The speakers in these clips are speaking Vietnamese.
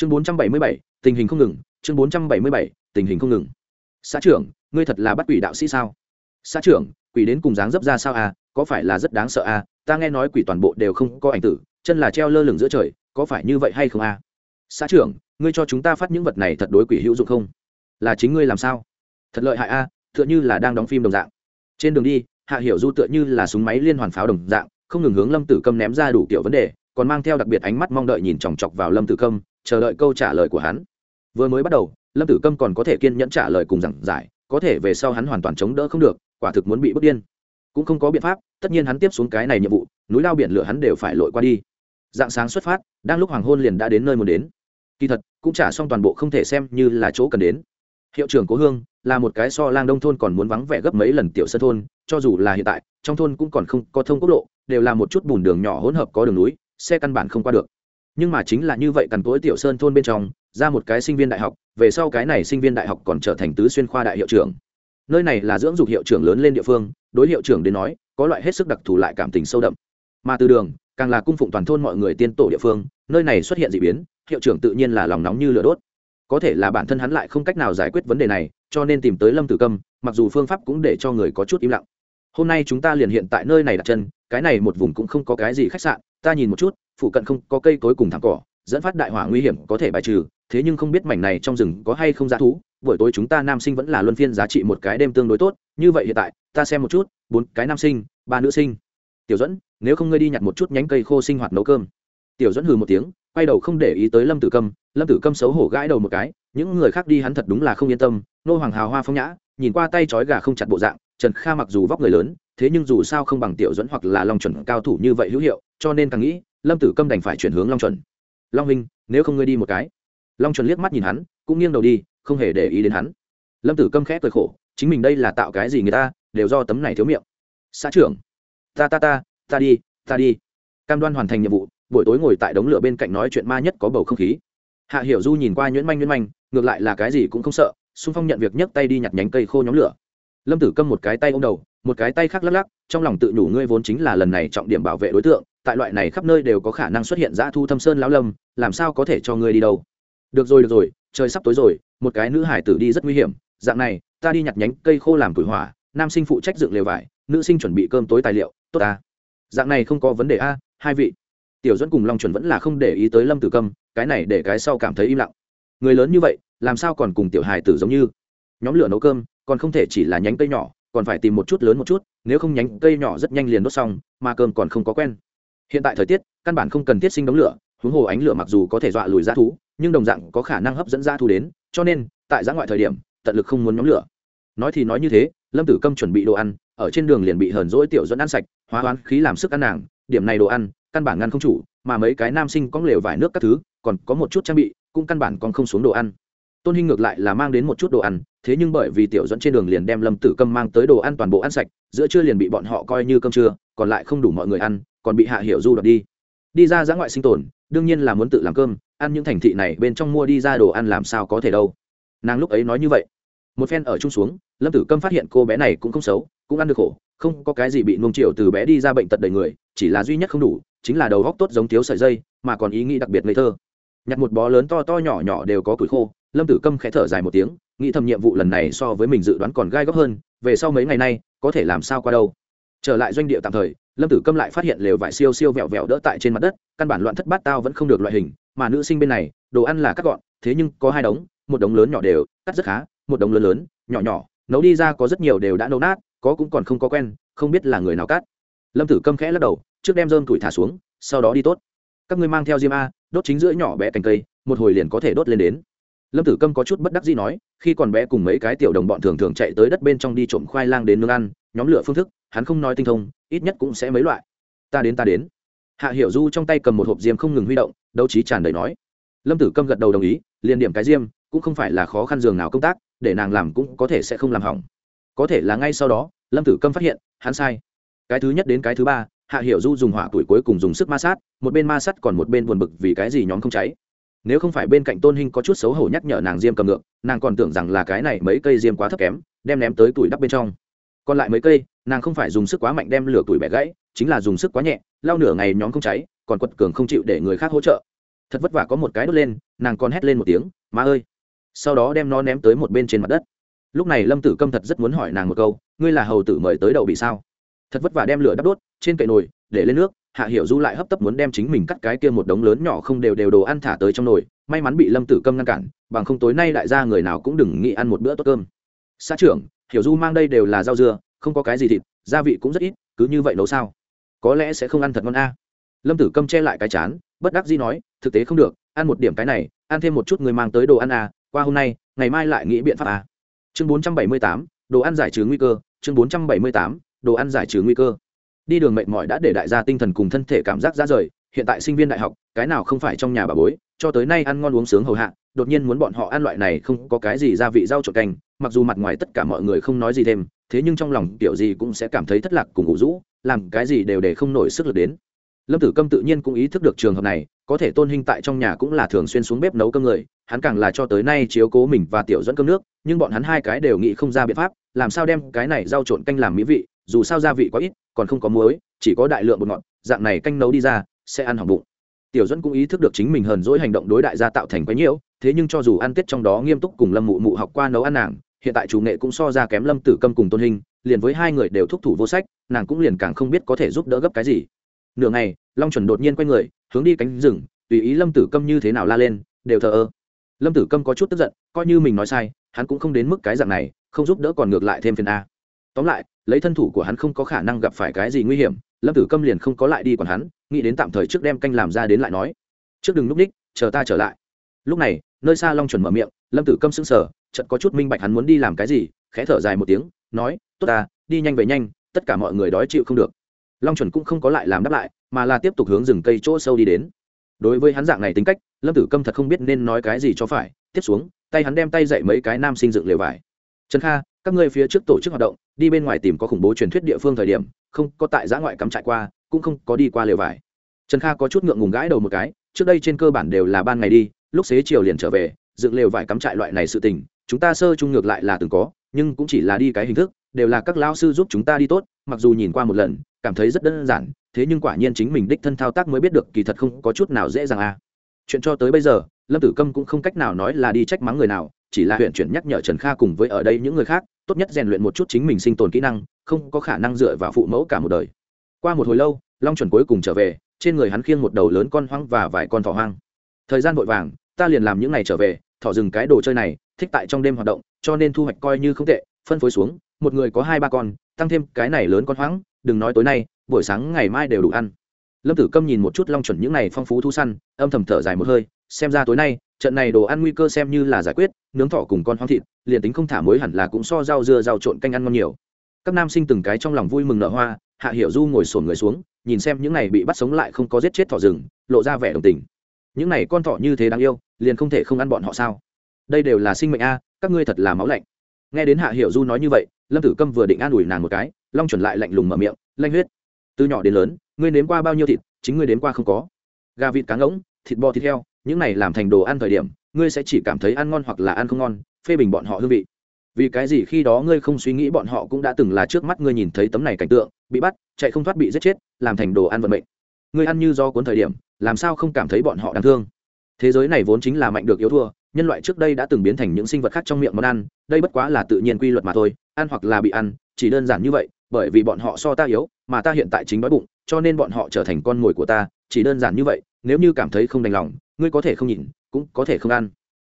chương bốn trăm bảy mươi bảy tình hình không ngừng. Chương bốn trăm bảy mươi bảy tình hình không ngừng. Xã trưởng ngươi thật là bắt quỷ đạo sĩ sao? Xã trưởng quỷ đến cùng dáng dấp ra sao à? Có phải là rất đáng sợ à? Ta nghe nói quỷ toàn bộ đều không có ảnh tử chân là treo lơ lửng giữa trời có phải như vậy hay không à? Xã trưởng ngươi cho chúng ta phát những vật này thật đối quỷ hữu dụng không? Là chính ngươi làm sao? Thật lợi hại a à, tựa như là đang đóng phim đồng dạng. Trên đường đi hạ hiểu du tựa như là súng máy liên hoàn pháo đồng dạng không ngừng hướng lâm tử câm ném ra đủ kiểu vấn đề còn mang theo đặc biệt ánh mắt mong đợi nhìn chòng chọc vào lâm tử câm chờ đợi câu trả lời của hắn. Vừa mới bắt đầu, lâm tử câm còn có thể kiên nhẫn trả lời cùng giảng giải, có thể về sau hắn hoàn toàn chống đỡ không được, quả thực muốn bị bất điên. Cũng không có biện pháp, tất nhiên hắn tiếp xuống cái này nhiệm vụ, núi lao biển lửa hắn đều phải lội qua đi. Dạng sáng xuất phát, đang lúc hoàng hôn liền đã đến nơi muốn đến. Kỳ thật, cũng trả xong toàn bộ không thể xem như là chỗ cần đến. Hiệu trưởng cố hương, là một cái so lang đông thôn còn muốn vắng vẻ gấp mấy lần tiểu sân thôn, cho dù là hiện tại, trong thôn cũng còn không có thông quốc lộ, đều là một chút bùn đường nhỏ hỗn hợp có đường núi, xe căn bản không qua được nhưng mà chính là như vậy cằn cỗi tiểu sơn thôn bên trong, ra một cái sinh viên đại học, về sau cái này sinh viên đại học còn trở thành tứ xuyên khoa đại hiệu trưởng. Nơi này là dưỡng dục hiệu trưởng lớn lên địa phương, đối hiệu trưởng đến nói, có loại hết sức đặc thù lại cảm tình sâu đậm. Mà từ đường, càng là cung phụng toàn thôn mọi người tiên tổ địa phương, nơi này xuất hiện d ị biến, hiệu trưởng tự nhiên là lòng nóng như lửa đốt. Có thể là bản thân hắn lại không cách nào giải quyết vấn đề này, cho nên tìm tới lâm tử câm, mặc dù phương pháp cũng để cho người có chút im lặng. Hôm nay chúng ta liền hiện tại nơi này đặt chân, cái này một vùng cũng không có cái gì khách sạn, ta nhìn một chút phụ cận không có cây cối cùng thảm cỏ, dẫn phát đại hỏa nguy hiểm có thể bài trừ, thế nhưng không biết mảnh này trong rừng có hay không giá thú, buổi tối chúng ta nam sinh vẫn là luân phiên giá trị một cái đêm tương đối tốt, như vậy hiện tại, ta xem một chút, bốn cái nam sinh, ba nữ sinh. Tiểu dẫn nếu không ngươi đi nhặt một chút nhánh cây khô sinh hoạt nấu cơm. Tiểu dẫn hừ một tiếng, quay đầu không để ý tới lâm tử câm, lâm tử câm xấu hổ gãi đầu một cái, những người khác đi hắn thật đúng là không yên tâm, nô hoàng hào hoa phong nhã, nhìn qua tay trói gà không chặt bộ dạng, trần kha mặc dù vóc người lớn thế nhưng dù sao không bằng tiểu dẫn hoặc là long chuẩn cao thủ như vậy hữu hiệu, cho nên càng nghĩ, lâm tử câm đành phải chuyển hướng long chuẩn. Long huynh, nếu không ngươi đi một cái. Long chuẩn liếc mắt nhìn hắn, cũng nghiêng đầu đi, không hề để ý đến hắn. Lâm tử câm khẽ cười khổ, chính mình đây là tạo cái gì người ta, đều do tấm này thiếu miệng. Xã trưởng, ta ta ta ta đi ta đi. Cam đoan hoàn thành nhiệm vụ, buổi tối ngồi tại đống lửa bên cạnh nói chuyện ma nhất có bầu không khí. Hạ hiểu du nhìn qua nhuyễn manh nhuyễn manh, ngược lại là cái gì cũng không sợ, xung phong nhận việc nhấc tay đi nhặt nhánh cây khô nhóm lửa. Lâm tử câm một cái tay ô m đầu một cái tay khác lắc lắc, trong lòng tự nhủ ngươi vốn chính là lần này trọng điểm bảo vệ đối tượng, tại loại này khắp nơi đều có khả năng xuất hiện dã thu thâm sơn lão lâm, làm sao có thể cho ngươi đi đâu? Được rồi được rồi, trời sắp tối rồi, một cái nữ hải tử đi rất nguy hiểm, dạng này, ta đi nhặt nhánh cây khô làm củi hỏa, nam sinh phụ trách dựng lều vải, nữ sinh chuẩn bị cơm tối tài liệu, tốt ta. Dạng này không có vấn đề a, hai vị. Tiểu dẫn cùng long chuẩn vẫn là không để ý tới lâm tử câm, cái này để cái sau cảm thấy im lặng. Người lớn như vậy, làm sao còn cùng tiểu hài tử giống như? Nhóm lửa nấu cơm, còn không thể chỉ là nhánh cây nhỏ còn phải tìm một chút lớn một chút, nếu không nhánh cây nhỏ rất nhanh liền đốt xong, mà cơm còn không có quen. Hiện tại thời tiết, căn bản không cần thiết sinh đống lửa, huống hồ ánh lửa mặc dù có thể dọa lùi g thú, nhưng đồng dạng có khả năng hấp dẫn g thú đến, cho nên, tại giã ngoại thời điểm, tận lực không muốn nhóm lửa. Nói thì nói như thế, lâm tử câm chuẩn bị đồ ăn, ở trên đường liền bị hờn dỗi tiểu dẫn ăn sạch, hóa hoán khí làm sức ăn nàng, điểm này đồ ăn, căn bản ngăn không chủ, mà mấy cái nam sinh có lều vải nước các thứ, còn có một chút trang bị, cũng căn bản còn không xuống đồ ăn tôn hinh ngược lại là mang đến một chút đồ ăn, thế nhưng bởi vì tiểu dẫn trên đường liền đem lâm tử câm mang tới đồ ăn toàn bộ ăn sạch, giữa trưa liền bị bọn họ coi như cơm trưa, còn lại không đủ mọi người ăn, còn bị hạ hiểu du đập đi. Đi ra giã ngoại sinh tồn, đương nhiên là muốn tự làm cơm, ăn những thành thị này, bên trong mua đi ra đồ ăn làm sao có thể đâu. Nàng lúc ấy nói như vậy. Một phen ở chung xuống, lâm tử câm phát hiện cô bé này cũng không xấu, cũng ăn được khổ, không có cái gì bị nung triệu từ bé đi ra bệnh tật đầy người, chỉ là duy nhất không đủ, chính là đầu góc tốt giống thiếu sợi dây, mà còn ý nghĩ đặc biệt ngây thơ. Nhặt một bó lớn to to nhỏ nhỏ đều có củi khô lâm tử câm khẽ thở dài một tiếng, nghĩ thầm nhiệm vụ lần này so với mình dự đoán còn gai góc hơn, về sau mấy ngày nay, có thể làm sao qua đâu. Trở lại doanh địa tạm thời, lâm tử câm lại phát hiện lều vải siêu siêu vẹo vẹo đỡ tại trên mặt đất, căn bản loạn thất bát tao vẫn không được loại hình, mà nữ sinh bên này, đồ ăn là cắt gọn, thế nhưng có hai đống, một đống lớn nhỏ đều, cắt rất khá, một đống lớn lớn, nhỏ nhỏ, nấu đi ra có rất nhiều đều đã nấu nát, có cũng còn không có quen, không biết là người nào cắt. Lâm tử câm khẽ lắc đầu, trước đem dơm tuổi thả xuống, sau đó đi tốt. Các ngươi mang theo diêm a, đốt chính giữa nhỏ bé cành cây, một hồi liền có thể đốt lên đến lâm tử câm có chút bất đắc gì nói, khi còn bé cùng mấy cái tiểu đồng bọn thường thường chạy tới đất bên trong đi trộm khoai lang đến nương ăn, nhóm lửa phương thức, hắn không nói tinh thông, ít nhất cũng sẽ mấy loại. Ta đến ta đến. Hạ hiểu du trong tay cầm một hộp diêm không ngừng huy động, đấu trí tràn đầy nói. Lâm tử câm gật đầu đồng ý, liền điểm cái diêm, cũng không phải là khó khăn giường nào công tác, để nàng làm cũng có thể sẽ không làm hỏng. Có thể là ngay sau đó, lâm tử câm phát hiện, hắn sai. Cái thứ nhất đến cái thứ ba, hạ hiểu du dùng hỏa tuổi cuối cùng dùng sức ma sát, một bên ma sát còn một bên buồn bực vì cái gì nhóm không cháy nếu không phải bên cạnh tôn hình có chút xấu hổ nhắc nhở nàng diêm cầm ngược, nàng còn tưởng rằng là cái này mấy cây diêm quá thấp kém, đem ném tới tuổi đắp bên trong. Còn lại mấy cây, nàng không phải dùng sức quá mạnh đem lửa tuổi bẻ gãy, chính là dùng sức quá nhẹ lao nửa ngày nhóm không cháy, còn quật cường không chịu để người khác hỗ trợ. Thật vất vả có một cái đốt lên, nàng còn hét lên một tiếng, má ơi! Sau đó đem nó ném tới một bên trên mặt đất. Lúc này lâm tử câm thật rất muốn hỏi nàng một câu, ngươi là hầu tử mời tới đậu bị sao? Thật vất vả đem lửa đắp đốt, trên cậy nồi, để lên nước hạ hiểu du lại hấp tấp muốn đem chính mình cắt cái kia một đống lớn nhỏ không đều đều đồ ăn thả tới trong nồi, may mắn bị lâm tử câm ngăn cản, bằng không tối nay đại gia người nào cũng đừng nghĩ ăn một bữa tốt cơm xã trưởng, hiểu du mang đây đều là rau dưa, không có cái gì thịt, gia vị cũng rất ít, cứ như vậy nấu sao có lẽ sẽ không ăn thật ngon a lâm tử câm che lại cái chán, bất đắc dĩ nói, thực tế không được, ăn một điểm cái này, ăn thêm một chút người mang tới đồ ăn à? qua hôm nay, ngày mai lại nghĩ biện pháp à? chương bốn trăm bảy mươi tám, đồ ăn giải trừ nguy cơ, chương bốn trăm bảy mươi tám, đồ ăn giải trừ nguy cơ đi đường mệt mỏi đã để đại gia tinh thần cùng thân thể cảm giác ra rời, hiện tại sinh viên đại học, cái nào không phải trong nhà bà bối, cho tới nay ăn ngon uống sướng hầu hạ, đột nhiên muốn bọn họ ăn loại này không có cái gì gia vị rau trộn canh, mặc dù mặt ngoài tất cả mọi người không nói gì thêm, thế nhưng trong lòng kiểu gì cũng sẽ cảm thấy thất lạc cùng ngủ rũ, làm cái gì đều để không nổi sức lực đến. Lâm tử câm tự nhiên cũng ý thức được trường hợp này, có thể tôn hình tại trong nhà cũng là thường xuyên xuống bếp nấu cơm người, hắn càng là cho tới nay chiếu cố mình và tiểu dẫn cơm nước, nhưng bọn hắn hai cái đều nghĩ không ra biện pháp, làm sao đem cái này rau trộn canh làm mỹ vị dù sao gia vị quá ít, còn không có muối, chỉ có đại lượng bột ngọt, dạng này canh nấu đi ra, sẽ ăn hỏng bụng. Tiểu dẫn cũng ý thức được chính mình hờn dỗi hành động đối đại gia tạo thành quấy nhiễu, thế nhưng cho dù ăn tết trong đó nghiêm túc cùng lâm mụ mụ học qua nấu ăn nàng, hiện tại chủ nghệ cũng so ra kém lâm tử câm cùng tôn hình liền với hai người đều thúc thủ vô sách, nàng cũng liền càng không biết có thể giúp đỡ gấp cái gì. Nửa ngày, long chuẩn đột nhiên quay người, hướng đi cánh rừng, tùy ý lâm tử câm như thế nào la lên, đều thờ ơ. Lâm tử câm có chút tức giận, coi như mình nói sai, hắn cũng không đến mức cái dạng này, không giúp đỡ còn ngược lại thêm phiền a. Tóm lại lấy thân thủ của hắn không có khả năng gặp phải cái gì nguy hiểm, lâm tử câm liền không có lại đi còn hắn, nghĩ đến tạm thời trước đem canh làm ra đến lại nói, trước đừng núp ních, chờ ta trở lại. Lúc này, nơi xa long chuẩn mở miệng, lâm tử câm sững sờ, chợt có chút minh bạch hắn muốn đi làm cái gì, khẽ thở dài một tiếng, nói, tốt ta, đi nhanh về nhanh, tất cả mọi người đói chịu không được. Long chuẩn cũng không có lại làm đáp lại, mà là tiếp tục hướng rừng cây chỗ sâu đi đến. Đối với hắn dạng này tính cách, lâm tử câm thật không biết nên nói cái gì cho phải, tiếp xuống, tay hắn đem tay dậy mấy cái nam sinh dựng lều vải trần kha, các ngươi phía trước tổ chức hoạt động, đi bên ngoài tìm có khủng bố truyền thuyết địa phương thời điểm, không có tại giã ngoại cắm trại qua, cũng không có đi qua lều vải trần kha có chút ngượng ngùng gãi đầu một cái, trước đây trên cơ bản đều là ban ngày đi, lúc xế chiều liền trở về, dựng lều vải cắm trại loại này sự tình, chúng ta sơ chung ngược lại là từng có, nhưng cũng chỉ là đi cái hình thức, đều là các lao sư giúp chúng ta đi tốt, mặc dù nhìn qua một lần, cảm thấy rất đơn giản, thế nhưng quả nhiên chính mình đích thân thao tác mới biết được, kỳ thật không có chút nào dễ dàng à. chuyện cho tới bây giờ, lâm tử câm cũng không cách nào nói là đi trách mắng người nào chỉ là huyện chuyển nhắc nhở trần kha cùng với ở đây những người khác, tốt nhất rèn luyện một chút chính mình sinh tồn kỹ năng, không có khả năng dựa vào phụ mẫu cả một đời. Qua một hồi lâu, long chuẩn cuối cùng trở về, trên người hắn khiêng một đầu lớn con hoang và vài con thỏ hoang. Thời gian vội vàng, ta liền làm những ngày trở về, thỏ rừng cái đồ chơi này, thích tại trong đêm hoạt động, cho nên thu hoạch coi như không tệ, phân phối xuống, một người có hai ba con, tăng thêm cái này lớn con hoang, đừng nói tối nay, buổi sáng ngày mai đều đủ ăn. Lâm tử câm nhìn một chút long chuẩn những này phong phú thu săn, âm thầm thở dài một hơi, xem ra tối nay, trận này đồ ăn nguy cơ xem như là giải quyết nướng thỏ cùng con hoang thịt, liền tính không thả muối hẳn là cũng so rau dưa rau trộn canh ăn ngon nhiều. Các nam sinh từng cái trong lòng vui mừng nở hoa, hạ hiểu du ngồi sổn người xuống, nhìn xem những này bị bắt sống lại không có giết chết thỏ rừng, lộ ra vẻ đồng tình. Những này con thỏ như thế đáng yêu, liền không thể không ăn bọn họ sao? Đây đều là sinh mệnh a, các ngươi thật là máu lạnh. Nghe đến hạ hiểu du nói như vậy, lâm tử câm vừa định an ủi nàng một cái, long chuẩn lại lạnh lùng mở miệng, lanh huyết, từ nhỏ đến lớn, ngươi nếm qua bao nhiêu thịt, chính ngươi đến qua không có. Gà vịt cá ngỗng, thịt bò thịt heo, những này làm thành đồ ăn thời điểm ngươi sẽ chỉ cảm thấy ăn ngon hoặc là ăn không ngon, phê bình bọn họ hương vị. Vì cái gì khi đó ngươi không suy nghĩ bọn họ cũng đã từng là trước mắt ngươi nhìn thấy tấm này cảnh tượng, bị bắt, chạy không thoát bị giết chết, làm thành đồ ăn vận mệnh. Ngươi ăn như do cuốn thời điểm, làm sao không cảm thấy bọn họ đáng thương? Thế giới này vốn chính là mạnh được yếu thua, nhân loại trước đây đã từng biến thành những sinh vật khác trong miệng món ăn, đây bất quá là tự nhiên quy luật mà thôi, ăn hoặc là bị ăn, chỉ đơn giản như vậy, bởi vì bọn họ so ta yếu, mà ta hiện tại chính đói bụng, cho nên bọn họ trở thành con mồi của ta, chỉ đơn giản như vậy, nếu như cảm thấy không đành lòng ngươi có thể không nhìn, cũng có thể không ăn.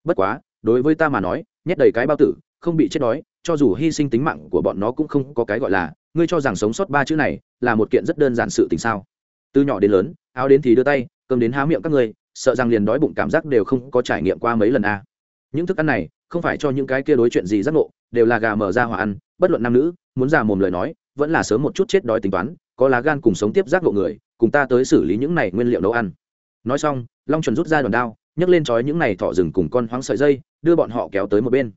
Bất quá, đối với ta mà nói, nhét đầy cái bao tử, không bị chết đói, cho dù hy sinh tính mạng của bọn nó cũng không có cái gọi là, ngươi cho rằng sống sót ba chữ này là một kiện rất đơn giản sự tình sao? Từ nhỏ đến lớn, áo đến thì đưa tay, cơm đến há miệng các ngươi, sợ rằng liền đói bụng cảm giác đều không có trải nghiệm qua mấy lần a. À. những thức ăn này, không phải cho những cái kia đối chuyện gì giác ngộ, đều là gà mở ra hòa ăn, bất luận nam nữ, muốn già mồm lời nói, vẫn là sớm một chút chết đói tính toán, có lá gan cùng sống tiếp giác ngộ người, cùng ta tới xử lý những này nguyên liệu nấu ăn nói xong, long chuẩn rút ra đòn đao, nhấc lên trói những này thọ rừng cùng con hoang sợi dây, đưa bọn họ kéo tới một bên.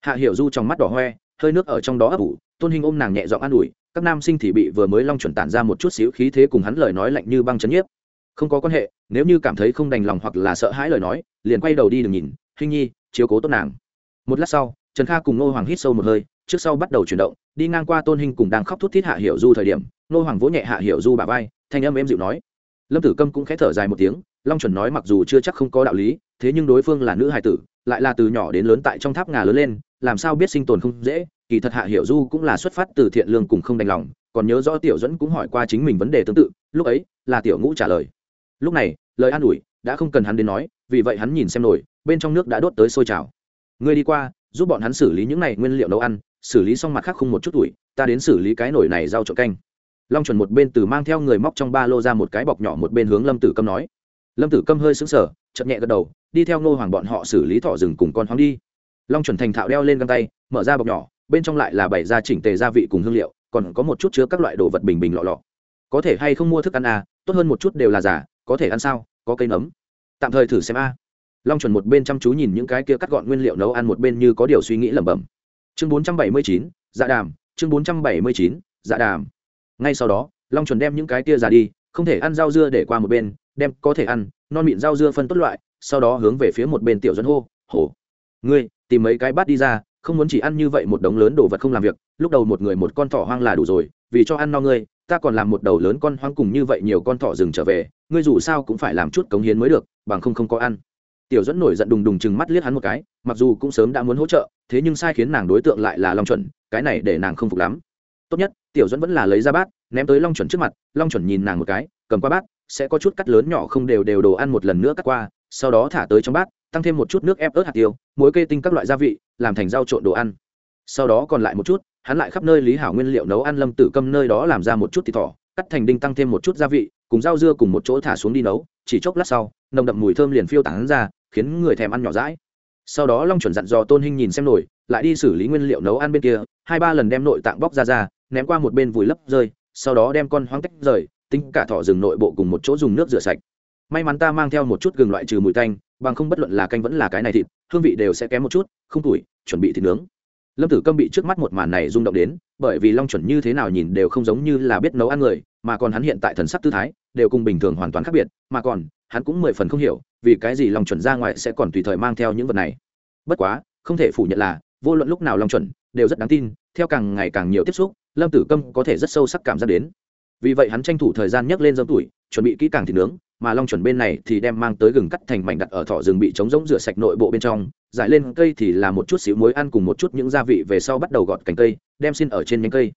Hạ hiểu du trong mắt đỏ hoe, hơi nước ở trong đó ấp ủ, tôn hình ôm nàng nhẹ giọng an ủi, các nam sinh thì bị vừa mới long chuẩn tản ra một chút xíu khí thế cùng hắn lời nói lạnh như băng chấn nhiếp. Không có quan hệ, nếu như cảm thấy không đành lòng hoặc là sợ hãi lời nói, liền quay đầu đi đừng nhìn hình nhi, chiếu cố tốt nàng. Một lát sau, trần kha cùng ngô hoàng hít sâu một hơi, trước sau bắt đầu chuyển động, đi ngang qua tôn hình cùng đang khóc thút thít hạ hiểu du thời điểm, ngô hoàng vỗ nhẹ hạ hiểu du bà vai, thanh âm em dịu nói lâm tử câm cũng khẽ thở dài một tiếng, long chuẩn nói mặc dù chưa chắc không có đạo lý, thế nhưng đối phương là nữ hài tử, lại là từ nhỏ đến lớn tại trong tháp ngà lớn lên, làm sao biết sinh tồn không dễ, kỳ thật hạ hiểu du cũng là xuất phát từ thiện lương cùng không đành lòng, còn nhớ rõ tiểu dẫn cũng hỏi qua chính mình vấn đề tương tự, lúc ấy là tiểu ngũ trả lời. Lúc này, lời an ủi đã không cần hắn đến nói, vì vậy hắn nhìn xem nổi bên trong nước đã đốt tới sôi trào. Ngươi đi qua, giúp bọn hắn xử lý những này nguyên liệu nấu ăn, xử lý xong mặt khác không một chút tuổi, ta đến xử lý cái nổi này rau trộn canh long chuẩn một bên từ mang theo người móc trong ba lô ra một cái bọc nhỏ một bên hướng lâm tử câm nói. Lâm tử câm hơi xứng sở chậm nhẹ gật đầu, đi theo ngô hoàng bọn họ xử lý thỏ rừng cùng con hoang đi. Long chuẩn thành thạo đeo lên găng tay, mở ra bọc nhỏ, bên trong lại là bảy gia chỉnh tề gia vị cùng hương liệu, còn có một chút chứa các loại đồ vật bình bình lọ lọ. Có thể hay không mua thức ăn à tốt hơn một chút đều là giả, có thể ăn sao, có cây nấm. Tạm thời thử xem a. Long chuẩn một bên chăm chú nhìn những cái kia cắt gọn nguyên liệu nấu ăn một bên như có điều suy nghĩ lẩm bẩm. Chương bốn trăm bảy mươi chín dạ đàm, chương bốn trăm bảy mươi chín dạ đàm ngay sau đó, long chuẩn đem những cái tia ra đi, không thể ăn rau dưa để qua một bên, đem có thể ăn, non mịn rau dưa phân tốt loại, sau đó hướng về phía một bên tiểu dẫn hô, hổ, ngươi, tìm mấy cái bát đi ra, không muốn chỉ ăn như vậy một đống lớn đồ vật không làm việc, lúc đầu một người một con thỏ hoang là đủ rồi, vì cho ăn no ngươi, ta còn làm một đầu lớn con hoang cùng như vậy nhiều con thỏ rừng trở về, ngươi dù sao cũng phải làm chút cống hiến mới được, bằng không không có ăn. Tiểu dẫn nổi giận đùng đùng chừng mắt liếc hắn một cái, mặc dù cũng sớm đã muốn hỗ trợ, thế nhưng sai khiến nàng đối tượng lại là long chuẩn, cái này để nàng không phục lắm. Tốt nhất tiểu dẫn vẫn là lấy ra bát, ném tới long chuẩn trước mặt, long chuẩn nhìn nàng một cái, cầm qua bát, sẽ có chút cắt lớn nhỏ không đều đều đồ ăn một lần nữa cắt qua, sau đó thả tới trong bát, tăng thêm một chút nước ép ớt hạt tiêu, muối kê tinh các loại gia vị, làm thành rau trộn đồ ăn. Sau đó còn lại một chút, hắn lại khắp nơi lý hảo nguyên liệu nấu ăn lâm tử câm nơi đó làm ra một chút thịt thỏ, cắt thành đinh tăng thêm một chút gia vị, cùng rau dưa cùng một chỗ thả xuống đi nấu, chỉ chốc lát sau, nồng đậm mùi thơm liền phiêu tán ra, khiến người thèm ăn nhỏ rãi sau đó long chuẩn dặn dò tôn hinh nhìn xem nổi lại đi xử lý nguyên liệu nấu ăn bên kia, hai ba lần đem nội tạng bóc ra ra ném qua một bên vùi lấp rơi, sau đó đem con hoang tách rời, tính cả thỏ rừng nội bộ cùng một chỗ dùng nước rửa sạch. May mắn ta mang theo một chút gừng loại trừ mùi tanh, bằng không bất luận là canh vẫn là cái này thịt, hương vị đều sẽ kém một chút, không tuổi, chuẩn bị thịt nướng. Lâm tử câm bị trước mắt một màn này rung động đến, bởi vì long chuẩn như thế nào nhìn đều không giống như là biết nấu ăn người, mà còn hắn hiện tại thần sắc tư thái đều cùng bình thường hoàn toàn khác biệt, mà còn hắn cũng mười phần không hiểu, vì cái gì long chuẩn ra ngoài sẽ còn tùy thời mang theo những vật này. Bất quá, không thể phủ nhận là, vô luận lúc nào long chuẩn đều rất đáng tin, theo càng ngày càng nhiều tiếp xúc lâm tử câm có thể rất sâu sắc cảm giác đến. Vì vậy hắn tranh thủ thời gian nhấc lên dâm tuổi chuẩn bị kỹ càng thịt nướng mà long chuẩn bên này thì đem mang tới gừng cắt thành mảnh đặt ở thỏ rừng bị trống rỗng rửa sạch nội bộ bên trong giải lên cây thì là một chút xíu muối ăn cùng một chút những gia vị về sau bắt đầu gọt cành cây đem xin ở trên nhánh cây.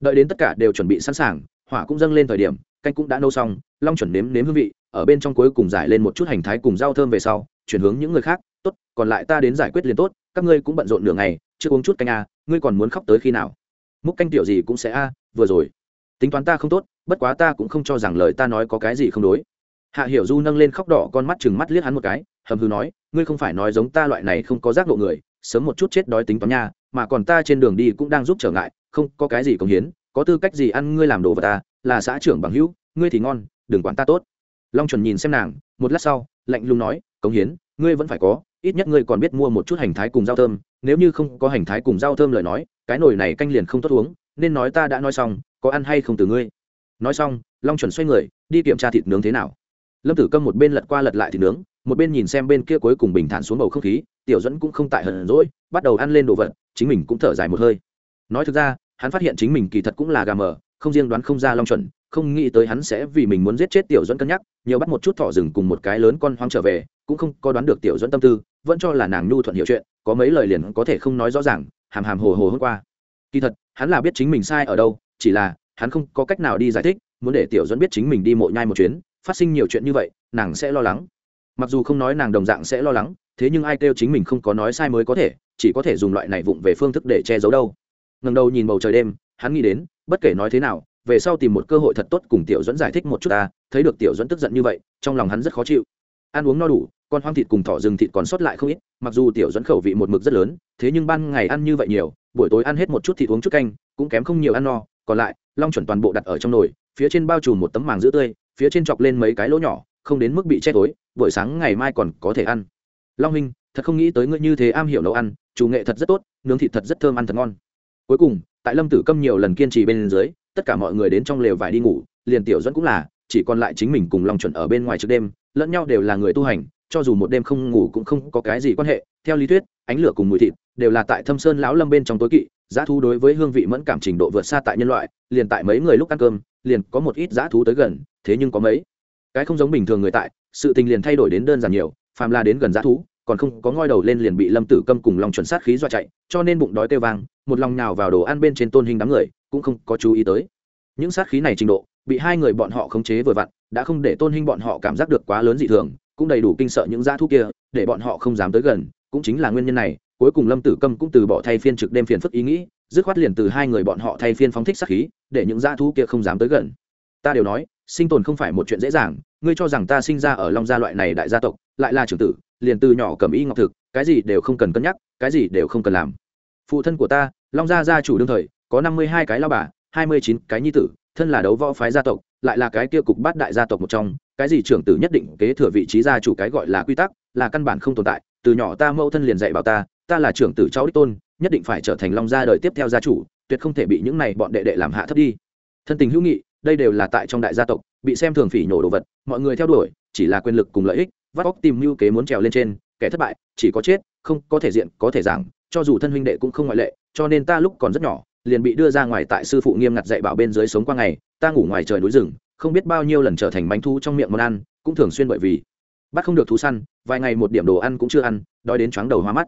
Đợi đến tất cả đều chuẩn bị sẵn sàng hỏa cũng dâng lên thời điểm canh cũng đã nấu xong long chuẩn nếm nếm hương vị ở bên trong cuối cùng giải lên một chút hành thái cùng rau thơm về sau chuyển hướng những người khác tốt còn lại ta đến giải quyết liền tốt các ngươi cũng bận rộn nửa ngày chưa uống chút canh à, ngươi còn muốn khóc tới khi nào? Múc canh tiểu gì cũng sẽ a, vừa rồi. Tính toán ta không tốt, bất quá ta cũng không cho rằng lời ta nói có cái gì không đối. Hạ hiểu du nâng lên khóc đỏ con mắt chừng mắt liếc hắn một cái, hầm hư nói, ngươi không phải nói giống ta loại này không có giác ngộ người, sớm một chút chết đói tính toán nha, mà còn ta trên đường đi cũng đang giúp trở ngại, không có cái gì công hiến, có tư cách gì ăn ngươi làm đồ vật ta, là xã trưởng bằng hữu, ngươi thì ngon, đừng quản ta tốt. Long chuẩn nhìn xem nàng, một lát sau, lạnh lùng nói công hiến, ngươi vẫn phải có, ít nhất ngươi còn biết mua một chút hành thái cùng rau thơm, nếu như không có hành thái cùng rau thơm lời nói cái nồi này canh liền không tốt uống, nên nói ta đã nói xong, có ăn hay không từ ngươi. Nói xong, long chuẩn xoay người, đi kiểm tra thịt nướng thế nào. Lâm tử câm một bên lật qua lật lại thịt nướng, một bên nhìn xem bên kia cuối cùng bình thản xuống bầu không khí, tiểu dẫn cũng không tại hận rỗi bắt đầu ăn lên đồ vật, chính mình cũng thở dài một hơi. Nói thực ra, hắn phát hiện chính mình kỳ thật cũng là gà mờ, không riêng đoán không ra long chuẩn, không nghĩ tới hắn sẽ vì mình muốn giết chết tiểu dẫn cân nhắc, nhiều bắt một chút thỏ rừng cùng một cái lớn con hoang trở về, cũng không có đoán được tiểu dẫn tâm tư, vẫn cho là nàng nhu thuận hiểu chuyện, có mấy lời liền có thể không nói rõ ràng hàm hàm hồ hồ hôm qua. Kỳ thật, hắn là biết chính mình sai ở đâu, chỉ là, hắn không có cách nào đi giải thích, muốn để tiểu dẫn biết chính mình đi mộ nhai một chuyến, phát sinh nhiều chuyện như vậy, nàng sẽ lo lắng. Mặc dù không nói nàng đồng dạng sẽ lo lắng, thế nhưng ai kêu chính mình không có nói sai mới có thể, chỉ có thể dùng loại này vụng về phương thức để che giấu đâu. Ngần đầu nhìn bầu trời đêm, hắn nghĩ đến, bất kể nói thế nào, về sau tìm một cơ hội thật tốt cùng tiểu dẫn giải thích một chút ta, thấy được tiểu dẫn tức giận như vậy, trong lòng hắn rất khó chịu. Ăn uống no đủ con hoang thịt cùng thỏ rừng thịt còn sót lại không ít, mặc dù tiểu dẫn khẩu vị một mực rất lớn, thế nhưng ban ngày ăn như vậy nhiều, buổi tối ăn hết một chút thịt uống chút canh, cũng kém không nhiều ăn no. Còn lại, long chuẩn toàn bộ đặt ở trong nồi, phía trên bao trùm một tấm màng giữ tươi, phía trên chọc lên mấy cái lỗ nhỏ, không đến mức bị che tối, buổi sáng ngày mai còn có thể ăn. Long huynh, thật không nghĩ tới ngươi như thế am hiểu nấu ăn, chủ nghệ thật rất tốt, nướng thịt thật rất thơm ăn thật ngon. Cuối cùng, tại lâm tử câm nhiều lần kiên trì bên dưới, tất cả mọi người đến trong lều vải đi ngủ, liền tiểu dẫn cũng là, chỉ còn lại chính mình cùng long chuẩn ở bên ngoài trước đêm, lẫn nhau đều là người tu hành cho dù một đêm không ngủ cũng không có cái gì quan hệ, theo lý thuyết, ánh lửa cùng mùi thịt đều là tại thâm sơn lão lâm bên trong tối kỵ, giá thú đối với hương vị mẫn cảm trình độ vượt xa tại nhân loại, liền tại mấy người lúc ăn cơm, liền có một ít giá thú tới gần, thế nhưng có mấy cái không giống bình thường người tại, sự tình liền thay đổi đến đơn giản nhiều, phàm la đến gần g thú, còn không có ngoi đầu lên liền bị lâm tử câm cùng lòng chuẩn sát khí do chạy, cho nên bụng đói tê vang, một lòng nào vào đồ ăn bên trên tôn hình đám người, cũng không có chú ý tới. Những sát khí này trình độ, bị hai người bọn họ khống chế vừa vặn, đã không để tôn hình bọn họ cảm giác được quá lớn dị thường cũng đầy đủ kinh sợ những dã thú kia, để bọn họ không dám tới gần, cũng chính là nguyên nhân này, cuối cùng lâm tử câm cũng từ bỏ thay phiên trực đêm phiền phức ý nghĩ, dứt khoát liền từ hai người bọn họ thay phiên phóng thích sát khí, để những dã thú kia không dám tới gần. Ta đều nói, sinh tồn không phải một chuyện dễ dàng, ngươi cho rằng ta sinh ra ở long gia loại này đại gia tộc, lại là trưởng tử, liền từ nhỏ cầm y ngọc thực, cái gì đều không cần cân nhắc, cái gì đều không cần làm. Phụ thân của ta, long gia gia chủ đương thời, có năm mươi hai cái lao bà, hai mươi chín cái nhi tử, thân là đấu võ phái gia tộc, lại là cái kia cục bát đại gia tộc một trong cái gì trưởng tử nhất định kế thừa vị trí gia chủ cái gọi là quy tắc, là căn bản không tồn tại, từ nhỏ ta mẫu thân liền dạy bảo ta ta là trưởng tử cháu đích tôn, nhất định phải trở thành long gia đời tiếp theo gia chủ, tuyệt không thể bị những này bọn đệ đệ làm hạ thấp đi. Thân tình hữu nghị, đây đều là tại trong đại gia tộc, bị xem thường phỉ nhổ đồ vật, mọi người theo đuổi, chỉ là quyền lực cùng lợi ích, vắt óc tìm mưu kế muốn trèo lên trên, kẻ thất bại, chỉ có chết, không có thể diện, có thể giảng, cho dù thân huynh đệ cũng không ngoại lệ, cho nên ta lúc còn rất nhỏ, liền bị đưa ra ngoài tại sư phụ nghiêm ngặt dạy bảo bên dưới sống qua ngày, ta ngủ ngoài trời núi rừng không biết bao nhiêu lần trở thành bánh thu trong miệng món ăn, cũng thường xuyên bởi vì bắt không được thú săn, vài ngày một điểm đồ ăn cũng chưa ăn, đói đến chóng đầu hoa mắt.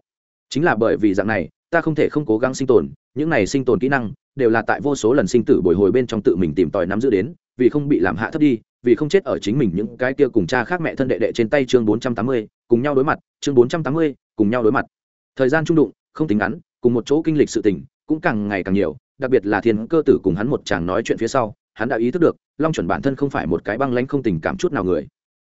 Chính là bởi vì dạng này, ta không thể không cố gắng sinh tồn, những này sinh tồn kỹ năng đều là tại vô số lần sinh tử bồi hồi bên trong tự mình tìm tòi nắm giữ đến, vì không bị làm hạ thấp đi, vì không chết ở chính mình những cái kia cùng cha khác mẹ thân đệ đệ trên tay chương bốn trăm tám mươi, cùng nhau đối mặt, chương bốn trăm tám mươi, cùng nhau đối mặt. Thời gian trung đụng, không tính ngắn, cùng một chỗ kinh lịch sự tình, cũng càng ngày càng nhiều, đặc biệt là thiên cơ tử cùng hắn một chàng nói chuyện phía sau, hắn đã ý thức được long chuẩn bản thân không phải một cái băng lãnh không tình cảm chút nào người.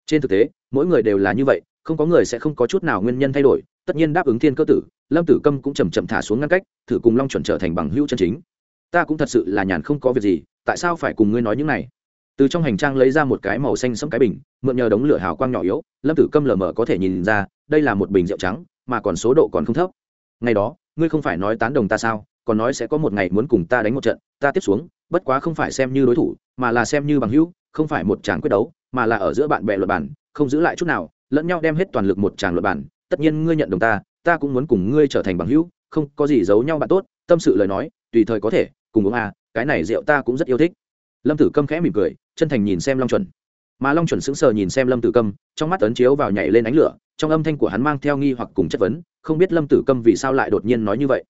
Trên thực tế, mỗi người đều là như vậy, không có người sẽ không có chút nào nguyên nhân thay đổi, tất nhiên đáp ứng thiên cơ tử, lâm tử câm cũng chầm chậm thả xuống ngăn cách, thử cùng long chuẩn trở thành bằng hữu chân chính. Ta cũng thật sự là nhàn không có việc gì, tại sao phải cùng ngươi nói những này? Từ trong hành trang lấy ra một cái màu xanh sẫm cái bình, mượn nhờ đống lửa hào quang nhỏ yếu, lâm tử câm lờ mờ có thể nhìn ra, đây là một bình rượu trắng, mà còn số độ còn không thấp. Ngày đó, ngươi không phải nói tán đồng ta sao, còn nói sẽ có một ngày muốn cùng ta đánh một trận, ta tiếp xuống, bất quá không phải xem như đối thủ mà là xem như bằng hữu, không phải một tràng quyết đấu, mà là ở giữa bạn bè luật bản, không giữ lại chút nào, lẫn nhau đem hết toàn lực một tràng luật bản. Tất nhiên ngươi nhận đồng ta ta cũng muốn cùng ngươi trở thành bằng hữu, không có gì giấu nhau bạn tốt, tâm sự lời nói, tùy thời có thể, cùng uống à cái này rượu ta cũng rất yêu thích. Lâm tử câm khẽ mỉm cười, chân thành nhìn xem long chuẩn. Mà long chuẩn sững sờ nhìn xem lâm tử câm, trong mắt ấn chiếu vào nhảy lên ánh lửa, trong âm thanh của hắn mang theo nghi hoặc cùng chất vấn, không biết lâm tử câm vì sao lại đột nhiên nói như vậy.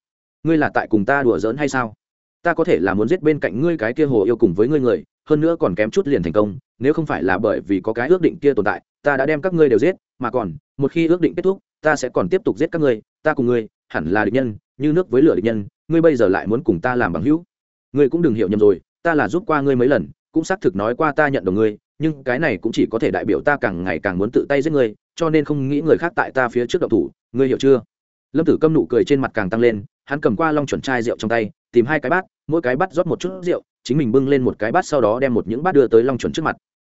Ngươi là tại cùng ta đùa giỡn hay sao? Ta có thể là muốn giết bên cạnh ngươi cái kia hồ yêu cùng với ngươi người hơn nữa còn kém chút liền thành công, nếu không phải là bởi vì có cái ước định kia tồn tại, ta đã đem các ngươi đều giết, mà còn, một khi ước định kết thúc, ta sẽ còn tiếp tục giết các ngươi, ta cùng ngươi, hẳn là địch nhân, như nước với lửa địch nhân, ngươi bây giờ lại muốn cùng ta làm bằng hữu. Ngươi cũng đừng hiểu nhầm rồi, ta là giúp qua ngươi mấy lần, cũng xác thực nói qua ta nhận đồng ngươi, nhưng cái này cũng chỉ có thể đại biểu ta càng ngày càng muốn tự tay giết ngươi, cho nên không nghĩ người khác tại ta phía trước động thủ, ngươi hiểu chưa? Lâm tử câm nụ cười trên mặt càng tăng lên, hắn cầm qua long chuẩn chai rượu trong tay, tìm hai cái bát, mỗi cái bát rót một chút rượu chính mình bưng lên một cái bát sau đó đem một những bát đưa tới long chuẩn trước mặt.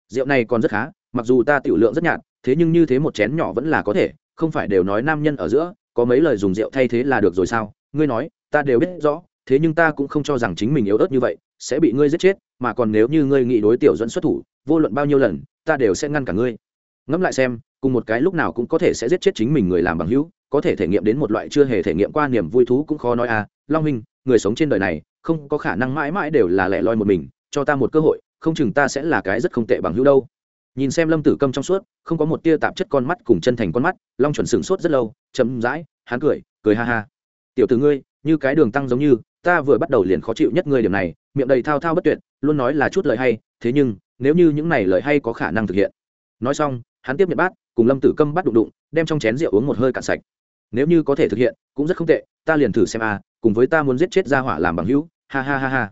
Rượu này còn rất khá, mặc dù ta tiểu lượng rất nhạt, thế nhưng như thế một chén nhỏ vẫn là có thể, không phải đều nói nam nhân ở giữa, có mấy lời dùng rượu thay thế là được rồi sao? Ngươi nói, ta đều biết rõ, thế nhưng ta cũng không cho rằng chính mình yếu ớt như vậy, sẽ bị ngươi giết chết, mà còn nếu như ngươi nghĩ đối tiểu dẫn xuất thủ, vô luận bao nhiêu lần, ta đều sẽ ngăn cả ngươi. Ngẫm lại xem, cùng một cái lúc nào cũng có thể sẽ giết chết chính mình người làm bằng hữu, có thể thể nghiệm đến một loại chưa hề thể nghiệm qua niềm vui thú cũng khó nói à. Long minh người sống trên đời này không có khả năng mãi mãi đều là lẻ loi một mình, cho ta một cơ hội, không chừng ta sẽ là cái rất không tệ bằng hữu đâu. Nhìn xem lâm tử câm trong suốt, không có một tia tạp chất con mắt cùng chân thành con mắt, long chuẩn sửng sốt rất lâu chấm dãi hắn cười cười ha ha. Tiểu t ử ngươi, như cái đường tăng giống như, ta vừa bắt đầu liền khó chịu nhất ngươi điểm này, miệng đầy thao thao bất tuyệt, luôn nói là chút lời hay, thế nhưng, nếu như những này lời hay có khả năng thực hiện. Nói xong, hắn tiếp nhận bát, cùng lâm tử câm bắt đụng đụng, đem trong chén rượu uống một hơi cạn sạch. Nếu như có thể thực hiện, cũng rất không tệ, ta liền thử xem a, cùng với ta muốn giết chết ra hỏa làm bằng hữu ha ha ha ha.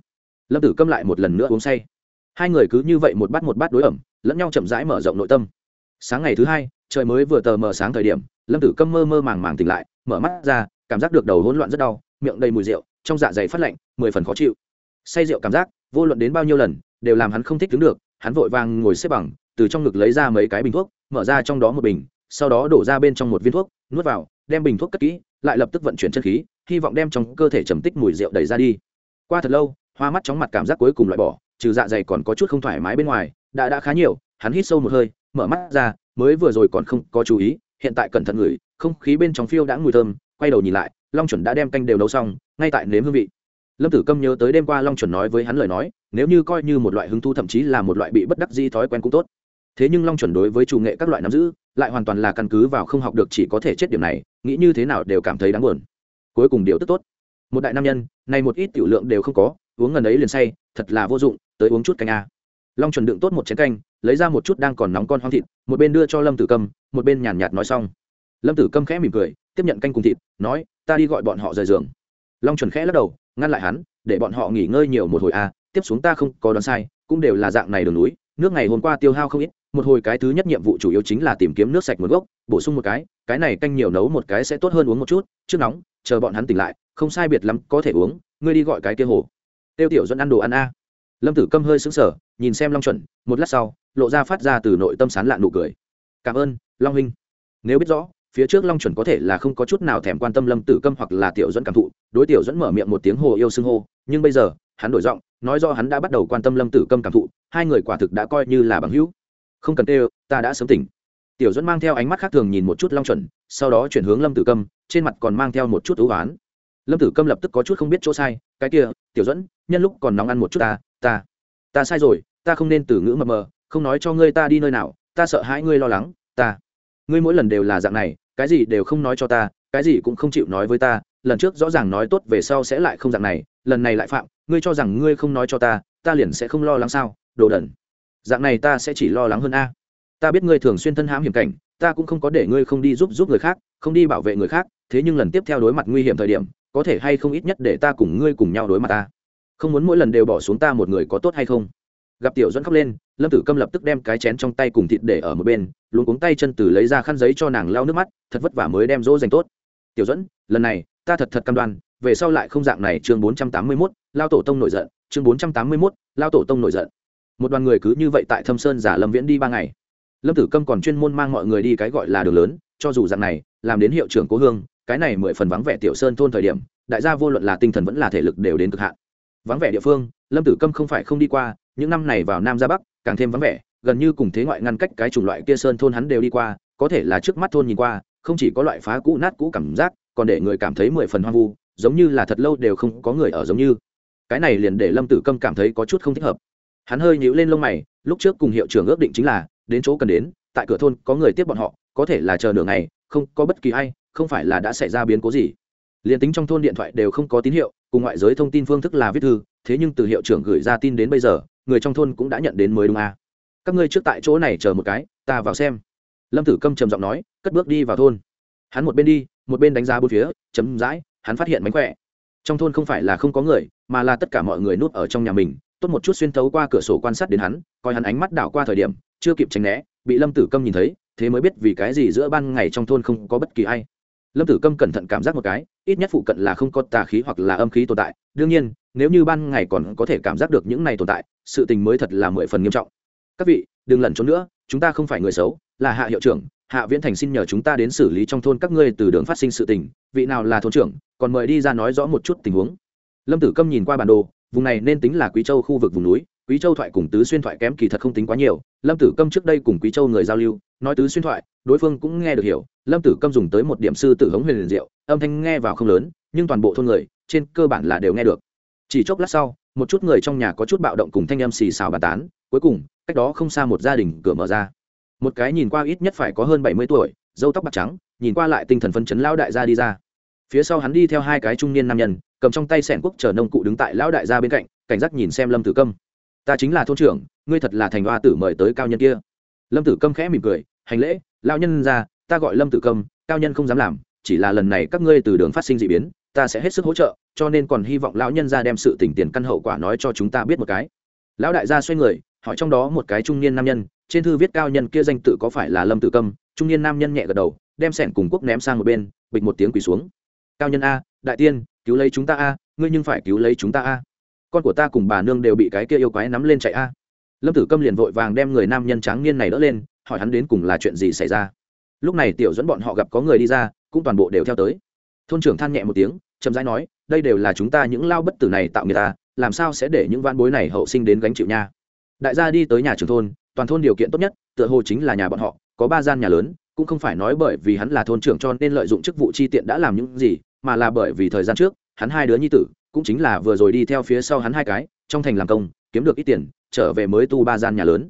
Lâm tử câm lại một lần nữa uống say. Hai người cứ như vậy một bát một bát đối ẩm, lẫn nhau chậm rãi mở rộng nội tâm. Sáng ngày thứ hai, trời mới vừa tờ mờ sáng thời điểm, lâm tử câm mơ mơ màng màng tỉnh lại, mở mắt ra, cảm giác được đầu hỗn loạn rất đau, miệng đầy mùi rượu, trong dạ dày phát lạnh, mười phần khó chịu. Say rượu cảm giác, vô luận đến bao nhiêu lần, đều làm hắn không thích đứng được, hắn vội vàng ngồi xếp bằng, từ trong ngực lấy ra mấy cái bình thuốc, mở ra trong đó một bình, sau đó đổ ra bên trong một viên thuốc, nuốt vào, đem bình thuốc cất kỹ, lại lập tức vận chuyển chân khí, hy vọng đem trong cơ thể trầm tích mùi rượu đẩy ra đi qua thật lâu, hoa mắt chóng mặt cảm giác cuối cùng loại bỏ, trừ dạ dày còn có chút không thoải mái bên ngoài, đã đã khá nhiều, hắn hít sâu một hơi, mở mắt ra, mới vừa rồi còn không có chú ý, hiện tại cẩn thận ngửi, không khí bên trong phiêu đã mùi thơm, quay đầu nhìn lại, long chuẩn đã đem canh đều nấu xong, ngay tại nếm hương vị. Lâm tử câm nhớ tới đêm qua long chuẩn nói với hắn lời nói, nếu như coi như một loại hứng thu thậm chí là một loại bị bất đắc di thói quen cũng tốt. Thế nhưng long chuẩn đối với chủ nghệ các loại nắm giữ, lại hoàn toàn là căn cứ vào không học được chỉ có thể chết điểm này, nghĩ như thế nào đều cảm thấy đáng buồn. Cuối cùng điều tức tốt một đại nam nhân này một ít tiểu lượng đều không có, uống ngần ấy liền say, thật là vô dụng, tới uống chút canh a. Long chuẩn đựng tốt một chén canh, lấy ra một chút đang còn nóng con hoang thịt, một bên đưa cho lâm tử câm, một bên nhàn nhạt nói xong. Lâm tử câm khẽ mỉm cười, tiếp nhận canh cùng thịt, nói, ta đi gọi bọn họ rời giường. Long chuẩn khẽ lắc đầu, ngăn lại hắn, để bọn họ nghỉ ngơi nhiều một hồi a, tiếp xuống ta không có đoán sai, cũng đều là dạng này đường núi, nước ngày hôm qua tiêu hao không ít, một hồi cái thứ nhất nhiệm vụ chủ yếu chính là tìm kiếm nước sạch nguồn gốc, bổ sung một cái cái này canh nhiều nấu một cái sẽ tốt hơn uống một chút, trước nóng chờ bọn hắn tỉnh lại, không sai biệt lắm, có thể uống, ngươi đi gọi cái kia hồ. Tiêu tiểu dẫn ăn đồ ăn a. Lâm tử câm hơi xứng sở nhìn xem long chuẩn, một lát sau, lộ ra phát ra từ nội tâm sán lạn nụ cười. Cảm ơn, long huynh. Nếu biết rõ, phía trước long chuẩn có thể là không có chút nào thèm quan tâm lâm tử câm hoặc là tiểu dẫn cảm thụ, đối tiểu dẫn mở miệng một tiếng hồ yêu xưng hô, nhưng bây giờ, hắn đổi giọng, nói do hắn đã bắt đầu quan tâm lâm tử câm cảm thụ, hai người quả thực đã coi như là bằng hữu. Không cần tê ta đã sớm tỉnh. Tiểu dẫn mang theo ánh mắt khác thường nhìn một chút long chuẩn, sau đó chuyển hướng lâm tử câm trên mặt còn mang theo một chút ưu oán lâm tử câm lập tức có chút không biết chỗ sai, cái kia, tiểu dẫn nhân lúc còn nóng ăn một chút ta ta ta sai rồi, ta không nên từ ngữ mập mờ, không nói cho ngươi ta đi nơi nào, ta sợ hãi ngươi lo lắng, ta, ngươi mỗi lần đều là dạng này, cái gì đều không nói cho ta, cái gì cũng không chịu nói với ta, lần trước rõ ràng nói tốt về sau sẽ lại không dạng này, lần này lại phạm, ngươi cho rằng ngươi không nói cho ta ta liền sẽ không lo lắng sao, đồ đần. Dạng này ta sẽ chỉ lo lắng hơn a. Ta biết ngươi thường xuyên thân hãm hiểm cảnh ta cũng không có để ngươi không đi giúp giúp người khác, không đi bảo vệ người khác, thế nhưng lần tiếp theo đối mặt nguy hiểm thời điểm, có thể hay không ít nhất để ta cùng ngươi cùng nhau đối mặt ta. Không muốn mỗi lần đều bỏ xuống ta một người có tốt hay không? Gặp tiểu dẫn khóc lên, lâm tử câm lập tức đem cái chén trong tay cùng thịt để ở một bên luôn cuống tay chân từ lấy ra khăn giấy cho nàng lau nước mắt, thật vất vả mới đem dỗ dành tốt. Tiểu dẫn lần này, ta thật thật cam đoan, về sau lại không dạng này. Chương bốn trăm tám mươi mốt, lao tổ tông nổi giận. Chương bốn trăm tám mươi mốt, lao tổ tông nổi giận. Một đoàn người cứ như vậy tại thâm sơn giả lâm viễn đi ba ngày lâm tử câm còn chuyên môn mang mọi người đi cái gọi là đường lớn, cho dù dạng này, làm đến hiệu trưởng cố hương, cái này mười phần vắng vẻ tiểu sơn thôn thời điểm, đại gia vô luận là tinh thần vẫn là thể lực đều đến cực hạn. Vắng vẻ địa phương, lâm tử câm không phải không đi qua, những năm này vào nam ra bắc, càng thêm vắng vẻ, gần như cùng thế ngoại ngăn cách cái chủng loại kia sơn thôn hắn đều đi qua, có thể là trước mắt thôn nhìn qua, không chỉ có loại phá cũ nát cũ cảm giác, còn để người cảm thấy mười phần hoang vu, giống như là thật lâu đều không có người ở giống như. Cái này liền để lâm tử câm cảm thấy có chút không thích hợp. Hắn hơi nhíu lên lông mày, lúc trước cùng hiệu trưởng ước định chính là đến chỗ cần đến, tại cửa thôn có người tiếp bọn họ, có thể là chờ nửa ngày, không có bất kỳ ai, không phải là đã xảy ra biến cố gì. Liền tính trong thôn điện thoại đều không có tín hiệu, cùng ngoại giới thông tin phương thức là viết thư, thế nhưng từ hiệu trưởng gửi ra tin đến bây giờ, người trong thôn cũng đã nhận đến mới đúng à. các ngươi trước tại chỗ này chờ một cái, ta vào xem. Lâm tử câm trầm giọng nói, cất bước đi vào thôn. Hắn một bên đi, một bên đánh giá bốn phía chấm dãi hắn phát hiện mánh khỏe. Trong thôn không phải là không có người, mà là tất cả mọi người núp ở trong nhà mình tốt một chút xuyên thấu qua cửa sổ quan sát đến hắn, coi hắn ánh mắt đảo qua thời điểm, chưa kịp tránh né, bị lâm tử câm nhìn thấy, thế mới biết vì cái gì giữa ban ngày trong thôn không có bất kỳ ai. Lâm tử câm cẩn thận cảm giác một cái, ít nhất phụ cận là không có tà khí hoặc là âm khí tồn tại, đương nhiên, nếu như ban ngày còn có thể cảm giác được những này tồn tại, sự tình mới thật là mười phần nghiêm trọng. Các vị, đừng lẩn trốn nữa, chúng ta không phải người xấu, là hạ hiệu trưởng, hạ viễn thành xin nhờ chúng ta đến xử lý trong thôn các ngươi từ đường phát sinh sự tình, vị nào là thôn trưởng, còn mời đi ra nói rõ một chút tình huống. Lâm tử câm nhìn qua bản đồ vùng này nên tính là quý châu khu vực vùng núi, quý châu thoại cùng tứ xuyên thoại kém kỳ thật không tính quá nhiều, lâm tử câm trước đây cùng quý châu người giao lưu, nói tứ xuyên thoại, đối phương cũng nghe được hiểu, lâm tử câm dùng tới một điểm sư tử hống huyền liền diệu, âm thanh nghe vào không lớn, nhưng toàn bộ thôn người, trên cơ bản là đều nghe được. Chỉ chốc lát sau, một chút người trong nhà có chút bạo động cùng thanh âm xì xào bàn tán, cuối cùng, cách đó không xa một gia đình cửa mở ra. Một cái nhìn qua ít nhất phải có hơn bảy mươi tuổi dâu tóc bạc trắng, nhìn qua lại tinh thần phân chấn lão đại gia đi ra. Phía sau hắn đi theo hai cái trung niên nam nhân cầm trong tay sẻn quốc chờ nông cụ đứng tại lão đại gia bên cạnh, cảnh giác nhìn xem lâm tử câm. Ta chính là thôn trưởng, ngươi thật là thành hoa tử mời tới cao nhân kia. Lâm tử câm khẽ mỉm cười, hành lễ lao nhân ra, ta gọi lâm tử câm, cao nhân không dám làm, chỉ là lần này các ngươi từ đường phát sinh d ị biến, ta sẽ hết sức hỗ trợ, cho nên còn hy vọng lão nhân ra đem sự tỉnh tiền căn hậu quả nói cho chúng ta biết một cái. Lão đại gia xoay người, hỏi trong đó một cái trung niên nam nhân, trên thư viết cao nhân kia danh tự có phải là lâm tử câm? Trung niên nam nhân nhẹ gật đầu, đem sẻn cùng quốc ném sang một bên, bịch một tiếng quỳ xuống. Cao nhân a, đại tiên cứu lấy chúng ta a, ngươi nhưng phải cứu lấy chúng ta a. Con của ta cùng bà nương đều bị cái kia yêu quái nắm lên chạy a. Lâm tử câm liền vội vàng đem người nam nhân tráng niên này đỡ lên, hỏi hắn đến cùng là chuyện gì xảy ra. Lúc này tiểu dẫn bọn họ gặp có người đi ra, cũng toàn bộ đều theo tới. Thôn trưởng than nhẹ một tiếng, chậm rãi nói, đây đều là chúng ta những lao bất tử này tạo người ta làm sao sẽ để những van bối này hậu sinh đến gánh chịu nha? Đại gia đi tới nhà trường thôn, toàn thôn điều kiện tốt nhất, tựa hồ chính là nhà bọn họ, có ba gian nhà lớn, cũng không phải nói bởi vì hắn là thôn trưởng cho nên lợi dụng chức vụ chi tiện đã làm những gì mà là bởi vì thời gian trước, hắn hai đứa nhi tử cũng chính là vừa rồi đi theo phía sau hắn hai cái, trong thành làm công, kiếm được ít tiền, trở về mới tu ba gian nhà lớn.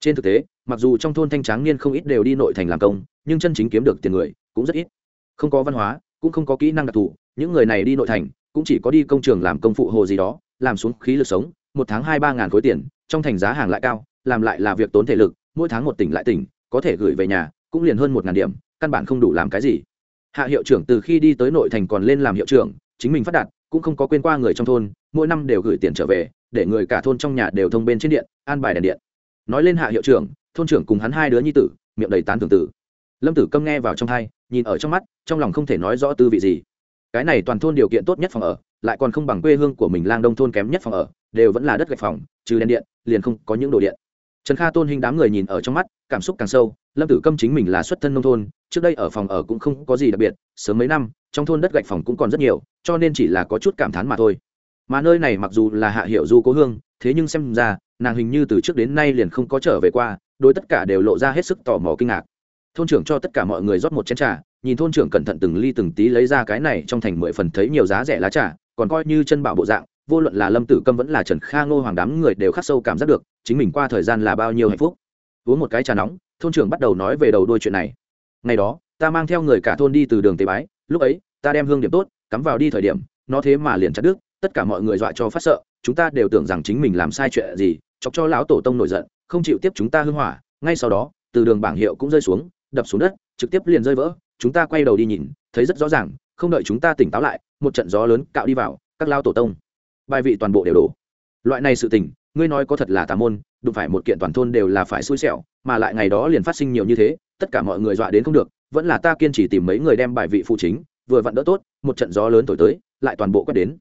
Trên thực tế, mặc dù trong thôn thanh tráng niên không ít đều đi nội thành làm công, nhưng chân chính kiếm được tiền người cũng rất ít. Không có văn hóa, cũng không có kỹ năng đặc thù, những người này đi nội thành cũng chỉ có đi công trường làm công phụ hồ gì đó, làm xuống khí lực sống, một tháng hai ba ngàn khối tiền, trong thành giá hàng lại cao, làm lại là việc tốn thể lực, mỗi tháng một tỉnh lại tỉnh, có thể gửi về nhà, cũng liền hơn một ngàn điểm, căn bản không đủ làm cái gì hạ hiệu trưởng từ khi đi tới nội thành còn lên làm hiệu trưởng, chính mình phát đạt, cũng không có quên qua người trong thôn, mỗi năm đều gửi tiền trở về, để người cả thôn trong nhà đều thông bên trên điện, an bài đèn điện. Nói lên hạ hiệu trưởng, thôn trưởng cùng hắn hai đứa nhi tử, miệng đầy tán tưởng tử. Lâm tử câm nghe vào trong hai nhìn ở trong mắt, trong lòng không thể nói rõ tư vị gì. Cái này toàn thôn điều kiện tốt nhất phòng ở, lại còn không bằng quê hương của mình lang đông thôn kém nhất phòng ở, đều vẫn là đất gạch phòng, trừ đèn điện, liền không có những đồ điện trần kha tôn hình đám người nhìn ở trong mắt, cảm xúc càng sâu, lâm tử câm chính mình là xuất thân nông thôn, trước đây ở phòng ở cũng không có gì đặc biệt, sớm mấy năm, trong thôn đất gạch phòng cũng còn rất nhiều, cho nên chỉ là có chút cảm thán mà thôi. Mà nơi này mặc dù là hạ hiệu du cố hương, thế nhưng xem ra, nàng hình như từ trước đến nay liền không có trở về qua, đối tất cả đều lộ ra hết sức tò mò kinh ngạc. Thôn trưởng cho tất cả mọi người rót một chén trà, nhìn thôn trưởng cẩn thận từng ly từng tí lấy ra cái này trong thành mười phần thấy nhiều giá rẻ lá trà, còn coi như chân bảo bộ dạng vô luận là lâm tử câm vẫn là trần kha ngô hoàng đám người đều khắc sâu cảm giác được chính mình qua thời gian là bao nhiêu hạnh phúc. Uống một cái trà nóng, thôn trưởng bắt đầu nói về đầu đuôi chuyện này. Ngày đó, ta mang theo người cả thôn đi từ đường tế bái, lúc ấy, ta đem hương điểm tốt, cắm vào đi thời điểm, nó thế mà liền chặt đứt, tất cả mọi người dọa cho phát sợ, chúng ta đều tưởng rằng chính mình làm sai chuyện gì, chọc cho lão tổ tông nổi giận, không chịu tiếp chúng ta hưng hỏa, ngay sau đó, từ đường bảng hiệu cũng rơi xuống, đập xuống đất, trực tiếp liền rơi vỡ, chúng ta quay đầu đi nhìn, thấy rất rõ ràng, không đợi chúng ta tỉnh táo lại, một trận gió lớn cạo đi vào, các lao tổ tông bài vị toàn bộ đều đổ. Loại này sự tình ngươi nói có thật là tà môn đụng phải một kiện toàn thôn đều là phải xui xẻo mà lại ngày đó liền phát sinh nhiều như thế tất cả mọi người dọa đến không được vẫn là ta kiên trì tìm mấy người đem bài vị phụ chính vừa vặn đỡ tốt một trận gió lớn thổi tới lại toàn bộ quét đến.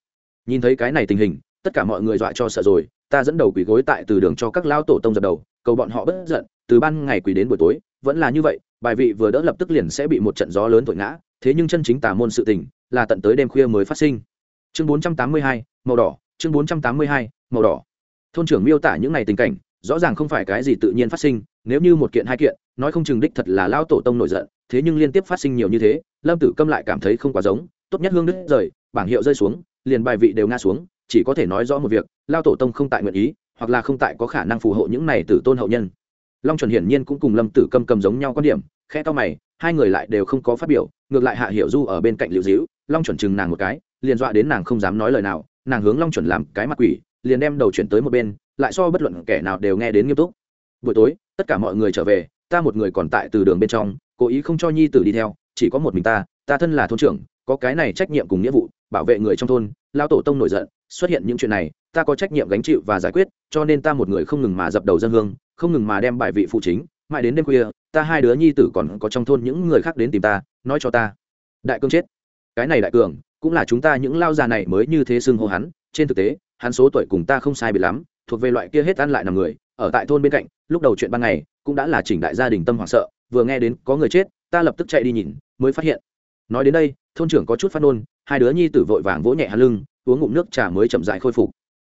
Nhìn thấy cái này tình hình tất cả mọi người dọa cho sợ rồi ta dẫn đầu quỷ gối tại từ đường cho các lao tổ tông dập đầu cầu bọn họ bất giận từ ban ngày quỳ đến buổi tối vẫn là như vậy bài vị vừa đỡ lập tức liền sẽ bị một trận gió lớn thổi ngã thế nhưng chân chính tà môn sự tình là tận tới đêm khuya mới phát sinh. Chương 482, màu đỏ chương 482, màu đỏ. Thôn trưởng miêu tả những ngày tình cảnh rõ ràng không phải cái gì tự nhiên phát sinh nếu như một kiện hai kiện nói không chừng đích thật là lao tổ tông nổi giận thế nhưng liên tiếp phát sinh nhiều như thế lâm tử câm lại cảm thấy không quá giống tốt nhất hương đứt rời bảng hiệu rơi xuống liền bài vị đều ngã xuống chỉ có thể nói rõ một việc lao tổ tông không tại nguyện ý hoặc là không tại có khả năng phù hộ những này tử tôn hậu nhân. Long chuẩn hiển nhiên cũng cùng lâm tử câm cầm giống nhau quan điểm khe to mày hai người lại đều không có phát biểu ngược lại hạ hiểu du ở bên cạnh liệu dĩu long chuẩn chừng nàng một cái liền dọa đến nàng không dám nói lời nào nàng hướng long chuẩn làm cái mặt quỷ, liền đem đầu chuyển tới một bên, lại so bất luận kẻ nào đều nghe đến nghiêm túc. Buổi tối, tất cả mọi người trở về, ta một người còn tại từ đường bên trong, cố ý không cho nhi tử đi theo, chỉ có một mình ta ta thân là thôn trưởng, có cái này trách nhiệm cùng nghĩa vụ, bảo vệ người trong thôn lao tổ tông nổi giận, xuất hiện những chuyện này, ta có trách nhiệm gánh chịu và giải quyết, cho nên ta một người không ngừng mà dập đầu dân hương, không ngừng mà đem bài vị phụ chính, mãi đến đêm khuya, ta hai đứa nhi tử còn có trong thôn những người khác đến tìm ta, nói cho ta. Đại cương chết. Cái này đại cường cũng là chúng ta những lao già này mới như thế xưng hô hắn, trên thực tế, hắn số tuổi cùng ta không sai biệt lắm, thuộc về loại kia hết ăn lại nằm người, ở tại thôn bên cạnh, lúc đầu chuyện ban ngày, cũng đã là chỉnh đại gia đình tâm hoảng sợ, vừa nghe đến có người chết, ta lập tức chạy đi nhìn, mới phát hiện. Nói đến đây, thôn trưởng có chút phát nôn hai đứa nhi tử vội vàng vỗ nhẹ hắn lưng, uống ngụm nước trà mới chậm dại khôi phục.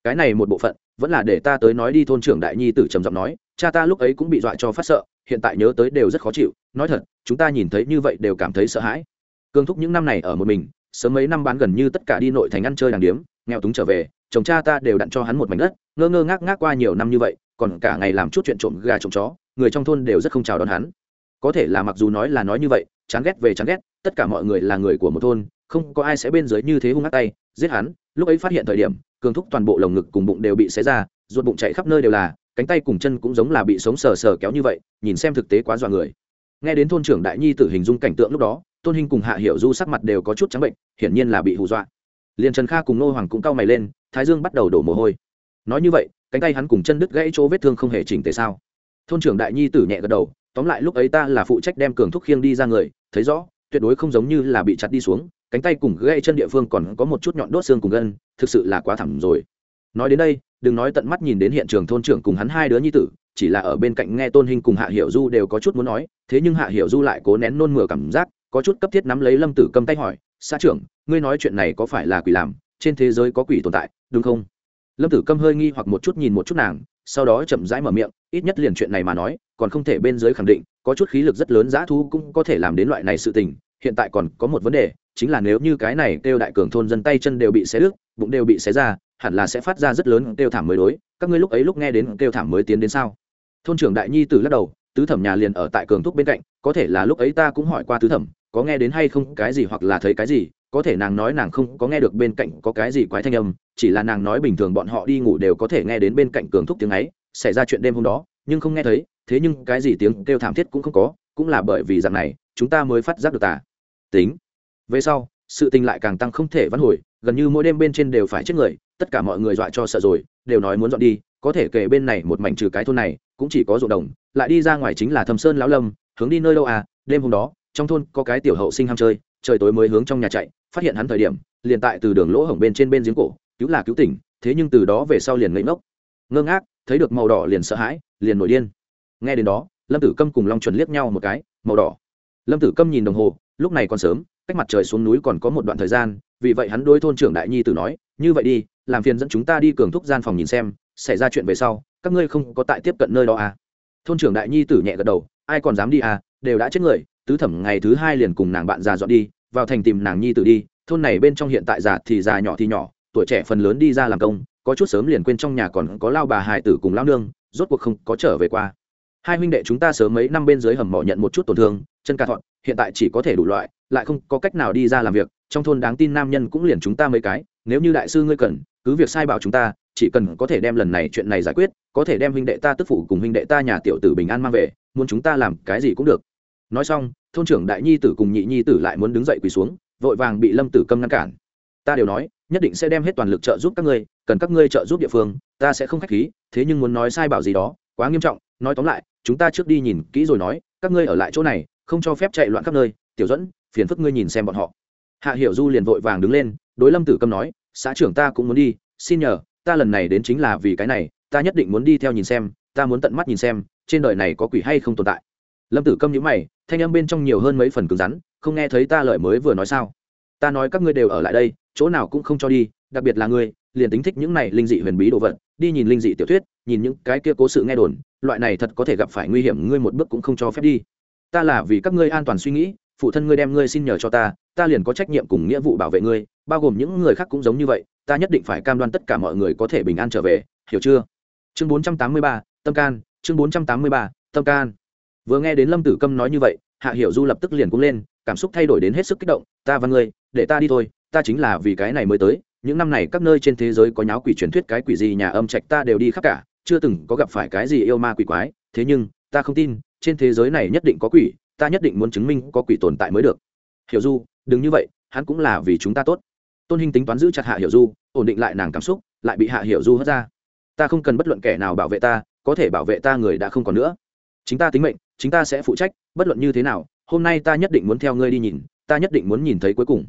Cái này một bộ phận, vẫn là để ta tới nói đi, thôn trưởng đại nhi tử trầm giọng nói, cha ta lúc ấy cũng bị dọa cho phát sợ, hiện tại nhớ tới đều rất khó chịu, nói thật, chúng ta nhìn thấy như vậy đều cảm thấy sợ hãi. Cương thúc những năm này ở một mình sớm mấy năm bán gần như tất cả đi nội thành ăn chơi đàng điếm, nghèo túng trở về, chồng cha ta đều đặn cho hắn một mảnh đất, ngơ ngơ ngác ngác qua nhiều năm như vậy, còn cả ngày làm chút chuyện trộm gà trộm chó, người trong thôn đều rất không chào đón hắn. Có thể là mặc dù nói là nói như vậy, chán ghét về chán ghét, tất cả mọi người là người của một thôn, không có ai sẽ bên dưới như thế hung ác tay, giết hắn. Lúc ấy phát hiện thời điểm, cường thúc toàn bộ lồng ngực cùng bụng đều bị xé ra, ruột bụng chạy khắp nơi đều là, cánh tay cùng chân cũng giống là bị sống sờ sờ kéo như vậy, nhìn xem thực tế quá dọa người. Nghe đến thôn trưởng đại nhi tử hình dung cảnh tượng lúc đó tôn Hinh cùng hạ hiểu du sắc mặt đều có chút trắng bệnh, hiển nhiên là bị hù dọa. Liền trần kha cùng nô hoàng cũng cau mày lên, thái dương bắt đầu đổ mồ hôi. Nói như vậy, cánh tay hắn cùng chân đứt gãy chỗ vết thương không hề chỉnh tề sao? Thôn trưởng đại nhi tử nhẹ gật đầu, tóm lại lúc ấy ta là phụ trách đem cường thúc khiêng đi ra người, thấy rõ, tuyệt đối không giống như là bị chặt đi xuống, cánh tay cùng gãy chân địa phương còn có một chút nhọn đốt xương cùng gân, thực sự là quá thẳng rồi. Nói đến đây, đừng nói tận mắt nhìn đến hiện trường thôn trưởng cùng hắn hai đứa nhi tử, chỉ là ở bên cạnh nghe tôn hình cùng hạ hiểu du đều có chút muốn nói, thế nhưng hạ hiểu du lại cố nén nôn mửa cảm giác có chút cấp thiết nắm lấy lâm tử cầm tay hỏi xã trưởng, ngươi nói chuyện này có phải là quỷ làm? Trên thế giới có quỷ tồn tại, đúng không? Lâm tử cầm hơi nghi hoặc một chút nhìn một chút nàng, sau đó chậm rãi mở miệng, ít nhất liền chuyện này mà nói, còn không thể bên dưới khẳng định, có chút khí lực rất lớn dã thu cũng có thể làm đến loại này sự tình, hiện tại còn có một vấn đề, chính là nếu như cái này kêu đại cường thôn dân tay chân đều bị xé đứt, bụng đều bị xé ra, hẳn là sẽ phát ra rất lớn kêu thảm mới đối, các ngươi lúc ấy lúc nghe đến kêu thảm mới tiến đến sao? Thôn trưởng đại nhi tử lắc đầu, tứ thẩm nhà liền ở tại cường thúc bên cạnh, có thể là lúc ấy ta cũng hỏi qua tứ thẩm có nghe đến hay không, cái gì hoặc là thấy cái gì, có thể nàng nói nàng không có nghe được bên cạnh có cái gì quái thanh âm, chỉ là nàng nói bình thường bọn họ đi ngủ đều có thể nghe đến bên cạnh cường thúc tiếng ấy, xảy ra chuyện đêm hôm đó, nhưng không nghe thấy, thế nhưng cái gì tiếng kêu thảm thiết cũng không có, cũng là bởi vì dạng này, chúng ta mới phát giác được tà tính. Về sau, sự tình lại càng tăng không thể vãn hồi, gần như mỗi đêm bên trên đều phải chết người, tất cả mọi người dọa cho sợ rồi, đều nói muốn dọn đi, có thể kể bên này một mảnh trừ cái thôn này, cũng chỉ có ruộng đồng, lại đi ra ngoài chính là thâm sơn lão lâm, hướng đi nơi đâu à đêm hôm đó trong thôn có cái tiểu hậu sinh ham chơi, trời tối mới hướng trong nhà chạy, phát hiện hắn thời điểm, liền tại từ đường lỗ hổng bên trên bên giếng cổ, cứu là cứu tỉnh, thế nhưng từ đó về sau liền ngây ngốc. Ngơ ngác, thấy được màu đỏ liền sợ hãi, liền nổi điên. Nghe đến đó, lâm tử câm cùng long chuẩn liếc nhau một cái, màu đỏ. Lâm tử câm nhìn đồng hồ, lúc này còn sớm, cách mặt trời xuống núi còn có một đoạn thời gian, vì vậy hắn đôi thôn trưởng đại nhi tử nói, như vậy đi, làm phiền dẫn chúng ta đi cường thúc gian phòng nhìn xem, xảy ra chuyện về sau, các ngươi không có tại tiếp cận nơi đó à? Thôn trưởng đại nhi tử nhẹ gật đầu, ai còn dám đi à đều đã chết người tứ thẩm ngày thứ hai liền cùng nàng bạn già dọn đi, vào thành tìm nàng nhi tử đi, thôn này bên trong hiện tại già thì già nhỏ thì nhỏ, tuổi trẻ phần lớn đi ra làm công, có chút sớm liền quên trong nhà còn có lao bà hài tử cùng lao nương, rốt cuộc không có trở về qua. Hai huynh đệ chúng ta sớm mấy năm bên dưới hầm mỏ nhận một chút tổn thương, chân ca thọn, hiện tại chỉ có thể đủ loại, lại không có cách nào đi ra làm việc, trong thôn đáng tin nam nhân cũng liền chúng ta mấy cái, nếu như đại sư ngươi cần, cứ việc sai bảo chúng ta, chỉ cần có thể đem lần này chuyện này giải quyết, có thể đem huynh đệ ta tức phụ cùng huynh đệ ta nhà tiểu tử bình an mang về, muốn chúng ta làm cái gì cũng được. Nói xong thôn trưởng đại nhi tử cùng nhị nhi tử lại muốn đứng dậy quỳ xuống, vội vàng bị lâm tử câm ngăn cản. Ta đều nói, nhất định sẽ đem hết toàn lực trợ giúp các ngươi, cần các ngươi trợ giúp địa phương, ta sẽ không khách khí, thế nhưng muốn nói sai bảo gì đó, quá nghiêm trọng, nói tóm lại, chúng ta trước đi nhìn kỹ rồi nói, các ngươi ở lại chỗ này, không cho phép chạy loạn khắp nơi, tiểu dẫn phiền phức ngươi nhìn xem bọn họ. Hạ hiểu du liền vội vàng đứng lên, đối lâm tử câm nói, xã trưởng ta cũng muốn đi, xin nhờ, ta lần này đến chính là vì cái này, ta nhất định muốn đi theo nhìn xem, ta muốn tận mắt nhìn xem, trên đời này có quỷ hay không tồn tại. Lâm tử câm nhữ mày thanh âm bên trong nhiều hơn mấy phần cứng rắn không nghe thấy ta lời mới vừa nói sao? Ta nói các ngươi đều ở lại đây chỗ nào cũng không cho đi đặc biệt là ngươi liền tính thích những này linh dị huyền bí đồ vật đi nhìn linh dị tiểu thuyết nhìn những cái kia cố sự nghe đồn loại này thật có thể gặp phải nguy hiểm ngươi một bước cũng không cho phép đi. Ta là vì các ngươi an toàn suy nghĩ phụ thân ngươi đem ngươi xin nhờ cho ta ta liền có trách nhiệm cùng nghĩa vụ bảo vệ ngươi bao gồm những người khác cũng giống như vậy ta nhất định phải cam đoan tất cả mọi người có thể bình an trở về hiểu chưa? Chương 483, tâm can chương 483, tâm can vừa nghe đến lâm tử câm nói như vậy, hạ hiểu du lập tức liền cũng lên, cảm xúc thay đổi đến hết sức kích động, ta và ngươi, để ta đi thôi, ta chính là vì cái này mới tới, những năm này các nơi trên thế giới có nháo quỷ truyền thuyết cái quỷ gì nhà âm trạch ta đều đi khắp cả, chưa từng có gặp phải cái gì yêu ma quỷ quái, thế nhưng, ta không tin, trên thế giới này nhất định có quỷ, ta nhất định muốn chứng minh có quỷ tồn tại mới được. Hiểu du, đừng như vậy, hắn cũng là vì chúng ta tốt. Tôn hình tính toán giữ chặt hạ hiểu du, ổn định lại nàng cảm xúc, lại bị hạ hiểu du hất ra. Ta không cần bất luận kẻ nào bảo vệ ta, có thể bảo vệ ta người đã không còn nữa chính ta tính mệnh, chính ta sẽ phụ trách, bất luận như thế nào, hôm nay ta nhất định muốn theo ngươi đi nhìn, ta nhất định muốn nhìn thấy cuối cùng.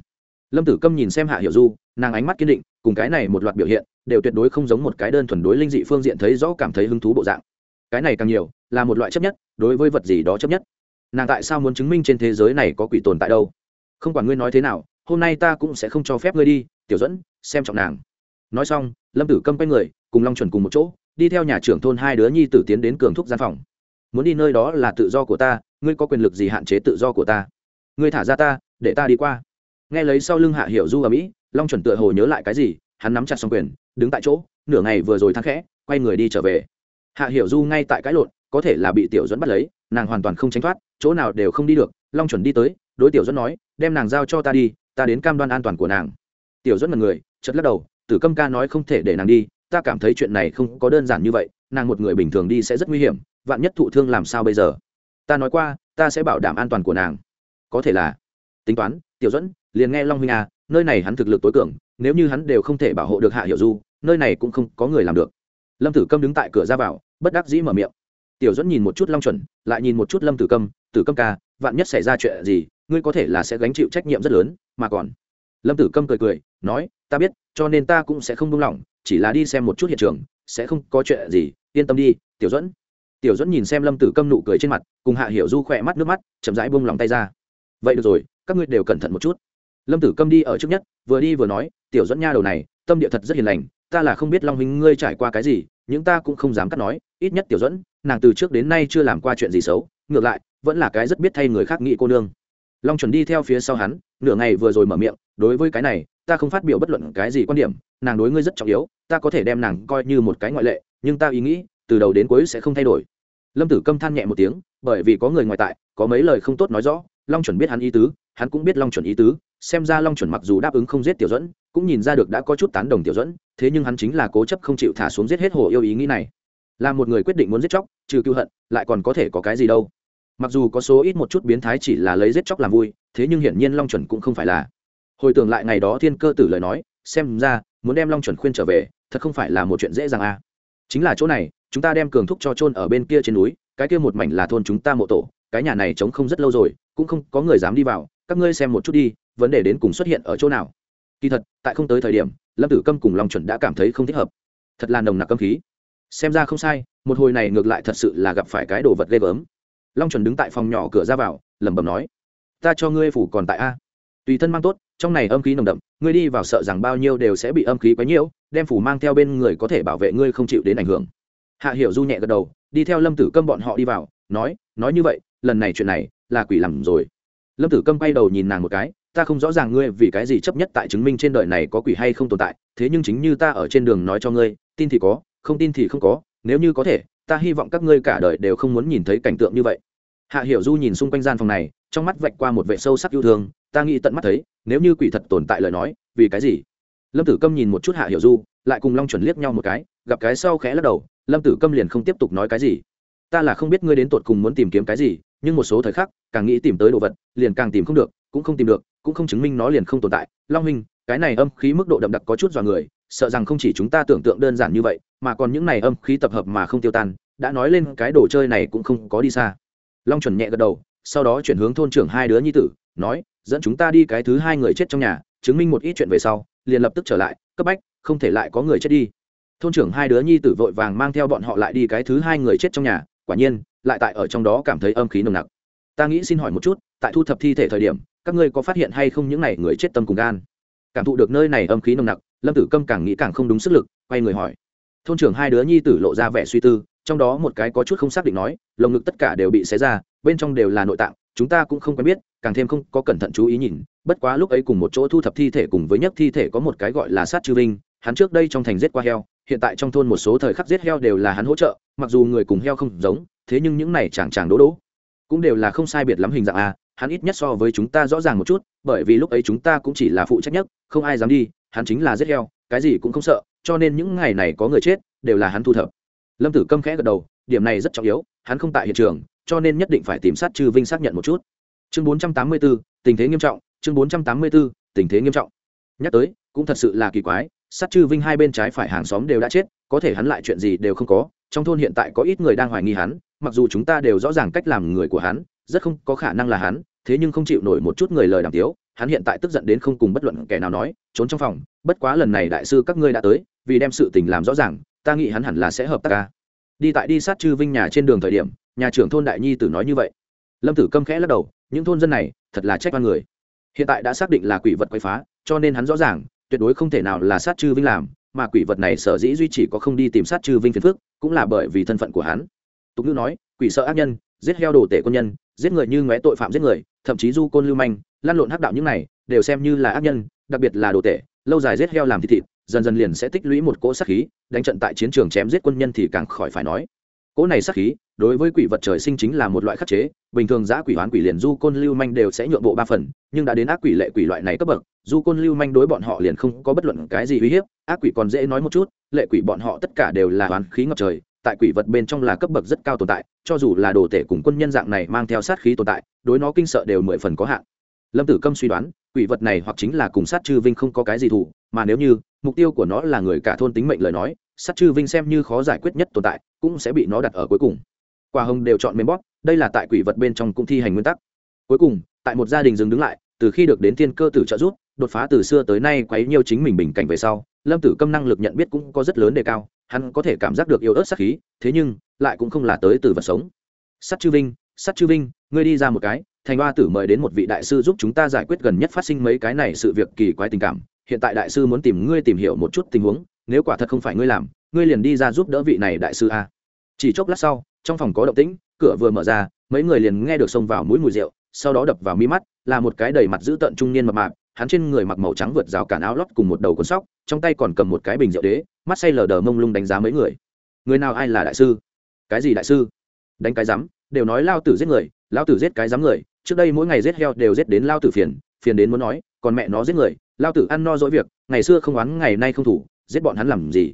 Lâm tử câm nhìn xem hạ hiểu du, nàng ánh mắt kiên định, cùng cái này một loạt biểu hiện, đều tuyệt đối không giống một cái đơn thuần đối linh dị phương diện thấy rõ cảm thấy hứng thú bộ dạng. Cái này càng nhiều, là một loại chấp nhất, đối với vật gì đó chấp nhất. Nàng tại sao muốn chứng minh trên thế giới này có quỷ tồn tại đâu? Không quản ngươi nói thế nào, hôm nay ta cũng sẽ không cho phép ngươi đi, tiểu dẫn xem trọng nàng. Nói xong, lâm tử câm quay người, cùng long chuẩn cùng một chỗ, đi theo nhà trưởng thôn hai đứa nhi tử tiến đến cường thúc gian phòng muốn đi nơi đó là tự do của ta, ngươi có quyền lực gì hạn chế tự do của ta? Ngươi thả ra ta, để ta đi qua. Nghe lấy sau lưng hạ hiểu du ở mỹ, long chuẩn tựa hồ nhớ lại cái gì, hắn nắm chặt xong quyền, đứng tại chỗ, nửa ngày vừa rồi thang khẽ, quay người đi trở về. Hạ hiểu du ngay tại cái lộn, có thể là bị tiểu dẫn bắt lấy, nàng hoàn toàn không tránh thoát, chỗ nào đều không đi được, long chuẩn đi tới, đối tiểu dẫn nói, đem nàng giao cho ta đi, ta đến cam đoan an toàn của nàng. Tiểu dẫn mật người chật lắc đầu, tử câm ca nói không thể để nàng đi, ta cảm thấy chuyện này không có đơn giản như vậy, nàng một người bình thường đi sẽ rất nguy hiểm vạn nhất thụ thương làm sao bây giờ? Ta nói qua, ta sẽ bảo đảm an toàn của nàng. Có thể là, tính toán, tiểu dẫn liền nghe long huynh à nơi này hắn thực lực tối cường, nếu như hắn đều không thể bảo hộ được hạ hiểu du, nơi này cũng không có người làm được. Lâm tử câm đứng tại cửa ra vào, bất đắc dĩ mở miệng. Tiểu dẫn nhìn một chút long chuẩn, lại nhìn một chút lâm tử câm tử câm ca, vạn nhất xảy ra chuyện gì, ngươi có thể là sẽ gánh chịu trách nhiệm rất lớn, mà còn lâm tử câm cười cười, nói, ta biết, cho nên ta cũng sẽ không buông lỏng, chỉ là đi xem một chút hiện trường, sẽ không có chuyện gì, yên tâm đi, tiểu dẫn tiểu dẫn nhìn xem lâm tử câm nụ cười trên mặt, cùng hạ hiểu du khỏe mắt nước mắt, chậm rãi buông lòng tay ra. Vậy được rồi, các ngươi đều cẩn thận một chút. Lâm tử câm đi ở trước nhất, vừa đi vừa nói, tiểu dẫn nha đầu này, tâm địa thật rất hiền lành, ta là không biết long huynh ngươi trải qua cái gì, nhưng ta cũng không dám cắt nói, ít nhất tiểu dẫn nàng từ trước đến nay chưa làm qua chuyện gì xấu, ngược lại, vẫn là cái rất biết thay người khác nghĩ cô nương. Long chuẩn đi theo phía sau hắn, nửa ngày vừa rồi mở miệng, đối với cái này, ta không phát biểu bất luận cái gì quan điểm, nàng đối ngươi rất trọng yếu, ta có thể đem nàng coi như một cái ngoại lệ, nhưng ta ý nghĩ từ đầu đến cuối sẽ không thay đổi. Lâm tử câm than nhẹ một tiếng, bởi vì có người ngoài tại, có mấy lời không tốt nói rõ, long chuẩn biết hắn ý tứ, hắn cũng biết long chuẩn ý tứ, xem ra long chuẩn mặc dù đáp ứng không giết tiểu dẫn cũng nhìn ra được đã có chút tán đồng tiểu dẫn thế nhưng hắn chính là cố chấp không chịu thả xuống giết hết hồ yêu ý nghĩ này. Là một người quyết định muốn giết chóc, trừ cựu hận, lại còn có thể có cái gì đâu. Mặc dù có số ít một chút biến thái chỉ là lấy giết chóc làm vui, thế nhưng hiển nhiên long chuẩn cũng không phải là. Hồi tưởng lại ngày đó thiên cơ tử lời nói, xem ra, muốn đem long chuẩn khuyên trở về, thật không phải là một chuyện dễ dàng à. chính là chỗ này chúng ta đem cường thúc cho trôn ở bên kia trên núi, cái kia một mảnh là thôn chúng ta mộ tổ, cái nhà này trống không rất lâu rồi, cũng không có người dám đi vào, các ngươi xem một chút đi, vấn đề đến cùng xuất hiện ở chỗ nào. Kỳ thật, tại không tới thời điểm, lâm tử câm cùng long chuẩn đã cảm thấy không thích hợp. Thật là nồng nặc câm khí. Xem ra không sai, một hồi này ngược lại thật sự là gặp phải cái đồ vật ghê gớm. Long chuẩn đứng tại phòng nhỏ cửa ra vào, lẩm bẩm nói, ta cho ngươi phủ còn tại a. Tùy thân mang tốt, trong này âm khí nồng đậm, ngươi đi vào sợ rằng bao nhiêu đều sẽ bị âm khí quấy nhiễu, đem phủ mang theo bên người có thể bảo vệ ngươi không chịu đến ảnh hưởng hạ hiểu du nhẹ gật đầu, đi theo lâm tử câm bọn họ đi vào, nói nói như vậy, lần này chuyện này là quỷ lầm rồi. Lâm tử câm quay đầu nhìn nàng một cái, ta không rõ ràng ngươi vì cái gì chấp nhất tại chứng minh trên đời này có quỷ hay không tồn tại, thế nhưng chính như ta ở trên đường nói cho ngươi, tin thì có, không tin thì không có, nếu như có thể, ta hy vọng các ngươi cả đời đều không muốn nhìn thấy cảnh tượng như vậy. Hạ hiểu du nhìn xung quanh gian phòng này, trong mắt vạch qua một vệ sâu sắc yêu thương, ta nghĩ tận mắt thấy, nếu như quỷ thật tồn tại lời nói, vì cái gì? Lâm tử câm nhìn một chút hạ hiểu du, lại cùng long chuẩn liếc nhau một cái, gặp cái sau khẽ lắc đầu lâm tử câm liền không tiếp tục nói cái gì. Ta là không biết ngươi đến tột cùng muốn tìm kiếm cái gì, nhưng một số thời khắc, càng nghĩ tìm tới đồ vật, liền càng tìm không được, cũng không tìm được, cũng không chứng minh nó liền không tồn tại. Long minh, cái này âm khí mức độ đậm đặc có chút dọa người, sợ rằng không chỉ chúng ta tưởng tượng đơn giản như vậy, mà còn những này âm khí tập hợp mà không tiêu tan, đã nói lên cái đồ chơi này cũng không có đi xa. Long chuẩn nhẹ gật đầu, sau đó chuyển hướng thôn trưởng hai đứa nhi tử, nói, dẫn chúng ta đi cái thứ hai người chết trong nhà, chứng minh một ít chuyện về sau, liền lập tức trở lại, cấp bách, không thể lại có người chết đi thôn trưởng hai đứa nhi tử vội vàng mang theo bọn họ lại đi cái thứ hai người chết trong nhà, quả nhiên, lại tại ở trong đó cảm thấy âm khí nồng nặc. Ta nghĩ xin hỏi một chút, tại thu thập thi thể thời điểm, các ngươi có phát hiện hay không những n à y người chết tâm cùng gan? Cảm thụ được nơi này âm khí nồng nặc, lâm tử câm càng nghĩ càng không đúng sức lực, quay người hỏi. Thôn trưởng hai đứa nhi tử lộ ra vẻ suy tư, trong đó một cái có chút không xác định nói, lồng ngực tất cả đều bị xé ra, bên trong đều là nội tạng, chúng ta cũng không quen biết, càng thêm không có cẩn thận chú ý nhìn, bất quá lúc ấy cùng một chỗ thu thập thi thể cùng với nhất thi thể có một cái gọi là sát chư vinh, hắn trước đây trong thành giết qua heo hiện tại trong thôn một số thời khắc giết heo đều là hắn hỗ trợ mặc dù người cùng heo không giống thế nhưng những này chàng chàng đỗ đỗ cũng đều là không sai biệt lắm hình dạng a hắn ít nhất so với chúng ta rõ ràng một chút bởi vì lúc ấy chúng ta cũng chỉ là phụ trách nhất không ai dám đi hắn chính là giết heo cái gì cũng không sợ cho nên những ngày này có người chết đều là hắn thu thập. Lâm tử câm khẽ gật đầu điểm này rất trọng yếu hắn không tại hiện trường cho nên nhất định phải tìm sát trừ vinh xác nhận một chút. Chương bốn trăm tám mươi 484, tình thế nghiêm trọng chương bốn trăm tám mươi 484, tình thế nghiêm trọng. Nhắc tới cũng thật sự là kỳ quái sát chư vinh hai bên trái phải hàng xóm đều đã chết, có thể hắn lại chuyện gì đều không có, trong thôn hiện tại có ít người đang hoài nghi hắn, mặc dù chúng ta đều rõ ràng cách làm người của hắn, rất không có khả năng là hắn, thế nhưng không chịu nổi một chút người lời đàm tiếu, hắn hiện tại tức giận đến không cùng bất luận kẻ nào nói, trốn trong phòng, bất quá lần này đại sư các ngươi đã tới, vì đem sự tình làm rõ ràng, ta nghĩ hắn hẳn là sẽ hợp tác ca. Đi tại đi sát chư vinh nhà trên đường thời điểm, nhà trưởng thôn đại nhi tử nói như vậy. Lâm tử câm khẽ lắc đầu, những thôn dân này, thật là trách oan người. Hiện tại đã xác định là quỷ vật quay phá, cho nên hắn rõ ràng tuyệt đối không thể nào là sát chư vinh làm mà quỷ vật này sở dĩ duy chỉ có không đi tìm sát chư vinh phiền phức, cũng là bởi vì thân phận của hắn. Tục ngữ nói quỷ sợ ác nhân giết heo đồ tể quân nhân giết người như ngóe tội phạm giết người thậm chí du côn lưu manh lăn lộn hắc đạo những này đều xem như là ác nhân đặc biệt là đồ tể lâu dài giết heo làm thịt thịt dần dần liền sẽ tích lũy một cỗ sát khí đánh trận tại chiến trường chém giết quân nhân thì càng khỏi phải nói cỗ này sát khí, đối với quỷ vật trời sinh chính là một loại khắc chế. Bình thường giã quỷ hoán quỷ liền du côn lưu manh đều sẽ nhượng bộ ba phần, nhưng đã đến ác quỷ lệ quỷ loại này cấp bậc, du côn lưu manh đối bọn họ liền không có bất luận cái gì uy hiếp. Ác quỷ còn dễ nói một chút, lệ quỷ bọn họ tất cả đều là hoán khí ngập trời, tại quỷ vật bên trong là cấp bậc rất cao tồn tại, cho dù là đồ tể cùng quân nhân dạng này mang theo sát khí tồn tại, đối nó kinh sợ đều mười phần có hạn. Lâm tử câm suy đoán quỷ vật này hoặc chính là cùng sát chư vinh không có cái gì thủ mà nếu như, mục tiêu của nó là người cả thôn tính mệnh lời nói, sát chư vinh xem như khó giải quyết nhất tồn tại, cũng sẽ bị nó đặt ở cuối cùng. Quả hồng đều chọn mềm bóp, đây là tại quỷ vật bên trong cũng thi hành nguyên tắc. Cuối cùng, tại một gia đình dừng đứng lại, từ khi được đến thiên cơ tử trợ giúp, đột phá từ xưa tới nay quấy nhiều chính mình bình cảnh về sau, lâm tử câm năng lực nhận biết cũng có rất lớn đề cao, hắn có thể cảm giác được yêu ớt sát khí, thế nhưng, lại cũng không là tới từ vật sống. Sát chư vinh, sát chư vinh, ngươi đi ra một cái thành hoa tử mời đến một vị đại sư giúp chúng ta giải quyết gần nhất phát sinh mấy cái này sự việc kỳ quái tình cảm. Hiện tại đại sư muốn tìm ngươi tìm hiểu một chút tình huống, nếu quả thật không phải ngươi làm, ngươi liền đi ra giúp đỡ vị này đại sư a. Chỉ chốc lát sau, trong phòng có động tĩnh, cửa vừa mở ra, mấy người liền nghe được xông vào mũi mùi rượu, sau đó đập vào mi mắt, là một cái đầy mặt dữ tợn trung niên mập mạp, hắn trên người mặc màu trắng vượt rào cản áo lót cùng một đầu cuốn sóc, trong tay còn cầm một cái bình rượu đế, mắt say lờ đờ mông lung đánh giá mấy người. Người nào ai là đại sư? Cái gì đại sư? Đánh cái rắm đều nói lao tử giết người, lao tử giết cái rắm người trước đây mỗi ngày giết heo đều giết đến lao tử phiền phiền đến muốn nói, còn mẹ nó giết người, lao tử ăn no dỗi việc, ngày xưa không oán, ngày nay không thủ, giết bọn hắn làm gì?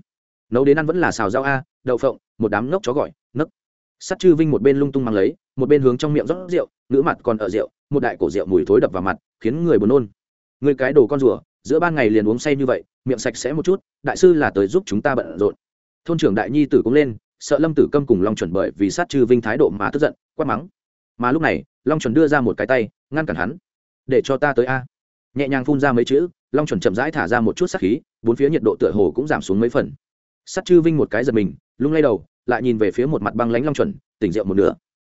Nấu đến ăn vẫn là xào rau a, đậu phộng, một đám ngốc chó gọi nấc sắt chư vinh một bên lung tung mang lấy, một bên hướng trong miệng rót rượu, ngữ mặt còn ở rượu, một đại cổ rượu mùi thối đập vào mặt, khiến người buồn nôn. Người cái đồ con rùa, giữa ban ngày liền uống say như vậy, miệng sạch sẽ một chút, đại sư là tới giúp chúng ta bận rộn. Thôn trưởng đại nhi tử cũng lên, sợ lâm tử câm cùng long chuẩn bởi vì sát chư vinh thái độ mà tức giận, quát mắng mà lúc này, long chuẩn đưa ra một cái tay, ngăn cản hắn. Để cho ta tới a. Nhẹ nhàng phun ra mấy chữ, long chuẩn chậm rãi thả ra một chút sát khí, bốn phía nhiệt độ tựa hồ cũng giảm xuống mấy phần. Sắt chư vinh một cái giật mình, lung lay đầu, lại nhìn về phía một mặt băng lánh long chuẩn, tỉnh rượu một nửa.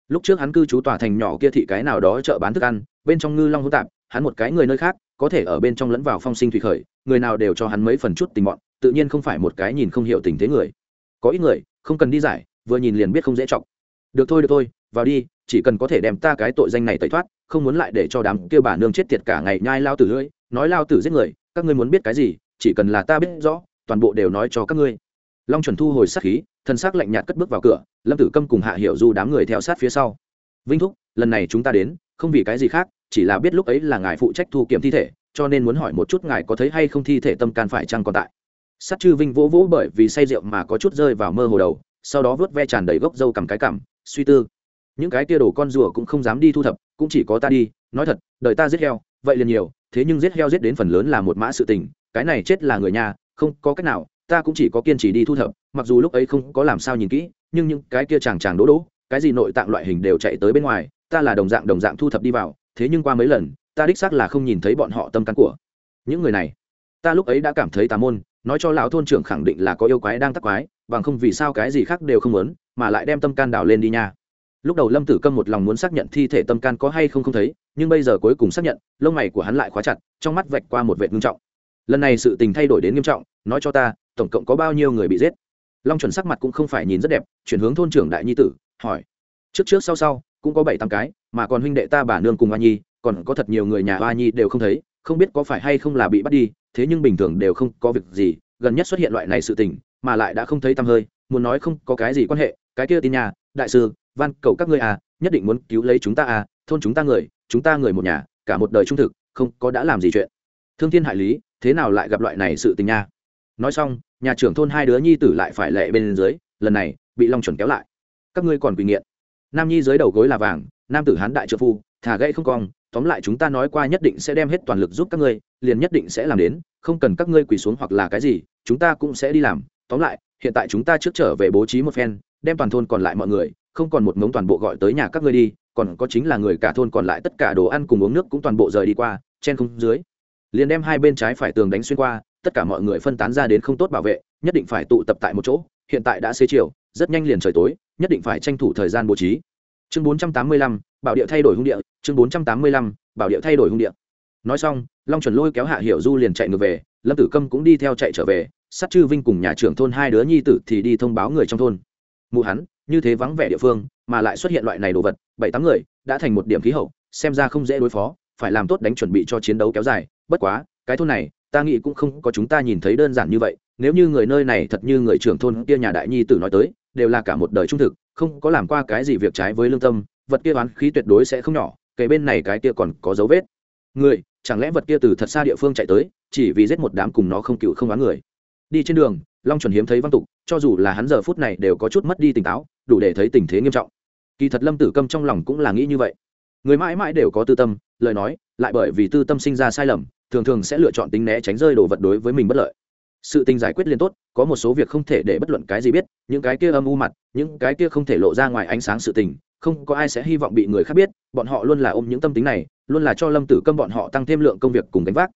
Lúc trước hắn cư trú tòa thành nhỏ kia thị cái nào đó chợ bán thức ăn, bên trong ngư long hỗn tạp, hắn một cái người nơi khác, có thể ở bên trong lẫn vào phong sinh thủy khởi, người nào đều cho hắn mấy phần chút tình bọn tự nhiên không phải một cái nhìn không hiểu tình thế người. Có ít người, không cần đi giải, vừa nhìn liền biết không dễ chọc. Được thôi được thôi, vào đi chỉ cần có thể đem ta cái tội danh này tẩy thoát, không muốn lại để cho đám kêu bà nương chết tiệt cả ngày nhai lao tử lưỡi, nói lao tử giết người, các ngươi muốn biết cái gì, chỉ cần là ta biết rõ, toàn bộ đều nói cho các ngươi. Long chuẩn thu hồi sát khí, thân xác lạnh nhạt cất bước vào cửa, lâm tử câm cùng hạ hiểu du đám người theo sát phía sau. Vinh thúc, lần này chúng ta đến, không vì cái gì khác, chỉ là biết lúc ấy là ngài phụ trách thu kiểm thi thể, cho nên muốn hỏi một chút ngài có thấy hay không thi thể tâm can phải chăng còn tại? Sát chư vinh vỗ vỗ bởi vì say rượu mà có chút rơi vào mơ hồ đầu, sau đó vớt ve tràn đầy gốc dâu cầm cái cằm, suy tư những cái tia đồ con rùa cũng không dám đi thu thập, cũng chỉ có ta đi, nói thật, đời ta giết heo, vậy liền nhiều, thế nhưng giết heo giết đến phần lớn là một mã sự tình, cái này chết là người nhà, không có cách nào, ta cũng chỉ có kiên trì đi thu thập, mặc dù lúc ấy không có làm sao nhìn kỹ, nhưng những cái kia chàng chàng đỗ đỗ cái gì nội tạng loại hình đều chạy tới bên ngoài, ta là đồng dạng đồng dạng thu thập đi vào, thế nhưng qua mấy lần, ta đích xác là không nhìn thấy bọn họ tâm căn của những người này. Ta lúc ấy đã cảm thấy tà môn, nói cho lão thôn trưởng khẳng định là có yêu quái đang tắc quái, bằng không vì sao cái gì khác đều không muốn, mà lại đem tâm can đào lên đi nha lúc đầu lâm tử câm một lòng muốn xác nhận thi thể tâm can có hay không không thấy, nhưng bây giờ cuối cùng xác nhận, lông mày của hắn lại khóa chặt, trong mắt vạch qua một vệ nghiêm trọng. Lần này sự tình thay đổi đến nghiêm trọng, nói cho ta, tổng cộng có bao nhiêu người bị giết? Long chuẩn sắc mặt cũng không phải nhìn rất đẹp, chuyển hướng thôn trưởng đại nhi tử, hỏi. Trước trước sau sau, cũng có bảy tám cái, mà còn huynh đệ ta bà nương cùng hoa nhi, còn có thật nhiều người nhà hoa nhi đều không thấy, không biết có phải hay không là bị bắt đi, thế nhưng bình thường đều không có việc gì, gần nhất xuất hiện loại này sự tình, mà lại đã không thấy tăm hơi, muốn nói không có cái gì quan hệ, cái kia tin nhà, đại sư van, cầu các ngươi à nhất định muốn cứu lấy chúng ta à thôn chúng ta người, chúng ta người một nhà, cả một đời trung thực, không có đã làm gì chuyện. Thương thiên hại lý, thế nào lại gặp loại này sự tình nha? Nói xong, nhà trưởng thôn hai đứa nhi tử lại phải lệ bên dưới, lần này, bị long chuẩn kéo lại. Các ngươi còn quỳ nghiện. Nam nhi dưới đầu gối là vàng, nam tử hán đại trợ phu, thả gãy không cong, tóm lại chúng ta nói qua nhất định sẽ đem hết toàn lực giúp các ngươi, liền nhất định sẽ làm đến, không cần các ngươi quỳ xuống hoặc là cái gì, chúng ta cũng sẽ đi làm. Tóm lại, hiện tại chúng ta trước trở về bố trí một phen, đem toàn thôn còn lại mọi người không còn một mống toàn bộ gọi tới nhà các ngươi đi còn có chính là người cả thôn còn lại tất cả đồ ăn cùng uống nước cũng toàn bộ rời đi qua trên không dưới. Liền đem hai bên trái phải tường đánh xuyên qua tất cả mọi người phân tán ra đến không tốt bảo vệ nhất định phải tụ tập tại một chỗ hiện tại đã xế chiều rất nhanh liền trời tối nhất định phải tranh thủ thời gian bố trí. Chương 485, bảo địa thay đổi hung địa chương 485, bảo địa thay đổi hung địa. Nói xong long chuẩn lôi kéo hạ hiểu du liền chạy ngược về lâm tử câm cũng đi theo chạy trở về sát chư vinh cùng nhà trưởng thôn hai đứa nhi tử thì đi thông báo người trong thôn. Mụ hắn như thế vắng vẻ địa phương, mà lại xuất hiện loại này đồ vật, bảy tám người, đã thành một điểm khí hậu, xem ra không dễ đối phó, phải làm tốt đánh chuẩn bị cho chiến đấu kéo dài. Bất quá, cái thôn này, ta nghĩ cũng không có chúng ta nhìn thấy đơn giản như vậy, nếu như người nơi này thật như người trưởng thôn kia nhà đại nhi tử nói tới, đều là cả một đời trung thực, không có làm qua cái gì việc trái với lương tâm, vật kia oán khí tuyệt đối sẽ không nhỏ, kể bên này cái kia còn có dấu vết. Người, chẳng lẽ vật kia từ thật xa địa phương chạy tới, chỉ vì giết một đám cùng nó không cựu không oán người? Đi trên đường, long chuẩn hiếm thấy văn tục, cho dù là hắn giờ phút này đều có chút mất đi tỉnh táo đủ để thấy tình thế nghiêm trọng. Kỳ thật lâm tử câm trong lòng cũng là nghĩ như vậy. Người mãi mãi đều có tư tâm, lời nói, lại bởi vì tư tâm sinh ra sai lầm, thường thường sẽ lựa chọn tính né tránh rơi đồ vật đối với mình bất lợi. Sự tình giải quyết liên tốt, có một số việc không thể để bất luận cái gì biết, những cái kia âm u mặt, những cái kia không thể lộ ra ngoài ánh sáng sự tình, không có ai sẽ hy vọng bị người khác biết, bọn họ luôn là ôm những tâm tính này, luôn là cho lâm tử câm bọn họ tăng thêm lượng công việc cùng gánh vác.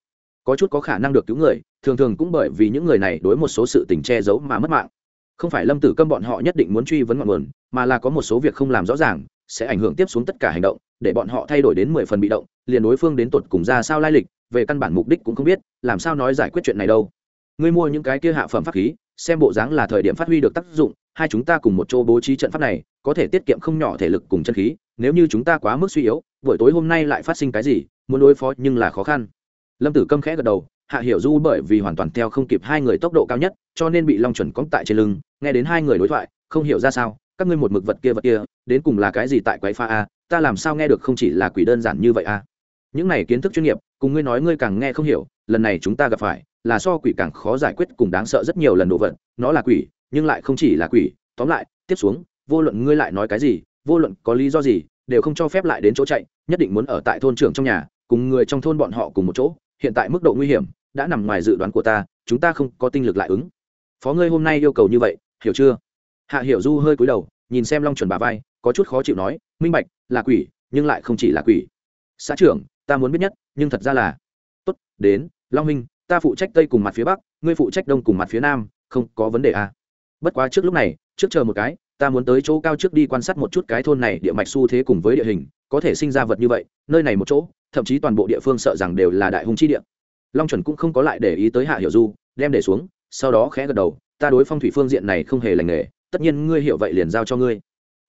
Có chút có khả năng được cứu người, thường thường cũng bởi vì những người này đối một số sự tình che giấu mà mất mạng không phải lâm tử câm bọn họ nhất định muốn truy vấn ngọn nguồn, mà là có một số việc không làm rõ ràng, sẽ ảnh hưởng tiếp xuống tất cả hành động, để bọn họ thay đổi đến mười phần bị động, liền đối phương đến tột cùng ra sao lai lịch, về căn bản mục đích cũng không biết, làm sao nói giải quyết chuyện này đâu. Ngươi mua những cái kia hạ phẩm pháp khí, xem bộ dáng là thời điểm phát huy được tác dụng, hai chúng ta cùng một chỗ bố trí trận pháp này, có thể tiết kiệm không nhỏ thể lực cùng chân khí, nếu như chúng ta quá mức suy yếu, buổi tối hôm nay lại phát sinh cái gì, muốn đối phó nhưng là khó khăn. Lâm tử câm khẽ gật đầu hạ hiểu du bởi vì hoàn toàn theo không kịp hai người tốc độ cao nhất, cho nên bị long chuẩn cóng tại trên lưng, nghe đến hai người đối thoại, không hiểu ra sao, các ngươi một mực vật kia vật kia, đến cùng là cái gì tại quái pha a, ta làm sao nghe được không chỉ là quỷ đơn giản như vậy a? Những này kiến thức chuyên nghiệp, cùng ngươi nói ngươi càng nghe không hiểu, lần này chúng ta gặp phải, là so quỷ càng khó giải quyết cùng đáng sợ rất nhiều lần đồ vận nó là quỷ, nhưng lại không chỉ là quỷ, tóm lại, tiếp xuống, vô luận ngươi lại nói cái gì, vô luận có lý do gì, đều không cho phép lại đến chỗ chạy, nhất định muốn ở tại thôn trưởng trong nhà, cùng người trong thôn bọn họ cùng một chỗ, hiện tại mức độ nguy hiểm đã nằm ngoài dự đoán của ta, chúng ta không có tinh lực lại ứng. Phó ngươi hôm nay yêu cầu như vậy, hiểu chưa? Hạ hiểu du hơi cúi đầu, nhìn xem long chuẩn bà vai, có chút khó chịu nói, minh bạch, là quỷ, nhưng lại không chỉ là quỷ. Xã trưởng, ta muốn biết nhất, nhưng thật ra là tốt, đến, long minh, ta phụ trách tây cùng mặt phía bắc, ngươi phụ trách đông cùng mặt phía nam, không có vấn đề à. bất quá trước lúc này, trước chờ một cái, ta muốn tới chỗ cao trước đi quan sát một chút cái thôn này địa mạch xu thế cùng với địa hình, có thể sinh ra vật như vậy, nơi này một chỗ, thậm chí toàn bộ địa phương sợ rằng đều là đại hùng chi địa long chuẩn cũng không có lại để ý tới hạ hiểu du, đem để xuống, sau đó khẽ gật đầu, ta đối phong thủy phương diện này không hề lành nghề, tất nhiên ngươi hiểu vậy liền giao cho ngươi.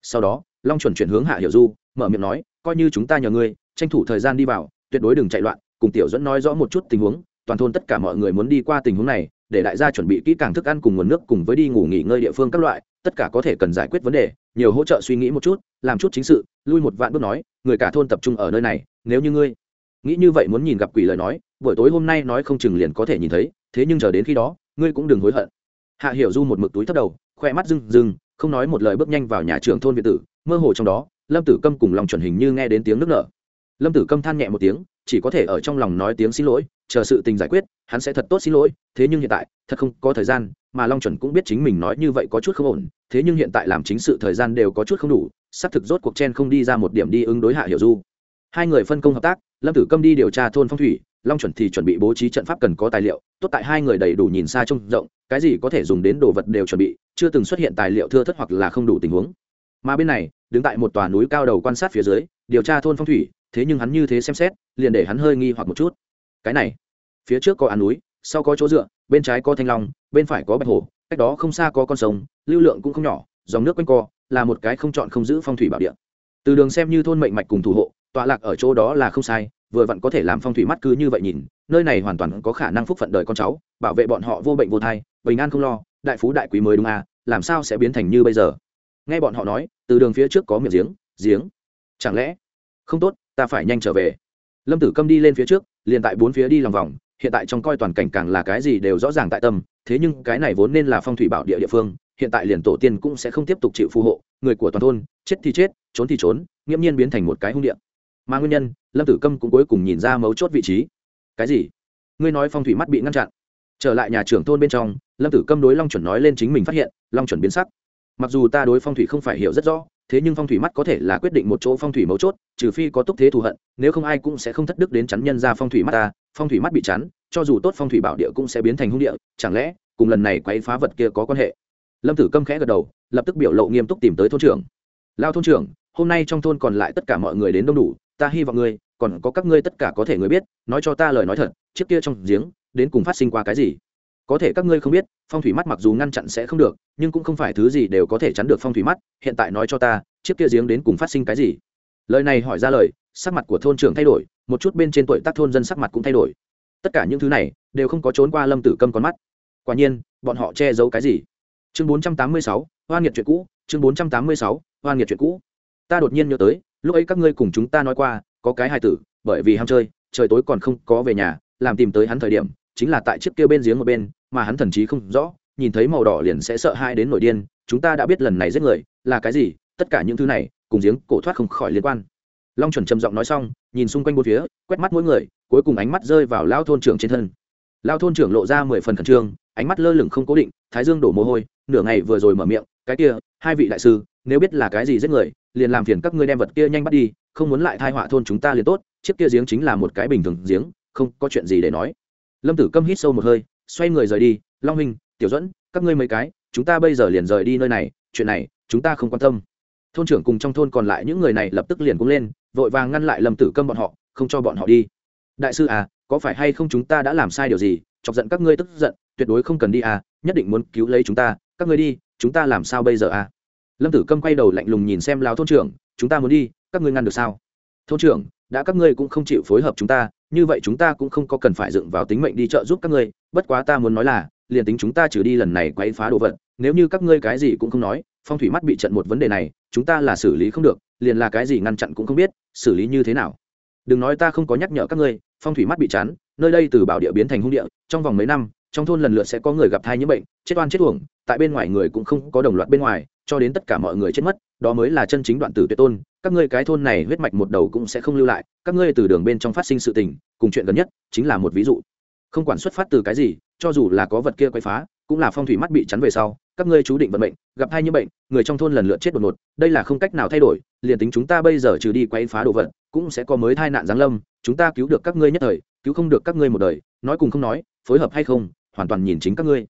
Sau đó, long chuẩn chuyển hướng hạ hiểu du, mở miệng nói, coi như chúng ta nhờ ngươi, tranh thủ thời gian đi vào, tuyệt đối đừng chạy loạn, cùng tiểu dẫn nói rõ một chút tình huống, toàn thôn tất cả mọi người muốn đi qua tình huống này, để đại gia chuẩn bị kỹ càng thức ăn cùng nguồn nước cùng với đi ngủ nghỉ ngơi địa phương các loại, tất cả có thể cần giải quyết vấn đề, nhiều hỗ trợ suy nghĩ một chút, làm chút chính sự, lui một vạn bước nói, người cả thôn tập trung ở nơi này, nếu như ngươi nghĩ như vậy muốn nhìn gặp quỷ lời nói, buổi tối hôm nay nói không chừng liền có thể nhìn thấy, thế nhưng chờ đến khi đó, ngươi cũng đừng hối hận. Hạ hiểu du một mực túi thấp đầu khoe mắt rưng rưng, không nói một lời bước nhanh vào nhà trường thôn việt tử, mơ hồ trong đó, lâm tử câm cùng lòng chuẩn hình như nghe đến tiếng nước nở. Lâm tử câm than nhẹ một tiếng, chỉ có thể ở trong lòng nói tiếng xin lỗi, chờ sự tình giải quyết, hắn sẽ thật tốt xin lỗi, thế nhưng hiện tại, thật không có thời gian, mà long chuẩn cũng biết chính mình nói như vậy có chút không ổn, thế nhưng hiện tại làm chính sự thời gian đều có chút không đủ xác thực rốt cuộc chen không đi ra một điểm đi ứng đối hạ hiểu du hai người phân công hợp tác, lâm tử câm đi điều tra thôn phong thủy, long chuẩn thì chuẩn bị bố trí trận pháp cần có tài liệu, tốt tại hai người đầy đủ nhìn xa trông rộng, cái gì có thể dùng đến đồ vật đều chuẩn bị, chưa từng xuất hiện tài liệu thưa thất hoặc là không đủ tình huống. Mà bên này, đứng tại một tòa núi cao đầu quan sát phía dưới, điều tra thôn phong thủy, thế nhưng hắn như thế xem xét, liền để hắn hơi nghi hoặc một chút. Cái này, phía trước có án núi, sau có chỗ dựa, bên trái có thanh long, bên phải có bạch hồ cách đó không xa có con sông, lưu lượng cũng không nhỏ, dòng nước quanh co, là một cái không chọn không giữ phong thủy bảo địa. Từ đường xem như thôn mệnh mạch cùng thủ hộ tọa lạc ở chỗ đó là không sai, vừa vặn có thể làm phong thủy mắt cứ như vậy nhìn, nơi này hoàn toàn có khả năng phúc phận đời con cháu, bảo vệ bọn họ vô bệnh vô thai, bình an không lo, đại phú đại quý mới đúng à làm sao sẽ biến thành như bây giờ? Nghe bọn họ nói, từ đường phía trước có miệng giếng giếng. Chẳng lẽ? Không tốt, ta phải nhanh trở về. Lâm tử câm đi lên phía trước, liền tại bốn phía đi lòng vòng, hiện tại trong coi toàn cảnh càng là cái gì đều rõ ràng tại tâm, thế nhưng cái này vốn nên là phong thủy bảo địa địa phương, hiện tại liền tổ tiên cũng sẽ không tiếp tục chịu phù hộ, người của toàn thôn, chết thì chết, trốn thì trốn, nghiễm nhiên biến thành một cái hung địa mà nguyên nhân, lâm tử câm cũng cuối cùng nhìn ra mấu chốt vị trí. Cái gì? Ngươi nói phong thủy mắt bị ngăn chặn. Trở lại nhà trưởng thôn bên trong, lâm tử câm đối long chuẩn nói lên chính mình phát hiện, long chuẩn biến sắc. Mặc dù ta đối phong thủy không phải hiểu rất rõ, thế nhưng phong thủy mắt có thể là quyết định một chỗ phong thủy mấu chốt, trừ phi có túc thế thù hận, nếu không ai cũng sẽ không thất đức đến chắn nhân ra phong thủy mắt ta. Phong thủy mắt bị chắn, cho dù tốt phong thủy bảo địa cũng sẽ biến thành hung địa, chẳng lẽ cùng lần này quấy phá vật kia có quan hệ? Lâm tử câm khẽ gật đầu, lập tức biểu lộ nghiêm túc tìm tới thôn trưởng. Lao thôn trưởng hôm nay trong thôn còn lại tất cả mọi người đến đông đủ, ta hy vọng ngươi, còn có các ngươi tất cả có thể người biết, nói cho ta lời nói thật, chiếc kia trong giếng, đến cùng phát sinh qua cái gì? Có thể các ngươi không biết, phong thủy mắt mặc dù ngăn chặn sẽ không được, nhưng cũng không phải thứ gì đều có thể chắn được phong thủy mắt, hiện tại nói cho ta, chiếc kia giếng đến cùng phát sinh cái gì? Lời này hỏi ra lời, sắc mặt của thôn trưởng thay đổi, một chút bên trên tuổi tác thôn dân sắc mặt cũng thay đổi. Tất cả những thứ này, đều không có trốn qua lâm tử câm con mắt. Quả nhiên, bọn họ che giấu cái gì? Chương bốn trăm tám mươi sáu nghiệt chuyện cũ, chương bốn trăm tám mươi sáu nghiệt chuyện cũ ta đột nhiên nhớ tới, lúc ấy các ngươi cùng chúng ta nói qua, có cái hài tử, bởi vì ham chơi, trời tối còn không có về nhà, làm tìm tới hắn thời điểm, chính là tại chiếc kia bên giếng một bên, mà hắn thần chí không rõ, nhìn thấy màu đỏ liền sẽ sợ hai đến nổi điên, chúng ta đã biết lần này giết người, là cái gì, tất cả những thứ này, cùng giếng cổ thoát không khỏi liên quan. Long chuẩn trầm giọng nói xong, nhìn xung quanh bốn phía, quét mắt mỗi người, cuối cùng ánh mắt rơi vào lao thôn trưởng trên thân. Lao thôn trưởng lộ ra mười phần khẩn trương, ánh mắt lơ lửng không cố định, thái dương đổ mồ hôi, nửa ngày vừa rồi mở miệng, cái kia, hai vị đại sư, nếu biết là cái gì giết người liền làm phiền các ngươi đem vật kia nhanh bắt đi, không muốn lại thai họa thôn chúng ta liền tốt, chiếc kia giếng chính là một cái bình thường giếng, không có chuyện gì để nói. Lâm tử câm hít sâu một hơi, xoay người rời đi, long hình tiểu dẫn các ngươi mấy cái, chúng ta bây giờ liền rời đi nơi này, chuyện này, chúng ta không quan tâm. Thôn trưởng cùng trong thôn còn lại những người này lập tức liền cũng lên, vội vàng ngăn lại lâm tử câm bọn họ, không cho bọn họ đi. Đại sư à có phải hay không chúng ta đã làm sai điều gì? Chọc giận các ngươi tức giận, tuyệt đối không cần đi à nhất định muốn cứu lấy chúng ta, các ngươi đi, chúng ta làm sao bây giờ à? Lâm tử câm quay đầu lạnh lùng nhìn xem lao thôn trưởng chúng ta muốn đi các ngươi ngăn được sao? Thôn trưởng đã các ngươi cũng không chịu phối hợp chúng ta như vậy chúng ta cũng không có cần phải dựng vào tính mệnh đi trợ giúp các ngươi. Bất quá ta muốn nói là liền tính chúng ta trừ đi lần này quấy phá đồ vật nếu như các ngươi cái gì cũng không nói phong thủy mắt bị trận một vấn đề này chúng ta là xử lý không được liền là cái gì ngăn chặn cũng không biết xử lý như thế nào? Đừng nói ta không có nhắc nhở các ngươi phong thủy mắt bị chán, nơi đây từ bảo địa biến thành hung địa trong vòng mấy năm trong thôn lần lượt sẽ có người gặp thai nhiễm bệnh chết oan chết uổng tại bên ngoài người cũng không có đồng loạt bên ngoài cho đến tất cả mọi người chết mất, đó mới là chân chính đoạn tử tuyệt tôn, các ngươi cái thôn này huyết mạch một đầu cũng sẽ không lưu lại, các ngươi từ đường bên trong phát sinh sự tình, cùng chuyện gần nhất, chính là một ví dụ. Không quản xuất phát từ cái gì, cho dù là có vật kia quay phá, cũng là phong thủy mắt bị chắn về sau, các ngươi chú định vận mệnh, gặp hai như bệnh, người trong thôn lần lượt chết đột ngột, đây là không cách nào thay đổi, liền tính chúng ta bây giờ trừ đi quay phá đồ vật, cũng sẽ có mới tai nạn giáng lâm, chúng ta cứu được các ngươi nhất thời, cứu không được các ngươi một đời, nói cùng không nói, phối hợp hay không, hoàn toàn nhìn chính các ngươi.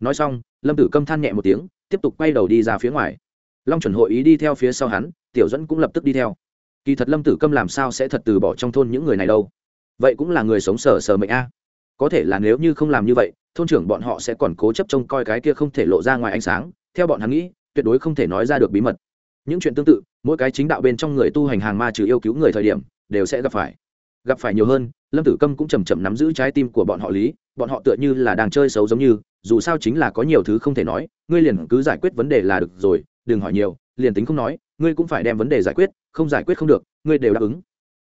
Nói xong, lâm tử câm than nhẹ một tiếng tiếp tục quay đầu đi ra phía ngoài. Long chuẩn hội ý đi theo phía sau hắn, tiểu dẫn cũng lập tức đi theo. Kỳ thật lâm tử câm làm sao sẽ thật từ bỏ trong thôn những người này đâu? Vậy cũng là người sống sờ sờ mệnh a. Có thể là nếu như không làm như vậy, thôn trưởng bọn họ sẽ còn cố chấp trông coi cái kia không thể lộ ra ngoài ánh sáng, theo bọn hắn nghĩ, tuyệt đối không thể nói ra được bí mật. Những chuyện tương tự, mỗi cái chính đạo bên trong người tu hành hàng ma trừ yêu cứu người thời điểm, đều sẽ gặp phải. Gặp phải nhiều hơn, lâm tử câm cũng chầm chậm nắm giữ trái tim của bọn họ lý, bọn họ tựa như là đang chơi xấu giống như dù sao chính là có nhiều thứ không thể nói, ngươi liền cứ giải quyết vấn đề là được rồi, đừng hỏi nhiều, liền tính không nói, ngươi cũng phải đem vấn đề giải quyết, không giải quyết không được, ngươi đều đáp ứng.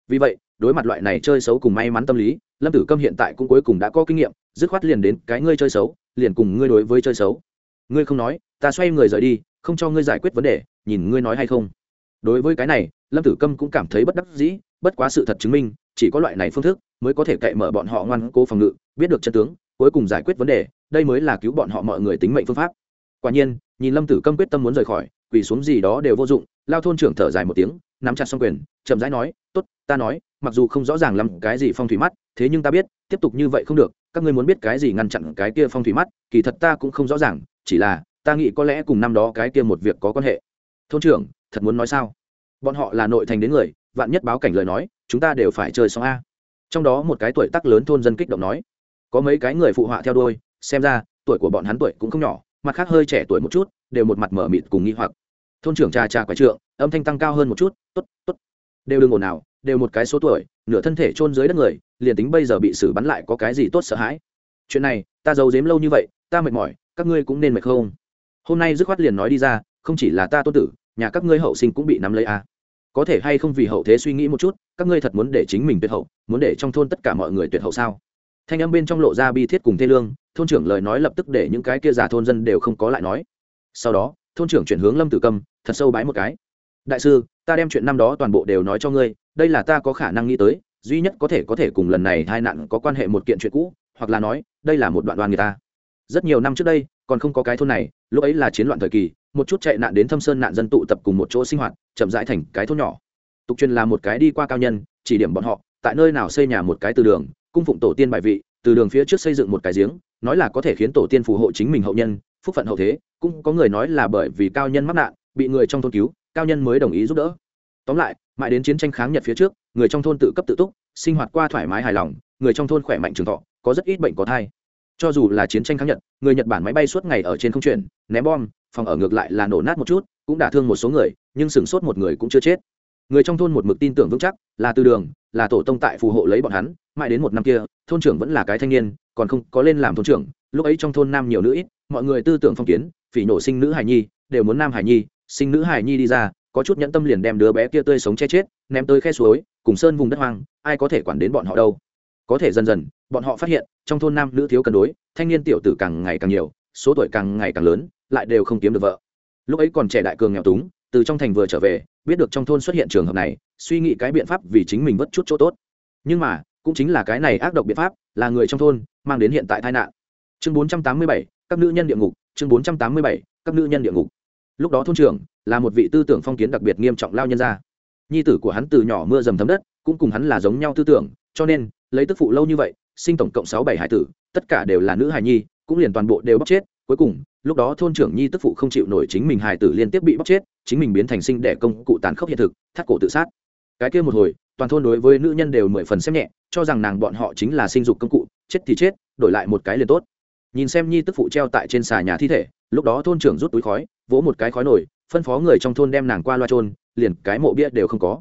Vì vậy, đối mặt loại này chơi xấu cùng may mắn tâm lý, lâm tử câm hiện tại cũng cuối cùng đã có kinh nghiệm, dứt khoát liền đến cái ngươi chơi xấu, liền cùng ngươi đối với chơi xấu. Ngươi không nói, ta xoay người rời đi, không cho ngươi giải quyết vấn đề, nhìn ngươi nói hay không. Đối với cái này, lâm tử câm cũng cảm thấy bất đắc dĩ, bất quá sự thật chứng minh, chỉ có loại này phương thức mới có thể cậy mở bọn họ ngoan cố phòng ngự biết được chân tướng, cuối cùng giải quyết vấn đề, đây mới là cứu bọn họ mọi người tính mệnh phương pháp. Quả nhiên, nhìn lâm tử câm quyết tâm muốn rời khỏi, quỳ xuống gì đó đều vô dụng, lao thôn trưởng thở dài một tiếng, nắm chặt xong quyền, chậm rãi nói t ố t ta nói, mặc dù không rõ ràng lắm cái gì phong thủy mắt, thế nhưng ta biết, tiếp tục như vậy không được, các ngươi muốn biết cái gì ngăn chặn cái kia phong thủy mắt, kỳ thật ta cũng không rõ ràng, chỉ là, ta nghĩ có lẽ cùng năm đó cái kia một việc có quan hệ. Thôn trưởng, thật muốn nói sao? Bọn họ là nội thành đến người, vạn nhất báo cảnh lời nói, chúng ta đều phải chơi xong a. Trong đó một cái tuổi tác lớn thôn dân kích động nói có mấy cái người phụ họa theo đôi xem ra tuổi của bọn hắn tuổi cũng không nhỏ mặt khác hơi trẻ tuổi một chút đều một mặt mở mịt cùng nghi hoặc. Thôn trưởng trà trà quái trượng âm thanh tăng cao hơn một chút t ố t t ố t đều đừng ồn ào, đều một cái số tuổi nửa thân thể chôn dưới đất người liền tính bây giờ bị xử bắn lại có cái gì tốt sợ hãi? Chuyện này ta giấu giếm lâu như vậy ta mệt mỏi các ngươi cũng nên mệt không? Hôm nay dứt khoát liền nói đi ra không chỉ là ta tôn tử nhà các ngươi hậu sinh cũng bị nắm lấy à. có thể hay không vì hậu thế suy nghĩ một chút các ngươi thật muốn để chính mình tuyệt hậu muốn để trong thôn tất cả mọi người tuyệt hậu sao? Thanh âm bên trong lộ ra bi thiết cùng thê lương, thôn trưởng lời nói lập tức để những cái kia già thôn dân đều không có lại nói. Sau đó, thôn trưởng chuyển hướng lâm tử cầm thật sâu bái một cái. Đại sư, ta đem chuyện năm đó toàn bộ đều nói cho ngươi, đây là ta có khả năng nghĩ tới, duy nhất có thể có thể cùng lần này hai nạn có quan hệ một kiện chuyện cũ, hoặc là nói, đây là một đoạn đoàn người ta. Rất nhiều năm trước đây, còn không có cái thôn này, lúc ấy là chiến loạn thời kỳ, một chút chạy nạn đến thâm sơn nạn dân tụ tập cùng một chỗ sinh hoạt, chậm rãi thành cái thôn nhỏ. Tục truyền là một cái đi qua cao nhân, chỉ điểm bọn họ, tại nơi nào xây nhà một cái từ đường cung phụng tổ tiên bài vị, từ đường phía trước xây dựng một cái giếng, nói là có thể khiến tổ tiên phù hộ chính mình hậu nhân, phúc phận hậu thế, cũng có người nói là bởi vì cao nhân mắc nạn, bị người trong thôn cứu, cao nhân mới đồng ý giúp đỡ. Tóm lại, mãi đến chiến tranh kháng nhật phía trước, người trong thôn tự cấp tự túc, sinh hoạt qua thoải mái hài lòng, người trong thôn khỏe mạnh trường thọ, có rất ít bệnh có thai. Cho dù là chiến tranh kháng nhật, người nhật bản máy bay suốt ngày ở trên không chuyển, ném bom, phòng ở ngược lại là nổ nát một chút, cũng đả thương một số người, nhưng sửng sốt một người cũng chưa chết. Người trong thôn một mực tin tưởng vững chắc, là từ đường, là tổ tông tại phù hộ lấy bọn hắn mãi đến một năm kia, thôn trưởng vẫn là cái thanh niên, còn không có lên làm thôn trưởng, lúc ấy trong thôn nam nhiều nữ ít, mọi người tư tưởng phong kiến, phỉ nổ sinh nữ hài nhi, đều muốn nam hài nhi, sinh nữ hài nhi đi ra, có chút nhẫn tâm liền đem đứa bé kia tươi sống che chết, ném tới khe suối, cùng sơn vùng đất hoang, ai có thể quản đến bọn họ đâu. Có thể dần dần, bọn họ phát hiện, trong thôn nam nữ thiếu cân đối, thanh niên tiểu tử càng ngày càng nhiều, số tuổi càng ngày càng lớn, lại đều không kiếm được vợ. Lúc ấy còn trẻ đại cường nghèo túng, từ trong thành vừa trở về, biết được trong thôn xuất hiện trường hợp này, suy nghĩ cái biện pháp vì chính mình vất chút chỗ tốt. Nhưng mà cũng chính là cái này ác độc biện pháp là người trong thôn mang đến hiện tại tai nạn. Chương 487, các nữ nhân địa ngục chương 487, các nữ nhân địa ngục. Lúc đó thôn trưởng là một vị tư tưởng phong kiến đặc biệt nghiêm trọng lao nhân ra nhi tử của hắn từ nhỏ mưa dầm thấm đất cũng cùng hắn là giống nhau tư tưởng cho nên lấy tức phụ lâu như vậy sinh tổng cộng sáu bảy hải tử tất cả đều là nữ hài nhi cũng liền toàn bộ đều bóc chết. Cuối cùng lúc đó thôn trưởng nhi tức phụ không chịu nổi chính mình hài tử liên tiếp bị bóc chết chính mình biến thành sinh đẻ công cụ tàn khốc hiện thực thắt cổ tự sát cái kia một hồi, toàn thôn đối với nữ nhân đều mười phần xem nhẹ, cho rằng nàng bọn họ chính là sinh dục công cụ, chết thì chết, đổi lại một cái liền tốt. Nhìn xem nhi tức phụ treo tại trên xà nhà thi thể, lúc đó thôn trưởng rút túi khói, vỗ một cái khói nổi, phân phó người trong thôn đem nàng qua loa trôn liền cái mộ bia đều không có.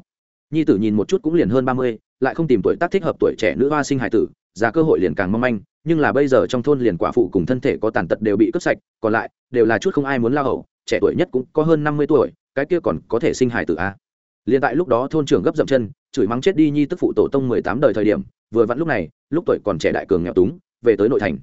Nhi tử nhìn một chút cũng liền hơn ba mươi, lại không tìm tuổi tác thích hợp tuổi trẻ nữ hoa sinh hải tử giá cơ hội liền càng mong manh, nhưng là bây giờ trong thôn liền quả phụ cùng thân thể có tàn tật đều bị cướp sạch, còn lại, đều là chút không ai muốn lao hậu, trẻ tuổi nhất cũng có hơn năm mươi tuổi, cái kia còn có thể sinh hài tử a liền tại lúc đó thôn trưởng gấp dậm chân, chửi mắng chết đi nhi tức phụ tổ tông mười tám đời thời điểm, vừa vặn lúc này, lúc tuổi còn trẻ đại cường nghèo túng, về tới nội thành.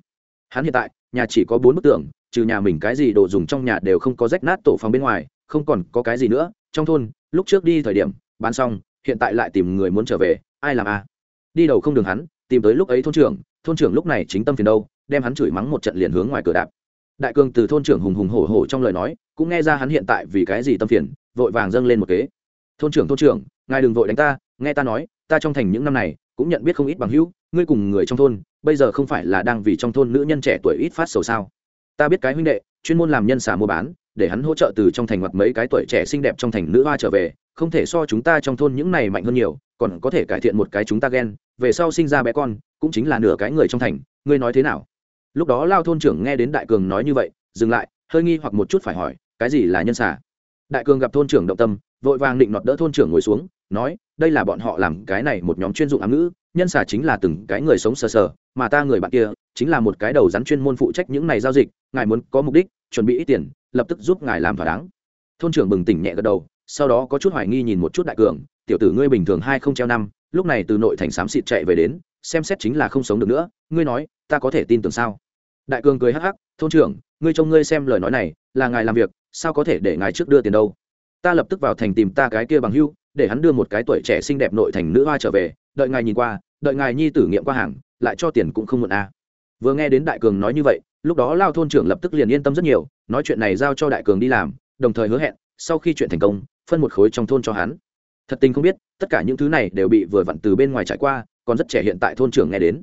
Hắn hiện tại, nhà chỉ có bốn bức tường, trừ nhà mình cái gì đồ dùng trong nhà đều không có rách nát tổ phòng bên ngoài, không còn có cái gì nữa. Trong thôn, lúc trước đi thời điểm, bán xong, hiện tại lại tìm người muốn trở về, ai làm a đi đầu không đường hắn, tìm tới lúc ấy thôn trưởng thôn trưởng lúc này chính tâm phiền đâu, đem hắn chửi mắng một trận liền hướng ngoài cửa đạp. Đại cường từ thôn trưởng hùng hùng hổ hổ trong lời nói, cũng nghe ra hắn hiện tại vì cái gì tâm phiền, vội vàng dâng lên một kế thôn trưởng thôn trưởng, ngài đừng vội đánh ta, nghe ta nói, ta trong thành những năm này cũng nhận biết không ít bằng hữu, ngươi cùng người trong thôn, bây giờ không phải là đang vì trong thôn nữ nhân trẻ tuổi ít phát sầu sao? Ta biết cái huynh đệ, chuyên môn làm nhân xả mua bán, để hắn hỗ trợ từ trong thành hoặc mấy cái tuổi trẻ xinh đẹp trong thành nữ hoa trở về, không thể so chúng ta trong thôn những này mạnh hơn nhiều, còn có thể cải thiện một cái chúng ta ghen, về sau sinh ra bé con, cũng chính là nửa cái người trong thành, ngươi nói thế nào? Lúc đó lao thôn trưởng nghe đến đại cường nói như vậy, dừng lại, hơi nghi hoặc một chút phải hỏi, cái gì là nhân xả đại cường gặp thôn trưởng động tâm, vội vàng định nọt đỡ thôn trưởng ngồi xuống, nói, đây là bọn họ làm cái này một nhóm chuyên dụng ám ngữ, nhân xả chính là từng cái người sống sờ sờ, mà ta người bạn kia chính là một cái đầu rắn chuyên môn phụ trách những này giao dịch, ngài muốn có mục đích, chuẩn bị ít tiền, lập tức giúp ngài làm thỏa đáng. Thôn trưởng bừng tỉnh nhẹ gật đầu, sau đó có chút hoài nghi nhìn một chút đại cường, tiểu tử ngươi bình thường hai không treo năm, lúc này từ nội thành xám xịt chạy về đến, xem xét chính là không sống được nữa, ngươi nói, ta có thể tin tưởng sao? Đại cường cười hắc hắc, thôn trưởng, ngươi trông ngươi xem lời nói này, là ngài làm việc sao có thể để ngài trước đưa tiền đâu? Ta lập tức vào thành tìm ta cái kia bằng hưu, để hắn đưa một cái tuổi trẻ xinh đẹp nội thành nữ hoa trở về, đợi ngài nhìn qua, đợi ngài nhi tử nghiệm qua hàng, lại cho tiền cũng không muộn à. vừa nghe đến đại cường nói như vậy, lúc đó lao thôn trưởng lập tức liền yên tâm rất nhiều, nói chuyện này giao cho đại cường đi làm, đồng thời hứa hẹn, sau khi chuyện thành công, phân một khối trong thôn cho hắn. Thật tình không biết, tất cả những thứ này đều bị vừa vặn từ bên ngoài trải qua, còn rất trẻ hiện tại thôn trưởng nghe đến.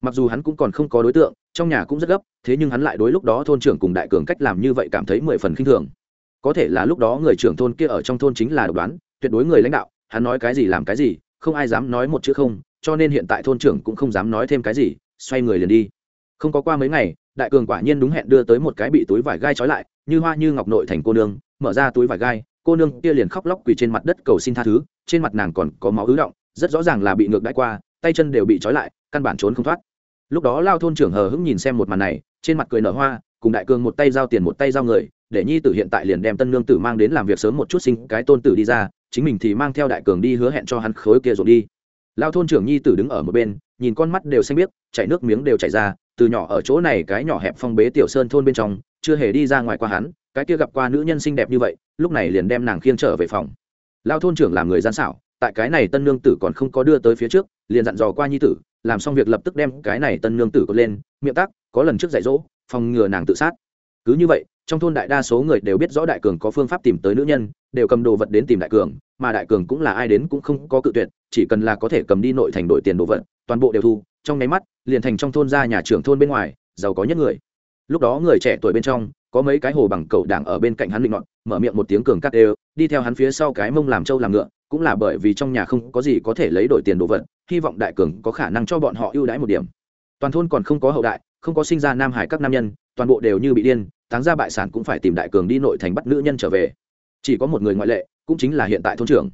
Mặc dù hắn cũng còn không có đối tượng trong nhà cũng rất gấp, thế nhưng hắn lại đối lúc đó thôn trưởng cùng đại cường cách làm như vậy cảm thấy mười phần khinh thường. Có thể là lúc đó người trưởng thôn kia ở trong thôn chính là độc đoán, tuyệt đối người lãnh đạo, hắn nói cái gì làm cái gì, không ai dám nói một chữ không, cho nên hiện tại thôn trưởng cũng không dám nói thêm cái gì, xoay người liền đi. Không có qua mấy ngày, đại cường quả nhiên đúng hẹn đưa tới một cái bị túi vải gai trói lại, như hoa như ngọc nội thành cô nương, mở ra túi vải gai, cô nương kia liền khóc lóc quỳ trên mặt đất cầu xin tha thứ, trên mặt nàng còn có máu ứ động, rất rõ ràng là bị ngược đãi qua, tay chân đều bị trói lại, căn bản trốn không thoát lúc đó lao thôn trưởng hờ hững nhìn xem một màn này, trên mặt cười nở hoa, cùng đại cường một tay giao tiền một tay giao người, để nhi tử hiện tại liền đem tân nương tử mang đến làm việc sớm một chút sinh cái tôn tử đi ra, chính mình thì mang theo đại cường đi hứa hẹn cho hắn khối kia ruộng đi. Lao thôn trưởng nhi tử đứng ở một bên, nhìn con mắt đều xanh biếc, chảy nước miếng đều chảy ra, từ nhỏ ở chỗ này cái nhỏ hẹp phong bế tiểu sơn thôn bên trong, chưa hề đi ra ngoài qua hắn, cái kia gặp qua nữ nhân xinh đẹp như vậy, lúc này liền đem nàng khiêng trở về phòng. Lao thôn trưởng làm người gian xảo, tại cái này tân nương tử còn không có đưa tới phía trước, liền dặn dò qua nhi tử làm xong việc lập tức đem cái này tân nương tử cột lên, miệng tắc, có lần trước dạy dỗ, phòng ngừa nàng tự sát. Cứ như vậy, trong thôn đại đa số người đều biết rõ đại cường có phương pháp tìm tới nữ nhân, đều cầm đồ vật đến tìm đại cường, mà đại cường cũng là ai đến cũng không có cự tuyệt, chỉ cần là có thể cầm đi nội thành đổi tiền đồ vật, toàn bộ đều thu, trong nháy mắt, liền thành trong thôn ra nhà trưởng thôn bên ngoài, giàu có nhất người. Lúc đó người trẻ tuổi bên trong, có mấy cái hồ bằng cầu đảng ở bên cạnh hắn định ngọn mở miệng một tiếng cường cắt đều, đi theo hắn phía sau cái mông làm trâu làm ngựa, cũng là bởi vì trong nhà không có gì có thể lấy đổi tiền đồ vật hy vọng đại cường có khả năng cho bọn họ ưu đãi một điểm. Toàn thôn còn không có hậu đại, không có sinh ra nam hải các nam nhân, toàn bộ đều như bị điên, táng ra bại sản cũng phải tìm đại cường đi nội thành bắt nữ nhân trở về. Chỉ có một người ngoại lệ, cũng chính là hiện tại thôn trưởng.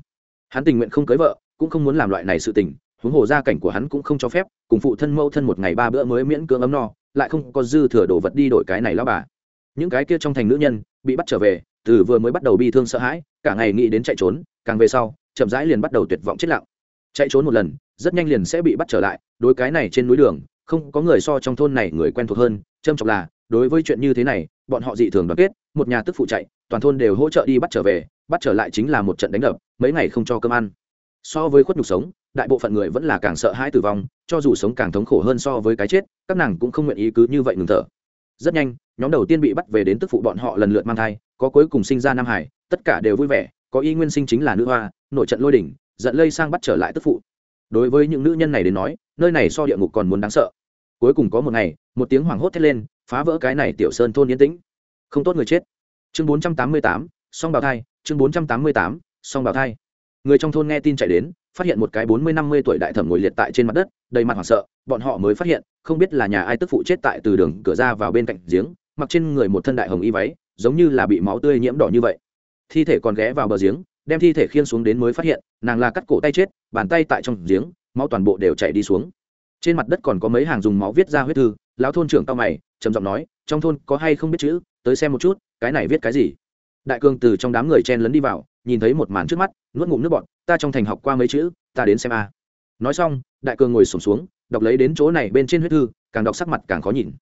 Hắn tình nguyện không cưới vợ, cũng không muốn làm loại này sự tình, huống hồ gia cảnh của hắn cũng không cho phép, cùng phụ thân mâu thân một ngày ba bữa mới miễn cưỡng ấm no, lại không có dư thừa đồ vật đi đổi cái này lao bà. Những cái kia trong thành nữ nhân, bị bắt trở về, từ vừa mới bắt đầu bi thương sợ hãi, cả ngày nghĩ đến chạy trốn, càng về sau, chậm rãi liền bắt đầu tuyệt vọng chết lặng. Chạy trốn một lần rất nhanh liền sẽ bị bắt trở lại, đối cái này trên núi đường, không có người so trong thôn này người quen thuộc hơn, trâm trọng là, đối với chuyện như thế này, bọn họ dị thường đoàn kết, một nhà tức phụ chạy, toàn thôn đều hỗ trợ đi bắt trở về, bắt trở lại chính là một trận đánh đập, mấy ngày không cho cơm ăn. So với khuất nhục sống, đại bộ phận người vẫn là càng sợ hãi tử vong, cho dù sống càng thống khổ hơn so với cái chết, các nàng cũng không nguyện ý cứ như vậy ngừng thở. Rất nhanh, nhóm đầu tiên bị bắt về đến tức phụ bọn họ lần lượt mang thai, có cuối cùng sinh ra nam hải, tất cả đều vui vẻ, có y nguyên sinh chính là nữ hoa nội trận lôi đỉnh, giận lây sang bắt trở lại tức phụ đối với những nữ nhân này đến nói, nơi này so địa ngục còn muốn đáng sợ. Cuối cùng có một ngày, một tiếng hoảng hốt thét lên, phá vỡ cái này tiểu sơn thôn yên tĩnh. Không tốt người chết. Chương bốn trăm tám mươi tám, song bào thai, chương bốn trăm tám mươi tám, song bào thai. Người trong thôn nghe tin chạy đến, phát hiện một cái bốn mươi năm mươi tuổi đại thẩm ngồi liệt tại trên mặt đất, đầy mặt hoảng sợ, bọn họ mới phát hiện, không biết là nhà ai tức phụ chết tại từ đường cửa ra vào bên cạnh giếng, mặc trên người một thân đại hồng y váy, giống như là bị máu tươi nhiễm đỏ như vậy. Thi thể còn ghé vào bờ giếng đem thi thể khiên xuống đến mới phát hiện, nàng là cắt cổ tay chết, bàn tay tại trong giếng, máu toàn bộ đều chảy đi xuống. Trên mặt đất còn có mấy hàng dùng máu viết ra huyết thư, lão thôn trưởng tao mày, trầm giọng nói, trong thôn có hay không biết chữ? Tới xem một chút, cái này viết cái gì? Đại cương từ trong đám người chen lấn đi vào, nhìn thấy một màn trước mắt, nuốt ngụm nước bọt, ta trong thành học qua mấy chữ, ta đến xem a. Nói xong, đại cương ngồi sổm xuống, đọc lấy đến chỗ này bên trên huyết thư, càng đọc sắc mặt càng khó nhìn.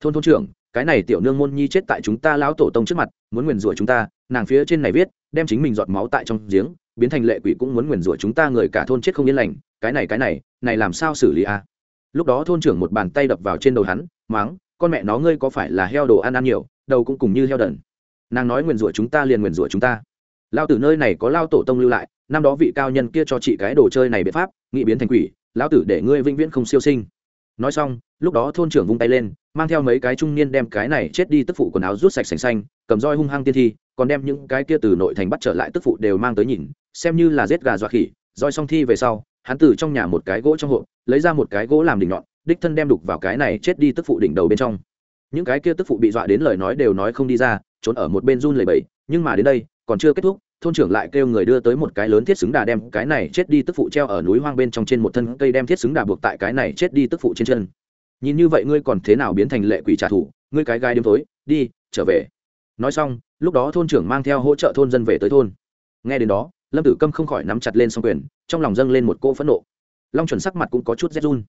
Thôn thôn trưởng, cái này tiểu nương môn nhi chết tại chúng ta lão tổ tông trước mặt, muốn nguyền rủa chúng ta nàng phía trên này viết, đem chính mình giọt máu tại trong giếng, biến thành lệ quỷ cũng muốn nguyền rủa chúng ta người cả thôn chết không yên lành, cái này cái này này làm sao xử lý a lúc đó thôn trưởng một bàn tay đập vào trên đầu hắn máng con mẹ nó ngươi có phải là heo đồ ăn ăn nhiều, đầu cũng cùng như heo đần. Nàng nói nguyền rủa chúng ta liền nguyền rủa chúng ta. Lao tử nơi này có lao tổ tông lưu lại, năm đó vị cao nhân kia cho chị cái đồ chơi này biện pháp nghị biến thành quỷ, lão tử để ngươi vĩnh viễn không siêu sinh. Nói xong, lúc đó thôn trưởng vung tay lên, mang theo mấy cái trung niên đem cái này chết đi tức phụ quần áo rút sạch sành xanh, cầm roi hung hăng tiên thi còn đem những cái kia từ nội thành bắt trở lại tức phụ đều mang tới nhìn, xem như là giết gà dọa khỉ, roi xong thi về sau, hắn từ trong nhà một cái gỗ trong hộp, lấy ra một cái gỗ làm đỉnh nhọn, đích thân đem đục vào cái này chết đi tức phụ đỉnh đầu bên trong. Những cái kia tức phụ bị dọa đến lời nói đều nói không đi ra, trốn ở một bên run lầy bẫy nhưng mà đến đây, còn chưa kết thúc, thôn trưởng lại kêu người đưa tới một cái lớn thiết xứng đà đem cái này chết đi tức phụ treo ở núi hoang bên trong trên một thân cây đem thiết xứng đà buộc tại cái này chết đi tức phụ trên chân. Nhìn như vậy ngươi còn thế nào biến thành lệ quỷ trả thù, ngươi cái gai đêm tối đi, trở về. Nói xong lúc đó thôn trưởng mang theo hỗ trợ thôn dân về tới thôn. Nghe đến đó, lâm tử câm không khỏi nắm chặt lên s quyền, trong lòng dâng lên một cỗ phẫn nộ. Long chuẩn sắc mặt cũng có chút rét run.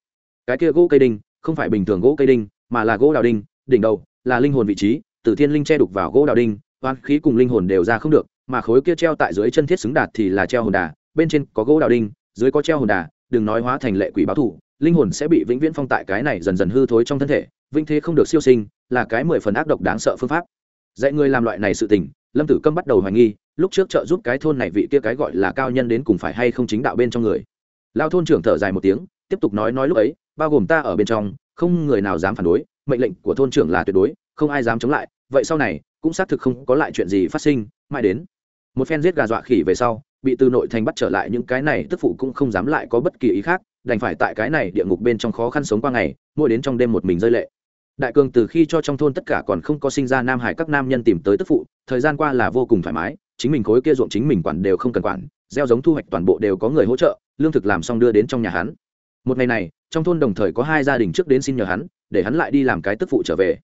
Cái kia gỗ cây đinh, không phải bình thường gỗ cây đinh, mà là gỗ đào đinh, đỉnh đầu là linh hồn vị trí từ thiên linh che đục vào gỗ đào đinh, oan khí cùng linh hồn đều ra không được, mà khối kia treo tại dưới chân thiết xứng đạt thì là treo hồn đà, bên trên có gỗ đào đinh, dưới có treo hồn đà, đừng nói hóa thành lệ quỷ báo thủ linh hồn sẽ bị vĩnh viễn phong tại cái này dần dần hư thối trong thân thể, vĩnh thế không được siêu sinh, là cái mười phần ác độc đáng sợ phương pháp dạy người làm loại này sự tình, lâm tử câm bắt đầu hoài nghi, lúc trước trợ giúp cái thôn này vị kia cái gọi là cao nhân đến cùng phải hay không chính đạo bên trong người. Lao thôn trưởng thở dài một tiếng, tiếp tục nói nói lúc ấy, bao gồm ta ở bên trong, không người nào dám phản đối, mệnh lệnh của thôn trưởng là tuyệt đối, không ai dám chống lại, vậy sau này, cũng xác thực không có lại chuyện gì phát sinh, mãi đến một phen giết gà dọa khỉ về sau, bị từ nội thành bắt trở lại những cái này tức phụ cũng không dám lại có bất kỳ ý khác, đành phải tại cái này địa ngục bên trong khó khăn sống qua ngày, mỗi đến trong đêm một mình rơi lệ đại cường từ khi cho trong thôn tất cả còn không có sinh ra nam hải các nam nhân tìm tới tức phụ, thời gian qua là vô cùng thoải mái, chính mình khối kia ruộng chính mình quản đều không cần quản, gieo giống thu hoạch toàn bộ đều có người hỗ trợ, lương thực làm xong đưa đến trong nhà hắn. Một ngày này, trong thôn đồng thời có hai gia đình trước đến xin nhờ hắn, để hắn lại đi làm cái tức phụ trở về.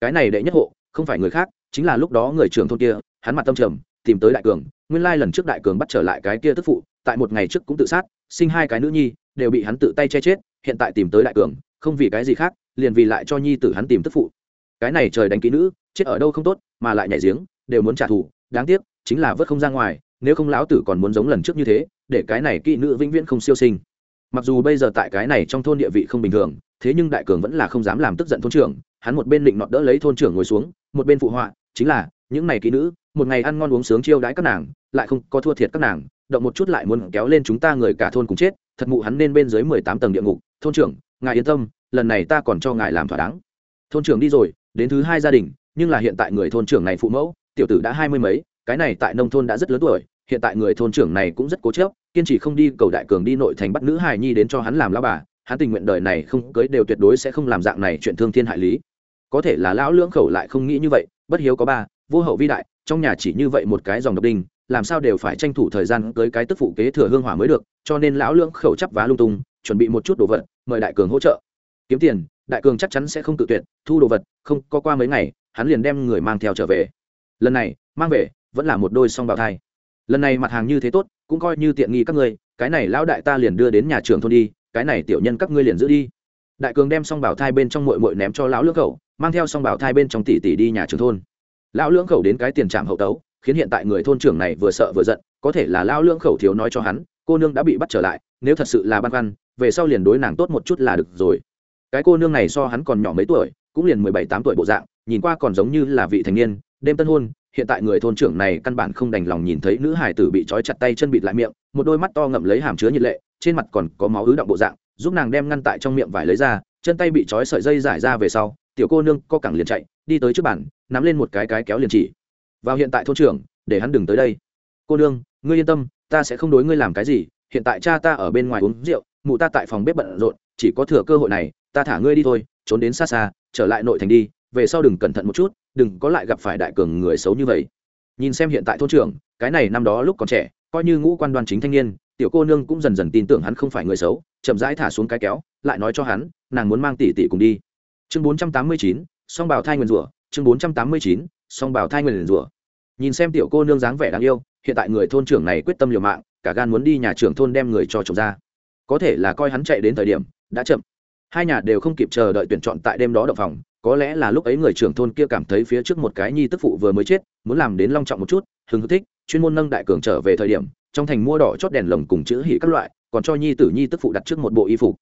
Cái này đệ nhất hộ, không phải người khác, chính là lúc đó người trưởng thôn kia, hắn mặt tâm trầm, tìm tới đại cường, nguyên lai lần trước đại cường bắt trở lại cái kia tức phụ, tại một ngày trước cũng tự sát, sinh hai cái nữ nhi, đều bị hắn tự tay che chết, hiện tại tìm tới đại cường không vì cái gì khác, liền vì lại cho nhi tử hắn tìm tức phụ. Cái này trời đánh kỹ nữ, chết ở đâu không tốt, mà lại nhảy giếng, đều muốn trả thù, đáng tiếc, chính là vớt không ra ngoài, nếu không lão tử còn muốn giống lần trước như thế, để cái này kỹ nữ vĩnh viễn không siêu sinh. Mặc dù bây giờ tại cái này trong thôn địa vị không bình thường, thế nhưng đại cường vẫn là không dám làm tức giận thôn trưởng, hắn một bên định nọt đỡ lấy thôn trưởng ngồi xuống, một bên phụ họa, chính là, những này kỹ nữ, một ngày ăn ngon uống sướng chiêu đãi các nàng, lại không có thua thiệt các nàng, động một chút lại muốn kéo lên chúng ta người cả thôn cùng chết, thật mụ hắn nên bên dưới mười tám tầng địa ngục, thôn trưởng ngài yên tâm, lần này ta còn cho ngài làm thỏa đáng. Thôn trưởng đi rồi, đến thứ hai gia đình, nhưng là hiện tại người thôn trưởng này phụ mẫu, tiểu tử đã hai mươi mấy, cái này tại nông thôn đã rất lớn tuổi, hiện tại người thôn trưởng này cũng rất cố chấp, kiên trì không đi cầu đại cường đi nội thành bắt nữ hài nhi đến cho hắn làm lao bà, hắn tình nguyện đời này không cưới đều tuyệt đối sẽ không làm dạng này chuyện thương thiên hại lý. Có thể là lão lưỡng khẩu lại không nghĩ như vậy, bất hiếu có ba, vô hậu vi đại, trong nhà chỉ như vậy một cái dòng độc đinh, làm sao đều phải tranh thủ thời gian cưới cái tức phụ kế thừa hương hỏa mới được, cho nên lão lưỡng khẩu chắp vá lung tung, chuẩn bị một chút đồ vật mời đại cường hỗ trợ. Kiếm tiền, đại cường chắc chắn sẽ không tự tuyệt, thu đồ vật, không có qua mấy ngày, hắn liền đem người mang theo trở về. Lần này, mang về, vẫn là một đôi song bào thai. Lần này mặt hàng như thế tốt, cũng coi như tiện nghi các ngươi, cái này lão đại ta liền đưa đến nhà trường thôn đi, cái này tiểu nhân các ngươi liền giữ đi. Đại cường đem song bảo thai bên trong mội mội ném cho lão lưỡng khẩu, mang theo song bảo thai bên trong tỷ tỷ đi nhà trường thôn. Lão lưỡng khẩu đến cái tiền trạm hậu tấu, khiến hiện tại người thôn trưởng này vừa sợ vừa giận, có thể là lão lưỡng khẩu thiếu nói cho hắn cô nương đã bị bắt trở lại, nếu thật sự là băn khoăn, về sau liền đối nàng tốt một chút là được rồi. Cái cô nương này so hắn còn nhỏ mấy tuổi, cũng liền mười bảy, tám tuổi bộ dạng, nhìn qua còn giống như là vị thành niên, đêm tân hôn, hiện tại người thôn trưởng này căn bản không đành lòng nhìn thấy nữ hải tử bị trói chặt tay chân bịt lại miệng, một đôi mắt to ngậm lấy hàm chứa nhiệt lệ, trên mặt còn có máu ứ động bộ dạng, giúp nàng đem ngăn tại trong miệng vải lấy ra, chân tay bị trói sợi dây giải ra về sau, tiểu cô nương co cẳng liền chạy, đi tới trước bàn, nắm lên một cái cái kéo liền chỉ. Vào hiện tại thôn trưởng, để hắn đừng tới đây. Cô nương, ngươi yên tâm ta sẽ không đối ngươi làm cái gì, hiện tại cha ta ở bên ngoài uống rượu, mụ ta tại phòng bếp bận rộn, chỉ có thừa cơ hội này, ta thả ngươi đi thôi, trốn đến xa xa, trở lại nội thành đi, về sau đừng cẩn thận một chút, đừng có lại gặp phải đại cường người xấu như vậy. Nhìn xem hiện tại thôn trưởng, cái này năm đó lúc còn trẻ, coi như ngũ quan đoan chính thanh niên, tiểu cô nương cũng dần dần tin tưởng hắn không phải người xấu, chậm rãi thả xuống cái kéo, lại nói cho hắn, nàng muốn mang tỷ tỷ cùng đi. Chương bốn trăm tám mươi chín, song bào thai nguyên rủa, chương bốn trăm tám mươi chín, song bào thai nguyên rủa. Nhìn xem tiểu cô nương dáng vẻ đáng yêu hiện tại người thôn trưởng này quyết tâm liều mạng, cả gan muốn đi nhà trưởng thôn đem người cho chồng ra. Có thể là coi hắn chạy đến thời điểm, đã chậm. Hai nhà đều không kịp chờ đợi tuyển chọn tại đêm đó động phòng, có lẽ là lúc ấy người trưởng thôn kia cảm thấy phía trước một cái nhi tức phụ vừa mới chết, muốn làm đến long trọng một chút hứng thích, chuyên môn nâng đại cường trở về thời điểm, trong thành mua đỏ chót đèn lồng cùng chữ hỉ các loại, còn cho nhi tử nhi tức phụ đặt trước một bộ y phục.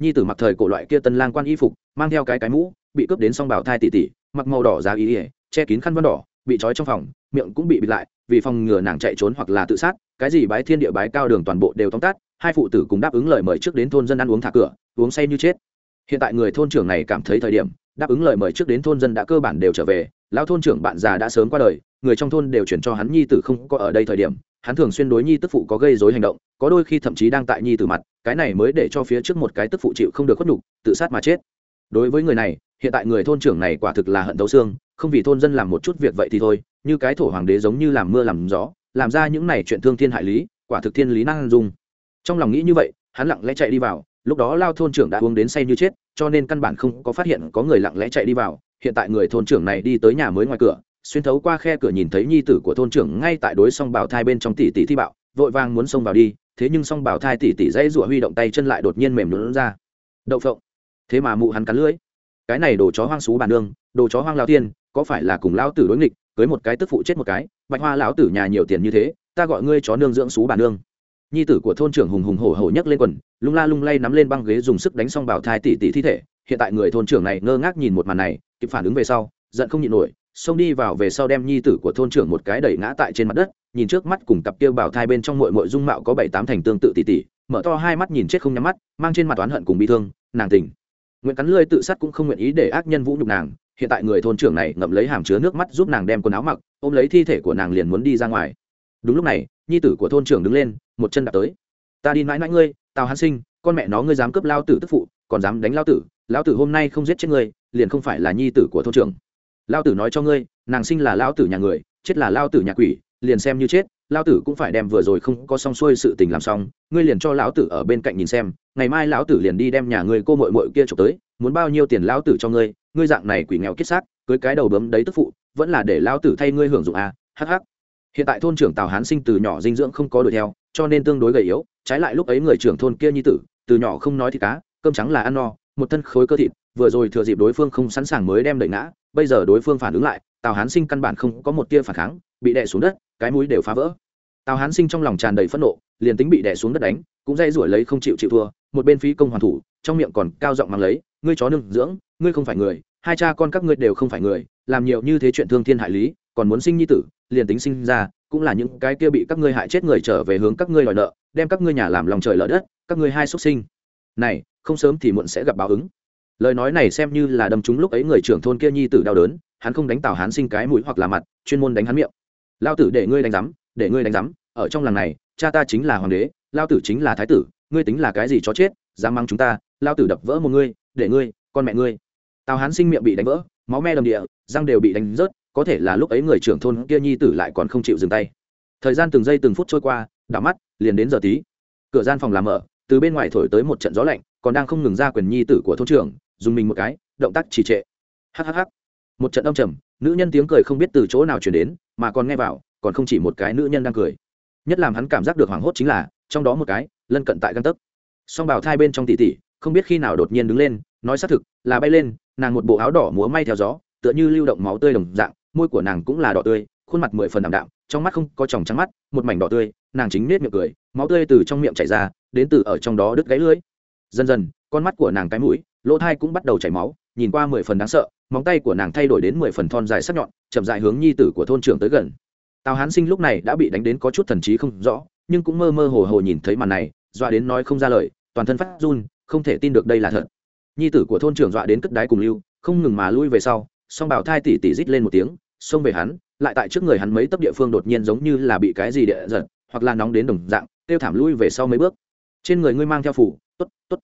Nhi tử mặc thời cổ loại kia tân lang quan y phục, mang theo cái cái mũ, bị cướp đến xong bảo thai tỷ tỷ, mặc màu đỏ giá ý ỉa che kín khăn văn đỏ bị trói trong phòng, miệng cũng bị bịt lại, vì phòng ngừa nàng chạy trốn hoặc là tự sát, cái gì bái thiên địa bái cao đường toàn bộ đều tóm tắt, hai phụ tử cùng đáp ứng lời mời trước đến thôn dân ăn uống thả cửa, uống say như chết. Hiện tại người thôn trưởng này cảm thấy thời điểm, đáp ứng lời mời trước đến thôn dân đã cơ bản đều trở về, lão thôn trưởng bạn già đã sớm qua đời, người trong thôn đều chuyển cho hắn nhi tử không có ở đây thời điểm, hắn thường xuyên đối nhi tức phụ có gây dối hành động, có đôi khi thậm chí đang tại nhi tử mặt, cái này mới để cho phía trước một cái tức phụ chịu không được khuất nhục, tự sát mà chết. Đối với người này, hiện tại người thôn trưởng này quả thực là hận thấu xương không vì thôn dân làm một chút việc vậy thì thôi, như cái thổ hoàng đế giống như làm mưa làm gió, làm ra những này chuyện thương thiên hại lý, quả thực thiên lý năng dung. Trong lòng nghĩ như vậy, hắn lặng lẽ chạy đi vào, lúc đó lao thôn trưởng đã uống đến say như chết, cho nên căn bản không có phát hiện có người lặng lẽ chạy đi vào. Hiện tại người thôn trưởng này đi tới nhà mới ngoài cửa, xuyên thấu qua khe cửa nhìn thấy nhi tử của thôn trưởng ngay tại đối song bảo thai bên trong tỷ tỷ thi bạo, vội vàng muốn xông vào đi, thế nhưng song bảo thai tỷ tỷ dãy rủa huy động tay chân lại đột nhiên mềm lún ra. Đậu phộng. Thế mà mụ hắn cắn lưỡi. Cái này đồ chó hoang xú bàn nương, đồ chó hoang lao tiên có phải là cùng lão tử đối nghịch, cưới một cái tức phụ chết một cái, bạch hoa lão tử nhà nhiều tiền như thế, ta gọi ngươi chó nương dưỡng xú bà nương. Nhi tử của thôn trưởng hùng hùng hổ hổ nhấc lên quần, lung la lung lay nắm lên băng ghế dùng sức đánh xong bảo thai tỷ tỷ thi thể. Hiện tại người thôn trưởng này ngơ ngác nhìn một màn này, kịp phản ứng về sau, giận không nhịn nổi, xông đi vào về sau đem nhi tử của thôn trưởng một cái đẩy ngã tại trên mặt đất, nhìn trước mắt cùng cặp kia bảo thai bên trong mội mội dung mạo có bảy tám thành tương tự tỷ tỷ, mở to hai mắt nhìn chết không nhắm mắt, mang trên mặt oán hận cùng bi thương, nàng tỉnh nguyện cắn lưỡi tự sát cũng không nguyện ý để ác nhân vũ nhục nàng, hiện tại người thôn trưởng này ngậm lấy hàm chứa nước mắt giúp nàng đem quần áo mặc, ôm lấy thi thể của nàng liền muốn đi ra ngoài. Đúng lúc này, nhi tử của thôn trưởng đứng lên, một chân đạp tới. Ta đi mãi mãi ngươi, tào hán sinh, con mẹ nó ngươi dám cướp lao tử tức phụ, còn dám đánh lao tử lao tử hôm nay không giết chết ngươi, liền không phải là nhi tử của thôn trưởng. Lao tử nói cho ngươi, nàng sinh là lao tử nhà người, chết là lao tử nhà quỷ, liền xem như chết, lao tử cũng phải đem vừa rồi không có xong xuôi sự tình làm xong, ngươi liền cho lão tử ở bên cạnh nhìn xem ngày mai lão tử liền đi đem nhà ngươi cô mội mội kia trộm tới muốn bao nhiêu tiền lão tử cho ngươi ngươi dạng này quỷ nghèo kết xác cưới cái đầu bấm đấy tức phụ vẫn là để lão tử thay ngươi hưởng dụng à, hh hiện tại thôn trưởng tào hán sinh từ nhỏ dinh dưỡng không có đuổi theo cho nên tương đối gầy yếu trái lại lúc ấy người trưởng thôn kia nhi tử từ nhỏ không nói thì cá cơm trắng là ăn no một thân khối cơ thịt vừa rồi thừa dịp đối phương không sẵn sàng mới đem đẩy ngã bây giờ đối phương phản ứng lại tào hán sinh căn bản không có một tia phản kháng bị đè xuống đất cái mũi đều phá vỡ. Tào hán sinh trong lòng tràn đầy phẫn nộ liền tính bị đè xuống đất đánh, cũng dây rủi lấy không chịu chịu thua, một bên phí công hoàn thủ, trong miệng còn cao giọng mang lấy, ngươi chó nương dưỡng, ngươi không phải người, hai cha con các ngươi đều không phải người, làm nhiều như thế chuyện thương thiên hại lý, còn muốn sinh nhi tử, liền tính sinh ra, cũng là những cái kia bị các ngươi hại chết người trở về hướng các ngươi đòi nợ, đem các ngươi nhà làm lòng trời lở đất, các ngươi hai xuất sinh. Này, không sớm thì muộn sẽ gặp báo ứng. Lời nói này xem như là đâm trúng lúc ấy người trưởng thôn kia nhi tử đau đớn, hắn không đánh tào hắn sinh cái mũi hoặc là mặt, chuyên môn đánh hắn miệng. Lao tử để ngươi đánh giám, để ngươi đánh giám, ở trong làng này cha ta chính là hoàng đế, lao tử chính là thái tử, ngươi tính là cái gì chó chết, dám mắng chúng ta, lao tử đập vỡ một ngươi, để ngươi, con mẹ ngươi. Tào hán sinh miệng bị đánh vỡ, máu me đầm địa, răng đều bị đánh rớt, có thể là lúc ấy người trưởng thôn kia nhi tử lại còn không chịu dừng tay. Thời gian từng giây từng phút trôi qua, đảo mắt, liền đến giờ tí. Cửa gian phòng làm mở, từ bên ngoài thổi tới một trận gió lạnh, còn đang không ngừng ra quyền nhi tử của thôn trưởng, dùng mình một cái, động tác trì trệ. Hhh một trận âm trầm, nữ nhân tiếng cười không biết từ chỗ nào chuyển đến, mà còn nghe vào, còn không chỉ một cái nữ nhân đang cười nhất làm hắn cảm giác được hoảng hốt chính là, trong đó một cái, lân cận tại găng tấc. Song bảo thai bên trong tỉ tỉ không biết khi nào đột nhiên đứng lên, nói xác thực, là bay lên, nàng một bộ áo đỏ múa may theo gió, tựa như lưu động máu tươi đồng dạng, môi của nàng cũng là đỏ tươi, khuôn mặt mười phần đảm đạm, trong mắt không có tròng trắng mắt, một mảnh đỏ tươi, nàng chính nết miệng cười, máu tươi từ trong miệng chảy ra, đến từ ở trong đó đứt gáy lưỡi. Dần dần, con mắt của nàng cái mũi, lỗ thai cũng bắt đầu chảy máu, nhìn qua mười phần đáng sợ, móng tay của nàng thay đổi đến mười phần thon dài sắc nhọn, chậm dại hướng nhi tử của thôn trưởng tới gần tào hán sinh lúc này đã bị đánh đến có chút thần trí không rõ, nhưng cũng mơ mơ hồ hồ nhìn thấy màn này, dọa đến nói không ra lời, toàn thân phát run, không thể tin được đây là thật. Nhi tử của thôn trưởng dọa đến cất đáy cùng lưu, không ngừng mà lui về sau, song bảo thai tỉ tỉ rít lên một tiếng, xông về hắn, lại tại trước người hắn mấy tấc địa phương đột nhiên giống như là bị cái gì địa giật, hoặc là nóng đến đồng dạng tiêu thảm lui về sau mấy bước. Trên người ngươi mang theo phủ, tốt tốt.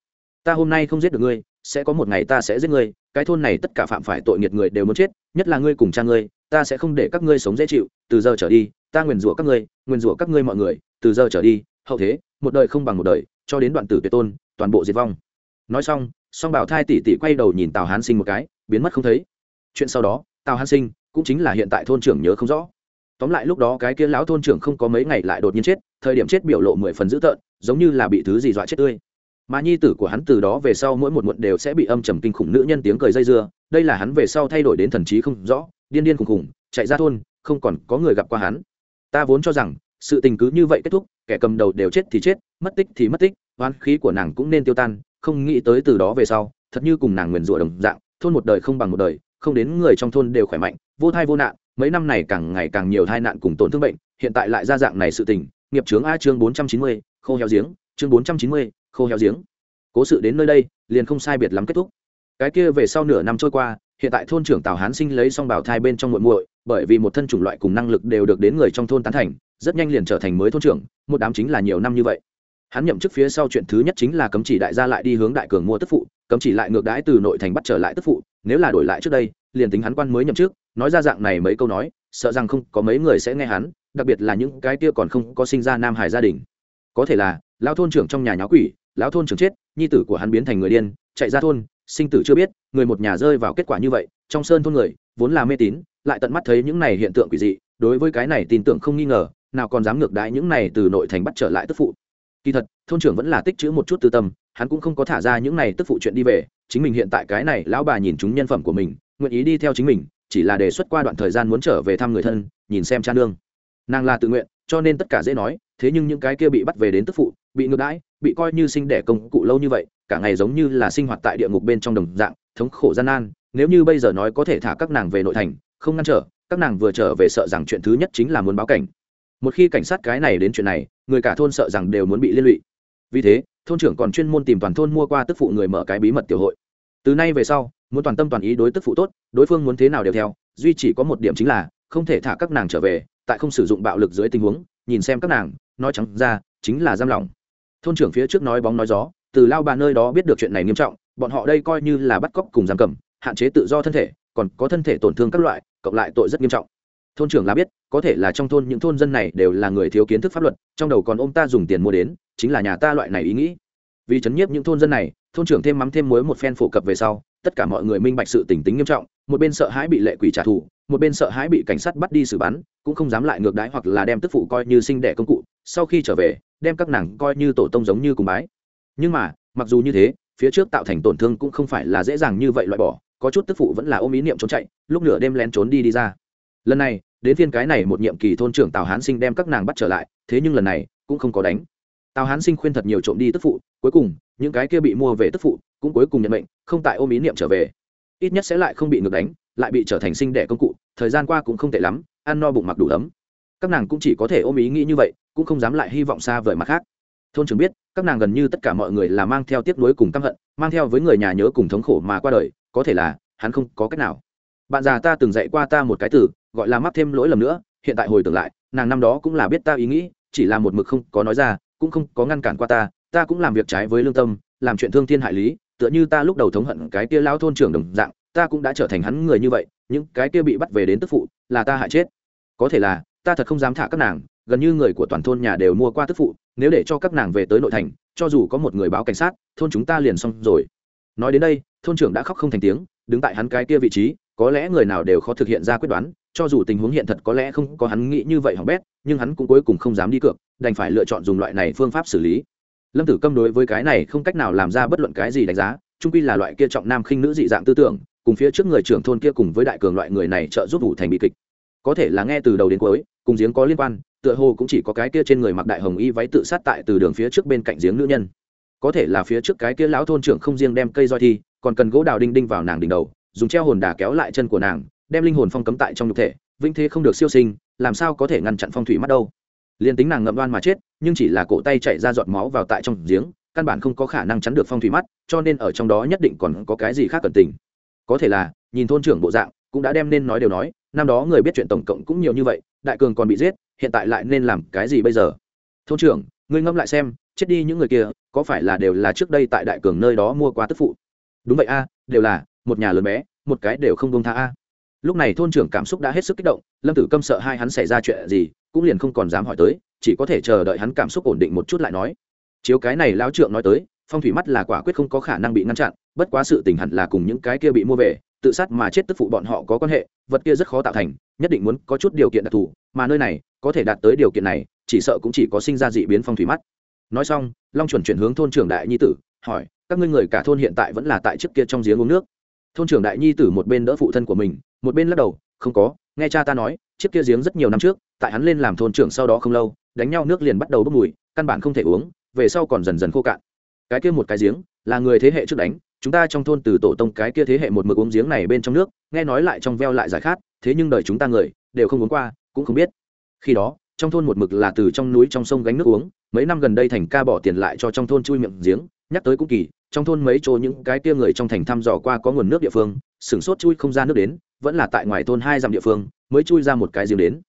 Ta hôm nay không giết được ngươi, sẽ có một ngày ta sẽ giết ngươi, cái thôn này tất cả phạm phải tội nghiệt người đều muốn chết, nhất là ngươi cùng cha ngươi ta sẽ không để các ngươi sống dễ chịu, từ giờ trở đi, ta nguyền rủa các ngươi, nguyền rủa các ngươi mọi người, từ giờ trở đi, hậu thế, một đời không bằng một đời, cho đến đoạn tử tuyệt tôn, toàn bộ diệt vong. Nói xong, song bảo thai tỷ tỷ quay đầu nhìn tào hán sinh một cái, biến mất không thấy. Chuyện sau đó, tào hán sinh cũng chính là hiện tại thôn trưởng nhớ không rõ. Tóm lại lúc đó cái kia lão thôn trưởng không có mấy ngày lại đột nhiên chết, thời điểm chết biểu lộ mười phần dữ tợn, giống như là bị thứ gì dọa chết tươi. Mà nhi tử của hắn từ đó về sau mỗi một muộn đều sẽ bị âm trầm kinh khủng nữ nhân tiếng cười dây dưa đây là hắn về sau thay đổi đến thần trí không rõ, điên điên khùng khùng, chạy ra thôn, không còn có người gặp qua hắn. Ta vốn cho rằng, sự tình cứ như vậy kết thúc, kẻ cầm đầu đều chết thì chết, mất tích thì mất tích, oán khí của nàng cũng nên tiêu tan, không nghĩ tới từ đó về sau, thật như cùng nàng nguyền rủa đồng dạng, thôn một đời không bằng một đời, không đến người trong thôn đều khỏe mạnh, vô thai vô nạn, mấy năm này càng ngày càng nhiều tai nạn cùng tổn thương bệnh, hiện tại lại ra dạng này sự tình, nghiệp chướng a chương bốn trăm chín mươi, khô heo giếng, chương bốn trăm chín mươi, khô heo giếng. Cố sự đến nơi đây, liền không sai biệt lắm kết thúc cái kia về sau nửa năm trôi qua, hiện tại thôn trưởng tào hán sinh lấy xong bảo thai bên trong muội muội, bởi vì một thân chủng loại cùng năng lực đều được đến người trong thôn tán thành, rất nhanh liền trở thành mới thôn trưởng, một đám chính là nhiều năm như vậy. Hắn nhậm chức phía sau chuyện thứ nhất chính là cấm chỉ đại gia lại đi hướng đại cường mua tức phụ, cấm chỉ lại ngược đãi từ nội thành bắt trở lại tức phụ, nếu là đổi lại trước đây, liền tính hắn quan mới nhậm chức, nói ra dạng này mấy câu nói, sợ rằng không có mấy người sẽ nghe hắn, đặc biệt là những cái kia còn không có sinh ra nam hải gia đình. Có thể là, lão thôn trưởng trong nhà nháo quỷ, lão thôn trưởng chết, nhi tử của hắn biến thành người điên, chạy ra thôn sinh tử chưa biết, người một nhà rơi vào kết quả như vậy, trong sơn thôn người, vốn là mê tín, lại tận mắt thấy những này hiện tượng quỷ dị, đối với cái này tin tưởng không nghi ngờ, nào còn dám ngược đãi những này từ nội thành bắt trở lại tức phụ. Kỳ thật, thôn trưởng vẫn là tích chữ một chút tư tâm, hắn cũng không có thả ra những này tức phụ chuyện đi về, chính mình hiện tại cái này lão bà nhìn chúng nhân phẩm của mình, nguyện ý đi theo chính mình, chỉ là đề xuất qua đoạn thời gian muốn trở về thăm người thân, nhìn xem cha nương. Nàng là tự nguyện, cho nên tất cả dễ nói, thế nhưng những cái kia bị bắt về đến tức phụ, bị ngược đãi bị coi như sinh đẻ công cụ lâu như vậy, cả ngày giống như là sinh hoạt tại địa ngục bên trong đồng dạng, thống khổ gian nan, nếu như bây giờ nói có thể thả các nàng về nội thành, không ngăn trở, các nàng vừa trở về sợ rằng chuyện thứ nhất chính là muốn báo cảnh. Một khi cảnh sát cái này đến chuyện này, người cả thôn sợ rằng đều muốn bị liên lụy. Vì thế, thôn trưởng còn chuyên môn tìm toàn thôn mua qua tức phụ người mở cái bí mật tiểu hội. Từ nay về sau, muốn toàn tâm toàn ý đối tức phụ tốt, đối phương muốn thế nào đều theo, duy chỉ có một điểm chính là, không thể thả các nàng trở về, tại không sử dụng bạo lực dưới tình huống, nhìn xem các nàng, nói trắng ra, chính là giam lỏng thôn trưởng phía trước nói bóng nói gió, từ lao bà nơi đó biết được chuyện này nghiêm trọng, bọn họ đây coi như là bắt cóc cùng giam cầm, hạn chế tự do thân thể, còn có thân thể tổn thương các loại, cộng lại tội rất nghiêm trọng. Thôn trưởng là biết, có thể là trong thôn những thôn dân này đều là người thiếu kiến thức pháp luật, trong đầu còn ôm ta dùng tiền mua đến, chính là nhà ta loại này ý nghĩ. Vì chấn nhiếp những thôn dân này, thôn trưởng thêm mắm thêm muối một phen phổ cập về sau, tất cả mọi người minh bạch sự tỉnh tính nghiêm trọng, một bên sợ hãi bị lệ quỷ trả thù, một bên sợ hãi bị cảnh sát bắt đi xử bắn, cũng không dám lại ngược đái hoặc là đem tức phụ coi như sinh đẻ công cụ sau khi trở về, đem các nàng coi như tổ tông giống như cùng bái. Nhưng mà, mặc dù như thế, phía trước tạo thành tổn thương cũng không phải là dễ dàng như vậy loại bỏ, có chút tức phụ vẫn là ôm ý niệm trốn chạy, lúc nửa đêm lén trốn đi đi ra. Lần này, đến phiên cái này một nhiệm kỳ thôn trưởng tào hán sinh đem các nàng bắt trở lại, thế nhưng lần này, cũng không có đánh. Tào hán sinh khuyên thật nhiều trộm đi tức phụ, cuối cùng, những cái kia bị mua về tức phụ, cũng cuối cùng nhận mệnh, không tại ôm ý niệm trở về. Ít nhất sẽ lại không bị ngược đánh, lại bị trở thành sinh đẻ công cụ, thời gian qua cũng không tệ lắm, ăn no bụng mặc đủ ấm các nàng cũng chỉ có thể ôm ý nghĩ như vậy, cũng không dám lại hy vọng xa vời mặt khác. Thôn trưởng biết, các nàng gần như tất cả mọi người là mang theo tiếc nuối cùng căm hận, mang theo với người nhà nhớ cùng thống khổ mà qua đời, có thể là, hắn không có cách nào. Bạn già ta từng dạy qua ta một cái từ, gọi là mắc thêm lỗi lầm nữa, hiện tại hồi tưởng lại, nàng năm đó cũng là biết ta ý nghĩ, chỉ là một mực không có nói ra, cũng không có ngăn cản qua ta ta cũng làm việc trái với lương tâm, làm chuyện thương thiên hại lý, tựa như ta lúc đầu thống hận cái kia lao thôn trưởng đồng dạng, ta cũng đã trở thành hắn người như vậy, những cái kia bị bắt về đến tức phụ, là ta hại chết. Có thể là ta thật không dám thả các nàng, gần như người của toàn thôn nhà đều mua qua tức phụ, nếu để cho các nàng về tới nội thành, cho dù có một người báo cảnh sát, thôn chúng ta liền xong rồi. Nói đến đây, thôn trưởng đã khóc không thành tiếng, đứng tại hắn cái kia vị trí, có lẽ người nào đều khó thực hiện ra quyết đoán, cho dù tình huống hiện thật có lẽ không có hắn nghĩ như vậy hỏng bét, nhưng hắn cũng cuối cùng không dám đi cược, đành phải lựa chọn dùng loại này phương pháp xử lý. Lâm tử câm đối với cái này không cách nào làm ra bất luận cái gì đánh giá trung quy là loại kia trọng nam khinh nữ dị dạng tư tưởng, cùng phía trước người trưởng thôn kia cùng với đại cường loại người này trợ giúp vụ thành bị kịch có thể là nghe từ đầu đến cuối, cùng giếng có liên quan, tựa hồ cũng chỉ có cái kia trên người mặc đại hồng y váy tự sát tại từ đường phía trước bên cạnh giếng nữ nhân. Có thể là phía trước cái kia lão thôn trưởng không riêng đem cây roi thi, còn cần gỗ đào đinh đinh vào nàng đỉnh đầu, dùng treo hồn đà kéo lại chân của nàng, đem linh hồn phong cấm tại trong nhục thể vinh thế không được siêu sinh, làm sao có thể ngăn chặn phong thủy mắt đâu. Liền tính nàng ngậm đoan mà chết, nhưng chỉ là cổ tay chạy ra giọt máu vào tại trong giếng, căn bản không có khả năng chắn được phong thủy mắt, cho nên ở trong đó nhất định còn có cái gì khác cần tình. Có thể là, nhìn thôn trưởng bộ dạng, cũng đã đem nên nói đều nói năm đó người biết chuyện tổng cộng cũng nhiều như vậy, đại cường còn bị giết, hiện tại lại nên làm cái gì bây giờ? Thôn trưởng, ngươi ngẫm lại xem, chết đi những người kia, có phải là đều là trước đây tại đại cường nơi đó mua qua tức phụ? Đúng vậy a, đều là, một nhà lớn bé, một cái đều không công tha a. Lúc này thôn trưởng cảm xúc đã hết sức kích động, lâm tử câm sợ hai hắn xảy ra chuyện gì, cũng liền không còn dám hỏi tới, chỉ có thể chờ đợi hắn cảm xúc ổn định một chút lại nói. Chiếu cái này lão trượng nói tới, phong thủy mắt là quả quyết không có khả năng bị ngăn chặn, bất quá sự tình hẳn là cùng những cái kia bị mua về tự sát mà chết tức phụ bọn họ có quan hệ, vật kia rất khó tạo thành, nhất định muốn có chút điều kiện đặc thù, mà nơi này, có thể đạt tới điều kiện này, chỉ sợ cũng chỉ có sinh ra dị biến phong thủy mắt. Nói xong, long chuẩn chuyển hướng thôn trưởng đại nhi tử, hỏi, các ngươi người cả thôn hiện tại vẫn là tại trước kia trong giếng uống nước? Thôn trưởng đại nhi tử một bên đỡ phụ thân của mình, một bên lắc đầu, không có, nghe cha ta nói chiếc kia giếng rất nhiều năm trước, tại hắn lên làm thôn trưởng sau đó không lâu, đánh nhau nước liền bắt đầu bốc mùi, căn bản không thể uống, về sau còn dần dần khô cạn. Cái kia một cái giếng, là người thế hệ trước đánh chúng ta trong thôn từ tổ tông cái kia thế hệ một mực uống giếng này bên trong nước, nghe nói lại trong veo lại giải khát, thế nhưng đời chúng ta người, đều không uống qua, cũng không biết. Khi đó, trong thôn một mực là từ trong núi trong sông gánh nước uống, mấy năm gần đây thành ca bỏ tiền lại cho trong thôn chui miệng giếng, nhắc tới cũng kỳ, trong thôn mấy chỗ những cái kia người trong thành thăm dò qua có nguồn nước địa phương, sửng sốt chui không ra nước đến, vẫn là tại ngoài thôn hai dặm địa phương, mới chui ra một cái giếng đến.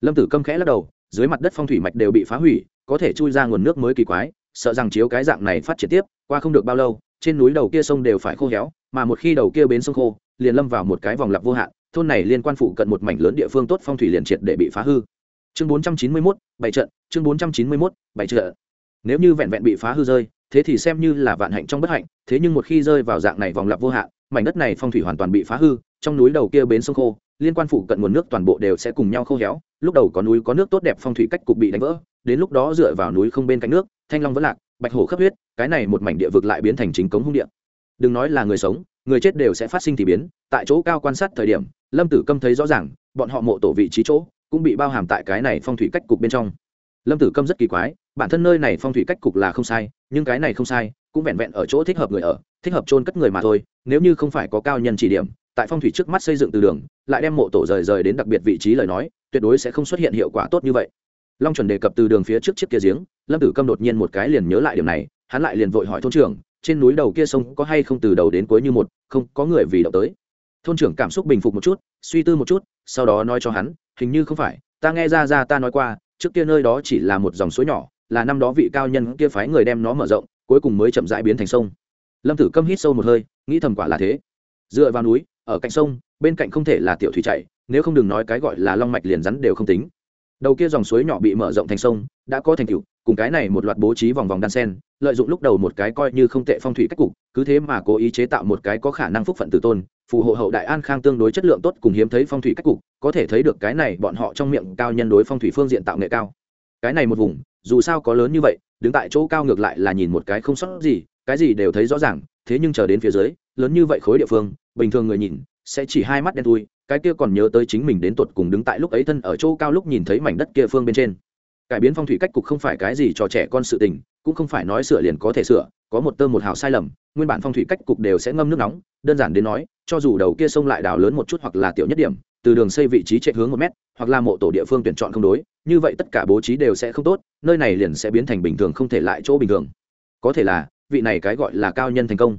Lâm tử câm khẽ lắc đầu, dưới mặt đất phong thủy mạch đều bị phá hủy, có thể chui ra nguồn nước mới kỳ quái sợ rằng chiếu cái dạng này phát triển tiếp qua không được bao lâu trên núi đầu kia sông đều phải khô héo mà một khi đầu kia bến sông khô liền lâm vào một cái vòng lặp vô hạn thôn này liên quan phụ cận một mảnh lớn địa phương tốt phong thủy liền triệt để bị phá hư. Chương 491, bảy trận chương 491, bảy trận. Nếu như vẹn vẹn bị phá hư rơi thế thì xem như là vạn hạnh trong bất hạnh thế nhưng một khi rơi vào dạng này vòng lặp vô hạn mảnh đất này phong thủy hoàn toàn bị phá hư trong núi đầu kia bến sông khô liên quan phụ cận nguồn nước toàn bộ đều sẽ cùng nhau khô héo lúc đầu có núi có nước tốt đẹp phong thủy cách cục bị đánh vỡ đến lúc đó dựa vào núi không bên cạnh nước thanh long vẫn lạc, bạch hổ khắp huyết, cái này một mảnh địa vực lại biến thành chính cống hung địa. Đừng nói là người sống, người chết đều sẽ phát sinh thì biến, tại chỗ cao quan sát thời điểm, lâm tử câm thấy rõ ràng, bọn họ mộ tổ vị trí chỗ cũng bị bao hàm tại cái này phong thủy cách cục bên trong. Lâm tử câm rất kỳ quái, bản thân nơi này phong thủy cách cục là không sai, nhưng cái này không sai, cũng vẹn vẹn ở chỗ thích hợp người ở, thích hợp trôn cất người mà thôi, nếu như không phải có cao nhân chỉ điểm, tại phong thủy trước mắt xây dựng từ đường, lại đem mộ tổ rời rời đến đặc biệt vị trí lời nói, tuyệt đối sẽ không xuất hiện hiệu quả tốt như vậy long chuẩn đề cập từ đường phía trước chiếc kia giếng, lâm tử câm đột nhiên một cái liền nhớ lại điểm này, hắn lại liền vội hỏi thôn trưởng, trên núi đầu kia sông có hay không từ đầu đến cuối như một, không, có người vì động tới. Thôn trưởng cảm xúc bình phục một chút, suy tư một chút, sau đó nói cho hắn, hình như không phải, ta nghe ra ra ta nói qua, trước kia nơi đó chỉ là một dòng suối nhỏ, là năm đó vị cao nhân kia phái người đem nó mở rộng, cuối cùng mới chậm rãi biến thành sông. Lâm tử câm hít sâu một hơi, nghĩ thầm quả là thế. Dựa vào núi, ở cạnh sông, bên cạnh không thể là tiểu thủy chạy, nếu không đừng nói cái gọi là long mạch liền rắn đều không tính đầu kia dòng suối nhỏ bị mở rộng thành sông, đã có thành tựu, cùng cái này một loạt bố trí vòng vòng đan sen, lợi dụng lúc đầu một cái coi như không tệ phong thủy cách cục, cứ thế mà cố ý chế tạo một cái có khả năng phúc phận tử tôn, phù hộ hậu đại an khang tương đối chất lượng tốt cùng hiếm thấy phong thủy cách cục, có thể thấy được cái này bọn họ trong miệng cao nhân đối phong thủy phương diện tạo nghệ cao. Cái này một vùng, dù sao có lớn như vậy, đứng tại chỗ cao ngược lại là nhìn một cái không sót gì, cái gì đều thấy rõ ràng, thế nhưng chờ đến phía dưới, lớn như vậy khối địa phương, bình thường người nhìn, sẽ chỉ hai mắt đen thui cái kia còn nhớ tới chính mình đến tột cùng đứng tại lúc ấy thân ở chỗ cao lúc nhìn thấy mảnh đất kia phương bên trên. Cải biến phong thủy cách cục không phải cái gì cho trẻ con sự tình, cũng không phải nói sửa liền có thể sửa, có một tơ một hào sai lầm, nguyên bản phong thủy cách cục đều sẽ ngâm nước nóng, đơn giản đến nói, cho dù đầu kia sông lại đào lớn một chút hoặc là tiểu nhất điểm, từ đường xây vị trí chạy hướng một mét, hoặc là mộ tổ địa phương tuyển chọn không đối, như vậy tất cả bố trí đều sẽ không tốt, nơi này liền sẽ biến thành bình thường không thể lại chỗ bình thường. Có thể là, vị này cái gọi là cao nhân thành công.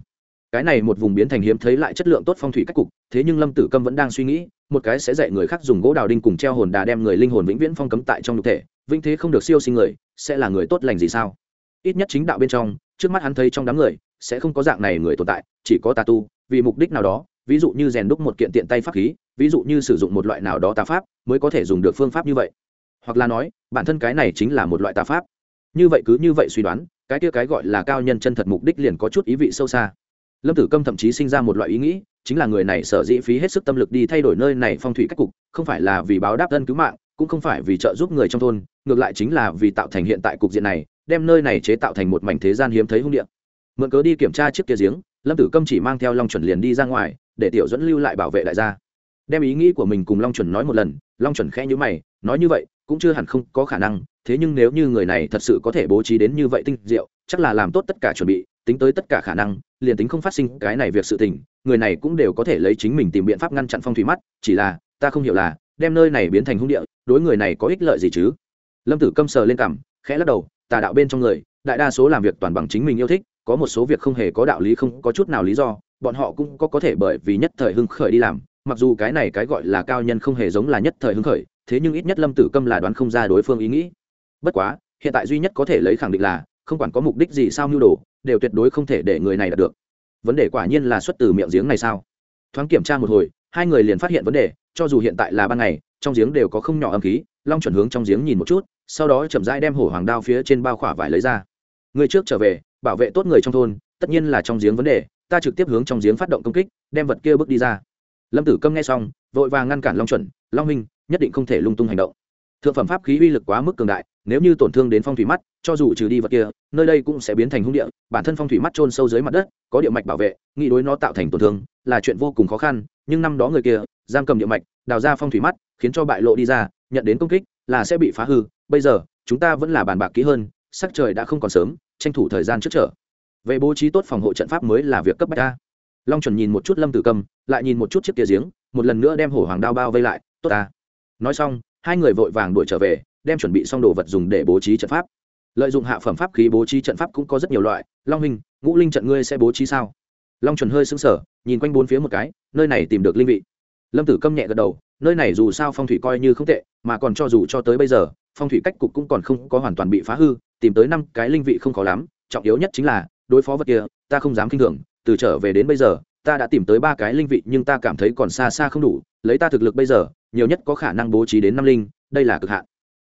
Cái này một vùng biến thành hiếm thấy lại chất lượng tốt phong thủy cách cục thế nhưng lâm tử câm vẫn đang suy nghĩ, một cái sẽ dạy người khác dùng gỗ đào đinh cùng treo hồn đà đem người linh hồn vĩnh viễn phong cấm tại trong nhục thể, vĩnh thế không được siêu sinh người, sẽ là người tốt lành gì sao? Ít nhất chính đạo bên trong, trước mắt hắn thấy trong đám người, sẽ không có dạng này người tồn tại, chỉ có tà tu, vì mục đích nào đó, ví dụ như rèn đúc một kiện tiện tay pháp khí, ví dụ như sử dụng một loại nào đó tà pháp, mới có thể dùng được phương pháp như vậy. Hoặc là nói, bản thân cái này chính là một loại tà pháp. Như vậy cứ như vậy suy đoán, cái kia cái gọi là cao nhân chân thật mục đích liền có chút ý vị sâu xa. Lâm tử câm thậm chí sinh ra một loại ý nghĩ chính là người này sở dĩ phí hết sức tâm lực đi thay đổi nơi này phong thủy cách cục, không phải là vì báo đáp ân cứu mạng, cũng không phải vì trợ giúp người trong thôn, ngược lại chính là vì tạo thành hiện tại cục diện này, đem nơi này chế tạo thành một mảnh thế gian hiếm thấy hung địa. Mượn cớ đi kiểm tra chiếc kia giếng, lâm tử câm chỉ mang theo long chuẩn liền đi ra ngoài, để tiểu dẫn lưu lại bảo vệ đại gia. Đem ý nghĩ của mình cùng long chuẩn nói một lần, long chuẩn khẽ nhữ mày, nói như vậy, cũng chưa hẳn không có khả năng, thế nhưng nếu như người này thật sự có thể bố trí đến như vậy tinh diệu, chắc là làm tốt tất cả chuẩn bị tính tới tất cả khả năng, liền tính không phát sinh cái này việc sự tình, người này cũng đều có thể lấy chính mình tìm biện pháp ngăn chặn phong thủy mắt, chỉ là, ta không hiểu là, đem nơi này biến thành hung địa, đối người này có ích lợi gì chứ? Lâm tử câm sờ lên cằm, khẽ lắc đầu, tà đạo bên trong người, đại đa số làm việc toàn bằng chính mình yêu thích, có một số việc không hề có đạo lý không có chút nào lý do, bọn họ cũng có có thể bởi vì nhất thời hưng khởi đi làm, mặc dù cái này cái gọi là cao nhân không hề giống là nhất thời hưng khởi, thế nhưng ít nhất lâm tử câm là đoán không ra đối phương ý nghĩ. Bất quá, hiện tại duy nhất có thể lấy khẳng định là, không quản có mục đích gì sao mưu đồ đều tuyệt đối không thể để người này đạt được. Vấn đề quả nhiên là xuất từ miệng giếng này sao? Thoáng kiểm tra một hồi, hai người liền phát hiện vấn đề, cho dù hiện tại là ban ngày, trong giếng đều có không nhỏ âm khí, long chuẩn hướng trong giếng nhìn một chút, sau đó chậm rãi đem hổ hoàng đao phía trên bao khỏa vải lấy ra. Người trước trở về, bảo vệ tốt người trong thôn, tất nhiên là trong giếng vấn đề, ta trực tiếp hướng trong giếng phát động công kích, đem vật kia bước đi ra. Lâm tử câm nghe xong, vội vàng ngăn cản long chuẩn, long minh nhất định không thể lung tung hành động. Thượng phẩm pháp khí uy lực quá mức cường đại, nếu như tổn thương đến phong thủy mắt cho dù trừ đi vật kia, nơi đây cũng sẽ biến thành hung địa, bản thân phong thủy mắt trôn sâu dưới mặt đất, có địa mạch bảo vệ, nghĩ đối nó tạo thành tổn thương, là chuyện vô cùng khó khăn, nhưng năm đó người kia, giam cầm địa mạch, đào ra phong thủy mắt, khiến cho bại lộ đi ra, nhận đến công kích, là sẽ bị phá hư. Bây giờ, chúng ta vẫn là bàn bạc kỹ hơn, sắc trời đã không còn sớm, tranh thủ thời gian trước trở. Về bố trí tốt phòng hộ trận pháp mới là việc cấp bách ta. Long chuẩn nhìn một chút lâm tử cầm, lại nhìn một chút chiếc kia giếng, một lần nữa đem hổ hoàng đao bao vây lại. Tốt ta. Nói xong, hai người vội vàng đuổi trở về, đem chuẩn bị xong đồ vật dùng để bố trí trận pháp lợi dụng hạ phẩm pháp khí bố trí trận pháp cũng có rất nhiều loại. Long hình ngũ linh trận ngươi sẽ bố trí sao? Long chuẩn hơi sững sờ, nhìn quanh bốn phía một cái, nơi này tìm được linh vị. Lâm tử câm nhẹ gật đầu, nơi này dù sao phong thủy coi như không tệ, mà còn cho dù cho tới bây giờ, phong thủy cách cục cũng còn không có hoàn toàn bị phá hư, tìm tới năm cái linh vị không khó lắm. Trọng yếu nhất chính là, đối phó vật kia, ta không dám k i n h thường, từ trở về đến bây giờ, ta đã tìm tới ba cái linh vị nhưng ta cảm thấy còn xa xa không đủ, lấy ta thực lực bây giờ, nhiều nhất có khả năng bố trí đến năm linh, đây là cực hạn.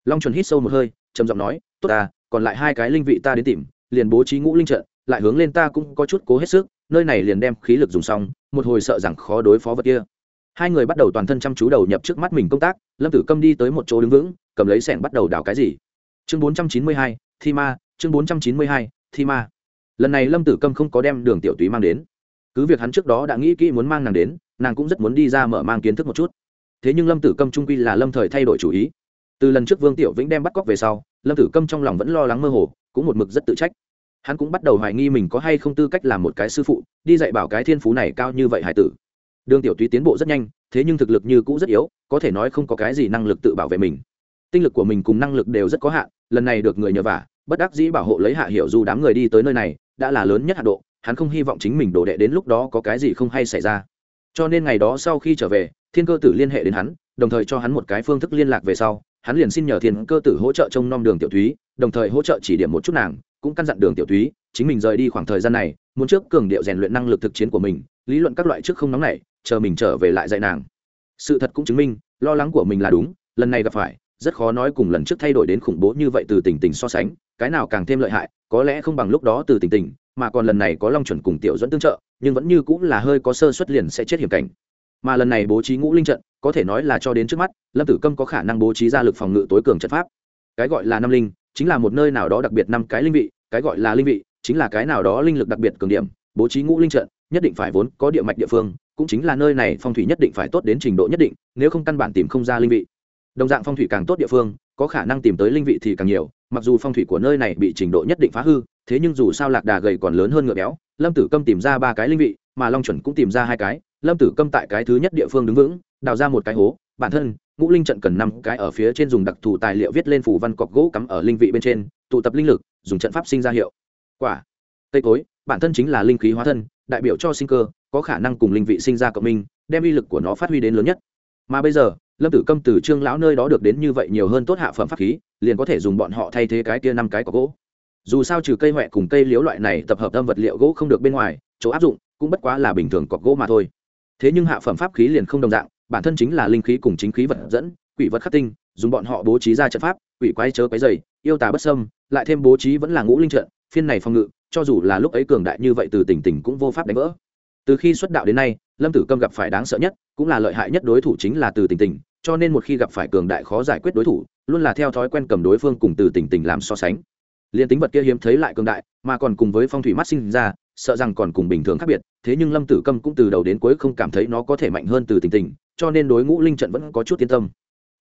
Long chuẩn hít sâu một hơi, trầm giọng nói, tốt ta còn lại hai cái linh vị ta đến tìm, liền bố trí ngũ linh trận, lại hướng lên ta cũng có chút cố hết sức, nơi này liền đem khí lực dùng xong, một hồi sợ rằng khó đối phó vật kia. Hai người bắt đầu toàn thân chăm chú đầu nhập trước mắt mình công tác, lâm tử câm đi tới một chỗ đứng vững, cầm lấy sẻng bắt đầu đào cái gì? Chương bốn trăm chín mươi hai, thi ma, chương bốn trăm chín mươi hai, thi ma. Lần này lâm tử câm không có đem đường tiểu túy mang đến. Cứ việc hắn trước đó đã nghĩ kỹ muốn mang nàng đến, nàng cũng rất muốn đi ra mở mang kiến thức một chút. Thế nhưng lâm tử câm trung quy là lâm thời thay đổi chủ ý. Từ lần trước vương tiểu vĩnh đem bắt cóc về sau lâm tử câm trong lòng vẫn lo lắng mơ hồ, cũng một mực rất tự trách. Hắn cũng bắt đầu hoài nghi mình có hay không tư cách làm một cái sư phụ, đi dạy bảo cái thiên phú này cao như vậy hải tử. Đường tiểu túy tiến bộ rất nhanh, thế nhưng thực lực như cũ rất yếu, có thể nói không có cái gì năng lực tự bảo vệ mình. Tinh lực của mình cùng năng lực đều rất có hạn, lần này được người nhờ vả, bất đắc dĩ bảo hộ lấy hạ hiểu dù đám người đi tới nơi này, đã là lớn nhất hạ độ, hắn không hy vọng chính mình đổ đệ đến lúc đó có cái gì không hay xảy ra. Cho nên ngày đó sau khi trở về, thiên cơ tử liên hệ đến hắn, đồng thời cho hắn một cái phương thức liên lạc về sau hắn liền xin nhờ thiên cơ tử hỗ trợ trông nom đường tiểu thúy, đồng thời hỗ trợ chỉ điểm một chút nàng, cũng căn dặn đường tiểu thúy, chính mình rời đi khoảng thời gian này, muốn trước cường điệu rèn luyện năng lực thực chiến của mình, lý luận các loại trước không nóng này chờ mình trở về lại dạy nàng. Sự thật cũng chứng minh, lo lắng của mình là đúng, lần này gặp phải, rất khó nói cùng lần trước thay đổi đến khủng bố như vậy từ tình tình so sánh, cái nào càng thêm lợi hại, có lẽ không bằng lúc đó từ tình tình, mà còn lần này có long chuẩn cùng tiểu dẫn tương trợ, nhưng vẫn như cũng là hơi có sơ xuất liền sẽ chết hiểm cảnh mà lần này bố trí ngũ linh trận, có thể nói là cho đến trước mắt, lâm tử câm có khả năng bố trí ra lực phòng ngự tối cường trận pháp. Cái gọi là năm linh, chính là một nơi nào đó đặc biệt năm cái linh vị, cái gọi là linh vị, chính là cái nào đó linh lực đặc biệt cường điểm, bố trí ngũ linh trận, nhất định phải vốn có địa mạch địa phương, cũng chính là nơi này phong thủy nhất định phải tốt đến trình độ nhất định, nếu không căn bản tìm không ra linh vị. Đồng dạng phong thủy càng tốt địa phương, có khả năng tìm tới linh vị thì càng nhiều, mặc dù phong thủy của nơi này bị trình độ nhất định phá hư, thế nhưng dù sao lạc đà gầy còn lớn hơn ngựa béo, lâm tử câm tìm ra ba cái linh vị, mà long chuẩn cũng tìm ra hai cái lâm tử câm tại cái thứ nhất địa phương đứng vững, đào ra một cái hố, bản thân, ngũ linh trận cần năm cái ở phía trên dùng đặc thù tài liệu viết lên phủ văn cọc gỗ cắm ở linh vị bên trên, tụ tập linh lực, dùng trận pháp sinh ra hiệu. Quả. Tây cối bản thân chính là linh khí hóa thân, đại biểu cho sinh cơ, có khả năng cùng linh vị sinh ra cộng minh, đem uy lực của nó phát huy đến lớn nhất. Mà bây giờ, lâm tử câm từ trương lão nơi đó được đến như vậy nhiều hơn tốt hạ phẩm pháp khí, liền có thể dùng bọn họ thay thế cái kia năm cái có gỗ. Dù sao trừ cây huệ cùng cây liếu loại này tập hợp tâm vật liệu gỗ không được bên ngoài, chỗ áp dụng cũng bất quá là bình thường cọc gỗ mà thôi thế nhưng hạ phẩm pháp khí liền không đồng dạng, bản thân chính là linh khí cùng chính khí vật dẫn, quỷ vật khắc tinh, dùng bọn họ bố trí ra trận pháp, quỷ quái chớ quái dày yêu tà bất sâm lại thêm bố trí vẫn là ngũ linh trận, phiên này phòng ngự, cho dù là lúc ấy cường đại như vậy từ tỉnh tỉnh cũng vô pháp đánh vỡ. Từ khi xuất đạo đến nay, lâm tử câm gặp phải đáng sợ nhất, cũng là lợi hại nhất đối thủ chính là từ tỉnh tỉnh, cho nên một khi gặp phải cường đại khó giải quyết đối thủ, luôn là theo thói quen cầm đối phương cùng từ tỉnh tỉnh làm so sánh. Liền tính vật kia hiếm thấy lại cường đại, mà còn cùng với phong thủy mắt sinh ra sợ rằng còn cùng bình thường khác biệt, thế nhưng lâm tử câm cũng từ đầu đến cuối không cảm thấy nó có thể mạnh hơn từ tình tình, cho nên đối ngũ linh trận vẫn có chút yên tâm.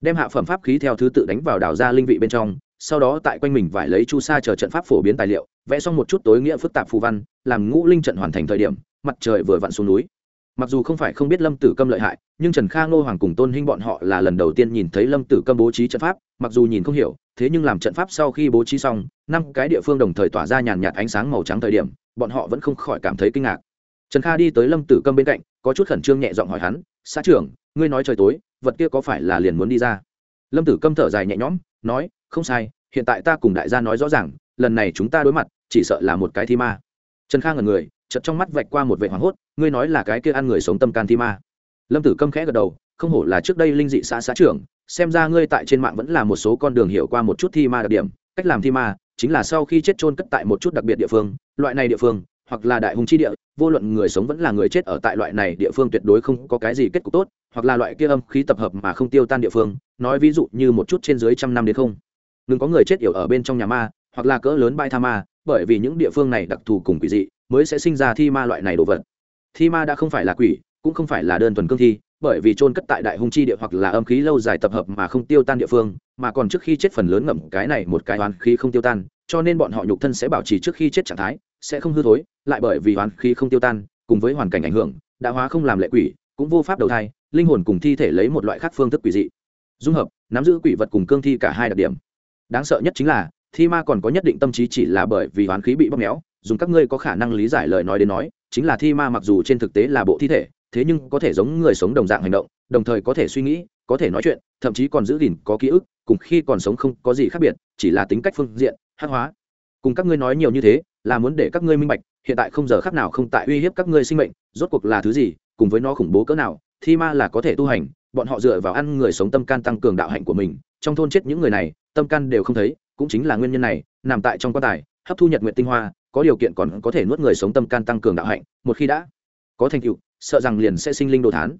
Đem hạ phẩm pháp khí theo thứ tự đánh vào đảo ra linh vị bên trong, sau đó tại quanh mình vải lấy chu sa chờ trận pháp phổ biến tài liệu, vẽ xong một chút tối nghĩa phức tạp phù văn, làm ngũ linh trận hoàn thành thời điểm, mặt trời vừa vặn xuống núi mặc dù không phải không biết lâm tử câm lợi hại, nhưng trần kha, ngô hoàng cùng tôn hinh bọn họ là lần đầu tiên nhìn thấy lâm tử câm bố trí trận pháp, mặc dù nhìn không hiểu, thế nhưng làm trận pháp sau khi bố trí xong, năm cái địa phương đồng thời tỏa ra nhàn nhạt ánh sáng màu trắng thời điểm, bọn họ vẫn không khỏi cảm thấy kinh ngạc. Trần kha đi tới lâm tử câm bên cạnh, có chút khẩn trương nhẹ giọng hỏi hắn, xã trưởng, ngươi nói trời tối, vật kia có phải là liền muốn đi ra? Lâm tử câm thở dài nhẹ nhõm, nói, không sai, hiện tại ta cùng đại gia nói rõ ràng, lần này chúng ta đối mặt, chỉ sợ là một cái thi ma. Trần kha ngần người chật trong mắt vạch qua một vệ hoảng hốt, ngươi nói là cái kia ăn người sống tâm can thi ma. Lâm tử câm khẽ gật đầu, không hổ là trước đây linh dị xã xã trưởng, xem ra ngươi tại trên mạng vẫn là một số con đường hiểu qua một chút thi ma đặc điểm, cách làm thi ma chính là sau khi chết chôn cất tại một chút đặc biệt địa phương, loại này địa phương, hoặc là đại hùng chi địa, vô luận người sống vẫn là người chết ở tại loại này địa phương tuyệt đối không có cái gì kết cục tốt, hoặc là loại kia âm khí tập hợp mà không tiêu tan địa phương, nói ví dụ như một chút trên dưới trăm năm đến không. Đừng có người chết yểu ở bên trong nhà ma, hoặc là cỡ lớn bãi tha ma, bởi vì những địa phương này đặc thù cùng quỷ dị mới sẽ sinh ra thi ma loại này đồ vật. Thi ma đã không phải là quỷ, cũng không phải là đơn thuần cương thi, bởi vì trôn cất tại đại hung chi địa hoặc là âm khí lâu dài tập hợp mà không tiêu tan địa phương, mà còn trước khi chết phần lớn ngậm cái này một cái oán khí không tiêu tan, cho nên bọn họ nhục thân sẽ bảo trì trước khi chết trạng thái, sẽ không hư thối, lại bởi vì oán khí không tiêu tan, cùng với hoàn cảnh ảnh hưởng, đã hóa không làm lệ quỷ, cũng vô pháp đầu thai, linh hồn cùng thi thể lấy một loại khác phương thức quỷ dị. Dung hợp, nắm giữ quỷ vật cùng cương thi cả hai đặc điểm. Đáng sợ nhất chính là, thi ma còn có nhất định tâm trí chỉ là bởi vì oán khí bị bóp méo dùng các ngươi có khả năng lý giải lời nói đến nói, chính là thi ma mặc dù trên thực tế là bộ thi thể, thế nhưng có thể giống người sống đồng dạng hành động, đồng thời có thể suy nghĩ, có thể nói chuyện, thậm chí còn giữ gìn có ký ức, cùng khi còn sống không có gì khác biệt, chỉ là tính cách phương diện hát hóa. Cùng các ngươi nói nhiều như thế, là muốn để các ngươi minh bạch, hiện tại không giờ khác nào không tại uy hiếp các ngươi sinh mệnh, rốt cuộc là thứ gì, cùng với nó khủng bố cỡ nào, thi ma là có thể tu hành, bọn họ dựa vào ăn người sống tâm can tăng cường đạo hạnh của mình, trong thôn chết những người này, tâm can đều không thấy, cũng chính là nguyên nhân này, nằm tại trong quan tài, hấp thu nhật nguyện tinh hoa có điều kiện còn có thể nuốt người sống tâm can tăng cường đạo hạnh, một khi đã có thành tựu, sợ rằng liền sẽ sinh linh đồ thán.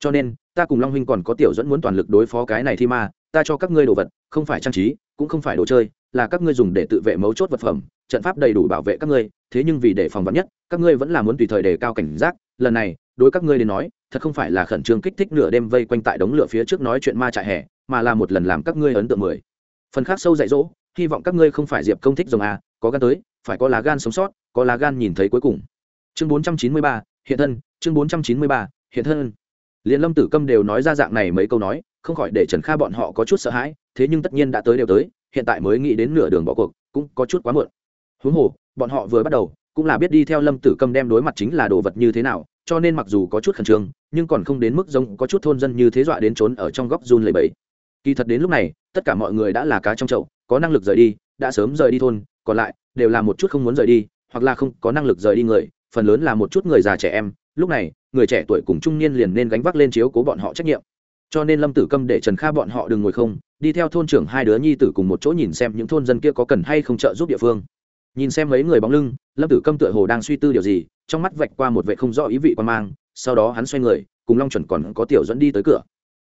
Cho nên, ta cùng long huynh còn có tiểu dẫn muốn toàn lực đối phó cái này thi ma, ta cho các ngươi đồ vật, không phải trang trí, cũng không phải đồ chơi, là các ngươi dùng để tự vệ mấu chốt vật phẩm, trận pháp đầy đủ bảo vệ các ngươi, thế nhưng vì để phòng vắn nhất, các ngươi vẫn là muốn tùy thời đề cao cảnh giác, lần này, đối các ngươi đến nói, thật không phải là khẩn trương kích thích nửa đêm vây quanh tại đống lửa phía trước nói chuyện ma trại hè, mà là một lần làm các ngươi ấn tượng mười. Phần khác sâu dạy dỗ, hy vọng các ngươi không phải diệp công thích rồng à có gan tới phải có lá gan sống sót, có lá gan nhìn thấy cuối cùng. Chương bốn trăm chín mươi ba, hiện thân, chương bốn trăm chín mươi ba, hiện thân. Liền lâm tử câm đều nói ra dạng này mấy câu nói, không khỏi để trần kha bọn họ có chút sợ hãi, thế nhưng tất nhiên đã tới đều tới, hiện tại mới nghĩ đến nửa đường bỏ cuộc, cũng có chút quá muộn. Huống hồ, bọn họ vừa bắt đầu, cũng là biết đi theo lâm tử câm đem đối mặt chính là đồ vật như thế nào, cho nên mặc dù có chút khẩn trương, nhưng còn không đến mức giống có chút thôn dân như thế dọa đến trốn ở trong góc run lầy bẫy kỳ thật đến lúc này, tất cả mọi người đã là cá trong chậu, có năng lực rời đi, đã sớm rời đi thôn, còn lại đều là một chút không muốn rời đi, hoặc là không có năng lực rời đi người, phần lớn là một chút người già trẻ em. Lúc này, người trẻ tuổi cùng trung niên liền nên gánh vác lên chiếu cố bọn họ trách nhiệm. Cho nên lâm tử câm để trần kha bọn họ đừng ngồi không, đi theo thôn trưởng hai đứa nhi tử cùng một chỗ nhìn xem những thôn dân kia có cần hay không trợ giúp địa phương. Nhìn xem mấy người bóng lưng, lâm tử câm tựa hồ đang suy tư điều gì, trong mắt vạch qua một vệ không rõ ý vị quan mang, sau đó hắn xoay người, cùng long chuẩn còn có tiểu dẫn đi tới cửa.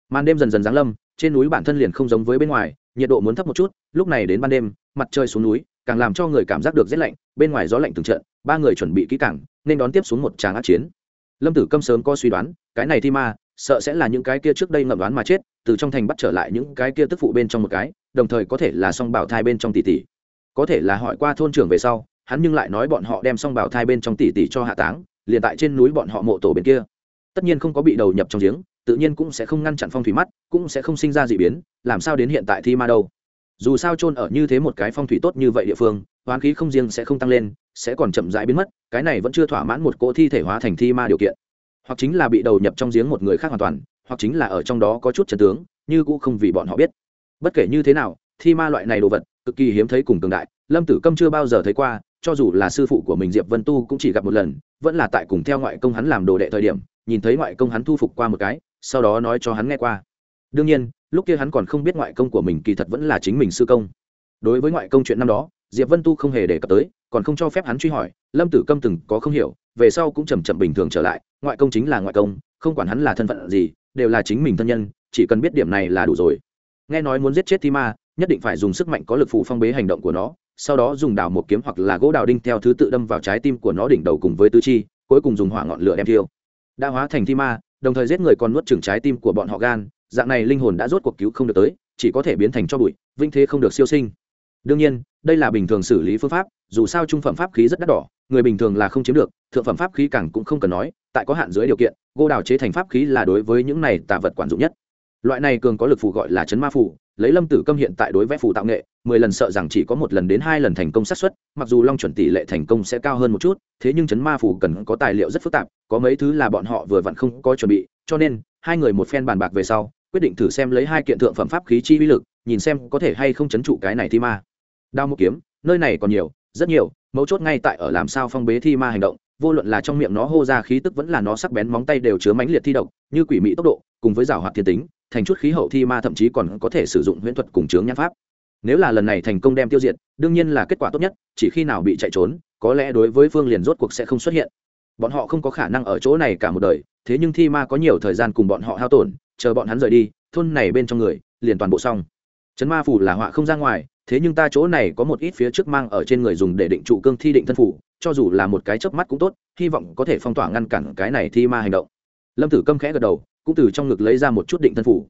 Màn đêm dần dần giáng lâm, trên núi bản thân liền không giống với bên ngoài, nhiệt độ muốn thấp một chút, lúc này đến ban đêm, mặt trời xuống núi càng làm cho người cảm giác được rét lạnh, bên ngoài gió lạnh từng trận, ba người chuẩn bị kỹ càng, nên đón tiếp xuống một tràng át chiến. Lâm tử câm sớm có suy đoán, cái này thi ma sợ sẽ là những cái kia trước đây ngậm đoán mà chết, từ trong thành bắt trở lại những cái kia tức phụ bên trong một cái, đồng thời có thể là song bảo thai bên trong tỷ tỷ. Có thể là hỏi qua thôn trưởng về sau, hắn nhưng lại nói bọn họ đem song bảo thai bên trong tỷ tỷ cho hạ táng, liền tại trên núi bọn họ mộ tổ bên kia. Tất nhiên không có bị đầu nhập trong giếng, tự nhiên cũng sẽ không ngăn chặn phong thủy mắt, cũng sẽ không sinh ra d ị biến, làm sao đến hiện tại thi ma đâu dù sao chôn ở như thế một cái phong thủy tốt như vậy địa phương hoán khí không riêng sẽ không tăng lên, sẽ còn chậm rãi biến mất, cái này vẫn chưa thỏa mãn một cỗ thi thể hóa thành thi ma điều kiện. Hoặc chính là bị đầu nhập trong giếng một người khác hoàn toàn, hoặc chính là ở trong đó có chút trần tướng, như cũng không vì bọn họ biết. Bất kể như thế nào, thi ma loại này đồ vật, cực kỳ hiếm thấy cùng cường đại, lâm tử câm chưa bao giờ thấy qua, cho dù là sư phụ của mình diệp vân tu cũng chỉ gặp một lần, vẫn là tại cùng theo ngoại công hắn làm đồ đệ thời điểm, nhìn thấy ngoại công hắn thu phục qua một cái, sau đó nói cho hắn nghe qua. Đương nhiên lúc kia hắn còn không biết ngoại công của mình kỳ thật vẫn là chính mình sư công. Đối với ngoại công chuyện năm đó, diệp vân tu không hề đề cập tới, còn không cho phép hắn truy hỏi, lâm tử câm từng có không hiểu, về sau cũng chầm chậm bình thường trở lại, ngoại công chính là ngoại công, không quản hắn là thân phận gì, đều là chính mình thân nhân, chỉ cần biết điểm này là đủ rồi. Nghe nói muốn giết chết thi ma, nhất định phải dùng sức mạnh có lực phụ phong bế hành động của nó, sau đó dùng đào một kiếm hoặc là gỗ đào đinh theo thứ tự đâm vào trái tim của nó đỉnh đầu cùng với tứ chi, cuối cùng dùng hỏa ngọn lửa đem thiêu. Đã hóa thành thi ma, đồng thời giết người còn nuốt chừng trái tim của bọn họ gan dạng này linh hồn đã rốt cuộc cứu không được tới, chỉ có thể biến thành cho bụi vinh thế không được siêu sinh. Đương nhiên, đây là bình thường xử lý phương pháp, dù sao trung phẩm pháp khí rất đắt đỏ, người bình thường là không chiếm được, thượng phẩm pháp khí càng cũng không cần nói, tại có hạn dưới điều kiện, gô đào chế thành pháp khí là đối với những này tạ vật quản dụng nhất. Loại này cường có lực phù gọi là chấn ma phù, lấy lâm tử câm hiện tại đối vẽ phù tạo nghệ, mười lần sợ rằng chỉ có một lần đến hai lần thành công xác suất, mặc dù long chuẩn tỷ lệ thành công sẽ cao hơn một chút, thế nhưng chấn ma phù cần có tài liệu rất phức tạp, có mấy thứ là bọn họ vừa vặn không có chuẩn bị, cho nên, hai người một phen bàn bạc về sau quyết định thử xem lấy hai kiện thượng phẩm pháp khí chi uy lực, nhìn xem có thể hay không chấn trụ cái này thi ma. Đao một kiếm, nơi này còn nhiều, rất nhiều, mấu chốt ngay tại ở làm sao phong bế thi ma hành động, vô luận là trong miệng nó hô ra khí tức vẫn là nó sắc bén móng tay đều chứa mãnh liệt thi độc, như quỷ mị tốc độ, cùng với rào hoạt thiên tính, thành chút khí hậu thi ma thậm chí còn có thể sử dụng huyễn thuật cùng chướng nhãn pháp. Nếu là lần này thành công đem tiêu diệt, đương nhiên là kết quả tốt nhất, chỉ khi nào bị chạy trốn, có lẽ đối với phương liền rốt cuộc sẽ không xuất hiện. Bọn họ không có khả năng ở chỗ này cả một đời, thế nhưng thi ma có nhiều thời gian cùng bọn họ hao tổn chờ bọn hắn rời đi, thôn này bên trong người, liền toàn bộ xong. Chấn ma phủ là họa không ra ngoài, thế nhưng ta chỗ này có một ít phía trước mang ở trên người dùng để định trụ cương thi định thân phủ, cho dù là một cái chớp mắt cũng tốt, hy vọng có thể phong tỏa ngăn cản cái này thi ma hành động. Lâm tử câm khẽ gật đầu, cũng từ trong ngực lấy ra một chút định thân phủ.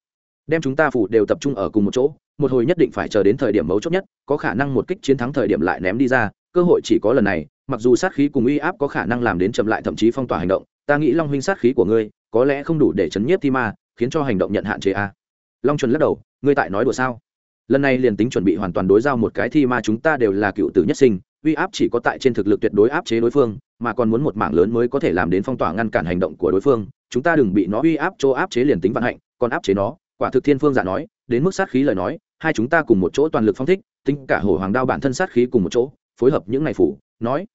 Đem chúng ta phủ đều tập trung ở cùng một chỗ, một hồi nhất định phải chờ đến thời điểm mấu chốt nhất, có khả năng một kích chiến thắng thời điểm lại ném đi ra, cơ hội chỉ có lần này, mặc dù sát khí cùng uy áp có khả năng làm đến chậm lại thậm chí phong tỏa hành động, ta nghĩ long huynh sát khí của ngươi, có lẽ không đủ để chấn nhiếp thi ma khiến cho hành động nhận hạn chế a. Long chuẩn lắc đầu, ngươi tại nói đùa sao? Lần này liền tính chuẩn bị hoàn toàn đối giao một cái thi mà chúng ta đều là cựu tử nhất sinh, uy áp chỉ có tại trên thực lực tuyệt đối áp chế đối phương, mà còn muốn một mảng lớn mới có thể làm đến phong tỏa ngăn cản hành động của đối phương, chúng ta đừng bị nó uy áp, chỗ áp chế liền tính vận hạnh, còn áp chế nó. Quả thực thiên phương giả nói, đến mức sát khí lời nói, hai chúng ta cùng một chỗ toàn lực phong thích, tính cả hổ hoàng đao bản thân sát khí cùng một chỗ, phối hợp những ngày phủ, nói,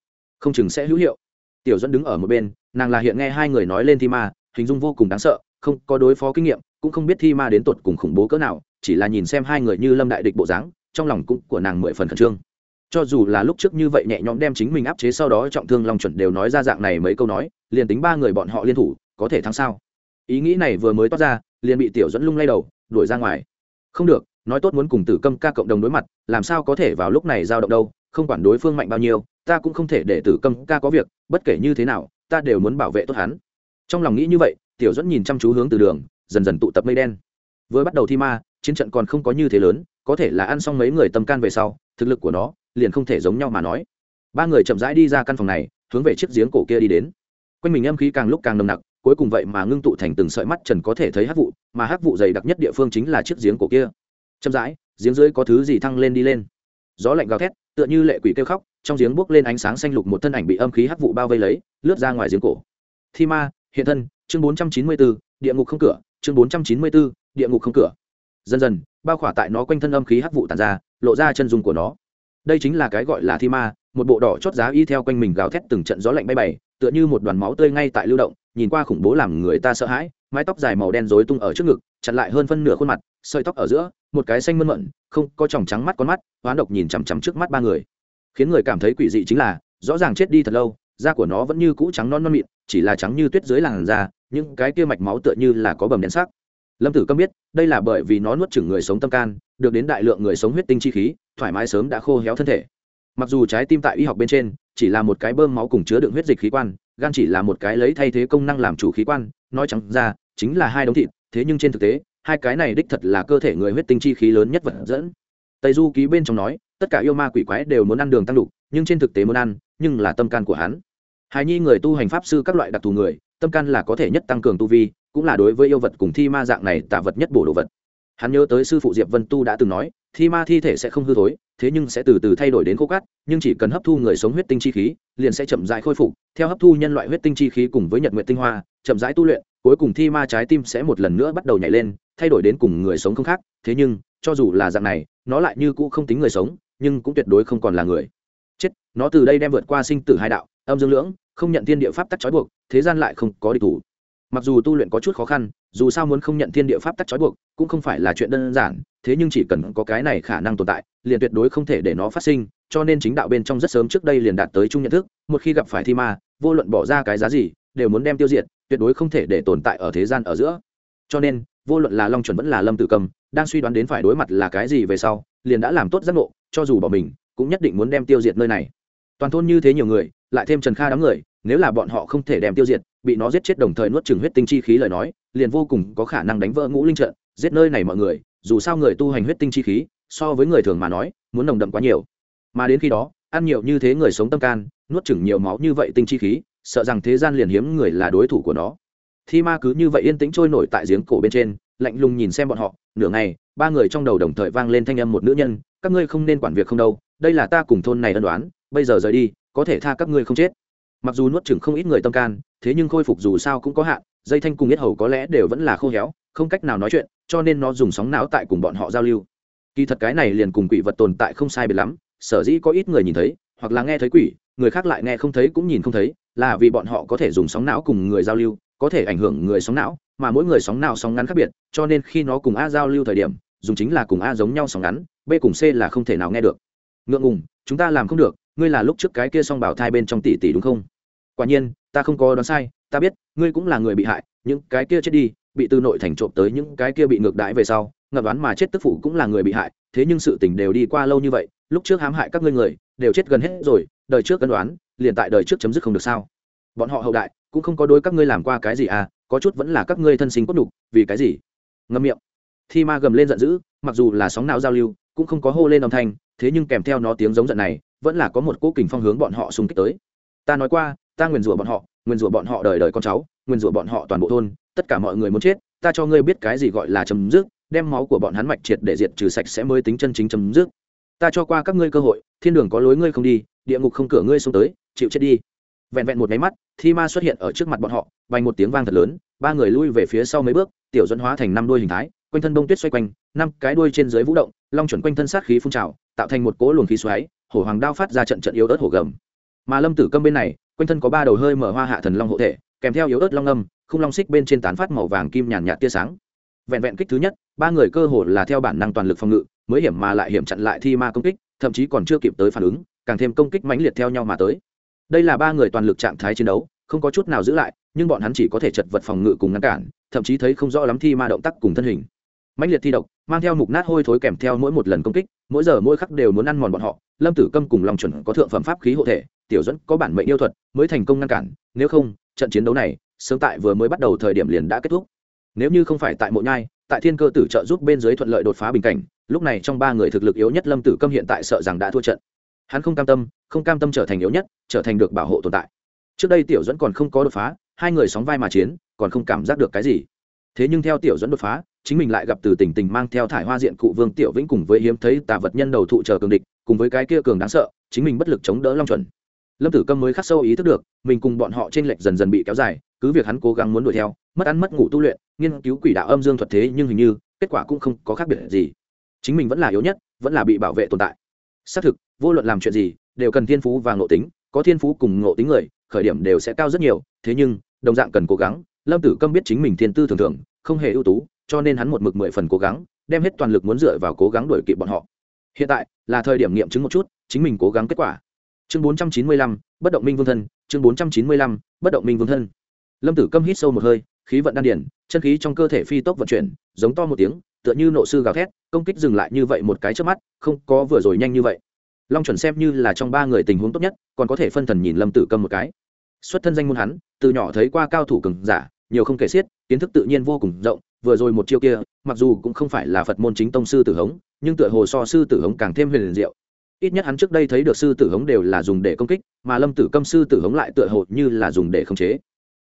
không chừng sẽ hữu hiệu. Tiểu dẫn đứng ở một bên, nàng là hiện nghe hai người nói lên thi ma, hình dung vô cùng đáng sợ không có đối phó kinh nghiệm, cũng không biết thi ma đến tột cùng khủng bố cỡ nào, chỉ là nhìn xem hai người như lâm đại địch bộ dáng, trong lòng cũng của nàng mười phần khẩn trương. Cho dù là lúc trước như vậy nhẹ nhõm đem chính mình áp chế sau đó trọng thương long chuẩn đều nói ra dạng này mấy câu nói, liền tính ba người bọn họ liên thủ, có thể thắng sao? Ý nghĩ này vừa mới toát ra, liền bị tiểu dẫn lung lay đầu, đuổi ra ngoài. Không được, nói tốt muốn cùng tử câm ca cộng đồng đối mặt, làm sao có thể vào lúc này giao động đâu, không quản đối phương mạnh bao nhiêu, ta cũng không thể để tử câm ca có việc, bất kể như thế nào, ta đều muốn bảo vệ tốt hắn. Trong lòng nghĩ như vậy tiểu dẫn nhìn chăm chú hướng từ đường, dần dần tụ tập mây đen. Vừa bắt đầu thi ma, chiến trận còn không có như thế lớn, có thể là ăn xong mấy người tâm can về sau, thực lực của nó liền không thể giống nhau mà nói. Ba người chậm rãi đi ra căn phòng này, hướng về chiếc giếng cổ kia đi đến. Quanh mình âm khí càng lúc càng nồng nặc, cuối cùng vậy mà ngưng tụ thành từng sợi mắt trần có thể thấy hắc vụ, mà hắc vụ dày đặc nhất địa phương chính là chiếc giếng cổ kia. Chậm rãi, giếng dưới có thứ gì thăng lên đi lên? Gió lạnh gào thét, tựa như lệ quỷ kêu khóc, trong giếng bước lên ánh sáng xanh lục một thân ảnh bị âm khí hắc vụ bao vây lấy, lướt ra ngoài giếng cổ. Thi ma, hiện thân chương bốn trăm chín mươi 494, địa ngục không cửa chương bốn trăm chín mươi 494, địa ngục không cửa. Dần dần bao khỏa tại nó quanh thân âm khí hắc vụ tản ra lộ ra chân dung của nó. Đây chính là cái gọi là thi ma một bộ đỏ chót giá y theo quanh mình gào thét từng trận gió lạnh bay bay, tựa như một đoàn máu tươi ngay tại lưu động nhìn qua khủng bố làm người ta sợ hãi mái tóc dài màu đen rối tung ở trước ngực chặn lại hơn phân nửa khuôn mặt sợi tóc ở giữa một cái xanh mơn mận không có tròng trắng mắt con mắt hoán độc nhìn chằm chằm trước mắt ba người. Khiến người cảm thấy quỷ dị chính là rõ ràng chết đi thật lâu da của nó vẫn như cũ trắng non non mịn chỉ là trắng như tuyết dưới làn da, những cái kia mạch máu tựa như là có bầm đen sắc. Lâm tử câm biết, đây là bởi vì nó nuốt chửng người sống tâm can, được đến đại lượng người sống huyết tinh chi khí, thoải mái sớm đã khô héo thân thể. Mặc dù trái tim tại y học bên trên, chỉ là một cái bơm máu cùng chứa đựng huyết dịch khí quan, gan chỉ là một cái lấy thay thế công năng làm chủ khí quan, nói chẳng ra, chính là hai đống thịt, thế nhưng trên thực tế, hai cái này đích thật là cơ thể người huyết tinh chi khí lớn nhất vật dẫn. Tây du ký bên trong nói, tất cả yêu ma quỷ quái đều muốn ăn đường tăng đục, nhưng trên thực tế muốn ăn, nhưng là tâm can của hắn hài nhi người tu hành pháp sư các loại đặc thù người, tâm can là có thể nhất tăng cường tu vi, cũng là đối với yêu vật cùng thi ma dạng này tả vật nhất bổ đồ vật. Hắn nhớ tới sư phụ diệp vân tu đã từng nói, thi ma thi thể sẽ không hư thối, thế nhưng sẽ từ từ thay đổi đến khô cát, nhưng chỉ cần hấp thu người sống huyết tinh chi khí, liền sẽ chậm rãi khôi phục. Theo hấp thu nhân loại huyết tinh chi khí cùng với nhật nguyện tinh hoa, chậm rãi tu luyện, cuối cùng thi ma trái tim sẽ một lần nữa bắt đầu nhảy lên, thay đổi đến cùng người sống không khác. Thế nhưng, cho dù là dạng này, nó lại như cũ không tính người sống, nhưng cũng tuyệt đối không còn là người. Chết, nó từ đây đem vượt qua sinh tử hai đạo, âm dương lưỡng không nhận thiên địa pháp tắc trói buộc, thế gian lại không có địch thủ. Mặc dù tu luyện có chút khó khăn, dù sao muốn không nhận thiên địa pháp tắc trói buộc, cũng không phải là chuyện đơn giản, thế nhưng chỉ cần có cái này khả năng tồn tại, liền tuyệt đối không thể để nó phát sinh, cho nên chính đạo bên trong rất sớm trước đây liền đạt tới chung nhận thức, một khi gặp phải thi ma, vô luận bỏ ra cái giá gì, đều muốn đem tiêu diệt, tuyệt đối không thể để tồn tại ở thế gian ở giữa. Cho nên, vô luận là long chuẩn vẫn là lâm tử cầm, đang suy đoán đến phải đối mặt là cái gì về sau, liền đã làm tốt giác ngộ, cho dù bỏ mình, cũng nhất định muốn đem tiêu diệt nơi này toàn thôn như thế nhiều người, lại thêm trần kha đám người, nếu là bọn họ không thể đem tiêu diệt, bị nó giết chết đồng thời nuốt chừng huyết tinh chi khí lời nói, liền vô cùng có khả năng đánh vỡ ngũ linh trận, giết nơi này mọi người, dù sao người tu hành huyết tinh chi khí, so với người thường mà nói, muốn nồng đậm quá nhiều. Mà đến khi đó, ăn nhiều như thế người sống tâm can, nuốt chừng nhiều máu như vậy tinh chi khí, sợ rằng thế gian liền hiếm người là đối thủ của nó. Thi ma cứ như vậy yên tĩnh trôi nổi tại giếng cổ bên trên, lạnh lùng nhìn xem bọn họ, nửa ngày, ba người trong đầu đồng thời vang lên thanh âm một nữ nhân, các ngươi không nên quản việc không đâu, đây là ta cùng thôn này ân đoán bây giờ rời đi, có thể tha các ngươi không chết. Mặc dù nuốt chừng không ít người tâm can, thế nhưng khôi phục dù sao cũng có hạn, dây thanh cùng yết hầu có lẽ đều vẫn là khô héo, không cách nào nói chuyện, cho nên nó dùng sóng não tại cùng bọn họ giao lưu. Kỳ thật cái này liền cùng quỷ vật tồn tại không sai biệt lắm, sở dĩ có ít người nhìn thấy, hoặc là nghe thấy quỷ, người khác lại nghe không thấy cũng nhìn không thấy, là vì bọn họ có thể dùng sóng não cùng người giao lưu, có thể ảnh hưởng người sóng não, mà mỗi người sóng não sóng ngắn khác biệt, cho nên khi nó cùng a giao lưu thời điểm, dùng chính là cùng a giống nhau sóng ngắn, b cùng c là không thể nào nghe được. Ngượng ngùng, chúng ta làm không được ngươi là lúc trước cái kia song bảo thai bên trong tỷ tỷ đúng không? Quả nhiên ta không có đoán sai ta biết ngươi cũng là người bị hại những cái kia chết đi bị từ nội thành trộm tới những cái kia bị ngược đãi về sau ngập đoán mà chết tức phụ cũng là người bị hại thế nhưng sự tình đều đi qua lâu như vậy lúc trước hãm hại các ngươi người đều chết gần hết rồi đời trước cân đoán liền tại đời trước chấm dứt không được sao? Bọn họ hậu đại cũng không có đối các ngươi làm qua cái gì à có chút vẫn là các ngươi thân sinh cốt nhục, vì cái gì? Ngâm miệng. Thi ma gầm lên giận dữ mặc dù là sóng não giao lưu cũng không có hô lên âm thanh thế nhưng kèm theo nó tiếng giống giận này vẫn là có một cỗ kình phong hướng bọn họ xung kích tới. Ta nói qua, ta nguyền rủa bọn họ, nguyền rủa bọn họ đời đời con cháu, nguyền rủa bọn họ toàn bộ thôn, tất cả mọi người muốn chết, ta cho ngươi biết cái gì gọi là chấm dứt, đem máu của bọn hắn mạch triệt để diệt trừ sạch sẽ mới tính chân chính chấm dứt. Ta cho qua các ngươi cơ hội, thiên đường có lối ngươi không đi, địa ngục không cửa ngươi xuống tới, chịu chết đi. Vẹn vẹn một máy mắt, thi ma xuất hiện ở trước mặt bọn họ vành một tiếng vang thật lớn, ba người lui về phía sau mấy bước, tiểu dẫn hóa thành năm đôi hình thái, quanh thân bông tuyết xoay quanh, năm cái đuôi trên dưới vũ động, long chuẩn quanh thân sát khí phun trào, tạo thành một cỗ luồng khí xoáy hổ hoàng đao phát ra trận trận yếu ớt hổ gầm. Mà lâm tử câm bên này, quanh thân có ba đầu hơi mở hoa hạ thần long hộ thể, kèm theo yếu ớt long âm không long xích bên trên tán phát màu vàng kim nhàn nhạt tia sáng. Vẹn vẹn kích thứ nhất, ba người cơ hồ là theo bản năng toàn lực phòng ngự, mới hiểm mà lại hiểm chặn lại thi ma công kích, thậm chí còn chưa kịp tới phản ứng, càng thêm công kích mãnh liệt theo nhau mà tới. Đây là ba người toàn lực trạng thái chiến đấu, không có chút nào giữ lại, nhưng bọn hắn chỉ có thể chật vật phòng ngự cùng ngăn cản, thậm chí thấy không rõ lắm thi ma động tác cùng thân hình mãnh liệt thi độc, mang theo mục nát hôi thối kèm theo mỗi một lần công kích, mỗi giờ mỗi khắc đều muốn ăn mòn bọn họ. Lâm tử câm cùng lòng chuẩn có thượng phẩm pháp khí hộ thể, tiểu dẫn có bản mệnh yêu thuật, mới thành công ngăn cản. Nếu không, trận chiến đấu này sớm tại vừa mới bắt đầu thời điểm liền đã kết thúc. Nếu như không phải tại mộ nhai, tại thiên cơ tử trợ giúp bên dưới thuận lợi đột phá bình cảnh, lúc này trong ba người thực lực yếu nhất lâm tử câm hiện tại sợ rằng đã thua trận. Hắn không cam tâm, không cam tâm trở thành yếu nhất, trở thành được bảo hộ tồn tại. Trước đây tiểu dẫn còn không có đột phá, hai người sóng vai mà chiến, còn không cảm giác được cái gì. Thế nhưng theo tiểu dẫn đột phá chính mình lại gặp từ tình tình mang theo thải hoa diện cụ vương tiểu vĩnh cùng với hiếm thấy tà vật nhân đầu thụ chờ cường địch, cùng với cái kia cường đáng sợ, chính mình bất lực chống đỡ long chuẩn. Lâm tử câm mới khắc sâu ý thức được, mình cùng bọn họ t r ê n lệch dần dần bị kéo dài, cứ việc hắn cố gắng muốn đuổi theo, mất ăn mất ngủ tu luyện, nghiên cứu quỷ đạo âm dương thuật thế nhưng hình như, kết quả cũng không có khác biệt gì. Chính mình vẫn là yếu nhất, vẫn là bị bảo vệ tồn tại. Xác thực, vô luận làm chuyện gì, đều cần thiên phú và ngộ tính, có thiên phú cùng ngộ tính người, khởi điểm đều sẽ cao rất nhiều, thế nhưng, đồng dạng cần cố gắng, lâm tử câm biết chính mình thiên tư thường thường, không hề ưu tú cho nên hắn một mực mười phần cố gắng, đem hết toàn lực muốn dựa vào cố gắng đuổi kịp bọn họ. Hiện tại, là thời điểm nghiệm chứng một chút, chính mình cố gắng kết quả. Chương bốn trăm chín mươi lăm, bất động minh vương thân, chương bốn trăm chín mươi lăm, bất động minh vương thân. Lâm tử câm hít sâu một hơi, khí vận đan điển chân khí trong cơ thể phi tốc vận chuyển, giống to một tiếng, tựa như nộ sư gào thét, công kích dừng lại như vậy một cái trước mắt, không có vừa rồi nhanh như vậy. Long chuẩn xem như là trong ba người tình huống tốt nhất, còn có thể phân thần nhìn lâm tử câm một cái. Xuất thân danh môn hắn, từ nhỏ thấy qua cao thủ cường giả nhiều không kể xiết kiến thức tự nhiên vô cùng rộng vừa rồi một chiêu kia mặc dù cũng không phải là phật môn chính tông sư tử hống nhưng tựa hồ so sư tử hống càng thêm huyền liền diệu. Ít nhất hắn trước đây thấy được sư tử hống đều là dùng để công kích mà lâm tử câm sư tử hống lại tựa hồ như là dùng để khống chế.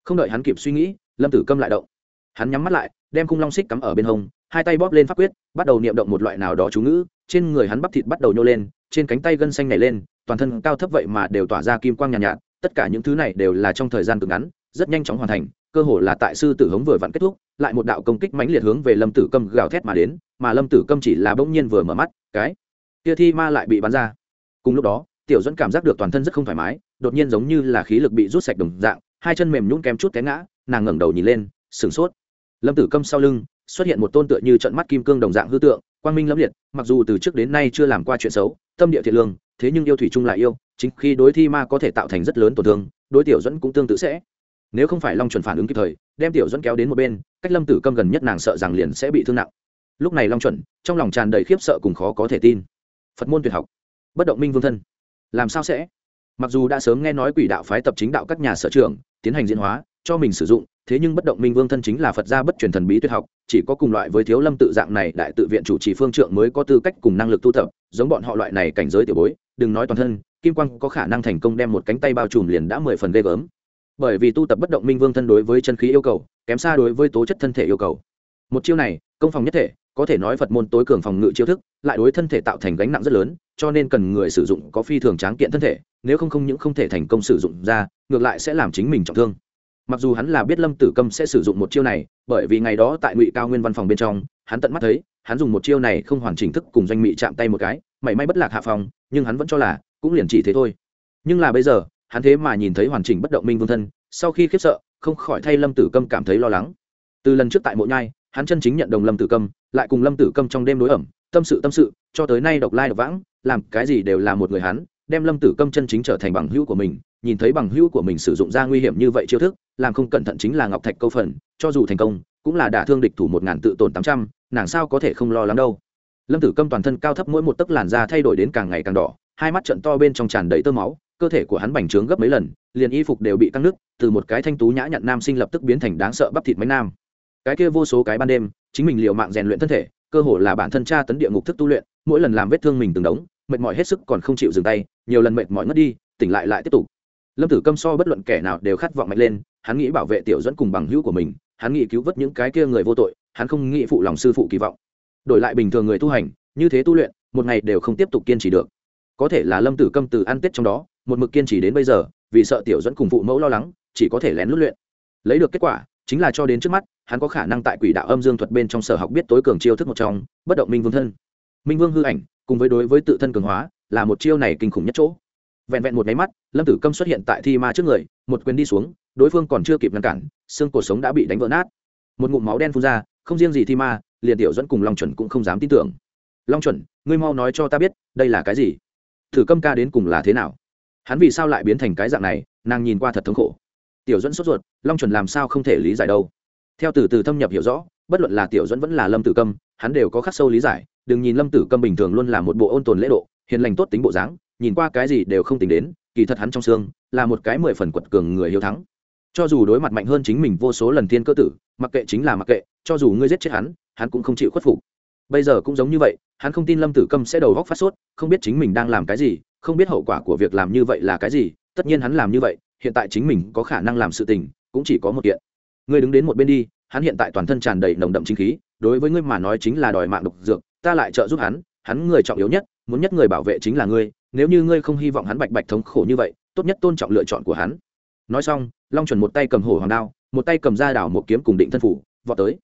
Không đợi hắn kịp suy nghĩ lâm tử câm lại động. Hắn nhắm mắt lại đem cung long xích cắm ở bên hông hai tay bóp lên pháp quyết bắt đầu niệm động một loại nào đó chú ngữ trên người hắn bắp thịt bắt đầu nhô lên trên cánh tay gân xanh nhảy lên toàn thân cao thấp vậy mà đều tỏa ra kim quang nhàn nhạt, nhạt tất cả những thứ này đều là trong thời gian cực ngắn rất nhanh chóng hoàn thành cơ hồ là tại sư tử hống vừa vặn kết thúc, lại một đạo công kích mãnh liệt hướng về lâm tử câm gào thét mà đến, mà lâm tử câm chỉ là bỗng nhiên vừa mở mắt, cái kia thi ma lại bị bắn ra. Cùng lúc đó, tiểu dẫn cảm giác được toàn thân rất không thoải mái, đột nhiên giống như là khí lực bị rút sạch đồng dạng, hai chân mềm nhún kém chút té ngã, nàng ngẩng đầu nhìn lên, sửng sốt. Lâm tử câm sau lưng xuất hiện một tôn tựa như trận mắt kim cương đồng dạng hư tượng, quang minh lâm liệt, mặc dù từ trước đến nay chưa làm qua chuyện xấu, tâm địa thiện lương, thế nhưng yêu thủy chung lại yêu, chính khi đối thi ma có thể tạo thành rất lớn tổn thương, đối tiểu dẫn cũng tương tự sẽ nếu không phải long chuẩn phản ứng kịp thời, đem tiểu dẫn kéo đến một bên, cách lâm tử câm gần nhất nàng sợ rằng liền sẽ bị thương nặng. Lúc này long chuẩn, trong lòng tràn đầy khiếp sợ cùng khó có thể tin. Phật môn tuyệt học. Bất động minh vương thân. Làm sao sẽ? Mặc dù đã sớm nghe nói quỷ đạo phái tập chính đạo các nhà sở trường, tiến hành diễn hóa, cho mình sử dụng, thế nhưng bất động minh vương thân chính là phật gia bất truyền thần bí tuyệt học, chỉ có cùng loại với thiếu lâm tự dạng này đại tự viện chủ trì phương trượng mới có tư cách cùng năng lực tu tập, giống bọn họ loại này cảnh giới tiểu bối, đừng nói toàn thân, kim quang có khả năng thành công đem một cánh tay bao trùm liền đã mười phần ghê gớm bởi vì tu tập bất động minh vương thân đối với chân khí yêu cầu, kém xa đối với tố chất thân thể yêu cầu. Một chiêu này, công phòng nhất thể, có thể nói phật môn tối cường phòng ngự chiêu thức, lại đối thân thể tạo thành gánh nặng rất lớn, cho nên cần người sử dụng có phi thường tráng kiện thân thể, nếu không không những không thể thành công sử dụng ra, ngược lại sẽ làm chính mình trọng thương. Mặc dù hắn là biết lâm tử câm sẽ sử dụng một chiêu này, bởi vì ngày đó tại ngụy cao nguyên văn phòng bên trong, hắn tận mắt thấy, hắn dùng một chiêu này không hoàn chỉnh thức cùng doanh mị chạm tay một cái, mảy may bất lạc hạ phòng, nhưng hắn vẫn cho là cũng liền chỉ thế thôi. Nhưng là bây giờ hắn thế mà nhìn thấy hoàn chỉnh bất động minh vương thân, sau khi khiếp sợ, không khỏi thay lâm tử câm cảm thấy lo lắng. Từ lần trước tại mộ nhai, hắn chân chính nhận đồng lâm tử câm, lại cùng lâm tử câm trong đêm đối ẩm, tâm sự tâm sự, cho tới nay độc lai độc vãng, làm cái gì đều là một người hắn, đem lâm tử câm chân chính trở thành bằng hữu của mình, nhìn thấy bằng hữu của mình sử dụng ra nguy hiểm như vậy chiêu thức, làm không cẩn thận chính là ngọc thạch câu phần, cho dù thành công, cũng là đả thương địch thủ một ngàn tự tổn tám trăm, nàng sao có thể không lo lắng đâu. Lâm tử câm toàn thân cao thấp mỗi một tấc làn da thay đổi đến càng ngày càng đỏ, hai mắt trận to bên trong tràn đầy tơ máu cơ thể của hắn bành trướng gấp mấy lần liền y phục đều bị căng nứt, từ một cái thanh tú nhã nhặn nam sinh lập tức biến thành đáng sợ bắp thịt mấy nam. Cái kia vô số cái ban đêm chính mình liều mạng rèn luyện thân thể cơ hồ là bản thân tra tấn địa ngục thức tu luyện mỗi lần làm vết thương mình từng đống mệt mỏi hết sức còn không chịu dừng tay nhiều lần mệt mỏi ngất đi tỉnh lại lại tiếp tục. Lâm tử câm so bất luận kẻ nào đều khát vọng mạnh lên hắn nghĩ bảo vệ tiểu dẫn cùng bằng hữu của mình hắn nghĩ cứu vớt những cái kia người vô tội hắn không nghĩ phụ lòng sư phụ kỳ vọng. Đổi lại bình thường người tu hành như thế tu luyện một ngày đều không tiếp tục kiên trì được. Có thể là lâm tử câm từ ăn tết trong đó một mực kiên trì đến bây giờ, vì sợ tiểu dẫn cùng phụ mẫu lo lắng, chỉ có thể lén lút luyện. Lấy được kết quả, chính là cho đến trước mắt, hắn có khả năng tại quỷ đạo âm dương thuật bên trong sở học biết tối cường chiêu thức một trong, bất động minh vương thân. Minh vương hư ảnh, cùng với đối với tự thân cường hóa, là một chiêu này kinh khủng nhất chỗ. Vẹn vẹn một máy mắt, lâm tử câm xuất hiện tại thi ma trước người, một quyền đi xuống, đối phương còn chưa kịp ngăn cản, xương cổ sống đã bị đánh vỡ nát. Một ngụm máu đen phun ra, không riêng gì thi ma, liền tiểu dẫn cùng long chuẩn cũng không dám tin tưởng. Long chuẩn, ngươi mau nói cho ta biết, đây là cái gì? Thử câm ca đến cùng là thế nào? Hắn vì sao lại biến thành cái dạng này, nàng nhìn qua thật thống khổ. Tiểu dẫn sốt ruột, long chuẩn làm sao không thể lý giải đâu? Theo từ từ thâm nhập hiểu rõ, bất luận là tiểu dẫn vẫn là lâm tử câm, hắn đều có khắc sâu lý giải, đừng nhìn lâm tử câm bình thường luôn là một bộ ôn tồn lễ độ, hiền lành tốt tính bộ dáng, nhìn qua cái gì đều không tính đến, kỳ thật hắn trong xương, là một cái mười phần quật cường người hiếu thắng. Cho dù đối mặt mạnh hơn chính mình vô số lần thiên cơ tử, mặc kệ chính là mặc kệ, cho dù ngươi giết chết hắn hắn cũng không chịu khuất phục. Bây giờ cũng giống như vậy, hắn không tin lâm tử câm sẽ đầu góc phát sốt, không biết chính mình đang làm cái gì không biết hậu quả của việc làm như vậy là cái gì, tất nhiên hắn làm như vậy, hiện tại chính mình có khả năng làm sự tình, cũng chỉ có một kiện. Ngươi đứng đến một bên đi, hắn hiện tại toàn thân tràn đầy nồng đậm chính khí, đối với ngươi mà nói chính là đòi mạng độc dược, ta lại trợ giúp hắn hắn người trọng yếu nhất, muốn nhất người bảo vệ chính là ngươi, nếu như ngươi không hy vọng hắn bạch bạch thống khổ như vậy, tốt nhất tôn trọng lựa chọn của hắn. Nói xong, long chuẩn một tay cầm hổ hoàng đao, một tay cầm ra đảo một kiếm cùng định thân phủ, vọt tới.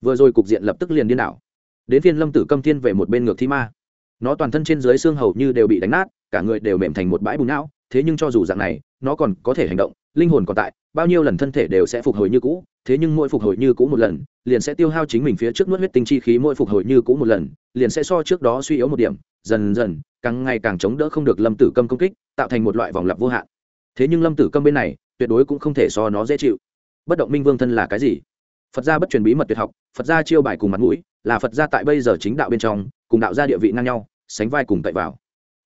Vừa rồi cục diện lập tức liền điên đảo. Đến phiên lâm tử câm thiên về một bên ngược thi ma. Nó toàn thân trên dưới xương hầu như đều bị đánh nát cả người đều mềm thành một bãi bùn não, thế nhưng cho dù dạng này, nó còn có thể hành động, linh hồn còn tại, bao nhiêu lần thân thể đều sẽ phục hồi như cũ, thế nhưng mỗi phục hồi như cũ một lần, liền sẽ tiêu hao chính mình phía trước nuốt huyết tinh chi khí mỗi phục hồi như cũ một lần, liền sẽ so trước đó suy yếu một điểm, dần dần, càng ngày càng chống đỡ không được lâm tử câm công kích, tạo thành một loại vòng lặp vô hạn. Thế nhưng lâm tử câm bên này, tuyệt đối cũng không thể so nó dễ chịu. Bất động minh vương thân là cái gì? Phật gia bất truyền bí mật tuyệt học, phật gia chiêu bài cùng mặt mũi, là phật gia tại bây giờ chính đạo bên trong, cùng đạo gia địa vị ngang nhau, sánh vai cùng tậy vào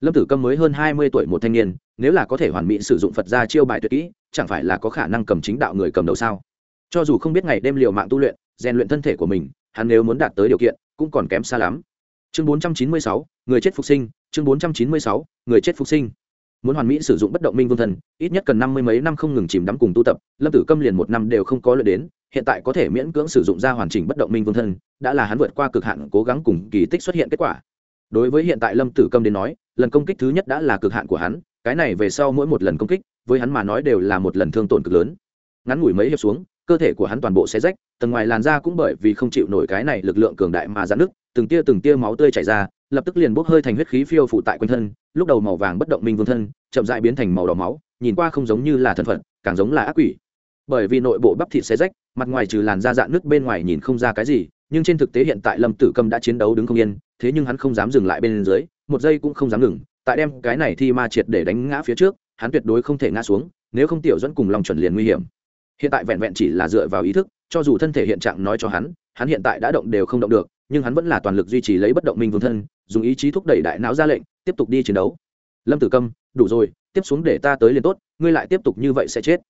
lâm tử câm mới hơn hai mươi tuổi một thanh niên, nếu là có thể hoàn mỹ sử dụng phật gia chiêu bài tuyệt kỹ, chẳng phải là có khả năng cầm chính đạo người cầm đầu sao? Cho dù không biết ngày đêm liều mạng tu luyện, rèn luyện thân thể của mình, hắn nếu muốn đạt tới điều kiện, cũng còn kém xa lắm. Chương bốn trăm chín mươi sáu, người chết phục sinh, chương bốn trăm chín mươi sáu, người chết phục sinh. Muốn hoàn mỹ sử dụng bất động minh vương thần, ít nhất cần năm mươi mấy năm không ngừng chìm đắm cùng tu tập, lâm tử câm liền một năm đều không có lợi đến, hiện tại có thể miễn cưỡng sử dụng ra hoàn chỉnh bất động minh vương thân đã là hắn vượt qua cực hạn cố gắng cùng kỳ tích xuất hiện kết quả. Đối với hiện tại lâm tử câm đến nói lần công kích thứ nhất đã là cực hạn của hắn, cái này về sau mỗi một lần công kích, với hắn mà nói đều là một lần thương tổn cực lớn. Ngắn ngủi mấy hiệp xuống, cơ thể của hắn toàn bộ xe rách, tầng ngoài làn da cũng bởi vì không chịu nổi cái này lực lượng cường đại mà giãn nứt, từng tia từng tia máu tươi chảy ra, lập tức liền bốc hơi thành huyết khí phiêu phụ tại quanh thân, lúc đầu màu vàng bất động minh vương thân, chậm dại biến thành màu đỏ máu, nhìn qua không giống như là thân phận càng giống là ác quỷ. Bởi vì nội bộ bắp thịt xe rách, mặt ngoài trừ làn da dạn nước bên ngoài nhìn không ra cái gì, nhưng trên thực tế hiện tại lâm tử câm đã chiến đấu đứng không yên, thế nhưng hắn không dám dừng lại bên dưới một giây cũng không dám ngừng, tại đem cái này thi ma triệt để đánh ngã phía trước, hắn tuyệt đối không thể ngã xuống, nếu không tiểu dẫn cùng lòng chuẩn liền nguy hiểm. Hiện tại vẹn vẹn chỉ là dựa vào ý thức, cho dù thân thể hiện trạng nói cho hắn hắn hiện tại đã động đều không động được, nhưng hắn vẫn là toàn lực duy trì lấy bất động minh vương thân, dùng ý chí thúc đẩy đại não ra lệnh, tiếp tục đi chiến đấu. Lâm tử câm, đủ rồi, tiếp xuống để ta tới liền tốt, ngươi lại tiếp tục như vậy sẽ chết.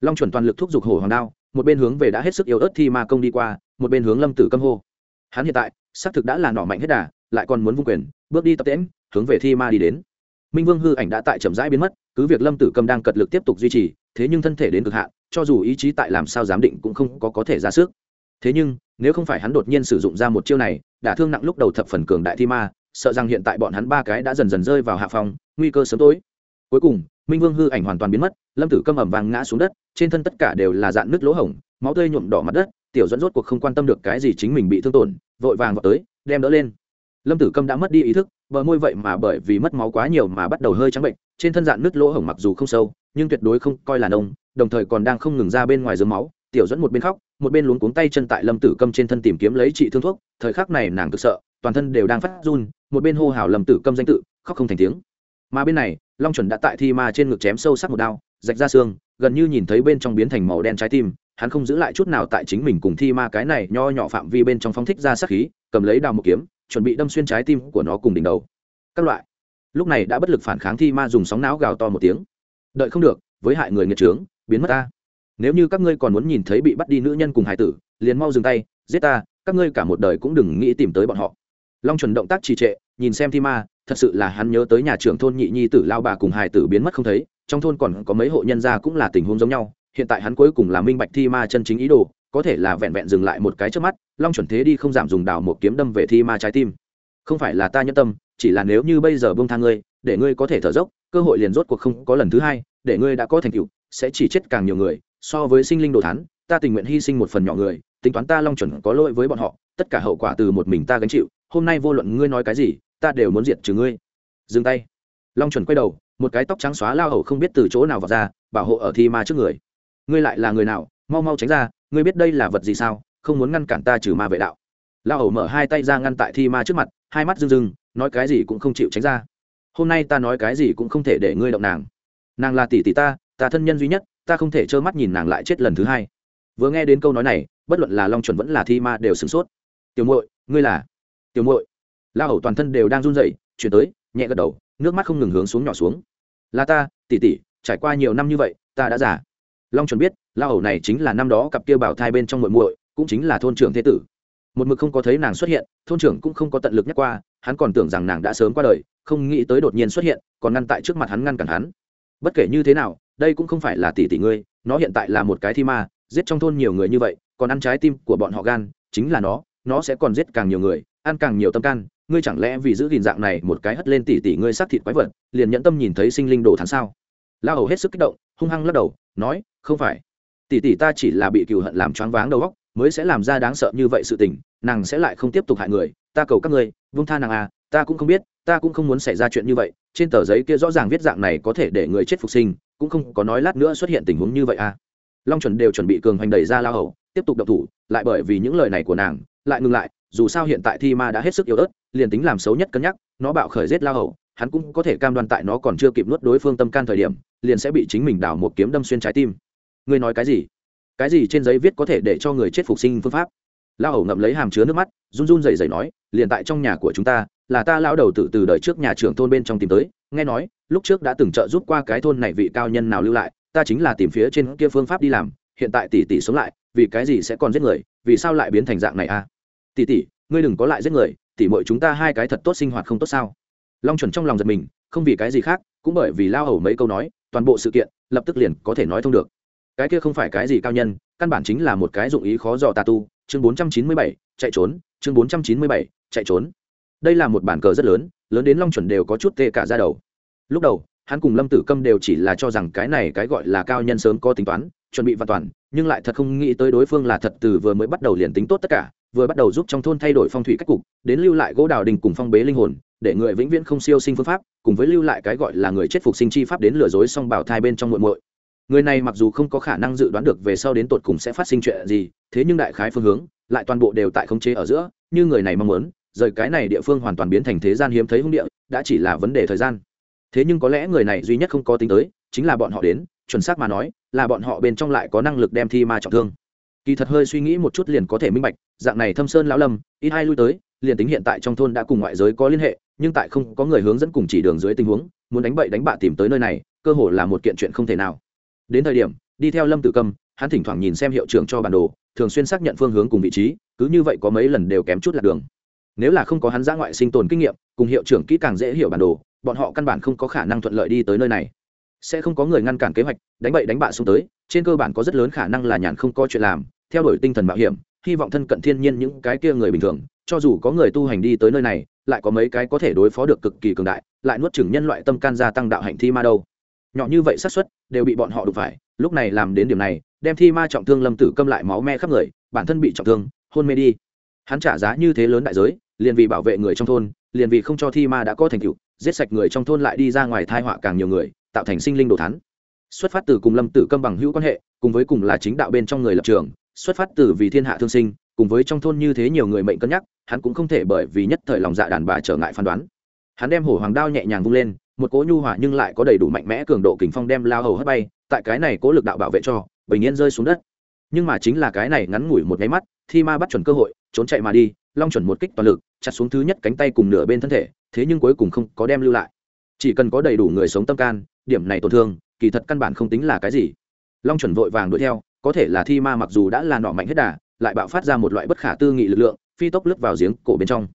Long chuẩn toàn lực thúc giục hổ hoàng đao, một bên hướng về đã hết sức yếu ớt thi ma công đi qua, một bên hướng lâm tử câm hô. Hắn hiện tại, xác thực đã là nỏ mạnh hết đà lại còn muốn vung quyền, bước đi tập tễm hướng về thi ma đi đến. Minh vương hư ảnh đã tại chậm rãi biến mất, cứ việc lâm tử cầm đang cật lực tiếp tục duy trì, thế nhưng thân thể đến cực hạn, cho dù ý chí tại làm sao giám định cũng không có có thể ra sức. Thế nhưng, nếu không phải hắn đột nhiên sử dụng ra một chiêu này đã thương nặng lúc đầu thập phần cường đại thi ma, sợ rằng hiện tại bọn hắn ba cái đã dần dần rơi vào hạ phòng nguy cơ sớm tối. Cuối cùng, minh vương hư ảnh hoàn toàn biến mất, lâm tử câm ẩm vàng ngã xuống đất, trên thân tất cả đều là dạn nước lỗ hổng, máu tươi nhuộm đỏ mặt đất, tiểu dẫn rốt cuộc không quan tâm được cái gì chính mình bị thương tổn, vội vàng vào tới, đem đỡ lên lâm tử câm đã mất đi ý thức, bờ môi vậy mà bởi vì mất máu quá nhiều mà bắt đầu hơi trắng bệnh, trên thân dạn nứt lỗ hổng mặc dù không sâu, nhưng tuyệt đối không coi là nông, đồng thời còn đang không ngừng ra bên ngoài dưới máu, tiểu dẫn một bên khóc, một bên luống cuống tay chân tại lâm tử câm trên thân tìm kiếm lấy trị thương thuốc, thời khắc này nàng cực sợ, toàn thân đều đang phát run, một bên hô hào lâm tử câm danh tự, khóc không thành tiếng. Mà bên này, long chuẩn đã tại thi ma trên ngực chém sâu sắc một đao, rạch ra xương, gần như nhìn thấy bên trong biến thành màu đen trái tim, hắn không giữ lại chút nào tại chính mình cùng thi ma cái này nho nhỏ phạm vi bên trong phóng thích ra sắc khí, cầm lấy đào một kiếm chuẩn bị đâm xuyên trái tim của nó cùng đỉnh đầu. Các loại. Lúc này đã bất lực phản kháng thi ma dùng sóng não gào to một tiếng. Đợi không được, với hại người nghiệt trướng, biến mất ta. Nếu như các ngươi còn muốn nhìn thấy bị bắt đi nữ nhân cùng hải tử, liền mau dừng tay, giết ta, các ngươi cả một đời cũng đừng nghĩ tìm tới bọn họ. Long chuẩn động tác trì trệ, nhìn xem thi ma, thật sự là hắn nhớ tới nhà trưởng thôn nhị nhi tử lao bà cùng hải tử biến mất không thấy, trong thôn còn có mấy hộ nhân gia cũng là tình huống giống nhau, hiện tại hắn cuối cùng là minh bạch thi ma chân chính ý đồ có thể là vẹn vẹn dừng lại một cái trước mắt, long chuẩn thế đi không giảm dùng đào một kiếm đâm về thi ma trái tim. Không phải là ta nhân tâm, chỉ là nếu như bây giờ bông tha ngươi, để ngươi có thể thở dốc, cơ hội liền rốt cuộc không có lần thứ hai, để ngươi đã có thành tựu, sẽ chỉ chết càng nhiều người. So với sinh linh đồ thán, ta tình nguyện hy sinh một phần nhỏ người, tính toán ta long chuẩn có lỗi với bọn họ, tất cả hậu quả từ một mình ta gánh chịu, hôm nay vô luận ngươi nói cái gì, ta đều muốn diệt trừ ngươi. Dừng tay. Long chuẩn quay đầu, một cái tóc trắng xóa lao hầu không biết từ chỗ nào vào ra, bảo hộ ở thi ma trước người. Ngươi lại là người nào? Mau mau tránh ra, ngươi biết đây là vật gì sao? Không muốn ngăn cản ta trừ ma vệ đạo. Lao hầu mở hai tay ra ngăn tại thi ma trước mặt, hai mắt rưng rưng, nói cái gì cũng không chịu tránh ra. Hôm nay ta nói cái gì cũng không thể để ngươi động nàng. Nàng là tỷ tỷ ta ta thân nhân duy nhất, ta không thể trơ mắt nhìn nàng lại chết lần thứ hai. Vừa nghe đến câu nói này, bất luận là long chuẩn vẫn là thi ma đều sửng sốt. Tiểu muội, ngươi là? Tiểu muội. La hầu toàn thân đều đang run rẩy, chuyển tới, nhẹ gật đầu, nước mắt không ngừng hướng xuống nhỏ xuống. Là ta, tỷ tỷ, trải qua nhiều năm như vậy, ta đã già long chuẩn biết la hầu này chính là năm đó cặp kia bảo thai bên trong muội muội, cũng chính là thôn trưởng thế tử. Một mực không có thấy nàng xuất hiện, thôn trưởng cũng không có tận lực nhắc qua, hắn còn tưởng rằng nàng đã sớm qua đời, không nghĩ tới đột nhiên xuất hiện, còn ngăn tại trước mặt hắn ngăn cản hắn. Bất kể như thế nào, đây cũng không phải là tỷ tỷ ngươi, nó hiện tại là một cái thi ma, giết trong thôn nhiều người như vậy, còn ăn trái tim của bọn họ gan, chính là nó nó sẽ còn giết càng nhiều người, ăn càng nhiều tâm can, ngươi chẳng lẽ vì giữ gìn dạng này một cái hất lên tỷ tỷ ngươi sát thịt quái vật, liền nhẫn tâm nhìn thấy sinh linh đồ thắng sao? La hầu hết sức kích động hung hăng lắc đầu, nói, không phải. Tỷ tỷ ta chỉ là bị cựu hận làm choáng váng đầu óc, mới sẽ làm ra đáng sợ như vậy sự tình, nàng sẽ lại không tiếp tục hại người. Ta cầu các ngươi vung tha nàng à ta cũng không biết, ta cũng không muốn xảy ra chuyện như vậy. Trên tờ giấy kia rõ ràng viết dạng này có thể để người chết phục sinh, cũng không có nói lát nữa xuất hiện tình huống như vậy à. Long chuẩn đều chuẩn bị cường hành đẩy ra la hầu, tiếp tục độc thủ, lại bởi vì những lời này của nàng, lại ngừng lại, dù sao hiện tại thi ma đã hết sức yếu ớt, liền tính làm xấu nhất cân nhắc, nó bạo khởi giết la hầu hắn cũng có thể cam đoan tại nó còn chưa kịp nuốt đối phương tâm can thời điểm, liền sẽ bị chính mình đảo một kiếm đâm xuyên trái tim. Ngươi nói cái gì? Cái gì trên giấy viết có thể để cho người chết phục sinh phương pháp? Lao hầu ngậm lấy hàm chứa nước mắt, run run dày dày nói, liền tại trong nhà của chúng ta, là ta lão đầu tự từ đời trước nhà trưởng thôn bên trong tìm tới, nghe nói, lúc trước đã từng trợ giúp qua cái thôn này vị cao nhân nào lưu lại, ta chính là tìm phía trên kia phương pháp đi làm, hiện tại tỷ tỷ sống lại, vì cái gì sẽ còn giết người, vì sao lại biến thành dạng này a à? tỷ tỷ, ngươi đừng có lại giết người, tỷ muội chúng ta hai cái thật tốt sinh hoạt không tốt sao? Long chuẩn trong lòng giật mình, không vì cái gì khác, cũng bởi vì lao hầu mấy câu nói, toàn bộ sự kiện, lập tức liền có thể nói thông được. Cái kia không phải cái gì cao nhân, căn bản chính là một cái dụng ý khó dò tà tu, chương bốn trăm chín mươi bảy, chạy trốn, chương bốn trăm chín mươi bảy, chạy trốn. Đây là một bản cờ rất lớn lớn đến long chuẩn đều có chút tê cả ra đầu. Lúc đầu, hắn cùng lâm tử câm đều chỉ là cho rằng cái này cái gọi là cao nhân sớm có tính toán, chuẩn bị văn toàn, nhưng lại thật không nghĩ tới đối phương là thật từ vừa mới bắt đầu liền tính tốt tất cả, vừa bắt đầu giúp trong thôn thay đổi phong thủy cách cục, đến lưu lại gỗ đào đình cùng phong bế linh hồn để người vĩnh viễn không siêu sinh phương pháp, cùng với lưu lại cái gọi là người chết phục sinh chi pháp đến lừa dối song bảo thai bên trong muội muội. Người này mặc dù không có khả năng dự đoán được về sau đến tột cùng sẽ phát sinh chuyện gì, thế nhưng đại khái phương hướng lại toàn bộ đều tại khống chế ở giữa, như người này mong muốn, rời cái này địa phương hoàn toàn biến thành thế gian hiếm thấy hung địa, đã chỉ là vấn đề thời gian. Thế nhưng có lẽ người này duy nhất không có tính tới, chính là bọn họ đến, chuẩn xác mà nói, là bọn họ bên trong lại có năng lực đem thi ma trọng thương kỳ thật hơi suy nghĩ một chút liền có thể minh bạch dạng này thâm sơn lão lâm ít hai lui tới liền tính hiện tại trong thôn đã cùng ngoại giới có liên hệ nhưng tại không có người hướng dẫn cùng chỉ đường dưới tình huống muốn đánh bậy đánh bạ tìm tới nơi này cơ hồ là một kiện chuyện không thể nào. Đến thời điểm đi theo lâm tử cầm, hắn thỉnh thoảng nhìn xem hiệu trưởng cho bản đồ thường xuyên xác nhận phương hướng cùng vị trí cứ như vậy có mấy lần đều kém chút lạc đường. Nếu là không có hắn ra ngoại sinh tồn kinh nghiệm cùng hiệu trưởng kỹ càng dễ hiểu bản đồ bọn họ căn bản không có khả năng thuận lợi đi tới nơi này. Sẽ không có người ngăn cản kế hoạch đánh bậy đánh bạ xuống tới trên cơ bản có rất lớn khả năng là nhàn không có chuyện làm theo đuổi tinh thần mạo hiểm, hy vọng thân cận thiên nhiên những cái kia người bình thường, cho dù có người tu hành đi tới nơi này, lại có mấy cái có thể đối phó được cực kỳ cường đại, lại nuốt chửng nhân loại tâm can gia tăng đạo hạnh thi ma đâu. Nhỏ như vậy xác suất, đều bị bọn họ đụng phải, lúc này làm đến điểm này, đem thi ma trọng thương lâm tử câm lại máu me khắp người, bản thân bị trọng thương, hôn mê đi. Hắn trả giá như thế lớn đại giới, liền vì bảo vệ người trong thôn, liền vì không cho thi ma đã có thành tựu, giết sạch người trong thôn lại đi ra ngoài thai họa càng nhiều người, tạo thành sinh linh đồ thắn xuất phát từ cùng lâm tử câm bằng hữu quan hệ, cùng với cùng là chính đạo bên trong người lập trường xuất phát từ vì thiên hạ thương sinh, cùng với trong thôn như thế nhiều người mệnh cân nhắc, hắn cũng không thể bởi vì nhất thời lòng dạ đàn bà trở ngại phán đoán. Hắn đem hổ hoàng đao nhẹ nhàng vung lên, một cỗ nhu hòa nhưng lại có đầy đủ mạnh mẽ cường độ kình phong đem lao hầu hất bay, tại cái này cố lực đạo bảo vệ cho, bình yên rơi xuống đất. Nhưng mà chính là cái này ngắn ngủi một nháy mắt, thi ma bắt chuẩn cơ hội, trốn chạy mà đi, long chuẩn một kích toàn lực, chặt xuống thứ nhất cánh tay cùng nửa bên thân thể, thế nhưng cuối cùng không có đem lưu lại. Chỉ cần có đầy đủ người sống tâm can, điểm này tổn thương, kỳ thật căn bản không tính là cái gì. Long chuẩn vội vàng đuổi theo có thể là thi ma mặc dù đã là nọ mạnh hết đà, lại bạo phát ra một loại bất khả tư nghị lực lượng, phi tốc lướt vào giếng cổ bên trong.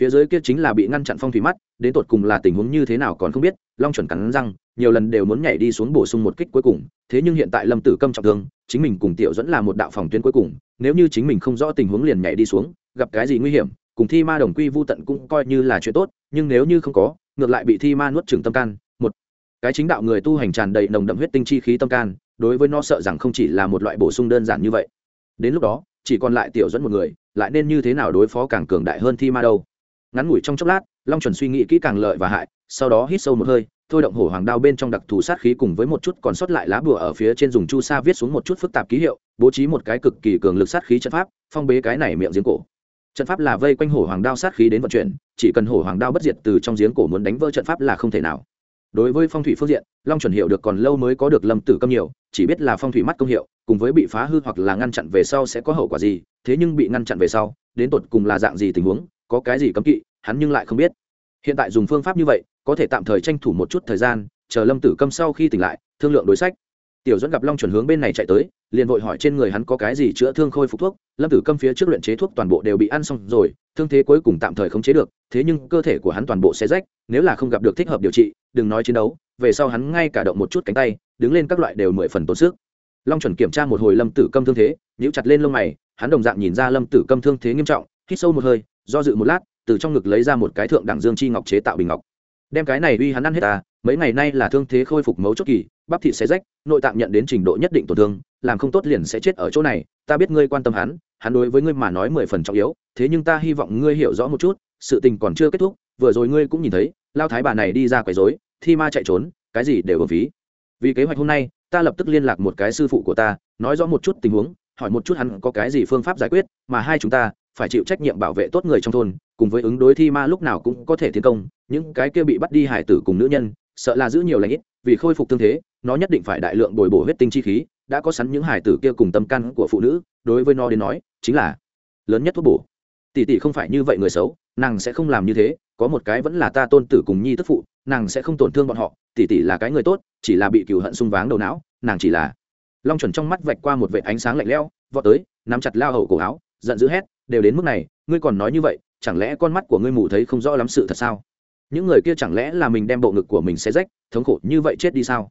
Phía dưới kia chính là bị ngăn chặn phong thủy mắt, đến tột cùng là tình huống như thế nào còn không biết, long chuẩn cắn răng, nhiều lần đều muốn nhảy đi xuống bổ sung một kích cuối cùng, thế nhưng hiện tại lâm tử câm trọng thương, chính mình cùng tiểu dẫn là một đạo phòng tuyến cuối cùng, nếu như chính mình không rõ tình huống liền nhảy đi xuống, gặp cái gì nguy hiểm, cùng thi ma đồng quy vô tận cũng coi như là chuyện tốt, nhưng nếu như không có, ngược lại bị thi ma nuốt trừng tâm can. Một, cái chính đạo người tu hành tràn đầy nồng đậm huyết tinh chi khí tâm can đối với nó sợ rằng không chỉ là một loại bổ sung đơn giản như vậy. Đến lúc đó, chỉ còn lại tiểu dẫn một người, lại nên như thế nào đối phó càng cường đại hơn thi ma đâu? Ngắn ngủi trong chốc lát, long chuẩn suy nghĩ kỹ càng lợi và hại, sau đó hít sâu một hơi, thôi động hổ hoàng đao bên trong đặc thù sát khí cùng với một chút còn sót lại lá bùa ở phía trên dùng chu sa viết xuống một chút phức tạp ký hiệu, bố trí một cái cực kỳ cường lực sát khí trận pháp, phong bế cái này miệng giếng cổ. Trận pháp là vây quanh hổ hoàng đao sát khí đến vận chuyển, chỉ cần hổ hoàng đao bất diệt từ trong giếng cổ muốn đánh vỡ trận pháp là không thể nào đối với phong thủy phương diện, long chuẩn hiệu được còn lâu mới có được lâm tử câm nhiều, chỉ biết là phong thủy mắt công hiệu, cùng với bị phá hư hoặc là ngăn chặn về sau sẽ có hậu quả gì, thế nhưng bị ngăn chặn về sau, đến tột cùng là dạng gì tình huống, có cái gì cấm kỵ, hắn nhưng lại không biết. Hiện tại dùng phương pháp như vậy, có thể tạm thời tranh thủ một chút thời gian, chờ lâm tử câm sau khi tỉnh lại, thương lượng đối sách tiểu dẫn gặp long chuẩn hướng bên này chạy tới, liền vội hỏi trên người hắn có cái gì chữa thương khôi phục thuốc. Lâm tử câm phía trước luyện chế thuốc toàn bộ đều bị ăn xong rồi, thương thế cuối cùng tạm thời không chế được, thế nhưng cơ thể của hắn toàn bộ sẽ rách, nếu là không gặp được thích hợp điều trị, đừng nói chiến đấu, về sau hắn ngay cả động một chút cánh tay, đứng lên các loại đều mười phần tốn sức. Long chuẩn kiểm tra một hồi lâm tử câm thương thế, nhíu chặt lên lông mày, hắn đồng dạng nhìn ra lâm tử câm thương thế nghiêm trọng, hít sâu một hơi, do dự một lát, từ trong ngực lấy ra một cái thượng đẳng dương chi ngọc chế tạo bình ngọc đem cái này uy hắn ăn hết ta, mấy ngày nay là thương thế khôi phục mấu chốt kỳ, bắp thịt xé rách, nội tạng nhận đến trình độ nhất định tổn thương, làm không tốt liền sẽ chết ở chỗ này, ta biết ngươi quan tâm hắn hắn đối với ngươi mà nói mười phần trọng yếu, thế nhưng ta hy vọng ngươi hiểu rõ một chút, sự tình còn chưa kết thúc, vừa rồi ngươi cũng nhìn thấy, lao thái bà này đi ra quấy rối, thi ma chạy trốn, cái gì đều ở phí. Vì kế hoạch hôm nay, ta lập tức liên lạc một cái sư phụ của ta, nói rõ một chút tình huống, hỏi một chút hắn có cái gì phương pháp giải quyết, mà hai chúng ta phải chịu trách nhiệm bảo vệ tốt người trong thôn, cùng với ứng đối thi ma lúc nào cũng có thể tiến công, những cái kia bị bắt đi hải tử cùng nữ nhân, sợ là giữ nhiều lãnh ít, vì khôi phục tương thế, nó nhất định phải đại lượng bồi bổ huyết tinh chi khí, đã có sẵn những hải tử kia cùng tâm căn của phụ nữ, đối với nó đến nói, chính là lớn nhất thuốc bổ. Tỷ tỷ không phải như vậy người xấu, nàng sẽ không làm như thế, có một cái vẫn là ta tôn tử cùng nhi tức phụ, nàng sẽ không tổn thương bọn họ, tỷ tỷ là cái người tốt, chỉ là bị cừu hận xung váng đầu não, nàng chỉ là long chuẩn trong mắt vạch qua một vệ ánh sáng lạnh lẽo, vọt tới, nắm chặt lao hậu cổ áo, giận dữ hét đều đến mức này, ngươi còn nói như vậy, chẳng lẽ con mắt của ngươi mù thấy không rõ lắm sự thật sao? Những người kia chẳng lẽ là mình đem bộ ngực của mình xé rách, thống khổ như vậy chết đi sao?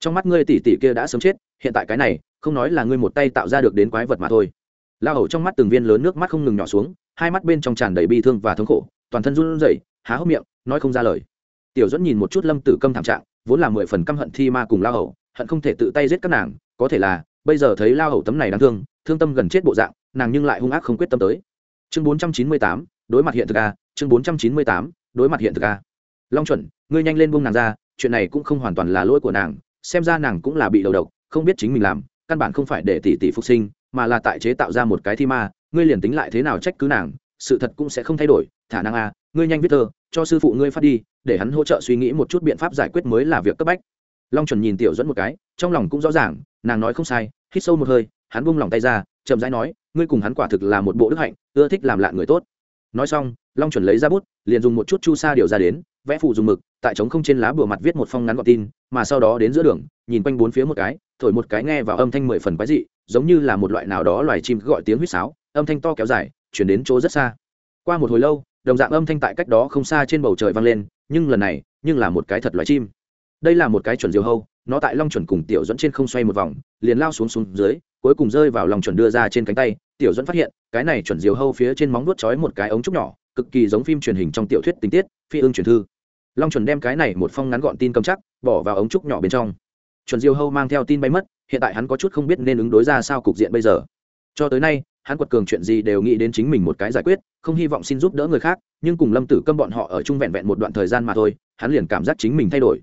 Trong mắt ngươi tỷ tỷ kia đã sớm chết, hiện tại cái này, không nói là ngươi một tay tạo ra được đến quái vật mà thôi. La hầu trong mắt từng viên lớn nước mắt không ngừng nhỏ xuống, hai mắt bên trong tràn đầy bi thương và thống khổ, toàn thân run rẩy, há hốc miệng, nói không ra lời. Tiểu dẫn nhìn một chút lâm tử câm thảm trạng, vốn là mười phần căm hận thi ma cùng la hầu, hận không thể tự tay giết các nàng, có thể là, bây giờ thấy la hầu tấm này đáng thương thương tâm gần chết bộ dạng nàng nhưng lại hung ác không quyết tâm tới. Chương bốn trăm chín mươi tám, đối mặt hiện thực a, chương bốn trăm chín mươi tám, đối mặt hiện thực a. Long chuẩn, ngươi nhanh lên buông nàng ra, chuyện này cũng không hoàn toàn là lỗi của nàng, xem ra nàng cũng là bị đầu độc, không biết chính mình làm, căn bản không phải để tỷ tỷ phục sinh, mà là tại chế tạo ra một cái thi ma, ngươi liền tính lại thế nào trách cứ nàng, sự thật cũng sẽ không thay đổi, thả năng a, ngươi nhanh viết thơ cho sư phụ ngươi phát đi, để hắn hỗ trợ suy nghĩ một chút biện pháp giải quyết mới là việc cấp bách. Long chuẩn nhìn tiểu dẫn một cái, trong lòng cũng rõ ràng, nàng nói không sai, hít sâu một hơi, hắn buông lòng tay ra chậm rãi nói, ngươi cùng hắn quả thực là một bộ đức hạnh, ưa thích làm lạ người tốt. Nói xong, long chuẩn lấy ra bút, liền dùng một chút chu sa điều ra đến, vẽ phụ dùng mực, tại trống không trên lá bùa mặt viết một phong ngắn gọn tin, mà sau đó đến giữa đường, nhìn quanh bốn phía một cái, thổi một cái nghe vào âm thanh mười phần quái dị, giống như là một loại nào đó loài chim gọi tiếng huýt sáo, âm thanh to kéo dài, chuyển đến chỗ rất xa. Qua một hồi lâu, đồng dạng âm thanh tại cách đó không xa trên bầu trời vang lên, nhưng lần này, nhưng là một cái thật loài chim. Đây là một cái chuẩn diều hâu, nó tại long chuẩn cùng tiểu dẫn trên không xoay một vòng, liền lao xuống xuống dưới cuối cùng rơi vào lòng chuẩn đưa ra trên cánh tay, tiểu dẫn phát hiện, cái này chuẩn diều hâu phía trên móng vuốt chói một cái ống trúc nhỏ, cực kỳ giống phim truyền hình trong tiểu thuyết tình tiết, phi ương truyền thư. Long chuẩn đem cái này một phong ngắn gọn tin cầm chắc, bỏ vào ống trúc nhỏ bên trong. Chuẩn diều hâu mang theo tin bay mất, hiện tại hắn có chút không biết nên ứng đối ra sao cục diện bây giờ. Cho tới nay, hắn quật cường chuyện gì đều nghĩ đến chính mình một cái giải quyết, không hy vọng xin giúp đỡ người khác, nhưng cùng lâm tử câm bọn họ ở chung vẹn vẹn một đoạn thời gian mà thôi, hắn liền cảm giác chính mình thay đổi.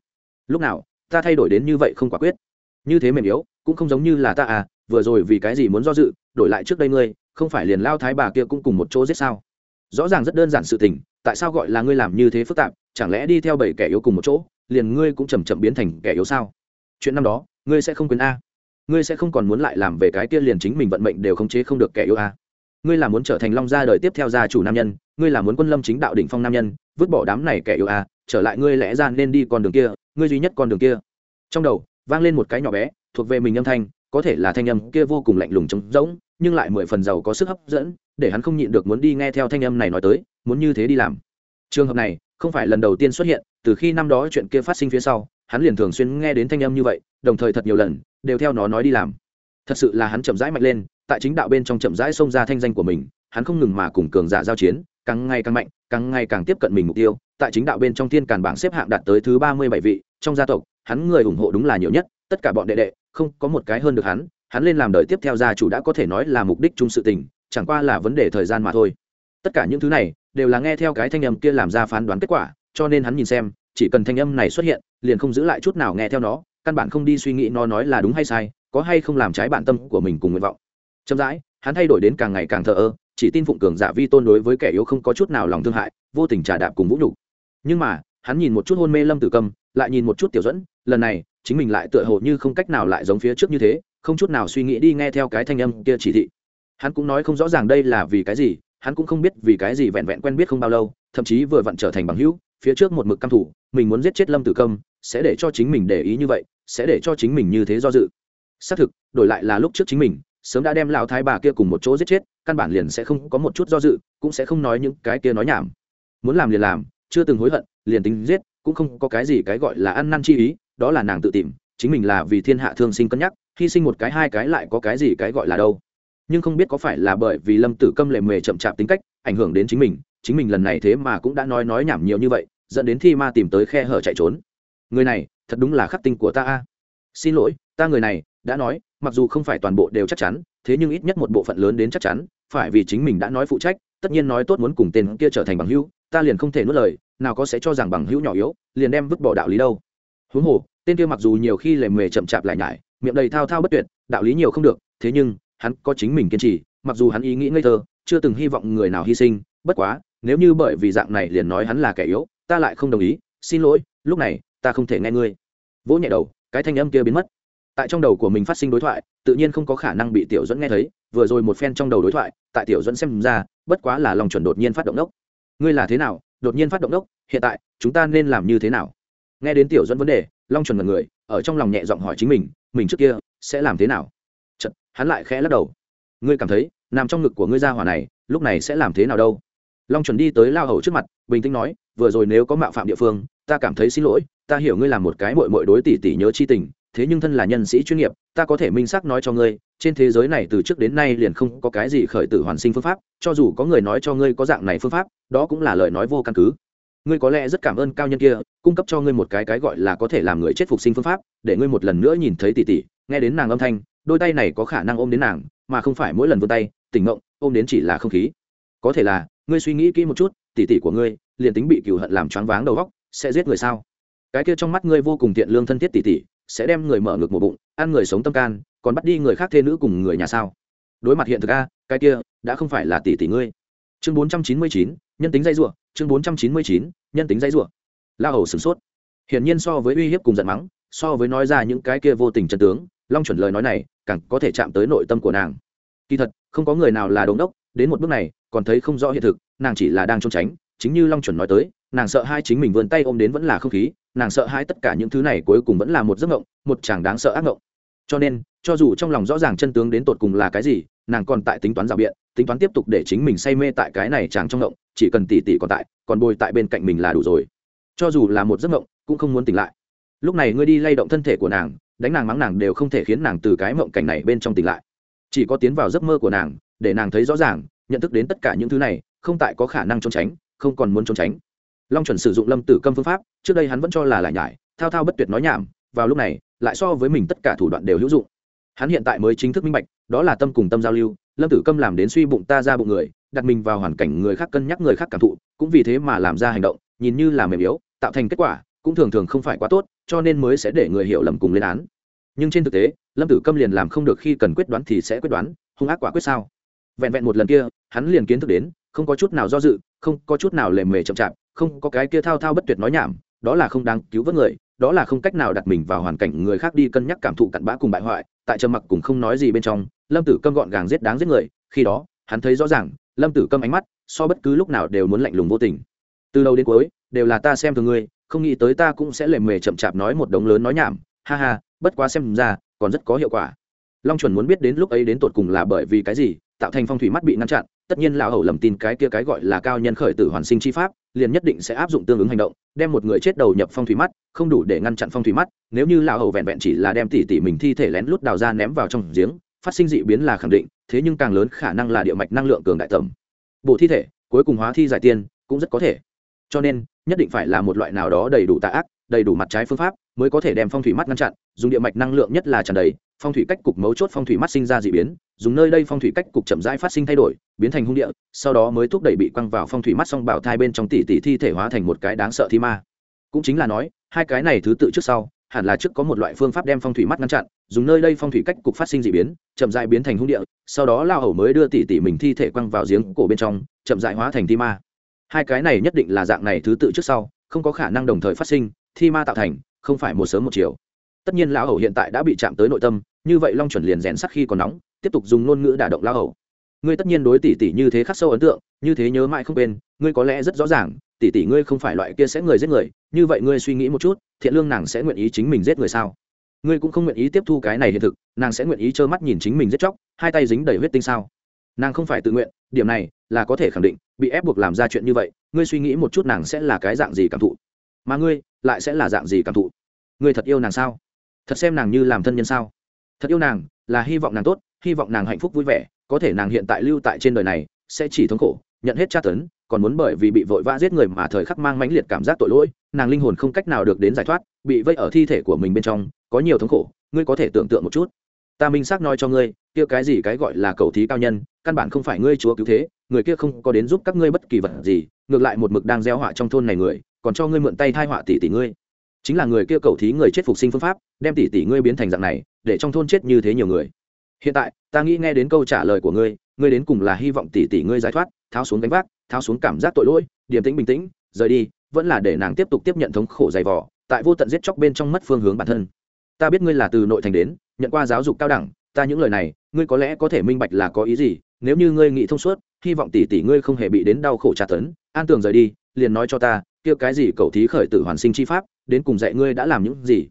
Lúc nào, ta thay đổi đến như vậy không quả quyết. Như thế mềm yếu cũng không giống như là ta à vừa rồi vì cái gì muốn do dự, đổi lại trước đây ngươi, không phải liền lao thái bà kia cũng cùng một chỗ giết sao? Rõ ràng rất đơn giản sự tình, tại sao gọi là ngươi làm như thế phức tạp, chẳng lẽ đi theo bảy kẻ yếu cùng một chỗ, liền ngươi cũng chầm chậm biến thành kẻ yếu sao? Chuyện năm đó, ngươi sẽ không quên a. Ngươi sẽ không còn muốn lại làm về cái kia liền chính mình vận mệnh đều khống chế không được kẻ yếu a. Ngươi là muốn trở thành long gia đời tiếp theo gia chủ nam nhân, ngươi là muốn quân lâm chính đạo đỉnh phong nam nhân, vứt bỏ đám này kẻ yếu a, trở lại ngươi lẽ ra nên đi con đường kia, ngươi duy nhất con đường kia. Trong đầu vang lên một cái nhỏ bé, thuộc về mình âm thanh, có thể là thanh âm kia vô cùng lạnh lùng trống rỗng, nhưng lại mười phần giàu có sức hấp dẫn, để hắn không nhịn được muốn đi nghe theo thanh âm này nói tới, muốn như thế đi làm. Trường hợp này, không phải lần đầu tiên xuất hiện, từ khi năm đó chuyện kia phát sinh phía sau, hắn liền thường xuyên nghe đến thanh âm như vậy, đồng thời thật nhiều lần, đều theo nó nói đi làm. Thật sự là hắn chậm rãi mạnh lên, tại chính đạo bên trong chậm rãi xông ra thanh danh của mình, hắn không ngừng mà cùng cường giả giao chiến, càng ngày càng mạnh, càng ngày càng tiếp cận mình mục tiêu, tại chính đạo bên trong thiên càn bảng xếp hạng đạt tới thứ ba mươi bảy vị, trong gia tộc hắn người ủng hộ đúng là nhiều nhất, tất cả bọn đệ đệ, không có một cái hơn được hắn hắn lên làm đời tiếp theo gia chủ đã có thể nói là mục đích chung sự tình, chẳng qua là vấn đề thời gian mà thôi. Tất cả những thứ này, đều là nghe theo cái thanh âm kia làm ra phán đoán kết quả, cho nên hắn nhìn xem, chỉ cần thanh âm này xuất hiện, liền không giữ lại chút nào nghe theo nó, căn bản không đi suy nghĩ nó nói là đúng hay sai, có hay không làm trái bản tâm của mình cùng nguyện vọng. Chậm rãi, hắn thay đổi đến càng ngày càng thờ ơ, chỉ tin phụng cường giả vi tôn đối với kẻ yếu không có chút nào lòng thương hại, vô tình trà đạp cùng vũ nhục. Nhưng mà hắn nhìn một chút hôn mê lâm tử cầm, lại nhìn một chút tiểu dẫn lần này, chính mình lại tựa hồ như không cách nào lại giống phía trước như thế, không chút nào suy nghĩ đi nghe theo cái thanh âm kia chỉ thị. Hắn cũng nói không rõ ràng đây là vì cái gì, hắn cũng không biết vì cái gì vẹn vẹn quen biết không bao lâu, thậm chí vừa vặn trở thành bằng hữu, phía trước một mực căm thủ, mình muốn giết chết lâm tử công sẽ để cho chính mình để ý như vậy, sẽ để cho chính mình như thế do dự. Xác thực, đổi lại là lúc trước chính mình, sớm đã đem lão thái bà kia cùng một chỗ giết chết, căn bản liền sẽ không có một chút do dự, cũng sẽ không nói những cái kia nói nhảm. Muốn làm liền làm, chưa từng hối hận liền tính giết, cũng không có cái gì cái gọi là ăn năn chi ý, đó là nàng tự tìm, chính mình là vì thiên hạ thương sinh cân nhắc, hy sinh một cái hai cái lại có cái gì cái gọi là đâu. Nhưng không biết có phải là bởi vì lâm tử câm lệ mề chậm chạp tính cách, ảnh hưởng đến chính mình chính mình lần này thế mà cũng đã nói nói nhảm nhiều như vậy, dẫn đến thi ma tìm tới khe hở chạy trốn. Người này, thật đúng là khắc tinh của ta a. Xin lỗi, ta người này, đã nói, mặc dù không phải toàn bộ đều chắc chắn, thế nhưng ít nhất một bộ phận lớn đến chắc chắn, phải vì chính mình đã nói phụ trách, tất nhiên nói tốt muốn cùng tên kia trở thành bằng hữu ta liền không thể nuốt lời, nào có sẽ cho rằng bằng hữu nhỏ yếu, liền đem vứt bỏ đạo lý đâu. Huống hồ, tên kia mặc dù nhiều khi lề mề chậm chạp lại nhải, miệng đầy thao thao bất tuyệt, đạo lý nhiều không được, thế nhưng, hắn có chính mình kiên trì, mặc dù hắn ý nghĩ ngây thơ, chưa từng hy vọng người nào hy sinh, bất quá, nếu như bởi vì dạng này liền nói hắn là kẻ yếu, ta lại không đồng ý, xin lỗi, lúc này, ta không thể nghe ngươi. Vỗ nhẹ đầu, cái thanh âm kia biến mất. Tại trong đầu của mình phát sinh đối thoại, tự nhiên không có khả năng bị tiểu dẫn nghe thấy, vừa rồi một phen trong đầu đối thoại, tại tiểu dẫn xem ra, bất quá là lòng chuẩn đột nhiên phát động đốc ngươi là thế nào đột nhiên phát động đốc hiện tại chúng ta nên làm như thế nào? Nghe đến tiểu dẫn vấn đề long chuẩn mật người ở trong lòng nhẹ giọng hỏi chính mình mình trước kia sẽ làm thế nào? Chật, hắn lại khẽ lắc đầu. Ngươi cảm thấy nằm trong ngực của ngươi ra hỏa này lúc này sẽ làm thế nào đâu? Long chuẩn đi tới lao hầu trước mặt bình tĩnh nói vừa rồi nếu có mạo phạm địa phương ta cảm thấy xin lỗi ta hiểu ngươi là một cái mội mội đối tỷ tỷ nhớ chi tình thế nhưng thân là nhân sĩ chuyên nghiệp, ta có thể minh xác nói cho ngươi, trên thế giới này từ trước đến nay liền không có cái gì khởi tử hoàn sinh phương pháp, cho dù có người nói cho ngươi có dạng này phương pháp, đó cũng là lời nói vô căn cứ. Ngươi có lẽ rất cảm ơn cao nhân kia, cung cấp cho ngươi một cái cái gọi là có thể làm người chết phục sinh phương pháp, để ngươi một lần nữa nhìn thấy tỷ tỷ, nghe đến nàng âm thanh, đôi tay này có khả năng ôm đến nàng, mà không phải mỗi lần vươn tay, tỉnh mộng ôm đến chỉ là không khí. Có thể là, ngươi suy nghĩ kỹ một chút, tỷ tỷ của ngươi, liền tính bị cựu hận làm choáng váng đầu góc sẽ giết người sao? Cái kia trong mắt ngươi vô cùng tiện lương thân thiết tỷ tỷ sẽ đem người mở ngực một bụng, ăn người sống tâm can, còn bắt đi người khác thê nữ cùng người nhà sao? Đối mặt hiện thực a, cái kia, đã không phải là tỷ tỷ ngươi. Chương bốn trăm chín mươi chín, nhân tính dây rủa, chương bốn trăm chín mươi chín, nhân tính dây rủa. La hầu sửng sốt. Hiển nhiên so với uy hiếp cùng giận mắng, so với nói ra những cái kia vô tình chân tướng, long chuẩn lời nói này, càng có thể chạm tới nội tâm của nàng. Kỳ thật, không có người nào là đống đốc, đến một bước này, còn thấy không rõ hiện thực, nàng chỉ là đang trốn tránh, chính như long chuẩn nói tới, nàng sợ hai chính mình vươn tay ôm đến vẫn là không khí nàng sợ hãi tất cả những thứ này cuối cùng vẫn là một giấc mộng một chàng đáng sợ ác mộng cho nên, cho dù trong lòng rõ ràng chân tướng đến tột cùng là cái gì, nàng còn tại tính toán rào biện, tính toán tiếp tục để chính mình say mê tại cái này chàng trong mộng chỉ cần tỉ tỉ còn tại, còn bồi tại bên cạnh mình là đủ rồi. Cho dù là một giấc mộng cũng không muốn tỉnh lại. Lúc này ngươi đi lay động thân thể của nàng, đánh nàng mắng nàng đều không thể khiến nàng từ cái mộng cảnh này bên trong tỉnh lại. Chỉ có tiến vào giấc mơ của nàng, để nàng thấy rõ ràng, nhận thức đến tất cả những thứ này, không tại có khả năng trốn tránh, không còn muốn trốn tránh long chuẩn sử dụng lâm tử câm phương pháp, trước đây hắn vẫn cho là lại nhải, thao thao bất tuyệt nói nhảm, vào lúc này, lại so với mình tất cả thủ đoạn đều hữu dụng. Hắn hiện tại mới chính thức minh bạch, đó là tâm cùng tâm giao lưu, lâm tử câm làm đến suy bụng ta ra bụng người, đặt mình vào hoàn cảnh người khác cân nhắc người khác cảm thụ, cũng vì thế mà làm ra hành động, nhìn như là mềm yếu, tạo thành kết quả, cũng thường thường không phải quá tốt, cho nên mới sẽ để người hiểu lầm cùng lên án. Nhưng trên thực tế, lâm tử câm liền làm không được khi cần quyết đoán thì sẽ quyết đoán, hung ác quả quyết sao? Vẹn vẹn một lần kia, hắn liền kiến thức đến, không có chút nào do dự, không có chút nào lề mề chậm chạp không có cái kia thao thao bất tuyệt nói nhảm, đó là không đáng cứu vớt người, đó là không cách nào đặt mình vào hoàn cảnh người khác đi cân nhắc cảm thụ cặn bã cùng bại hoại, tại trầm mặc cùng không nói gì bên trong, lâm tử câm gọn gàng giết đáng giết người, khi đó, hắn thấy rõ ràng, lâm tử câm ánh mắt, so bất cứ lúc nào đều muốn lạnh lùng vô tình. Từ đầu đến cuối, đều là ta xem thường ngươi, không nghĩ tới ta cũng sẽ lề mề chậm chạp nói một đống lớn nói nhảm, ha ha, bất quá xem ra, còn rất có hiệu quả. Long chuẩn muốn biết đến lúc ấy đến tột cùng là bởi vì cái gì, tạo thành phong thủy mắt bị ngăn chặn tất nhiên lão hầu lầm tin cái kia cái gọi là cao nhân khởi tử hoàn sinh chi pháp, liền nhất định sẽ áp dụng tương ứng hành động, đem một người chết đầu nhập phong thủy mắt, không đủ để ngăn chặn phong thủy mắt, nếu như lão hầu vẹn vẹn chỉ là đem tỉ tỉ mình thi thể lén lút đào ra ném vào trong giếng, phát sinh dị biến là khẳng định, thế nhưng càng lớn khả năng là địa mạch năng lượng cường đại tầm. Bộ thi thể, cuối cùng hóa thi giải tiên, cũng rất có thể. Cho nên, nhất định phải là một loại nào đó đầy đủ tạ ác, đầy đủ mặt trái phương pháp, mới có thể đem phong thủy mắt ngăn chặn, dùng địa mạch năng lượng nhất là tràn đầy phong thủy cách cục mấu chốt phong thủy mắt sinh ra d ị biến, dùng nơi đây phong thủy cách cục chậm rãi phát sinh thay đổi, biến thành hung địa, sau đó mới thúc đẩy bị quăng vào phong thủy mắt xong bảo thai bên trong tỷ tỷ thi thể hóa thành một cái đáng sợ thi ma. Cũng chính là nói, hai cái này thứ tự trước sau, hẳn là trước có một loại phương pháp đem phong thủy mắt ngăn chặn, dùng nơi đây phong thủy cách cục phát sinh d ị biến, chậm rãi biến thành hung địa, sau đó lao hầu mới đưa tỷ tỷ mình thi thể quăng vào giếng cổ bên trong, chậm rãi hóa thành thi ma. Hai cái này nhất định là dạng này thứ tự trước sau, không có khả năng đồng thời phát sinh, thi ma tạo thành, không phải một sớm một chiều. Tất nhiên lão hầu hiện tại đã bị chạm tới nội tâm như vậy long chuẩn liền rèn sắc khi còn nóng, tiếp tục dùng ngôn ngữ đả động la hầu. Ngươi tất nhiên đối tỷ tỷ như thế khắc sâu ấn tượng, như thế nhớ mãi không quên, ngươi có lẽ rất rõ ràng, tỷ tỷ ngươi không phải loại kia sẽ người giết người, như vậy ngươi suy nghĩ một chút, thiện lương nàng sẽ nguyện ý chính mình giết người sao? Ngươi cũng không nguyện ý tiếp thu cái này hiện thực, nàng sẽ nguyện ý trơ mắt nhìn chính mình giết chóc, hai tay dính đầy huyết tinh sao? Nàng không phải tự nguyện, điểm này là có thể khẳng định, bị ép buộc làm ra chuyện như vậy, ngươi suy nghĩ một chút nàng sẽ là cái dạng gì cảm thụ? Mà ngươi lại sẽ là dạng gì cảm thụ? Ngươi thật yêu nàng sao? Thật xem nàng như làm thân nhân sao? Thật yêu nàng, là hy vọng nàng tốt, hy vọng nàng hạnh phúc vui vẻ, có thể nàng hiện tại lưu tại trên đời này, sẽ chỉ thống khổ, nhận hết tra tấn, còn muốn bởi vì bị vội vã giết người mà thời khắc mang mãnh liệt cảm giác tội lỗi, nàng linh hồn không cách nào được đến giải thoát, bị vây ở thi thể của mình bên trong, có nhiều thống khổ, ngươi có thể tưởng tượng một chút. Ta minh xác nói cho ngươi, kia cái gì cái gọi là cầu thí cao nhân, căn bản không phải ngươi chúa cứu thế, người kia không có đến giúp các ngươi bất kỳ vật gì, ngược lại một mực đang gieo họa trong thôn này người, còn cho ngươi mượn tay thai họa tỷ tỷ ngươi chính là người kia cầu thí người chết phục sinh phương pháp, đem tỷ tỷ ngươi biến thành dạng này, để trong thôn chết như thế nhiều người. Hiện tại, ta nghĩ nghe đến câu trả lời của ngươi ngươi đến cùng là hy vọng tỷ tỷ ngươi giải thoát, tháo xuống gánh vác, tháo xuống cảm giác tội lỗi, điềm tĩnh bình tĩnh, rời đi, vẫn là để nàng tiếp tục tiếp nhận thống khổ dày vò, tại vô tận giết chóc bên trong mất phương hướng bản thân. Ta biết ngươi là từ nội thành đến, nhận qua giáo dục cao đẳng, ta những lời này, ngươi có lẽ có thể minh bạch là có ý gì, nếu như ngươi nghĩ thông suốt, hy vọng tỷ tỷ ngươi không hề bị đến đau khổ tra tấn, an tường rời đi, liền nói cho ta kia cái gì cầu thí khởi tử hoàn sinh chi pháp, đến cùng dạy ngươi đã làm những gì.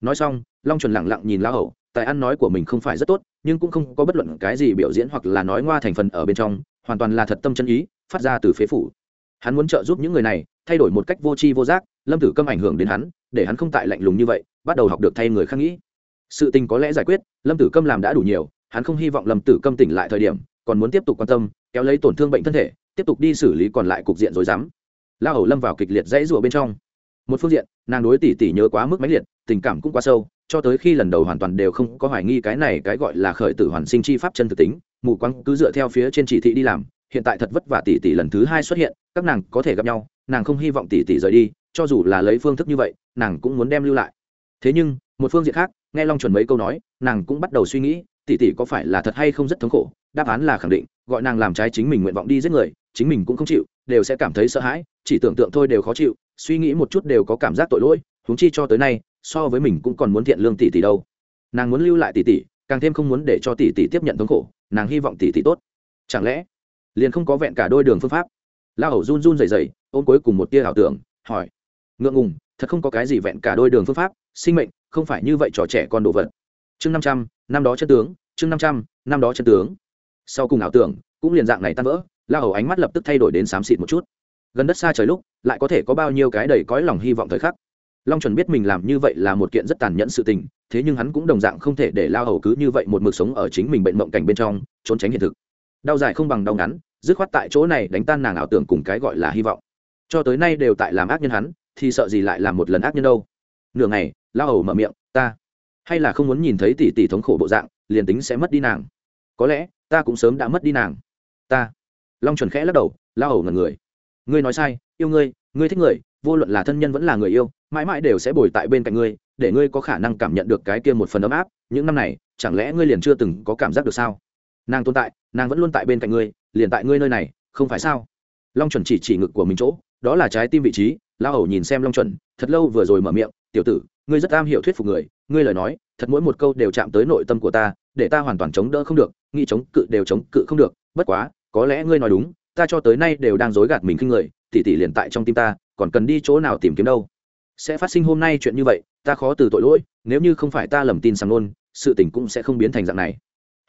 Nói xong, long chuẩn lẳng lặng nhìn lão hậu, tài ăn nói của mình không phải rất tốt, nhưng cũng không có bất luận cái gì biểu diễn hoặc là nói ngoa thành phần ở bên trong, hoàn toàn là thật tâm chân ý, phát ra từ phế phủ. Hắn muốn trợ giúp những người này, thay đổi một cách vô tri vô giác, lâm tử câm ảnh hưởng đến hắn, để hắn không tại lạnh lùng như vậy, bắt đầu học được thay người khác nghĩ. Sự tình có lẽ giải quyết, lâm tử câm làm đã đủ nhiều, hắn không hy vọng lâm tử câm tỉnh lại thời điểm, còn muốn tiếp tục quan tâm, kéo lấy tổn thương bệnh thân thể, tiếp tục đi xử lý còn lại cục diện rồi dám la hầu lâm vào kịch liệt dãy rủa bên trong. Một phương diện, nàng đối tỷ tỷ nhớ quá mức mãnh liệt, tình cảm cũng quá sâu, cho tới khi lần đầu hoàn toàn đều không có hoài nghi cái này cái gọi là khởi tử hoàn sinh chi pháp chân thực tính, mù quăng cứ dựa theo phía trên chỉ thị đi làm, hiện tại thật vất vả tỷ tỷ lần thứ hai xuất hiện, các nàng có thể gặp nhau, nàng không hy vọng tỷ tỷ rời đi, cho dù là lấy phương thức như vậy, nàng cũng muốn đem lưu lại. Thế nhưng, một phương diện khác, nghe long chuẩn mấy câu nói, nàng cũng bắt đầu suy nghĩ, tỷ tỷ có phải là thật hay không rất thống khổ đáp án là khẳng định, gọi nàng làm trái chính mình nguyện vọng đi giết người, chính mình cũng không chịu, đều sẽ cảm thấy sợ hãi, chỉ tưởng tượng thôi đều khó chịu, suy nghĩ một chút đều có cảm giác tội lỗi, huống chi cho tới nay, so với mình cũng còn muốn thiện lương tỷ tỷ đâu. Nàng muốn lưu lại tỷ tỷ, càng thêm không muốn để cho tỷ tỷ tiếp nhận thống khổ, nàng hy vọng tỷ tỷ tốt. Chẳng lẽ, liền không có vẹn cả đôi đường phương pháp? La hầu run run rẩy rẩy, ôm cuối cùng một tia ảo tưởng, hỏi. Ngượng ngùng, thật không có cái gì vẹn cả đôi đường phương pháp, sinh mệnh, không phải như vậy trò trẻ con đồ vật. Chương năm trăm, năm đó chân tướng, chương năm trăm, năm đó chân tướng sau cùng ảo tưởng cũng liền dạng này tan vỡ, la hầu ánh mắt lập tức thay đổi đến xám xịt một chút. Gần đất xa trời lúc, lại có thể có bao nhiêu cái đầy cõi lòng hy vọng thời khắc. Long chuẩn biết mình làm như vậy là một kiện rất tàn nhẫn sự tình, thế nhưng hắn cũng đồng dạng không thể để la hầu cứ như vậy một mực sống ở chính mình bệnh mộng cảnh bên trong, trốn tránh hiện thực. Đau dài không bằng đau ngắn, dứt khoát tại chỗ này đánh tan nàng ảo tưởng cùng cái gọi là hy vọng. Cho tới nay đều tại làm ác nhân hắn, thì sợ gì lại làm một lần ác nhân đâu. Nửa ngày, la hầu mở miệng, ta hay là không muốn nhìn thấy tỷ tỷ thống khổ bộ dạng, liền tính sẽ mất đi nàng có lẽ ta cũng sớm đã mất đi nàng. Ta, long chuẩn khẽ lắc đầu lao hầu ngần người. Ngươi nói sai, yêu ngươi ngươi thích người, vô luận là thân nhân vẫn là người yêu, mãi mãi đều sẽ bồi tại bên cạnh ngươi, để ngươi có khả năng cảm nhận được cái kia một phần ấm áp. Những năm này, chẳng lẽ ngươi liền chưa từng có cảm giác được sao? Nàng tồn tại, nàng vẫn luôn tại bên cạnh ngươi, liền tại ngươi nơi này, không phải sao? Long chuẩn chỉ chỉ ngực của mình chỗ, đó là trái tim vị trí. Lão hầu nhìn xem long chuẩn, thật lâu vừa rồi mở miệng, tiểu tử, ngươi rất am hiểu thuyết phục người, ngươi lời nói, thật mỗi một câu đều chạm tới nội tâm của ta, để ta hoàn toàn chống đỡ không được nghĩ chống cự đều chống cự không được, bất quá, có lẽ ngươi nói đúng, ta cho tới nay đều đang dối gạt mình khinh người tỉ tỉ liền tại trong tim ta, còn cần đi chỗ nào tìm kiếm đâu. Sẽ phát sinh hôm nay chuyện như vậy, ta khó từ tội lỗi, nếu như không phải ta lầm tin sàng nôn, sự tình cũng sẽ không biến thành dạng này.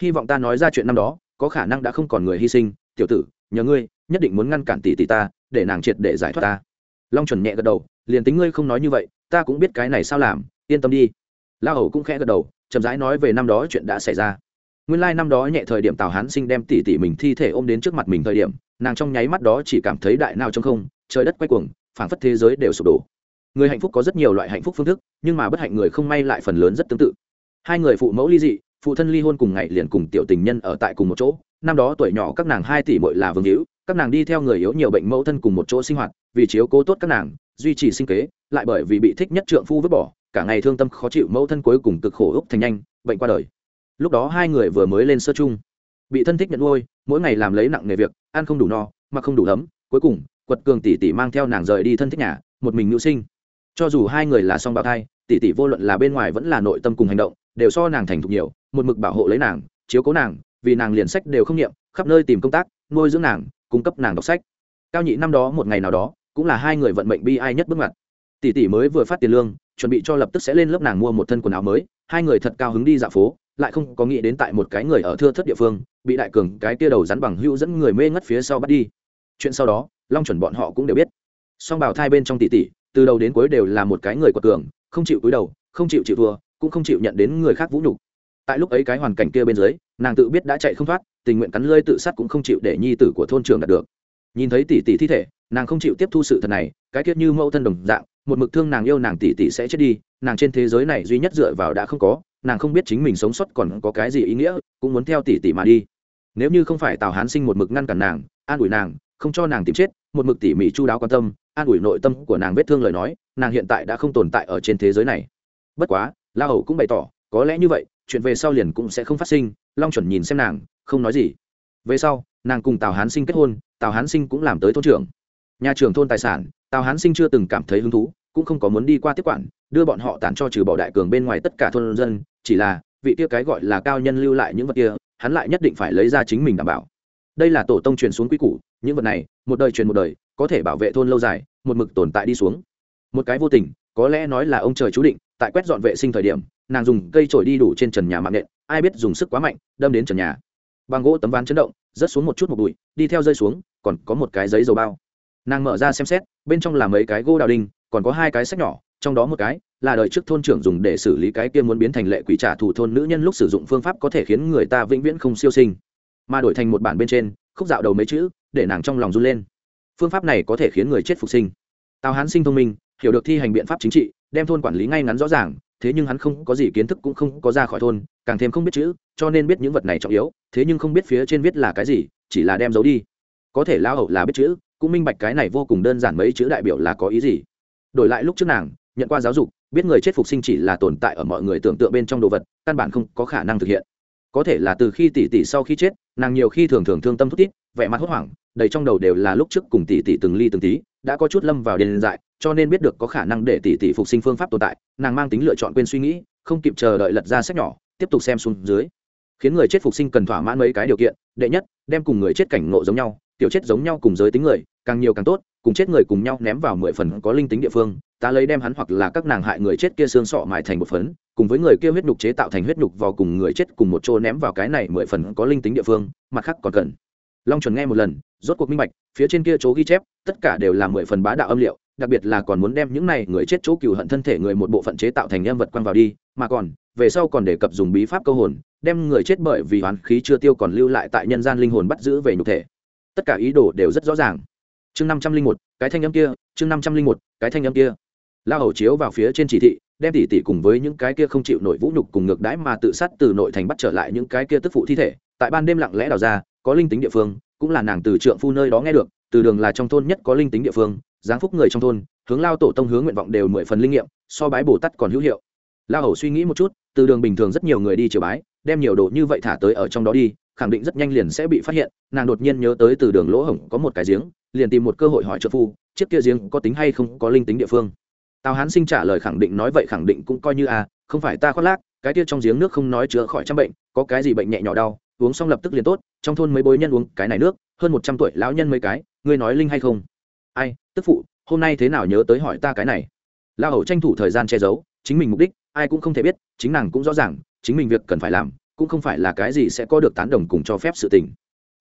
Hy vọng ta nói ra chuyện năm đó, có khả năng đã không còn người hy sinh, tiểu tử, nhờ ngươi, nhất định muốn ngăn cản tỷ tỷ ta, để nàng triệt để giải thoát ta. Long chuẩn nhẹ gật đầu, liền tính ngươi không nói như vậy, ta cũng biết cái này sao làm, yên tâm đi. La hầu cũng khẽ gật đầu, chậm rãi nói về năm đó chuyện đã xảy ra nguyên lai năm đó nhẹ thời điểm tào hán sinh đem tỷ tỷ mình thi thể ôm đến trước mặt mình thời điểm, nàng trong nháy mắt đó chỉ cảm thấy đại nào trong không, trời đất quay cuồng, phảng phất thế giới đều sụp đổ. Người hạnh phúc có rất nhiều loại hạnh phúc phương thức, nhưng mà bất hạnh người không may lại phần lớn rất tương tự. Hai người phụ mẫu ly dị, phụ thân ly hôn cùng ngày liền cùng tiểu tình nhân ở tại cùng một chỗ. Năm đó tuổi nhỏ các nàng hai tỷ mội là vương hữu, các nàng đi theo người yếu nhiều bệnh mẫu thân cùng một chỗ sinh hoạt, vì chiếu cố tốt các nàng, duy trì sinh kế, lại bởi vì bị thích nhất trượng phu vứt bỏ, cả ngày thương tâm khó chịu mẫu thân cuối cùng cực khổ úc thành nhanh, bệnh qua đời lúc đó hai người vừa mới lên sơ chung. Bị thân thích nhận nuôi, mỗi ngày làm lấy nặng nghề việc, ăn không đủ no mà không đủ ấm, cuối cùng, quật cường tỷ tỷ mang theo nàng rời đi thân thích nhà, một mình nữ sinh. Cho dù hai người là song bào thai, tỷ tỷ vô luận là bên ngoài vẫn là nội tâm cùng hành động, đều so nàng thành thục nhiều, một mực bảo hộ lấy nàng, chiếu cố nàng, vì nàng liền sách đều không nghiệm khắp nơi tìm công tác, nuôi dưỡng nàng, cung cấp nàng đọc sách. Cao nhị năm đó một ngày nào đó, cũng là hai người vận mệnh bi ai nhất bước ngoặt. Tỷ tỷ mới vừa phát tiền lương, chuẩn bị cho lập tức sẽ lên lớp nàng mua một thân quần áo mới, hai người thật cao hứng đi dạo phố lại không có nghĩ đến tại một cái người ở thưa thất địa phương, bị đại cường cái tia đầu rắn bằng hữu dẫn người mê ngất phía sau bắt đi. Chuyện sau đó, long chuẩn bọn họ cũng đều biết. Song bảo thai bên trong tỷ tỷ, từ đầu đến cuối đều là một cái người quật cường, không chịu cúi đầu, không chịu chịu thua, cũng không chịu nhận đến người khác vũ nhục. Tại lúc ấy cái hoàn cảnh kia bên dưới, nàng tự biết đã chạy không thoát, tình nguyện cắn lơi tự sát cũng không chịu để nhi tử của thôn trường đạt được. Nhìn thấy tỷ tỷ thi thể, nàng không chịu tiếp thu sự thật này, cái tiết như mẫu thân đồng dạng, một mực thương nàng yêu nàng tỷ tỷ sẽ chết đi, nàng trên thế giới này duy nhất dựa vào đã không có nàng không biết chính mình sống sót còn có cái gì ý nghĩa, cũng muốn theo tỷ tỷ mà đi. Nếu như không phải tào hán sinh một mực ngăn cản nàng, an ủi nàng, không cho nàng tìm chết, một mực tỉ mỉ chu đáo quan tâm, an ủi nội tâm của nàng vết thương lời nói, nàng hiện tại đã không tồn tại ở trên thế giới này. Bất quá, la hầu cũng bày tỏ, có lẽ như vậy, chuyện về sau liền cũng sẽ không phát sinh, long chuẩn nhìn xem nàng, không nói gì. Về sau, nàng cùng tào hán sinh kết hôn, tào hán sinh cũng làm tới thôn trưởng. Nhà trưởng thôn tài sản, tào hán sinh chưa từng cảm thấy hứng thú, cũng không có muốn đi qua tiếp quản, đưa bọn họ tản cho trừ bỏ đại cường bên ngoài tất cả thôn dân chỉ là, vị kia cái gọi là cao nhân lưu lại những vật kia, hắn lại nhất định phải lấy ra chính mình đảm bảo. Đây là tổ tông truyền xuống quy củ, những vật này, một đời truyền một đời, có thể bảo vệ thôn lâu dài, một mực tồn tại đi xuống. Một cái vô tình, có lẽ nói là ông trời chú định, tại quét dọn vệ sinh thời điểm, nàng dùng cây trổi đi đủ trên trần nhà mạng nện, ai biết dùng sức quá mạnh, đâm đến trần nhà. Bằng gỗ tấm ván chấn động, rớt xuống một chút một bụi, đi theo rơi xuống, còn có một cái giấy dầu bao. Nàng mở ra xem xét, bên trong là mấy cái gỗ đào đinh, còn có hai cái sách nhỏ, trong đó một cái là đời trước thôn trưởng dùng để xử lý cái kia muốn biến thành lệ quỷ trả thù thôn nữ nhân lúc sử dụng phương pháp có thể khiến người ta vĩnh viễn không siêu sinh. Mà đổi thành một bản bên trên, khúc dạo đầu mấy chữ, để nàng trong lòng run lên. Phương pháp này có thể khiến người chết phục sinh. Tào hán sinh thông minh, hiểu được thi hành biện pháp chính trị, đem thôn quản lý ngay ngắn rõ ràng, thế nhưng hắn không có gì kiến thức cũng không có ra khỏi thôn, càng thêm không biết chữ, cho nên biết những vật này trọng yếu, thế nhưng không biết phía trên viết là cái gì, chỉ là đem giấu đi. Có thể lao hậu là biết chữ, cũng minh bạch cái này vô cùng đơn giản mấy chữ đại biểu là có ý gì. Đổi lại lúc trước nàng nhận qua giáo dục, biết người chết phục sinh chỉ là tồn tại ở mọi người tưởng tượng bên trong đồ vật, căn bản không có khả năng thực hiện. Có thể là từ khi tỷ tỷ sau khi chết, nàng nhiều khi thường thường thương tâm thút tít vẻ mặt hốt hoảng, đầy trong đầu đều là lúc trước cùng tỷ tỷ từng ly từng tí, đã có chút lâm vào đền dại, cho nên biết được có khả năng để tỷ tỷ phục sinh phương pháp tồn tại, nàng mang tính lựa chọn quên suy nghĩ, không kịp chờ đợi lật ra sách nhỏ, tiếp tục xem xuống dưới. Khiến người chết phục sinh cần thỏa mãn mấy cái điều kiện, đệ nhất, đem cùng người chết cảnh ngộ giống nhau, tiểu chết giống nhau cùng giới tính người, càng nhiều càng tốt, cùng chết người cùng nhau ném vào mười phần có linh tính địa phương ta lấy đem hắn hoặc là các nàng hại người chết kia xương sọ mài thành một phấn, cùng với người kia huyết nhục chế tạo thành huyết nhục vào cùng người chết cùng một chỗ ném vào cái này mười phần có linh tính địa phương, mặt khác còn cần. Long chuẩn nghe một lần, rốt cuộc minh bạch, phía trên kia chỗ ghi chép, tất cả đều là mười phần bá đạo âm liệu, đặc biệt là còn muốn đem những này người chết chỗ cừu hận thân thể người một bộ phận chế tạo thành nhân vật quăng vào đi, mà còn, về sau còn đề cập dùng bí pháp câu hồn, đem người chết bởi vì hoán khí chưa tiêu còn lưu lại tại nhân gian linh hồn bắt giữ về nhục thể. Tất cả ý đồ đều rất rõ ràng. Chương năm trăm linh một, cái thanh âm kia, chương năm trăm linh một, cái thanh âm kia lao hầu chiếu vào phía trên chỉ thị, đem tỉ tỉ cùng với những cái kia không chịu nổi vũ nhục cùng ngược đãi mà tự sát từ nội thành bắt trở lại những cái kia tức phụ thi thể. Tại ban đêm lặng lẽ đào ra, có linh tính địa phương, cũng là nàng từ trượng phu nơi đó nghe được, từ đường là trong thôn nhất có linh tính địa phương giáng phúc người trong thôn, hướng lao tổ tông hướng nguyện vọng đều mười phần linh nghiệm, so bái bồ tát còn hữu hiệu. Lao hầu suy nghĩ một chút, từ đường bình thường rất nhiều người đi chiều bái, đem nhiều đồ như vậy thả tới ở trong đó đi, khẳng định rất nhanh liền sẽ bị phát hiện. Nàng đột nhiên nhớ tới từ đường lỗ hổng có một cái giếng, liền tìm một cơ hội hỏi trợ phu chiếc kia giếng có tính hay không có linh tính địa phương tào hán sinh trả lời khẳng định nói vậy khẳng định cũng coi như à không phải ta khoác lác, cái tiết trong giếng nước không nói chữa khỏi trăm bệnh, có cái gì bệnh nhẹ nhỏ đau, uống xong lập tức liền tốt, trong thôn mấy bối nhân uống cái này nước, hơn một trăm tuổi lão nhân mấy cái, ngươi nói linh hay không? Ai, tức phụ, hôm nay thế nào nhớ tới hỏi ta cái này? La hầu tranh thủ thời gian che giấu, chính mình mục đích, ai cũng không thể biết, chính nàng cũng rõ ràng, chính mình việc cần phải làm, cũng không phải là cái gì sẽ có được tán đồng cùng cho phép sự tình.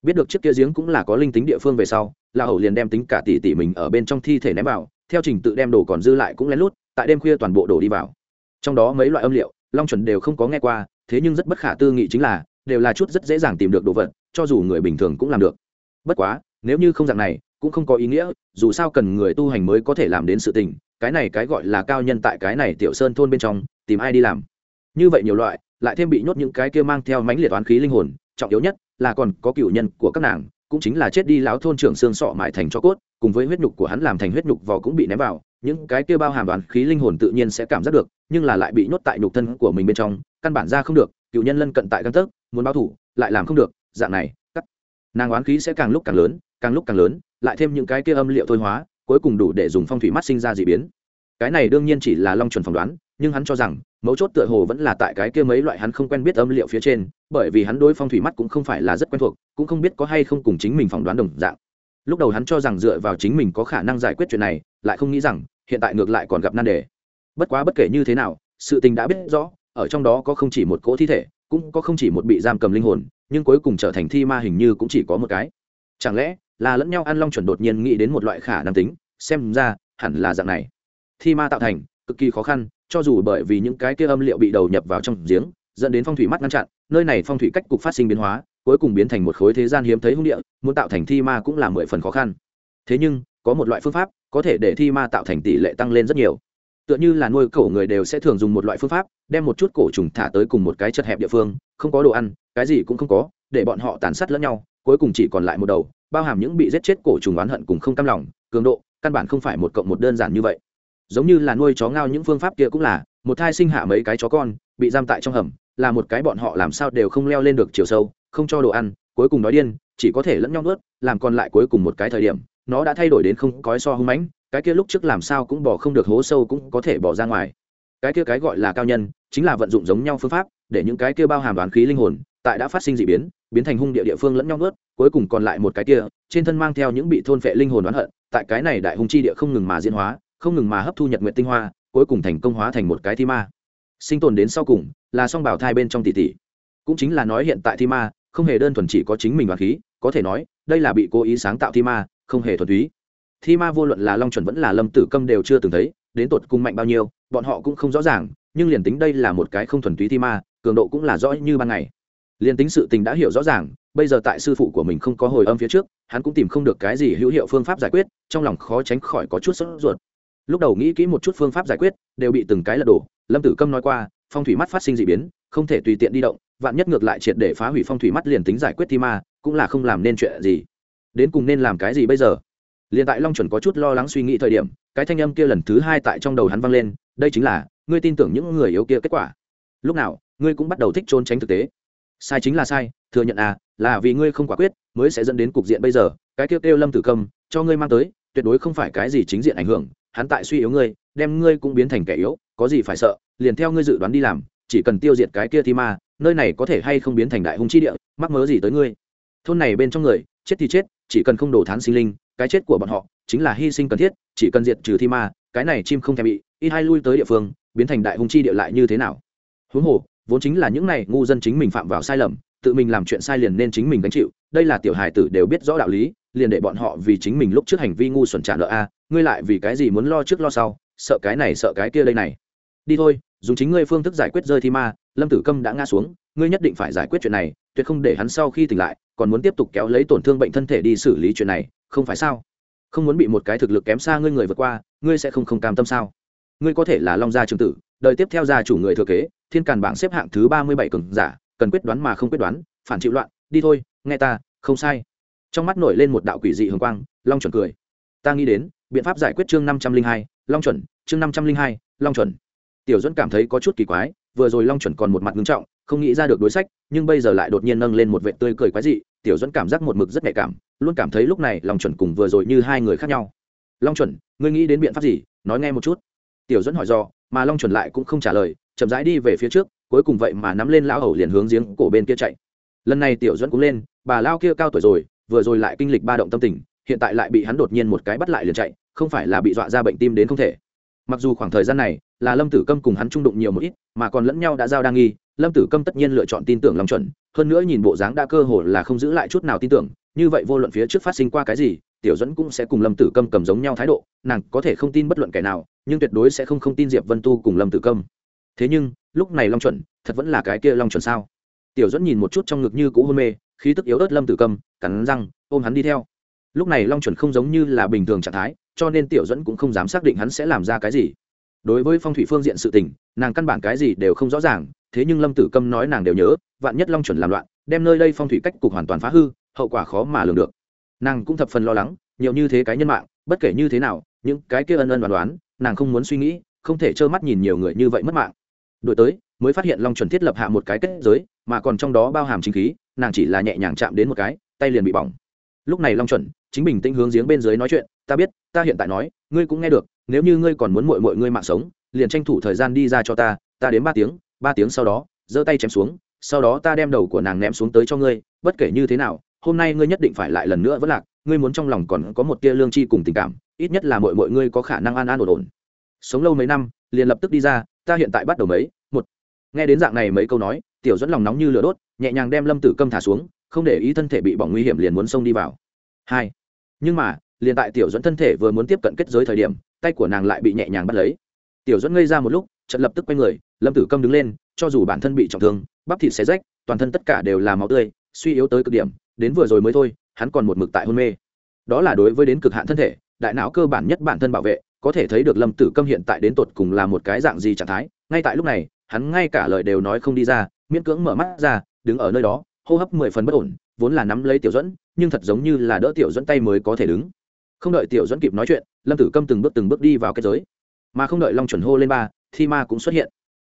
Biết được chiếc kia giếng cũng là có linh tính địa phương về sau la hầu liền đem tính cả tỷ tỷ mình ở bên trong thi thể ném vào theo trình tự đem đồ còn dư lại cũng lén lút, tại đêm khuya toàn bộ đổ đi vào. Trong đó mấy loại âm liệu, long chuẩn đều không có nghe qua, thế nhưng rất bất khả tư nghị chính là, đều là chút rất dễ dàng tìm được đồ vật, cho dù người bình thường cũng làm được. Bất quá, nếu như không dạng này, cũng không có ý nghĩa, dù sao cần người tu hành mới có thể làm đến sự tình, cái này cái gọi là cao nhân tại cái này tiểu sơn thôn bên trong, tìm ai đi làm? Như vậy nhiều loại, lại thêm bị nhốt những cái kia mang theo mãnh liệt oán khí linh hồn, trọng yếu nhất là còn có cựu nhân của các nàng cũng chính là chết đi lão thôn trưởng xương sọ mại thành cho cốt, cùng với huyết nhục của hắn làm thành huyết nhục vỏ cũng bị ném vào, những cái kia bao hàm đoán khí linh hồn tự nhiên sẽ cảm giác được, nhưng là lại bị nhốt tại nhục thân của mình bên trong, căn bản ra không được, cựu nhân lân cận tại căn tấc, muốn báo thủ, lại làm không được, dạng này, cắt. Nàng oán khí sẽ càng lúc càng lớn, càng lúc càng lớn, lại thêm những cái kia âm liệu thôi hóa, cuối cùng đủ để dùng phong thủy mắt sinh ra d ị biến cái này đương nhiên chỉ là long chuẩn phỏng đoán, nhưng hắn cho rằng, mấu chốt tựa hồ vẫn là tại cái kia mấy loại hắn không quen biết âm liệu phía trên, bởi vì hắn đối phong thủy mắt cũng không phải là rất quen thuộc, cũng không biết có hay không cùng chính mình phỏng đoán đồng dạng. Lúc đầu hắn cho rằng dựa vào chính mình có khả năng giải quyết chuyện này, lại không nghĩ rằng, hiện tại ngược lại còn gặp nan đề. Bất quá bất kể như thế nào, sự tình đã biết rõ, ở trong đó có không chỉ một cỗ thi thể, cũng có không chỉ một bị giam cầm linh hồn, nhưng cuối cùng trở thành thi ma hình như cũng chỉ có một cái. Chẳng lẽ, là lẫn nhau ăn long chuẩn đột nhiên nghĩ đến một loại khả năng tính, xem ra, hẳn là dạng này thi ma tạo thành, cực kỳ khó khăn, cho dù bởi vì những cái kia âm liệu bị đầu nhập vào trong giếng, dẫn đến phong thủy mắt ngăn chặn, nơi này phong thủy cách cục phát sinh biến hóa, cuối cùng biến thành một khối thế gian hiếm thấy hung địa, muốn tạo thành thi ma cũng là mười phần khó khăn. Thế nhưng, có một loại phương pháp, có thể để thi ma tạo thành tỷ lệ tăng lên rất nhiều. Tựa như là nuôi cổ người đều sẽ thường dùng một loại phương pháp, đem một chút cổ trùng thả tới cùng một cái chật hẹp địa phương, không có đồ ăn, cái gì cũng không có, để bọn họ tàn sát lẫn nhau, cuối cùng chỉ còn lại một đầu, bao hàm những bị giết chết cổ trùng oán hận cùng không cam lòng, cường độ, căn bản không phải một cộng một đơn giản như vậy giống như là nuôi chó ngao những phương pháp kia cũng là, một thai sinh hạ mấy cái chó con, bị giam tại trong hầm, là một cái bọn họ làm sao đều không leo lên được chiều sâu, không cho đồ ăn, cuối cùng nói điên, chỉ có thể lẫn nhau nuốt, làm còn lại cuối cùng một cái thời điểm, nó đã thay đổi đến không cói so hung mãnh, cái kia lúc trước làm sao cũng bỏ không được hố sâu cũng có thể bỏ ra ngoài. Cái kia cái gọi là cao nhân, chính là vận dụng giống nhau phương pháp, để những cái kia bao hàm đoán khí linh hồn, tại đã phát sinh dị biến biến thành hung địa địa phương lẫn nhau nuốt, cuối cùng còn lại một cái kia, trên thân mang theo những bị thôn phệ linh hồn oán hận, tại cái này đại hung chi địa không ngừng mà diễn hóa không ngừng mà hấp thu nhật nguyện tinh hoa, cuối cùng thành công hóa thành một cái thi ma. Sinh tồn đến sau cùng là song bảo thai bên trong tỷ tỷ. Cũng chính là nói hiện tại thi ma, không hề đơn thuần chỉ có chính mình và khí, có thể nói, đây là bị cố ý sáng tạo thi ma, không hề thuần túy. Thi ma vô luận là long chuẩn vẫn là lâm tử câm đều chưa từng thấy, đến tột cùng mạnh bao nhiêu, bọn họ cũng không rõ ràng, nhưng liền tính đây là một cái không thuần túy thi ma, cường độ cũng là rõ như ban ngày. Liền tính sự tình đã hiểu rõ ràng, bây giờ tại sư phụ của mình không có hồi âm phía trước, hắn cũng tìm không được cái gì hữu hiệu phương pháp giải quyết, trong lòng khó tránh khỏi có chút sốt ruột lúc đầu nghĩ kỹ một chút phương pháp giải quyết, đều bị từng cái lật đổ. Lâm tử câm nói qua, phong thủy mắt phát sinh d ị biến, không thể tùy tiện đi động, vạn nhất ngược lại triệt để phá hủy phong thủy mắt liền tính giải quyết thi ma, cũng là không làm nên chuyện gì. Đến cùng nên làm cái gì bây giờ? Liền tại long chuẩn có chút lo lắng suy nghĩ thời điểm, cái thanh âm kia lần thứ hai tại trong đầu hắn vang lên, đây chính là, ngươi tin tưởng những người yếu kia kết quả. Lúc nào, ngươi cũng bắt đầu thích trốn tránh thực tế. Sai chính là sai, thừa nhận à là vì ngươi không quả quyết, mới sẽ dẫn đến cục diện bây giờ. Cái kêu kêu lâm tử cầm cho ngươi mang tới, tuyệt đối không phải cái gì chính diện ảnh hưởng hắn tại suy yếu ngươi, đem ngươi cũng biến thành kẻ yếu, có gì phải sợ, liền theo ngươi dự đoán đi làm, chỉ cần tiêu diệt cái kia thì ma, nơi này có thể hay không biến thành đại hung chi địa, mắc mớ gì tới ngươi. Thôn này bên trong người, chết thì chết, chỉ cần không đổ thán sinh linh, cái chết của bọn họ chính là hy sinh cần thiết, chỉ cần diệt trừ thi ma, cái này chim không thèm bị, ít hai lui tới địa phương, biến thành đại hung chi địa lại như thế nào? Huống hồ, vốn chính là những này ngu dân chính mình phạm vào sai lầm, tự mình làm chuyện sai liền nên chính mình gánh chịu, đây là tiểu hài tử đều biết rõ đạo lý, liền để bọn họ vì chính mình lúc trước hành vi ngu xuẩn trả nợ a ngươi lại vì cái gì muốn lo trước lo sau, sợ cái này sợ cái kia đây này. Đi thôi, dùng chính ngươi phương thức giải quyết rơi thi ma, lâm tử câm đã ngã xuống, ngươi nhất định phải giải quyết chuyện này, tuyệt không để hắn sau khi tỉnh lại, còn muốn tiếp tục kéo lấy tổn thương bệnh thân thể đi xử lý chuyện này, không phải sao? Không muốn bị một cái thực lực kém xa ngươi người vượt qua, ngươi sẽ không không cam tâm sao? Ngươi có thể là long gia trường tử, đời tiếp theo gia chủ người thừa kế, thiên càn bảng xếp hạng thứ ba mươi bảy cường giả, cần quyết đoán mà không quyết đoán, phản chịu loạn, đi thôi, nghe ta, không sai. Trong mắt nổi lên một đạo quỷ dị hường quang, long chuẩn cười. Ta nghĩ đến biện pháp giải quyết chương năm trăm linh hai, long chuẩn, chương năm trăm linh hai, long chuẩn. Tiểu dẫn cảm thấy có chút kỳ quái, vừa rồi long chuẩn còn một mặt ngưng trọng, không nghĩ ra được đối sách, nhưng bây giờ lại đột nhiên nâng lên một vệ tươi cười quái dị, tiểu dẫn cảm giác một mực rất nhạy cảm, luôn cảm thấy lúc này long chuẩn cùng vừa rồi như hai người khác nhau. Long chuẩn, ngươi nghĩ đến biện pháp gì? Nói nghe một chút. Tiểu dẫn hỏi do, mà long chuẩn lại cũng không trả lời, chậm rãi đi về phía trước, cuối cùng vậy mà nắm lên lão hầu liền hướng giếng cổ bên kia chạy. Lần này tiểu dẫn cũng lên, bà lao kia cao tuổi rồi, vừa rồi lại kinh lịch ba động tâm tình, hiện tại lại bị hắn đột nhiên một cái bắt lại liền chạy không phải là bị dọa ra bệnh tim đến không thể. Mặc dù khoảng thời gian này là lâm tử câm cùng hắn trung đụng nhiều một ít, mà còn lẫn nhau đã giao đang nghi, lâm tử câm tất nhiên lựa chọn tin tưởng lòng chuẩn, hơn nữa nhìn bộ dáng đã cơ hồ là không giữ lại chút nào tin tưởng, như vậy vô luận phía trước phát sinh qua cái gì, tiểu dẫn cũng sẽ cùng lâm tử câm cầm giống nhau thái độ, nàng có thể không tin bất luận kẻ nào, nhưng tuyệt đối sẽ không không tin diệp vân tu cùng lâm tử câm. Thế nhưng, lúc này long chuẩn, thật vẫn là cái kia long chuẩn sao? Tiểu dẫn nhìn một chút trong ngực như cũ hôn mê, khí tức yếu ớt lâm tử câm, cắn răng, ôm hắn đi theo. Lúc này long chuẩn không giống như là bình thường trạng thái cho nên tiểu dẫn cũng không dám xác định hắn sẽ làm ra cái gì. Đối với phong thủy phương diện sự tình, nàng căn bản cái gì đều không rõ ràng, thế nhưng lâm tử câm nói nàng đều nhớ, vạn nhất long chuẩn làm loạn, đem nơi đây phong thủy cách cục hoàn toàn phá hư, hậu quả khó mà lường được. Nàng cũng thập phần lo lắng, nhiều như thế cái nhân mạng, bất kể như thế nào, những cái kia ân ân đoán đoán nàng không muốn suy nghĩ, không thể trơ mắt nhìn nhiều người như vậy mất mạng. Đổi tới, mới phát hiện long chuẩn thiết lập hạ một cái kết giới, mà còn trong đó bao hàm chính khí, nàng chỉ là nhẹ nhàng chạm đến một cái, tay liền bị bỏng. Lúc này long chuẩn, chính bình tĩnh hướng giếng bên dưới nói chuyện ta biết, ta hiện tại nói, ngươi cũng nghe được, nếu như ngươi còn muốn mội mội ngươi mạng sống, liền tranh thủ thời gian đi ra cho ta ta đến ba tiếng ba tiếng sau đó, giơ tay chém xuống, sau đó ta đem đầu của nàng ném xuống tới cho ngươi, bất kể như thế nào, hôm nay ngươi nhất định phải lại lần nữa vẫn lạc, ngươi muốn trong lòng còn có một tia lương tri cùng tình cảm, ít nhất là mọi mọi ngươi có khả năng an an ổn ổn. Sống lâu mấy năm, liền lập tức đi ra, ta hiện tại bắt đầu mấy, một. Nghe đến dạng này mấy câu nói, tiểu dẫn lòng nóng như lửa đốt, nhẹ nhàng đem lâm tử câm thả xuống, không để ý thân thể bị bỏng nguy hiểm liền muốn xông đi vào. Hai. Nhưng mà liền tại tiểu dẫn thân thể vừa muốn tiếp cận kết giới thời điểm, tay của nàng lại bị nhẹ nhàng bắt lấy. Tiểu dẫn ngây ra một lúc trận lập tức quay người, lâm tử câm đứng lên, cho dù bản thân bị trọng thương, bắp thịt xé rách, toàn thân tất cả đều là máu tươi, suy yếu tới cực điểm, đến vừa rồi mới thôi, hắn còn một mực tại hôn mê. Đó là đối với đến cực hạn thân thể, đại não cơ bản nhất bản thân bảo vệ, có thể thấy được lâm tử câm hiện tại đến tột cùng là một cái dạng gì trạng thái, ngay tại lúc này, hắn ngay cả lời đều nói không đi ra, miễn cưỡng mở mắt ra, đứng ở nơi đó, hô hấp mười phần bất ổn, vốn là nắm lấy tiểu dẫn nhưng thật giống như là đỡ tiểu dẫn tay mới có thể đứng không đợi tiểu dẫn kịp nói chuyện, lâm tử câm từng bước từng bước đi vào kết giới. Mà không đợi long chuẩn hô lên ba, thi ma cũng xuất hiện.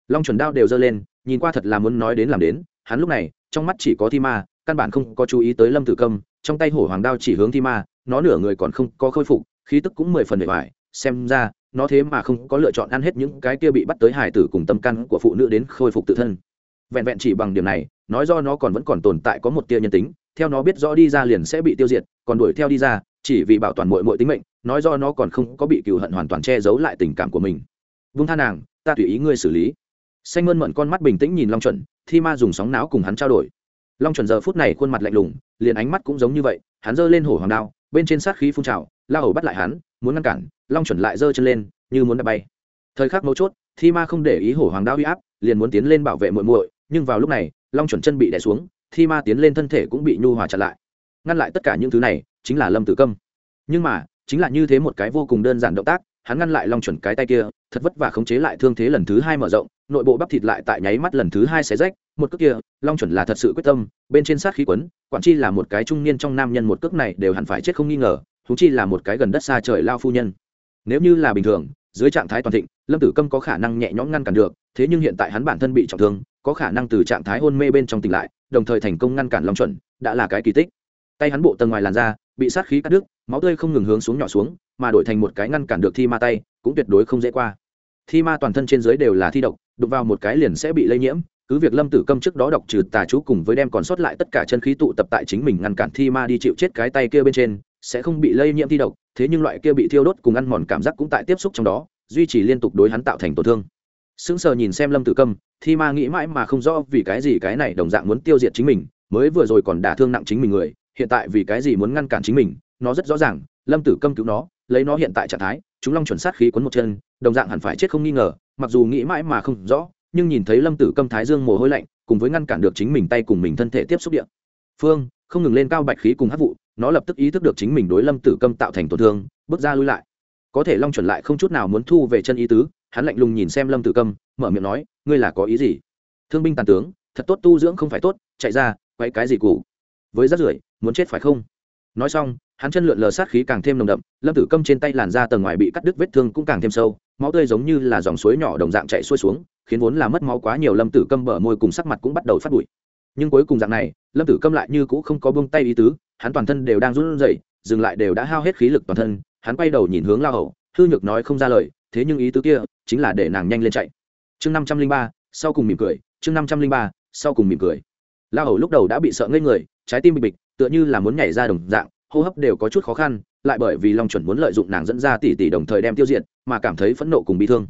Long chuẩn đao đều giơ lên, nhìn qua thật là muốn nói đến làm đến, hắn lúc này, trong mắt chỉ có thi ma, căn bản không có chú ý tới lâm tử câm, trong tay hổ hoàng đao chỉ hướng thi ma, nó nửa người còn không có khôi phục, khí tức cũng mười phần bề ngoài, xem ra, nó thế mà không có lựa chọn ăn hết những cái kia bị bắt tới hải tử cùng tâm căn của phụ nữ đến khôi phục tự thân. Vẹn vẹn chỉ bằng điểm này, nói do nó còn vẫn còn tồn tại có một tia nhân tính, theo nó biết rõ đi ra liền sẽ bị tiêu diệt, còn đuổi theo đi ra chỉ vì bảo toàn mội mội tính mệnh, nói do nó còn không có bị cựu hận hoàn toàn che giấu lại tình cảm của mình. Vung tha nàng, ta tùy ý ngươi xử lý. Xanh mơn mận con mắt bình tĩnh nhìn long chuẩn, thi ma dùng sóng não cùng hắn trao đổi. Long chuẩn giờ phút này khuôn mặt lạnh lùng, liền ánh mắt cũng giống như vậy, hắn giơ lên hổ hoàng đao, bên trên sát khí phun trào, la hầu bắt lại hắn, muốn ngăn cản, long chuẩn lại giơ chân lên, như muốn đập bay. Thời khắc mấu chốt, thi ma không để ý hổ hoàng đao huy áp, liền muốn tiến lên bảo vệ muội muội, nhưng vào lúc này, long chuẩn chân bị đè xuống, thi ma tiến lên thân thể cũng bị nhu hòa chặn lại. Ngăn lại tất cả những thứ này chính là lâm tử câm. Nhưng mà, chính là như thế một cái vô cùng đơn giản động tác, hắn ngăn lại long chuẩn cái tay kia, thật vất vả khống chế lại thương thế lần thứ hai mở rộng, nội bộ bắp thịt lại tại nháy mắt lần thứ hai xé rách, một cước kia, long chuẩn là thật sự quyết tâm, bên trên sát khí quấn, quản chi là một cái trung niên trong nam nhân một cước này đều hẳn phải chết không nghi ngờ thú chi là một cái gần đất xa trời lao phu nhân. Nếu như là bình thường, dưới trạng thái toàn thịnh, lâm tử câm có khả năng nhẹ nhõm ngăn cản được, thế nhưng hiện tại hắn bản thân bị trọng thương, có khả năng từ trạng thái hôn mê bên trong tỉnh lại, đồng thời thành công ngăn cản long chuẩn, đã là cái kỳ tích tay hắn bộ tầng ngoài làn da, bị sát khí cắt đứt, máu tươi không ngừng hướng xuống nhỏ xuống, mà đổi thành một cái ngăn cản được thi ma tay, cũng tuyệt đối không dễ qua. Thi ma toàn thân trên dưới đều là thi độc, đụng vào một cái liền sẽ bị lây nhiễm, cứ việc lâm tử câm trước đó độc trừ tà chú cùng với đem còn sót lại tất cả chân khí tụ tập tại chính mình ngăn cản thi ma đi chịu chết cái tay kia bên trên, sẽ không bị lây nhiễm thi độc, thế nhưng loại kia bị thiêu đốt cùng ăn mòn cảm giác cũng tại tiếp xúc trong đó, duy trì liên tục đối hắn tạo thành tổn thương. Sững sờ nhìn xem lâm tử câm, thi ma nghĩ mãi mà không rõ vì cái gì cái này đồng dạng muốn tiêu diệt chính mình, mới vừa rồi còn đả thương nặng chính mình người hiện tại vì cái gì muốn ngăn cản chính mình, nó rất rõ ràng, lâm tử câm cứu nó, lấy nó hiện tại trạng thái, chúng long chuẩn sát khí quấn một chân, đồng dạng hẳn phải chết không nghi ngờ, mặc dù nghĩ mãi mà không rõ, nhưng nhìn thấy lâm tử câm thái dương mồ hôi lạnh, cùng với ngăn cản được chính mình tay cùng mình thân thể tiếp xúc điện. Phương, không ngừng lên cao bạch khí cùng hát vụ, nó lập tức ý thức được chính mình đối lâm tử câm tạo thành tổn thương, bước ra lui lại. Có thể long chuẩn lại không chút nào muốn thu về chân ý tứ, hắn lạnh lùng nhìn xem lâm tử câm, mở miệng nói, ngươi là có ý gì? Thương binh tàn tướng, thật tốt tu dưỡng không phải tốt, chạy ra quay cái gì cụ? Với rác rưởi, muốn chết phải không? Nói xong, hắn chân lượn lờ sát khí càng thêm nồng đậm, lâm tử câm trên tay làn da tầng ngoài bị cắt đứt vết thương cũng càng thêm sâu, máu tươi giống như là dòng suối nhỏ đồng dạng chạy xuôi xuống, khiến vốn là mất máu quá nhiều lâm tử câm bở môi cùng sắc mặt cũng bắt đầu phát bụi. Nhưng cuối cùng dạng này, lâm tử câm lại như cũ không có buông tay ý tứ, hắn toàn thân đều đang run rẩy, dừng lại đều đã hao hết khí lực toàn thân, hắn quay đầu nhìn hướng la hầu, hư nhược nói không ra lời, thế nhưng ý tứ kia chính là để nàng nhanh lên chạy. Chương năm trăm linh ba, sau cùng mỉm cười, chương năm trăm linh ba, sau cùng mỉm cười. La hầu lúc đầu đã bị sợ ngây người trái tim bịch bịch, tựa như là muốn nhảy ra đồng dạng, hô hấp đều có chút khó khăn, lại bởi vì long chuẩn muốn lợi dụng nàng dẫn ra tỷ tỷ đồng thời đem tiêu diệt, mà cảm thấy phẫn nộ cùng bị thương.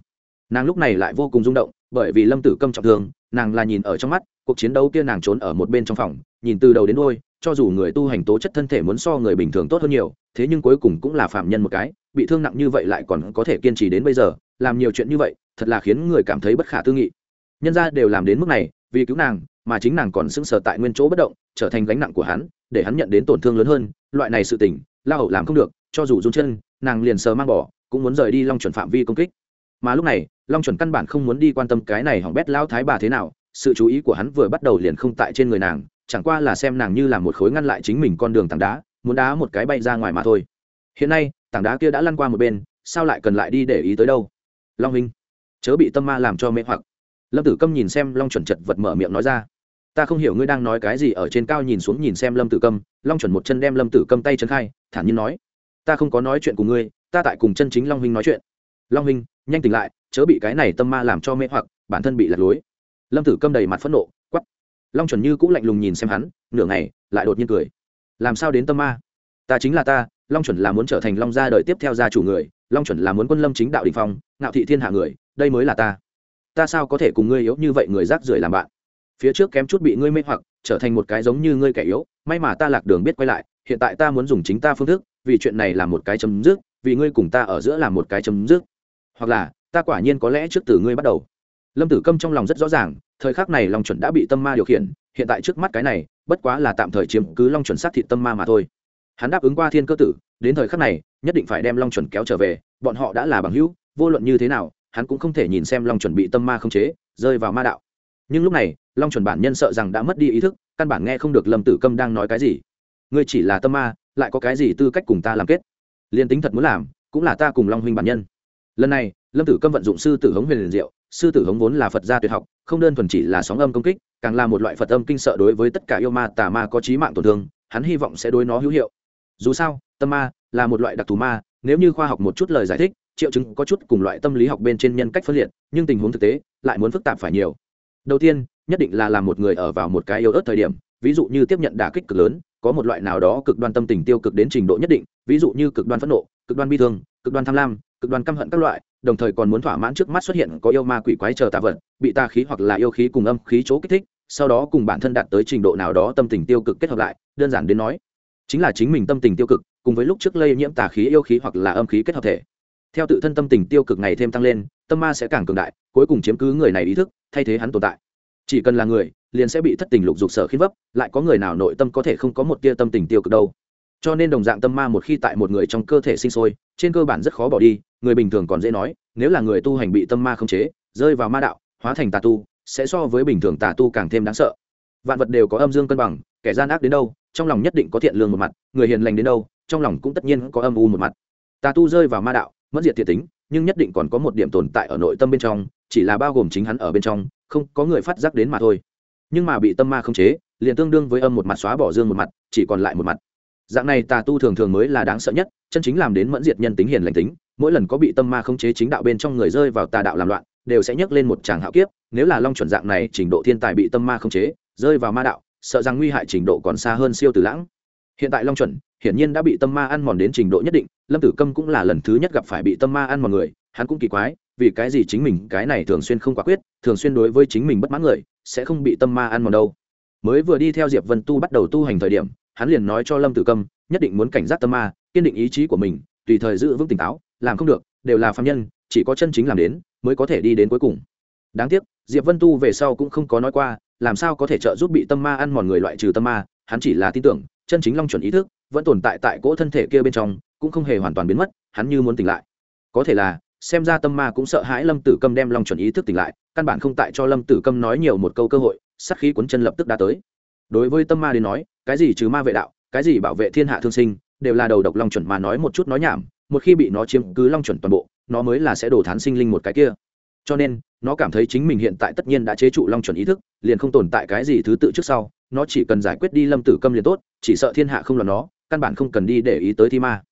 Nàng lúc này lại vô cùng rung động, bởi vì lâm tử câm trọng thương, nàng là nhìn ở trong mắt, cuộc chiến đấu kia nàng trốn ở một bên trong phòng, nhìn từ đầu đến đôi cho dù người tu hành tố chất thân thể muốn so người bình thường tốt hơn nhiều, thế nhưng cuối cùng cũng là phạm nhân một cái, bị thương nặng như vậy lại còn có thể kiên trì đến bây giờ, làm nhiều chuyện như vậy, thật là khiến người cảm thấy bất khả tư nghị. Nhân ra đều làm đến mức này, vì cứu nàng, mà chính nàng còn sững sờ tại nguyên chỗ bất động trở thành gánh nặng của hắn, để hắn nhận đến tổn thương lớn hơn. Loại này sự tình, la hậu làm không được, cho dù run chân, nàng liền sờ mang bỏ, cũng muốn rời đi long chuẩn phạm vi công kích. Mà lúc này, long chuẩn căn bản không muốn đi quan tâm cái này hỏng bét lao thái bà thế nào, sự chú ý của hắn vừa bắt đầu liền không tại trên người nàng, chẳng qua là xem nàng như là một khối ngăn lại chính mình con đường tảng đá, muốn đá một cái bay ra ngoài mà thôi. Hiện nay, tảng đá kia đã lăn qua một bên, sao lại cần lại đi để ý tới đâu? Long huynh, chớ bị tâm ma làm cho mê hoặc. Lâm tử câm nhìn xem long chuẩn chật vật mở miệng nói ra ta không hiểu ngươi đang nói cái gì, ở trên cao nhìn xuống nhìn xem lâm tử câm, long chuẩn một chân đem lâm tử câm tay chân khai, thản nhiên nói, ta không có nói chuyện cùng ngươi, ta tại cùng chân chính long huynh nói chuyện. Long huynh, nhanh tỉnh lại, chớ bị cái này tâm ma làm cho mê hoặc, bản thân bị lật lối. Lâm tử câm đầy mặt phẫn nộ quắp long chuẩn như cũng lạnh lùng nhìn xem hắn, nửa ngày, lại đột nhiên cười. Làm sao đến tâm ma? Ta chính là ta, long chuẩn là muốn trở thành long gia đời tiếp theo gia chủ người, long chuẩn là muốn quân lâm chính đạo đình phong, ngạo thị thiên hạ người, đây mới là ta. Ta sao có thể cùng ngươi yếu như vậy, người rác rưởi làm bạn? Phía trước kém chút bị ngươi mê hoặc, trở thành một cái giống như ngươi kẻ yếu, may mà ta lạc đường biết quay lại, hiện tại ta muốn dùng chính ta phương thức, vì chuyện này là một cái chấm dứt, vì ngươi cùng ta ở giữa là một cái chấm dứt. Hoặc là, ta quả nhiên có lẽ trước từ ngươi bắt đầu. Lâm tử câm trong lòng rất rõ ràng, thời khắc này long chuẩn đã bị tâm ma điều khiển, hiện tại trước mắt cái này, bất quá là tạm thời chiếm cứ long chuẩn sát thị tâm ma mà thôi. Hắn đáp ứng qua thiên cơ tử, đến thời khắc này, nhất định phải đem long chuẩn kéo trở về, bọn họ đã là bằng hữu, vô luận như thế nào, hắn cũng không thể nhìn xem long chuẩn bị tâm ma không chế, rơi vào ma đạo nhưng lúc này, long chuẩn bản nhân sợ rằng đã mất đi ý thức, căn bản nghe không được lâm tử câm đang nói cái gì. Ngươi chỉ là tâm ma, lại có cái gì tư cách cùng ta làm kết? Liên tính thật muốn làm, cũng là ta cùng long huynh bản nhân. Lần này, lâm tử câm vận dụng sư tử hống huyền liền diệu, sư tử hống vốn là phật gia tuyệt học, không đơn thuần chỉ là sóng âm công kích, càng là một loại phật âm kinh sợ đối với tất cả yêu ma tà ma có trí mạng tổn thương, hắn hy vọng sẽ đối nó hữu hiệu. Dù sao, tâm ma là một loại đặc thù ma, nếu như khoa học một chút lời giải thích, triệu chứng có chút cùng loại tâm lý học bên trên nhân cách phân liệt, nhưng tình huống thực tế lại muốn phức tạp phải nhiều đầu tiên, nhất định là làm một người ở vào một cái yếu ớt thời điểm, ví dụ như tiếp nhận đả kích cực lớn, có một loại nào đó cực đoan tâm tình tiêu cực đến trình độ nhất định, ví dụ như cực đoan phẫn nộ, cực đoan bi thương, cực đoan tham lam, cực đoan căm hận các loại, đồng thời còn muốn thỏa mãn trước mắt xuất hiện có yêu ma quỷ quái chờ tạ vật, bị tà khí hoặc là yêu khí cùng âm khí chỗ kích thích, sau đó cùng bản thân đạt tới trình độ nào đó tâm tình tiêu cực kết hợp lại, đơn giản đến nói, chính là chính mình tâm tình tiêu cực, cùng với lúc trước lây nhiễm tà khí yêu khí hoặc là âm khí kết hợp thể. Theo tự thân tâm tình tiêu cực ngày thêm tăng lên tâm ma sẽ càng cường đại, cuối cùng chiếm cứ người này ý thức, thay thế hắn tồn tại. Chỉ cần là người, liền sẽ bị thất tình lục dục sở khiến vấp, lại có người nào nội tâm có thể không có một tia tâm tình tiêu cực đâu. Cho nên đồng dạng tâm ma một khi tại một người trong cơ thể sinh sôi, trên cơ bản rất khó bỏ đi, người bình thường còn dễ nói, nếu là người tu hành bị tâm ma khống chế, rơi vào ma đạo, hóa thành tà tu, sẽ so với bình thường tà tu càng thêm đáng sợ. Vạn vật đều có âm dương cân bằng, kẻ gian ác đến đâu, trong lòng nhất định có thiện lương một mặt, người hiền lành đến đâu, trong lòng cũng tất nhiên có âm u một mặt. Tà tu rơi vào ma đạo, mất diệt thiệt tính nhưng nhất định còn có một điểm tồn tại ở nội tâm bên trong, chỉ là bao gồm chính hắn ở bên trong, không có người phát giác đến mà thôi. Nhưng mà bị tâm ma không chế, liền tương đương với âm một mặt xóa bỏ dương một mặt, chỉ còn lại một mặt. Dạng này tà tu thường thường mới là đáng sợ nhất, chân chính làm đến mẫn diệt nhân tính hiền lành tính, mỗi lần có bị tâm ma không chế chính đạo bên trong người rơi vào tà đạo làm loạn, đều sẽ nhấc lên một tràng hạo kiếp, nếu là long chuẩn dạng này trình độ thiên tài bị tâm ma không chế, rơi vào ma đạo, sợ rằng nguy hại trình độ còn xa hơn siêu tử lãng. Hiện tại long chuẩn, hiển nhiên đã bị tâm ma ăn mòn đến trình độ nhất định lâm tử câm cũng là lần thứ nhất gặp phải bị tâm ma ăn mọi người, hắn cũng kỳ quái, vì cái gì chính mình, cái này thường xuyên không quả quyết, thường xuyên đối với chính mình bất mãn người, sẽ không bị tâm ma ăn mòn đâu. Mới vừa đi theo diệp vân tu bắt đầu tu hành thời điểm, hắn liền nói cho lâm tử câm, nhất định muốn cảnh giác tâm ma, kiên định ý chí của mình, tùy thời giữ vững tỉnh táo, làm không được, đều là phạm nhân, chỉ có chân chính làm đến, mới có thể đi đến cuối cùng. Đáng tiếc, diệp vân tu về sau cũng không có nói qua, làm sao có thể trợ giúp bị tâm ma ăn mòn người loại trừ tâm ma, hắn chỉ là tin tưởng, chân chính long chuẩn ý thức, vẫn tồn tại tại cỗ thân thể kia bên trong cũng không hề hoàn toàn biến mất, hắn như muốn tỉnh lại. Có thể là, xem ra tâm ma cũng sợ hãi lâm tử câm đem long chuẩn ý thức tỉnh lại, căn bản không tại cho lâm tử câm nói nhiều một câu cơ hội sắc khí cuốn chân lập tức đã tới. Đối với tâm ma đến nói, cái gì trừ ma vệ đạo, cái gì bảo vệ thiên hạ thương sinh, đều là đầu độc long chuẩn mà nói một chút nói nhảm, một khi bị nó chiếm cứ long chuẩn toàn bộ, nó mới là sẽ đổ thán sinh linh một cái kia. Cho nên, nó cảm thấy chính mình hiện tại tất nhiên đã chế trụ long chuẩn ý thức, liền không tồn tại cái gì thứ tự trước sau, nó chỉ cần giải quyết đi lâm tử câm liền tốt, chỉ sợ thiên hạ không là nó, căn bản không cần đi để ý tới thi ma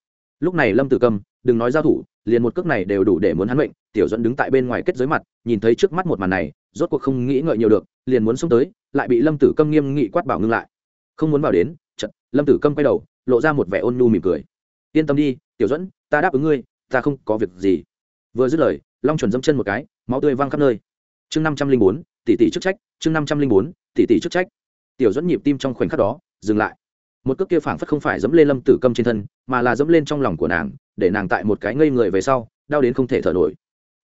lúc này lâm tử cầm đừng nói giao thủ, liền một cước này đều đủ để muốn hắn mệnh. Tiểu dẫn đứng tại bên ngoài kết giới mặt, nhìn thấy trước mắt một màn này, rốt cuộc không nghĩ ngợi nhiều được, liền muốn xông tới, lại bị lâm tử câm nghiêm nghị quát bảo ngưng lại. Không muốn vào đến chật lâm tử câm quay đầu, lộ ra một vẻ ôn nhu mỉm cười. Yên tâm đi, tiểu dẫn ta đáp ứng ngươi, ta không có việc gì. Vừa dứt lời, long chuẩn dâm chân một cái, máu tươi văng khắp nơi. Chương năm trăm linh bốn, tỷ tỷ chức trách, chương năm trăm linh bốn, tỷ tỷ chức trách. Tiểu dẫn nhịp tim trong khoảnh khắc đó, dừng lại một cước kia phảng phất không phải dẫm lên lâm tử câm trên thân, mà là dẫm lên trong lòng của nàng, để nàng tại một cái ngây người về sau, đau đến không thể thở nổi.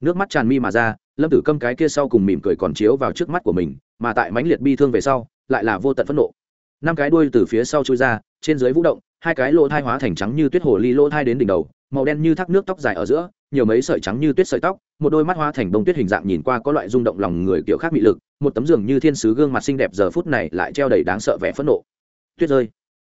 Nước mắt tràn mi mà ra, lâm tử câm cái kia sau cùng mỉm cười còn chiếu vào trước mắt của mình, mà tại mãnh liệt bi thương về sau, lại là vô tận phẫn nộ. Năm cái đuôi từ phía sau chui ra, trên dưới vũ động, hai cái lỗ thai hóa thành trắng như tuyết hồ ly lỗ thai đến đỉnh đầu, màu đen như thác nước tóc dài ở giữa, nhiều mấy sợi trắng như tuyết sợi tóc, một đôi mắt hoa thành bông tuyết hình dạng nhìn qua có loại rung động lòng người kiểu khác bị lực, một tấm giường như thiên sứ gương mặt xinh đẹp giờ phút này lại treo đầy đáng sợ vẻ phẫn nộ. Tuyết rơi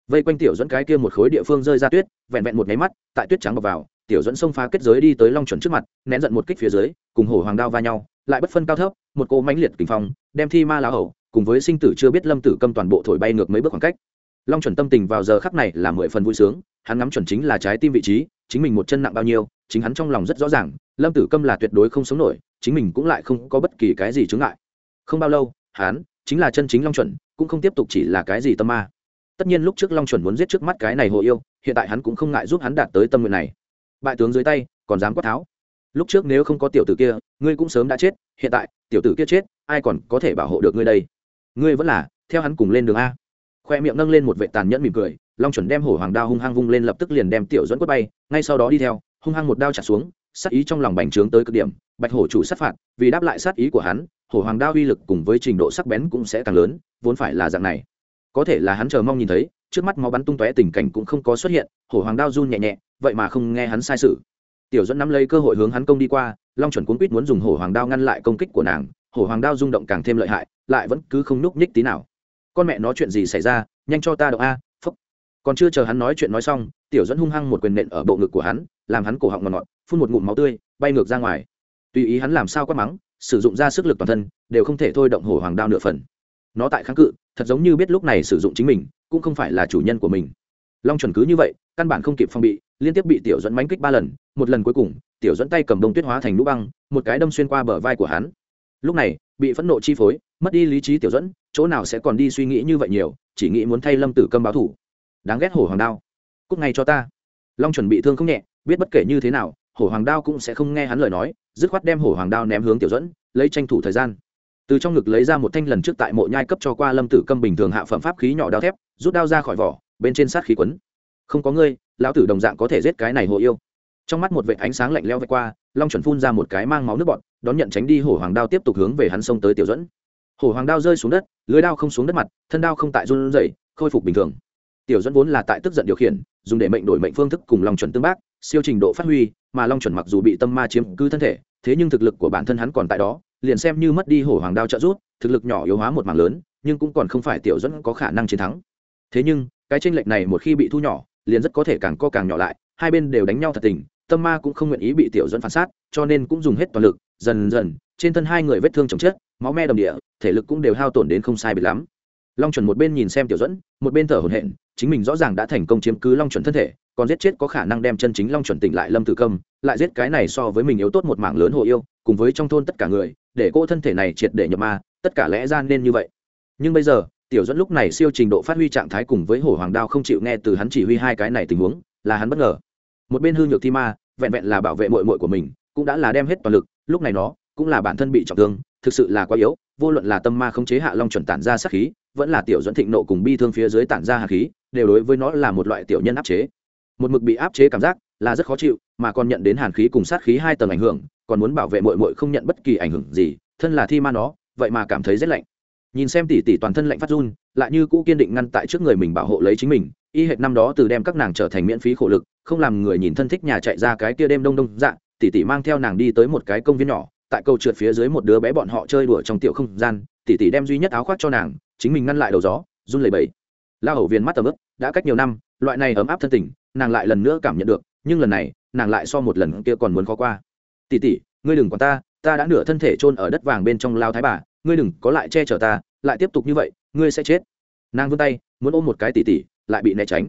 vây quanh tiểu dẫn cái kia một khối địa phương rơi ra tuyết, vẹn vẹn một máy mắt, tại tuyết trắng bọc vào, tiểu dẫn xông phá kết giới đi tới long chuẩn trước mặt, nén giận một kích phía dưới, cùng hổ hoàng đao va nhau, lại bất phân cao thấp, một cô mãnh liệt kinh phong, đem thi ma lá hầu, cùng với sinh tử chưa biết lâm tử câm toàn bộ thổi bay ngược mấy bước khoảng cách. Long chuẩn tâm tình vào giờ khắc này là mười phần vui sướng, hắn ngắm chuẩn chính là trái tim vị trí, chính mình một chân nặng bao nhiêu, chính hắn trong lòng rất rõ ràng, lâm tử câm là tuyệt đối không sống nổi, chính mình cũng lại không có bất kỳ cái gì chướng ngại. Không bao lâu, hắn, chính là chân chính long chuẩn, cũng không tiếp tục chỉ là cái gì tâm ma tất nhiên lúc trước long chuẩn muốn giết trước mắt cái này hồ yêu, hiện tại hắn cũng không ngại giúp hắn đạt tới tâm nguyện này. Bại tướng dưới tay, còn dám quát tháo. Lúc trước nếu không có tiểu tử kia, ngươi cũng sớm đã chết, hiện tại, tiểu tử kia chết, ai còn có thể bảo hộ được ngươi đây? Ngươi vẫn là, theo hắn cùng lên đường a. Khoe miệng nâng lên một vệ tàn nhẫn mỉm cười, long chuẩn đem hổ hoàng đao hung hăng vung lên lập tức liền đem tiểu dẫn quất bay, ngay sau đó đi theo, hung hăng một đao trả xuống, sát ý trong lòng bành trướng tới cực điểm, bạch hổ chủ sát phạt, vì đáp lại sát ý của hắn, hổ hoàng đao uy lực cùng với trình độ sắc bén cũng sẽ càng lớn, vốn phải là dạng này có thể là hắn chờ mong nhìn thấy, trước mắt máu bắn tung tóe tình cảnh cũng không có xuất hiện, hổ hoàng đao run nhẹ nhẹ, vậy mà không nghe hắn sai sự. Tiểu dẫn nắm lấy cơ hội hướng hắn công đi qua, long chuẩn cuốn quýt muốn dùng hổ hoàng đao ngăn lại công kích của nàng, hổ hoàng đao rung động càng thêm lợi hại, lại vẫn cứ không núp nhích tí nào. Con mẹ, nó chuyện gì xảy ra? Nhanh cho ta động a, phúc. Còn chưa chờ hắn nói chuyện nói xong, tiểu dẫn hung hăng một quyền nện ở bộ ngực của hắn, làm hắn cổ họng ngọt ngọt, phun một ngụm máu tươi, bay ngược ra ngoài. Tùy ý hắn làm sao quát mắng, sử dụng ra sức lực toàn thân, đều không thể thôi động hổ hoàng đao nửa phần. Nó tại kháng cự thật giống như biết lúc này sử dụng chính mình, cũng không phải là chủ nhân của mình. Long chuẩn cứ như vậy, căn bản không kịp phong bị, liên tiếp bị tiểu dẫn mánh kích ba lần, một lần cuối cùng, tiểu dẫn tay cầm đông tuyết hóa thành lũ băng, một cái đâm xuyên qua bờ vai của hắn. Lúc này, bị phẫn nộ chi phối, mất đi lý trí tiểu dẫn chỗ nào sẽ còn đi suy nghĩ như vậy nhiều, chỉ nghĩ muốn thay lâm tử câm báo thủ. Đáng ghét hổ hoàng đao. Cúc ngay cho ta. Long chuẩn bị thương không nhẹ, biết bất kể như thế nào, hổ hoàng đao cũng sẽ không nghe hắn lời nói, dứt khoát đem hổ hoàng đao ném hướng tiểu dẫn lấy tranh thủ thời gian từ trong ngực lấy ra một thanh lần trước tại mộ nhai cấp cho qua lâm tử câm bình thường hạ phẩm pháp khí nhỏ đao thép, rút đao ra khỏi vỏ, bên trên sát khí quấn. Không có ngươi, lão tử đồng dạng có thể giết cái này hồ yêu. Trong mắt một vệ ánh sáng lạnh leo vạch qua, long chuẩn phun ra một cái mang máu nước bọt, đón nhận tránh đi hổ hoàng đao tiếp tục hướng về hắn sông tới tiểu dẫn hổ hoàng đao rơi xuống đất, lưới đao không xuống đất mặt, thân đao không tại run rẩy, khôi phục bình thường. Tiểu dẫn vốn là tại tức giận điều khiển, dùng để mệnh đổi mệnh phương thức cùng long chuẩn tương bác, siêu trình độ phát huy, mà long chuẩn mặc dù bị tâm ma chiếm cứ thân thể, thế nhưng thực lực của bản thân hắn còn tại đó liền xem như mất đi hổ hoàng đao trợ rút thực lực nhỏ yếu hóa một mảng lớn, nhưng cũng còn không phải tiểu dẫn có khả năng chiến thắng. Thế nhưng, cái tranh lệch này một khi bị thu nhỏ, liền rất có thể càng co càng nhỏ lại, hai bên đều đánh nhau thật tình, tâm ma cũng không nguyện ý bị tiểu dẫn phản sát, cho nên cũng dùng hết toàn lực, dần dần, trên thân hai người vết thương chồng chết máu me đồng địa, thể lực cũng đều hao tổn đến không sai biệt lắm. Long chuẩn một bên nhìn xem tiểu dẫn, một bên thở hổn hển chính mình rõ ràng đã thành công chiếm cứ long chuẩn thân thể, còn giết chết có khả năng đem chân chính long chuẩn tỉnh lại lâm tử công lại giết cái này so với mình yếu tốt một mảng lớn hồ yêu, cùng với trong thôn tất cả người, để cô thân thể này triệt để nhập ma, tất cả lẽ ra nên như vậy. Nhưng bây giờ, tiểu dẫn lúc này siêu trình độ phát huy trạng thái cùng với hổ hoàng đao không chịu nghe từ hắn chỉ huy hai cái này tình huống, là hắn bất ngờ. Một bên hư nhược thi ma, vẹn vẹn là bảo vệ mội mội của mình, cũng đã là đem hết toàn lực, lúc này nó, cũng là bản thân bị trọng thương, thực sự là quá yếu, vô luận là tâm ma không chế hạ long chuẩn tản ra sát khí, vẫn là tiểu dẫn thịnh nộ cùng bi thương phía dưới tản ra hạt khí đều đối với nó là một loại tiểu nhân áp chế. Một mực bị áp chế cảm giác là rất khó chịu, mà còn nhận đến hàn khí cùng sát khí hai tầng ảnh hưởng, còn muốn bảo vệ mội mội không nhận bất kỳ ảnh hưởng gì, thân là thi ma nó, vậy mà cảm thấy rét lạnh. Nhìn xem tỷ tỷ toàn thân lạnh phát run, lại như cũ kiên định ngăn tại trước người mình bảo hộ lấy chính mình, y hệt năm đó từ đem các nàng trở thành miễn phí khổ lực, không làm người nhìn thân thích nhà chạy ra cái kia đêm đông đông dạng tỷ tỷ mang theo nàng đi tới một cái công viên nhỏ, tại cầu trượt phía dưới một đứa bé bọn họ chơi đùa trong tiểu không gian, tỷ tỷ đem duy nhất áo khoác cho nàng, chính mình ngăn lại đầu gió, run lẩy bẩy la hầu viên mắt tầm ướp đã cách nhiều năm, loại này ấm áp thân tình, nàng lại lần nữa cảm nhận được, nhưng lần này, nàng lại so một lần kia còn muốn khó qua. Tỷ tỷ, ngươi đừng còn ta ta đã nửa thân thể chôn ở đất vàng bên trong lao thái bà, ngươi đừng có lại che chở ta, lại tiếp tục như vậy, ngươi sẽ chết. Nàng vươn tay, muốn ôm một cái tỉ tỉ lại bị né tránh.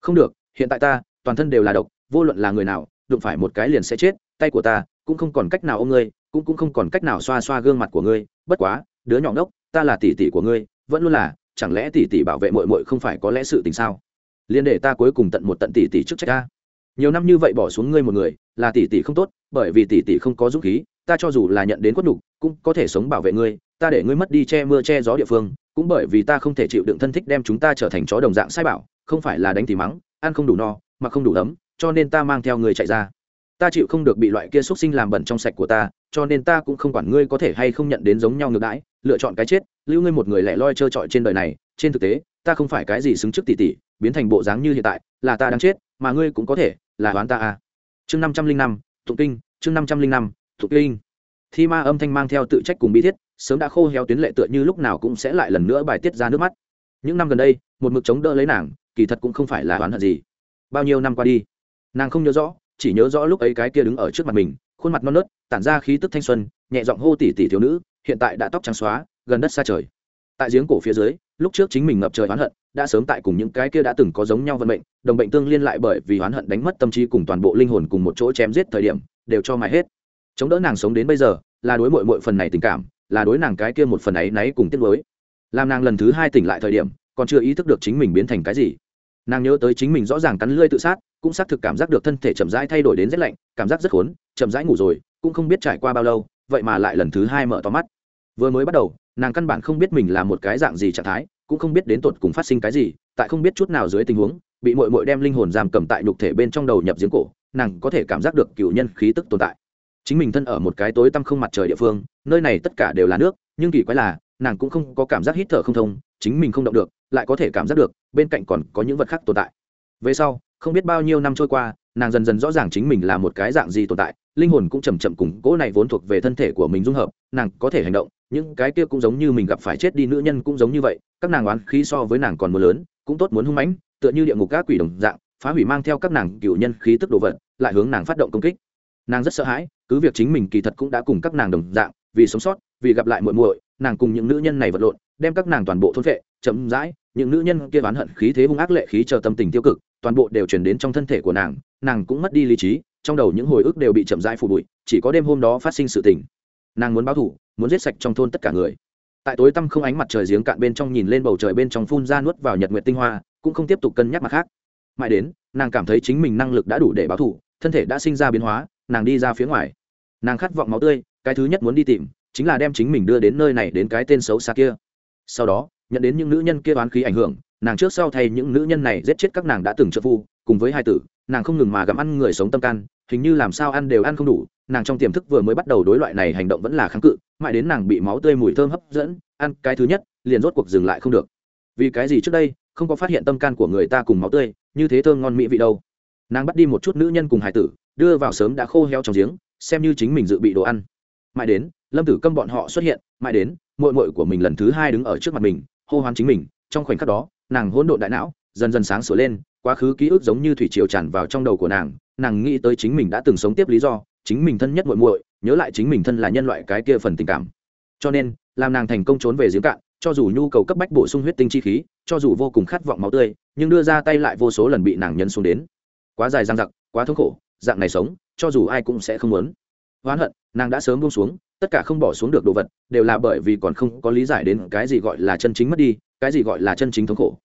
Không được, hiện tại ta, toàn thân đều là độc, vô luận là người nào, đụng phải một cái liền sẽ chết, tay của ta cũng không còn cách nào ôm ngươi, cũng cũng không còn cách nào xoa xoa gương mặt của ngươi, bất quá, đứa nhỏ ngốc, ta là tỷ tỷ của ngươi, vẫn luôn là chẳng lẽ tỷ tỷ bảo vệ muội muội không phải có lẽ sự tình sao? Liên để ta cuối cùng tận một tận tỷ tỷ trước trách ta. Nhiều năm như vậy bỏ xuống ngươi một người, là tỷ tỷ không tốt, bởi vì tỷ tỷ không có dũng khí, ta cho dù là nhận đến quất đủ cũng có thể sống bảo vệ ngươi, ta để ngươi mất đi che mưa che gió địa phương, cũng bởi vì ta không thể chịu đựng thân thích đem chúng ta trở thành chó đồng dạng sai bảo, không phải là đánh thì mắng, ăn không đủ no mà không đủ ấm, cho nên ta mang theo ngươi chạy ra. Ta chịu không được bị loại kia xúc sinh làm bẩn trong sạch của ta, cho nên ta cũng không quản ngươi có thể hay không nhận đến giống nhau ngược đãi, lựa chọn cái chết lưu ngươi một người lẻ loi trơ trọi trên đời này, trên thực tế, ta không phải cái gì xứng trước tỷ tỷ, biến thành bộ dáng như hiện tại, là ta đang chết, mà ngươi cũng có thể, là đoán ta à. Chương năm trăm linh năm, tụng kinh, chương năm trăm linh năm, tụng kinh. Thi ma âm thanh mang theo tự trách cùng bi thiết, sớm đã khô héo tuyến lệ tựa như lúc nào cũng sẽ lại lần nữa bài tiết ra nước mắt. Những năm gần đây, một mực chống đỡ lấy nàng, kỳ thật cũng không phải là oán hận gì. Bao nhiêu năm qua đi, nàng không nhớ rõ, chỉ nhớ rõ lúc ấy cái kia đứng ở trước mặt mình, khuôn mặt non nớt, tản ra khí tức thanh xuân, nhẹ giọng hô tỉ tỉ thiếu nữ, hiện tại đã tóc trắng xóa gần đất xa trời. Tại giếng cổ phía dưới, lúc trước chính mình ngập trời oán hận, đã sớm tại cùng những cái kia đã từng có giống nhau vận mệnh, đồng bệnh tương liên lại bởi vì oán hận đánh mất tâm trí cùng toàn bộ linh hồn cùng một chỗ chém giết thời điểm, đều cho mãi hết. Chống đỡ nàng sống đến bây giờ, là đối mội mội phần này tình cảm, là đối nàng cái kia một phần ấy náy cùng tiết mới làm nàng lần thứ hai tỉnh lại thời điểm, còn chưa ý thức được chính mình biến thành cái gì. Nàng nhớ tới chính mình rõ ràng cắn lưỡi tự sát, cũng xác thực cảm giác được thân thể chậm rãi thay đổi đến rét lạnh, cảm giác rất khốn, chậm rãi ngủ rồi, cũng không biết trải qua bao lâu, vậy mà lại lần thứ hai mở to mắt. Vừa mới bắt đầu nàng căn bản không biết mình là một cái dạng gì trạng thái, cũng không biết đến tột cùng phát sinh cái gì, tại không biết chút nào dưới tình huống, bị mội mội đem linh hồn giam cầm tại nhục thể bên trong đầu nhập giếng cổ, nàng có thể cảm giác được cựu nhân khí tức tồn tại. Chính mình thân ở một cái tối tăm không mặt trời địa phương, nơi này tất cả đều là nước, nhưng kỳ quái là, nàng cũng không có cảm giác hít thở không thông, chính mình không động được, lại có thể cảm giác được, bên cạnh còn có những vật khác tồn tại. Về sau, không biết bao nhiêu năm trôi qua, nàng dần dần rõ ràng chính mình là một cái dạng gì tồn tại, linh hồn cũng chầm chậm cùng cỗ này vốn thuộc về thân thể của mình dung hợp, nàng có thể hành động những cái kia cũng giống như mình gặp phải chết đi nữ nhân cũng giống như vậy, các nàng oán khí so với nàng còn mưa lớn, cũng tốt muốn hung mãnh, tựa như địa ngục các quỷ đồng dạng, phá hủy mang theo các nàng cựu nhân khí tức đồ vật, lại hướng nàng phát động công kích. Nàng rất sợ hãi, cứ việc chính mình kỳ thật cũng đã cùng các nàng đồng dạng, vì sống sót, vì gặp lại muội muội, nàng cùng những nữ nhân này vật lộn, đem các nàng toàn bộ thôn vệ chậm rãi, những nữ nhân kia oán hận khí thế hung ác lệ khí chờ tâm tình tiêu cực, toàn bộ đều chuyển đến trong thân thể của nàng nàng cũng mất đi lý trí, trong đầu những hồi ức đều bị chậm rãi phủ bụi, chỉ có đêm hôm đó phát sinh sự tình nàng muốn báo thủ, muốn giết sạch trong thôn tất cả người. Tại tối tăm không ánh mặt trời giếng cạn bên trong nhìn lên bầu trời bên trong phun ra nuốt vào nhật nguyệt tinh hoa, cũng không tiếp tục cân nhắc mặt khác. Mãi đến, nàng cảm thấy chính mình năng lực đã đủ để báo thủ, thân thể đã sinh ra biến hóa, nàng đi ra phía ngoài. Nàng khát vọng máu tươi, cái thứ nhất muốn đi tìm, chính là đem chính mình đưa đến nơi này đến cái tên xấu xa kia. Sau đó, nhận đến những nữ nhân kia oán khí ảnh hưởng, nàng trước sau thay những nữ nhân này giết chết các nàng đã từng trợ phu, cùng với hai tử, nàng không ngừng mà gặm ăn người sống tâm can hình như làm sao ăn đều ăn không đủ, nàng trong tiềm thức vừa mới bắt đầu đối loại này hành động vẫn là kháng cự, mãi đến nàng bị máu tươi mùi thơm hấp dẫn, ăn cái thứ nhất, liền rốt cuộc dừng lại không được. Vì cái gì trước đây, không có phát hiện tâm can của người ta cùng máu tươi, như thế thơm ngon mỹ vị đâu. Nàng bắt đi một chút nữ nhân cùng hải tử, đưa vào sớm đã khô heo trong giếng, xem như chính mình dự bị đồ ăn. Mãi đến, lâm tử câm bọn họ xuất hiện, mãi đến mội mội của mình lần thứ hai đứng ở trước mặt mình, hô hoán chính mình, trong khoảnh khắc đó, nàng hỗn độn đại não, dần dần sáng sửa lên, quá khứ ký ức giống như thủy triều tràn vào trong đầu của nàng nàng nghĩ tới chính mình đã từng sống tiếp lý do, chính mình thân nhất muội muội, nhớ lại chính mình thân là nhân loại cái kia phần tình cảm. Cho nên, làm nàng thành công trốn về giếng cạn, cho dù nhu cầu cấp bách bổ sung huyết tinh chi khí, cho dù vô cùng khát vọng máu tươi, nhưng đưa ra tay lại vô số lần bị nàng nhân xuống đến. Quá dài dang dặc, quá thống khổ, dạng này sống, cho dù ai cũng sẽ không muốn. Oán hận, nàng đã sớm buông xuống, tất cả không bỏ xuống được đồ vật, đều là bởi vì còn không có lý giải đến cái gì gọi là chân chính mất đi, cái gì gọi là chân chính thống khổ.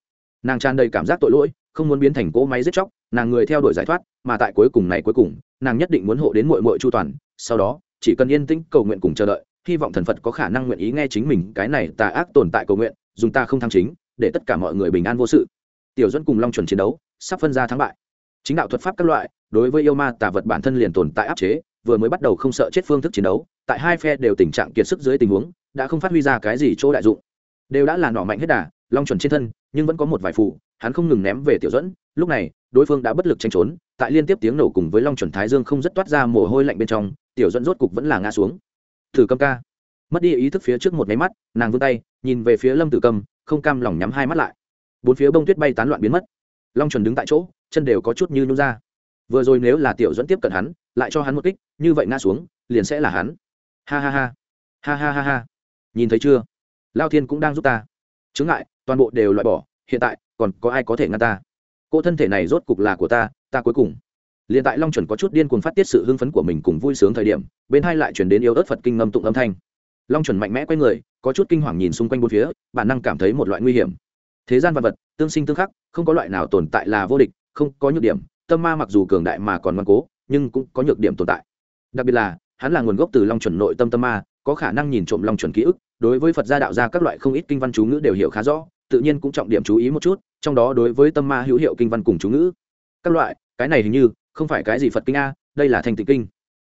Nàng tràn đầy cảm giác tội lỗi không muốn biến thành cỗ máy giết chóc, nàng người theo đuổi giải thoát, mà tại cuối cùng này cuối cùng, nàng nhất định muốn hộ đến mội mội chu toàn, sau đó, chỉ cần yên tĩnh cầu nguyện cùng chờ đợi, hy vọng thần phật có khả năng nguyện ý nghe chính mình cái này tà ác tồn tại cầu nguyện, dùng ta không tham chính, để tất cả mọi người bình an vô sự. Tiểu dẫn cùng long chuẩn chiến đấu, sắp phân ra thắng bại. Chính đạo thuật pháp các loại, đối với yêu ma tà vật bản thân liền tồn tại áp chế, vừa mới bắt đầu không sợ chết phương thức chiến đấu, tại hai phe đều tình trạng kiệt sức dưới tình huống, đã không phát huy ra cái gì chỗ đại dụng. Đều đã là nỏ mạnh hết đà long chuẩn trên thân, nhưng vẫn có một vài phụ hắn không ngừng ném về tiểu dẫn. Lúc này, đối phương đã bất lực tranh trốn, tại liên tiếp tiếng nổ cùng với long chuẩn thái dương không rất toát ra mồ hôi lạnh bên trong, tiểu dẫn rốt cục vẫn là ngã xuống. Thử Cầm ca. Mất đi ý thức phía trước một máy mắt, nàng vươn tay, nhìn về phía lâm tử cầm, không cam lòng nhắm hai mắt lại. Bốn phía bông tuyết bay tán loạn biến mất. Long chuẩn đứng tại chỗ, chân đều có chút như nhún ra. Vừa rồi nếu là tiểu dẫn tiếp cận hắn, lại cho hắn một kích, như vậy ngã xuống, liền sẽ là hắn. Ha ha ha. Ha ha ha ha. Nhìn thấy chưa? Lao thiên cũng đang giúp ta. Chướng ngại toàn bộ đều loại bỏ, hiện tại, còn có ai có thể ngăn ta? Cô thân thể này rốt cục là của ta ta cuối cùng. Liền tại long chuẩn có chút điên cuồng phát tiết sự hưng phấn của mình cùng vui sướng thời điểm, bên hai lại chuyển đến yêu ớt phật kinh ngâm tụng âm thanh. Long chuẩn mạnh mẽ quay người, có chút kinh hoàng nhìn xung quanh bốn phía, bản năng cảm thấy một loại nguy hiểm. Thế gian vật vật, tương sinh tương khắc, không có loại nào tồn tại là vô địch, không có nhược điểm, tâm ma mặc dù cường đại mà còn ngoan cố, nhưng cũng có nhược điểm tồn tại. Đặc biệt là, hắn là nguồn gốc từ long chuẩn nội tâm tâm ma, có khả năng nhìn trộm long chuẩn ký ức, đối với phật gia đạo gia các loại không ít kinh văn chú ngữ đều hiểu khá rõ tự nhiên cũng trọng điểm chú ý một chút trong đó đối với tâm ma hữu hiệu kinh văn cùng chú ngữ. Các loại cái này hình như không phải cái gì phật kinh a đây là thanh tịnh kinh.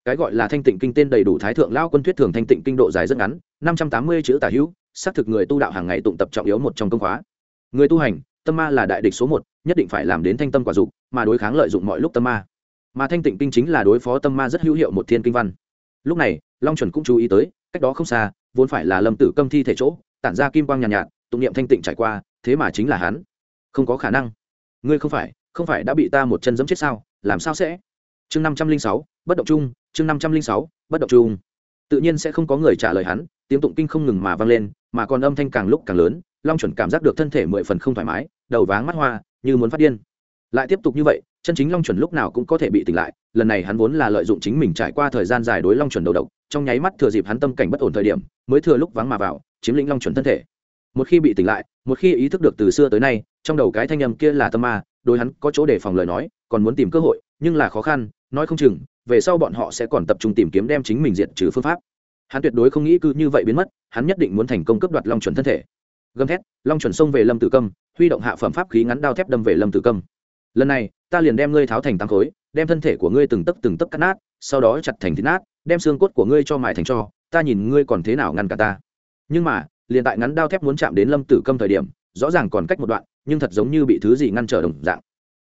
Cái gọi là thanh tịnh kinh tên đầy đủ thái thượng lao quân thuyết thường thanh tịnh kinh độ dài rất ngắn năm trăm tám mươi chữ tả hữu xác thực người tu đạo hàng ngày tụng tập trọng yếu một trong công khóa. Người tu hành tâm ma là đại địch số một nhất định phải làm đến thanh tâm quả dục mà đối kháng lợi dụng mọi lúc tâm ma. Mà thanh tịnh kinh chính là đối phó tâm ma rất hữu hiệu một thiên kinh văn. Lúc này long chuẩn cũng chú ý tới cách đó không xa vốn phải là lâm tử câm thi thể chỗ tản ra kim quang nhàn nhạt, nhạt tụng niệm thanh tịnh trải qua, thế mà chính là hắn. Không có khả năng. Ngươi không phải không phải đã bị ta một chân giẫm chết sao? Làm sao sẽ? Chương năm trăm linh sáu, bất động chung, chương năm trăm linh sáu, bất động chung. Tự nhiên sẽ không có người trả lời hắn, tiếng tụng kinh không ngừng mà vang lên, mà còn âm thanh càng lúc càng lớn, long chuẩn cảm giác được thân thể mười phần không thoải mái, đầu váng mắt hoa, như muốn phát điên. Lại tiếp tục như vậy, chân chính long chuẩn lúc nào cũng có thể bị tỉnh lại, lần này hắn vốn là lợi dụng chính mình trải qua thời gian dài đối long chuẩn đầu độc, trong nháy mắt thừa dịp hắn tâm cảnh bất ổn thời điểm, mới thừa lúc vắng mà vào, chiếm lĩnh long chuẩn thân thể một khi bị tỉnh lại, một khi ý thức được từ xưa tới nay, trong đầu cái thanh âm kia là tâm ma, đối hắn có chỗ để phòng lời nói, còn muốn tìm cơ hội, nhưng là khó khăn, nói không chừng, về sau bọn họ sẽ còn tập trung tìm kiếm đem chính mình diệt trừ phương pháp. Hắn tuyệt đối không nghĩ cứ như vậy biến mất, hắn nhất định muốn thành công cấp đoạt long chuẩn thân thể. Gầm thét, long chuẩn xông về lâm tử câm, huy động hạ phẩm pháp khí ngắn đao thép đâm về lâm tử câm. Lần này, ta liền đem ngươi tháo thành tám khối, đem thân thể của ngươi từng tấc từng tấc cắt nát, sau đó chặt thành thịt nát, đem xương cốt của ngươi cho mài thành cho, ta nhìn ngươi còn thế nào ngăn cả ta. Nhưng mà liền tại ngắn đao thép muốn chạm đến lâm tử câm thời điểm, rõ ràng còn cách một đoạn, nhưng thật giống như bị thứ gì ngăn trở đồng dạng.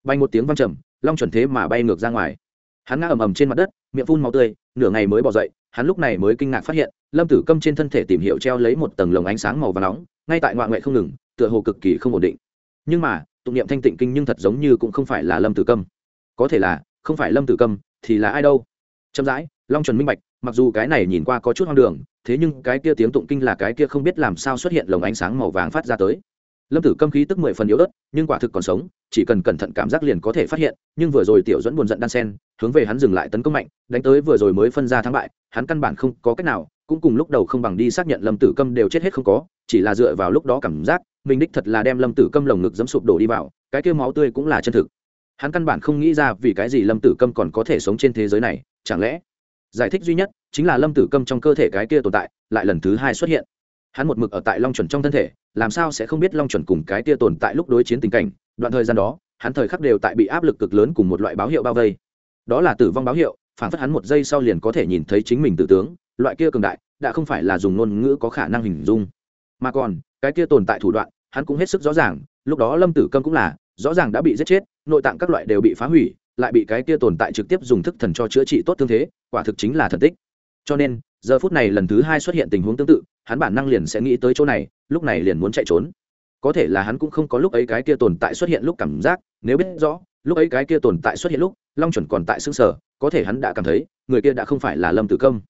Bay một tiếng văng trầm, long chuẩn thế mà bay ngược ra ngoài. Hắn ngã ầm ầm trên mặt đất, miệng phun màu tươi, nửa ngày mới bỏ dậy, hắn lúc này mới kinh ngạc phát hiện, lâm tử câm trên thân thể tìm hiểu treo lấy một tầng lồng ánh sáng màu và nóng, ngay tại ngoại ngoại không ngừng, tựa hồ cực kỳ không ổn định. Nhưng mà, tụng niệm thanh tịnh kinh nhưng thật giống như cũng không phải là lâm tử câm. Có thể là, không phải lâm tử câm, thì là ai đâu? Chậm rãi, long chuẩn minh bạch, mặc dù cái này nhìn qua có chút hoang đường thế nhưng cái kia tiếng tụng kinh là cái kia không biết làm sao xuất hiện lồng ánh sáng màu vàng phát ra tới. Lâm tử câm khí tức mười phần yếu ớt, nhưng quả thực còn sống, chỉ cần cẩn thận cảm giác liền có thể phát hiện, nhưng vừa rồi tiểu dẫn buồn giận đan sen, hướng về hắn dừng lại tấn công mạnh, đánh tới vừa rồi mới phân ra thắng bại, hắn căn bản không có cách nào, cũng cùng lúc đầu không bằng đi xác nhận lâm tử câm đều chết hết không có, chỉ là dựa vào lúc đó cảm giác, mình đích thật là đem lâm tử câm lồng ngực dẫm sụp đổ đi vào, cái kia máu tươi cũng là chân thực. Hắn căn bản không nghĩ ra vì cái gì lâm tử câm còn có thể sống trên thế giới này, chẳng lẽ giải thích duy nhất chính là lâm tử câm trong cơ thể cái kia tồn tại lại lần thứ hai xuất hiện. Hắn một mực ở tại long chuẩn trong thân thể, làm sao sẽ không biết long chuẩn cùng cái kia tồn tại lúc đối chiến tình cảnh. Đoạn thời gian đó, hắn thời khắc đều tại bị áp lực cực lớn cùng một loại báo hiệu bao vây. Đó là tử vong báo hiệu, phản phất hắn một giây sau liền có thể nhìn thấy chính mình tử tướng, loại kia cường đại, đã không phải là dùng ngôn ngữ có khả năng hình dung. Mà còn, cái kia tồn tại thủ đoạn, hắn cũng hết sức rõ ràng, lúc đó lâm tử câm cũng là, rõ ràng đã bị giết chết, nội tạng các loại đều bị phá hủy lại bị cái kia tồn tại trực tiếp dùng thức thần cho chữa trị tốt thương thế, quả thực chính là thần tích. Cho nên, giờ phút này lần thứ hai xuất hiện tình huống tương tự, hắn bản năng liền sẽ nghĩ tới chỗ này, lúc này liền muốn chạy trốn. Có thể là hắn cũng không có lúc ấy cái kia tồn tại xuất hiện lúc cảm giác, nếu biết rõ, lúc ấy cái kia tồn tại xuất hiện lúc, long chuẩn còn tại xương sở, có thể hắn đã cảm thấy, người kia đã không phải là lâm tử công.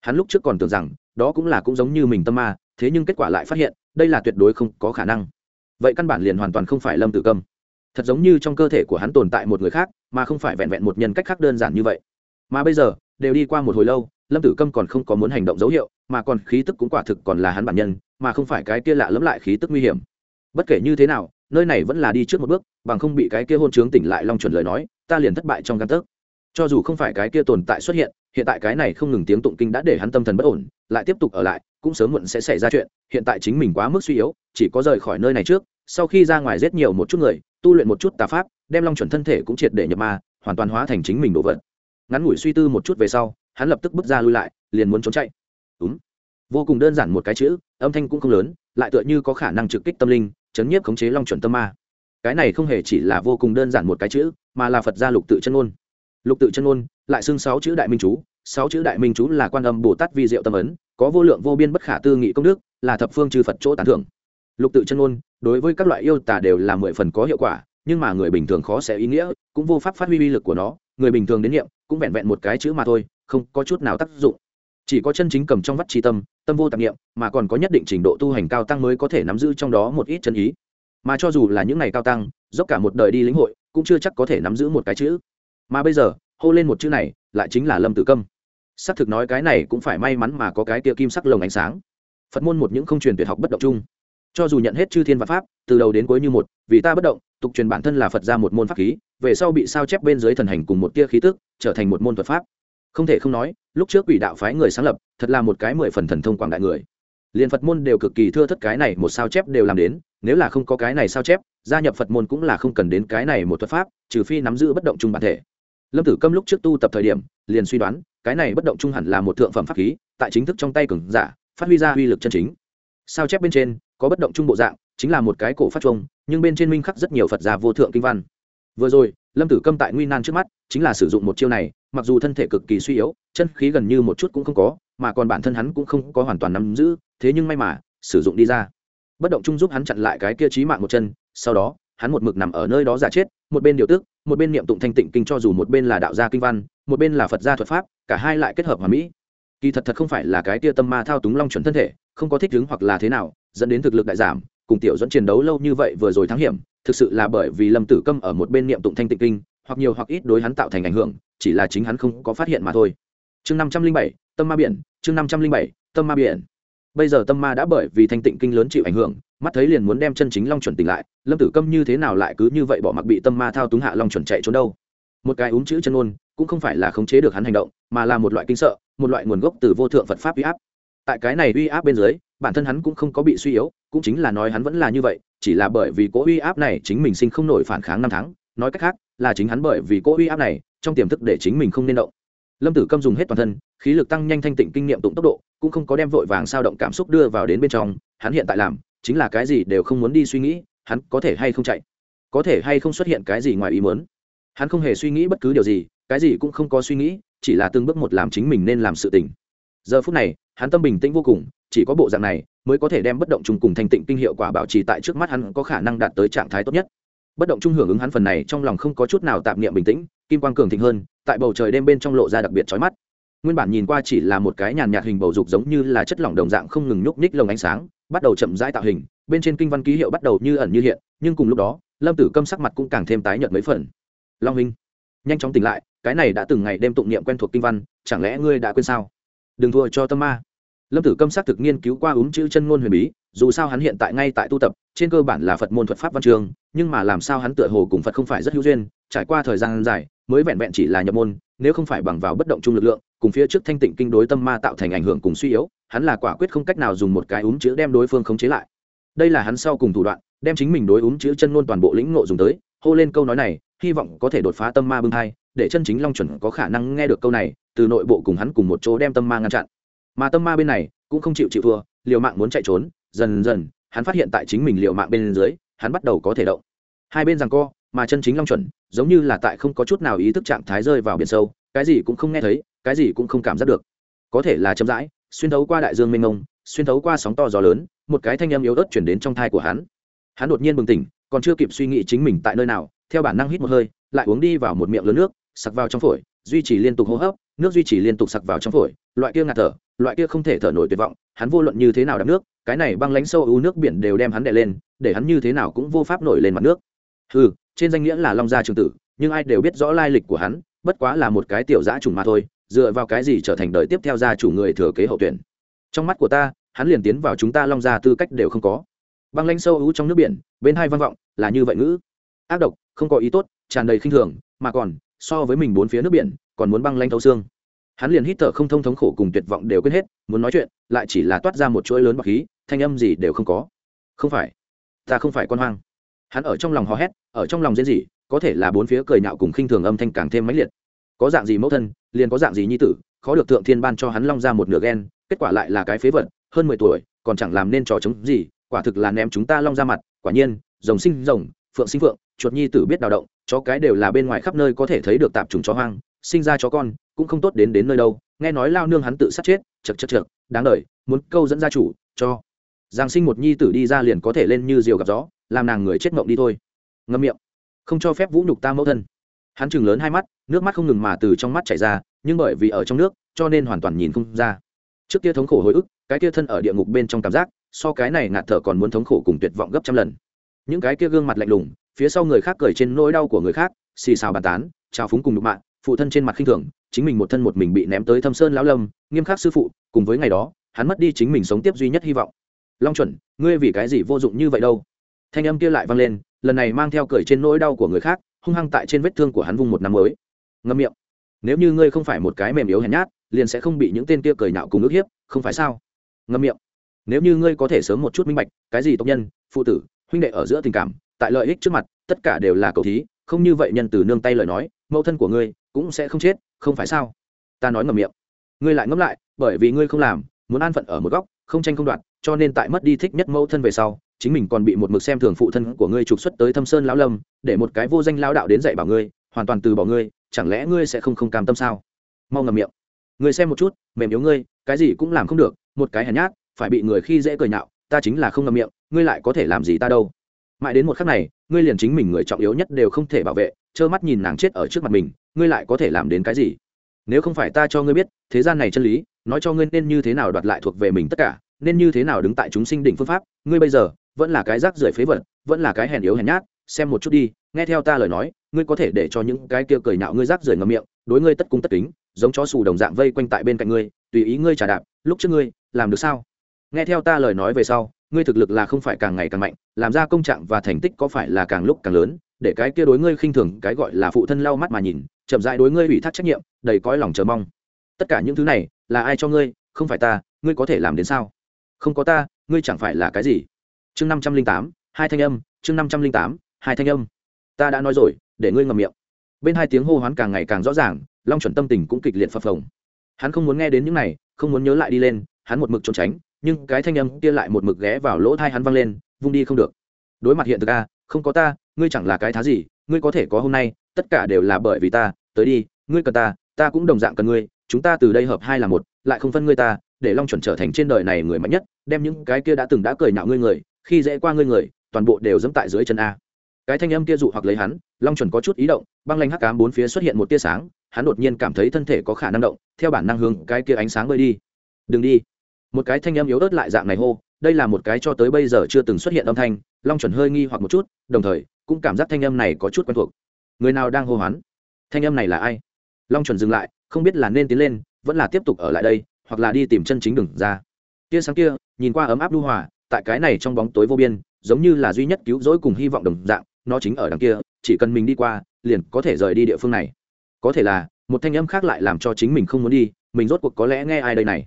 Hắn lúc trước còn tưởng rằng, đó cũng là cũng giống như mình tâm ma, thế nhưng kết quả lại phát hiện, đây là tuyệt đối không có khả năng. Vậy căn bản liền hoàn toàn không phải lâm tử công thật giống như trong cơ thể của hắn tồn tại một người khác, mà không phải vẹn vẹn một nhân cách khác đơn giản như vậy. Mà bây giờ, đều đi qua một hồi lâu, lâm tử câm còn không có muốn hành động dấu hiệu, mà còn khí tức cũng quả thực còn là hắn bản nhân, mà không phải cái kia lạ lẫm lại khí tức nguy hiểm. Bất kể như thế nào, nơi này vẫn là đi trước một bước, bằng không bị cái kia hôn trướng tỉnh lại long chuẩn lời nói, ta liền thất bại trong căn tấc. Cho dù không phải cái kia tồn tại xuất hiện hiện tại cái này không ngừng tiếng tụng kinh đã để hắn tâm thần bất ổn, lại tiếp tục ở lại, cũng sớm muộn sẽ xảy ra chuyện, hiện tại chính mình quá mức suy yếu, chỉ có rời khỏi nơi này trước, sau khi ra ngoài giết nhiều một chút người tu luyện một chút tà pháp đem long chuẩn thân thể cũng triệt để nhập ma hoàn toàn hóa thành chính mình đồ vật. Ngắn ngủi suy tư một chút về sau hắn lập tức bước ra lui lại liền muốn trốn chạy. Đúng vô cùng đơn giản một cái chữ âm thanh cũng không lớn lại tựa như có khả năng trực kích tâm linh chấn nhiếp khống chế long chuẩn tâm ma. Cái này không hề chỉ là vô cùng đơn giản một cái chữ mà là phật gia lục tự chân ngôn. lục tự chân ngôn, lại xưng sáu chữ đại minh chú sáu chữ đại minh chú là quan âm bồ tát vi diệu tâm ấn có vô lượng vô biên bất khả tư nghị công đức là thập phương chư phật chỗ tán thưởng lục tự chân ôn đối với các loại yêu tả đều là mười phần có hiệu quả, nhưng mà người bình thường khó sẽ ý nghĩa, cũng vô pháp phát huy uy lực của nó. Người bình thường đến niệm, cũng vẹn vẹn một cái chữ mà thôi, không có chút nào tác dụng. Chỉ có chân chính cầm trong vắt tri tâm tâm vô tạp niệm, mà còn có nhất định trình độ tu hành cao tăng mới có thể nắm giữ trong đó một ít chân ý. Mà cho dù là những ngày cao tăng, dốc cả một đời đi lĩnh hội, cũng chưa chắc có thể nắm giữ một cái chữ. Mà bây giờ, hô lên một chữ này, lại chính là lâm tử câm. Xác thực nói cái này cũng phải may mắn mà có cái tia kim sắc lồng ánh sáng. Phật môn một những không truyền tuyệt học bất động chung cho dù nhận hết chư thiên và pháp, từ đầu đến cuối như một, vì ta bất động, tục truyền bản thân là phật ra một môn pháp khí, về sau bị sao chép bên dưới thần hành cùng một tia khí tức, trở thành một môn thuật pháp. Không thể không nói, lúc trước quỷ đạo phái người sáng lập, thật là một cái mười phần thần thông quảng đại người. Liền phật môn đều cực kỳ thưa thất cái này một sao chép đều làm đến, nếu là không có cái này sao chép, gia nhập phật môn cũng là không cần đến cái này một thuật pháp, trừ phi nắm giữ bất động chung bản thể. Lâm tử câm lúc trước tu tập thời điểm, liền suy đoán, cái này bất động chung hẳn là một thượng phẩm pháp khí, tại chính thức trong tay cường giả, phát huy ra uy lực chân chính. Sao chép bên trên có bất động trung bộ dạng, chính là một cái cổ phát trung nhưng bên trên minh khắc rất nhiều phật gia vô thượng kinh văn. Vừa rồi, lâm tử câm tại nguy nan trước mắt, chính là sử dụng một chiêu này, mặc dù thân thể cực kỳ suy yếu, chân khí gần như một chút cũng không có, mà còn bản thân hắn cũng không có hoàn toàn nắm giữ, thế nhưng may mà, sử dụng đi ra. Bất động chung giúp hắn chặn lại cái kia trí mạng một chân, sau đó, hắn một mực nằm ở nơi đó giả chết, một bên điều tức, một bên niệm tụng thanh tịnh kinh cho dù một bên là đạo gia kinh văn, một bên là phật gia thuật pháp, cả hai lại kết hợp hòa mỹ. Kỳ thật thật không phải là cái kia tâm ma thao túng long chuẩn thân thể, không có thích ứng hoặc là thế nào dẫn đến thực lực đại giảm, cùng tiểu dẫn chiến đấu lâu như vậy vừa rồi thắng hiểm, thực sự là bởi vì lâm tử câm ở một bên niệm tụng thanh tịnh kinh, hoặc nhiều hoặc ít đối hắn tạo thành ảnh hưởng, chỉ là chính hắn không có phát hiện mà thôi. Chương năm trăm linh bảy, tâm ma biển, chương năm trăm linh bảy, tâm ma biển. Bây giờ tâm ma đã bởi vì thanh tịnh kinh lớn chịu ảnh hưởng, mắt thấy liền muốn đem chân chính long chuẩn tỉnh lại, lâm tử câm như thế nào lại cứ như vậy bỏ mặc bị tâm ma thao túng hạ long chuẩn chạy trốn đâu? Một cái úm chữ chân ôn, cũng không phải là khống chế được hắn hành động, mà là một loại kinh sợ, một loại nguồn gốc từ vô thượng phật pháp uy áp. Tại cái này uy áp bên dưới bản thân hắn cũng không có bị suy yếu, cũng chính là nói hắn vẫn là như vậy, chỉ là bởi vì cố uy áp này chính mình sinh không nổi phản kháng năm tháng, nói cách khác, là chính hắn bởi vì cố uy áp này, trong tiềm thức để chính mình không nên động. Lâm tử câm dùng hết toàn thân, khí lực tăng nhanh thanh tịnh kinh nghiệm tụng tốc độ, cũng không có đem vội vàng sao động cảm xúc đưa vào đến bên trong, hắn hiện tại làm, chính là cái gì đều không muốn đi suy nghĩ, hắn có thể hay không chạy? Có thể hay không xuất hiện cái gì ngoài ý muốn? Hắn không hề suy nghĩ bất cứ điều gì, cái gì cũng không có suy nghĩ, chỉ là từng bước một làm chính mình nên làm sự tình giờ phút này, hắn tâm bình tĩnh vô cùng, chỉ có bộ dạng này mới có thể đem bất động chung cùng thành tịnh kinh hiệu quả bảo trì tại trước mắt hắn có khả năng đạt tới trạng thái tốt nhất. Bất động chung hưởng ứng hắn phần này trong lòng không có chút nào tạp niệm bình tĩnh, kim quang cường thịnh hơn, tại bầu trời đêm bên trong lộ ra đặc biệt chói mắt. Nguyên bản nhìn qua chỉ là một cái nhàn nhạt hình bầu dục giống như là chất lỏng đồng dạng không ngừng nhúc nhích lồng ánh sáng, bắt đầu chậm rãi tạo hình, bên trên kinh văn ký hiệu bắt đầu như ẩn như hiện, nhưng cùng lúc đó, lâm tử câm sắc mặt cũng càng thêm tái nhợt mấy phần. Long huynh, nhanh chóng tỉnh lại, cái này đã từng ngày đêm tụng niệm quen thuộc kinh văn, chẳng lẽ ngươi đã quên sao? Đừng thua cho tâm ma. Lâm tử câm xác thực nghiên cứu qua ứng chữ chân ngôn huyền bí, dù sao hắn hiện tại ngay tại tu tập, trên cơ bản là phật môn thuật pháp văn trường, nhưng mà làm sao hắn tựa hồ cùng phật không phải rất hữu duyên, trải qua thời gian dài, mới vẹn vẹn chỉ là nhập môn, nếu không phải bằng vào bất động chung lực lượng, cùng phía trước thanh tịnh kinh đối tâm ma tạo thành ảnh hưởng cùng suy yếu, hắn là quả quyết không cách nào dùng một cái úm chữ đem đối phương khống chế lại. Đây là hắn sau cùng thủ đoạn, đem chính mình đối úm chữ chân ngôn toàn bộ lĩnh ngộ dùng tới, hô lên câu nói này hy vọng có thể đột phá tâm ma bưng hai để chân chính long chuẩn có khả năng nghe được câu này, từ nội bộ cùng hắn cùng một chỗ đem tâm ma ngăn chặn. Mà tâm ma bên này cũng không chịu chịu thua, liều mạng muốn chạy trốn, dần dần, hắn phát hiện tại chính mình liều mạng bên dưới, hắn bắt đầu có thể động. Hai bên rằng co, mà chân chính long chuẩn, giống như là tại không có chút nào ý thức trạng thái rơi vào biển sâu, cái gì cũng không nghe thấy, cái gì cũng không cảm giác được. Có thể là chậm rãi, xuyên thấu qua đại dương mênh mông, xuyên thấu qua sóng to gió lớn, một cái thanh âm yếu ớt chuyển đến trong thai của hắn. Hắn đột nhiên bừng tỉnh, còn chưa kịp suy nghĩ chính mình tại nơi nào theo bản năng hít một hơi, lại uống đi vào một miệng lớn nước, sặc vào trong phổi, duy trì liên tục hô hấp, nước duy trì liên tục sặc vào trong phổi, loại kia ngạt thở, loại kia không thể thở nổi tuyệt vọng, hắn vô luận như thế nào đắp nước, cái này băng lánh sâu ưu nước biển đều đem hắn đè lên, để hắn như thế nào cũng vô pháp nổi lên mặt nước. Ừ trên danh nghĩa là long gia trường tử, nhưng ai đều biết rõ lai lịch của hắn, bất quá là một cái tiểu dã trùng mà thôi, dựa vào cái gì trở thành đời tiếp theo gia chủ người thừa kế hậu tuyển. Trong mắt của ta, hắn liền tiến vào chúng ta long gia tư cách đều không có. Băng lanh sâu ú trong nước biển, bên hai vang vọng, là như vậy ngữ. Ác độc không có ý tốt, tràn đầy khinh thường, mà còn, so với mình bốn phía nước biển, còn muốn băng lanh thấu xương. Hắn liền hít thở không thông thống khổ cùng tuyệt vọng đều quên hết, muốn nói chuyện, lại chỉ là toát ra một chuỗi lớn bọc khí, thanh âm gì đều không có. Không phải, ta không phải con hoang. Hắn ở trong lòng hò hét, ở trong lòng diễn gì có thể là bốn phía cười nhạo cùng khinh thường âm thanh càng thêm mãnh liệt. Có dạng gì mẫu thân, liền có dạng gì nhi tử, khó được thượng thiên ban cho hắn long ra một nửa ghen, kết quả lại là cái phế vật, hơn mười tuổi, còn chẳng làm nên trò chống gì, quả thực là ném chúng ta long ra mặt, quả nhiên, rồng sinh rồng, phượng sinh phượng chuột nhi tử biết đào động, chó cái đều là bên ngoài khắp nơi có thể thấy được tạp trùng chó hoang, sinh ra chó con, cũng không tốt đến đến nơi đâu. Nghe nói lao nương hắn tự sát chết chật chật chật đáng đời, muốn câu dẫn gia chủ, cho. Giang sinh một nhi tử đi ra liền có thể lên như diều gặp gió, làm nàng người chết mộng đi thôi. Ngâm miệng. Không cho phép vũ nhục ta mẫu thân. Hắn chừng lớn hai mắt, nước mắt không ngừng mà từ trong mắt chảy ra, nhưng bởi vì ở trong nước, cho nên hoàn toàn nhìn không ra. Trước kia thống khổ hồi ức, cái kia thân ở địa ngục bên trong cảm giác, so cái này ngạt thở còn muốn thống khổ cùng tuyệt vọng gấp trăm lần. Những cái kia gương mặt lạnh lùng phía sau người khác cười trên nỗi đau của người khác, xì xào bàn tán, trào phúng cùng đục mạng phụ thân trên mặt khinh thường, chính mình một thân một mình bị ném tới thâm sơn lão lâm, nghiêm khắc sư phụ, cùng với ngày đó, hắn mất đi chính mình sống tiếp duy nhất hy vọng. Long chuẩn, ngươi vì cái gì vô dụng như vậy đâu? Thanh âm kia lại vang lên, lần này mang theo cười trên nỗi đau của người khác, hung hăng tại trên vết thương của hắn vung một năm mới. Ngâm miệng. Nếu như ngươi không phải một cái mềm yếu hèn nhát, liền sẽ không bị những tên kia cười nhạo cùng ức hiếp, không phải sao? Ngâm miệng. Nếu như ngươi có thể sớm một chút minh bạch, cái gì tộc nhân, phụ tử, huynh đệ ở giữa tình cảm tại lợi ích trước mặt, tất cả đều là cầu thí, không như vậy nhân từ nương tay lời nói, mẫu thân của ngươi cũng sẽ không chết, không phải sao? Ta nói ngầm miệng. Ngươi lại ngẫm lại, bởi vì ngươi không làm, muốn an phận ở một góc, không tranh không đoạt, cho nên tại mất đi thích nhất mẫu thân về sau, chính mình còn bị một mực xem thường phụ thân của ngươi trục xuất tới thâm sơn lão lâm, để một cái vô danh lão đạo đến dạy bảo ngươi, hoàn toàn từ bỏ ngươi, chẳng lẽ ngươi sẽ không không cam tâm sao? Mau ngầm miệng. Ngươi xem một chút, mềm yếu ngươi, cái gì cũng làm không được, một cái hèn nhát, phải bị người khi dễ cười nhạo, ta chính là không ngầm miệng, ngươi lại có thể làm gì ta đâu? Mãi đến một khắc này, ngươi liền chính mình người trọng yếu nhất đều không thể bảo vệ, trơ mắt nhìn nàng chết ở trước mặt mình, ngươi lại có thể làm đến cái gì? Nếu không phải ta cho ngươi biết, thế gian này chân lý, nói cho ngươi nên như thế nào đoạt lại thuộc về mình tất cả, nên như thế nào đứng tại chúng sinh đỉnh phương pháp, ngươi bây giờ vẫn là cái rác rưởi phế vật, vẫn là cái hèn yếu hèn nhát, xem một chút đi, nghe theo ta lời nói, ngươi có thể để cho những cái kia cười nhạo ngươi rác rưởi ngậm miệng, đối ngươi tất cung tất kính, giống chó xù đồng dạng vây quanh tại bên cạnh ngươi, tùy ý ngươi trả đạp, lúc trước ngươi, làm được sao? Nghe theo ta lời nói về sau, ngươi thực lực là không phải càng ngày càng mạnh, làm ra công trạng và thành tích có phải là càng lúc càng lớn, để cái kia đối ngươi khinh thường, cái gọi là phụ thân lau mắt mà nhìn, chậm dại đối ngươi ủy thác trách nhiệm, đầy cõi lòng chờ mong. Tất cả những thứ này, là ai cho ngươi, không phải ta, ngươi có thể làm đến sao? Không có ta, ngươi chẳng phải là cái gì? Chương năm trăm linh tám, hai thanh âm, chương năm trăm linh tám, hai thanh âm. Ta đã nói rồi, để ngươi ngầm miệng. Bên hai tiếng hô hoán càng ngày càng rõ ràng, long chuẩn tâm tình cũng kịch liệt phập phồng. Hắn không muốn nghe đến những này, không muốn nhớ lại đi lên, hắn một mực trốn tránh nhưng cái thanh âm kia lại một mực ghé vào lỗ thai hắn văng lên, vung đi không được. Đối mặt hiện thực a, không có ta, ngươi chẳng là cái thá gì, ngươi có thể có hôm nay, tất cả đều là bởi vì ta, tới đi, ngươi cần ta ta cũng đồng dạng cần ngươi, chúng ta từ đây hợp hai là một, lại không phân ngươi ta, để long chuẩn trở thành trên đời này người mạnh nhất, đem những cái kia đã từng đã cười nhạo ngươi người, khi dễ qua ngươi người, toàn bộ đều dẫm tại dưới chân a. Cái thanh âm kia dụ hoặc lấy hắn, long chuẩn có chút ý động, băng lanh hắc cám bốn phía xuất hiện một tia sáng, hắn đột nhiên cảm thấy thân thể có khả năng động, theo bản năng hướng cái kia ánh sáng bơi đi. Đừng đi một cái thanh âm yếu ớt lại dạng này hô, đây là một cái cho tới bây giờ chưa từng xuất hiện âm thanh, long chuẩn hơi nghi hoặc một chút, đồng thời, cũng cảm giác thanh âm này có chút quen thuộc. Người nào đang hô hoán? Thanh âm này là ai? Long chuẩn dừng lại, không biết là nên tiến lên, vẫn là tiếp tục ở lại đây, hoặc là đi tìm chân chính đừng ra. Tia sáng kia, nhìn qua ấm áp lưu hòa, tại cái này trong bóng tối vô biên, giống như là duy nhất cứu rỗi cùng hy vọng đồng dạng, nó chính ở đằng kia, chỉ cần mình đi qua, liền có thể rời đi địa phương này. Có thể là, một thanh âm khác lại làm cho chính mình không muốn đi, mình rốt cuộc có lẽ nghe ai đây này.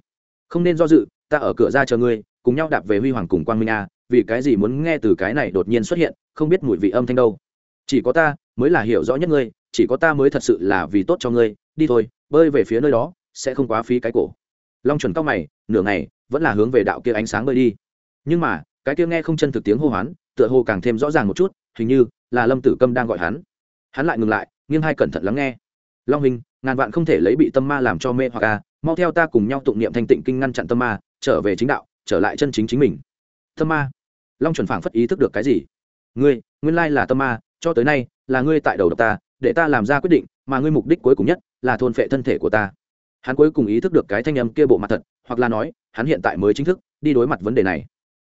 Không nên do dự ta ở cửa ra chờ ngươi, cùng nhau đạp về huy hoàng cùng quang minh a, vì cái gì muốn nghe từ cái này đột nhiên xuất hiện, không biết mùi vị âm thanh đâu. Chỉ có ta mới là hiểu rõ nhất ngươi, chỉ có ta mới thật sự là vì tốt cho ngươi, đi thôi, bơi về phía nơi đó, sẽ không quá phí cái cổ. Long chuẩn cao mày, nửa ngày, vẫn là hướng về đạo kia ánh sáng bơi đi. Nhưng mà, cái kia nghe không chân thực tiếng hô hoán, tựa hồ càng thêm rõ ràng một chút, hình như là lâm tử câm đang gọi hắn. Hắn lại ngừng lại, nghiêng hai cẩn thận lắng nghe. Long hình, ngàn vạn không thể lấy bị tâm ma làm cho mê hoặc a mau theo ta cùng nhau tụng niệm thanh tịnh kinh ngăn chặn tâm ma trở về chính đạo, trở lại chân chính chính mình. Tâm ma. Long chuẩn phảng phất ý thức được cái gì? Ngươi, nguyên lai là tâm ma, cho tới nay, là ngươi tại đầu độc ta, để ta làm ra quyết định, mà ngươi mục đích cuối cùng nhất là thôn phệ thân thể của ta. Hắn cuối cùng ý thức được cái thanh âm kia bộ mặt thật, hoặc là nói, hắn hiện tại mới chính thức đi đối mặt vấn đề này.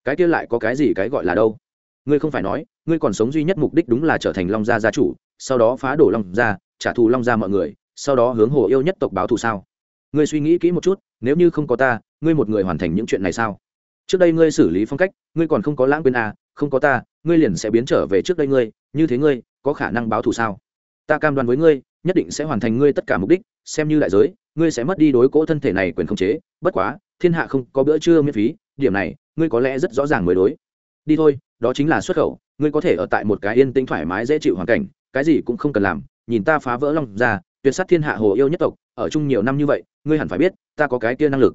Cái kia lại có cái gì cái gọi là đâu? Ngươi không phải nói, ngươi còn sống duy nhất mục đích đúng là trở thành long gia gia chủ, sau đó phá đổ long gia, trả thù long gia mọi người, sau đó hướng hồ yêu nhất tộc báo thù sao? Ngươi suy nghĩ kỹ một chút, nếu như không có ta ngươi một người hoàn thành những chuyện này sao? Trước đây ngươi xử lý phong cách ngươi còn không có lãng quên à, không có ta ngươi liền sẽ biến trở về trước đây ngươi như thế ngươi có khả năng báo thù sao? Ta cam đoan với ngươi nhất định sẽ hoàn thành ngươi tất cả mục đích xem như đại giới ngươi sẽ mất đi đối cỗ thân thể này quyền khống chế bất quá thiên hạ không có bữa trưa miễn phí điểm này ngươi có lẽ rất rõ ràng mới đối. Đi thôi đó chính là xuất khẩu ngươi có thể ở tại một cái yên tĩnh thoải mái dễ chịu hoàn cảnh cái gì cũng không cần làm nhìn ta phá vỡ long ra tuyệt sát thiên hạ hồ yêu nhất tộc ở chung nhiều năm như vậy ngươi hẳn phải biết ta có cái kia năng lực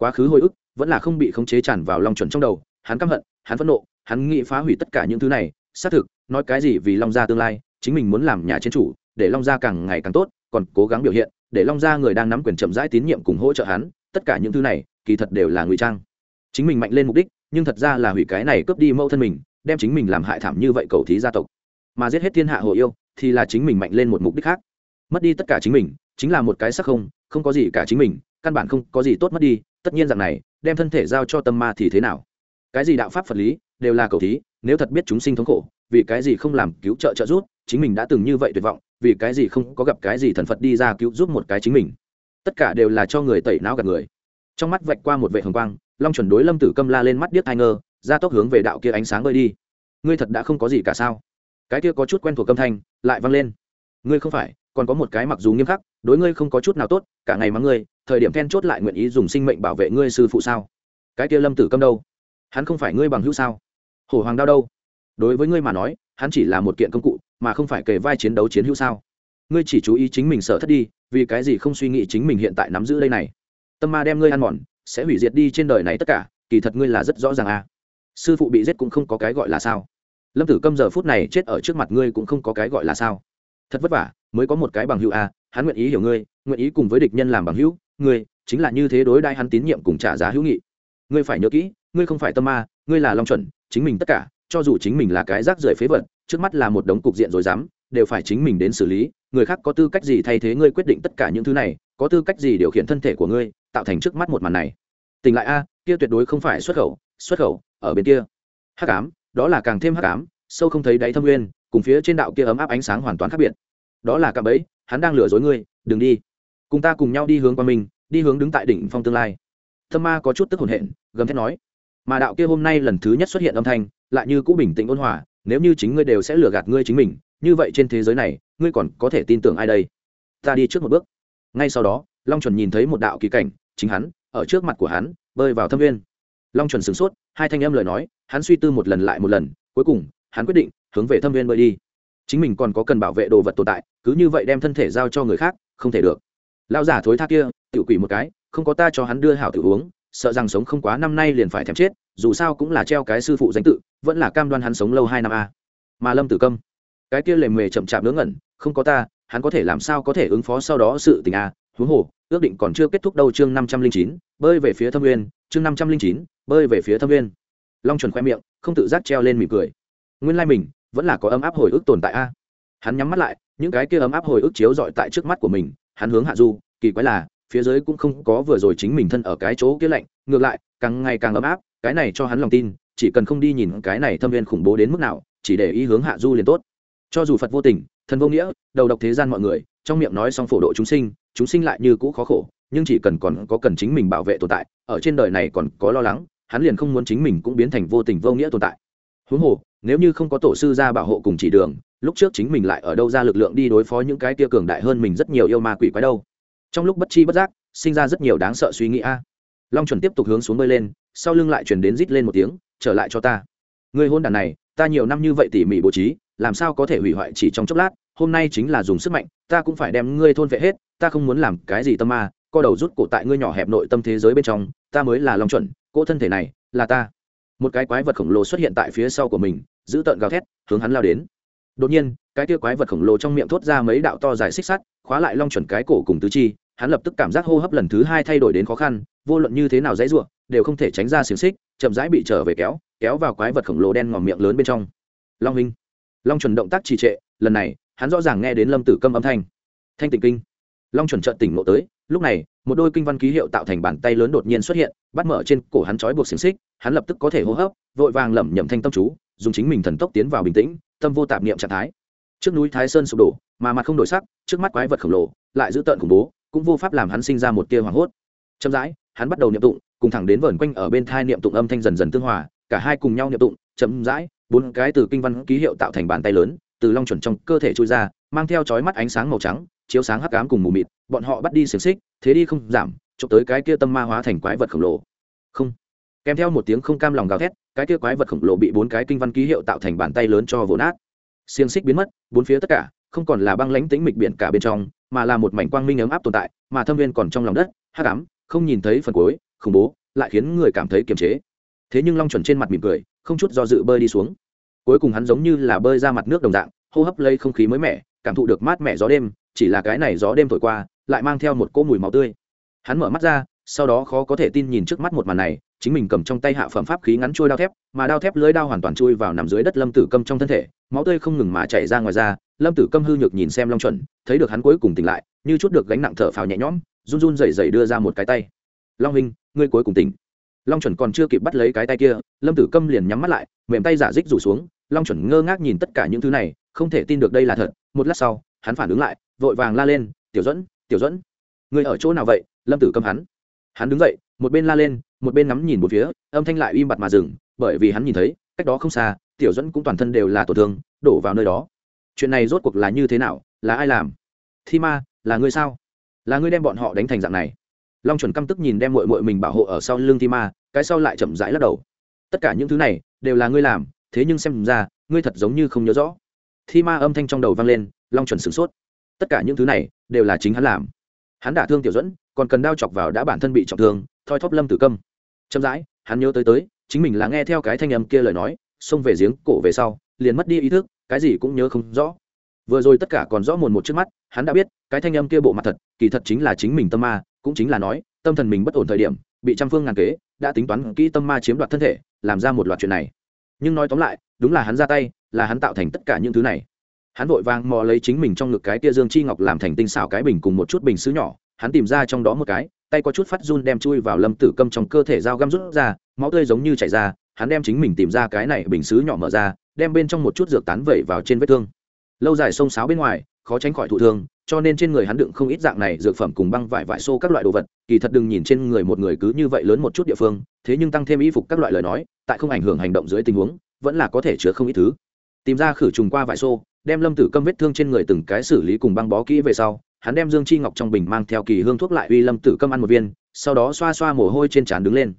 quá khứ hồi ức, vẫn là không bị khống chế tràn vào long chuẩn trong đầu, hắn căm hận, hắn phẫn nộ, hắn nghĩ phá hủy tất cả những thứ này, xác thực, nói cái gì vì long gia tương lai, chính mình muốn làm nhà chiến chủ, để long gia càng ngày càng tốt, còn cố gắng biểu hiện, để long gia người đang nắm quyền chậm rãi tín nhiệm cùng hỗ trợ hắn, tất cả những thứ này, kỳ thật đều là ngụy trang. Chính mình mạnh lên mục đích, nhưng thật ra là hủy cái này cướp đi mẫu thân mình, đem chính mình làm hại thảm như vậy cầu thí gia tộc. Mà giết hết thiên hạ hồ yêu, thì là chính mình mạnh lên một mục đích khác. Mất đi tất cả chính mình, chính là một cái sắc không không có gì cả chính mình, căn bản không có gì tốt mất đi tất nhiên rằng này, đem thân thể giao cho tâm ma thì thế nào? Cái gì đạo pháp phật lý, đều là cầu thí, nếu thật biết chúng sinh thống khổ, vì cái gì không làm cứu trợ trợ giúp, chính mình đã từng như vậy tuyệt vọng, vì cái gì không có gặp cái gì thần phật đi ra cứu giúp một cái chính mình? Tất cả đều là cho người tẩy não gạt người. Trong mắt vạch qua một vệ hồng quang, long chuẩn đối lâm tử câm la lên mắt điếc thai ngơ, ra tốc hướng về đạo kia ánh sáng bơi đi. Ngươi thật đã không có gì cả sao? Cái kia có chút quen thuộc âm thanh, lại vang lên. Ngươi không phải, còn có một cái mặc dù nghiêm khắc, đối ngươi không có chút nào tốt, cả ngày mắng ngươi thời điểm then chốt lại nguyện ý dùng sinh mệnh bảo vệ ngươi sư phụ sao? Cái kia lâm tử câm đâu? Hắn không phải ngươi bằng hữu sao? Hổ hoàng đao đâu? Đối với ngươi mà nói, hắn chỉ là một kiện công cụ, mà không phải kề vai chiến đấu chiến hữu sao? Ngươi chỉ chú ý chính mình sợ thất đi, vì cái gì không suy nghĩ chính mình hiện tại nắm giữ đây này? Tâm ma đem ngươi ăn mòn, sẽ hủy diệt đi trên đời này tất cả, kỳ thật ngươi là rất rõ ràng à. Sư phụ bị giết cũng không có cái gọi là sao. Lâm tử câm giờ phút này chết ở trước mặt ngươi cũng không có cái gọi là sao. Thật vất vả, mới có một cái bằng hữu à hắn nguyện ý hiểu ngươi, nguyện ý cùng với địch nhân làm bằng hữu ngươi, chính là như thế đối đãi hắn tín nhiệm cùng trả giá hữu nghị. Ngươi phải nhớ kỹ, ngươi không phải tâm ma, ngươi là long chuẩn, chính mình tất cả, cho dù chính mình là cái rác rưởi phế vật, trước mắt là một đống cục diện rồi dám đều phải chính mình đến xử lý. Người khác có tư cách gì thay thế ngươi quyết định tất cả những thứ này, có tư cách gì điều khiển thân thể của ngươi, tạo thành trước mắt một màn này. Tỉnh lại a, kia tuyệt đối không phải xuất khẩu xuất khẩu, ở bên kia. Hắc ám, đó là càng thêm hắc ám, sâu không thấy đáy thâm nguyên, cùng phía trên đạo kia ấm áp ánh sáng hoàn toàn khác biệt. Đó là cạm bẫy, hắn đang lừa dối ngươi, đừng đi cùng ta cùng nhau đi hướng qua mình, đi hướng đứng tại đỉnh phong tương lai. Thâm ma có chút tức hồn hện gầm thét nói. Mà đạo kia hôm nay lần thứ nhất xuất hiện âm thanh, lại như cũ bình tĩnh ôn hòa, nếu như chính ngươi đều sẽ lừa gạt ngươi chính mình, như vậy trên thế giới này, ngươi còn có thể tin tưởng ai đây? Ta đi trước một bước. Ngay sau đó, long chuẩn nhìn thấy một đạo kỳ cảnh, chính hắn, ở trước mặt của hắn, bơi vào thâm viên. Long chuẩn sửng sốt, hai thanh âm lời nói, hắn suy tư một lần lại một lần, cuối cùng, hắn quyết định, hướng về thâm viên bơi đi. Chính mình còn có cần bảo vệ đồ vật tồn tại, cứ như vậy đem thân thể giao cho người khác, không thể được lao giả thối tha kia tự quỷ một cái, không có ta cho hắn đưa hảo tự uống, sợ rằng sống không quá năm nay liền phải thèm chết, dù sao cũng là treo cái sư phụ danh tự, vẫn là cam đoan hắn sống lâu hai năm a. Mà lâm tử câm, cái kia lề mề chậm chạp ngớ ngẩn, không có ta, hắn có thể làm sao có thể ứng phó sau đó sự tình a? Huống hồ, ước định còn chưa kết thúc đâu chương năm trăm linh chín, bơi về phía thâm nguyên, chương năm trăm linh chín, bơi về phía thâm nguyên. Long chuẩn khoe miệng, không tự giác treo lên mỉm cười. Nguyên lai mình, vẫn là có ấm áp hồi ức tồn tại a. Hắn nhắm mắt lại, những cái kia ấm áp hồi ức chiếu dọi tại trước mắt của mình hắn hướng hạ du, kỳ quái là, phía dưới cũng không có vừa rồi chính mình thân ở cái chỗ kia lạnh, ngược lại, càng ngày càng ấm áp, cái này cho hắn lòng tin, chỉ cần không đi nhìn cái này thâm viên khủng bố đến mức nào, chỉ để ý hướng hạ du liền tốt. Cho dù phật vô tình thần vô nghĩa, đầu độc thế gian mọi người, trong miệng nói xong phổ độ chúng sinh chúng sinh lại như cũ khó khổ, nhưng chỉ cần còn có cần chính mình bảo vệ tồn tại, ở trên đời này còn có lo lắng, hắn liền không muốn chính mình cũng biến thành vô tình vô nghĩa tồn tại. Huống hồ nếu như không có tổ sư ra bảo hộ cùng chỉ đường, lúc trước chính mình lại ở đâu ra lực lượng đi đối phó những cái tia cường đại hơn mình rất nhiều yêu ma quỷ quái đâu. Trong lúc bất chi bất giác, sinh ra rất nhiều đáng sợ suy nghĩ a. Long chuẩn tiếp tục hướng xuống bơi lên, sau lưng lại chuyển đến rít lên một tiếng, trở lại cho ta. Người hôn đàn này, ta nhiều năm như vậy tỉ mỉ bố trí, làm sao có thể hủy hoại chỉ trong chốc lát, hôm nay chính là dùng sức mạnh, ta cũng phải đem ngươi thôn vệ hết, ta không muốn làm cái gì tâm ma, co đầu rút cổ tại ngươi nhỏ hẹp nội tâm thế giới bên trong, ta mới là long chuẩn, cỗ thân thể này là ta một cái quái vật khổng lồ xuất hiện tại phía sau của mình, giữ tợn gào thét, hướng hắn lao đến. Đột nhiên, cái kia quái vật khổng lồ trong miệng thốt ra mấy đạo to dài xích sắt, khóa lại long chuẩn cái cổ cùng tứ chi, hắn lập tức cảm giác hô hấp lần thứ hai thay đổi đến khó khăn, vô luận như thế nào dãy ruộng đều không thể tránh ra xiềng xích, chậm rãi bị trở về kéo kéo vào quái vật khổng lồ đen ngòm miệng lớn bên trong. Long hình long chuẩn động tác trì trệ, lần này, hắn rõ ràng nghe đến lâm tử câm âm thanh. Thanh tịnh kinh. Long chuẩn trợn tỉnh ngộ tới, lúc này một đôi kinh văn ký hiệu tạo thành bàn tay lớn đột nhiên xuất hiện, bắt mở trên cổ hắn trói buộc xiềng xích, hắn lập tức có thể hô hấp, vội vàng lẩm nhẩm thanh tâm chú, dùng chính mình thần tốc tiến vào bình tĩnh, tâm vô tạp niệm trạng thái. Trước núi thái sơn sụp đổ, mà mặt không đổi sắc, trước mắt quái vật khổng lồ, lại giữ tợn khủng bố, cũng vô pháp làm hắn sinh ra một tia hoảng hốt. Chậm rãi, hắn bắt đầu niệm tụng, cùng thẳng đến vẩn quanh ở bên thai niệm tụng âm thanh dần dần tương hòa, cả hai cùng nhau niệm tụng, chậm rãi, bốn cái từ kinh văn ký hiệu tạo thành bàn tay lớn, từ long chuẩn trong cơ thể trôi ra, mang theo chói mắt ánh sáng màu trắng chiếu sáng hắc ám cùng mù mịt, bọn họ bắt đi xiềng xích, thế đi không giảm, chụp tới cái kia tâm ma hóa thành quái vật khổng lồ. Không. Kèm theo một tiếng không cam lòng gào thét, cái kia quái vật khổng lồ bị bốn cái kinh văn ký hiệu tạo thành bàn tay lớn cho vồ nát. Xiềng xích biến mất, bốn phía tất cả, không còn là băng lãnh tĩnh mịch biển cả bên trong, mà là một mảnh quang minh ấm áp tồn tại, mà thâm viên còn trong lòng đất, hắc ám, không nhìn thấy phần cuối, khủng bố, lại khiến người cảm thấy kiềm chế. Thế nhưng long chuẩn trên mặt mỉm cười, không chút do dự bơi đi xuống. Cuối cùng hắn giống như là bơi ra mặt nước đồng dạng, hô hấp lây không khí mới mẻ, cảm thụ được mát mẻ gió đêm chỉ là cái này gió đêm thổi qua, lại mang theo một cỗ mùi máu tươi. Hắn mở mắt ra, sau đó khó có thể tin nhìn trước mắt một màn này, chính mình cầm trong tay hạ phẩm pháp khí ngắn chui đao thép, mà đao thép lưới đao hoàn toàn chui vào nằm dưới đất lâm tử câm trong thân thể, máu tươi không ngừng mà chảy ra ngoài ra lâm tử câm hư nhược nhìn xem long chuẩn, thấy được hắn cuối cùng tỉnh lại, như chút được gánh nặng thở phào nhẹ nhõm, run run rẩy rẩy đưa ra một cái tay. Long hình ngươi cuối cùng tỉnh. Long chuẩn còn chưa kịp bắt lấy cái tay kia, lâm tử câm liền nhắm mắt lại, mềm tay giả dích rủ xuống, long chuẩn ngơ ngác nhìn tất cả những thứ này, không thể tin được đây là thật, một lát sau hắn phản ứng lại, vội vàng la lên, tiểu dẫn tiểu dẫn người ở chỗ nào vậy? Lâm tử câm hắn. Hắn đứng dậy, một bên la lên, một bên ngắm nhìn một phía, âm thanh lại im bặt mà dừng, bởi vì hắn nhìn thấy, cách đó không xa, tiểu dẫn cũng toàn thân đều là tổn thương, đổ vào nơi đó. Chuyện này rốt cuộc là như thế nào, là ai làm? Thi ma, là ngươi sao? Là ngươi đem bọn họ đánh thành dạng này? Long chuẩn căm tức nhìn đem mội mội mình bảo hộ ở sau lưng thi ma, cái sau lại chậm rãi lắc đầu. Tất cả những thứ này đều là ngươi làm, thế nhưng xem ra, ngươi thật giống như không nhớ rõ. Thi ma âm thanh trong đầu vang lên long chuẩn sửng sốt. Tất cả những thứ này đều là chính hắn làm. Hắn đả thương tiểu dẫn còn cần đao chọc vào đã bản thân bị trọng thương, thoi thóp lâm tử câm. Chậm rãi, hắn nhớ tới tới, chính mình là nghe theo cái thanh âm kia lời nói, xông về giếng cổ về sau, liền mất đi ý thức, cái gì cũng nhớ không rõ. Vừa rồi tất cả còn rõ mồn một trước mắt, hắn đã biết, cái thanh âm kia bộ mặt thật, kỳ thật chính là chính mình tâm ma, cũng chính là nói, tâm thần mình bất ổn thời điểm, bị trăm phương ngàn kế, đã tính toán kỹ tâm ma chiếm đoạt thân thể, làm ra một loạt chuyện này. Nhưng nói tóm lại, đúng là hắn ra tay, là hắn tạo thành tất cả những thứ này hắn vội vàng mò lấy chính mình trong ngực cái tia dương chi ngọc làm thành tinh xảo cái bình cùng một chút bình xứ nhỏ, hắn tìm ra trong đó một cái, tay có chút phát run đem chui vào lâm tử câm trong cơ thể dao găm rút ra, máu tươi giống như chảy ra, hắn đem chính mình tìm ra cái này bình xứ nhỏ mở ra, đem bên trong một chút dược tán vẩy vào trên vết thương. Lâu dài xông xáo bên ngoài, khó tránh khỏi thụ thương, cho nên trên người hắn đựng không ít dạng này dược phẩm cùng băng vải vải xô các loại đồ vật, kỳ thật đừng nhìn trên người một người cứ như vậy lớn một chút địa phương, thế nhưng tăng thêm y phục các loại lời nói, tại không ảnh hưởng hành động dưới tình huống, vẫn là có thể chứa không ít thứ. Tìm ra khử trùng qua vải xô đem lâm tử câm vết thương trên người từng cái xử lý cùng băng bó kỹ về sau, hắn đem dương chi ngọc trong bình mang theo kỳ hương thuốc lại uy lâm tử câm ăn một viên, sau đó xoa xoa mồ hôi trên trán đứng lên.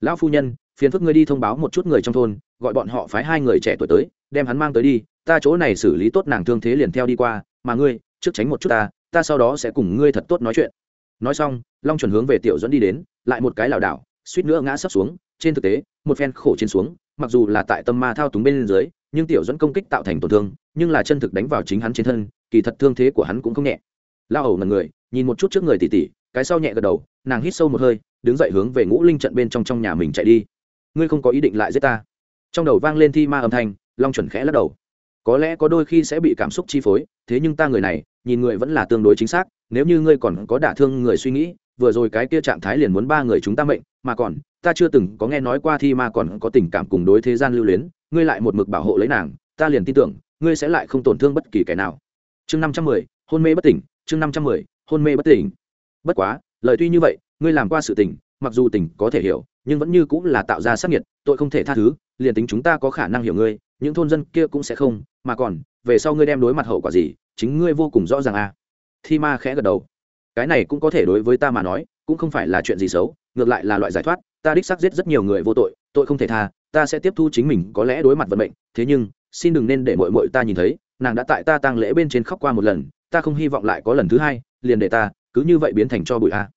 Lão phu nhân, phiền phức ngươi đi thông báo một chút người trong thôn, gọi bọn họ phái hai người trẻ tuổi tới, đem hắn mang tới đi, ta chỗ này xử lý tốt nàng thương thế liền theo đi qua, mà ngươi, trước tránh một chút ta ta sau đó sẽ cùng ngươi thật tốt nói chuyện. Nói xong, long chuẩn hướng về tiểu dẫn đi đến, lại một cái lảo đảo, suýt nữa ngã sấp xuống. Trên thực tế, một phen khổ trên xuống, mặc dù là tại tâm ma thao túng bên dưới nhưng tiểu dẫn công kích tạo thành tổn thương, nhưng là chân thực đánh vào chính hắn trên thân, kỳ thật thương thế của hắn cũng không nhẹ. La hầu ngần người, nhìn một chút trước người tỉ tỉ cái sau nhẹ gật đầu, nàng hít sâu một hơi, đứng dậy hướng về ngũ linh trận bên trong trong nhà mình chạy đi. Ngươi không có ý định lại giết ta. Trong đầu vang lên thi ma âm thanh, long chuẩn khẽ lắc đầu. Có lẽ có đôi khi sẽ bị cảm xúc chi phối, thế nhưng ta người này, nhìn người vẫn là tương đối chính xác, nếu như ngươi còn có đả thương người suy nghĩ, vừa rồi cái kia trạng thái liền muốn ba người chúng ta mệnh, mà còn, ta chưa từng có nghe nói qua thi ma còn có tình cảm cùng đối thế gian lưu luyến ngươi lại một mực bảo hộ lấy nàng, ta liền tin tưởng, ngươi sẽ lại không tổn thương bất kỳ kẻ nào. Chương năm trăm mười, hôn mê bất tỉnh, chương năm trăm mười, hôn mê bất tỉnh. Bất quá, lời tuy như vậy, ngươi làm qua sự tình, mặc dù tình có thể hiểu, nhưng vẫn như cũng là tạo ra sắc nhiệt tội không thể tha thứ, liền tính chúng ta có khả năng hiểu ngươi, những thôn dân kia cũng sẽ không, mà còn, về sau ngươi đem đối mặt hậu quả gì, chính ngươi vô cùng rõ ràng à. Thi ma khẽ gật đầu. Cái này cũng có thể đối với ta mà nói, cũng không phải là chuyện gì xấu, ngược lại là loại giải thoát, ta đích xác giết rất nhiều người vô tội tội không thể tha ta sẽ tiếp thu chính mình, có lẽ đối mặt vận mệnh. Thế nhưng, xin đừng nên để mội mội ta nhìn thấy, nàng đã tại ta tang lễ bên trên khóc qua một lần, ta không hy vọng lại có lần thứ hai, liền để ta cứ như vậy biến thành cho bụi a.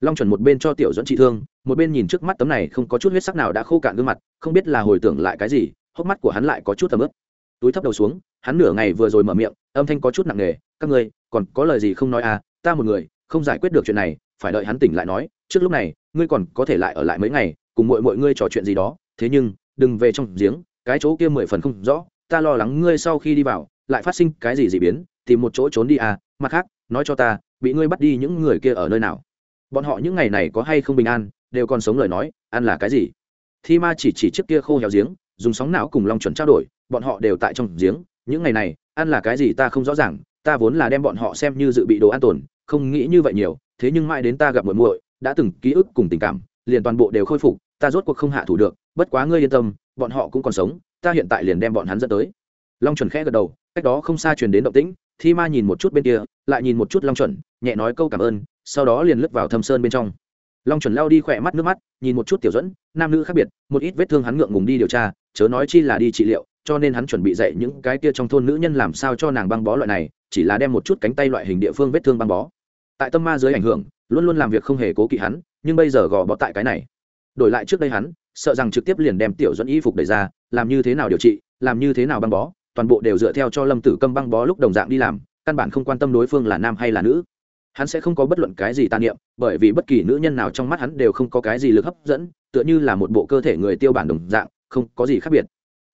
Long chuẩn một bên cho tiểu dẫn trị thương, một bên nhìn trước mắt tấm này không có chút huyết sắc nào đã khô cạn gương mặt, không biết là hồi tưởng lại cái gì, hốc mắt của hắn lại có chút tầm ướp túi thấp đầu xuống, hắn nửa ngày vừa rồi mở miệng, âm thanh có chút nặng nề, các ngươi, còn có lời gì không nói à ta một người, không giải quyết được chuyện này, phải đợi hắn tỉnh lại nói, trước lúc này, ngươi còn có thể lại ở lại mấy ngày, cùng mọi mọi ngươi trò chuyện gì đó, thế nhưng đừng về trong giếng, cái chỗ kia mười phần không rõ, ta lo lắng ngươi sau khi đi vào, lại phát sinh cái gì dị biến, tìm một chỗ trốn đi à mặt khác, nói cho ta, bị ngươi bắt đi những người kia ở nơi nào. Bọn họ những ngày này có hay không bình an, đều còn sống lời nói, ăn là cái gì? Thi ma chỉ chỉ trước kia khô héo giếng, dùng sóng não cùng long chuẩn trao đổi, bọn họ đều tại trong giếng, những ngày này, ăn là cái gì ta không rõ ràng, ta vốn là đem bọn họ xem như dự bị đồ an tồn, không nghĩ như vậy nhiều, thế nhưng mãi đến ta gặp muội muội, đã từng ký ức cùng tình cảm, liền toàn bộ đều khôi phục, ta rốt cuộc không hạ thủ được bất quá ngươi yên tâm, bọn họ cũng còn sống, ta hiện tại liền đem bọn hắn dẫn tới. Long chuẩn khẽ gật đầu, cách đó không xa truyền đến động tĩnh, thi ma nhìn một chút bên kia, lại nhìn một chút long chuẩn, nhẹ nói câu cảm ơn, sau đó liền lướt vào thâm sơn bên trong. Long chuẩn lao đi khỏe mắt nước mắt, nhìn một chút tiểu dẫn nam nữ khác biệt, một ít vết thương hắn ngượng ngùng đi điều tra, chớ nói chi là đi trị liệu, cho nên hắn chuẩn bị dạy những cái kia trong thôn nữ nhân làm sao cho nàng băng bó loại này, chỉ là đem một chút cánh tay loại hình địa phương vết thương băng bó. Tại tâm ma dưới ảnh hưởng, luôn luôn làm việc không hề cố kỵ hắn, nhưng bây giờ gò bó tại cái này đổi lại trước đây hắn, sợ rằng trực tiếp liền đem tiểu dẫn y phục đẩy ra, làm như thế nào điều trị, làm như thế nào băng bó, toàn bộ đều dựa theo cho lâm tử câm băng bó lúc đồng dạng đi làm, căn bản không quan tâm đối phương là nam hay là nữ. Hắn sẽ không có bất luận cái gì tàn niệm, bởi vì bất kỳ nữ nhân nào trong mắt hắn đều không có cái gì lực hấp dẫn, tựa như là một bộ cơ thể người tiêu bản đồng dạng, không có gì khác biệt.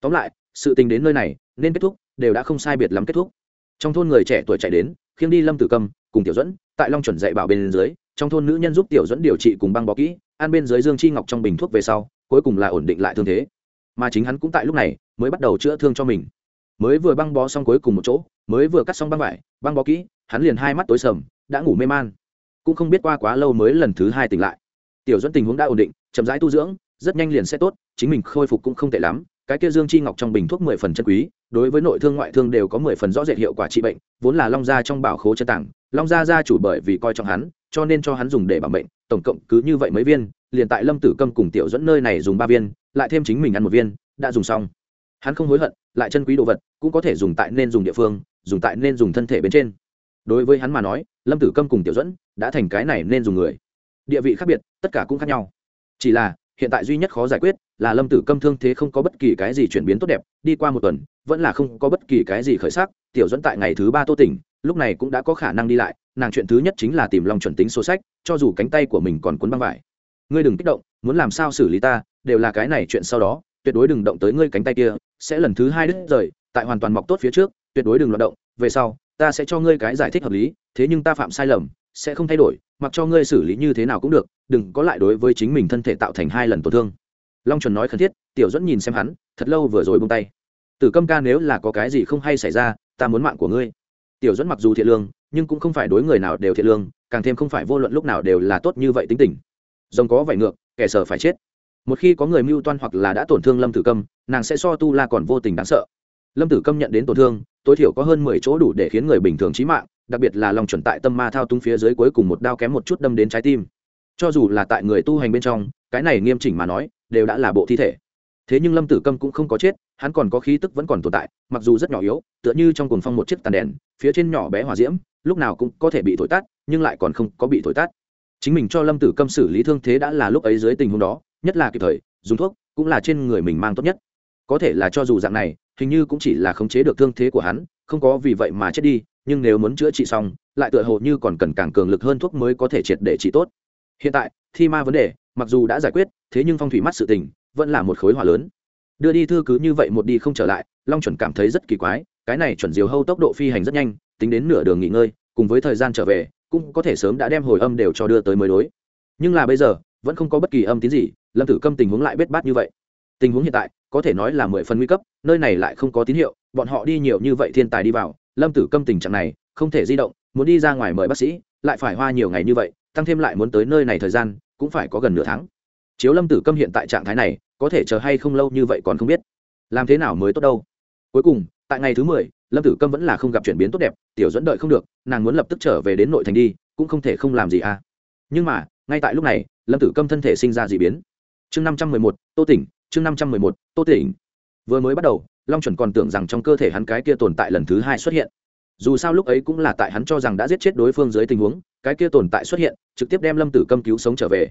Tóm lại, sự tình đến nơi này, nên kết thúc, đều đã không sai biệt lắm kết thúc. Trong thôn người trẻ tuổi chạy đến, khiêng đi lâm tử câm, cùng tiểu dẫn tại long chuẩn dạy bảo bên dưới, trong thôn nữ nhân giúp tiểu dẫn điều trị cùng băng bó kỹ ăn bên dưới dương chi ngọc trong bình thuốc về sau, cuối cùng là ổn định lại thương thế. Mà chính hắn cũng tại lúc này, mới bắt đầu chữa thương cho mình. Mới vừa băng bó xong cuối cùng một chỗ, mới vừa cắt xong băng vải, băng bó kỹ, hắn liền hai mắt tối sầm, đã ngủ mê man. Cũng không biết qua quá lâu mới lần thứ hai tỉnh lại. Tiểu dẫn tình huống đã ổn định, chậm rãi tu dưỡng, rất nhanh liền sẽ tốt, chính mình khôi phục cũng không tệ lắm. Cái kia dương chi ngọc trong bình thuốc mười phần chân quý, đối với nội thương ngoại thương đều có mười phần rõ rệt hiệu quả trị bệnh, vốn là long gia trong bảo khố chân tảng, long gia gia chủ bởi vì coi trọng hắn, cho nên cho hắn dùng để bảo mệnh tổng cộng cứ như vậy mấy viên, liền tại lâm tử câm cùng tiểu dẫn nơi này dùng ba viên, lại thêm chính mình ăn một viên, đã dùng xong. Hắn không hối hận, lại chân quý đồ vật, cũng có thể dùng tại nên dùng địa phương, dùng tại nên dùng thân thể bên trên. Đối với hắn mà nói, lâm tử câm cùng tiểu dẫn đã thành cái này nên dùng người. Địa vị khác biệt, tất cả cũng khác nhau. Chỉ là, hiện tại duy nhất khó giải quyết là lâm tử câm thương thế không có bất kỳ cái gì chuyển biến tốt đẹp, đi qua một tuần, vẫn là không có bất kỳ cái gì khởi sắc, tiểu dẫn tại ngày thứ ba tô tỉnh lúc này cũng đã có khả năng đi lại, nàng chuyện thứ nhất chính là tìm lòng chuẩn tính số sách, cho dù cánh tay của mình còn cuốn băng vải. Ngươi đừng kích động, muốn làm sao xử lý ta, đều là cái này chuyện sau đó, tuyệt đối đừng động tới ngươi cánh tay kia, sẽ lần thứ hai đứt rời, tại hoàn toàn mọc tốt phía trước, tuyệt đối đừng loạt động, về sau, ta sẽ cho ngươi cái giải thích hợp lý, thế nhưng ta phạm sai lầm, sẽ không thay đổi, mặc cho ngươi xử lý như thế nào cũng được, đừng có lại đối với chính mình thân thể tạo thành hai lần tổn thương. Long chuẩn nói khẩn thiết, tiểu dẫn nhìn xem hắn, thật lâu vừa rồi bông tay. Tử câm ca nếu là có cái gì không hay xảy ra, ta muốn mạng của ngươi tiểu dẫn mặc dù thiện lương, nhưng cũng không phải đối người nào đều thiện lương, càng thêm không phải vô luận lúc nào đều là tốt như vậy tính tình. Rồng có vải ngược, kẻ sở phải chết. Một khi có người mưu toan hoặc là đã tổn thương lâm tử câm, nàng sẽ so tu la còn vô tình đáng sợ. Lâm tử câm nhận đến tổn thương, tối thiểu có hơn mười chỗ đủ để khiến người bình thường trí mạng, đặc biệt là lòng chuẩn tại tâm ma thao túng phía dưới cuối cùng một đao kém một chút đâm đến trái tim. Cho dù là tại người tu hành bên trong, cái này nghiêm chỉnh mà nói, đều đã là bộ thi thể. Thế nhưng lâm tử câm cũng không có chết hắn còn có khí tức vẫn còn tồn tại, mặc dù rất nhỏ yếu, tựa như trong cuồng phong một chiếc tàn đèn, phía trên nhỏ bé hòa diễm, lúc nào cũng có thể bị thổi tắt, nhưng lại còn không có bị thổi tắt. Chính mình cho lâm tử câm xử lý thương thế đã là lúc ấy dưới tình huống đó, nhất là kịp thời, dùng thuốc cũng là trên người mình mang tốt nhất. Có thể là cho dù dạng này, hình như cũng chỉ là khống chế được thương thế của hắn, không có vì vậy mà chết đi, nhưng nếu muốn chữa trị xong, lại tựa hồ như còn cần càng cường lực hơn thuốc mới có thể triệt để trị tốt. Hiện tại, thi ma vấn đề, mặc dù đã giải quyết, thế nhưng phong thủy mắt sự tình, vẫn là một khối hỏa lớn đưa đi thư cứ như vậy một đi không trở lại, long chuẩn cảm thấy rất kỳ quái, cái này chuẩn diều hâu tốc độ phi hành rất nhanh, tính đến nửa đường nghỉ ngơi, cùng với thời gian trở về, cũng có thể sớm đã đem hồi âm đều cho đưa tới mới đối. Nhưng là bây giờ, vẫn không có bất kỳ âm tín gì, lâm tử câm tình huống lại bết bát như vậy. Tình huống hiện tại, có thể nói là mười phần nguy cấp, nơi này lại không có tín hiệu, bọn họ đi nhiều như vậy thiên tài đi vào, lâm tử câm tình trạng này, không thể di động, muốn đi ra ngoài mời bác sĩ, lại phải hoa nhiều ngày như vậy, tăng thêm lại muốn tới nơi này thời gian, cũng phải có gần nửa tháng. Chiếu lâm tử câm hiện tại trạng thái này có thể chờ hay không lâu như vậy còn không biết. Làm thế nào mới tốt đâu? Cuối cùng, tại ngày thứ mười, lâm tử câm vẫn là không gặp chuyển biến tốt đẹp, tiểu dẫn đợi không được, nàng muốn lập tức trở về đến nội thành đi, cũng không thể không làm gì à. Nhưng mà, ngay tại lúc này, lâm tử câm thân thể sinh ra d ị biến. Chương năm trăm mười một, tô tỉnh, chương năm trăm mười một, tô tỉnh. Vừa mới bắt đầu, long chuẩn còn tưởng rằng trong cơ thể hắn cái kia tồn tại lần thứ hai xuất hiện. Dù sao lúc ấy cũng là tại hắn cho rằng đã giết chết đối phương dưới tình huống, cái kia tồn tại xuất hiện, trực tiếp đem lâm tử câm cứu sống trở về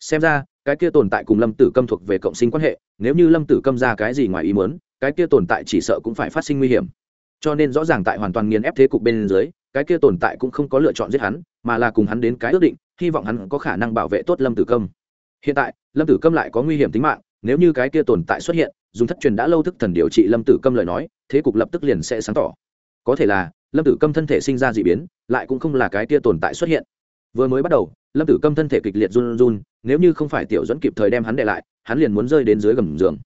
xem ra, cái kia tồn tại cùng lâm tử câm thuộc về cộng sinh quan hệ, nếu như lâm tử câm ra cái gì ngoài ý muốn, cái kia tồn tại chỉ sợ cũng phải phát sinh nguy hiểm. Cho nên rõ ràng tại hoàn toàn nghiền ép thế cục bên dưới, cái kia tồn tại cũng không có lựa chọn giết hắn, mà là cùng hắn đến cái ước định, hy vọng hắn có khả năng bảo vệ tốt lâm tử câm. Hiện tại, lâm tử câm lại có nguy hiểm tính mạng, nếu như cái kia tồn tại xuất hiện, dùng thất truyền đã lâu thức thần điều trị lâm tử câm lời nói, thế cục lập tức liền sẽ sáng tỏ. Có thể là, lâm tử câm thân thể sinh ra d ị biến, lại cũng không là cái kia tồn tại xuất hiện. Vừa mới bắt đầu lâm tử câm thân thể kịch liệt run run, nếu như không phải tiểu dẫn kịp thời đem hắn để lại, hắn liền muốn rơi đến dưới gầm giường.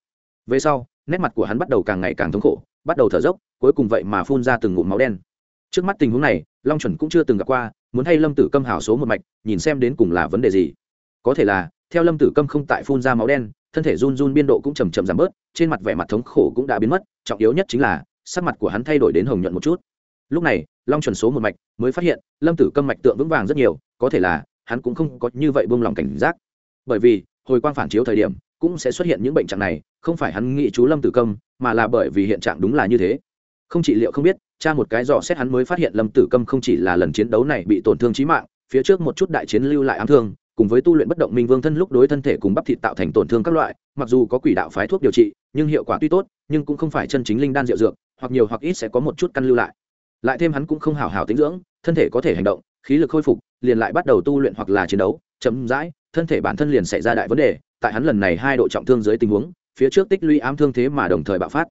Về sau, nét mặt của hắn bắt đầu càng ngày càng thống khổ, bắt đầu thở dốc, cuối cùng vậy mà phun ra từng ngụm máu đen. Trước mắt tình huống này, long chuẩn cũng chưa từng gặp qua, muốn hay lâm tử câm hào số một mạch, nhìn xem đến cùng là vấn đề gì. Có thể là, theo lâm tử câm không tại phun ra máu đen, thân thể run run biên độ cũng chầm chậm giảm bớt, trên mặt vẻ mặt thống khổ cũng đã biến mất, trọng yếu nhất chính là, sắc mặt của hắn thay đổi đến hồng nhuận một chút. Lúc này, long chuẩn số một mạch mới phát hiện, lâm tử câm mạch tượng vững vàng rất nhiều, có thể là hắn cũng không có như vậy buông lòng cảnh giác. Bởi vì, hồi quang phản chiếu thời điểm, cũng sẽ xuất hiện những bệnh trạng này, không phải hắn nghĩ chú lâm tử câm, mà là bởi vì hiện trạng đúng là như thế. Không trị liệu không biết cha một cái dò xét hắn mới phát hiện lâm tử câm không chỉ là lần chiến đấu này bị tổn thương trí mạng, phía trước một chút đại chiến lưu lại ám thương, cùng với tu luyện bất động minh vương thân lúc đối thân thể cùng bắp thịt tạo thành tổn thương các loại, mặc dù có quỷ đạo phái thuốc điều trị, nhưng hiệu quả tuy tốt, nhưng cũng không phải chân chính linh đan rượu dược, hoặc nhiều hoặc ít sẽ có một chút căn lưu lại. Lại thêm hắn cũng không hào hào tính dưỡng, thân thể có thể hành động khí lực khôi phục, liền lại bắt đầu tu luyện hoặc là chiến đấu chấm dãi thân thể bản thân liền xảy ra đại vấn đề. Tại hắn lần này hai độ trọng thương dưới tình huống, phía trước tích lũy ám thương thế mà đồng thời bạo phát.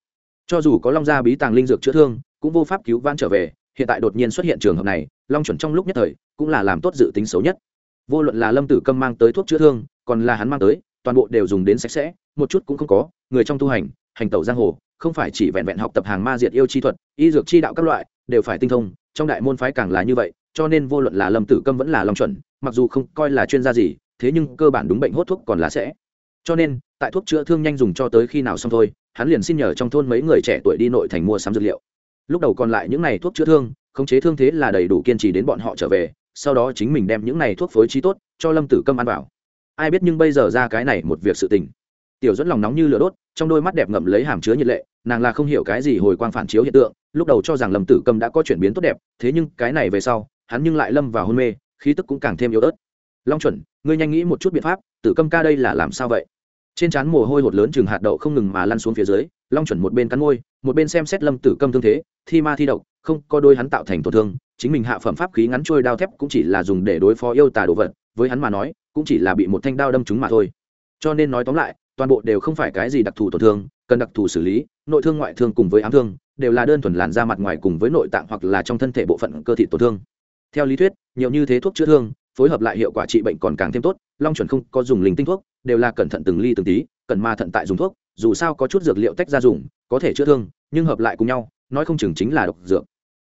Cho dù có long gia bí tàng linh dược chữa thương, cũng vô pháp cứu vãn trở về, hiện tại đột nhiên xuất hiện trường hợp này, long chuẩn trong lúc nhất thời, cũng là làm tốt dự tính xấu nhất. Vô luận là lâm tử câm mang tới thuốc chữa thương, còn là hắn mang tới, toàn bộ đều dùng đến sạch sẽ, một chút cũng không có, người trong tu hành hành tẩu giang hồ, không phải chỉ vẹn vẹn học tập hàng ma diệt yêu chi thuật, y dược chi đạo các loại, đều phải tinh thông, trong đại môn phái càng là như vậy cho nên vô luận là lâm tử câm vẫn là long chuẩn, mặc dù không coi là chuyên gia gì, thế nhưng cơ bản đúng bệnh hốt thuốc còn là sẽ. Cho nên, tại thuốc chữa thương nhanh dùng cho tới khi nào xong thôi, hắn liền xin nhờ trong thôn mấy người trẻ tuổi đi nội thành mua sắm dược liệu. Lúc đầu còn lại những n à y thuốc chữa thương, khống chế thương thế là đầy đủ kiên trì đến bọn họ trở về, sau đó chính mình đem những n à y thuốc phối trí tốt, cho lâm tử câm ăn vào. Ai biết nhưng bây giờ ra cái này một việc sự tình. Tiểu dẫn lòng nóng như lửa đốt, trong đôi mắt đẹp ngậm lấy hàm chứa nhiệt lệ, nàng là không hiểu cái gì hồi quang phản chiếu hiện tượng, lúc đầu cho rằng lâm tử câm đã có chuyển biến tốt đẹp, thế nhưng cái này về sau hắn nhưng lại lâm vào hôn mê, khí tức cũng càng thêm yếu ớt. Long chuẩn, ngươi nhanh nghĩ một chút biện pháp, tử câm ca đây là làm sao vậy? Trên trán mồ hôi hột lớn chừng hạt đậu không ngừng mà lăn xuống phía dưới, long chuẩn một bên cắn môi, một bên xem xét lâm tử câm thương thế, thi ma thi độc, không có đôi hắn tạo thành tổn thương, chính mình hạ phẩm pháp khí ngắn trôi đao thép cũng chỉ là dùng để đối phó yêu tà đồ vật, với hắn mà nói, cũng chỉ là bị một thanh đao đâm trúng mà thôi. Cho nên nói tóm lại, toàn bộ đều không phải cái gì đặc thù tổn thương, cần đặc thù xử lý, nội thương ngoại thương cùng với ám thương, đều là đơn thuần làn da mặt ngoài cùng với nội tạng hoặc là trong thân thể bộ phận cơ thị tổn thương theo lý thuyết, nhiều như thế thuốc chữa thương, phối hợp lại hiệu quả trị bệnh còn càng thêm tốt, long chuẩn không có dùng linh tinh thuốc, đều là cẩn thận từng ly từng tí, cần ma thận tại dùng thuốc, dù sao có chút dược liệu tách ra dùng, có thể chữa thương, nhưng hợp lại cùng nhau, nói không chừng chính là độc dược.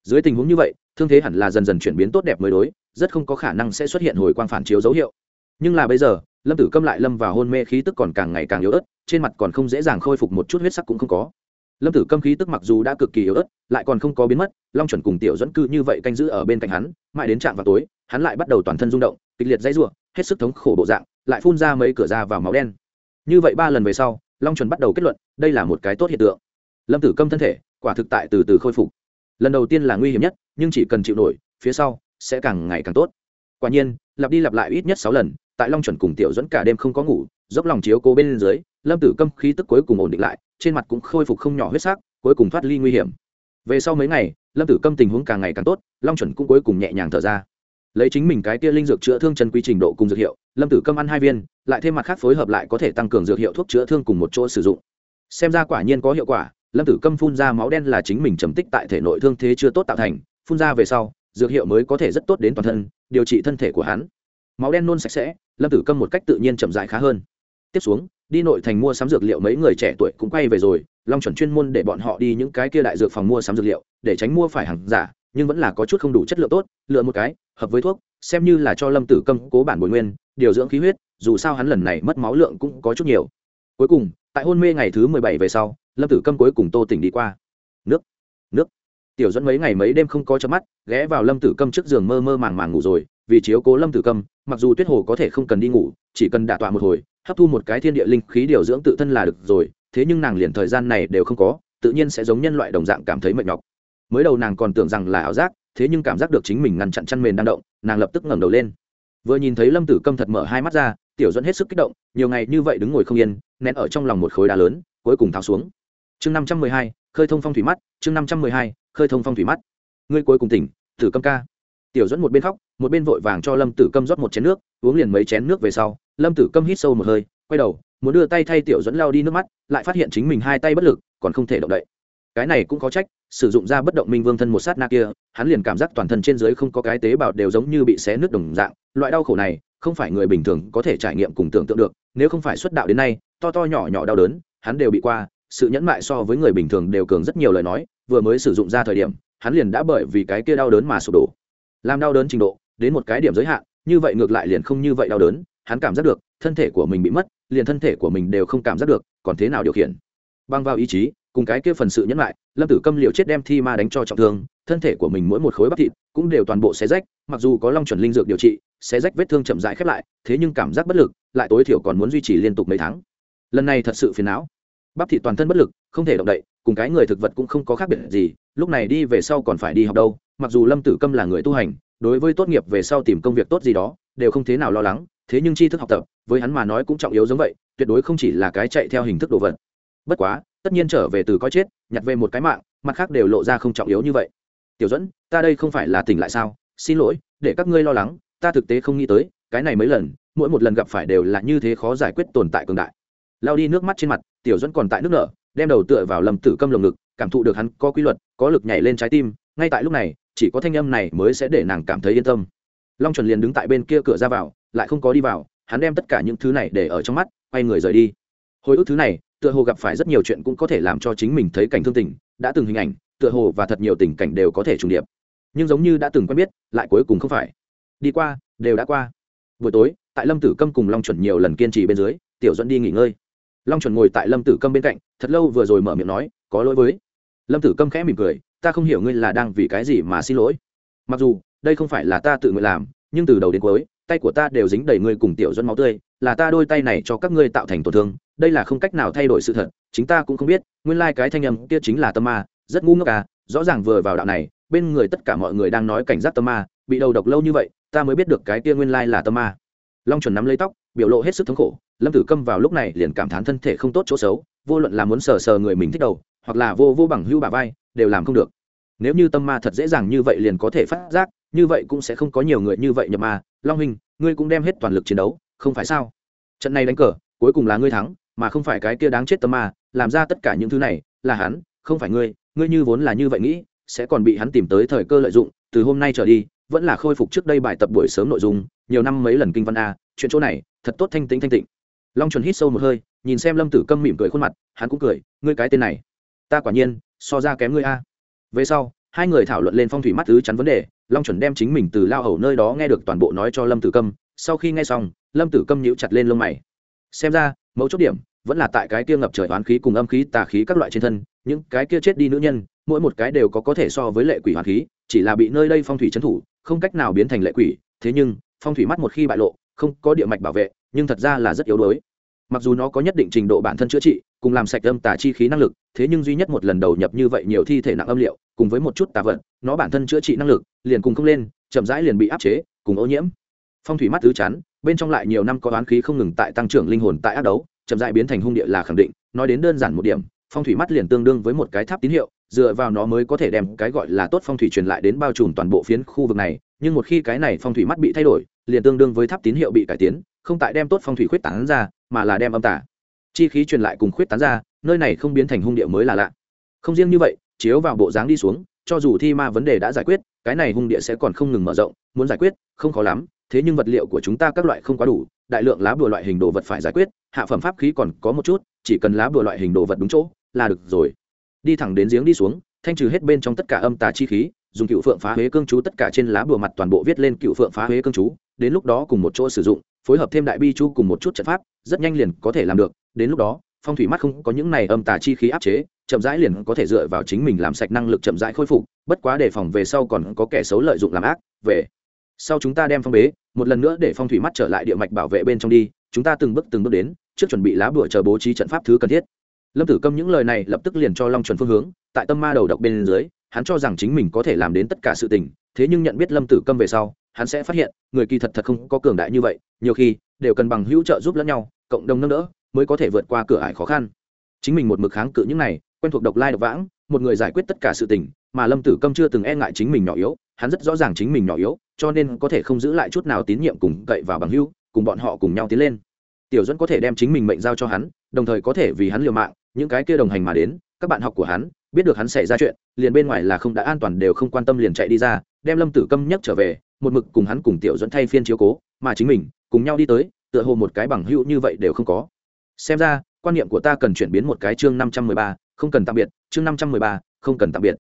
Dưới tình huống như vậy, thương thế hẳn là dần dần chuyển biến tốt đẹp mới đối, rất không có khả năng sẽ xuất hiện hồi quang phản chiếu dấu hiệu. Nhưng là bây giờ, lâm tử câm lại lâm vào hôn mê khí tức còn càng ngày càng yếu ớt, trên mặt còn không dễ dàng khôi phục một chút huyết sắc cũng không có lâm tử câm khí tức mặc dù đã cực kỳ yếu ớt, lại còn không có biến mất, long chuẩn cùng tiểu dẫn cư như vậy canh giữ ở bên cạnh hắn, mãi đến trạm vào tối, hắn lại bắt đầu toàn thân rung động, kịch liệt dãy r u ộ hết sức thống khổ bộ dạng, lại phun ra mấy cửa ra vào máu đen. Như vậy ba lần về sau, long chuẩn bắt đầu kết luận, đây là một cái tốt hiện tượng. Lâm tử câm thân thể, quả thực tại từ từ khôi phục. Lần đầu tiên là nguy hiểm nhất, nhưng chỉ cần chịu nổi, phía sau sẽ càng ngày càng tốt. Quả nhiên, lặp đi lặp lại ít nhất sáu lần, tại long chuẩn cùng tiểu dẫn cả đêm không có ngủ dốc lòng chiếu cố bên dưới, lâm tử câm khí tức cuối cùng ổn định lại, trên mặt cũng khôi phục không nhỏ huyết sắc, cuối cùng thoát ly nguy hiểm. Về sau mấy ngày, lâm tử câm tình huống càng ngày càng tốt, long chuẩn cũng cuối cùng nhẹ nhàng thở ra. Lấy chính mình cái kia linh dược chữa thương chân quý trình độ cùng dược hiệu, lâm tử câm ăn hai viên, lại thêm mặt khác phối hợp lại có thể tăng cường dược hiệu thuốc chữa thương cùng một chỗ sử dụng. Xem ra quả nhiên có hiệu quả, lâm tử câm phun ra máu đen là chính mình trầm tích tại thể nội thương thế chưa tốt tạo thành, phun ra về sau, dược hiệu mới có thể rất tốt đến toàn thân, điều trị thân thể của hắn. Máu đen nôn sạch sẽ, lâm tử câm một cách tự nhiên chậm dại khá hơn tiếp xuống, đi nội thành mua sắm dược liệu mấy người trẻ tuổi cũng quay về rồi, long chuẩn chuyên môn để bọn họ đi những cái kia đại dược phòng mua sắm dược liệu, để tránh mua phải hàng giả, nhưng vẫn là có chút không đủ chất lượng tốt, lựa một cái, hợp với thuốc, xem như là cho lâm tử câm cố bản bồi nguyên, điều dưỡng khí huyết, dù sao hắn lần này mất máu lượng cũng có chút nhiều. Cuối cùng, tại hôn mê ngày thứ mười bảy về sau, lâm tử câm cuối cùng tô tỉnh đi qua. Nước nước. Tiểu dẫn mấy ngày mấy đêm không có chớp mắt, ghé vào lâm tử câm trước giường mơ mơ màng màng ngủ rồi, vì chiếu cố lâm tử câm, mặc dù tuyết hồ có thể không cần đi ngủ, chỉ cần đả tọa một hồi hấp thu một cái thiên địa linh khí điều dưỡng tự thân là được rồi, thế nhưng nàng liền thời gian này đều không có, tự nhiên sẽ giống nhân loại đồng dạng cảm thấy mệt nhọc. Mới đầu nàng còn tưởng rằng là ảo giác, thế nhưng cảm giác được chính mình ngăn chặn chăn mền đang động, nàng lập tức ngẩng đầu lên. Vừa nhìn thấy lâm tử câm thật mở hai mắt ra, tiểu dẫn hết sức kích động, nhiều ngày như vậy đứng ngồi không yên, nén ở trong lòng một khối đá lớn, cuối cùng tháo xuống. Chương năm trăm mười hai, khơi thông phong thủy mắt, chương năm trăm mười hai, khơi thông phong thủy mắt. Ngươi cuối cùng tỉnh, tử câm ca tiểu dẫn một bên khóc, một bên vội vàng cho lâm tử câm rót một chén nước, uống liền mấy chén nước về sau, lâm tử câm hít sâu một hơi, quay đầu, muốn đưa tay thay tiểu dẫn lao đi nước mắt, lại phát hiện chính mình hai tay bất lực, còn không thể động đậy. Cái này cũng có trách, sử dụng ra bất động minh vương thân một sát na kia, hắn liền cảm giác toàn thân trên dưới không có cái tế bào đều giống như bị xé nước đồng dạng, loại đau khổ này, không phải người bình thường có thể trải nghiệm cùng tưởng tượng được, nếu không phải xuất đạo đến nay, to to nhỏ nhỏ đau đớn, hắn đều bị qua, sự nhẫn mại so với người bình thường đều cường rất nhiều lời nói, vừa mới sử dụng ra thời điểm, hắn liền đã bởi vì cái kia đau đớn mà sụp đổ làm đau đớn trình độ, đến một cái điểm giới hạn, như vậy ngược lại liền không như vậy đau đớn, hắn cảm giác được, thân thể của mình bị mất, liền thân thể của mình đều không cảm giác được, còn thế nào điều khiển? Băng vào ý chí, cùng cái kia phần sự nhẫn lại, lâm tử câm liều chết đem thi ma đánh cho trọng thương, thân thể của mình mỗi một khối bắp thịt cũng đều toàn bộ xé rách, mặc dù có long chuẩn linh dược điều trị, xé rách vết thương chậm rãi khép lại, thế nhưng cảm giác bất lực, lại tối thiểu còn muốn duy trì liên tục mấy tháng. Lần này thật sự phiền não. Bắp thịt toàn thân bất lực, không thể động đậy cùng cái người thực vật cũng không có khác biệt gì, lúc này đi về sau còn phải đi học đâu, mặc dù lâm tử câm là người tu hành, đối với tốt nghiệp về sau tìm công việc tốt gì đó, đều không thế nào lo lắng, thế nhưng tri thức học tập, với hắn mà nói cũng trọng yếu giống vậy, tuyệt đối không chỉ là cái chạy theo hình thức đồ vật. Bất quá, tất nhiên trở về từ coi chết, nhặt về một cái mạng, mặt khác đều lộ ra không trọng yếu như vậy. Tiểu dẫn ta đây không phải là tỉnh lại sao? Xin lỗi, để các ngươi lo lắng, ta thực tế không nghĩ tới, cái này mấy lần, mỗi một lần gặp phải đều là như thế khó giải quyết tồn tại cường đại. Lao đi nước mắt trên mặt, tiểu dẫn còn tại nước nở đem đầu tựa vào lâm tử câm lồng ngực, cảm thụ được hắn có quy luật, có lực nhảy lên trái tim, ngay tại lúc này, chỉ có thanh âm này mới sẽ để nàng cảm thấy yên tâm. Long chuẩn liền đứng tại bên kia cửa ra vào, lại không có đi vào, hắn đem tất cả những thứ này để ở trong mắt, quay người rời đi. Hồi ức thứ này, tựa hồ gặp phải rất nhiều chuyện cũng có thể làm cho chính mình thấy cảnh thương tình, đã từng hình ảnh, tựa hồ và thật nhiều tình cảnh đều có thể trùng điệp. Nhưng giống như đã từng quen biết, lại cuối cùng không phải. Đi qua, đều đã qua. Buổi tối, tại lâm tử câm cùng long chuẩn nhiều lần kiên trì bên dưới, tiểu dẫn đi nghỉ ngơi long chuẩn ngồi tại lâm tử câm bên cạnh, thật lâu vừa rồi mở miệng nói, có lỗi với. Lâm tử câm khẽ mỉm cười, ta không hiểu ngươi là đang vì cái gì mà xin lỗi. Mặc dù, đây không phải là ta tự nguyện làm, nhưng từ đầu đến cuối, tay của ta đều dính đầy ngươi cùng tiểu dẫn máu tươi, là ta đôi tay này cho các ngươi tạo thành tổn thương, đây là không cách nào thay đổi sự thật, chính ta cũng không biết, nguyên lai、like、cái thanh âm kia chính là tâm ma, rất ngu ngốc à rõ ràng vừa vào đạo này, bên người tất cả mọi người đang nói cảnh giác tâm ma, bị đầu độc lâu như vậy, ta mới biết được cái kia nguyên lai là tâm ma. Long chuẩn nắm lấy tóc, biểu lộ hết sức thống khổ lâm tử câm vào lúc này liền cảm thán thân thể không tốt chỗ xấu, vô luận là muốn sờ sờ người mình thích đầu, hoặc là vô vô bằng hưu bà vai, đều làm không được. Nếu như tâm ma thật dễ dàng như vậy liền có thể phát giác, như vậy cũng sẽ không có nhiều người như vậy nhập ma. Long hình ngươi cũng đem hết toàn lực chiến đấu, không phải sao? Trận này đánh cờ, cuối cùng là ngươi thắng, mà không phải cái kia đáng chết tâm ma, làm ra tất cả những thứ này, là hắn, không phải ngươi. Ngươi như vốn là như vậy nghĩ, sẽ còn bị hắn tìm tới thời cơ lợi dụng, từ hôm nay trở đi, vẫn là khôi phục trước đây bài tập buổi sớm nội dung, nhiều năm mấy lần kinh văn a, chuyện chỗ này, thật tốt thanh tĩnh thanh tịnh long chuẩn hít sâu một hơi nhìn xem lâm tử câm mỉm cười khuôn mặt hắn cũng cười ngươi cái tên này ta quả nhiên so ra kém ngươi a về sau hai người thảo luận lên phong thủy mắt thứ chắn vấn đề long chuẩn đem chính mình từ lao hầu nơi đó nghe được toàn bộ nói cho lâm tử câm sau khi nghe xong lâm tử câm nhíu chặt lên lông mày xem ra mẫu chốt điểm vẫn là tại cái kia ngập trời hoán khí cùng âm khí tà khí các loại trên thân những cái kia chết đi nữ nhân mỗi một cái đều có có thể so với lệ quỷ hoán khí chỉ là bị nơi đây phong thủy trấn thủ không cách nào biến thành lệ quỷ thế nhưng phong thủy mắt một khi bại lộ không có địa mạch bảo vệ nhưng thật ra là rất yếu đuối. Mặc dù nó có nhất định trình độ bản thân chữa trị cùng làm sạch âm tà chi khí năng lực thế nhưng duy nhất một lần đầu nhập như vậy nhiều thi thể nặng âm liệu cùng với một chút tà vận nó bản thân chữa trị năng lực liền cùng không lên chậm rãi liền bị áp chế cùng ô nhiễm. Phong thủy mắt tứ chán, bên trong lại nhiều năm có oán khí không ngừng tại tăng trưởng linh hồn tại ác đấu chậm rãi biến thành hung địa là khẳng định nói đến đơn giản một điểm phong thủy mắt liền tương đương với một cái tháp tín hiệu dựa vào nó mới có thể đem cái gọi là tốt phong thủy truyền lại đến bao trùm toàn bộ phiến khu vực này nhưng một khi cái này phong thủy mắt bị thay đổi liền tương đương với tháp tín hiệu bị cải tiến không tại đem tốt phong thủy khuyết tán ra, mà là đem âm tả. Chi khí truyền lại cùng khuyết tán ra, nơi này không biến thành hung địa mới là lạ. Không riêng như vậy, chiếu vào bộ dáng đi xuống, cho dù thi ma vấn đề đã giải quyết, cái này hung địa sẽ còn không ngừng mở rộng, muốn giải quyết, không khó lắm, thế nhưng vật liệu của chúng ta các loại không quá đủ, đại lượng lá bùa loại hình đồ vật phải giải quyết, hạ phẩm pháp khí còn có một chút, chỉ cần lá bùa loại hình đồ vật đúng chỗ, là được rồi. Đi thẳng đến giếng đi xuống, thanh trừ hết bên trong tất cả âm tà chi khí, dùng cựu phượng phá huế cương chú tất cả trên lá bùa mặt toàn bộ viết lên cựu phượng phá huế cương chú, đến lúc đó cùng một chỗ sử dụng phối hợp thêm đại bi chu cùng một chút trận pháp, rất nhanh liền có thể làm được, đến lúc đó, phong thủy mắt không có những này âm tà chi khí áp chế, chậm rãi liền có thể dựa vào chính mình làm sạch năng lực chậm rãi khôi phục, bất quá đề phòng về sau còn có kẻ xấu lợi dụng làm ác, về. Sau chúng ta đem phong bế, một lần nữa để phong thủy mắt trở lại địa mạch bảo vệ bên trong đi, chúng ta từng bước từng bước đến, trước chuẩn bị lá bụa chờ bố trí trận pháp thứ cần thiết. Lâm tử câm những lời này lập tức liền cho long chuẩn phương hướng, tại tâm ma đầu độc bên dưới, hắn cho rằng chính mình có thể làm đến tất cả sự tình, thế nhưng nhận biết lâm tử câm về sau hắn sẽ phát hiện, người kỳ thật thật không có cường đại như vậy, nhiều khi, đều cần bằng hữu trợ giúp lẫn nhau, cộng đồng nâng đỡ, mới có thể vượt qua cửa ải khó khăn. Chính mình một mực kháng cự những này, quen thuộc độc lai độc vãng, một người giải quyết tất cả sự tình, mà lâm tử câm chưa từng e ngại chính mình nhỏ yếu, hắn rất rõ ràng chính mình nhỏ yếu, cho nên có thể không giữ lại chút nào tín nhiệm cùng cậy vào bằng hữu, cùng bọn họ cùng nhau tiến lên. Tiểu dẫn có thể đem chính mình mệnh giao cho hắn, đồng thời có thể vì hắn liều mạng, những cái kia đồng hành mà đến, các bạn học của hắn, biết được hắn xảy ra chuyện, liền bên ngoài là không đã an toàn đều không quan tâm liền chạy đi ra, đem lâm tử câm nhấc trở về một mực cùng hắn cùng tiểu dẫn thay phiên chiếu cố, mà chính mình, cùng nhau đi tới, tựa hồ một cái bằng hữu như vậy đều không có. Xem ra, quan niệm của ta cần chuyển biến một cái chương năm trăm mười ba, không cần tạm biệt, chương năm trăm mười ba, không cần tạm biệt.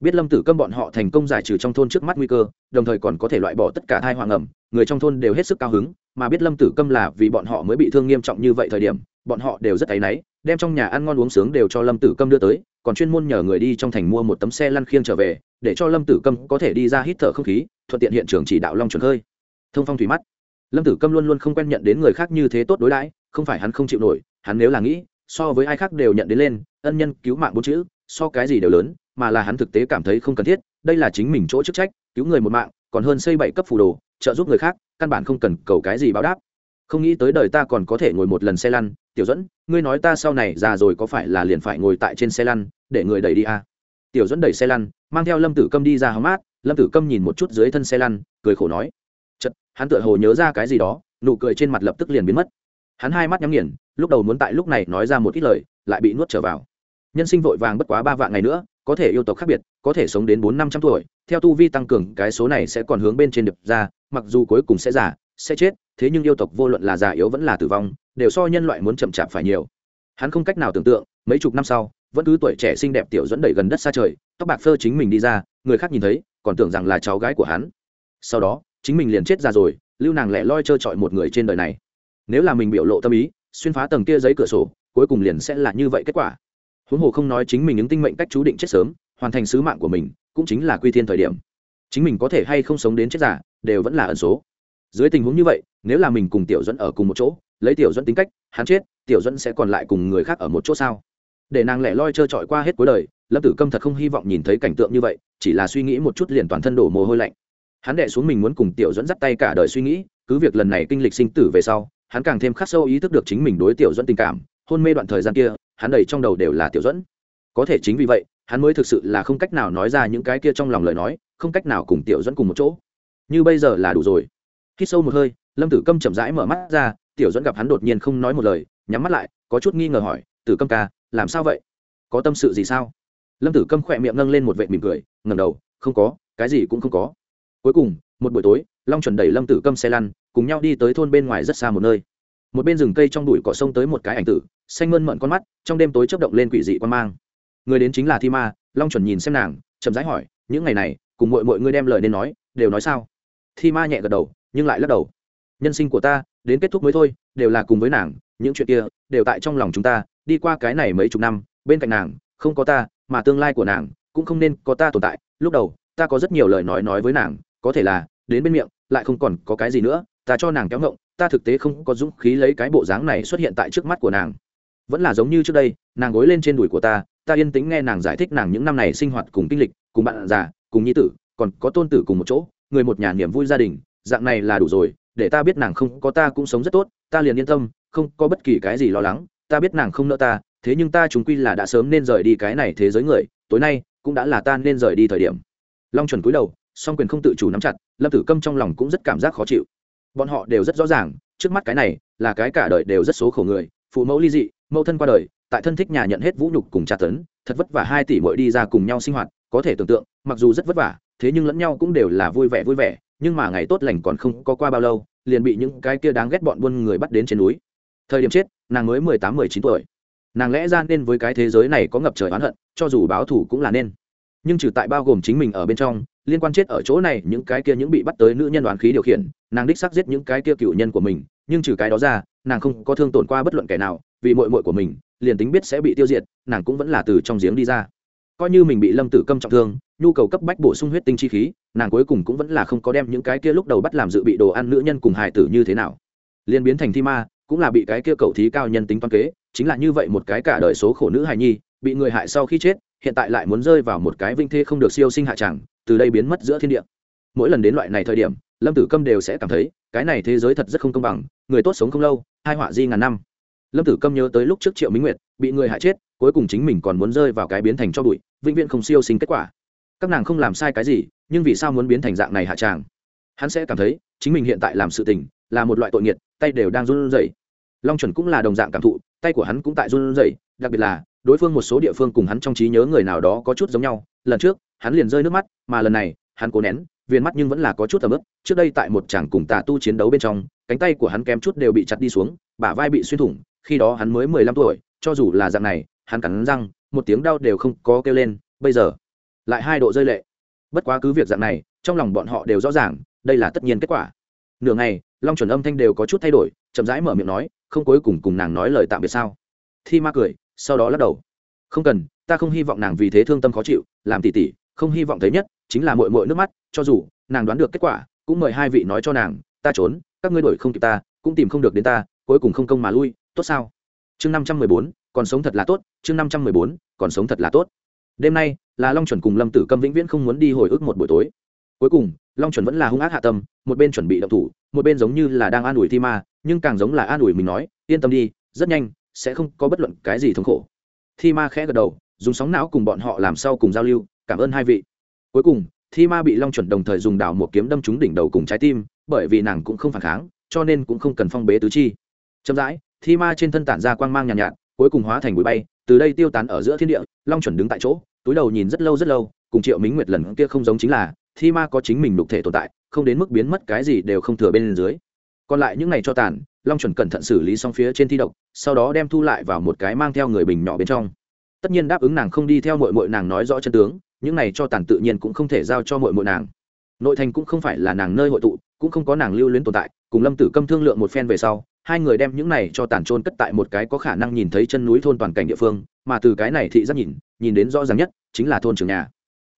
Biết lâm tử câm bọn họ thành công giải trừ trong thôn trước mắt nguy cơ, đồng thời còn có thể loại bỏ tất cả thai hoàng ẩm người trong thôn đều hết sức cao hứng, mà biết lâm tử câm là vì bọn họ mới bị thương nghiêm trọng như vậy thời điểm, bọn họ đều rất áy náy, đem trong nhà ăn ngon uống sướng đều cho lâm tử câm đưa tới, còn chuyên môn nhờ người đi trong thành mua một tấm xe lăn khiêng trở về, để cho lâm tử câm có thể đi ra hít thở không khí thuận tiện hiện trường chỉ đạo long chuẩn hơi. Thông phong thủy mắt. Lâm tử câm luôn luôn không quen nhận đến người khác như thế tốt đối đãi, không phải hắn không chịu nổi, hắn nếu là nghĩ, so với ai khác đều nhận đến lên, ân nhân cứu mạng bốn chữ, so cái gì đều lớn, mà là hắn thực tế cảm thấy không cần thiết, đây là chính mình chỗ chức trách, cứu người một mạng, còn hơn xây bảy cấp phù đồ, trợ giúp người khác, căn bản không cần cầu cái gì báo đáp. Không nghĩ tới đời ta còn có thể ngồi một lần xe lăn, tiểu dẫn ngươi nói ta sau này già rồi có phải là liền phải ngồi tại trên xe lăn, để người đẩy đi à? tiểu dẫn đẩy xe lăn, mang theo lâm tử câm đi ra hóng mát lâm tử câm nhìn một chút dưới thân xe lăn cười khổ nói chật hắn tựa hồ nhớ ra cái gì đó nụ cười trên mặt lập tức liền biến mất. Hắn hai mắt nhắm nghiền lúc đầu muốn tại lúc này nói ra một ít lời lại bị nuốt trở vào. Nhân sinh vội vàng bất quá ba vạn ngày nữa có thể yêu tộc khác biệt có thể sống đến bốn năm trăm tuổi theo tu vi tăng cường cái số này sẽ còn hướng bên trên đập ra mặc dù cuối cùng sẽ già, sẽ chết thế nhưng yêu tộc vô luận là già yếu vẫn là tử vong đều so nhân loại muốn chậm chạp phải nhiều. Hắn không cách nào tưởng tượng mấy chục năm sau vẫn cứ tuổi trẻ xinh đẹp tiểu dẫn đẩy gần đất xa trời tóc bạc phơ chính mình đi ra người khác nhìn thấy còn tưởng rằng là cháu gái của hắn. Sau đó, chính mình liền chết ra rồi, lưu nàng lẻ loi trơ trọi một người trên đời này. Nếu là mình biểu lộ tâm ý, xuyên phá tầng kia giấy cửa sổ, cuối cùng liền sẽ là như vậy kết quả. Huống hồ không nói chính mình những tinh mệnh cách chú định chết sớm, hoàn thành sứ mạng của mình, cũng chính là quy thiên thời điểm. Chính mình có thể hay không sống đến chết giả đều vẫn là ẩn số. Dưới tình huống như vậy, nếu là mình cùng tiểu dẫn ở cùng một chỗ, lấy tiểu dẫn tính cách, hắn chết, tiểu dẫn sẽ còn lại cùng người khác ở một chỗ sao? Để nàng lẻ loi trơ trọi qua hết cuối đời, lâm tử câm thật không hy vọng nhìn thấy cảnh tượng như vậy chỉ là suy nghĩ một chút liền toàn thân đổ mồ hôi lạnh. Hắn đệ xuống mình muốn cùng tiểu dẫn dắt tay cả đời suy nghĩ, cứ việc lần này kinh lịch sinh tử về sau, hắn càng thêm khắc sâu ý thức được chính mình đối tiểu dẫn tình cảm, hôn mê đoạn thời gian kia, hắn đầy trong đầu đều là tiểu dẫn có thể chính vì vậy, hắn mới thực sự là không cách nào nói ra những cái kia trong lòng lời nói, không cách nào cùng tiểu dẫn cùng một chỗ. Như bây giờ là đủ rồi. Khi sâu một hơi, lâm tử câm chậm rãi mở mắt ra, tiểu dẫn gặp hắn đột nhiên không nói một lời, nhắm mắt lại, có chút nghi ngờ hỏi, tử câm ca, làm sao vậy? Có tâm sự gì sao? Lâm tử câm khỏe miệng nâng lên một vệ mỉm cười ngầm đầu, không có, cái gì cũng không có. Cuối cùng, một buổi tối, long chuẩn đẩy lâm tử câm xe lăn, cùng nhau đi tới thôn bên ngoài rất xa một nơi. Một bên rừng cây trong đùi cỏ sông tới một cái ảnh tử, xanh mơn mận con mắt, trong đêm tối chấp động lên quỷ dị quan mang. Người đến chính là thi ma, long chuẩn nhìn xem nàng, chậm rãi hỏi, những ngày này, cùng mọi mọi người đem lời nên nói, đều nói sao? Thi ma nhẹ gật đầu, nhưng lại lắc đầu, nhân sinh của ta, đến kết thúc mới thôi, đều là cùng với nàng, những chuyện kia, đều tại trong lòng chúng ta, đi qua cái này mấy chục năm, bên cạnh nàng không có ta, mà tương lai của nàng cũng không nên có ta tồn tại. Lúc đầu, ta có rất nhiều lời nói nói với nàng, có thể là đến bên miệng, lại không còn có cái gì nữa, ta cho nàng kéo ngộng, ta thực tế không có dũng khí lấy cái bộ dáng này xuất hiện tại trước mắt của nàng. Vẫn là giống như trước đây, nàng gối lên trên đùi của ta ta yên tĩnh nghe nàng giải thích nàng những năm này sinh hoạt cùng kinh lịch, cùng bạn già, cùng nhi tử, còn có tôn tử cùng một chỗ, người một nhà niềm vui gia đình, dạng này là đủ rồi, để ta biết nàng không có ta cũng sống rất tốt, ta liền yên tâm, không có bất kỳ cái gì lo lắng, ta biết nàng không nợ ta thế nhưng ta chúng quy là đã sớm nên rời đi cái này thế giới người, tối nay cũng đã là ta nên rời đi thời điểm. Long chuẩn cúi đầu, song quyền không tự chủ nắm chặt, lâm tử câm trong lòng cũng rất cảm giác khó chịu. Bọn họ đều rất rõ ràng, trước mắt cái này là cái cả đời đều rất số khổ người, phụ mẫu ly dị, mẫu thân qua đời, tại thân thích nhà nhận hết vũ nhục cùng tra tấn, thật vất vả hai tỷ mỗi đi ra cùng nhau sinh hoạt, có thể tưởng tượng, mặc dù rất vất vả, thế nhưng lẫn nhau cũng đều là vui vẻ vui vẻ, nhưng mà ngày tốt lành còn không có qua bao lâu, liền bị những cái kia đáng ghét bọn buôn người bắt đến trên núi. Thời điểm chết, nàng mới mười tám, mười chín tuổi nàng lẽ ra nên với cái thế giới này có ngập trời oán hận, cho dù báo thù cũng là nên. Nhưng trừ tại bao gồm chính mình ở bên trong, liên quan chết ở chỗ này, những cái kia những bị bắt tới nữ nhân đoàn khí điều khiển, nàng đích xác giết những cái kia cựu nhân của mình, nhưng trừ cái đó ra, nàng không có thương tổn qua bất luận kẻ nào, vì mội mội của mình, liền tính biết sẽ bị tiêu diệt, nàng cũng vẫn là từ trong giếng đi ra. Coi như mình bị lâm tử câm trọng thương, nhu cầu cấp bách bổ sung huyết tinh chi khí, nàng cuối cùng cũng vẫn là không có đem những cái kia lúc đầu bắt làm dự bị đồ ăn nữ nhân cùng hài tử như thế nào. Liền biến thành thi ma, cũng là bị cái kia cầu thí cao nhân tính toán kế chính là như vậy một cái cả đời số khổ nữ hài nhi, bị người hại sau khi chết, hiện tại lại muốn rơi vào một cái vinh thê không được siêu sinh hạ chẳng, từ đây biến mất giữa thiên địa. Mỗi lần đến loại này thời điểm, lâm tử câm đều sẽ cảm thấy, cái này thế giới thật rất không công bằng, người tốt sống không lâu, hai họa di ngàn năm. Lâm tử câm nhớ tới lúc trước triệu minh nguyệt, bị người hại chết, cuối cùng chính mình còn muốn rơi vào cái biến thành cho bụi, vĩnh viễn không siêu sinh kết quả. Các nàng không làm sai cái gì, nhưng vì sao muốn biến thành dạng này hạ tràng hắn sẽ cảm thấy, chính mình hiện tại làm sự tình, là một loại tội nghiệt, tay đều đang run rẩy long chuẩn cũng là đồng dạng cảm thụ, tay của hắn cũng tại run rẩy, đặc biệt là đối phương một số địa phương cùng hắn trong trí nhớ người nào đó có chút giống nhau. Lần trước, hắn liền rơi nước mắt, mà lần này, hắn cố nén viên mắt nhưng vẫn là có chút tầm ướp trước đây tại một tràng cùng tà tu chiến đấu bên trong, cánh tay của hắn kém chút đều bị chặt đi xuống, bả vai bị xuyên thủng, khi đó hắn mới mười lăm tuổi, cho dù là dạng này, hắn cắn răng, một tiếng đau đều không có kêu lên. Bây giờ, lại hai độ rơi lệ. Bất quá cứ việc dạng này, trong lòng bọn họ đều rõ ràng, đây là tất nhiên kết quả. Nửa ngày, long chuẩn âm thanh đều có chút thay đổi, chậm rãi mở miệng nói không cuối cùng cùng nàng nói lời tạm biệt sao? Thi ma cười, sau đó lắc đầu. Không cần, ta không hy vọng nàng vì thế thương tâm khó chịu, làm tỉ tỉ, không hy vọng thấy nhất, chính là mội mội nước mắt, cho dù nàng đoán được kết quả, cũng mời hai vị nói cho nàng, ta trốn, các ngươi đổi không kịp ta, cũng tìm không được đến ta, cuối cùng không công mà lui, tốt sao? Chương năm trăm mười bốn, còn sống thật là tốt, chương năm trăm mười bốn, còn sống thật là tốt. Đêm nay, là long chuẩn cùng lâm tử câm vĩnh viễn không muốn đi hồi ức một buổi tối. Cuối cùng, long chuẩn vẫn là hung ác hạ tâm, một bên chuẩn bị động thủ, một bên giống như là đang an ủi thi ma nhưng càng giống là an ủi mình nói yên tâm đi rất nhanh sẽ không có bất luận cái gì thống khổ. Thi ma khẽ gật đầu dùng sóng não cùng bọn họ làm sau cùng giao lưu cảm ơn hai vị. Cuối cùng thi ma bị long chuẩn đồng thời dùng đảo một kiếm đâm trúng đỉnh đầu cùng trái tim bởi vì nàng cũng không phản kháng cho nên cũng không cần phong bế tứ chi. Chậm rãi thi ma trên thân tản ra quang mang nhàn nhạt, nhạt cuối cùng hóa thành bụi bay từ đây tiêu tán ở giữa thiên địa long chuẩn đứng tại chỗ túi đầu nhìn rất lâu rất lâu cùng triệu minh nguyệt lần kia không giống chính là thi ma có chính mình đục thể tồn tại không đến mức biến mất cái gì đều không thừa bên dưới còn lại những ngày cho tàn, long chuẩn cẩn thận xử lý xong phía trên thi độc, sau đó đem thu lại vào một cái mang theo người bình nhỏ bên trong. Tất nhiên đáp ứng nàng không đi theo mội mội nàng nói rõ chân tướng, những này cho tàn tự nhiên cũng không thể giao cho mội mội nàng. Nội thành cũng không phải là nàng nơi hội tụ, cũng không có nàng lưu luyến tồn tại, cùng lâm tử câm thương lượng một phen về sau, hai người đem những này cho tàn trôn cất tại một cái có khả năng nhìn thấy chân núi thôn toàn cảnh địa phương, mà từ cái này thị giác nhìn nhìn đến rõ ràng nhất chính là thôn trường nhà.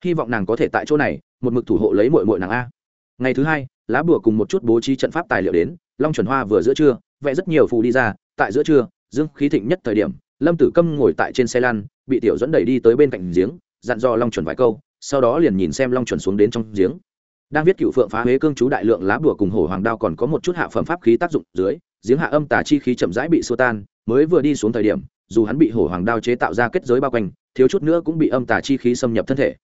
Hy vọng nàng có thể tại chỗ này, một mực thủ hộ lấy mội mội nàng a ngày thứ hai, lá bùa cùng một chút bố trí trận pháp tài liệu đến, long chuẩn hoa vừa giữa trưa, vẽ rất nhiều phù đi ra, tại giữa trưa, dương khí thịnh nhất thời điểm, lâm tử câm ngồi tại trên xe lăn, bị tiểu dẫn đẩy đi tới bên cạnh giếng, dặn dò long chuẩn vài câu, sau đó liền nhìn xem long chuẩn xuống đến trong giếng. Đang viết cựu phượng phá huế cương chú đại lượng lá bùa cùng hổ hoàng đao còn có một chút hạ phẩm pháp khí tác dụng dưới, giếng hạ âm tà chi khí chậm rãi bị xua tan, mới vừa đi xuống thời điểm, dù hắn bị hổ hoàng đao chế tạo ra kết giới bao quanh, thiếu chút nữa cũng bị âm tà chi khí xâm nhập thân thể.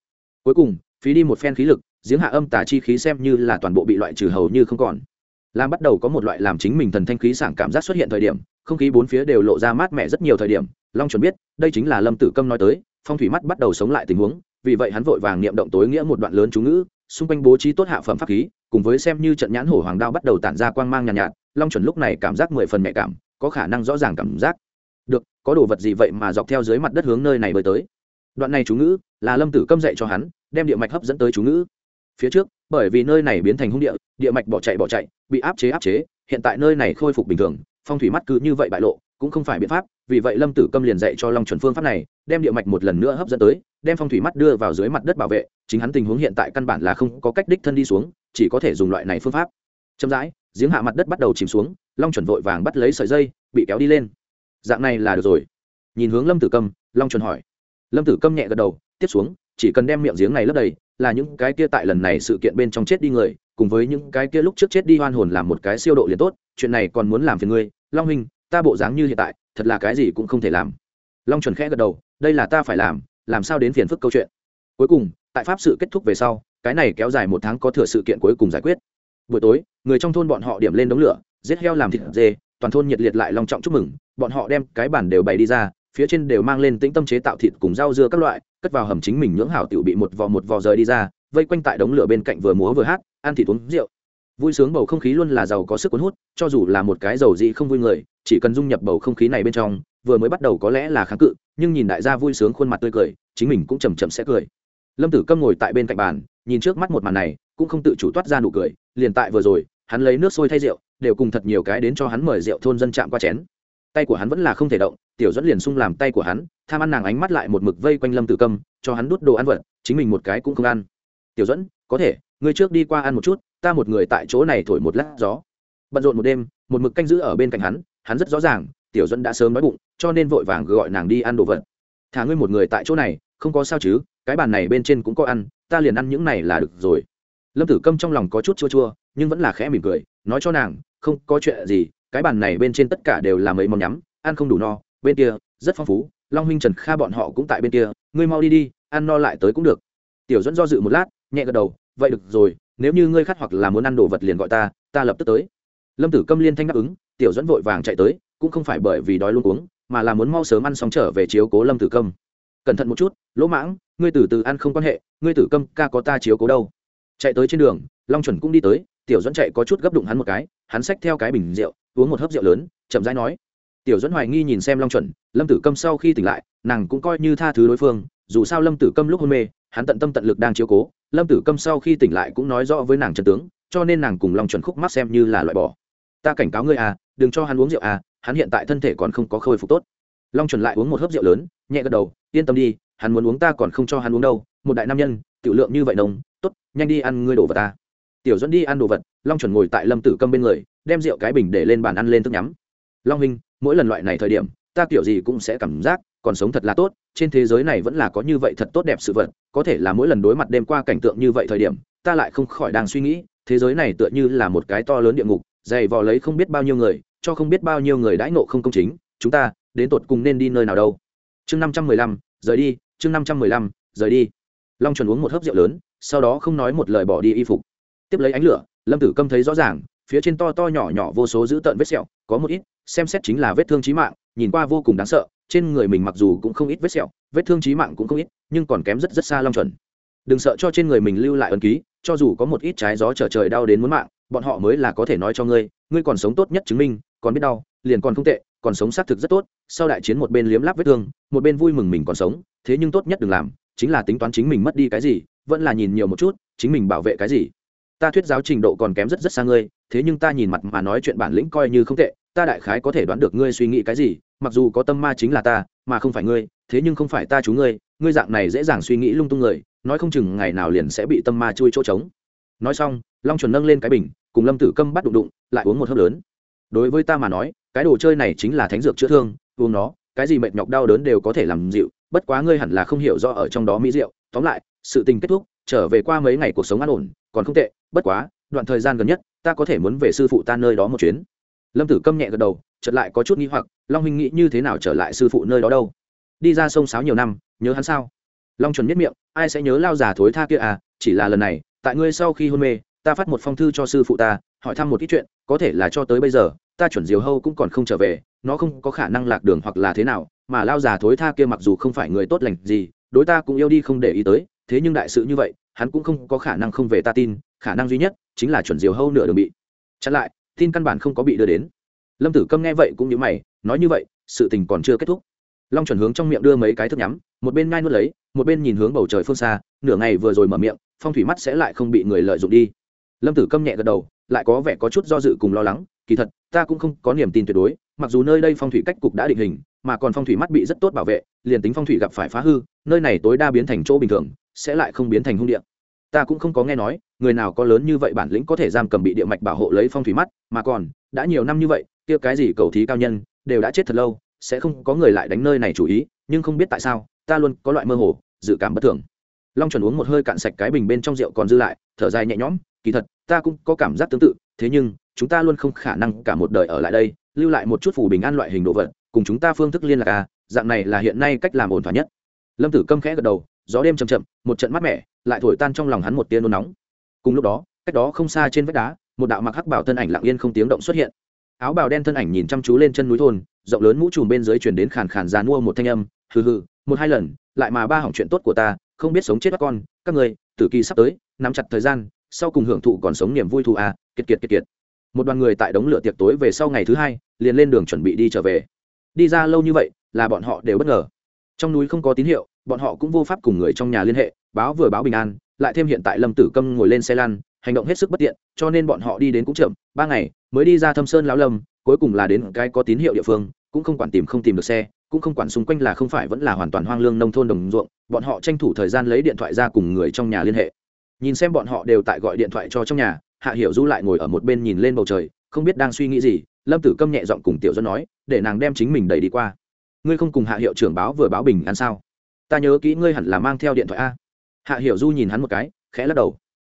Cuối cùng, phí đi một phen khí lực giếng hạ âm tà chi khí xem như là toàn bộ bị loại trừ hầu như không còn. Làm bắt đầu có một loại làm chính mình thần thanh khí sảng cảm giác xuất hiện thời điểm không khí bốn phía đều lộ ra mát mẻ rất nhiều thời điểm long chuẩn biết đây chính là lâm tử câm nói tới phong thủy mắt bắt đầu sống lại tình huống vì vậy hắn vội vàng niệm động tối nghĩa một đoạn lớn chú ngữ xung quanh bố trí tốt hạ phẩm pháp khí cùng với xem như trận nhãn hổ hoàng đao bắt đầu tản ra quang mang nhàn nhạt, nhạt long chuẩn lúc này cảm giác mười phần nhạy cảm có khả năng rõ ràng cảm giác. Được có đồ vật gì vậy mà dọc theo dưới mặt đất hướng nơi này bơi tới? Đoạn này chú ngữ là lâm tử câm dạy cho hắn đem địa mạch hấp dẫn tới chú ngữ phía trước, bởi vì nơi này biến thành hung địa địa mạch bỏ chạy bỏ chạy, bị áp chế áp chế, hiện tại nơi này khôi phục bình thường, phong thủy mắt cứ như vậy bại lộ, cũng không phải biện pháp, vì vậy lâm tử câm liền dạy cho long chuẩn phương pháp này, đem địa mạch một lần nữa hấp dẫn tới, đem phong thủy mắt đưa vào dưới mặt đất bảo vệ, chính hắn tình huống hiện tại căn bản là không có cách đích thân đi xuống, chỉ có thể dùng loại này phương pháp. Chậm rãi, giếng hạ mặt đất bắt đầu chìm xuống, long chuẩn vội vàng bắt lấy sợi dây, bị kéo đi lên. Dạng này là được rồi. Nhìn hướng lâm tử câm, long chuẩn hỏi. Lâm tử câm nhẹ gật đầu, tiếp xuống chỉ cần đem miệng giếng này lấp đầy, là những cái kia tại lần này sự kiện bên trong chết đi người, cùng với những cái kia lúc trước chết đi hoan hồn làm một cái siêu độ liền tốt, chuyện này còn muốn làm phiền ngươi. Long huynh, ta bộ dáng như hiện tại, thật là cái gì cũng không thể làm. Long chuẩn khẽ gật đầu, đây là ta phải làm làm sao đến phiền phức câu chuyện. Cuối cùng, tại pháp sự kết thúc về sau, cái này kéo dài một tháng có thừa sự kiện cuối cùng giải quyết. Buổi tối, người trong thôn bọn họ điểm lên đống lửa, giết heo làm thịt dê, toàn thôn nhiệt liệt lại long trọng chúc mừng, bọn họ đem cái bản đều bày đi ra, phía trên đều mang lên tĩnh tâm chế tạo thịt cùng rau dưa các loại cất vào hầm chính mình nhưỡng hảo tiểu bị một vò một vò rời đi ra, vây quanh tại đống lửa bên cạnh vừa múa vừa hát, ăn thịt uống rượu. Vui sướng bầu không khí luôn là giàu có sức cuốn hút, cho dù là một cái dầu gì không vui người, chỉ cần dung nhập bầu không khí này bên trong, vừa mới bắt đầu có lẽ là kháng cự, nhưng nhìn đại gia vui sướng khuôn mặt tươi cười, chính mình cũng chầm chậm sẽ cười. Lâm tử câm ngồi tại bên cạnh bàn, nhìn trước mắt một màn này, cũng không tự chủ toát ra nụ cười, liền tại vừa rồi, hắn lấy nước sôi thay rượu, đều cùng thật nhiều cái đến cho hắn mời rượu thôn dân chạm qua chén tay của hắn vẫn là không thể động, tiểu dẫn liền sung làm tay của hắn, tham ăn nàng ánh mắt lại một mực vây quanh lâm tử câm, cho hắn đút đồ ăn vật chính mình một cái cũng không ăn. Tiểu dẫn có thể, ngươi trước đi qua ăn một chút, ta một người tại chỗ này thổi một lát gió. Bận rộn một đêm, một mực canh giữ ở bên cạnh hắn hắn rất rõ ràng, tiểu dẫn đã sớm đói bụng, cho nên vội vàng gọi nàng đi ăn đồ vật. Thả ngươi một người tại chỗ này, không có sao chứ, cái bàn này bên trên cũng có ăn, ta liền ăn những này là được rồi. Lâm tử câm trong lòng có chút chua chua, nhưng vẫn là khẽ mỉm cười, nói cho nàng, không có chuyện gì cái bàn này bên trên tất cả đều là mấy món nhắm, ăn không đủ no, bên kia, rất phong phú, long huynh trần kha bọn họ cũng tại bên kia, ngươi mau đi đi, ăn no lại tới cũng được. Tiểu dẫn do dự một lát, nhẹ gật đầu, vậy được rồi, nếu như ngươi khát hoặc là muốn ăn đồ vật liền gọi ta ta lập tức tới. Lâm tử câm liên thanh đáp ứng, tiểu dẫn vội vàng chạy tới, cũng không phải bởi vì đói luôn uống mà là muốn mau sớm ăn xong trở về chiếu cố lâm tử câm. Cẩn thận một chút, lỗ mãng, ngươi từ từ ăn không quan hệ, ngươi tử câm ca có ta chiếu cố đâu. Chạy tới trên đường, long chuẩn cũng đi tới, tiểu dẫn chạy có chút gấp đụng hắn một cái, hắn xách theo cái bình rượu uống một hớp rượu lớn, chậm rãi nói. Tiểu dẫn hoài nghi nhìn xem long chuẩn, lâm tử câm sau khi tỉnh lại, nàng cũng coi như tha thứ đối phương, dù sao lâm tử câm lúc hôn mê, hắn tận tâm tận lực đang chiếu cố, lâm tử câm sau khi tỉnh lại cũng nói rõ với nàng trần tướng, cho nên nàng cùng long chuẩn khúc mắc xem như là loại bỏ. Ta cảnh cáo ngươi à đừng cho hắn uống rượu à hắn hiện tại thân thể còn không có khôi phục tốt. Long chuẩn lại uống một hớp rượu lớn, nhẹ gật đầu, yên tâm đi, hắn muốn uống ta còn không cho hắn uống đâu, một đại nam nhân, tiểu lượng như vậy nồng, tốt, nhanh đi ăn ngươi đồ vật ta. Tiểu dẫn đi ăn đồ vật, long chuẩn ngồi tại lâm tử câm bên người đem rượu cái bình để lên bàn ăn lên thức nhắm. Long hình mỗi lần loại này thời điểm, ta kiểu gì cũng sẽ cảm giác, còn sống thật là tốt, trên thế giới này vẫn là có như vậy thật tốt đẹp sự vật, có thể là mỗi lần đối mặt đêm qua cảnh tượng như vậy thời điểm, ta lại không khỏi đang suy nghĩ, thế giới này tựa như là một cái to lớn địa ngục, dày vò lấy không biết bao nhiêu người, cho không biết bao nhiêu người đãi nộ không công chính, chúng ta đến tột cùng nên đi nơi nào đâu. Chương năm trăm mười lăm, rời đi, chương năm trăm mười lăm, rời đi. Long chuẩn uống một hớp rượu lớn, sau đó không nói một lời bỏ đi y phục. Tiếp lấy ánh lửa, lâm tử câm thấy rõ ràng phía trên to to nhỏ nhỏ vô số dữ tợn vết sẹo, có một ít, xem xét chính là vết thương trí mạng, nhìn qua vô cùng đáng sợ, trên người mình mặc dù cũng không ít vết sẹo, vết thương trí mạng cũng không ít, nhưng còn kém rất rất xa long chuẩn. Đừng sợ cho trên người mình lưu lại ấn ký, cho dù có một ít trái gió trở trời đau đến muốn mạng, bọn họ mới là có thể nói cho ngươi ngươi còn sống tốt nhất chứng minh, còn biết đau, liền còn không tệ, còn sống xác thực rất tốt, sau đại chiến một bên liếm láp vết thương, một bên vui mừng mình còn sống, thế nhưng tốt nhất đừng làm, chính là tính toán chính mình mất đi cái gì, vẫn là nhìn nhiều một chút, chính mình bảo vệ cái gì. Ta thuyết giáo trình độ còn kém rất rất xa ngươi thế nhưng ta nhìn mặt mà nói chuyện bản lĩnh coi như không tệ, ta đại khái có thể đoán được ngươi suy nghĩ cái gì, mặc dù có tâm ma chính là ta, mà không phải ngươi, thế nhưng không phải ta chú ngươi ngươi dạng này dễ dàng suy nghĩ lung tung người, nói không chừng ngày nào liền sẽ bị tâm ma chui chỗ trống. Nói xong, long chuẩn nâng lên cái bình, cùng lâm tử câm bắt đụng đụng, lại uống một hớp lớn. Đối với ta mà nói, cái đồ chơi này chính là thánh dược chữa thương, uống nó, cái gì mệt nhọc đau đớn đều có thể làm dịu, bất quá ngươi hẳn là không hiểu rõ ở trong đó mỹ rượu tóm lại, sự tình kết thúc, trở về qua mấy ngày cuộc sống an ổn, còn không tệ, bất quá, đoạn thời gian gần nhất ta có thể muốn về sư phụ ta nơi đó một chuyến. Lâm tử câm nhẹ gật đầu, chợt lại có chút nghi hoặc, long huynh nghĩ như thế nào trở lại sư phụ nơi đó đâu? Đi ra sông sáo nhiều năm, nhớ hắn sao? Long chuẩn nhất miệng, ai sẽ nhớ lao già thối tha kia à chỉ là lần này, tại ngươi sau khi hôn mê, ta phát một phong thư cho sư phụ ta, hỏi thăm một ít chuyện, có thể là cho tới bây giờ, ta chuẩn diều hâu cũng còn không trở về, nó không có khả năng lạc đường hoặc là thế nào, mà lao già thối tha kia mặc dù không phải người tốt lành gì, đối ta cũng yêu đi không để ý tới, thế nhưng đại sự như vậy, hắn cũng không có khả năng không về ta tin, khả năng duy nhất chính là chuẩn diều hâu nửa đường bị. Chặn lại, tin căn bản không có bị đưa đến. Lâm tử câm nghe vậy cũng như mày, nói như vậy, sự tình còn chưa kết thúc. Long chuẩn hướng trong miệng đưa mấy cái thức nhắm, một bên ngai nuốt lấy, một bên nhìn hướng bầu trời phương xa, nửa ngày vừa rồi mở miệng, phong thủy mắt sẽ lại không bị người lợi dụng đi. Lâm tử câm nhẹ gật đầu, lại có vẻ có chút do dự cùng lo lắng, kỳ thật, ta cũng không có niềm tin tuyệt đối, mặc dù nơi đây phong thủy cách cục đã định hình, mà còn phong thủy mắt bị rất tốt bảo vệ, liền tính phong thủy gặp phải phá hư, nơi này tối đa biến thành chỗ bình thường, sẽ lại không biến thành hung điện ta cũng không có nghe nói, người nào có lớn như vậy bản lĩnh có thể giam cầm bị địa mạch bảo hộ lấy phong thủy mắt, mà còn, đã nhiều năm như vậy, kia cái gì cầu thí cao nhân, đều đã chết thật lâu, sẽ không có người lại đánh nơi này chủ ý, nhưng không biết tại sao, ta luôn có loại mơ hồ, dự cảm bất thường. Long chuẩn uống một hơi cạn sạch cái bình bên trong rượu còn dư lại, thở dài nhẹ nhõm, kỳ thật, ta cũng có cảm giác tương tự, thế nhưng, chúng ta luôn không khả năng cả một đời ở lại đây, lưu lại một chút phủ bình an loại hình đồ vật, cùng chúng ta phương thức liên lạc à dạng này là hiện nay cách làm ổn thỏa nhất. Lâm tử câm khẽ gật đầu, gió đêm chầm chậm, một trận mát mẻ lại thổi tan trong lòng hắn một tia nôn nóng. Cùng lúc đó, cách đó không xa trên vách đá, một đạo mặc hắc bảo thân ảnh lặng yên không tiếng động xuất hiện. Áo bào đen thân ảnh nhìn chăm chú lên chân núi thôn, rộng lớn mũ trùm bên dưới chuyển đến khàn khàn dàn mua một thanh âm, hừ hừ, một hai lần, lại mà ba hỏng chuyện tốt của ta, không biết sống chết các con, các người tử kỳ sắp tới, nắm chặt thời gian, sau cùng hưởng thụ còn sống niềm vui thù à kiệt kiệt kiệt kiệt. Một đoàn người tại đống lửa tiệc tối về sau ngày thứ hai, liền lên đường chuẩn bị đi trở về. Đi ra lâu như vậy, là bọn họ đều bất ngờ. Trong núi không có tín hiệu, bọn họ cũng vô pháp cùng người trong nhà liên hệ báo vừa báo bình an, lại thêm hiện tại lâm tử câm ngồi lên xe lăn, hành động hết sức bất tiện, cho nên bọn họ đi đến cũng chậm, ba ngày, mới đi ra thâm sơn lão lâm, cuối cùng là đến cái có tín hiệu địa phương, cũng không quản tìm không tìm được xe, cũng không quản xung quanh là không phải vẫn là hoàn toàn hoang lương nông thôn đồng ruộng, bọn họ tranh thủ thời gian lấy điện thoại ra cùng người trong nhà liên hệ. Nhìn xem bọn họ đều tại gọi điện thoại cho trong nhà, hạ hiểu du lại ngồi ở một bên nhìn lên bầu trời, không biết đang suy nghĩ gì, lâm tử câm nhẹ giọng cùng tiểu dân nói, để nàng đem chính mình đẩy đi qua. Ngươi không cùng hạ hiệu trưởng báo vừa báo bình ăn sao? Ta nhớ kỹ ngươi hẳn là mang theo điện thoại a hạ hiểu du nhìn hắn một cái, khẽ lắc đầu.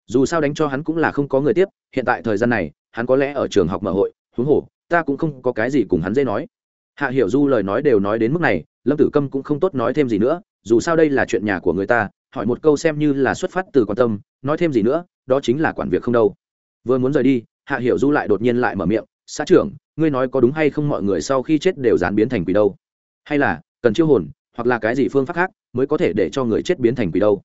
Dù sao đánh cho hắn cũng là không có người tiếp, hiện tại thời gian này, hắn có lẽ ở trường học mở hội, huống hồ, ta cũng không có cái gì cùng hắn dễ nói. Hạ hiểu du lời nói đều nói đến mức này, lâm tử câm cũng không tốt nói thêm gì nữa, dù sao đây là chuyện nhà của người ta, hỏi một câu xem như là xuất phát từ quan tâm, nói thêm gì nữa, đó chính là quản việc không đâu. Vừa muốn rời đi, hạ hiểu du lại đột nhiên lại mở miệng, xã trưởng, ngươi nói có đúng hay không mọi người sau khi chết đều dán biến thành quỷ đâu? Hay là cần chiêu hồn, hoặc là cái gì phương pháp khác mới có thể để cho người chết biến thành quỷ đâu?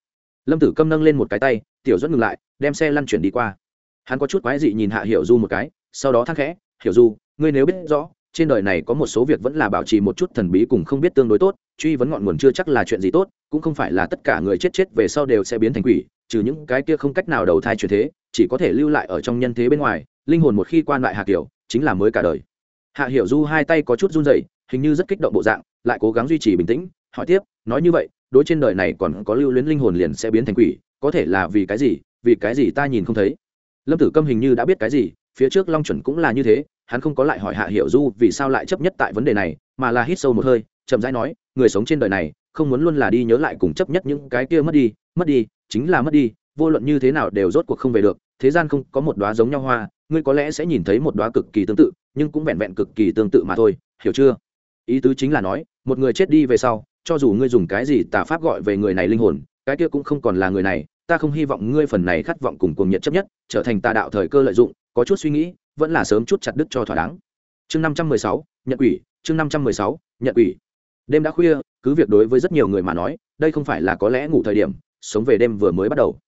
Lâm tử câm nâng lên một cái tay, tiểu dẫn ngừng lại, đem xe lăn chuyển đi qua. Hắn có chút quái dị nhìn hạ hiểu du một cái, sau đó thắc khẽ, hiểu du, ngươi nếu biết rõ, trên đời này có một số việc vẫn là bảo trì một chút thần bí cùng không biết tương đối tốt, truy vấn ngọn nguồn chưa chắc là chuyện gì tốt, cũng không phải là tất cả người chết chết về sau đều sẽ biến thành quỷ, trừ những cái kia không cách nào đầu thai chuyển thế, chỉ có thể lưu lại ở trong nhân thế bên ngoài, linh hồn một khi quan lại hạ kiểu, chính là mới cả đời. Hạ hiểu du hai tay có chút run rẩy, hình như rất kích động bộ dạng, lại cố gắng duy trì bình tĩnh, hỏi tiếp, nói như vậy đối trên đời này còn có lưu luyến linh hồn liền sẽ biến thành quỷ, có thể là vì cái gì, vì cái gì ta nhìn không thấy? Lâm tử câm hình như đã biết cái gì, phía trước long chuẩn cũng là như thế, hắn không có lại hỏi hạ hiểu du vì sao lại chấp nhất tại vấn đề này, mà là hít sâu một hơi, chậm rãi nói, người sống trên đời này, không muốn luôn là đi nhớ lại cùng chấp nhất những cái kia mất đi mất đi, chính là mất đi, vô luận như thế nào đều rốt cuộc không về được, thế gian không có một đóa giống nhau hoa, ngươi có lẽ sẽ nhìn thấy một đóa cực kỳ tương tự, nhưng cũng vẹn vẹn cực kỳ tương tự mà thôi, hiểu chưa? Ý tứ chính là nói, một người chết đi về sau cho dù ngươi dùng cái gì tà pháp gọi về người này linh hồn, cái kia cũng không còn là người này, ta không hy vọng ngươi phần này khát vọng cùng cuồng nhiệt chấp nhất, trở thành tà đạo thời cơ lợi dụng, có chút suy nghĩ, vẫn là sớm chút chặt đứt cho thỏa đáng. Chương năm trăm mười sáu, nhận quỷ, chương năm trăm mười sáu, nhận quỷ. Đêm đã khuya, cứ việc đối với rất nhiều người mà nói, đây không phải là có lẽ ngủ thời điểm, sống về đêm vừa mới bắt đầu.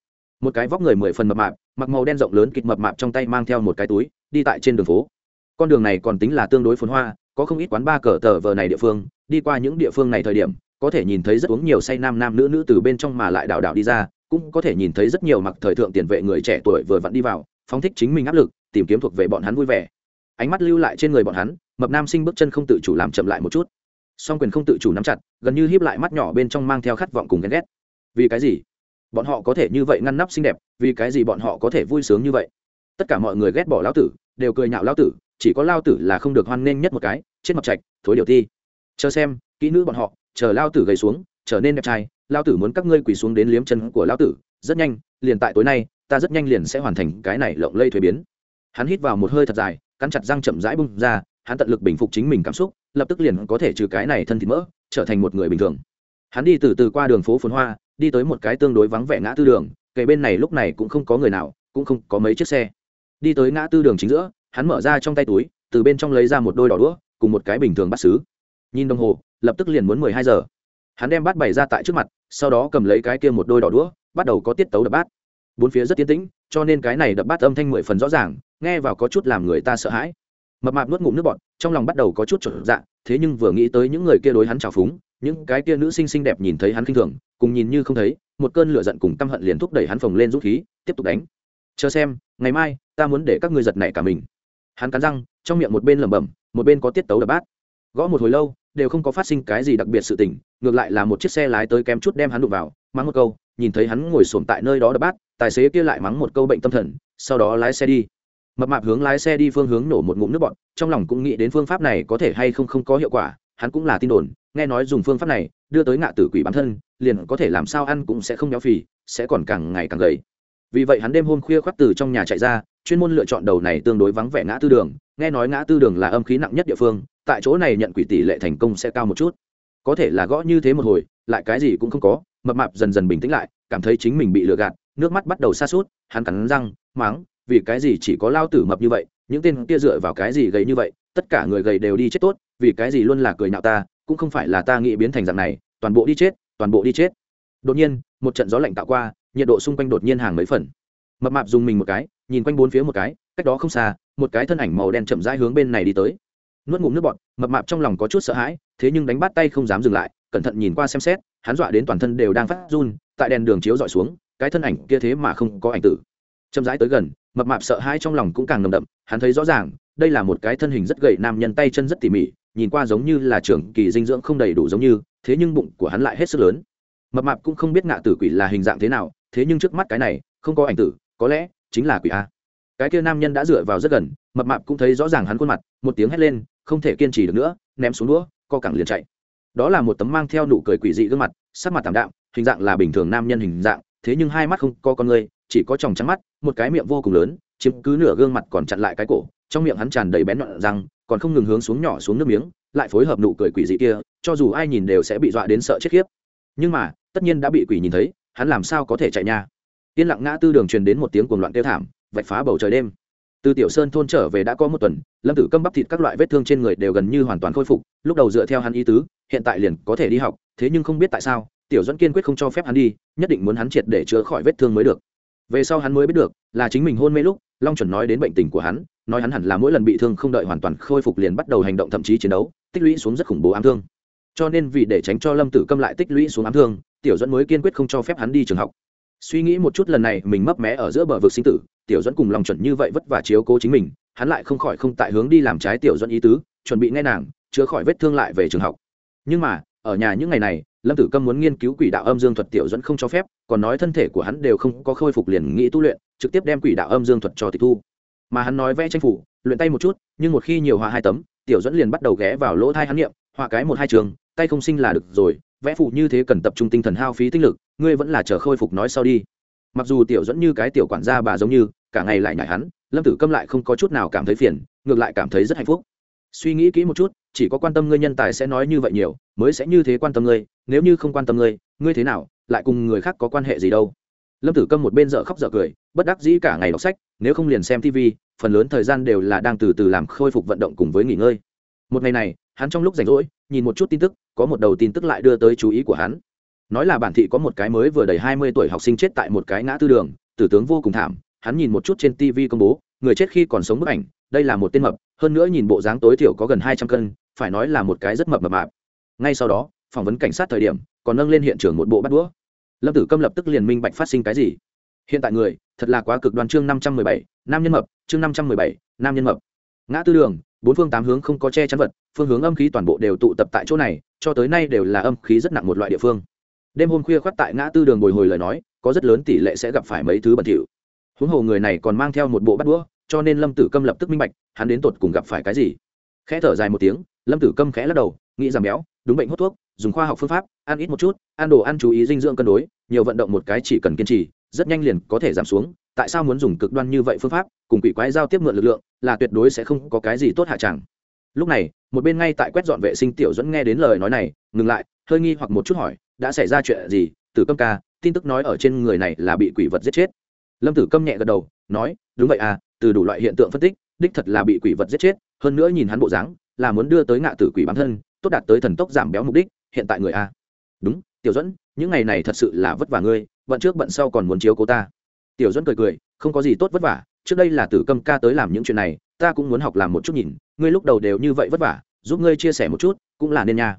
Một cái vóc người mười phần mập mạp, mặc màu đen rộng lớn kịch mập mạp trong tay mang theo một cái túi, đi tại trên đường phố. Con đường này còn tính là tương đối phồn hoa, có không ít quán ba cờ tờ vờ này địa phương đi qua những địa phương này thời điểm, có thể nhìn thấy rất uống nhiều say nam nam nữ nữ từ bên trong mà lại đảo đảo đi ra, cũng có thể nhìn thấy rất nhiều mặc thời thượng tiền vệ người trẻ tuổi vừa vặn đi vào, phóng thích chính mình áp lực, tìm kiếm thuộc về bọn hắn vui vẻ. Ánh mắt lưu lại trên người bọn hắn, mập nam sinh bước chân không tự chủ làm chậm lại một chút. Song quyền không tự chủ nắm chặt, gần như hiếp lại mắt nhỏ bên trong mang theo khát vọng cùng ghen ghét. Vì cái gì? Bọn họ có thể như vậy ngăn nắp xinh đẹp, vì cái gì bọn họ có thể vui sướng như vậy? Tất cả mọi người ghét bỏ lão tử, đều cười nhạo lão tử, chỉ có lao tử là không được hoan nghênh nhất một cái, chết mập trạch, thối điều ti chờ xem, kỹ nữ bọn họ, chờ lao tử gầy xuống, trở nên đẹp trai, lao tử muốn các ngươi quỳ xuống đến liếm chân của lao tử, rất nhanh, liền tại tối nay, ta rất nhanh liền sẽ hoàn thành cái này lộng lây thuế biến. Hắn hít vào một hơi thật dài, cắn chặt răng chậm rãi bung ra, hắn tận lực bình phục chính mình cảm xúc, lập tức liền có thể trừ cái này thân thịt mỡ, trở thành một người bình thường. Hắn đi từ từ qua đường phố phồn hoa, đi tới một cái tương đối vắng vẻ ngã tư đường, kề bên này lúc này cũng không có người nào, cũng không có mấy chiếc xe. Đi tới ngã tư đường chính giữa, hắn mở ra trong tay túi, từ bên trong lấy ra một đôi đỏ đũa, cùng một cái bình thường bắt xứ nhìn đồng hồ, lập tức liền muốn mười hai giờ. Hắn đem bát bày ra tại trước mặt, sau đó cầm lấy cái kia một đôi đỏ đũa, bắt đầu có tiết tấu đập bát. Bốn phía rất tiến tĩnh, cho nên cái này đập bát âm thanh mười phần rõ ràng, nghe vào có chút làm người ta sợ hãi. Mập mạp nuốt ngụm nước bọt, trong lòng bắt đầu có chút trở dạ thế nhưng vừa nghĩ tới những người kia đối hắn trào phúng, những cái kia nữ sinh xinh đẹp nhìn thấy hắn khinh thường, cùng nhìn như không thấy, một cơn lửa giận cùng căm hận liền thúc đẩy hắn phồng lên rút khí, tiếp tục đánh. Chờ xem, ngày mai, ta muốn để các ngươi giật này cả mình. Hắn cắn răng, trong miệng một bên lẩm bẩm, một bên có tiết tấu đập bát. Gõ một hồi lâu đều không có phát sinh cái gì đặc biệt sự tình ngược lại là một chiếc xe lái tới kém chút đem hắn đụng vào mắng một câu nhìn thấy hắn ngồi xổm tại nơi đó đập bát tài xế kia lại mắng một câu bệnh tâm thần sau đó lái xe đi. Mập mạp hướng lái xe đi phương hướng nổ một ngụm nước bọt, trong lòng cũng nghĩ đến phương pháp này có thể hay không không có hiệu quả hắn cũng là tin đồn nghe nói dùng phương pháp này đưa tới ngạ tử quỷ bản thân liền có thể làm sao ăn cũng sẽ không béo phì sẽ còn càng ngày càng gầy. Vì vậy hắn đêm hôm khuya khoác từ trong nhà chạy ra chuyên môn lựa chọn đầu này tương đối vắng vẻ ngã tư đường, nghe nói ngã tư đường là âm khí nặng nhất địa phương, tại chỗ này nhận quỷ tỷ lệ thành công sẽ cao một chút. Có thể là gõ như thế một hồi, lại cái gì cũng không có, mập mạp dần dần bình tĩnh lại, cảm thấy chính mình bị lừa gạt, nước mắt bắt đầu xa suốt hắn cắn răng máng vì cái gì chỉ có lao tử mập như vậy, những tên kia dựa vào cái gì gầy như vậy, tất cả người gầy đều đi chết tốt, vì cái gì luôn là cười nhạo ta, cũng không phải là ta nghĩ biến thành dạng này, toàn bộ đi chết, toàn bộ đi chết. Đột nhiên, một trận gió lạnh tạo qua, nhiệt độ xung quanh đột nhiên hàng mấy phần mập mạp dùng mình một cái, nhìn quanh bốn phía một cái, cách đó không xa, một cái thân ảnh màu đen chậm rãi hướng bên này đi tới. Nuốt ngụm nước bọt, mập mạp trong lòng có chút sợ hãi, thế nhưng đánh bắt tay không dám dừng lại, cẩn thận nhìn qua xem xét, hắn dọa đến toàn thân đều đang phát run, tại đèn đường chiếu dọi xuống, cái thân ảnh kia thế mà không có ảnh tử. Chậm rãi tới gần, mập mạp sợ hãi trong lòng cũng càng nồng đậm, hắn thấy rõ ràng, đây là một cái thân hình rất gầy, nam nhân tay chân rất tỉ mỉ, nhìn qua giống như là trưởng kỳ dinh dưỡng không đầy đủ giống như, thế nhưng bụng của hắn lại hết sức lớn. Mập mạp cũng không biết ngạ tử quỷ là hình dạng thế nào, thế nhưng trước mắt cái này, không có ảnh tử có lẽ chính là quỷ a. Cái kia nam nhân đã dựa vào rất gần, mập mạp cũng thấy rõ ràng hắn khuôn mặt, một tiếng hét lên, không thể kiên trì được nữa, ném xuống đũa, co cẳng liền chạy. Đó là một tấm mang theo nụ cười quỷ dị gương mặt, sắc mặt tảm đạm, hình dạng là bình thường nam nhân hình dạng, thế nhưng hai mắt không có con người, chỉ có tròng trắng mắt, một cái miệng vô cùng lớn, chiếm cứ nửa gương mặt còn chặn lại cái cổ, trong miệng hắn tràn đầy bén nhọn răng, còn không ngừng hướng xuống nhỏ xuống nước miếng, lại phối hợp nụ cười quỷ dị kia, cho dù ai nhìn đều sẽ bị dọa đến sợ chết khiếp. Nhưng mà, tất nhiên đã bị quỷ nhìn thấy, hắn làm sao có thể chạy nha? Yên lặng ngã tư đường truyền đến một tiếng cuồng loạn tiêu thảm, vạch phá bầu trời đêm. Từ tiểu sơn thôn trở về đã có một tuần, lâm tử câm bắp thịt các loại vết thương trên người đều gần như hoàn toàn khôi phục, lúc đầu dựa theo hắn ý tứ, hiện tại liền có thể đi học, thế nhưng không biết tại sao, tiểu dẫn kiên quyết không cho phép hắn đi, nhất định muốn hắn triệt để chữa khỏi vết thương mới được. Về sau hắn mới biết được, là chính mình hôn mê lúc, long chuẩn nói đến bệnh tình của hắn, nói hắn hẳn là mỗi lần bị thương không đợi hoàn toàn khôi phục liền bắt đầu hành động thậm chí chiến đấu, tích lũy xuống rất khủng bố ám thương. Cho nên vì để tránh cho lâm tử câm lại tích lũy xuống ám thương, tiểu dẫn mới kiên quyết không cho phép hắn đi trường học suy nghĩ một chút lần này mình mấp mé ở giữa bờ vực sinh tử, tiểu dẫn cùng lòng chuẩn như vậy vất vả chiếu cố chính mình, hắn lại không khỏi không tại hướng đi làm trái tiểu dẫn ý tứ, chuẩn bị nghe nàng, chữa khỏi vết thương lại về trường học. Nhưng mà, ở nhà những ngày này, lâm tử câm muốn nghiên cứu quỷ đạo âm dương thuật tiểu dẫn không cho phép, còn nói thân thể của hắn đều không có khôi phục liền nghĩ tu luyện, trực tiếp đem quỷ đạo âm dương thuật cho tịch thu. Mà hắn nói vẽ tranh phủ, luyện tay một chút, nhưng một khi nhiều họa hai tấm, tiểu dẫn liền bắt đầu ghé vào lỗ thai hắn niệm, họa cái một hai trường, tay không sinh là được rồi, vẽ phụ như thế cần tập trung tinh thần hao phí tinh lực ngươi vẫn là chờ khôi phục nói sau đi. Mặc dù tiểu dẫn như cái tiểu quản gia bà giống như, cả ngày lại nhảy hắn, lâm tử câm lại không có chút nào cảm thấy phiền, ngược lại cảm thấy rất hạnh phúc. Suy nghĩ kỹ một chút, chỉ có quan tâm ngươi nhân tài sẽ nói như vậy nhiều, mới sẽ như thế quan tâm ngươi, nếu như không quan tâm ngươi ngươi thế nào, lại cùng người khác có quan hệ gì đâu. Lâm tử câm một bên dở khóc dở cười, bất đắc dĩ cả ngày đọc sách, nếu không liền xem tv phần lớn thời gian đều là đang từ từ làm khôi phục vận động cùng với nghỉ ngơi. Một ngày này, hắn trong lúc rảnh rỗi, nhìn một chút tin tức, có một đầu tin tức lại đưa tới chú ý của hắn nói là bản thị có một cái mới vừa đầy hai mươi tuổi học sinh chết tại một cái ngã tư đường, tử tướng vô cùng thảm, hắn nhìn một chút trên tv công bố, người chết khi còn sống bức ảnh, đây là một tên mập, hơn nữa nhìn bộ dáng tối thiểu có gần hai trăm cân, phải nói là một cái rất mập mập mạp. Ngay sau đó, phỏng vấn cảnh sát thời điểm, còn nâng lên hiện trường một bộ bắt đũa. Lâm tử câm lập tức liền minh bạch phát sinh cái gì. Hiện tại người, thật là quá cực đoan chương năm trăm mười bảy, nam nhân mập, chương năm trăm mười bảy, nam nhân mập. Ngã tư đường, bốn phương tám hướng không có che chắn vật, phương hướng âm khí toàn bộ đều tụ tập tại chỗ này, cho tới nay đều là âm khí rất nặng một loại địa phương đêm hôm khuya khoắt tại ngã tư đường bồi hồi lời nói, có rất lớn tỷ lệ sẽ gặp phải mấy thứ bẩn thỉu. Huống hồ người này còn mang theo một bộ bắt đũa, cho nên lâm tử câm lập tức minh bạch, hắn đến tột cùng gặp phải cái gì. Khẽ thở dài một tiếng, lâm tử câm khẽ lắc đầu, nghĩ giảm béo, đúng bệnh hút thuốc, dùng khoa học phương pháp, ăn ít một chút, ăn đồ ăn chú ý dinh dưỡng cân đối, nhiều vận động một cái chỉ cần kiên trì, rất nhanh liền có thể giảm xuống. Tại sao muốn dùng cực đoan như vậy phương pháp, cùng quỷ quái giao tiếp mượn lực lượng, là tuyệt đối sẽ không có cái gì tốt hạ chẳng. Lúc này, một bên ngay tại quét dọn vệ sinh tiểu dẫn nghe đến lời nói này, ngừng lại, hơi nghi hoặc một chút hỏi đã xảy ra chuyện gì, tử câm ca, tin tức nói ở trên người này là bị quỷ vật giết chết. Lâm tử câm nhẹ gật đầu, nói, đúng vậy à từ đủ loại hiện tượng phân tích, đích thật là bị quỷ vật giết chết, hơn nữa nhìn hắn bộ dáng, là muốn đưa tới ngạ tử quỷ bản thân, tốt đạt tới thần tốc giảm béo mục đích, hiện tại người a. Đúng, tiểu dẫn những ngày này thật sự là vất vả ngươi bận trước bận sau còn muốn chiếu cố ta. Tiểu dẫn cười cười, không có gì tốt vất vả, trước đây là tử câm ca tới làm những chuyện này, ta cũng muốn học làm một chút nhìn, ngươi lúc đầu đều như vậy vất vả, giúp ngươi chia sẻ một chút, cũng là nên nha.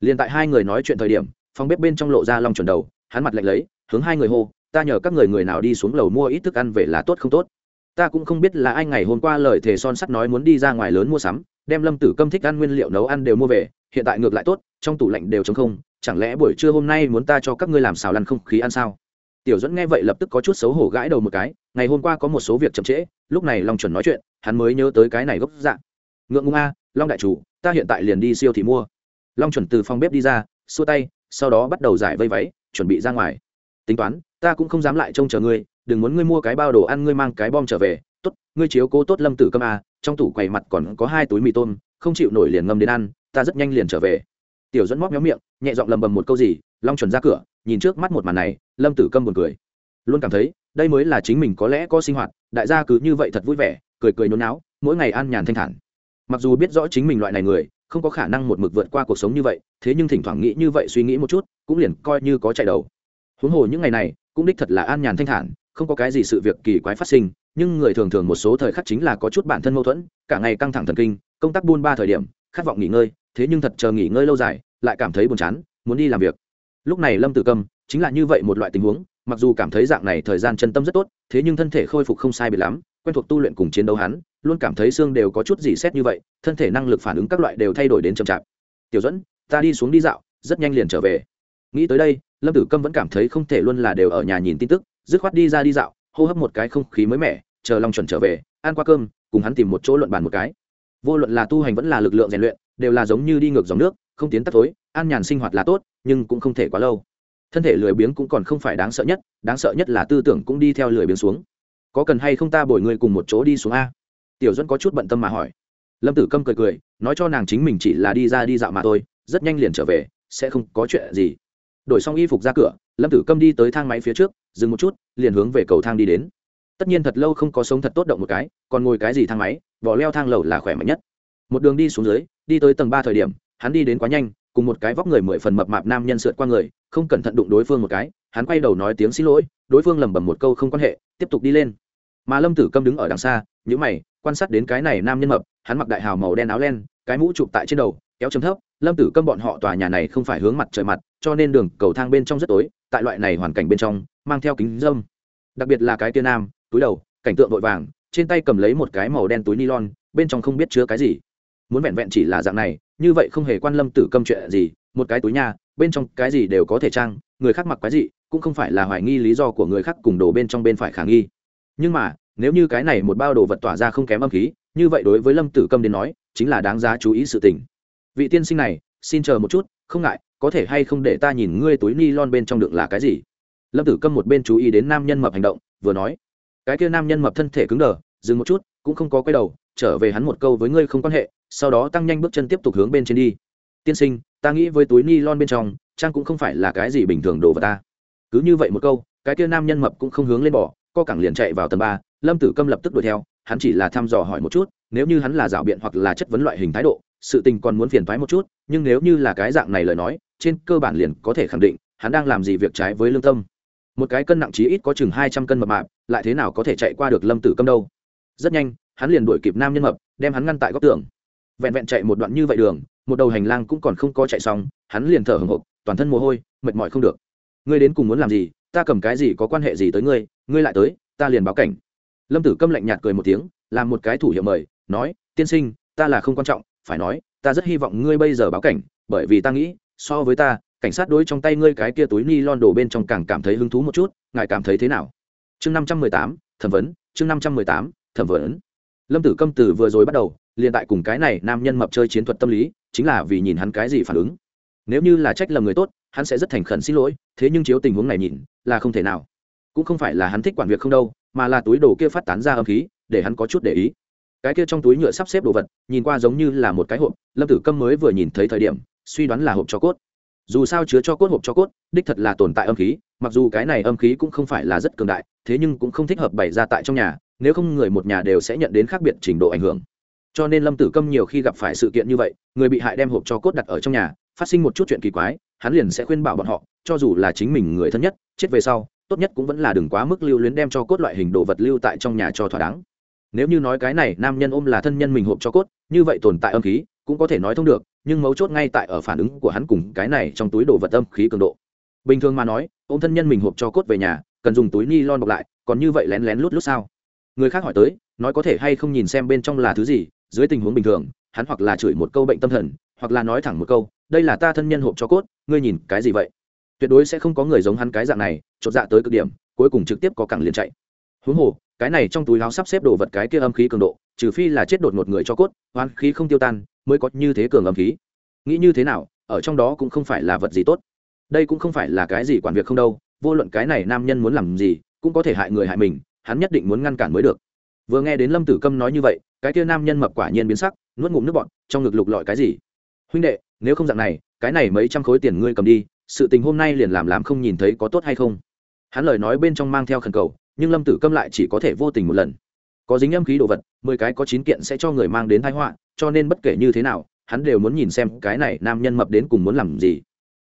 Liền tại hai người nói chuyện thời điểm phòng bếp bên trong lộ ra long chuẩn đầu, hắn mặt lạnh lấy, hướng hai người hô, ta nhờ các người người nào đi xuống lầu mua ít thức ăn về là tốt không tốt. Ta cũng không biết là ai ngày hôm qua lời thề son sắt nói muốn đi ra ngoài lớn mua sắm, đem lâm tử câm thích ăn nguyên liệu nấu ăn đều mua về, hiện tại ngược lại tốt, trong tủ lạnh đều chống không, chẳng lẽ buổi trưa hôm nay muốn ta cho các ngươi làm xào lăn không khí ăn sao? Tiểu dẫn nghe vậy lập tức có chút xấu hổ gãi đầu một cái, ngày hôm qua có một số việc chậm trễ, lúc này long chuẩn nói chuyện, hắn mới nhớ tới cái này gốc dạng ngượng ngung a, long đại chủ, ta hiện tại liền đi siêu thị mua. Long chuẩn từ phòng bếp đi ra, xua tay sau đó bắt đầu giải vây váy, chuẩn bị ra ngoài. Tính toán, ta cũng không dám lại trông chờ ngươi, đừng muốn ngươi mua cái bao đồ ăn, ngươi mang cái bom trở về. Tốt, ngươi chiếu cố tốt lâm tử câm a trong tủ quầy mặt còn có hai túi mì tôm, không chịu nổi liền ngâm đến ăn, ta rất nhanh liền trở về. Tiểu dẫn móc nhóm miệng, nhẹ giọng lầm bầm một câu gì, long chuẩn ra cửa, nhìn trước mắt một màn này, lâm tử câm buồn cười. Luôn cảm thấy, đây mới là chính mình có lẽ có sinh hoạt, đại gia cứ như vậy thật vui vẻ, cười cười nôn náo, mỗi ngày an nhàn thanh thản. Mặc dù biết rõ chính mình loại này người không có khả năng một mực vượt qua cuộc sống như vậy, thế nhưng thỉnh thoảng nghĩ như vậy suy nghĩ một chút, cũng liền coi như có chạy đầu. Huống hồ những ngày này, cũng đích thật là an nhàn thanh thản, không có cái gì sự việc kỳ quái phát sinh, nhưng người thường thường một số thời khắc chính là có chút bản thân mâu thuẫn, cả ngày căng thẳng thần kinh, công tác buôn ba thời điểm, khát vọng nghỉ ngơi, thế nhưng thật chờ nghỉ ngơi lâu dài, lại cảm thấy buồn chán, muốn đi làm việc. Lúc này lâm tử Cầm chính là như vậy một loại tình huống, mặc dù cảm thấy dạng này thời gian chân tâm rất tốt, thế nhưng thân thể khôi phục không sai biệt lắm quen thuộc tu luyện cùng chiến đấu hắn, luôn cảm thấy xương đều có chút gì xét như vậy, thân thể năng lực phản ứng các loại đều thay đổi đến chậm chạp. Tiểu dẫn ta đi xuống đi dạo, rất nhanh liền trở về. Nghĩ tới đây, lâm tử câm vẫn cảm thấy không thể luôn là đều ở nhà nhìn tin tức, dứt khoát đi ra đi dạo, hô hấp một cái không khí mới mẻ, chờ long chuẩn trở về, ăn qua cơm, cùng hắn tìm một chỗ luận bàn một cái. Vô luận là tu hành vẫn là lực lượng rèn luyện, đều là giống như đi ngược dòng nước, không tiến tắt tối an nhàn sinh hoạt là tốt, nhưng cũng không thể quá lâu. Thân thể lười biếng cũng còn không phải đáng sợ nhất, đáng sợ nhất là tư tưởng cũng đi theo lười biếng xuống có cần hay không ta bồi người cùng một chỗ đi xuống a? Tiểu duẫn có chút bận tâm mà hỏi. Lâm tử câm cười cười, nói cho nàng chính mình chỉ là đi ra đi dạo mà thôi, rất nhanh liền trở về, sẽ không có chuyện gì. Đổi xong y phục ra cửa, lâm tử câm đi tới thang máy phía trước, dừng một chút, liền hướng về cầu thang đi đến. Tất nhiên thật lâu không có sống thật tốt động một cái, còn ngồi cái gì thang máy, vỏ leo thang lầu là khỏe mạnh nhất. Một đường đi xuống dưới, đi tới tầng ba thời điểm, hắn đi đến quá nhanh, cùng một cái vóc người mười phần mập mạp nam nhân sượt qua người, không cẩn thận đụng đối phương một cái, hắn quay đầu nói tiếng xin lỗi, đối phương lẩm bẩm một câu không quan hệ, tiếp tục đi lên mà lâm tử câm đứng ở đằng xa nhữ mày, quan sát đến cái này nam nhân mập, hắn mặc đại hào màu đen áo len, cái mũ chụp tại trên đầu, kéo chấm thấp, lâm tử câm bọn họ tòa nhà này không phải hướng mặt trời mặt, cho nên đường cầu thang bên trong rất tối, tại loại này hoàn cảnh bên trong, mang theo kính dâm. Đặc biệt là cái tia nam, túi đầu, cảnh tượng vội vàng, trên tay cầm lấy một cái màu đen túi nylon, bên trong không biết chứa cái gì. Muốn vẹn vẹn chỉ là dạng này, như vậy không hề quan lâm tử câm chuyện gì, một cái túi nhà bên trong cái gì đều có thể trang, người khác mặc cái gì cũng không phải là hoài nghi lý do của người khác cùng đổ bên trong bên phải khả nghi nhưng mà, nếu như cái này một bao đồ vật tỏa ra không kém âm khí, như vậy đối với lâm tử câm đến nói, chính là đáng giá chú ý sự tình. Vị tiên sinh này, xin chờ một chút, không ngại, có thể hay không để ta nhìn ngươi túi ni lon bên trong đựng là cái gì? Lâm tử câm một bên chú ý đến nam nhân mập hành động, vừa nói, cái kia nam nhân mập thân thể cứng đờ, dừng một chút, cũng không có quay đầu, trở về hắn một câu với ngươi không quan hệ, sau đó tăng nhanh bước chân tiếp tục hướng bên trên đi. Tiên sinh, ta nghĩ với túi ni lon bên trong, trang cũng không phải là cái gì bình thường đồ vật ta. Cứ như vậy một câu, cái kia nam nhân mập cũng không hướng lên bỏ co cẳng liền chạy vào tầng ba, lâm tử câm lập tức đuổi theo, hắn chỉ là thăm dò hỏi một chút, nếu như hắn là rảo biện hoặc là chất vấn loại hình thái độ, sự tình còn muốn phiền thoái một chút, nhưng nếu như là cái dạng này lời nói, trên cơ bản liền có thể khẳng định, hắn đang làm gì việc trái với lương tâm. Một cái cân nặng chí ít có chừng hai trăm cân mập mạp, lại thế nào có thể chạy qua được lâm tử câm đâu? Rất nhanh, hắn liền đuổi kịp nam nhân mập, đem hắn ngăn tại góc tường. Vẹn vẹn chạy một đoạn như vậy đường, một đầu hành lang cũng còn không có chạy xong, hắn liền thở hồng hộc, toàn thân mồ hôi, mệt mỏi không được. Ngươi đến cùng muốn làm gì? Ta cầm cái gì có quan hệ gì tới ngươi ngươi lại tới, ta liền báo cảnh. Lâm tử câm lạnh nhạt cười một tiếng, làm một cái thủ hiệu mời, nói, tiên sinh, ta là không quan trọng, phải nói, ta rất hy vọng ngươi bây giờ báo cảnh, bởi vì ta nghĩ, so với ta, cảnh sát đối trong tay ngươi cái kia túi ni lon đổ bên trong càng cảm thấy hứng thú một chút, ngài cảm thấy thế nào? Chương năm trăm mười tám, thẩm vấn, chương năm trăm mười tám, thẩm vấn. Lâm tử câm từ vừa rồi bắt đầu, liền tại cùng cái này nam nhân mập chơi chiến thuật tâm lý, chính là vì nhìn hắn cái gì phản ứng. Nếu như là trách lầm người tốt, hắn sẽ rất thành khẩn xin lỗi, thế nhưng chiếu tình huống này nhìn là không thể nào. Cũng không phải là hắn thích quản việc không đâu, mà là túi đồ kia phát tán ra âm khí, để hắn có chút để ý. Cái kia trong túi nhựa sắp xếp đồ vật, nhìn qua giống như là một cái hộp, lâm tử câm mới vừa nhìn thấy thời điểm, suy đoán là hộp cho cốt. Dù sao chứa cho cốt hộp cho cốt, đích thật là tồn tại âm khí, mặc dù cái này âm khí cũng không phải là rất cường đại, thế nhưng cũng không thích hợp bày ra tại trong nhà, nếu không người một nhà đều sẽ nhận đến khác biệt trình độ ảnh hưởng. Cho nên lâm tử câm nhiều khi gặp phải sự kiện như vậy, người bị hại đem hộp cho cốt đặt ở trong nhà, phát sinh một chút chuyện kỳ quái, hắn liền sẽ khuyên bảo bọn họ, cho dù là chính mình người thân nhất chết về sau, tốt nhất cũng vẫn là đừng quá mức lưu luyến đem cho cốt loại hình đồ vật lưu tại trong nhà cho thỏa đáng. Nếu như nói cái này, nam nhân ôm là thân nhân mình hộp cho cốt, như vậy tồn tại âm khí cũng có thể nói thông được, nhưng mấu chốt ngay tại ở phản ứng của hắn cùng cái này trong túi đồ vật âm khí cường độ. Bình thường mà nói, ôm thân nhân mình hộp cho cốt về nhà, cần dùng túi ni lon bọc lại, còn như vậy lén lén lút lút sao? Người khác hỏi tới, nói có thể hay không nhìn xem bên trong là thứ gì, dưới tình huống bình thường, hắn hoặc là chửi một câu bệnh tâm thần, hoặc là nói thẳng một câu, đây là ta thân nhân hộp cho cốt, ngươi nhìn cái gì vậy? Tuyệt đối sẽ không có người giống hắn cái dạng này, chột dạ tới cực điểm, cuối cùng trực tiếp có cẳng liền chạy. Huống hồ, cái này trong túi láo sắp xếp đồ vật cái kia âm khí cường độ, trừ phi là chết đột một người cho cốt hoán khí không tiêu tan, mới có như thế cường âm khí. Nghĩ như thế nào, ở trong đó cũng không phải là vật gì tốt. Đây cũng không phải là cái gì quản việc không đâu, vô luận cái này nam nhân muốn làm gì, cũng có thể hại người hại mình, hắn nhất định muốn ngăn cản mới được. Vừa nghe đến lâm tử câm nói như vậy, cái kia nam nhân mập quả nhiên biến sắc, nuốt ngụm nước bọn trong ngực lục lọi cái gì? Huynh đệ, nếu không dạng này, cái này mấy trăm khối tiền ngươi cầm đi sự tình hôm nay liền làm làm không nhìn thấy có tốt hay không. Hắn lời nói bên trong mang theo khẩn cầu, nhưng lâm tử câm lại chỉ có thể vô tình một lần. Có dính âm khí đồ vật, mười cái có chín kiện sẽ cho người mang đến thái họa, cho nên bất kể như thế nào, hắn đều muốn nhìn xem cái này nam nhân mập đến cùng muốn làm gì.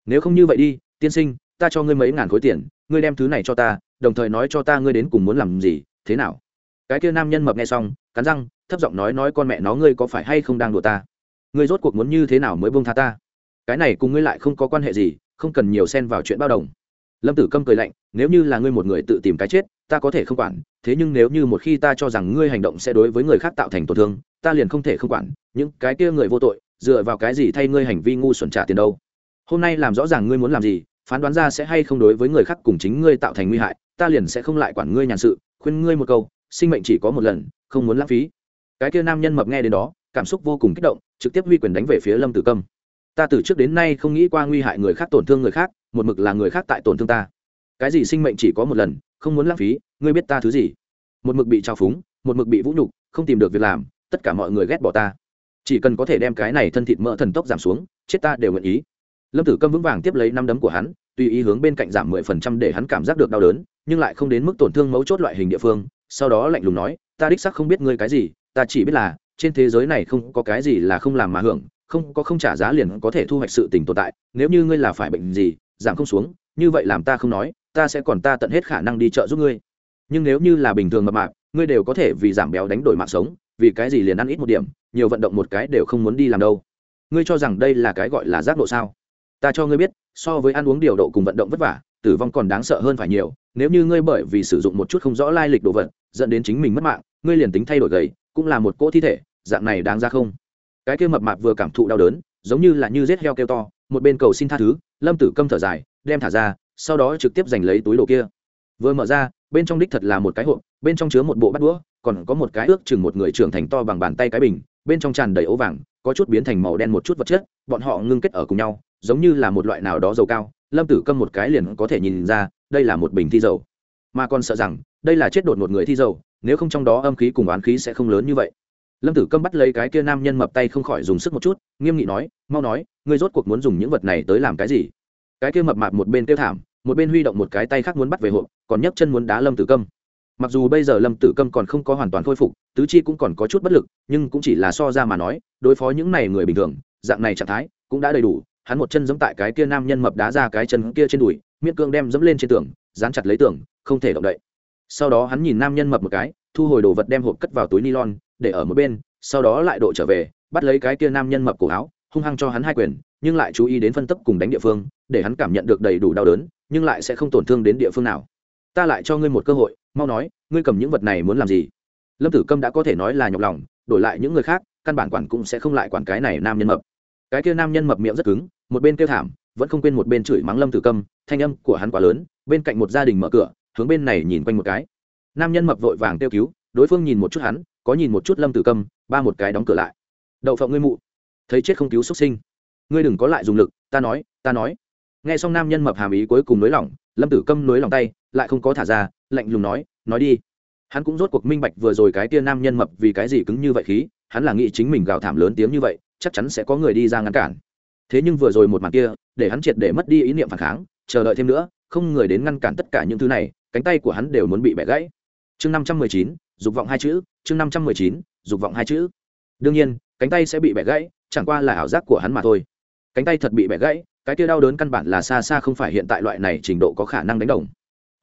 Nếu không như vậy đi, tiên sinh, ta cho ngươi mấy ngàn khối tiền, ngươi đem thứ này cho ta, đồng thời nói cho ta ngươi đến cùng muốn làm gì, thế nào? Cái kia nam nhân mập nghe xong, cắn răng, thấp giọng nói nói con mẹ nó ngươi có phải hay không đang đùa ta? Ngươi rốt cuộc muốn như thế nào mới buông tha ta? Cái này cùng ngươi lại không có quan hệ gì không cần nhiều xen vào chuyện bao đồng. Lâm tử câm cười lạnh, nếu như là ngươi một người tự tìm cái chết, ta có thể không quản, thế nhưng nếu như một khi ta cho rằng ngươi hành động sẽ đối với người khác tạo thành tổn thương, ta liền không thể không quản, những cái kia người vô tội, dựa vào cái gì thay ngươi hành vi ngu xuẩn trả tiền đâu? Hôm nay làm rõ ràng ngươi muốn làm gì, phán đoán ra sẽ hay không đối với người khác cùng chính ngươi tạo thành nguy hại, ta liền sẽ không lại quản ngươi nhàn sự, khuyên ngươi một câu, sinh mệnh chỉ có một lần, không muốn lãng phí. Cái kia nam nhân mập nghe đến đó, cảm xúc vô cùng kích động, trực tiếp huy quyền đánh về phía lâm tử câm ta từ trước đến nay không nghĩ qua nguy hại người khác, tổn thương người khác, một mực là người khác tại tổn thương ta. Cái gì sinh mệnh chỉ có một lần, không muốn lãng phí, ngươi biết ta thứ gì? Một mực bị trao phúng, một mực bị vũ nhục, không tìm được việc làm, tất cả mọi người ghét bỏ ta. Chỉ cần có thể đem cái này thân thịt mỡ thần tốc giảm xuống, chết ta đều nguyện ý. Lâm tử câm vững vàng tiếp lấy năm đấm của hắn, tùy ý hướng bên cạnh giảm mười phần trăm để hắn cảm giác được đau đớn, nhưng lại không đến mức tổn thương mấu chốt loại hình địa phương, sau đó lạnh lùng nói, ta đích sắc không biết ngươi cái gì, ta chỉ biết là, trên thế giới này không có cái gì là không làm mà hưởng không có không trả giá liền có thể thu hoạch sự tình tồn tại, nếu như ngươi là phải bệnh gì, giảm không xuống, như vậy làm ta không nói, ta sẽ còn ta tận hết khả năng đi chợ giúp ngươi. Nhưng nếu như là bình thường mập mạp, ngươi đều có thể vì giảm béo đánh đổi mạng sống, vì cái gì liền ăn ít một điểm, nhiều vận động một cái đều không muốn đi làm đâu. Ngươi cho rằng đây là cái gọi là giác độ sao? Ta cho ngươi biết, so với ăn uống điều độ cùng vận động vất vả, tử vong còn đáng sợ hơn phải nhiều. Nếu như ngươi bởi vì sử dụng một chút không rõ lai lịch đồ vật, dẫn đến chính mình mất mạng, ngươi liền tính thay đổi gầy, cũng là một cỗ thi thể, dạng này đáng ra không? Cái kia mập mạp vừa cảm thụ đau đớn, giống như là như rết heo kêu to, một bên cầu xin tha thứ, lâm tử câm thở dài, đem thả ra, sau đó trực tiếp giành lấy túi đồ kia. Vừa mở ra, bên trong đích thật là một cái hộp, bên trong chứa một bộ bát đũa, còn có một cái ước chừng một người trưởng thành to bằng bàn tay cái bình, bên trong tràn đầy ố vàng, có chút biến thành màu đen một chút vật chất, bọn họ ngưng kết ở cùng nhau, giống như là một loại nào đó dầu cao, lâm tử câm một cái liền có thể nhìn ra, đây là một bình thi dầu. Mà còn sợ rằng, đây là chết đột một người thi dầu, nếu không trong đó âm khí cùng oán khí sẽ không lớn như vậy lâm tử câm bắt lấy cái kia nam nhân mập tay không khỏi dùng sức một chút, nghiêm nghị nói, mau nói, ngươi rốt cuộc muốn dùng những vật này tới làm cái gì? Cái kia mập mạp một bên kêu thảm, một bên huy động một cái tay khác muốn bắt về hộp, còn nhấc chân muốn đá lâm tử câm. Mặc dù bây giờ lâm tử câm còn không có hoàn toàn khôi phục, tứ chi cũng còn có chút bất lực, nhưng cũng chỉ là so ra mà nói, đối phó những này người bình thường, dạng này trạng thái cũng đã đầy đủ, hắn một chân giẫm tại cái kia nam nhân mập đá ra cái chân kia trên đùi miễn cương đem dẫm lên trên tường, dán chặt lấy tường, không thể động đậy. Sau đó hắn nhìn nam nhân mập một cái, thu hồi đồ vật đem hộp cất vào túi nylon để ở một bên, sau đó lại độ trở về, bắt lấy cái kia nam nhân mập cổ áo, hung hăng cho hắn hai quyền, nhưng lại chú ý đến phân tấp cùng đánh địa phương, để hắn cảm nhận được đầy đủ đau đớn, nhưng lại sẽ không tổn thương đến địa phương nào. Ta lại cho ngươi một cơ hội, mau nói, ngươi cầm những vật này muốn làm gì? Lâm tử câm đã có thể nói là nhọc lòng, đổi lại những người khác, căn bản quản cũng sẽ không lại quản cái này nam nhân mập. Cái kia nam nhân mập miệng rất cứng, một bên kêu thảm, vẫn không quên một bên chửi mắng lâm tử câm, thanh âm của hắn quá lớn, bên cạnh một gia đình mở cửa, hướng bên này nhìn quanh một cái. Nam nhân mập vội vàng kêu cứu, đối phương nhìn một chút hắn có nhìn một chút lâm tử câm, ba một cái đóng cửa lại. Đậu phộng ngươi mụ, thấy chết không cứu xuất sinh. Ngươi đừng có lại dùng lực, ta nói ta nói. Nghe xong nam nhân mập hàm ý cuối cùng nới lỏng, lâm tử câm nới lỏng tay, lại không có thả ra, lạnh lùng nói nói đi. Hắn cũng rốt cuộc minh bạch vừa rồi cái tia nam nhân mập vì cái gì cứng như vậy khí, hắn là nghĩ chính mình gào thảm lớn tiếng như vậy, chắc chắn sẽ có người đi ra ngăn cản. Thế nhưng vừa rồi một màn kia, để hắn triệt để mất đi ý niệm phản kháng, chờ đợi thêm nữa, không người đến ngăn cản tất cả những thứ này, cánh tay của hắn đều muốn bị bẻ gãy. Chương năm trăm mười chín, dục vọng hai chữ chương năm trăm mười chín, dục vọng hai chữ. Đương nhiên, cánh tay sẽ bị bẻ gãy, chẳng qua là ảo giác của hắn mà thôi. Cánh tay thật bị bẻ gãy, cái kia đau đớn căn bản là xa xa không phải hiện tại loại này trình độ có khả năng đánh đồng.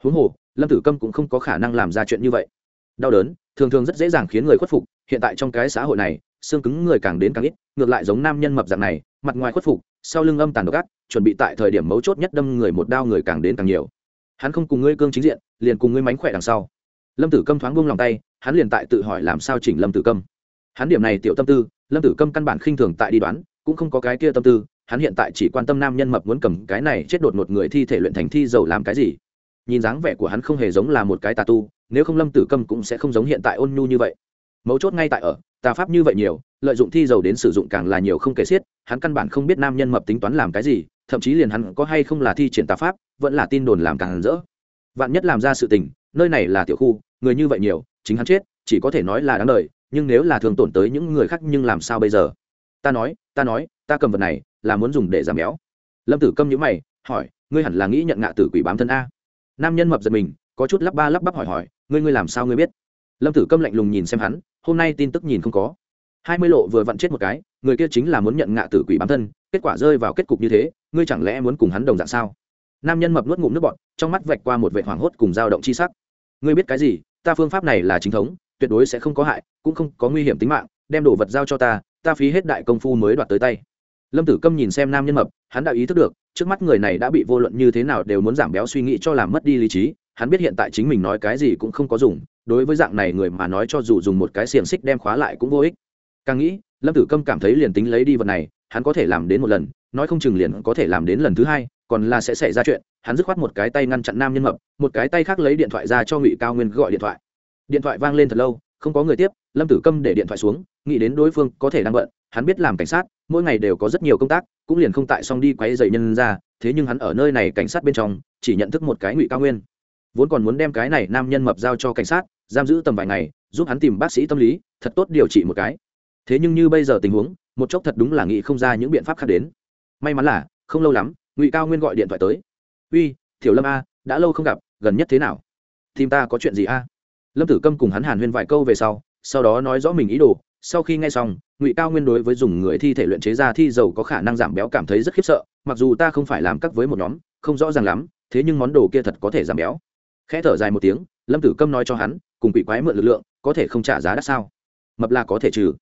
Huống hồ, lâm tử câm cũng không có khả năng làm ra chuyện như vậy. Đau đớn, thường thường rất dễ dàng khiến người khuất phục, hiện tại trong cái xã hội này, xương cứng người càng đến càng ít, ngược lại giống nam nhân mập dạng này, mặt ngoài khuất phục, sau lưng âm tàn độc ác, chuẩn bị tại thời điểm mấu chốt nhất đâm người một đao người càng đến càng nhiều. Hắn không cùng ngươi cương chính diện, liền cùng ngươi mánh khỏe đằng sau. Lâm tử câm thoáng buông lòng tay hắn liền tại tự hỏi làm sao chỉnh lâm tử câm. Hắn điểm này tiểu tâm tư, lâm tử câm căn bản khinh thường tại đi đoán, cũng không có cái kia tâm tư, hắn hiện tại chỉ quan tâm nam nhân mập muốn cầm cái này chết đột một người thi thể luyện thành thi dầu làm cái gì. Nhìn dáng vẻ của hắn không hề giống là một cái tà tu, nếu không lâm tử câm cũng sẽ không giống hiện tại ôn nhu như vậy. Mấu chốt ngay tại ở, tà pháp như vậy nhiều, lợi dụng thi dầu đến sử dụng càng là nhiều không kể xiết, hắn căn bản không biết nam nhân mập tính toán làm cái gì, thậm chí liền hắn có hay không là thi triển tà pháp, vẫn là tin đồn làm càng rỡ. Vạn nhất làm ra sự tình, nơi này là tiểu khu, người như vậy nhiều chính hắn chết, chỉ có thể nói là đáng đời, nhưng nếu là thường tổn tới những người khác nhưng làm sao bây giờ? Ta nói ta nói, ta cầm vật này là muốn dùng để giảm béo. Lâm tử câm nhữ mày, hỏi, ngươi hẳn là nghĩ nhận ngạ tử quỷ bám thân a. Nam nhân mập giật mình, có chút lắp ba lắp bắp hỏi hỏi, ngươi ngươi làm sao ngươi biết? Lâm tử câm lạnh lùng nhìn xem hắn, hôm nay tin tức nhìn không có. Hai mươi lộ vừa vặn chết một cái, người kia chính là muốn nhận ngạ tử quỷ bám thân, kết quả rơi vào kết cục như thế, ngươi chẳng lẽ muốn cùng hắn đồng dạng sao? Nam nhân mập nuốt ngụm nước bọt, trong mắt vạch qua một vệ hoảng hốt cùng dao động chi sắc. Ngươi biết cái gì? Ta phương pháp này là chính thống, tuyệt đối sẽ không có hại, cũng không có nguy hiểm tính mạng, đem đồ vật giao cho ta ta phí hết đại công phu mới đoạt tới tay. Lâm tử câm nhìn xem nam nhân mập, hắn đã ý thức được, trước mắt người này đã bị vô luận như thế nào đều muốn giảm béo suy nghĩ cho làm mất đi lý trí, hắn biết hiện tại chính mình nói cái gì cũng không có dùng, đối với dạng này người mà nói cho dù dùng một cái xiềng xích đem khóa lại cũng vô ích. Càng nghĩ, lâm tử câm cảm thấy liền tính lấy đi vật này, hắn có thể làm đến một lần, nói không chừng liền có thể làm đến lần thứ hai còn là sẽ xảy ra chuyện, hắn dứt khoát một cái tay ngăn chặn nam nhân mập, một cái tay khác lấy điện thoại ra cho ngụy cao nguyên gọi điện thoại. Điện thoại vang lên thật lâu, không có người tiếp, lâm tử câm để điện thoại xuống, nghĩ đến đối phương có thể đang bận, hắn biết làm cảnh sát, mỗi ngày đều có rất nhiều công tác, cũng liền không tại xong đi quay dày nhân ra, thế nhưng hắn ở nơi này cảnh sát bên trong, chỉ nhận thức một cái ngụy cao nguyên. Vốn còn muốn đem cái này nam nhân mập giao cho cảnh sát, giam giữ tầm vài ngày, giúp hắn tìm bác sĩ tâm lý, thật tốt điều trị một cái. Thế nhưng như bây giờ tình huống, một chốc thật đúng là nghĩ không ra những biện pháp khác đến. May mắn là, không lâu lắm ngụy cao nguyên gọi điện thoại tới uy thiểu lâm a đã lâu không gặp gần nhất thế nào tìm ta có chuyện gì a lâm tử câm cùng hắn hàn huyên vài câu về sau sau đó nói rõ mình ý đồ sau khi nghe xong ngụy cao nguyên đối với dùng người thi thể luyện chế ra thi dầu có khả năng giảm béo cảm thấy rất khiếp sợ mặc dù ta không phải làm cắt với một nhóm không rõ ràng lắm thế nhưng món đồ kia thật có thể giảm béo khẽ thở dài một tiếng lâm tử câm nói cho hắn cùng quỷ quái mượn lực lượng có thể không trả giá đắt sao mập là có thể trừ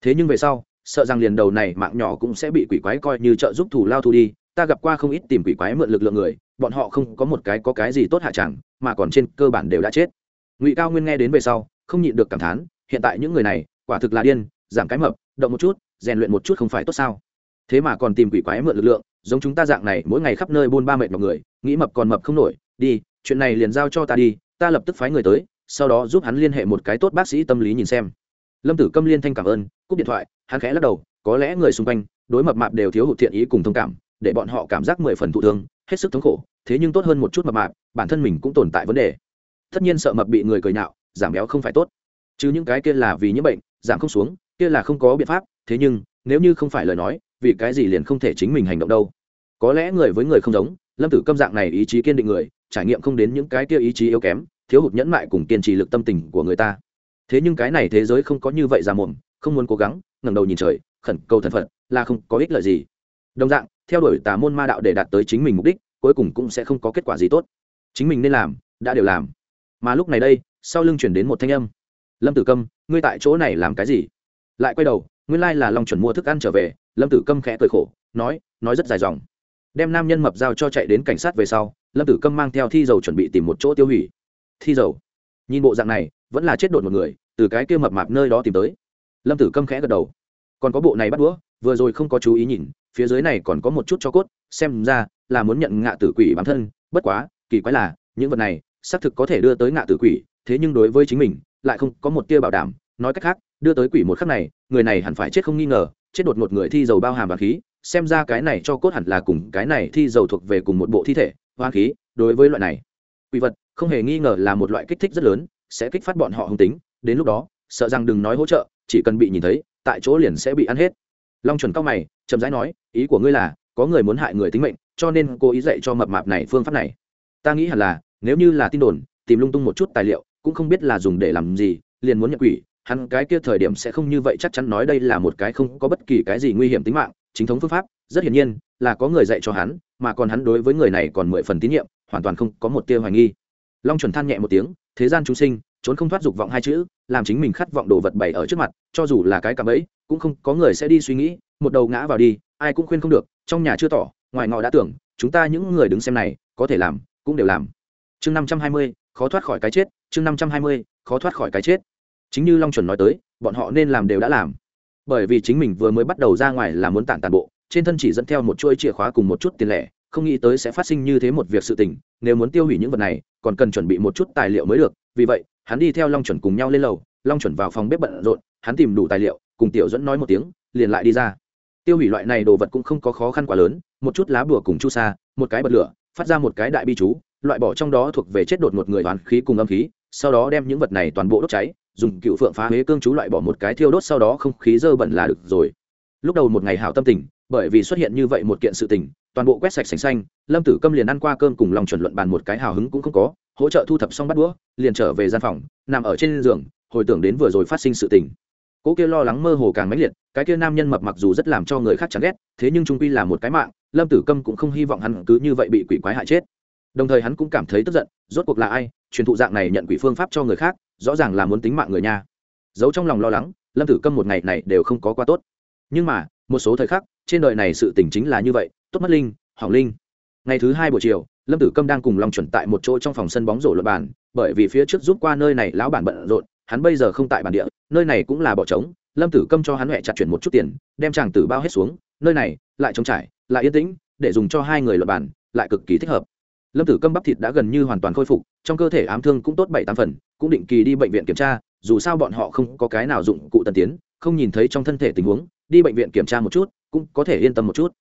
thế nhưng về sau sợ rằng liền đầu này mạng nhỏ cũng sẽ bị quỷ quái coi như trợ giúp thủ lao thu đi ta gặp qua không ít tìm quỷ quái mượn lực lượng người, bọn họ không có một cái có cái gì tốt hạ chẳng, mà còn trên cơ bản đều đã chết. Ngụy cao nguyên nghe đến về sau, không nhịn được cảm thán, hiện tại những người này, quả thực là điên, giảm cái mập, động một chút, rèn luyện một chút không phải tốt sao? Thế mà còn tìm quỷ quái mượn lực lượng, giống chúng ta dạng này, mỗi ngày khắp nơi buôn ba mệt mọi người, nghĩ mập còn mập không nổi, đi, chuyện này liền giao cho ta đi, ta lập tức phái người tới, sau đó giúp hắn liên hệ một cái tốt bác sĩ tâm lý nhìn xem. Lâm tử câm liên thanh cảm ơn, cúp điện thoại, hắn khẽ lắc đầu, có lẽ người xung quanh, đối mập mạp đều thiếu hụt thiện ý cùng thông cảm để bọn họ cảm giác mười phần thụ thương, hết sức thống khổ, thế nhưng tốt hơn một chút mập mạp, bản thân mình cũng tồn tại vấn đề. Tất nhiên sợ mập bị người cười nhạo, giảm béo không phải tốt. Chứ những cái kia là vì những bệnh, giảm không xuống, kia là không có biện pháp, thế nhưng, nếu như không phải lời nói, vì cái gì liền không thể chính mình hành động đâu. Có lẽ người với người không giống, lâm tử câm dạng này ý chí kiên định người, trải nghiệm không đến những cái kia ý chí yếu kém, thiếu hụt nhẫn mại cùng kiên trì lực tâm tình của người ta. Thế nhưng cái này thế giới không có như vậy ra mồm không muốn cố gắng, ngẩng đầu nhìn trời, khẩn cầu thần phật, là không có ích lợi gì đồng dạng, theo đuổi tà môn ma đạo để đạt tới chính mình mục đích, cuối cùng cũng sẽ không có kết quả gì tốt. Chính mình nên làm, đã đều làm. Mà lúc này đây, sau lưng chuyển đến một thanh âm. Lâm tử câm, ngươi tại chỗ này làm cái gì? Lại quay đầu, nguyên lai là long chuẩn mua thức ăn trở về, lâm tử câm khẽ cười khổ, nói nói rất dài dòng. Đem nam nhân mập giao cho chạy đến cảnh sát về sau, lâm tử câm mang theo thi dầu chuẩn bị tìm một chỗ tiêu hủy. Thi dầu? Nhìn bộ dạng này, vẫn là chết đột một người, từ cái kia mập mạp nơi đó tìm tới. Lâm tử câm khẽ gật đầu. Còn có bộ này bắt đũa, vừa rồi không có chú ý nhìn phía dưới này còn có một chút cho cốt, xem ra là muốn nhận ngạ tử quỷ bản thân, bất quá, kỳ quái là, những vật này, xác thực có thể đưa tới ngạ tử quỷ, thế nhưng đối với chính mình, lại không có một tia bảo đảm. Nói cách khác, đưa tới quỷ một khắc này, người này hẳn phải chết không nghi ngờ, chết đột một người thi dầu bao hàm và khí, xem ra cái này cho cốt hẳn là cùng cái này thi dầu thuộc về cùng một bộ thi thể, hoa khí, đối với loại này quỷ vật, không hề nghi ngờ là một loại kích thích rất lớn, sẽ kích phát bọn họ hung tính, đến lúc đó, sợ rằng đừng nói hỗ trợ, chỉ cần bị nhìn thấy, tại chỗ liền sẽ bị ăn hết long chuẩn cao mày, chậm rãi nói, ý của ngươi là, có người muốn hại người tính mệnh, cho nên cố ý dạy cho mập mạp này phương pháp này. Ta nghĩ hẳn là, nếu như là tin đồn, tìm lung tung một chút tài liệu, cũng không biết là dùng để làm gì, liền muốn nhận quỷ, hắn cái kia thời điểm sẽ không như vậy chắc chắn nói đây là một cái không có bất kỳ cái gì nguy hiểm tính mạng, chính thống phương pháp, rất hiển nhiên, là có người dạy cho hắn, mà còn hắn đối với người này còn mười phần tín nhiệm, hoàn toàn không có một tia hoài nghi. Long chuẩn than nhẹ một tiếng, thế gian chúng sinh trốn không thoát dục vọng hai chữ, làm chính mình khát vọng đồ vật bày ở trước mặt, cho dù là cái cạm ấy cũng không có người sẽ đi suy nghĩ, một đầu ngã vào đi, ai cũng khuyên không được, trong nhà chưa tỏ, ngoài ngọ đã tưởng, chúng ta những người đứng xem này, có thể làm, cũng đều làm. Chương năm trăm hai mươi, khó thoát khỏi cái chết, chương năm trăm hai mươi, khó thoát khỏi cái chết. Chính như long chuẩn nói tới, bọn họ nên làm đều đã làm. Bởi vì chính mình vừa mới bắt đầu ra ngoài là muốn tản tàn bộ, trên thân chỉ dẫn theo một chuỗi chìa khóa cùng một chút tiền lẻ, không nghĩ tới sẽ phát sinh như thế một việc sự tình, nếu muốn tiêu hủy những vật này, còn cần chuẩn bị một chút tài liệu mới được, vì vậy hắn đi theo long chuẩn cùng nhau lên lầu, long chuẩn vào phòng bếp bận rộn, hắn tìm đủ tài liệu, cùng tiểu dẫn nói một tiếng, liền lại đi ra. Tiêu hủy loại này đồ vật cũng không có khó khăn quá lớn, một chút lá bùa cùng chu sa, một cái bật lửa, phát ra một cái đại bi chú, loại bỏ trong đó thuộc về chết đột một người toán khí cùng âm khí, sau đó đem những vật này toàn bộ đốt cháy, dùng cựu phượng phá huế cương chú loại bỏ một cái thiêu đốt sau đó không khí dơ bẩn là được rồi. Lúc đầu một ngày hảo tâm tình, bởi vì xuất hiện như vậy một kiện sự tình, toàn bộ quét sạch sành xanh, lâm tử câm liền ăn qua cơm cùng lòng chuẩn luận bàn một cái hào hứng cũng không có hỗ trợ thu thập xong bắt đũa, liền trở về gian phòng, nằm ở trên giường, hồi tưởng đến vừa rồi phát sinh sự tình. Cỗ kia lo lắng mơ hồ càng mãnh liệt, cái kia nam nhân mập mặc dù rất làm cho người khác chán ghét, thế nhưng trung quy là một cái mạng, lâm tử câm cũng không hy vọng hắn cứ như vậy bị quỷ quái hại chết. Đồng thời hắn cũng cảm thấy tức giận, rốt cuộc là ai, truyền thụ dạng này nhận quỷ phương pháp cho người khác, rõ ràng là muốn tính mạng người nha. Giấu trong lòng lo lắng, lâm tử câm một ngày này đều không có quá tốt. Nhưng mà, một số thời khắc, trên đời này sự tình chính là như vậy, tốt mất linh, hỏng linh. Ngày thứ hai buổi chiều lâm tử câm đang cùng long chuẩn tại một chỗ trong phòng sân bóng rổ luật bàn, bởi vì phía trước rút qua nơi này lão bản bận rộn, hắn bây giờ không tại bản địa, nơi này cũng là bỏ trống. Lâm tử câm cho hắn huệ chặt chuyển một chút tiền, đem chàng tử bao hết xuống, nơi này, lại trống trải, lại yên tĩnh, để dùng cho hai người luật bàn, lại cực kỳ thích hợp. Lâm tử câm bắp thịt đã gần như hoàn toàn khôi phục, trong cơ thể ám thương cũng tốt bảy tám phần, cũng định kỳ đi bệnh viện kiểm tra, dù sao bọn họ không có cái nào dụng cụ tân tiến, không nhìn thấy trong thân thể tình huống, đi bệnh viện kiểm tra một chút, cũng có thể yên tâm một chút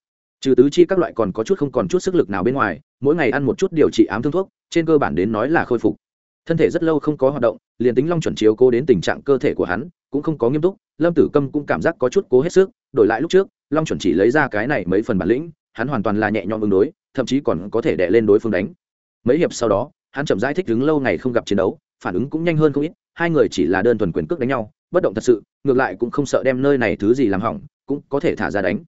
trừ tứ chi các loại còn có chút không còn chút sức lực nào bên ngoài, mỗi ngày ăn một chút điều trị ám thương thuốc, trên cơ bản đến nói là khôi phục. Thân thể rất lâu không có hoạt động, liền tính long chuẩn chiếu cố đến tình trạng cơ thể của hắn, cũng không có nghiêm túc, lâm tử câm cũng cảm giác có chút cố hết sức, đổi lại lúc trước, long chuẩn chỉ lấy ra cái này mấy phần bản lĩnh, hắn hoàn toàn là nhẹ nhõm ứng đối, thậm chí còn có thể đè lên đối phương đánh. Mấy hiệp sau đó, hắn chậm rãi thích đứng lâu ngày không gặp chiến đấu, phản ứng cũng nhanh hơn không ít, hai người chỉ là đơn thuần quyền cước đánh nhau, bất động thật sự, ngược lại cũng không sợ đem nơi này thứ gì làm hỏng, cũng có thể thả ra đánh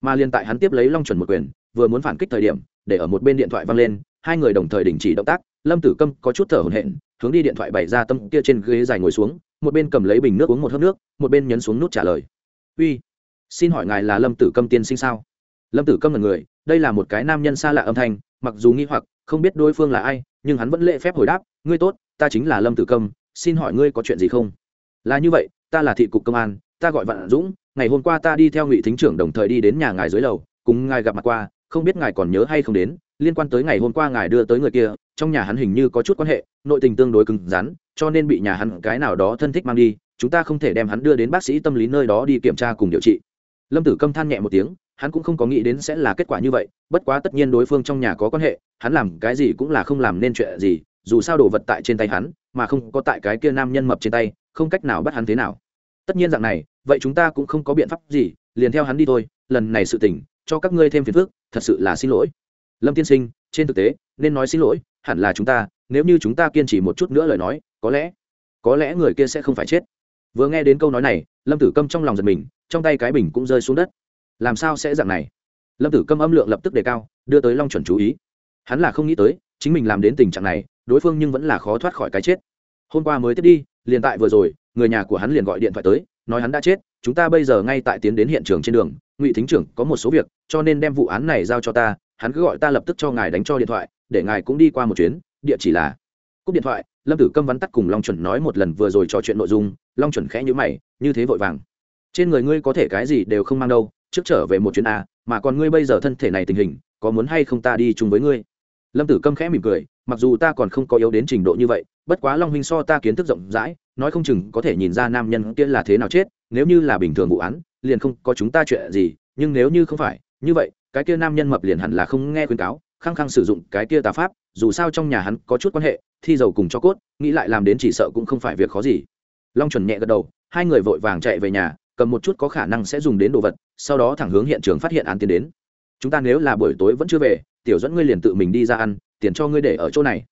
mà liên tại hắn tiếp lấy long chuẩn một quyền, vừa muốn phản kích thời điểm, để ở một bên điện thoại văng lên, hai người đồng thời đình chỉ động tác, lâm tử câm có chút thở hổn hển, hướng đi điện thoại bày ra tâm kia trên ghế dài ngồi xuống, một bên cầm lấy bình nước uống một hớp nước, một bên nhấn xuống nút trả lời. Uy, xin hỏi ngài là lâm tử câm tiên sinh sao? Lâm tử câm là người, đây là một cái nam nhân xa lạ âm thanh, mặc dù nghi hoặc, không biết đối phương là ai, nhưng hắn vẫn lễ phép hồi đáp, ngươi tốt, ta chính là lâm tử câm, xin hỏi ngươi có chuyện gì không? Là như vậy, ta là thị cục công an, ta gọi vạn dũng ngày hôm qua ta đi theo ngụy thính trưởng đồng thời đi đến nhà ngài dưới lầu, cùng ngài gặp mặt qua, không biết ngài còn nhớ hay không đến, liên quan tới ngày hôm qua ngài đưa tới người kia, trong nhà hắn hình như có chút quan hệ, nội tình tương đối cứng rắn, cho nên bị nhà hắn cái nào đó thân thích mang đi, chúng ta không thể đem hắn đưa đến bác sĩ tâm lý nơi đó đi kiểm tra cùng điều trị. Lâm tử câm than nhẹ một tiếng, hắn cũng không có nghĩ đến sẽ là kết quả như vậy, bất quá tất nhiên đối phương trong nhà có quan hệ, hắn làm cái gì cũng là không làm nên chuyện gì, dù sao đồ vật tại trên tay hắn, mà không có tại cái kia nam nhân mập trên tay, không cách nào bắt hắn thế nào tất nhiên dạng này, vậy chúng ta cũng không có biện pháp gì, liền theo hắn đi thôi, lần này sự tình, cho các ngươi thêm phiền phức, thật sự là xin lỗi. Lâm tiên sinh, trên thực tế, nên nói xin lỗi, hẳn là chúng ta, nếu như chúng ta kiên trì một chút nữa lời nói, có lẽ có lẽ người kia sẽ không phải chết. Vừa nghe đến câu nói này, lâm tử câm trong lòng giật mình, trong tay cái bình cũng rơi xuống đất. Làm sao sẽ dạng này? Lâm tử câm âm lượng lập tức đề cao, đưa tới long chuẩn chú ý. Hắn là không nghĩ tới, chính mình làm đến tình trạng này, đối phương nhưng vẫn là khó thoát khỏi cái chết. Hôm qua mới tiếp đi liền tại vừa rồi, người nhà của hắn liền gọi điện thoại tới, nói hắn đã chết, chúng ta bây giờ ngay tại tiến đến hiện trường trên đường, ngụy thính trưởng có một số việc, cho nên đem vụ án này giao cho ta, hắn cứ gọi ta lập tức cho ngài đánh cho điện thoại, để ngài cũng đi qua một chuyến, địa chỉ là cúp điện thoại, lâm tử câm vắn tắt cùng long chuẩn nói một lần vừa rồi trò chuyện nội dung, long chuẩn khẽ nhữ mày, như thế vội vàng. Trên người ngươi có thể cái gì đều không mang đâu, trước trở về một chuyến a, mà còn ngươi bây giờ thân thể này tình hình, có muốn hay không ta đi chung với ngươi? Lâm tử câm khẽ mỉm cười, mặc dù ta còn không có yếu đến trình độ như vậy, bất quá long huynh so ta kiến thức rộng rãi, nói không chừng có thể nhìn ra nam nhân kia là thế nào chết, nếu như là bình thường vụ án, liền không có chúng ta chuyện gì, nhưng nếu như không phải, như vậy, cái kia nam nhân mập liền hẳn là không nghe khuyên cáo, khăng khăng sử dụng cái kia tà pháp, dù sao trong nhà hắn có chút quan hệ, thi dầu cùng cho cốt, nghĩ lại làm đến chỉ sợ cũng không phải việc khó gì. Long chuẩn nhẹ gật đầu, hai người vội vàng chạy về nhà, cầm một chút có khả năng sẽ dùng đến đồ vật, sau đó thẳng hướng hiện trường phát hiện án tiến đến. Chúng ta nếu là buổi tối vẫn chưa về tiểu dẫn ngươi liền tự mình đi ra ăn, tiền cho ngươi để ở chỗ này.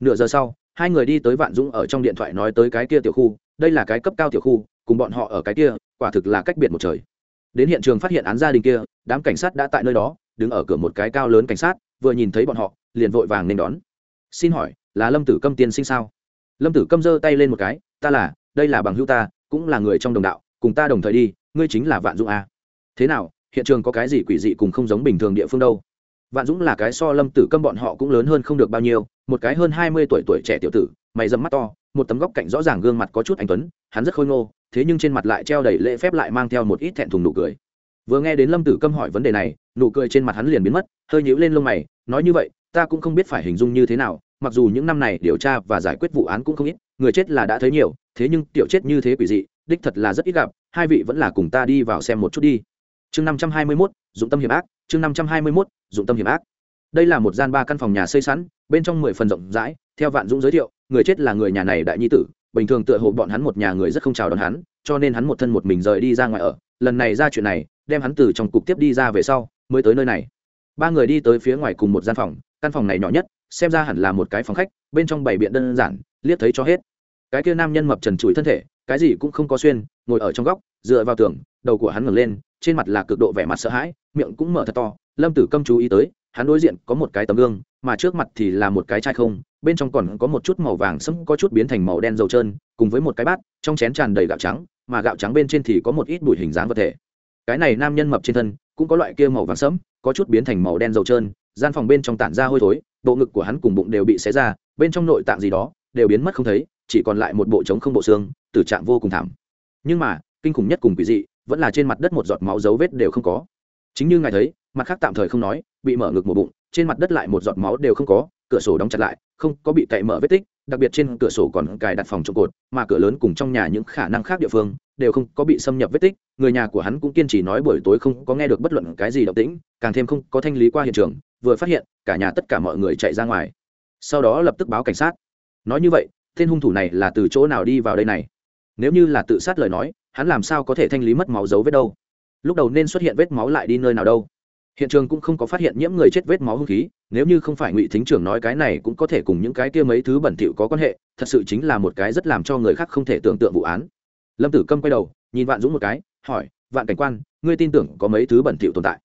Nửa giờ sau, hai người đi tới vạn dũng ở trong điện thoại nói tới cái kia tiểu khu, đây là cái cấp cao tiểu khu, cùng bọn họ ở cái kia, quả thực là cách biệt một trời. Đến hiện trường phát hiện án gia đình kia, đám cảnh sát đã tại nơi đó, đứng ở cửa một cái cao lớn cảnh sát, vừa nhìn thấy bọn họ, liền vội vàng nên đón. Xin hỏi, là lâm tử câm tiên sinh sao? Lâm tử câm giơ tay lên một cái, ta là, đây là bằng hữu ta, cũng là người trong đồng đạo, cùng ta đồng thời đi, ngươi chính là vạn dũng a thế nào, hiện trường có cái gì quỷ dị cùng không giống bình thường địa phương đâu? Vạn dũng là cái so lâm tử câm bọn họ cũng lớn hơn không được bao nhiêu, một cái hơn hai mươi tuổi tuổi trẻ tiểu tử, mày dầm mắt to, một tấm góc cạnh rõ ràng gương mặt có chút anh tuấn, hắn rất khôi ngô, thế nhưng trên mặt lại treo đầy lễ phép lại mang theo một ít thẹn thùng nụ cười. Vừa nghe đến lâm tử câm hỏi vấn đề này, nụ cười trên mặt hắn liền biến mất, hơi nhíu lên lông mày, nói như vậy, ta cũng không biết phải hình dung như thế nào, mặc dù những năm này điều tra và giải quyết vụ án cũng không ít, người chết là đã thấy nhiều, thế nhưng tiểu chết như thế quỷ dị, đích thật là rất ít gặp, hai vị vẫn là cùng ta đi vào xem một chút đi. Chương năm trăm hai mươi mốt dụng tâm hiểm ác, chương năm trăm hai mươi mốt dụng tâm hiểm ác. Đây là một gian ba căn phòng nhà xây sẵn, bên trong mười phần rộng rãi, theo vạn dũng giới thiệu, người chết là người nhà này đại nhi tử, bình thường tựa hồ bọn hắn một nhà người rất không chào đón hắn, cho nên hắn một thân một mình rời đi ra ngoài ở. Lần này ra chuyện này, đem hắn từ trong cục tiếp đi ra về sau, mới tới nơi này. Ba người đi tới phía ngoài cùng một gian phòng, căn phòng này nhỏ nhất, xem ra hẳn là một cái phòng khách, bên trong bảy biện đơn giản, liếc thấy cho hết. Cái kia nam nhân mập trần trụi thân thể, cái gì cũng không có xuyên, ngồi ở trong góc, dựa vào tường, đầu của hắn ngẩng lên, trên mặt là cực độ vẻ mặt sợ hãi, miệng cũng mở thật to lâm tử câm chú ý tới, hắn đối diện có một cái tấm gương, mà trước mặt thì là một cái chai không, bên trong còn có một chút màu vàng sẫm, có chút biến thành màu đen dầu trơn, cùng với một cái bát, trong chén tràn đầy gạo trắng, mà gạo trắng bên trên thì có một ít bụi hình dáng vật thể. Cái này nam nhân mập trên thân, cũng có loại kia màu vàng sẫm, có chút biến thành màu đen dầu trơn, gian phòng bên trong tản ra hôi thối, bộ ngực của hắn cùng bụng đều bị xé ra, bên trong nội tạng gì đó, đều biến mất không thấy, chỉ còn lại một bộ trống không bộ xương, tử trạng vô cùng thảm. Nhưng mà, kinh khủng nhất cùng quỷ dị, vẫn là trên mặt đất một giọt máu dấu vết đều không có chính như ngài thấy, mặt khác tạm thời không nói, bị mở ngực một bụng, trên mặt đất lại một giọt máu đều không có, cửa sổ đóng chặt lại, không có bị cậy mở vết tích, đặc biệt trên cửa sổ còn cài đặt phòng trộm cột, mà cửa lớn cùng trong nhà những khả năng khác địa phương đều không có bị xâm nhập vết tích. Người nhà của hắn cũng kiên trì nói buổi tối không có nghe được bất luận cái gì động tĩnh, càng thêm không có thanh lý qua hiện trường, vừa phát hiện, cả nhà tất cả mọi người chạy ra ngoài. Sau đó lập tức báo cảnh sát. Nói như vậy, tên hung thủ này là từ chỗ nào đi vào đây này? Nếu như là tự sát lời nói, hắn làm sao có thể thanh lý mất máu dấu vết đâu? Lúc đầu nên xuất hiện vết máu lại đi nơi nào đâu. Hiện trường cũng không có phát hiện nhiễm người chết vết máu hung khí, nếu như không phải ngụy thính trưởng nói cái này cũng có thể cùng những cái kia mấy thứ bẩn thỉu có quan hệ, thật sự chính là một cái rất làm cho người khác không thể tưởng tượng vụ án. Lâm tử câm quay đầu, nhìn vạn dũng một cái, hỏi, vạn cảnh quan, ngươi tin tưởng có mấy thứ bẩn thỉu tồn tại?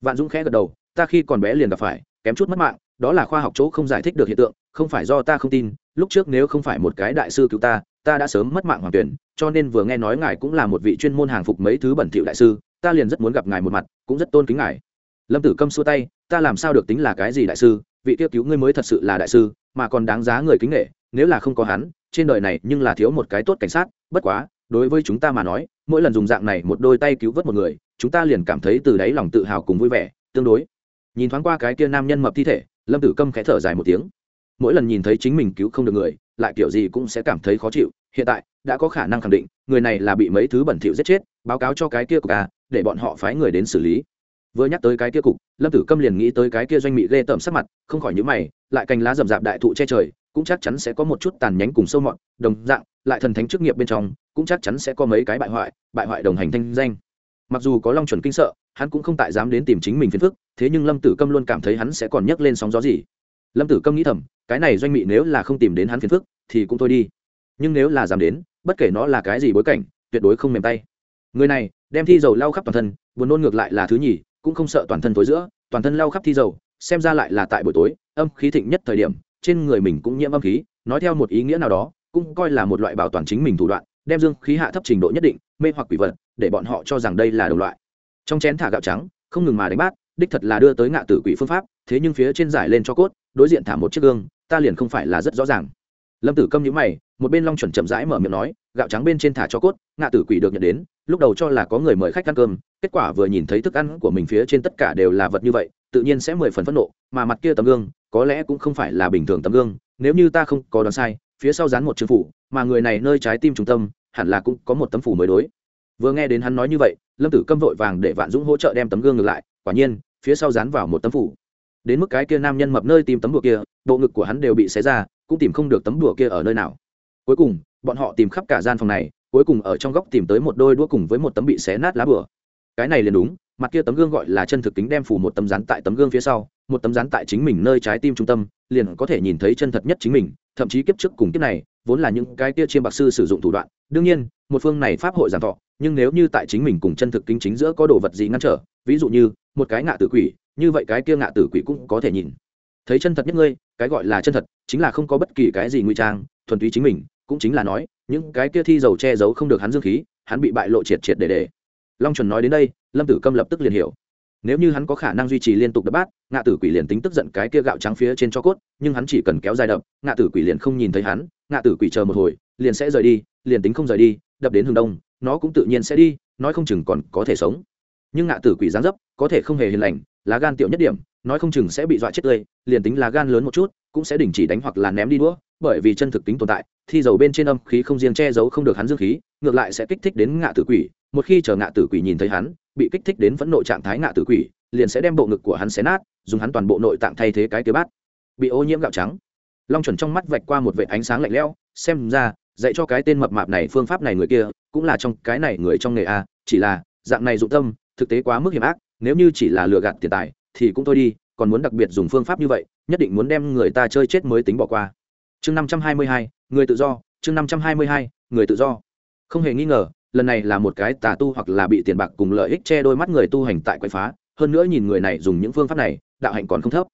Vạn dũng khẽ gật đầu, ta khi còn bé liền gặp phải, kém chút mất mạng, đó là khoa học chỗ không giải thích được hiện tượng, không phải do ta không tin, lúc trước nếu không phải một cái đại sư cứu ta ta đã sớm mất mạng hoàng tuyển, cho nên vừa nghe nói ngài cũng là một vị chuyên môn hàng phục mấy thứ bẩn thỉu đại sư ta liền rất muốn gặp ngài một mặt, cũng rất tôn kính ngài. Lâm tử câm xua tay, ta làm sao được tính là cái gì đại sư, vị tiêu cứu ngươi mới thật sự là đại sư, mà còn đáng giá người kính nghệ nếu là không có hắn, trên đời này nhưng là thiếu một cái tốt cảnh sát, bất quá, đối với chúng ta mà nói, mỗi lần dùng dạng này một đôi tay cứu vớt một người, chúng ta liền cảm thấy từ đáy lòng tự hào cùng vui vẻ, tương đối. Nhìn thoáng qua cái kia nam nhân mập thi thể, lâm tử câm khẽ thở dài một tiếng. Mỗi lần nhìn thấy chính mình cứu không được người, lại kiểu gì cũng sẽ cảm thấy khó chịu. Hiện tại, đã có khả năng khẳng định, người này là bị mấy thứ bẩn thỉu giết chết, báo cáo cho cái kia của ca à, để bọn họ phái người đến xử lý. Vừa nhắc tới cái kia cục, lâm tử câm liền nghĩ tới cái kia doanh mị ghê tởm sắc mặt, không khỏi nhữ mày, lại cành lá rậm rạp đại thụ che trời, cũng chắc chắn sẽ có một chút tàn nhánh cùng sâu mọt, đồng dạng, lại thần thánh chức nghiệp bên trong, cũng chắc chắn sẽ có mấy cái bại hoại bại hoại đồng hành thanh danh. Mặc dù có long chuẩn kinh sợ, hắn cũng không tại dám đến tìm chính mình phiền phức, thế nhưng lâm tử câm luôn cảm thấy hắn sẽ còn nhấc lên sóng gió gì. Lâm tử câm nghĩ thầm, cái này doanh mị nếu là không tìm đến hắn phiền phức, thì cũng thôi đi. Nhưng nếu là dám đến, bất kể nó là cái gì bối cảnh, tuyệt đối không mềm tay. Người này đem thi dầu lau khắp toàn thân, buồn nôn ngược lại là thứ nhì, cũng không sợ toàn thân tối giữa, toàn thân lau khắp thi dầu, xem ra lại là tại buổi tối, âm khí thịnh nhất thời điểm, trên người mình cũng nhiễm âm khí, nói theo một ý nghĩa nào đó, cũng coi là một loại bảo toàn chính mình thủ đoạn, đem dương khí hạ thấp trình độ nhất định, mê hoặc quỷ vật, để bọn họ cho rằng đây là đồng loại. Trong chén thả gạo trắng, không ngừng mà đánh bát, đích thật là đưa tới ngạ tử quỷ phương pháp, thế nhưng phía trên giải lên cho cốt, đối diện thả một chiếc gương, ta liền không phải là rất rõ ràng. Lâm tử câm nhữ mày một bên long chuẩn chậm rãi mở miệng nói, gạo trắng bên trên thả cho cốt, ngạ tử quỷ được nhận đến, lúc đầu cho là có người mời khách ăn cơm, kết quả vừa nhìn thấy thức ăn của mình phía trên tất cả đều là vật như vậy, tự nhiên sẽ mười phần phẫn nộ, mà mặt kia tấm gương, có lẽ cũng không phải là bình thường tấm gương, nếu như ta không có đoán sai, phía sau dán một chữ phủ, mà người này nơi trái tim trung tâm, hẳn là cũng có một tấm phủ mới đối. Vừa nghe đến hắn nói như vậy, lâm tử câm vội vàng để vạn dũng hỗ trợ đem tấm gương ngược lại, quả nhiên, phía sau dán vào một tấm phủ. Đến mức cái kia nam nhân mập nơi tìm tấm đùa kia, bộ ngực của hắn đều bị xé ra, cũng tìm không được tấm đùa kia ở nơi nào cuối cùng, bọn họ tìm khắp cả gian phòng này, cuối cùng ở trong góc tìm tới một đôi đũa cùng với một tấm bị xé nát lá bừa. cái này liền đúng, mặt kia tấm gương gọi là chân thực kính đem phủ một tấm rán tại tấm gương phía sau, một tấm rán tại chính mình nơi trái tim trung tâm, liền có thể nhìn thấy chân thật nhất chính mình, thậm chí kiếp trước cùng kiếp này, vốn là những cái kia chiêm bạc sư sử dụng thủ đoạn đương nhiên, một phương này pháp hội giảng thọ, nhưng nếu như tại chính mình cùng chân thực kính chính giữa có đồ vật gì ngăn trở, ví dụ như, một cái ngạ tử quỷ, như vậy cái kia ngạ tử quỷ cũng có thể nhìn thấy chân thật nhất ngươi, cái gọi là chân thật, chính là không có bất kỳ cái gì nguy trang, thuần túy chính mình cũng chính là nói, những cái kia thi dầu che giấu không được hắn dương khí, hắn bị bại lộ triệt triệt để để. Long chuẩn nói đến đây, lâm tử câm lập tức liền hiểu. Nếu như hắn có khả năng duy trì liên tục đập bát, ngạ tử quỷ liền tính tức giận cái kia gạo trắng phía trên cho cốt, nhưng hắn chỉ cần kéo dài đập, ngạ tử quỷ liền không nhìn thấy hắn, ngạ tử quỷ chờ một hồi, liền sẽ rời đi, liền tính không rời đi, đập đến hướng đông, nó cũng tự nhiên sẽ đi, nói không chừng còn có thể sống. Nhưng ngạ tử quỷ dáng dấp, có thể không hề hiền lành, lá gan tiểu nhất điểm, nói không chừng sẽ bị dọa chết tươi, liền tính lá gan lớn một chút, cũng sẽ đình chỉ đánh hoặc là ném đi đũa bởi vì chân thực tính tồn tại, thi dầu bên trên âm khí không riêng che giấu không được hắn dương khí, ngược lại sẽ kích thích đến ngạ tử quỷ. Một khi chờ ngạ tử quỷ nhìn thấy hắn, bị kích thích đến phẫn nộ trạng thái ngạ tử quỷ, liền sẽ đem bộ ngực của hắn xé nát, dùng hắn toàn bộ nội tạng thay thế cái kế bát. Bị ô nhiễm gạo trắng. Long chuẩn trong mắt vạch qua một vệ ánh sáng lạnh lẽo, xem ra, dạy cho cái tên mập mạp này phương pháp này người kia, cũng là trong cái này người trong nghề a, chỉ là, dạng này dụng tâm, thực tế quá mức hiểm ác, nếu như chỉ là lừa gạt tiền tài, thì cũng thôi đi, còn muốn đặc biệt dùng phương pháp như vậy, nhất định muốn đem người ta chơi chết mới tính bỏ qua chương năm trăm hai mươi hai, người tự do, chương năm trăm hai mươi hai, người tự do. Không hề nghi ngờ, lần này là một cái tà tu hoặc là bị tiền bạc cùng lợi ích che đôi mắt người tu hành tại quậy phá, hơn nữa nhìn người này dùng những phương pháp này, đạo hạnh còn không thấp.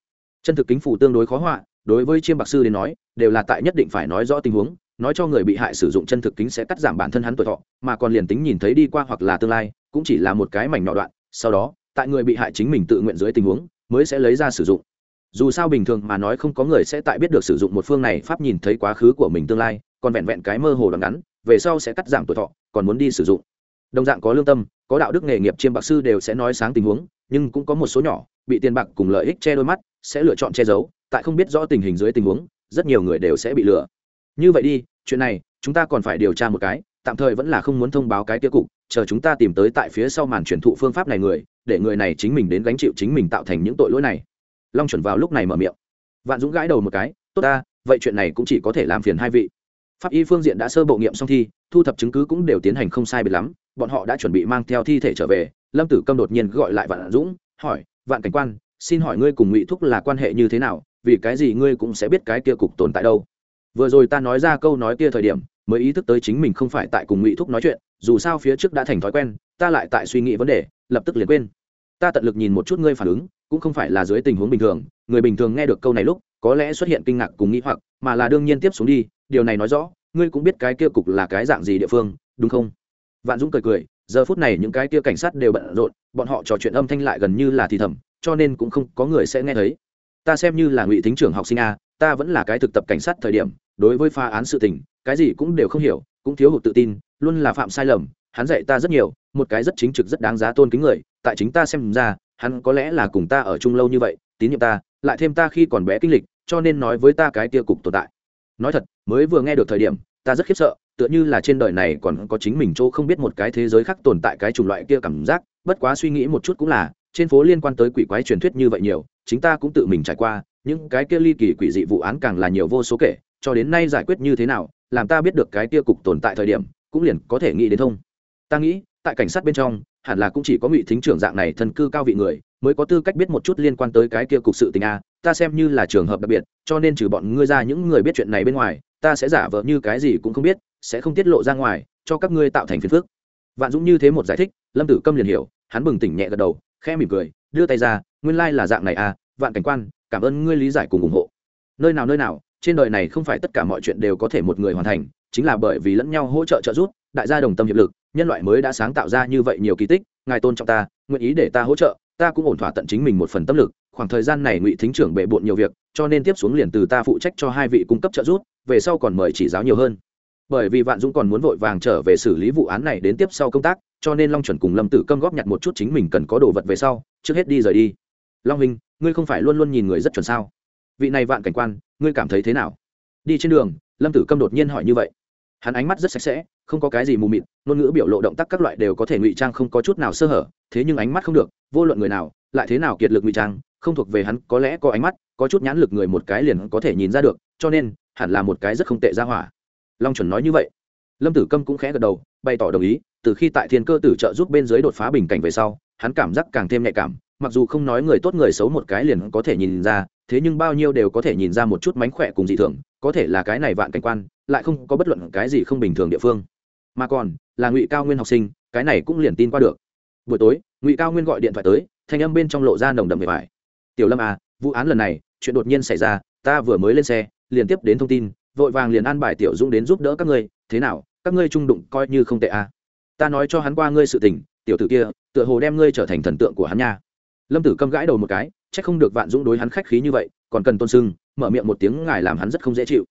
Chân thực kính phủ tương đối khó họa, đối với chiêm bạc sư đến nói, đều là tại nhất định phải nói rõ tình huống, nói cho người bị hại sử dụng chân thực kính sẽ cắt giảm bản thân hắn tuổi thọ, mà còn liền tính nhìn thấy đi qua hoặc là tương lai, cũng chỉ là một cái mảnh nhỏ đoạn, sau đó, tại người bị hại chính mình tự nguyện dưới tình huống, mới sẽ lấy ra sử dụng dù sao bình thường mà nói không có người sẽ tại biết được sử dụng một phương này pháp nhìn thấy quá khứ của mình tương lai, còn vẹn vẹn cái mơ hồ đoạn ngắn, về sau sẽ cắt giảm tuổi thọ, còn muốn đi sử dụng. Đồng dạng có lương tâm, có đạo đức nghề nghiệp chiêm bạc sư đều sẽ nói sáng tình huống, nhưng cũng có một số nhỏ, bị tiền bạc cùng lợi ích che đôi mắt, sẽ lựa chọn che giấu, tại không biết rõ tình hình dưới tình huống, rất nhiều người đều sẽ bị lừa. Như vậy đi, chuyện này, chúng ta còn phải điều tra một cái, tạm thời vẫn là không muốn thông báo cái tiêu cục, chờ chúng ta tìm tới tại phía sau màn truyền thụ phương pháp này người, để người này chính mình đến gánh chịu chính mình tạo thành những tội lỗi này long chuẩn vào lúc này mở miệng. Vạn dũng gãi đầu một cái, tốt ta, vậy chuyện này cũng chỉ có thể làm phiền hai vị. Pháp y phương diện đã sơ bộ nghiệm xong thi, thu thập chứng cứ cũng đều tiến hành không sai biệt lắm, bọn họ đã chuẩn bị mang theo thi thể trở về, lâm tử câm đột nhiên gọi lại vạn dũng, hỏi, vạn cảnh quan, xin hỏi ngươi cùng ngụy thúc là quan hệ như thế nào, vì cái gì ngươi cũng sẽ biết cái kia cục tồn tại đâu? Vừa rồi ta nói ra câu nói kia thời điểm, mới ý thức tới chính mình không phải tại cùng ngụy thúc nói chuyện, dù sao phía trước đã thành thói quen, ta lại tại suy nghĩ vấn đề, lập tức liền quên. Ta tận lực nhìn một chút ngươi phản ứng cũng không phải là dưới tình huống bình thường, người bình thường nghe được câu này lúc, có lẽ xuất hiện kinh ngạc cùng nghĩ hoặc, mà là đương nhiên tiếp xuống đi, điều này nói rõ, ngươi cũng biết cái kia cục là cái dạng gì địa phương, đúng không? Vạn dũng cười cười, giờ phút này những cái kia cảnh sát đều bận rộn, bọn họ trò chuyện âm thanh lại gần như là thì thầm, cho nên cũng không có người sẽ nghe thấy. Ta xem như là ngụy thính trưởng học sinh a, ta vẫn là cái thực tập cảnh sát thời điểm, đối với pha án sự tình, cái gì cũng đều không hiểu, cũng thiếu hụt tự tin, luôn là phạm sai lầm, hắn dạy ta rất nhiều, một cái rất chính trực rất đáng giá tôn kính người, tại chính ta xem ra hắn có lẽ là cùng ta ở chung lâu như vậy, tín nhiệm ta, lại thêm ta khi còn bé kinh lịch, cho nên nói với ta cái tia cục tồn tại. Nói thật, mới vừa nghe được thời điểm, ta rất khiếp sợ, tựa như là trên đời này còn có chính mình chỗ không biết một cái thế giới khác tồn tại cái chủng loại kia cảm giác, bất quá suy nghĩ một chút cũng là, trên phố liên quan tới quỷ quái truyền thuyết như vậy nhiều, chính ta cũng tự mình trải qua, những cái kia ly kỳ quỷ dị vụ án càng là nhiều vô số kể, cho đến nay giải quyết như thế nào, làm ta biết được cái kia cục tồn tại thời điểm, cũng liền có thể nghĩ đến thông. Ta nghĩ, tại cảnh sát bên trong hẳn là cũng chỉ có ngụy thính trưởng dạng này thân cư cao vị người mới có tư cách biết một chút liên quan tới cái kia cục sự tình a. Ta xem như là trường hợp đặc biệt, cho nên trừ bọn ngươi ra những người biết chuyện này bên ngoài, ta sẽ giả vờ như cái gì cũng không biết, sẽ không tiết lộ ra ngoài, cho các ngươi tạo thành phiền phức. Vạn dũng như thế một giải thích, lâm tử câm liền hiểu, hắn bừng tỉnh nhẹ gật đầu, khẽ mỉm cười, đưa tay ra, nguyên lai là dạng này à vạn cảnh quan, cảm ơn ngươi lý giải cùng ủng hộ. Nơi nào nơi nào, trên đời này không phải tất cả mọi chuyện đều có thể một người hoàn thành, chính là bởi vì lẫn nhau hỗ trợ trợ giúp, đại gia đồng tâm hiệp lực nhân loại mới đã sáng tạo ra như vậy nhiều kỳ tích, ngài tôn trọng ta, nguyện ý để ta hỗ trợ, ta cũng ổn thỏa tận chính mình một phần tâm lực, khoảng thời gian này ngụy thính trưởng bệ bộn nhiều việc, cho nên tiếp xuống liền từ ta phụ trách cho hai vị cung cấp trợ giúp, về sau còn mời chỉ giáo nhiều hơn. Bởi vì vạn dũng còn muốn vội vàng trở về xử lý vụ án này đến tiếp sau công tác, cho nên long chuẩn cùng lâm tử câm góp nhặt một chút chính mình cần có đồ vật về sau, trước hết đi rời đi. Long hình ngươi không phải luôn luôn nhìn người rất chuẩn sao? Vị này vạn cảnh quan, ngươi cảm thấy thế nào? Đi trên đường, lâm tử câm đột nhiên hỏi như vậy. Hắn ánh mắt rất sạch sẽ không có cái gì mù mịt, ngôn ngữ biểu lộ động tác các loại đều có thể ngụy trang không có chút nào sơ hở, thế nhưng ánh mắt không được, vô luận người nào, lại thế nào kiệt lực ngụy trang, không thuộc về hắn, có lẽ có ánh mắt, có chút nhãn lực người một cái liền có thể nhìn ra được, cho nên, hẳn là một cái rất không tệ ra hỏa. Long chuẩn nói như vậy. Lâm tử câm cũng khẽ gật đầu, bày tỏ đồng ý, từ khi tại thiên cơ tử trợ giúp bên dưới đột phá bình cảnh về sau, hắn cảm giác càng thêm nhạy cảm, mặc dù không nói người tốt người xấu một cái liền có thể nhìn ra, thế nhưng bao nhiêu đều có thể nhìn ra một chút mánh khỏe cùng dị thường, có thể là cái này vạn cảnh quan lại không có bất luận cái gì không bình thường địa phương. Mà còn, là ngụy cao nguyên học sinh, cái này cũng liền tin qua được. Buổi tối, ngụy cao nguyên gọi điện thoại tới, thanh âm bên trong lộ ra nồng đậm về vải. Tiểu lâm à vụ án lần này, chuyện đột nhiên xảy ra, ta vừa mới lên xe, liền tiếp đến thông tin, vội vàng liền an bài tiểu dũng đến giúp đỡ các ngươi, thế nào, các ngươi trung đụng coi như không tệ à. Ta nói cho hắn qua ngươi sự tình, tiểu tử kia, tựa hồ đem ngươi trở thành thần tượng của hắn nha. Lâm tử câm gãi đầu một cái c h ắ c không được vạn dũng đối hắn khách khí như vậy, còn cần tôn sưng, mở miệng một tiếng ngài làm hắn rất không dễ chịu.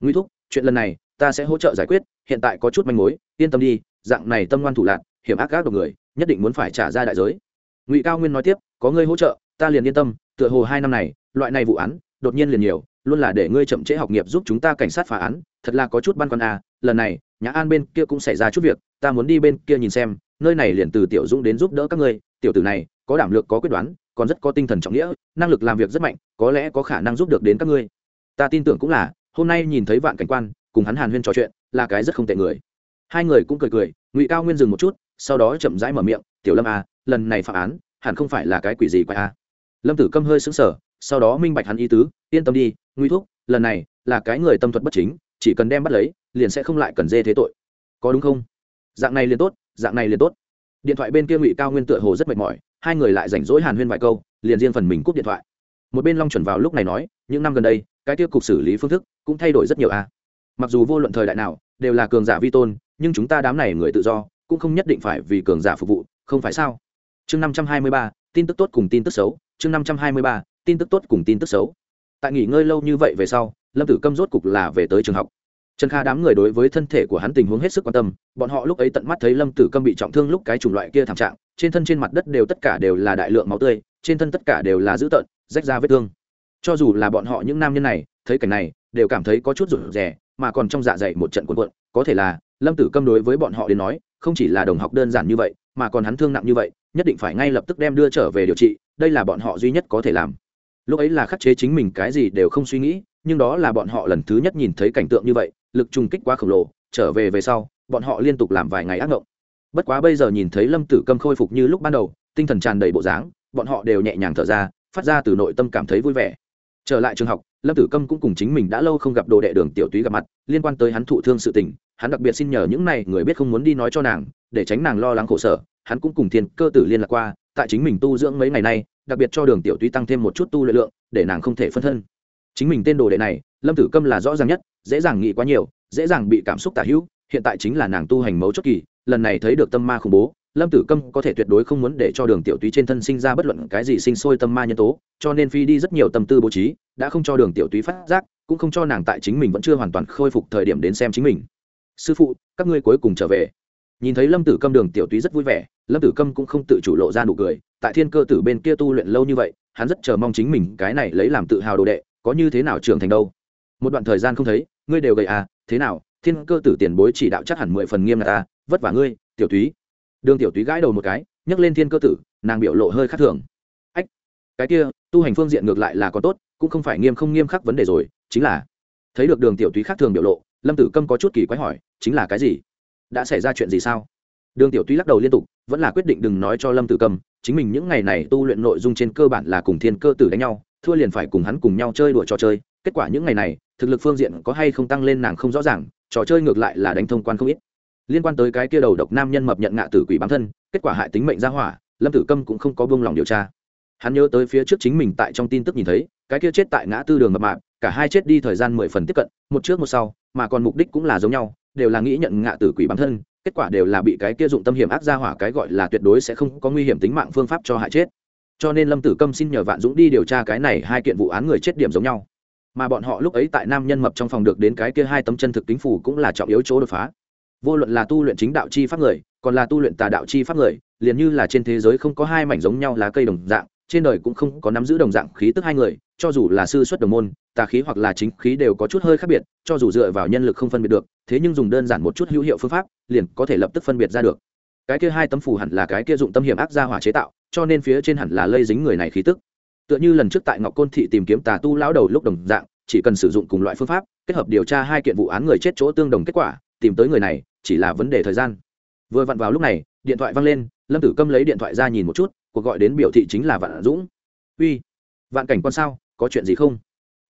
Nguy thúc chuyện lần này, ta sẽ hỗ trợ giải quyết, hiện tại có chút manh mối, yên tâm đi, dạng này tâm ngoan thủ lạc hiểm ác gác độc người, nhất định muốn phải trả ra đại giới. Ngụy cao nguyên nói tiếp, có ngươi hỗ trợ, ta liền yên tâm, tựa hồ hai năm này, loại này vụ án, đột nhiên liền nhiều, luôn là để ngươi chậm trễ học nghiệp giúp chúng ta cảnh sát phá án, thật là có chút băn khoăn à lần này, nhã an bên kia cũng xảy ra chút việc, ta muốn đi bên kia nhìn xem, nơi này liền từ tiểu dũng đến giúp đỡ các ngươi, tiểu tử này, có đảm lược, có quyết đoán, còn rất có tinh thần trọng nghĩa, năng lực làm việc rất mạnh, có lẽ có khả năng giúp được đến các ngươi. Ta tin tưởng cũng là hôm nay nhìn thấy vạn cảnh quan, cùng hắn hàn huyên trò chuyện, là cái rất không tệ người. Hai người cũng cười cười, ngụy cao nguyên dừng một chút, sau đó chậm rãi mở miệng, tiểu lâm à lần này phạm án, hẳn không phải là cái quỷ gì quay à. lâm tử câm hơi xứng sở sau đó minh bạch hắn ý tứ, yên tâm đi, Ngụy thúc, lần này là cái người tâm thuật bất chính, chỉ cần đem bắt lấy, liền sẽ không lại cần dê thế tội. Có đúng không? Dạng này liền tốt, dạng này liền tốt. Điện thoại bên kia ngụy cao nguyên tựa hồ rất mệt mỏi, hai người lại rảnh rỗi hàn huyên vài câu, liền riêng phần mình cúp điện thoại. Một bên long chuẩn vào lúc này nói, những năm gần đây cái tiêu cục xử lý phương thức cũng thay đổi rất nhiều a à. mặc dù vô luận thời đại nào, đều là cường giả vi tôn, nhưng chúng ta đám này người tự do cũng không nhất định phải vì cường giả phục vụ, không phải sao? Chương năm trăm hai mươi ba, tin tức tốt cùng tin tức xấu. Chương năm trăm hai mươi ba, tin tức tốt cùng tin tức xấu. Tại nghỉ ngơi lâu như vậy về sau, lâm tử câm rốt cục là về tới trường học. Trần kha đám người đối với thân thể của hắn tình huống hết sức quan tâm, bọn họ lúc ấy tận mắt thấy lâm tử câm bị trọng thương lúc cái chủng loại kia thảm trạng, trên thân trên mặt đất đều tất cả đều là đại lượng máu tươi, trên thân tất cả đều là dữ tợn, rách ra vết thương cho dù là bọn họ những nam nhân này, thấy cảnh này, đều cảm thấy có chút rụt rè, mà còn trong dạ dày một trận cuộn cuộn, có thể là lâm tử câm đối với bọn họ đến nói, không chỉ là đồng học đơn giản như vậy, mà còn hắn thương nặng như vậy, nhất định phải ngay lập tức đem đưa trở về điều trị, đây là bọn họ duy nhất có thể làm. Lúc ấy là khắc chế chính mình cái gì đều không suy nghĩ, nhưng đó là bọn họ lần thứ nhất nhìn thấy cảnh tượng như vậy, lực trùng kích quá khổng lồ, trở về về sau, bọn họ liên tục làm vài ngày ác mộng bất quá bây giờ nhìn thấy lâm tử câm khôi phục như lúc ban đầu, tinh thần tràn đầy bộ dáng, bọn họ đều nhẹ nhàng thở ra, phát ra từ nội tâm cảm thấy vui vẻ trở lại trường học, lâm tử câm cũng cùng chính mình đã lâu không gặp đồ đệ đường tiểu túy gặp mặt, liên quan tới hắn thụ thương sự tình, hắn đặc biệt xin nhờ những này người biết không muốn đi nói cho nàng, để tránh nàng lo lắng khổ sở, hắn cũng cùng thiên cơ tử liên lạc qua, tại chính mình tu dưỡng mấy ngày nay, đặc biệt cho đường tiểu túy tăng thêm một chút tu lợi lượng, để nàng không thể phân thân. Chính mình tên đồ đệ này, lâm tử câm là rõ ràng nhất, dễ dàng nghĩ quá nhiều, dễ dàng bị cảm xúc tả hữu, hiện tại chính là nàng tu hành mấu chốt kỳ, lần này thấy được tâm ma khủng bố lâm tử câm có thể tuyệt đối không muốn để cho đường tiểu túy trên thân sinh ra bất luận cái gì sinh sôi tâm ma nhân tố, cho nên phi đi rất nhiều tâm tư bố trí, đã không cho đường tiểu túy phát giác, cũng không cho nàng tại chính mình vẫn chưa hoàn toàn khôi phục thời điểm đến xem chính mình. Sư phụ, các ngươi cuối cùng trở về. Nhìn thấy lâm tử câm, đường tiểu túy rất vui vẻ, lâm tử câm cũng không tự chủ lộ ra nụ cười, tại thiên cơ tử bên kia tu luyện lâu như vậy, hắn rất chờ mong chính mình cái này lấy làm tự hào đồ đệ, có như thế nào trưởng thành đâu. Một đoạn thời gian không thấy, ngươi đều gầy à thế nào, thiên cơ tử tiền bối chỉ đạo chắc hẳn mười phần nghiêm là ta, vất vả ngươi, tiểu túy đường tiểu túy gãi đầu một cái, nhấc lên thiên cơ tử, nàng biểu lộ hơi khác thường. Ách, cái kia, tu hành phương diện ngược lại là có tốt, cũng không phải nghiêm không nghiêm khắc vấn đề rồi, chính là, thấy được đường tiểu túy khác thường biểu lộ, lâm tử câm có chút kỳ quái hỏi, chính là cái gì? Đã xảy ra chuyện gì sao? Đường tiểu túy lắc đầu liên tục, vẫn là quyết định đừng nói cho lâm tử câm, chính mình những ngày này tu luyện nội dung trên cơ bản là cùng thiên cơ tử đánh nhau, thua liền phải cùng hắn cùng nhau chơi đùa trò chơi, kết quả những ngày này, thực lực phương diện có hay không tăng lên nàng không rõ ràng, trò chơi ngược lại là đánh thông quan không ít liên quan tới cái kia đầu độc nam nhân mập nhận ngạ tử quỷ bám thân, kết quả hại tính mệnh ra hỏa, lâm tử câm cũng không có buông lòng điều tra. Hắn nhớ tới phía trước chính mình tại trong tin tức nhìn thấy, cái kia chết tại ngã tư đường mập mạp, cả hai chết đi thời gian mười phần tiếp cận, một trước một sau, mà còn mục đích cũng là giống nhau, đều là nghĩ nhận ngạ tử quỷ bản thân, kết quả đều là bị cái kia dụng tâm hiểm ác ra hỏa cái gọi là tuyệt đối sẽ không có nguy hiểm tính mạng phương pháp cho hại chết. Cho nên lâm tử câm xin nhờ vạn dũng đi điều tra cái này hai kiện vụ án người chết điểm giống nhau. Mà bọn họ lúc ấy tại nam nhân mập trong phòng được đến cái kia hai tấm chân thực tính phủ cũng là trọng yếu chỗ đột phá vô luận là tu luyện chính đạo chi pháp người, còn là tu luyện tà đạo chi pháp người, liền như là trên thế giới không có hai mảnh giống nhau lá cây đồng dạng, trên đời cũng không có nắm giữ đồng dạng khí tức hai người, cho dù là sư xuất đồng môn, tà khí hoặc là chính khí đều có chút hơi khác biệt, cho dù dựa vào nhân lực không phân biệt được, thế nhưng dùng đơn giản một chút hữu hiệu phương pháp, liền có thể lập tức phân biệt ra được. Cái kia hai tấm phủ hẳn là cái kia dụng tâm hiểm ác ra hỏa chế tạo, cho nên phía trên hẳn là lây dính người này khí tức. Tựa như lần trước tại ngọc côn thị tìm kiếm tà tu lão đầu lúc đồng dạng, chỉ cần sử dụng cùng loại phương pháp, kết hợp điều tra hai kiện vụ án người chết chỗ tương đồng kết quả tìm tới người này, chỉ là vấn đề thời gian. Vừa vặn vào lúc này, điện thoại văng lên, lâm tử câm lấy điện thoại ra nhìn một chút, cuộc gọi đến biểu thị chính là vạn dũng. Uy, vạn cảnh quan sao, có chuyện gì không?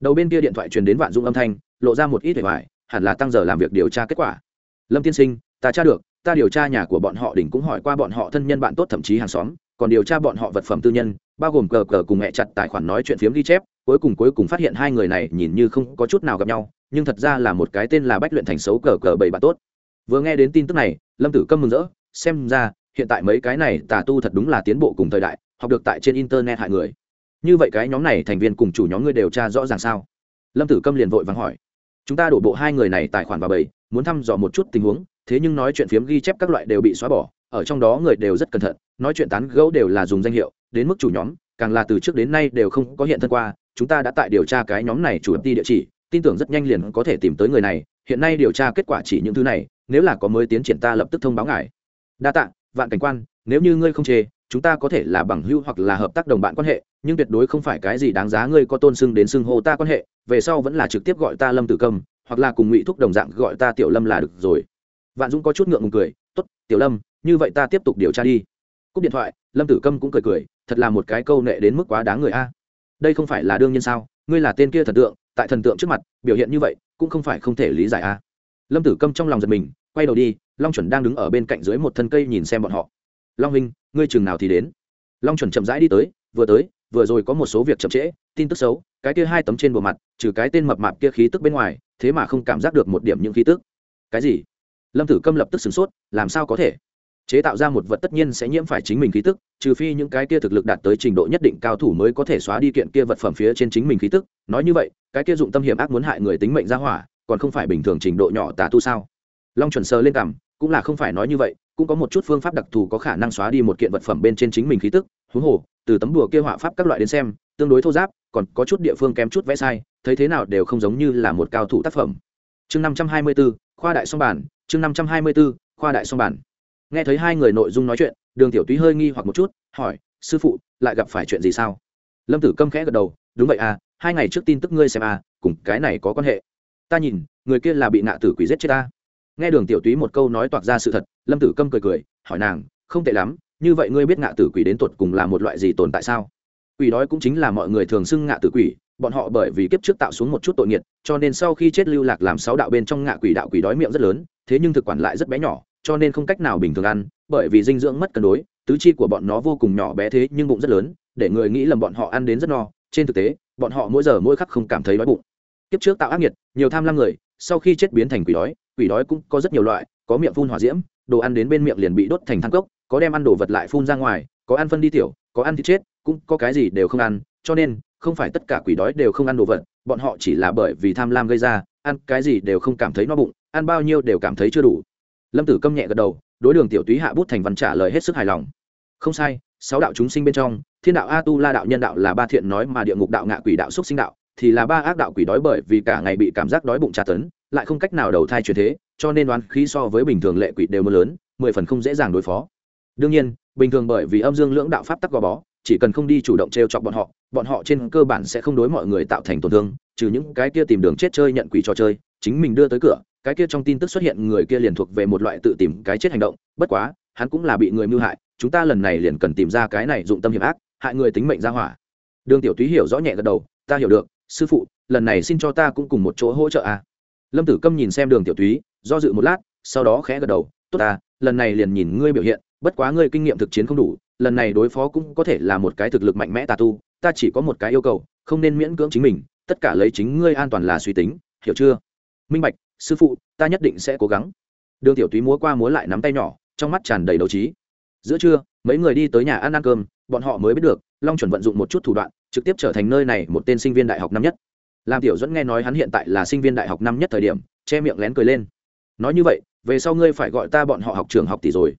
Đầu bên kia điện thoại truyền đến vạn dũng âm thanh, lộ ra một ít vẻ vải, hẳn là tăng giờ làm việc điều tra kết quả. Lâm tiên sinh, ta tra được, ta điều tra nhà của bọn họ đỉnh cũng hỏi qua bọn họ thân nhân bạn tốt thậm chí hàng xóm, còn điều tra bọn họ vật phẩm tư nhân bao gồm cờ cờ cùng mẹ chặt tài khoản nói chuyện phiếm ghi chép, cuối cùng cuối cùng phát hiện hai người này nhìn như không có chút nào gặp nhau, nhưng thật ra là một cái tên là bách luyện thành xấu cờ cờ bảy bạn tốt. Vừa nghe đến tin tức này, lâm tử câm mừng rỡ, xem ra, hiện tại mấy cái này tà tu thật đúng là tiến bộ cùng thời đại, học được tại trên internet hại người. Như vậy cái nhóm này thành viên cùng chủ nhóm ngươi đều tra rõ ràng sao? Lâm tử câm liền vội vắng hỏi. Chúng ta đổ bộ hai người này tài khoản vào bảy muốn thăm dò một chút tình huống, thế nhưng nói chuyện phiếm ghi chép các loại đều bị xóa bỏ ở trong đó người đều rất cẩn thận, nói chuyện tán gẫu đều là dùng danh hiệu, đến mức chủ nhóm, càng là từ trước đến nay đều không có hiện thân qua, chúng ta đã tại điều tra cái nhóm này chủ đi địa chỉ, tin tưởng rất nhanh liền có thể tìm tới người này, hiện nay điều tra kết quả chỉ những thứ này, nếu là có mới tiến triển ta lập tức thông báo ngài. Đa tạ, vạn cảnh quan, nếu như ngươi không chê, chúng ta có thể là bằng hữu hoặc là hợp tác đồng bạn quan hệ, nhưng tuyệt đối không phải cái gì đáng giá ngươi có tôn xưng đến xưng hô ta quan hệ, về sau vẫn là trực tiếp gọi ta lâm tử công hoặc là cùng ngụy thúc đồng dạng gọi ta tiểu lâm là được rồi. Vạn dũng có chút ngượng ngùng cười t ố t tiểu lâm như vậy ta tiếp tục điều tra đi. Cúp điện thoại, lâm tử câm cũng cười cười, thật là một cái câu nệ đến mức quá đáng người a. Đây không phải là đương nhiên sao? Ngươi là tên kia thần tượng, tại thần tượng trước mặt, biểu hiện như vậy, cũng không phải không thể lý giải a. Lâm tử câm trong lòng giật mình, quay đầu đi, long chuẩn đang đứng ở bên cạnh dưới một thân cây nhìn xem bọn họ. Long hình ngươi chừng nào thì đến? Long chuẩn chậm rãi đi tới, vừa tới, vừa rồi có một số việc chậm trễ, tin tức xấu, cái kia hai tấm trên bộ mặt, trừ cái tên mập mạp kia khí tức bên ngoài, thế mà không cảm giác được một điểm những khí tức. Cái gì? Lâm tử câm lập tức sửng sốt, làm sao có thể? Chế tạo ra một vật tất nhiên sẽ nhiễm phải chính mình khí tức, trừ phi những cái kia thực lực đạt tới trình độ nhất định cao thủ mới có thể xóa đi kiện kia vật phẩm phía trên chính mình khí tức. Nói như vậy, cái kia dụng tâm hiểm ác muốn hại người tính mệnh ra hỏa, còn không phải bình thường trình độ nhỏ tà tu sao? Long chuẩn sờ lên cằm, cũng là không phải nói như vậy, cũng có một chút phương pháp đặc thù có khả năng xóa đi một kiện vật phẩm bên trên chính mình khí tức. Huống hồ, từ tấm đùa kia họa pháp các loại đến xem, tương đối thô giáp, còn có chút địa phương kém chút vẽ sai, thấy thế nào đều không giống như là một cao thủ tác phẩm. Chương năm trăm hai mươi b ố khoa đại song bản, chương năm trăm hai mươi b ố khoa đại song bản nghe thấy hai người nội dung nói chuyện, đường tiểu túy hơi nghi hoặc một chút, hỏi, sư phụ, lại gặp phải chuyện gì sao? Lâm tử câm khẽ gật đầu, đúng vậy à hai ngày trước tin tức ngươi xem à cùng cái này có quan hệ. Ta nhìn, người kia là bị nạ tử quỷ giết chết ta. Nghe đường tiểu túy một câu nói toạc ra sự thật, lâm tử câm cười cười, hỏi nàng, không tệ lắm, như vậy ngươi biết ngạ tử quỷ đến tột cùng là một loại gì tồn tại sao? Quỷ đói cũng chính là mọi người thường xưng ngạ tử quỷ, bọn họ bởi vì kiếp trước tạo xuống một chút tội nghiệt, cho nên sau khi chết lưu lạc làm sáu đạo bên trong ngạ quỷ đạo quỷ đói miệng rất lớn, thế nhưng thực quản lại rất bé nhỏ cho nên không cách nào bình thường ăn, bởi vì dinh dưỡng mất cân đối, tứ chi của bọn nó vô cùng nhỏ bé thế nhưng bụng rất lớn, để người nghĩ lầm bọn họ ăn đến rất no. Trên thực tế, bọn họ mỗi giờ mỗi khắc không cảm thấy đói bụng. Kiếp trước tạo ác nghiệt, nhiều tham lam người, sau khi chết biến thành quỷ đói quỷ đói cũng có rất nhiều loại, có miệng phun hỏa diễm, đồ ăn đến bên miệng liền bị đốt thành thang cốc, có đem ăn đồ vật lại phun ra ngoài, có ăn phân đi tiểu, có ăn thịt chết, cũng có cái gì đều không ăn, cho nên, không phải tất cả quỷ đói đều không ăn đồ vật, bọn họ chỉ là bởi vì tham lam gây ra, ăn cái gì đều không cảm thấy no bụng, ăn bao nhiêu đều cảm thấy chưa đủ lâm tử câm nhẹ gật đầu, đối đường tiểu túy hạ bút thành văn trả lời hết sức hài lòng. Không sai, sáu đạo chúng sinh bên trong, thiên đạo a tu la đạo nhân đạo là ba thiện nói mà địa ngục đạo ngạ quỷ đạo xúc sinh đạo, thì là ba ác đạo quỷ đói bởi vì cả ngày bị cảm giác đói bụng tra tấn, lại không cách nào đầu thai chuyển thế, cho nên đoán khí so với bình thường lệ quỷ đều mưa lớn, mười phần không dễ dàng đối phó. Đương nhiên, bình thường bởi vì âm dương lưỡng đạo pháp tắc gò bó, chỉ cần không đi chủ động t r e o chọc bọn họ bọn họ trên cơ bản sẽ không đối mọi người tạo thành tổn thương, trừ những cái kia tìm đường chết chơi nhận quỷ trò chơi, chính mình đưa tới cửa cái kia trong tin tức xuất hiện người kia liền thuộc về một loại tự tìm cái chết hành động, bất quá, hắn cũng là bị người mưu hại, chúng ta lần này liền cần tìm ra cái này dụng tâm hiểm ác, hại người tính mệnh ra hỏa. Đường tiểu túy hiểu rõ nhẹ gật đầu, ta hiểu được, sư phụ, lần này xin cho ta cũng cùng một chỗ hỗ trợ à. Lâm tử câm nhìn xem đường tiểu túy, do dự một lát, sau đó khẽ gật đầu, tốt ta, lần này liền nhìn ngươi biểu hiện, bất quá ngươi kinh nghiệm thực chiến không đủ, lần này đối phó cũng có thể là một cái thực lực mạnh mẽ tà tu, ta chỉ có một cái yêu cầu, không nên miễn cưỡng chính mình, tất cả lấy chính ngươi an toàn là suy tính, hiểu chưa? Minh bạch sư phụ, ta nhất định sẽ cố gắng. Đường tiểu túy múa qua múa lại nắm tay nhỏ, trong mắt tràn đầy đấu trí. Giữa trưa, mấy người đi tới nhà ăn ăn cơm, bọn họ mới biết được, long chuẩn vận dụng một chút thủ đoạn, trực tiếp trở thành nơi này một tên sinh viên đại học năm nhất. Làm tiểu dẫn nghe nói hắn hiện tại là sinh viên đại học năm nhất thời điểm, che miệng lén cười lên. Nói như vậy, về sau ngươi phải gọi ta bọn họ học trường học tỷ rồi.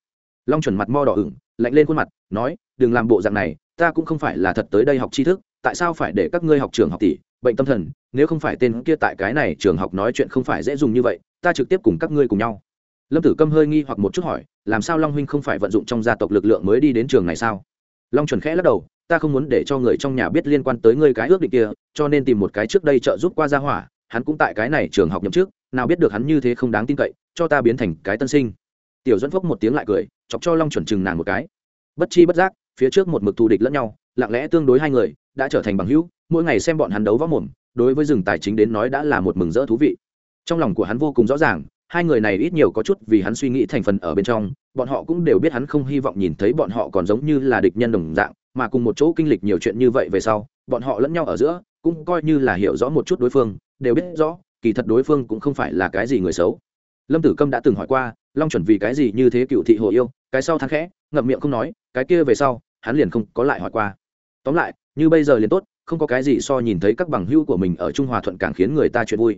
Long chuẩn mặt mo đỏ ửng, lạnh lên khuôn mặt, nói, đừng làm bộ dạng này, ta cũng không phải là thật tới đây học tri thức, tại sao phải để các ngươi học trường học tỷ? Bệnh tâm thần, nếu không phải tên kia tại cái này trường học nói chuyện không phải dễ dùng như vậy, ta trực tiếp cùng các ngươi cùng nhau. Lâm tử câm hơi nghi hoặc một chút hỏi, làm sao long huynh không phải vận dụng trong gia tộc lực lượng mới đi đến trường này sao? Long chuẩn khẽ lắc đầu, ta không muốn để cho người trong nhà biết liên quan tới ngươi cái ước định kia, cho nên tìm một cái trước đây trợ giúp qua gia hỏa, hắn cũng tại cái này trường học nhậm trước nào biết được hắn như thế không đáng tin cậy, cho ta biến thành cái tân sinh. Tiểu dẫn phốc một tiếng lại cười, chọc cho long chuẩn chừng nàng một cái. Bất chi bất giác, phía trước một mực thù địch lẫn nhau, lặng lẽ tương đối hai người đã trở thành bằng hữu, mỗi ngày xem bọn hắn đấu võ mồm, đối với rừng tài chính đến nói đã là một mừng rỡ thú vị. Trong lòng của hắn vô cùng rõ ràng, hai người này ít nhiều có chút vì hắn suy nghĩ thành phần ở bên trong, bọn họ cũng đều biết hắn không hy vọng nhìn thấy bọn họ còn giống như là địch nhân đồng dạng, mà cùng một chỗ kinh lịch nhiều chuyện như vậy về sau, bọn họ lẫn nhau ở giữa, cũng coi như là hiểu rõ một chút đối phương, đều biết rõ, kỳ thật đối phương cũng không phải là cái gì người xấu. Lâm tử câm đã từng hỏi qua, long chuẩn vì cái gì như thế cựu thị hồ yêu, cái sau thắng khẽ, ngậm miệng không nói, cái kia về sau, hắn liền không có lại hỏi qua. Tóm lại như bây giờ liền tốt, không có cái gì so nhìn thấy các bằng hữu của mình ở trung hòa thuận càng khiến người ta chuyện vui.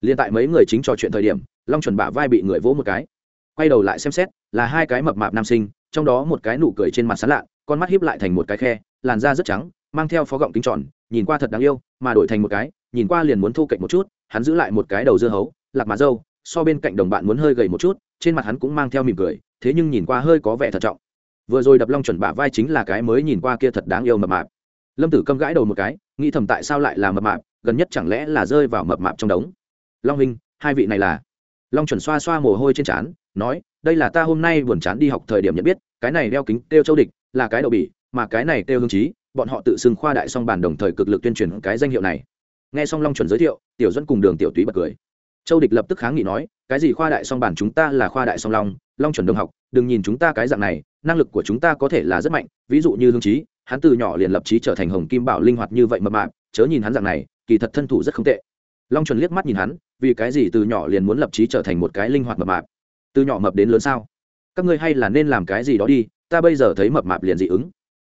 Liền tại mấy người chính trò chuyện thời điểm, long chuẩn bả vai bị người vỗ một cái. Quay đầu lại xem xét, là hai cái mập mạp nam sinh, trong đó một cái nụ cười trên mặt sán lạ, con mắt hiếp lại thành một cái khe, làn da rất trắng, mang theo phó gọng kính tròn, nhìn qua thật đáng yêu, mà đổi thành một cái, nhìn qua liền muốn thu cạnh một chút, hắn giữ lại một cái đầu dưa hấu, lạc mà dâu, so bên cạnh đồng bạn muốn hơi gầy một chút, trên mặt hắn cũng mang theo mỉm cười, thế nhưng nhìn qua hơi có vẻ thận trọng. Vừa rồi đập long chuẩn bả vai chính là cái mới nhìn qua kia thật đáng yêu mập mạp lâm tử câm gãi đầu một cái, nghĩ thầm tại sao lại là mập mạp, gần nhất chẳng lẽ là rơi vào mập mạp trong đống. Long hình hai vị này là? Long chuẩn xoa xoa mồ hôi trên trán, nói, đây là ta hôm nay buồn chán đi học thời điểm nhận biết, cái này đeo kính kêu châu địch, là cái đậu bỉ, mà cái này kêu hương trí bọn họ tự xưng khoa đại song bản đồng thời cực lực tuyên truyền cái danh hiệu này. Nghe xong long chuẩn giới thiệu, tiểu dẫn cùng đường tiểu túy bật cười. Châu địch lập tức kháng nghị nói, cái gì khoa đại song bản chúng ta là khoa đại song long long chuẩn đồng học, đừng nhìn chúng ta cái dạng này, năng lực của chúng ta có thể là rất mạnh, ví dụ như hương trí hắn từ nhỏ liền lập trí trở thành hồng kim bảo linh hoạt như vậy mập mạp, chớ nhìn hắn dạng này, kỳ thật thân thủ rất không tệ. Long chuẩn liếc mắt nhìn hắn, vì cái gì từ nhỏ liền muốn lập trí trở thành một cái linh hoạt mập mạp? Từ nhỏ mập đến lớn sao? Các ngươi hay là nên làm cái gì đó đi, ta bây giờ thấy mập mạp liền dị ứng.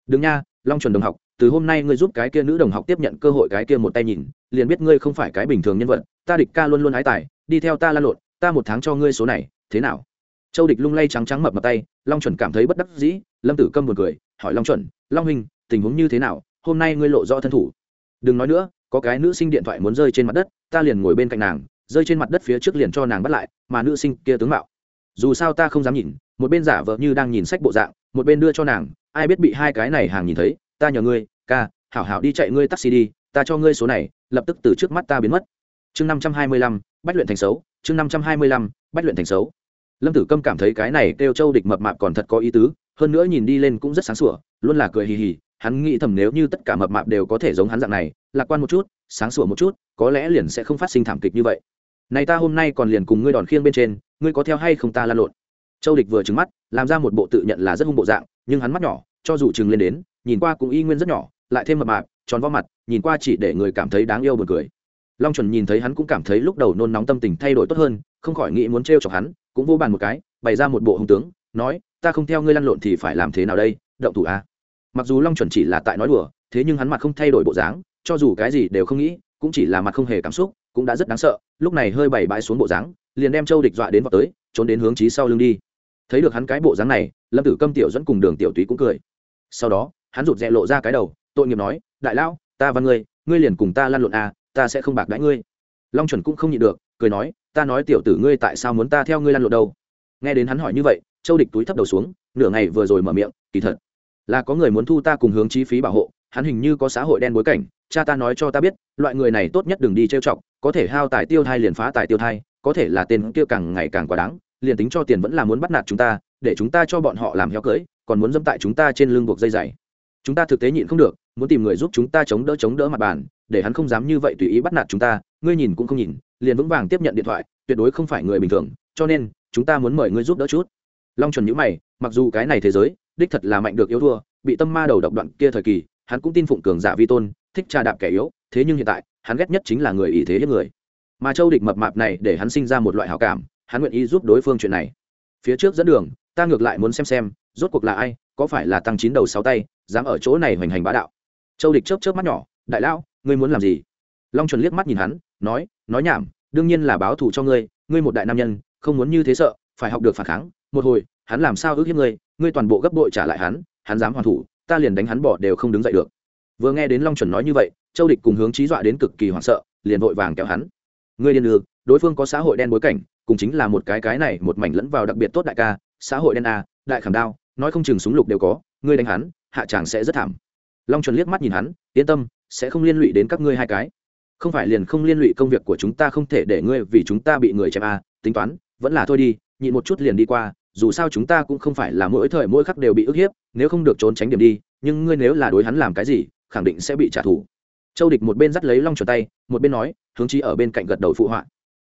Đừng nha, long chuẩn đồng học, từ hôm nay ngươi giúp cái kia nữ đồng học tiếp nhận cơ hội cái kia một tay nhìn, liền biết ngươi không phải cái bình thường nhân vật, ta địch ca luôn luôn ái tài, đi theo ta lan lộn, ta một tháng cho ngươi số này, thế nào? Châu địch lung lay trắng trắng mập mập tay, long chuẩn cảm thấy bất đắc dĩ, lâm tử câm buồn cười, hỏi long chuẩn, long huynh, tình huống như thế nào? Hôm nay ngươi lộ rõ thân thủ. Đừng nói nữa, có cái nữ sinh điện thoại muốn rơi trên mặt đất, ta liền ngồi bên cạnh nàng, rơi trên mặt đất phía trước liền cho nàng bắt lại, mà nữ sinh kia tướng mạo. Dù sao ta không dám nhìn, một bên giả vợ như đang nhìn sách bộ dạng, một bên đưa cho nàng, ai biết bị hai cái này hàng nhìn thấy, ta nhờ ngươi, ca, hảo hảo đi chạy ngươi taxi đi, ta cho ngươi số này, lập tức từ trước mắt ta biến mất. Chương năm trăm hai mươi lăm, bách luyện thành xấu, chương năm trăm hai mươi lăm, bách luyện thành xấu lâm tử câm cảm thấy cái này kêu châu địch mập mạp còn thật có ý tứ, hơn nữa nhìn đi lên cũng rất sáng sủa, luôn là cười hì hì, hắn nghĩ thầm nếu như tất cả mập mạp đều có thể giống hắn dạng này, lạc quan một chút, sáng sủa một chút, có lẽ liền sẽ không phát sinh thảm kịch như vậy. Này ta hôm nay còn liền cùng ngươi đòn khiêng bên trên, ngươi có theo hay không ta la lộn? Châu địch vừa trứng mắt, làm ra một bộ tự nhận là rất hung bộ dạng, nhưng hắn mắt nhỏ, cho dù chừng lên đến, nhìn qua cũng y nguyên rất nhỏ, lại thêm mập mạp, tròn vo mặt, nhìn qua chỉ để người cảm thấy đáng yêu buồn cười. Long chuẩn nhìn thấy hắn cũng cảm thấy lúc đầu nôn nóng tâm tình thay đổi tốt hơn không khỏi nghĩ muốn trêu chọc hắn, cũng vô bàn một cái, bày ra một bộ hung tướng, nói, ta không theo ngươi lăn lộn thì phải làm thế nào đây, động thủ à? mặc dù long chuẩn chỉ là tại nói đùa, thế nhưng hắn mặt không thay đổi bộ dáng, cho dù cái gì đều không nghĩ, cũng chỉ là mặt không hề cảm xúc, cũng đã rất đáng sợ, lúc này hơi bày bãi xuống bộ dáng, liền đem châu địch dọa đến vào tới, trốn đến hướng trí sau lưng đi. Thấy được hắn cái bộ dáng này, lâm tử câm tiểu dẫn cùng đường tiểu túy cũng cười. Sau đó, hắn rụt rè lộ ra cái đầu, tội nghiệp nói, đại lão, ta và ngươi ngươi liền cùng ta lăn lộn à ta sẽ không bạc đãi ngươi. Long chuẩn cũng không nhịn được cười nói, ta nói tiểu tử ngươi tại sao muốn ta theo ngươi lăn lộn đâu? Nghe đến hắn hỏi như vậy, châu địch túi thấp đầu xuống, nửa ngày vừa rồi mở miệng, kỳ thật, là có người muốn thu ta cùng hướng chi phí bảo hộ, hắn hình như có xã hội đen bối cảnh, cha ta nói cho ta biết, loại người này tốt nhất đừng đi trêu chọc, có thể hao tài tiêu thai liền phá tài tiêu thai, có thể là tên kia càng ngày càng quá đáng, liền tính cho tiền vẫn là muốn bắt nạt chúng ta, để chúng ta cho bọn họ làm heo cưới, còn muốn dâm tại chúng ta trên lưng buộc dây dày chúng ta thực tế nhịn không được, muốn tìm người giúp chúng ta chống đỡ chống đỡ mặt bàn, để hắn không dám như vậy tùy ý bắt nạt chúng ta, ngươi nhìn cũng không nhìn liền vững vàng tiếp nhận điện thoại, tuyệt đối không phải người bình thường, cho nên, chúng ta muốn mời ngươi giúp đỡ chút. Long chuẩn nhữ mày, mặc dù cái này thế giới, đích thật là mạnh được yếu thua, bị tâm ma đầu độc đoạn kia thời kỳ, hắn cũng tin phụng cường giả vi tôn, thích trà đạp kẻ yếu, thế nhưng hiện tại, hắn ghét nhất chính là người ý thế hiếp người. Mà châu địch mập mạp này để hắn sinh ra một loại hảo cảm, hắn nguyện ý giúp đối phương chuyện này. Phía trước dẫn đường, ta ngược lại muốn xem xem, rốt cuộc là ai, có phải là tăng chín đầu sáu tay, dám ở chỗ này hoành hành bá đạo. Châu địch chớp chớp mắt nhỏ, đại lão, ngươi muốn làm gì? Long chuẩn liếc mắt nhìn hắn, nói nói nhảm, đương nhiên là báo thù cho ngươi ngươi một đại nam nhân, không muốn như thế sợ, phải học được phản kháng. Một hồi, hắn làm sao ước hiếp ngươi ngươi toàn bộ gấp bội trả lại hắn hắn dám hoàn thủ, ta liền đánh hắn bỏ đều không đứng dậy được. Vừa nghe đến long chuẩn nói như vậy, châu địch cùng hướng trí dọa đến cực kỳ hoảng sợ, liền vội vàng kéo hắn. Ngươi điên đường đối phương có xã hội đen bối cảnh, cùng chính là một cái cái này, một mảnh lẫn vào đặc biệt tốt đại ca, xã hội đen a, đại khảm đao, nói không chừng súng lục đều có, ngươi đánh hắn, hạ chàng sẽ rất thảm. Long chuẩn liếc mắt nhìn hắn, yên tâm, sẽ không liên lụy đến các ngươi hai cái không phải liền không liên lụy công việc của chúng ta không thể để ngươi vì chúng ta bị người chém à? tính toán, vẫn là thôi đi, nhịn một chút liền đi qua, dù sao chúng ta cũng không phải là mỗi thời mỗi khắc đều bị ức hiếp, nếu không được trốn tránh điểm đi, nhưng ngươi nếu là đối hắn làm cái gì, khẳng định sẽ bị trả thù. Châu địch một bên dắt lấy long chuẩn tay, một bên nói, hướng chí ở bên cạnh gật đầu phụ họa.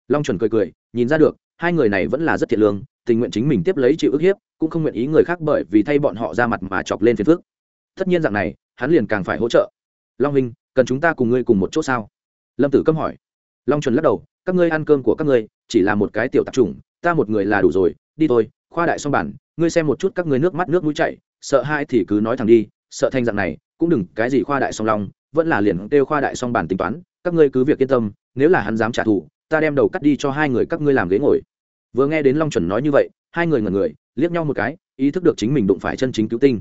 Long chuẩn cười cười, nhìn ra được, hai người này vẫn là rất thiện lương, tình nguyện chính mình tiếp lấy chịu ức hiếp, cũng không nguyện ý người khác bởi vì thay bọn họ ra mặt mà chọc lên phiền phước tất nhiên dạng này, hắn liền càng phải hỗ trợ. Long huynh, cần chúng ta cùng ngươi cùng một chỗ sao? Lâm tử câm hỏi. Long chuẩn lắc đầu, các ngươi ăn cơm của các ngươi chỉ là một cái tiểu tạp chủng, ta một người là đủ rồi, đi thôi, khoa đại xong bản, ngươi xem một chút các ngươi nước mắt nước mũi chảy, sợ hai thì cứ nói thẳng đi, sợ thanh dạng này, cũng đừng cái gì khoa đại song long, vẫn là liền kêu khoa đại song bản tính toán, các ngươi cứ việc yên tâm, nếu là hắn dám trả thù, ta đem đầu cắt đi cho hai người các ngươi làm ghế ngồi. Vừa nghe đến long chuẩn nói như vậy, hai người ngẩn người, liếc nhau một cái, ý thức được chính mình đụng phải chân chính cứu tinh.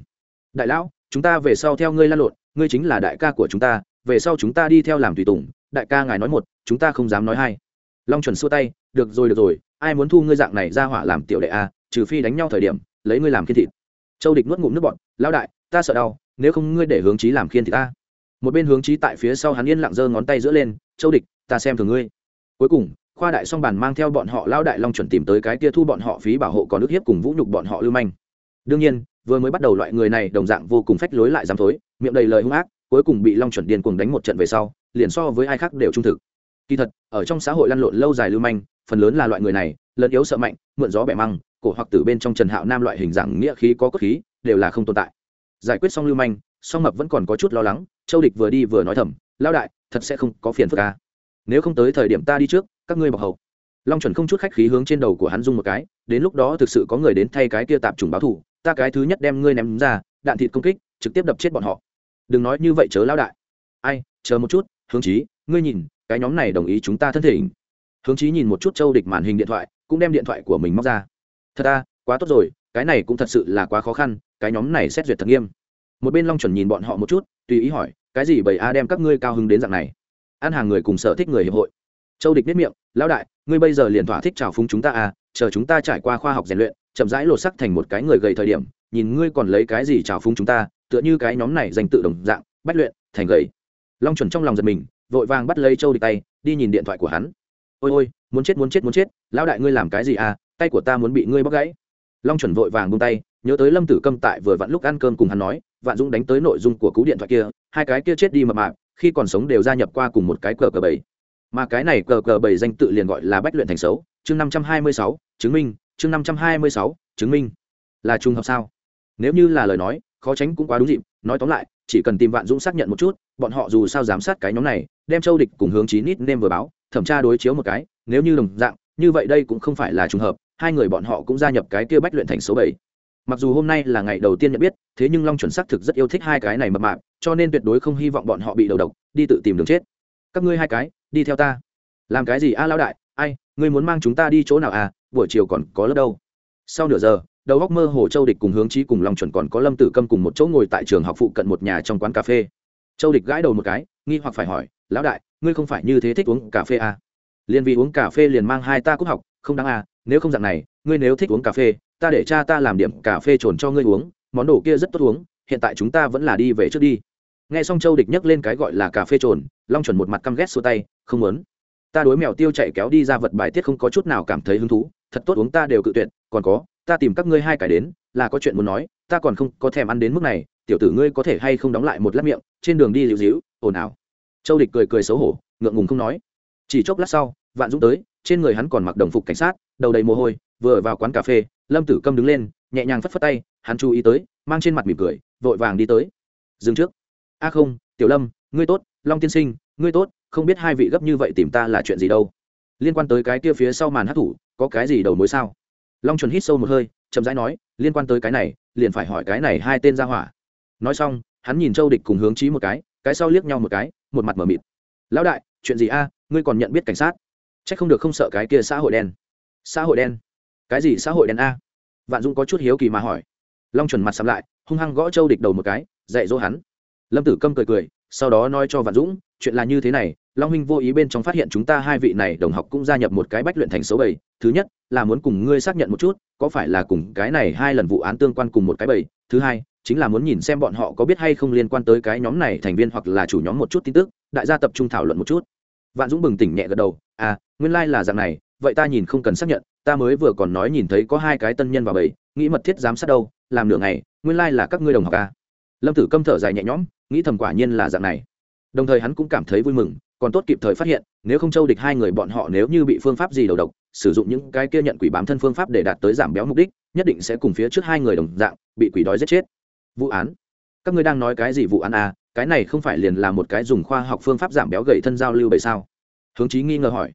Đại lão, chúng ta về sau theo ngươi lan lộn, ngươi chính là đại ca của chúng ta, về sau chúng ta đi theo làm tùy tùng đại ca ngài nói một, chúng ta không dám nói hai. Long chuẩn xua tay, được rồi được rồi, ai muốn thu ngươi dạng này ra hỏa làm tiểu đệ a trừ phi đánh nhau thời điểm, lấy ngươi làm khiên thịt. Châu địch nuốt ngụm nước bọn lao đại, ta sợ đau, nếu không ngươi để hướng chí làm khiên thịt ta. Một bên hướng chí tại phía sau hắn yên lặng giơ ngón tay giữa lên, châu địch, ta xem thường ngươi. Cuối cùng, khoa đại song bàn mang theo bọn họ lao đại long chuẩn tìm tới cái kia thu bọn họ phí bảo hộ còn ức hiếp cùng vũ nhục bọn họ lưu manh. Đương nhiên, vừa mới bắt đầu loại người này đồng dạng vô cùng phách lối lại dám thối, miệng đầy lời hung ác cuối cùng bị long chuẩn điên cuồng đánh một trận về sau, liền so với ai khác đều trung thực. Kỳ thật, ở trong xã hội lăn lộn lâu dài lưu manh, phần lớn là loại người này, lẫn yếu sợ mạnh, mượn gió bẻ măng, cổ hoặc từ bên trong trần hạo nam loại hình dạng nghĩa khí có cốt khí, đều là không tồn tại. Giải quyết xong lưu manh, song mập vẫn còn có chút lo lắng, châu địch vừa đi vừa nói thầm lao đại, thật sẽ không có phiền phức ca à. nếu không tới thời điểm ta đi trước, các ngươi bọc hậu. Long chuẩn không chút khách khí hướng trên đầu của hắn dung một cái, đến lúc đó thực sự có người đến thay cái kia tạp trùng báo thủ ta cái thứ nhất đem ngươi ném ra, đạn thịt công kích, trực tiếp đập chết bọn họ đừng nói như vậy chớ lao đại. Ai, chờ một chút, hướng chí, ngươi nhìn, cái nhóm này đồng ý chúng ta thân thể hướng chí nhìn một chút châu địch màn hình điện thoại, cũng đem điện thoại của mình móc ra. Thật ta quá tốt rồi, cái này cũng thật sự là quá khó khăn, cái nhóm này xét duyệt thật nghiêm. Một bên long chuẩn nhìn bọn họ một chút, tùy ý hỏi, cái gì bầy a đem các ngươi cao hứng đến dạng này? Ăn hàng người cùng sở thích người hiệp hội. Châu địch biết miệng, lão đại, ngươi bây giờ liền thỏa thích trào phúng chúng ta à chờ chúng ta trải qua khoa học rèn luyện, chậm rãi lột sắc thành một cái người gầy thời điểm, nhìn ngươi còn lấy cái gì trào phúng chúng ta tựa như cái nhóm này dành tự đồng dạng, bách luyện, thành gầy. Long chuẩn trong lòng giật mình, vội vàng bắt lấy châu địch tay, đi nhìn điện thoại của hắn. Ôi ôi, muốn chết muốn chết muốn chết, lão đại ngươi làm cái gì à? Tay của ta muốn bị ngươi bóc gãy. Long chuẩn vội vàng buông tay, nhớ tới lâm tử câm tại vừa vặn lúc ăn cơm cùng hắn nói, vạn dũng đánh tới nội dung của cú điện thoại kia, hai cái kia chết đi mập mạp khi còn sống đều gia nhập qua cùng một cái cờ cờ bảy. Mà cái này cờ cờ bảy danh tự liền gọi là bách luyện thành xấu, chương năm trăm hai mươi sáu, chứng minh, chương năm trăm hai mươi sáu, chứng minh. Là trùng hợp sao? Nếu như là lời nói khó tránh cũng quá đúng dịp, nói tóm lại, chỉ cần tìm vạn dũng xác nhận một chút, bọn họ dù sao giám sát cái nhóm này, đem châu địch cùng hướng chí nít nêm vừa báo, thẩm tra đối chiếu một cái, nếu như đồng dạng, như vậy đây cũng không phải là trùng hợp, hai người bọn họ cũng gia nhập cái kia bách luyện thành số bảy. Mặc dù hôm nay là ngày đầu tiên nhận biết, thế nhưng long chuẩn xác thực rất yêu thích hai cái này mập mạp, cho nên tuyệt đối không hy vọng bọn họ bị đầu độc, đi tự tìm đường chết. Các ngươi hai cái, đi theo ta. Làm cái gì a lão đại? Ai, ngươi muốn mang chúng ta đi chỗ nào à? Buổi chiều còn có lớp đâu. Sau nửa giờ đầu góc mơ hồ châu địch cùng hướng chí cùng long chuẩn còn có lâm tử câm cùng một chỗ ngồi tại trường học phụ cận một nhà trong quán cà phê. Châu địch gãi đầu một cái, nghi hoặc phải hỏi, lão đại, ngươi không phải như thế thích uống cà phê à? liền vì uống cà phê liền mang hai ta cúc học, không đáng à nếu không dạng này, ngươi nếu thích uống cà phê, ta để cha ta làm điểm cà phê trồn cho ngươi uống, món đồ kia rất tốt uống, hiện tại chúng ta vẫn là đi về trước đi. Nghe xong châu địch nhắc lên cái gọi là cà phê trồn, long chuẩn một mặt căm ghét xua tay, không muốn. Ta đối mèo tiêu chạy kéo đi ra vật bài tiết không có chút nào cảm thấy hứng thú, thật tốt uống ta đều cự tuyệt, còn có ta tìm các ngươi hai cái đến, là có chuyện muốn nói, ta còn không có thèm ăn đến mức này, tiểu tử ngươi có thể hay không đóng lại một lát miệng, trên đường đi liễu dĩu ồn ào. Châu địch cười cười xấu hổ, ngượng ngùng không nói. Chỉ chốc lát sau, vạn dũng tới, trên người hắn còn mặc đồng phục cảnh sát, đầu đầy mồ hôi, vừa vào quán cà phê, lâm tử câm đứng lên, nhẹ nhàng phất phất tay, hắn chú ý tới, mang trên mặt mỉm cười, vội vàng đi tới. Dừng trước. A không, tiểu lâm, ngươi tốt, long tiên sinh, ngươi tốt, không biết hai vị gấp như vậy tìm ta là chuyện gì đâu. Liên quan tới cái kia phía sau màn hát thủ, có cái gì đầu mối sao? Long chuẩn hít sâu một hơi chậm rãi nói liên quan tới cái này liền phải hỏi cái này hai tên ra hỏa nói xong hắn nhìn châu địch cùng hướng trí một cái cái sau liếc nhau một cái một mặt m ở mịt lão đại chuyện gì a à? ngươi còn nhận biết cảnh sát c h ắ c không được không sợ cái kia xã hội đen xã hội đen cái gì xã hội đen a à? vạn dũng có chút hiếu kỳ mà hỏi long chuẩn mặt sắm lại hung hăng gõ châu địch đầu một cái dạy dỗ hắn lâm tử câm cười cười sau đó nói cho vạn dũng, chuyện là như thế này, long huynh vô ý bên trong phát hiện chúng ta hai vị này đồng học cũng gia nhập một cái bách luyện thành số bảy. Thứ nhất, là muốn cùng ngươi xác nhận một chút, có phải là cùng cái này hai lần vụ án tương quan cùng một cái bảy. Thứ hai, chính là muốn nhìn xem bọn họ có biết hay không liên quan tới cái nhóm này thành viên hoặc là chủ nhóm một chút tin tức, đại gia tập trung thảo luận một chút. Vạn dũng bừng tỉnh nhẹ gật đầu à nguyên lai、like、là dạng này, vậy ta nhìn không cần xác nhận, ta mới vừa còn nói nhìn thấy có hai cái tân nhân vào bảy, nghĩ mật thiết giám sát đâu, làm nửa ngày, nguyên lai、like、là các ngươi đồng học à. lâm tử câm thở dài nhẹ nhõm nghĩ thầm quả nhiên là dạng này. Đồng thời hắn cũng cảm thấy vui mừng, còn tốt kịp thời phát hiện, nếu không châu địch hai người bọn họ nếu như bị phương pháp gì đầu độc, sử dụng những cái kia nhận quỷ bám thân phương pháp để đạt tới giảm béo mục đích, nhất định sẽ cùng phía trước hai người đồng dạng, bị quỷ đói giết chết. Vụ án. Các ngươi đang nói cái gì vụ án à? Cái này không phải liền là một cái dùng khoa học phương pháp giảm béo gầy thân giao lưu bậy sao? Hướng chí nghi ngờ hỏi.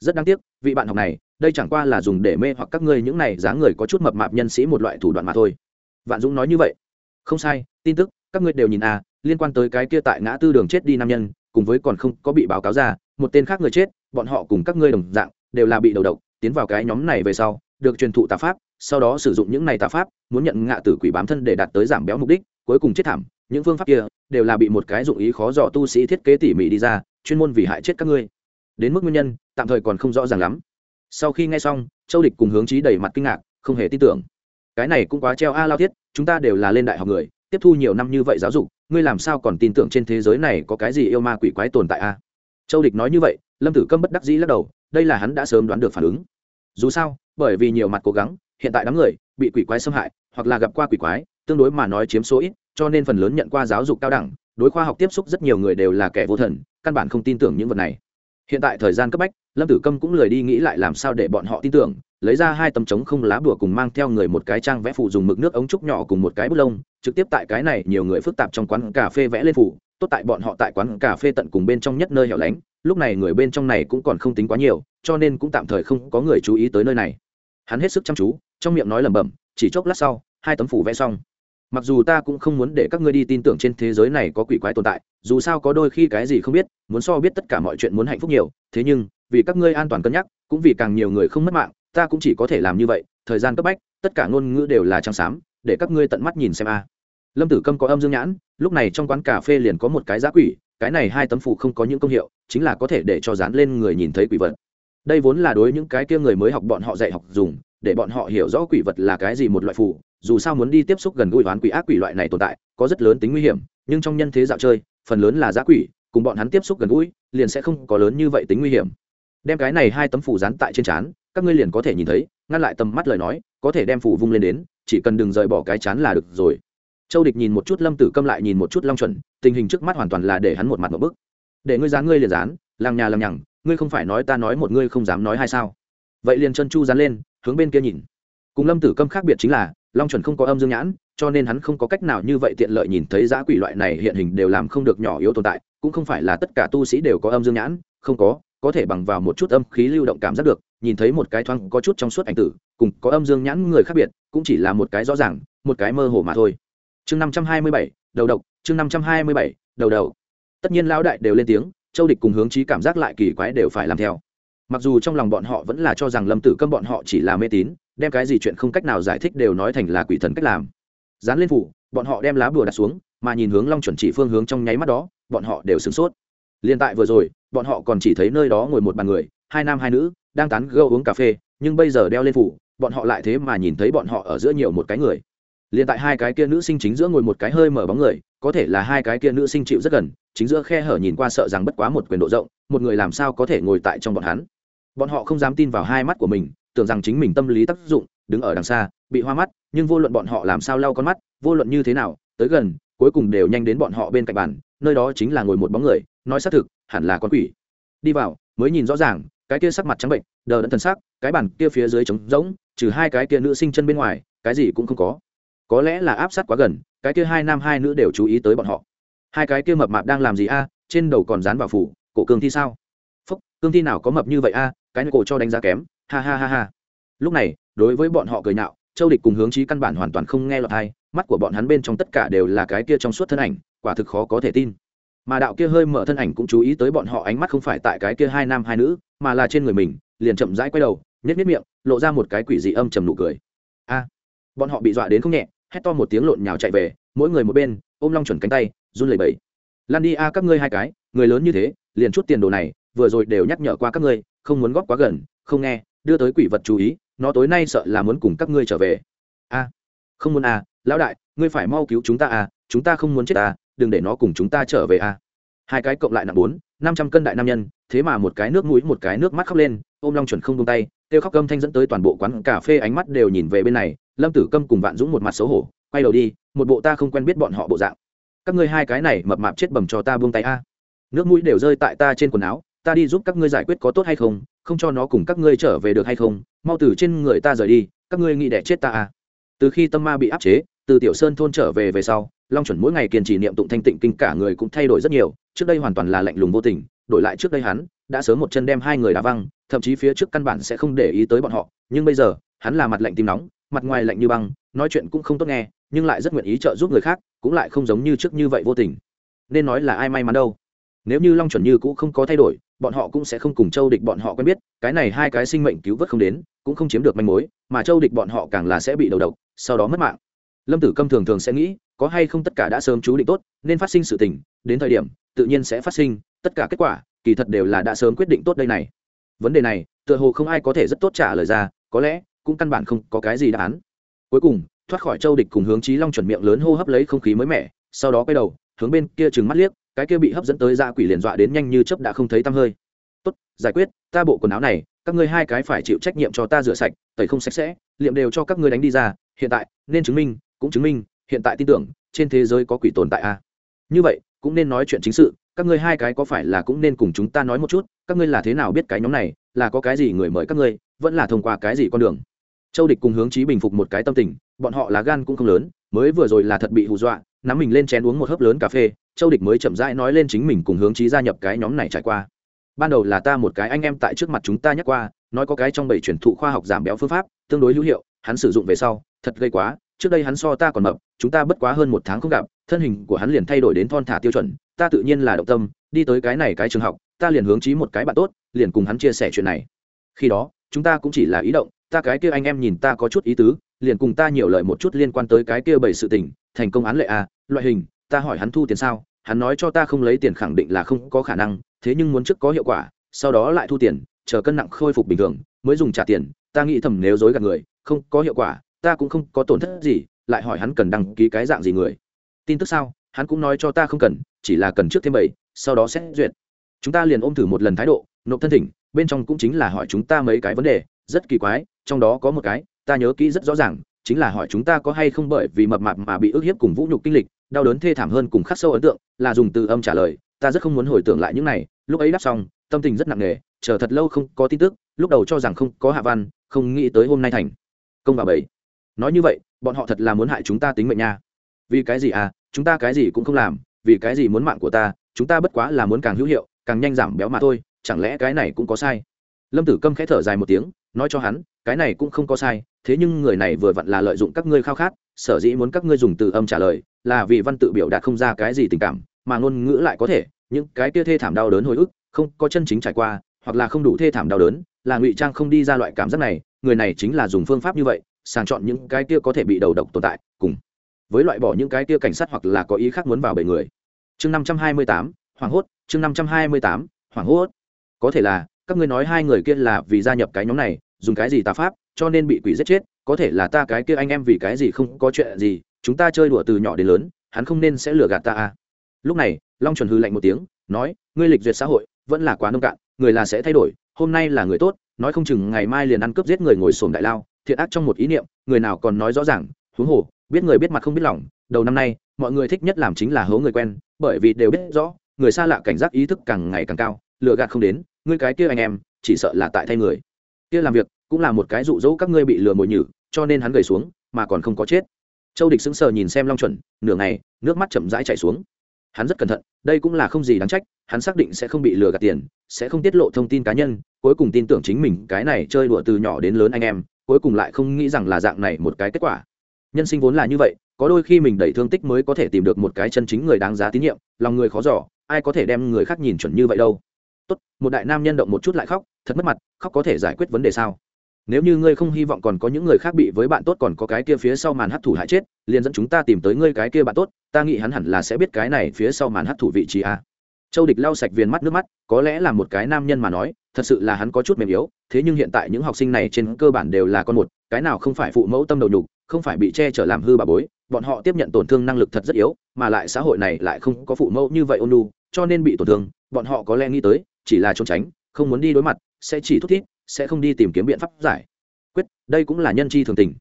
Rất đáng tiếc, vị bạn học này, đây chẳng qua là dùng để mê hoặc các ngươi những này dáng người có chút mập mạp nhân sĩ một loại thủ đoạn mà thôi. Vạn dũng nói như vậy. Không sai, tin tức, các ngươi đều nhìn à liên quan tới cái kia tại ngã tư đường chết đi nam nhân, cùng với còn không có bị báo cáo ra, một tên khác người chết, bọn họ cùng các ngươi đồng dạng, đều là bị đầu độc, tiến vào cái nhóm này về sau, được truyền thụ tà pháp, sau đó sử dụng những này tà pháp, muốn nhận ngạ tử quỷ bám thân để đạt tới giảm béo mục đích, cuối cùng chết thảm, những phương pháp kia đều là bị một cái dụng ý khó dò tu sĩ thiết kế tỉ mỉ đi ra, chuyên môn vì hại chết các ngươi. Đến mức nguyên nhân, tạm thời còn không rõ ràng lắm. Sau khi nghe xong, châu địch cùng hướng chí đầy mặt kinh ngạc, không hề tin tưởng. Cái này cũng quá treo a lao thiết, chúng ta đều là lên đại học người, tiếp thu nhiều năm như vậy giáo dục ngươi làm sao còn tin tưởng trên thế giới này có cái gì yêu ma quỷ quái tồn tại a châu địch nói như vậy, lâm tử câm bất đắc dĩ lắc đầu, đây là hắn đã sớm đoán được phản ứng. Dù sao, bởi vì nhiều mặt cố gắng, hiện tại đám người bị quỷ quái xâm hại, hoặc là gặp qua quỷ quái, tương đối mà nói chiếm số ít, cho nên phần lớn nhận qua giáo dục cao đẳng, đối khoa học tiếp xúc rất nhiều người đều là kẻ vô thần, căn bản không tin tưởng những vật này. Hiện tại thời gian cấp bách, lâm tử câm cũng lười đi nghĩ lại làm sao để bọn họ tin tưởng lấy ra hai tấm trống không lá bùa cùng mang theo người một cái trang vẽ phụ dùng mực nước ống trúc nhỏ cùng một cái bút lông, trực tiếp tại cái này nhiều người phức tạp trong quán cà phê vẽ lên phủ, tốt tại bọn họ tại quán cà phê tận cùng bên trong nhất nơi hẻo lánh, lúc này người bên trong này cũng còn không tính quá nhiều, cho nên cũng tạm thời không có người chú ý tới nơi này. Hắn hết sức chăm chú, trong miệng nói lẩm bẩm, chỉ chốc lát sau, hai tấm phủ vẽ xong. Mặc dù ta cũng không muốn để các ngươi đi tin tưởng trên thế giới này có quỷ quái tồn tại, dù sao có đôi khi cái gì không biết, muốn so biết tất cả mọi chuyện muốn hạnh phúc nhiều, thế nhưng, vì các ngươi an toàn cân nhắc, cũng vì càng nhiều người không mất mạng ta cũng chỉ có thể làm như vậy, thời gian cấp bách, tất cả ngôn ngữ đều là trăng xám, để các ngươi tận mắt nhìn xem a. Lâm tử câm có âm dương nhãn, lúc này trong quán cà phê liền có một cái giá quỷ, cái này hai tấm phụ không có những công hiệu, chính là có thể để cho dán lên người nhìn thấy quỷ vật. Đây vốn là đối những cái kia người mới học bọn họ dạy học dùng, để bọn họ hiểu rõ quỷ vật là cái gì một loại phù, dù sao muốn đi tiếp xúc gần gũi oán quỷ ác quỷ loại này tồn tại, có rất lớn tính nguy hiểm, nhưng trong nhân thế dạo chơi, phần lớn là giá quỷ, cùng bọn hắn tiếp xúc gần gũi, liền sẽ không có lớn như vậy tính nguy hiểm. Đem cái này hai tấm phủ dán tại trên trán các ngươi liền có thể nhìn thấy, ngăn lại tầm mắt lời nói, có thể đem phủ vung lên đến, chỉ cần đừng rời bỏ cái chán là được rồi. Châu địch nhìn một chút lâm tử câm lại nhìn một chút long chuẩn, tình hình trước mắt hoàn toàn là để hắn một mặt một bức. Để ngươi dán ngươi liền dán làng nhà làm nhằng, ngươi không phải nói ta nói một ngươi không dám nói hay sao? Vậy liền chân chu dán lên, hướng bên kia nhìn. Cùng lâm tử câm khác biệt chính là, long chuẩn không có âm dương nhãn, cho nên hắn không có cách nào như vậy tiện lợi nhìn thấy giã quỷ loại này hiện hình đều làm không được nhỏ yếu tồn tại, cũng không phải là tất cả tu sĩ đều có âm dương nhãn, không có có thể bằng vào một chút âm khí lưu động cảm giác được, nhìn thấy một cái thoáng có chút trong suốt ảnh tử, cùng có âm dương nhãn người khác biệt, cũng chỉ là một cái rõ ràng, một cái mơ hồ mà thôi. Chương năm trăm hai mươi bảy, đầu độc, chương năm trăm hai mươi bảy, đầu đầu tất nhiên lão đại đều lên tiếng, châu địch cùng hướng trí cảm giác lại kỳ quái đều phải làm theo. Mặc dù trong lòng bọn họ vẫn là cho rằng lâm tử câm bọn họ chỉ là mê tín, đem cái gì chuyện không cách nào giải thích đều nói thành là quỷ thần cách làm. Dán lên phủ, bọn họ đem lá bùa đặt xuống, mà nhìn hướng long chuẩn chỉ phương hướng trong nháy mắt đó, bọn họ đều sửng sốt liên tại vừa rồi, bọn họ còn chỉ thấy nơi đó ngồi một bàn người, hai nam hai nữ, đang tán gẫu uống cà phê, nhưng bây giờ đeo lên phủ, bọn họ lại thế mà nhìn thấy bọn họ ở giữa nhiều một cái người. Liên tại hai cái kia nữ sinh chính giữa ngồi một cái hơi mở bóng người, có thể là hai cái kia nữ sinh chịu rất gần, chính giữa khe hở nhìn qua sợ rằng bất quá một quyền độ rộng, một người làm sao có thể ngồi tại trong bọn hắn. Bọn họ không dám tin vào hai mắt của mình, tưởng rằng chính mình tâm lý tác dụng, đứng ở đằng xa, bị hoa mắt, nhưng vô luận bọn họ làm sao lau con mắt, vô luận như thế nào, tới gần, cuối cùng đều nhanh đến bọn họ bên cạnh bàn, nơi đó chính là ngồi một bóng người nói xác thực, hẳn là con quỷ. Đi vào, mới nhìn rõ ràng, cái kia sắc mặt trắng bệnh, đờ đẫn thần sắc, cái bàn kia phía dưới trống rỗng, trừ hai cái kia nữ sinh chân bên ngoài, cái gì cũng không có. Có lẽ là áp sát quá gần, cái kia hai nam hai nữ đều chú ý tới bọn họ. Hai cái kia mập mạp đang làm gì a? Trên đầu còn dán vào phủ, cổ cương thi sao? Phúc, cương thi nào có mập như vậy a? Cái này cổ cho đánh giá kém, ha ha ha ha. Lúc này, đối với bọn họ cười nhạo, châu địch cùng hướng chí căn bản hoàn toàn không nghe lọt hay mắt của bọn hắn bên trong tất cả đều là cái kia trong suốt thân ảnh, quả thực khó có thể tin mà đạo kia hơi mở thân ảnh cũng chú ý tới bọn họ ánh mắt không phải tại cái kia hai nam hai nữ, mà là trên người mình, liền chậm rãi quay đầu, nhếch nhếch miệng, lộ ra một cái quỷ dị âm trầm nụ cười. A, bọn họ bị dọa đến không nhẹ, hét to một tiếng lộn nhào chạy về, mỗi người một bên, ôm long chuẩn cánh tay, run lẩy bẩy. Lan đi a, các ngươi hai cái, người lớn như thế, liền chút tiền đồ này, vừa rồi đều nhắc nhở qua các ngươi, không muốn góp quá gần, không nghe, đưa tới quỷ vật chú ý, nó tối nay sợ là muốn cùng các ngươi trở về. A, không muốn a, lão đại, ngươi phải mau cứu chúng ta a, chúng ta không muốn chết a đừng để nó cùng chúng ta trở về a. Hai cái cộng lại nặng bốn, năm trăm cân đại nam nhân, thế mà một cái nước mũi, một cái nước mắt khóc lên, ôm long chuẩn không tung tay, kêu khóc câm thanh dẫn tới toàn bộ quán cà phê ánh mắt đều nhìn về bên này, lâm tử câm cùng vạn dũng một mặt xấu hổ, quay đầu đi, một bộ ta không quen biết bọn họ bộ dạng. Các ngươi hai cái này mập mạp chết bầm cho ta buông tay a. Nước mũi đều rơi tại ta trên quần áo, ta đi giúp các ngươi giải quyết có tốt hay không không cho nó cùng các ngươi trở về được hay không, mau từ trên người ta rời đi, các ngươi nghĩ đẻ chết ta a. Từ khi tâm ma bị áp chế, từ tiểu sơn thôn trở về về sau long chuẩn mỗi ngày kiên trì niệm tụng thanh tịnh kinh cả người cũng thay đổi rất nhiều, trước đây hoàn toàn là lạnh lùng vô tình, đổi lại trước đây hắn đã sớm một chân đem hai người đá văng, thậm chí phía trước căn bản sẽ không để ý tới bọn họ, nhưng bây giờ, hắn là mặt lạnh tim nóng, mặt ngoài lạnh như băng, nói chuyện cũng không tốt nghe, nhưng lại rất nguyện ý trợ giúp người khác, cũng lại không giống như trước như vậy vô tình. Nên nói là ai may mắn đâu. Nếu như long chuẩn như cũng không có thay đổi, bọn họ cũng sẽ không cùng châu địch bọn họ quen biết, cái này hai cái sinh mệnh cứu vớt không đến, cũng không chiếm được manh mối, mà châu địch bọn họ càng là sẽ bị đầu độc, sau đó mất mạng. Lâm tử câm thường thường sẽ nghĩ có hay không tất cả đã sớm chú định tốt, nên phát sinh sự tình, đến thời điểm, tự nhiên sẽ phát sinh, tất cả kết quả, kỳ thật đều là đã sớm quyết định tốt đây này. Vấn đề này, tựa hồ không ai có thể rất tốt trả lời ra, có lẽ, cũng căn bản không có cái gì đáp án. Cuối cùng, thoát khỏi châu địch cùng hướng trí long chuẩn miệng lớn hô hấp lấy không khí mới mẻ, sau đó quay đầu, hướng bên kia trừng mắt liếc, cái kia bị hấp dẫn tới ra quỷ liền dọa đến nhanh như chớp đã không thấy tăm hơi. Tốt, giải quyết, ta bộ quần áo này, các ngươi hai cái phải chịu trách nhiệm cho ta rửa sạch, tẩy không sạch sẽ, liệm đều cho các ngươi đánh đi ra, hiện tại, nên chứng minh, cũng chứng minh hiện tại tin tưởng, trên thế giới có quỷ tồn tại a à? như vậy, cũng nên nói chuyện chính sự, các ngươi hai cái có phải là cũng nên cùng chúng ta nói một chút, các ngươi là thế nào biết cái nhóm này, là có cái gì người mời các ngươi, vẫn là thông qua cái gì con đường châu địch cùng hướng chí bình phục một cái tâm tình, bọn họ là gan cũng không lớn, mới vừa rồi là thật bị hù dọa, nắm mình lên chén uống một hớp lớn cà phê, châu địch mới chậm rãi nói lên chính mình cùng hướng chí gia nhập cái nhóm này trải qua ban đầu là ta một cái anh em tại trước mặt chúng ta nhắc qua, nói có cái trong bảy truyền thụ khoa học giảm béo phương pháp, tương đối hữu hiệu, hắn sử dụng về sau, thật gây quá, trước đây hắn so ta còn mập chúng ta bất quá hơn một tháng không gặp, thân hình của hắn liền thay đổi đến thon thả tiêu chuẩn, ta tự nhiên là động tâm, đi tới cái này cái trường học, ta liền hướng chí một cái bạn tốt, liền cùng hắn chia sẻ chuyện này. Khi đó, chúng ta cũng chỉ là ý động, ta cái kia anh em nhìn ta có chút ý tứ, liền cùng ta nhiều lời một chút liên quan tới cái kia bảy sự tình, thành công án lệ à loại hình, ta hỏi hắn thu tiền sao, hắn nói cho ta không lấy tiền khẳng định là không có khả năng, thế nhưng muốn trước có hiệu quả, sau đó lại thu tiền, chờ cân nặng khôi phục bình thường, mới dùng trả tiền, ta nghĩ thầm nếu dối gạt người, không có hiệu quả, ta cũng không có tổn thất gì lại hỏi hắn cần đăng ký cái dạng gì người. Tin tức sao? Hắn cũng nói cho ta không cần, chỉ là cần trước thêm bảy, sau đó xét duyệt. Chúng ta liền ôm thử một lần thái độ, nộp thân thỉnh, bên trong cũng chính là hỏi chúng ta mấy cái vấn đề, rất kỳ quái, trong đó có một cái, ta nhớ kỹ rất rõ ràng, chính là hỏi chúng ta có hay không bởi vì mập mạp mà bị ức hiếp cùng vũ nhục kinh lịch, đau đớn thê thảm hơn cùng khắc sâu ấn tượng, là dùng từ âm trả lời, ta rất không muốn hồi tưởng lại những này, lúc ấy đáp xong, tâm tình rất nặng nề, chờ thật lâu không có tin tức, lúc đầu cho rằng không có hạ văn, không nghĩ tới hôm nay thành. Công bà bảy. Nói như vậy bọn họ thật là muốn hại chúng ta tính mệnh nha. Vì cái gì à? Chúng ta cái gì cũng không làm, vì cái gì muốn mạng của ta, chúng ta bất quá là muốn càng hữu hiệu, càng nhanh giảm béo mà thôi, chẳng lẽ cái này cũng có sai? Lâm tử câm khẽ thở dài một tiếng, nói cho hắn, cái này cũng không có sai, thế nhưng người này vừa vặn là lợi dụng các ngươi khao khát, sở dĩ muốn các ngươi dùng từ âm trả lời, là vì văn tự biểu đạt không ra cái gì tình cảm, mà ngôn ngữ lại có thể, những cái kia thê thảm đau đớn hồi ức, không có chân chính trải qua, hoặc là không đủ thê thảm đau đớn, là ngụy trang không đi ra loại cảm giác này, người này chính là dùng phương pháp như vậy sàng chọn những cái kia có thể bị đầu độc tồn tại, cùng với loại bỏ những cái kia cảnh sát hoặc là có ý khác muốn vào bầy người. Chương năm trăm hai mươi tám, hoảng hốt, chương năm trăm hai mươi tám, hoảng hốt. Có thể là, các ngươi nói hai người kia là vì gia nhập cái nhóm này, dùng cái gì tà pháp, cho nên bị quỷ giết chết, có thể là ta cái kia anh em vì cái gì không có chuyện gì, chúng ta chơi đùa từ nhỏ đến lớn, hắn không nên sẽ lừa gạt ta à. Lúc này, long chuẩn hư lạnh một tiếng, nói, ngươi lịch duyệt xã hội, vẫn là quá nông cạn, người là sẽ thay đổi, hôm nay là người tốt, nói không chừng ngày mai liền ăn cướp giết người ngồi sồn đại lao thiện ác trong một ý niệm, người nào còn nói rõ ràng, huống hồ, biết người biết mặt không biết lòng, đầu năm nay, mọi người thích nhất làm chính là hố người quen, bởi vì đều biết rõ, người xa lạ cảnh giác ý thức càng ngày càng cao lựa gạt không đến, ngươi cái kia anh em, chỉ sợ là tại thay người. Kia làm việc, cũng là một cái dụ dỗ các ngươi bị lừa mồi nhử, cho nên hắn gầy xuống, mà còn không có chết. Châu địch sững sờ nhìn xem long chuẩn, nửa ngày, nước mắt chậm rãi chảy xuống. Hắn rất cẩn thận, đây cũng là không gì đáng trách, hắn xác định sẽ không bị lừa gạt tiền, sẽ không tiết lộ thông tin cá nhân, cuối cùng tin tưởng chính mình cái này chơi đùa từ nhỏ đến lớn anh em cuối cùng lại không nghĩ rằng là dạng này một cái kết quả. Nhân sinh vốn là như vậy, có đôi khi mình đẩy thương tích mới có thể tìm được một cái chân chính người đáng giá tín nhiệm, lòng người khó giỏ ai có thể đem người khác nhìn chuẩn như vậy đâu. Tốt, một đại nam nhân động một chút lại khóc, thật mất mặt, khóc có thể giải quyết vấn đề sao? Nếu như ngươi không hy vọng còn có những người khác bị với bạn tốt còn có cái kia phía sau màn hấp thủ hại chết, liền dẫn chúng ta tìm tới ngươi cái kia bạn tốt, ta nghĩ hắn hẳn là sẽ biết cái này phía sau màn hấp thủ vị trí a. Châu địch lau sạch viền mắt nước mắt, có lẽ là một cái nam nhân mà nói thật sự là hắn có chút mềm yếu thế nhưng hiện tại những học sinh này trên cơ bản đều là con một cái nào không phải phụ mẫu tâm đầu nhục không phải bị che chở làm hư bà bối bọn họ tiếp nhận tổn thương năng lực thật rất yếu mà lại xã hội này lại không có phụ mẫu như vậy ôn lu cho nên bị tổn thương bọn họ có lẽ nghĩ tới chỉ là trốn tránh không muốn đi đối mặt sẽ chỉ thúc thiết, sẽ không đi tìm kiếm biện pháp giải. Quyết đây cũng là nhân chi thường tình.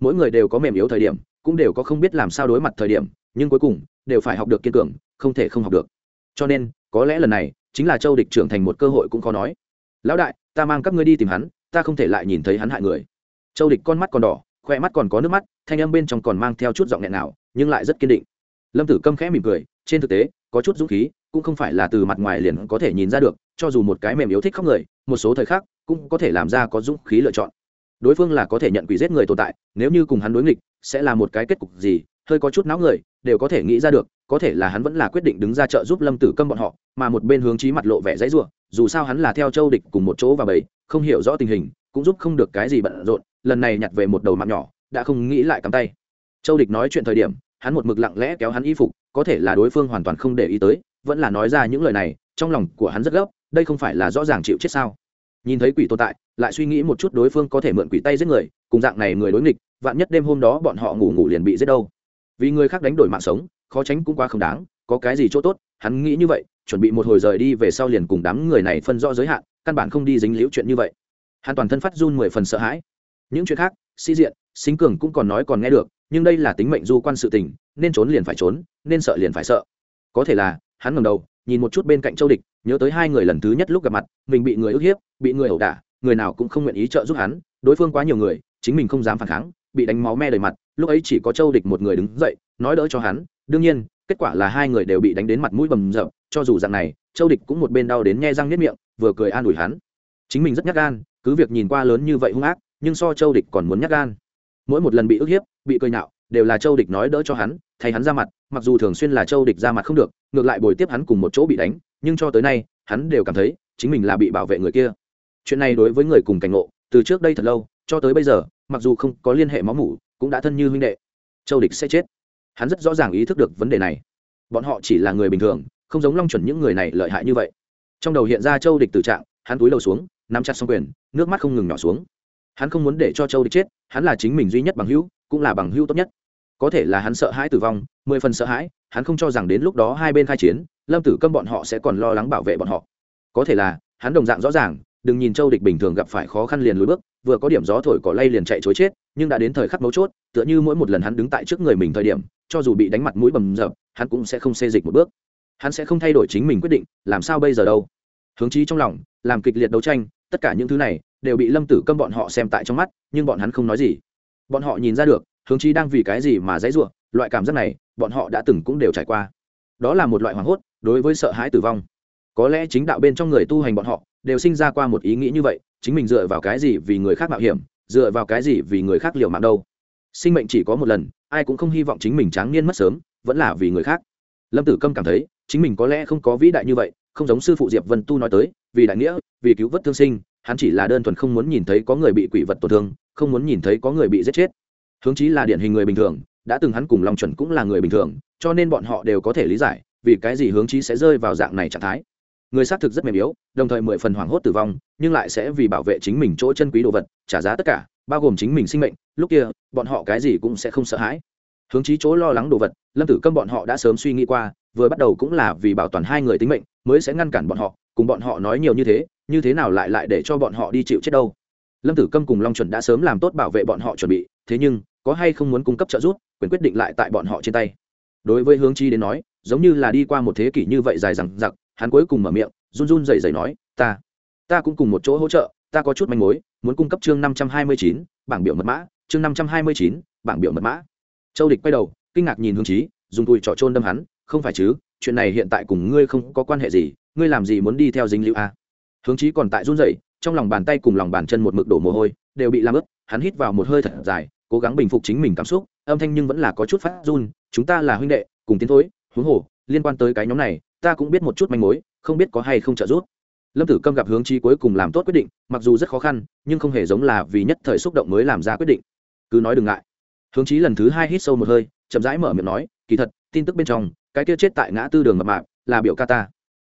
Mỗi người đều có mềm yếu thời điểm cũng đều có không biết làm sao đối mặt thời điểm nhưng cuối cùng đều phải học được kiên cường không thể không học được. Cho nên có lẽ lần này chính là châu địch trưởng thành một cơ hội cũng khó nói lão đại, ta mang các ngươi đi tìm hắn, ta không thể lại nhìn thấy hắn hại người. Châu địch con mắt còn đỏ khoe mắt còn có nước mắt, thanh âm bên trong còn mang theo chút giọng nghẹn nào, nhưng lại rất kiên định. Lâm tử câm khẽ mỉm cười, trên thực tế, có chút dũng khí, cũng không phải là từ mặt ngoài liền có thể nhìn ra được, cho dù một cái mềm yếu thích khóc người, một số thời khắc, cũng có thể làm ra có dũng khí lựa chọn. Đối phương là có thể nhận quỷ giết người tồn tại, nếu như cùng hắn đối nghịch, sẽ là một cái kết cục gì, hơi có chút não người, đều có thể nghĩ ra được có thể là hắn vẫn là quyết định đứng ra trợ giúp lâm tử câm bọn họ, mà một bên hướng chí mặt lộ vẻ dãy rủa, dù sao hắn là theo châu địch cùng một chỗ và bầy, không hiểu rõ tình hình, cũng giúp không được cái gì bận rộn, lần này nhặt về một đầu mạng nhỏ, đã không nghĩ lại cắm tay. Châu địch nói chuyện thời điểm, hắn một mực lặng lẽ kéo hắn y phục, có thể là đối phương hoàn toàn không để ý tới, vẫn là nói ra những lời này, trong lòng của hắn rất gấp, đây không phải là rõ ràng chịu chết sao. Nhìn thấy quỷ tồn tại, lại suy nghĩ một chút đối phương có thể mượn quỷ tay giết người, cùng dạng này người đối nghịch, vạn nhất đêm hôm đó bọn họ ngủ ngủ liền bị giết đâu. Vì người khác đánh đổi mạng sống khó tránh cũng quá không đáng, có cái gì chỗ tốt, hắn nghĩ như vậy, chuẩn bị một hồi rời đi về sau liền cùng đám người này phân rõ giới hạn, căn bản không đi dính liễu chuyện như vậy. Hắn toàn thân phát run mười phần sợ hãi. Những chuyện khác, sĩ diện, xính cường cũng còn nói còn nghe được, nhưng đây là tính mệnh du quan sự tình, nên trốn liền phải trốn, nên sợ liền phải sợ. Có thể là, hắn ngầm đầu, nhìn một chút bên cạnh châu địch, nhớ tới hai người lần thứ nhất lúc gặp mặt, mình bị người ức hiếp, bị người ẩu đả, người nào cũng không nguyện ý trợ giúp hắn, đối phương quá nhiều người, chính mình không dám phản kháng, bị đánh máu me đầy mặt lúc ấy chỉ có châu địch một người đứng dậy, nói đỡ cho hắn, đương nhiên, kết quả là hai người đều bị đánh đến mặt mũi bầm rợp cho dù dạng này, châu địch cũng một bên đau đến nhe răng nếp miệng, vừa cười an ủi hắn. Chính mình rất nhát gan, cứ việc nhìn qua lớn như vậy hung ác, nhưng so châu địch còn muốn nhát gan. Mỗi một lần bị ức hiếp, bị cười nhạo, đều là châu địch nói đỡ cho hắn, thay hắn ra mặt, mặc dù thường xuyên là châu địch ra mặt không được, ngược lại bồi tiếp hắn cùng một chỗ bị đánh, nhưng cho tới nay, hắn đều cảm thấy, chính mình là bị bảo vệ người kia. Chuyện này đối với người cùng cảnh ngộ, từ trước đây thật lâu, cho tới bây giờ, mặc dù không có liên hệ máu mủ cũng đã thân như huynh đệ. Châu địch sẽ chết. Hắn rất rõ ràng ý thức được vấn đề này. Bọn họ chỉ là người bình thường, không giống long chuẩn những người này lợi hại như vậy. Trong đầu hiện ra châu địch tử trạng, hắn túi đầu xuống, nắm chặt xong quyền, nước mắt không ngừng nhỏ xuống. Hắn không muốn để cho châu địch chết, hắn là chính mình duy nhất bằng hữu, cũng là bằng hữu tốt nhất. Có thể là hắn sợ hãi tử vong, mười phần sợ hãi, hắn không cho rằng đến lúc đó hai bên khai chiến, lâm tử câm bọn họ sẽ còn lo lắng bảo vệ bọn họ. Có thể là, hắn đồng dạng rõ ràng đừng nhìn châu địch bình thường gặp phải khó khăn liền lùi bước, vừa có điểm gió thổi cỏ lay liền chạy chối chết, nhưng đã đến thời khắc mấu chốt, tựa như mỗi một lần hắn đứng tại trước người mình thời điểm, cho dù bị đánh mặt mũi bầm dập, hắn cũng sẽ không xê dịch một bước. Hắn sẽ không thay đổi chính mình quyết định, làm sao bây giờ đâu? Hướng chí trong lòng, làm kịch liệt đấu tranh, tất cả những thứ này đều bị lâm tử câm bọn họ xem tại trong mắt, nhưng bọn hắn không nói gì. Bọn họ nhìn ra được, hướng chí đang vì cái gì mà dãy ruộng, loại cảm giác này, bọn họ đã từng cũng đều trải qua. Đó là một loại hoảng hốt đối với sợ hãi tử vong. Có lẽ chính đạo bên trong người tu hành bọn họ đều sinh ra qua một ý nghĩ như vậy, chính mình dựa vào cái gì vì người khác mạo hiểm, dựa vào cái gì vì người khác liều mạng đâu? Sinh mệnh chỉ có một lần, ai cũng không hy vọng chính mình tráng niên mất sớm, vẫn là vì người khác. Lâm tử câm cảm thấy, chính mình có lẽ không có vĩ đại như vậy, không giống sư phụ diệp vân tu nói tới, vì đại nghĩa, vì cứu vớt thương sinh, hắn chỉ là đơn thuần không muốn nhìn thấy có người bị quỷ vật tổn thương, không muốn nhìn thấy có người bị giết chết. Hướng chí là điển hình người bình thường, đã từng hắn cùng long chuẩn cũng là người bình thường, cho nên bọn họ đều có thể lý giải, vì cái gì hướng chí sẽ rơi vào dạng này trạng thái người xác thực rất mềm yếu, đồng thời mười phần hoảng hốt tử vong, nhưng lại sẽ vì bảo vệ chính mình chỗ chân quý đồ vật, trả giá tất cả, bao gồm chính mình sinh mệnh. Lúc kia, bọn họ cái gì cũng sẽ không sợ hãi. Hướng chí chỗ lo lắng đồ vật, lâm tử câm bọn họ đã sớm suy nghĩ qua, vừa bắt đầu cũng là vì bảo toàn hai người tính mệnh, mới sẽ ngăn cản bọn họ, cùng bọn họ nói nhiều như thế như thế nào lại lại để cho bọn họ đi chịu chết đâu. Lâm tử câm cùng long chuẩn đã sớm làm tốt bảo vệ bọn họ chuẩn bị, thế nhưng, có hay không muốn cung cấp trợ giúp, quyền quyết định lại tại bọn họ trên tay. Đối với hướng chi đến nói, giống như là đi qua một thế kỷ như vậy dài rằng giặc hắn cuối cùng mở miệng, run run dày dày nói, ta ta cũng cùng một chỗ hỗ trợ, ta có chút manh mối, muốn cung cấp chương năm trăm hai mươi chín, bảng biểu mật mã, chương năm trăm hai mươi chín, bảng biểu mật mã. Châu địch quay đầu, kinh ngạc nhìn hướng chí, dùng tùi trỏ trôn đâm hắn, không phải chứ, chuyện này hiện tại cùng ngươi không có quan hệ gì, ngươi làm gì muốn đi theo dính lưu a? Hướng chí còn tại run rẩy, trong lòng bàn tay cùng lòng bàn chân một mực đổ mồ hôi, đều bị làm ướt, hắn hít vào một hơi thật dài, cố gắng bình phục chính mình cảm xúc, âm thanh nhưng vẫn là có chút phát run, chúng ta là huynh đệ, cùng tiến thối, huống hồ, liên quan tới cái nhóm này ta cũng biết một chút manh mối, không biết có hay không trợ giúp. Lâm tử câm gặp hướng chi cuối cùng làm tốt quyết định, mặc dù rất khó khăn, nhưng không hề giống là vì nhất thời xúc động mới làm ra quyết định. Cứ nói đừng ngại. Hướng chí lần thứ hai hít sâu một hơi, chậm rãi mở miệng nói, kỳ thật, tin tức bên trong, cái kia chết tại ngã tư đường mập mạp, là biểu ca ta.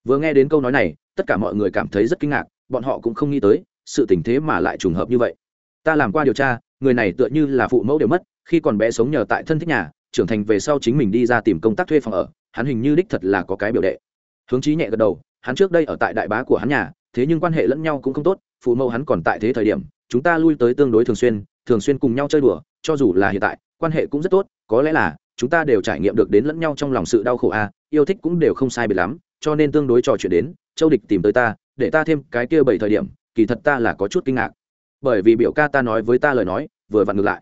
Vừa nghe đến câu nói này, tất cả mọi người cảm thấy rất kinh ngạc, bọn họ cũng không nghĩ tới, sự tình thế mà lại trùng hợp như vậy. Ta làm qua điều tra, người này tựa như là phụ mẫu đều mất, khi còn bé sống nhờ tại thân thích nhà trưởng thành về sau chính mình đi ra tìm công tác thuê phòng ở, hắn hình như đích thật là có cái biểu đệ. Hướng chí nhẹ gật đầu, hắn trước đây ở tại đại bá của hắn nhà, thế nhưng quan hệ lẫn nhau cũng không tốt, phụ mẫu hắn còn tại thế thời điểm, chúng ta lui tới tương đối thường xuyên thường xuyên cùng nhau chơi đùa, cho dù là hiện tại, quan hệ cũng rất tốt, có lẽ là, chúng ta đều trải nghiệm được đến lẫn nhau trong lòng sự đau khổ a, yêu thích cũng đều không sai biệt lắm, cho nên tương đối trò chuyện đến, châu địch tìm tới ta, để ta thêm cái kia bảy thời điểm, kỳ thật ta là có chút kinh ngạc. Bởi vì biểu ca ta nói với ta lời nói, vừa vặn ngược lại.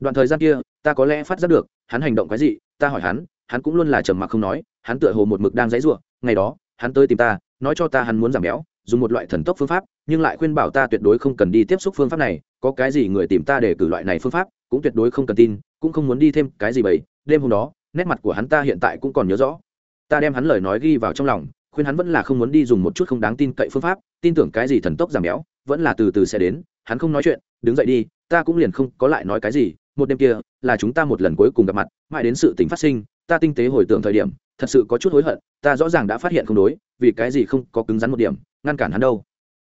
Đoạn thời gian kia, ta có lẽ phát giác được hắn hành động cái gì ta hỏi hắn hắn cũng luôn là trầm mặc không nói, hắn tựa hồ một mực đang dãy ruộng ngày đó, hắn tới tìm ta, nói cho ta hắn muốn giảm béo, dùng một loại thần tốc phương pháp, nhưng lại khuyên bảo ta tuyệt đối không cần đi tiếp xúc phương pháp này, có cái gì người tìm ta để cử loại này phương pháp, cũng tuyệt đối không cần tin, cũng không muốn đi thêm cái gì bậy. đêm hôm đó, nét mặt của hắn ta hiện tại cũng còn nhớ rõ ta đem hắn lời nói ghi vào trong lòng, khuyên hắn vẫn là không muốn đi dùng một chút không đáng tin cậy phương pháp, tin tưởng cái gì thần tốc giảm béo, vẫn là từ từ sẽ đến, hắn không nói chuyện, đứng dậy đi, ta cũng liền không có lại nói cái gì một đêm kia, là chúng ta một lần cuối cùng gặp mặt, mãi đến sự tình phát sinh, ta tinh tế hồi tưởng thời điểm, thật sự có chút hối hận, ta rõ ràng đã phát hiện không đối, vì cái gì không có cứng rắn một điểm, ngăn cản hắn đâu.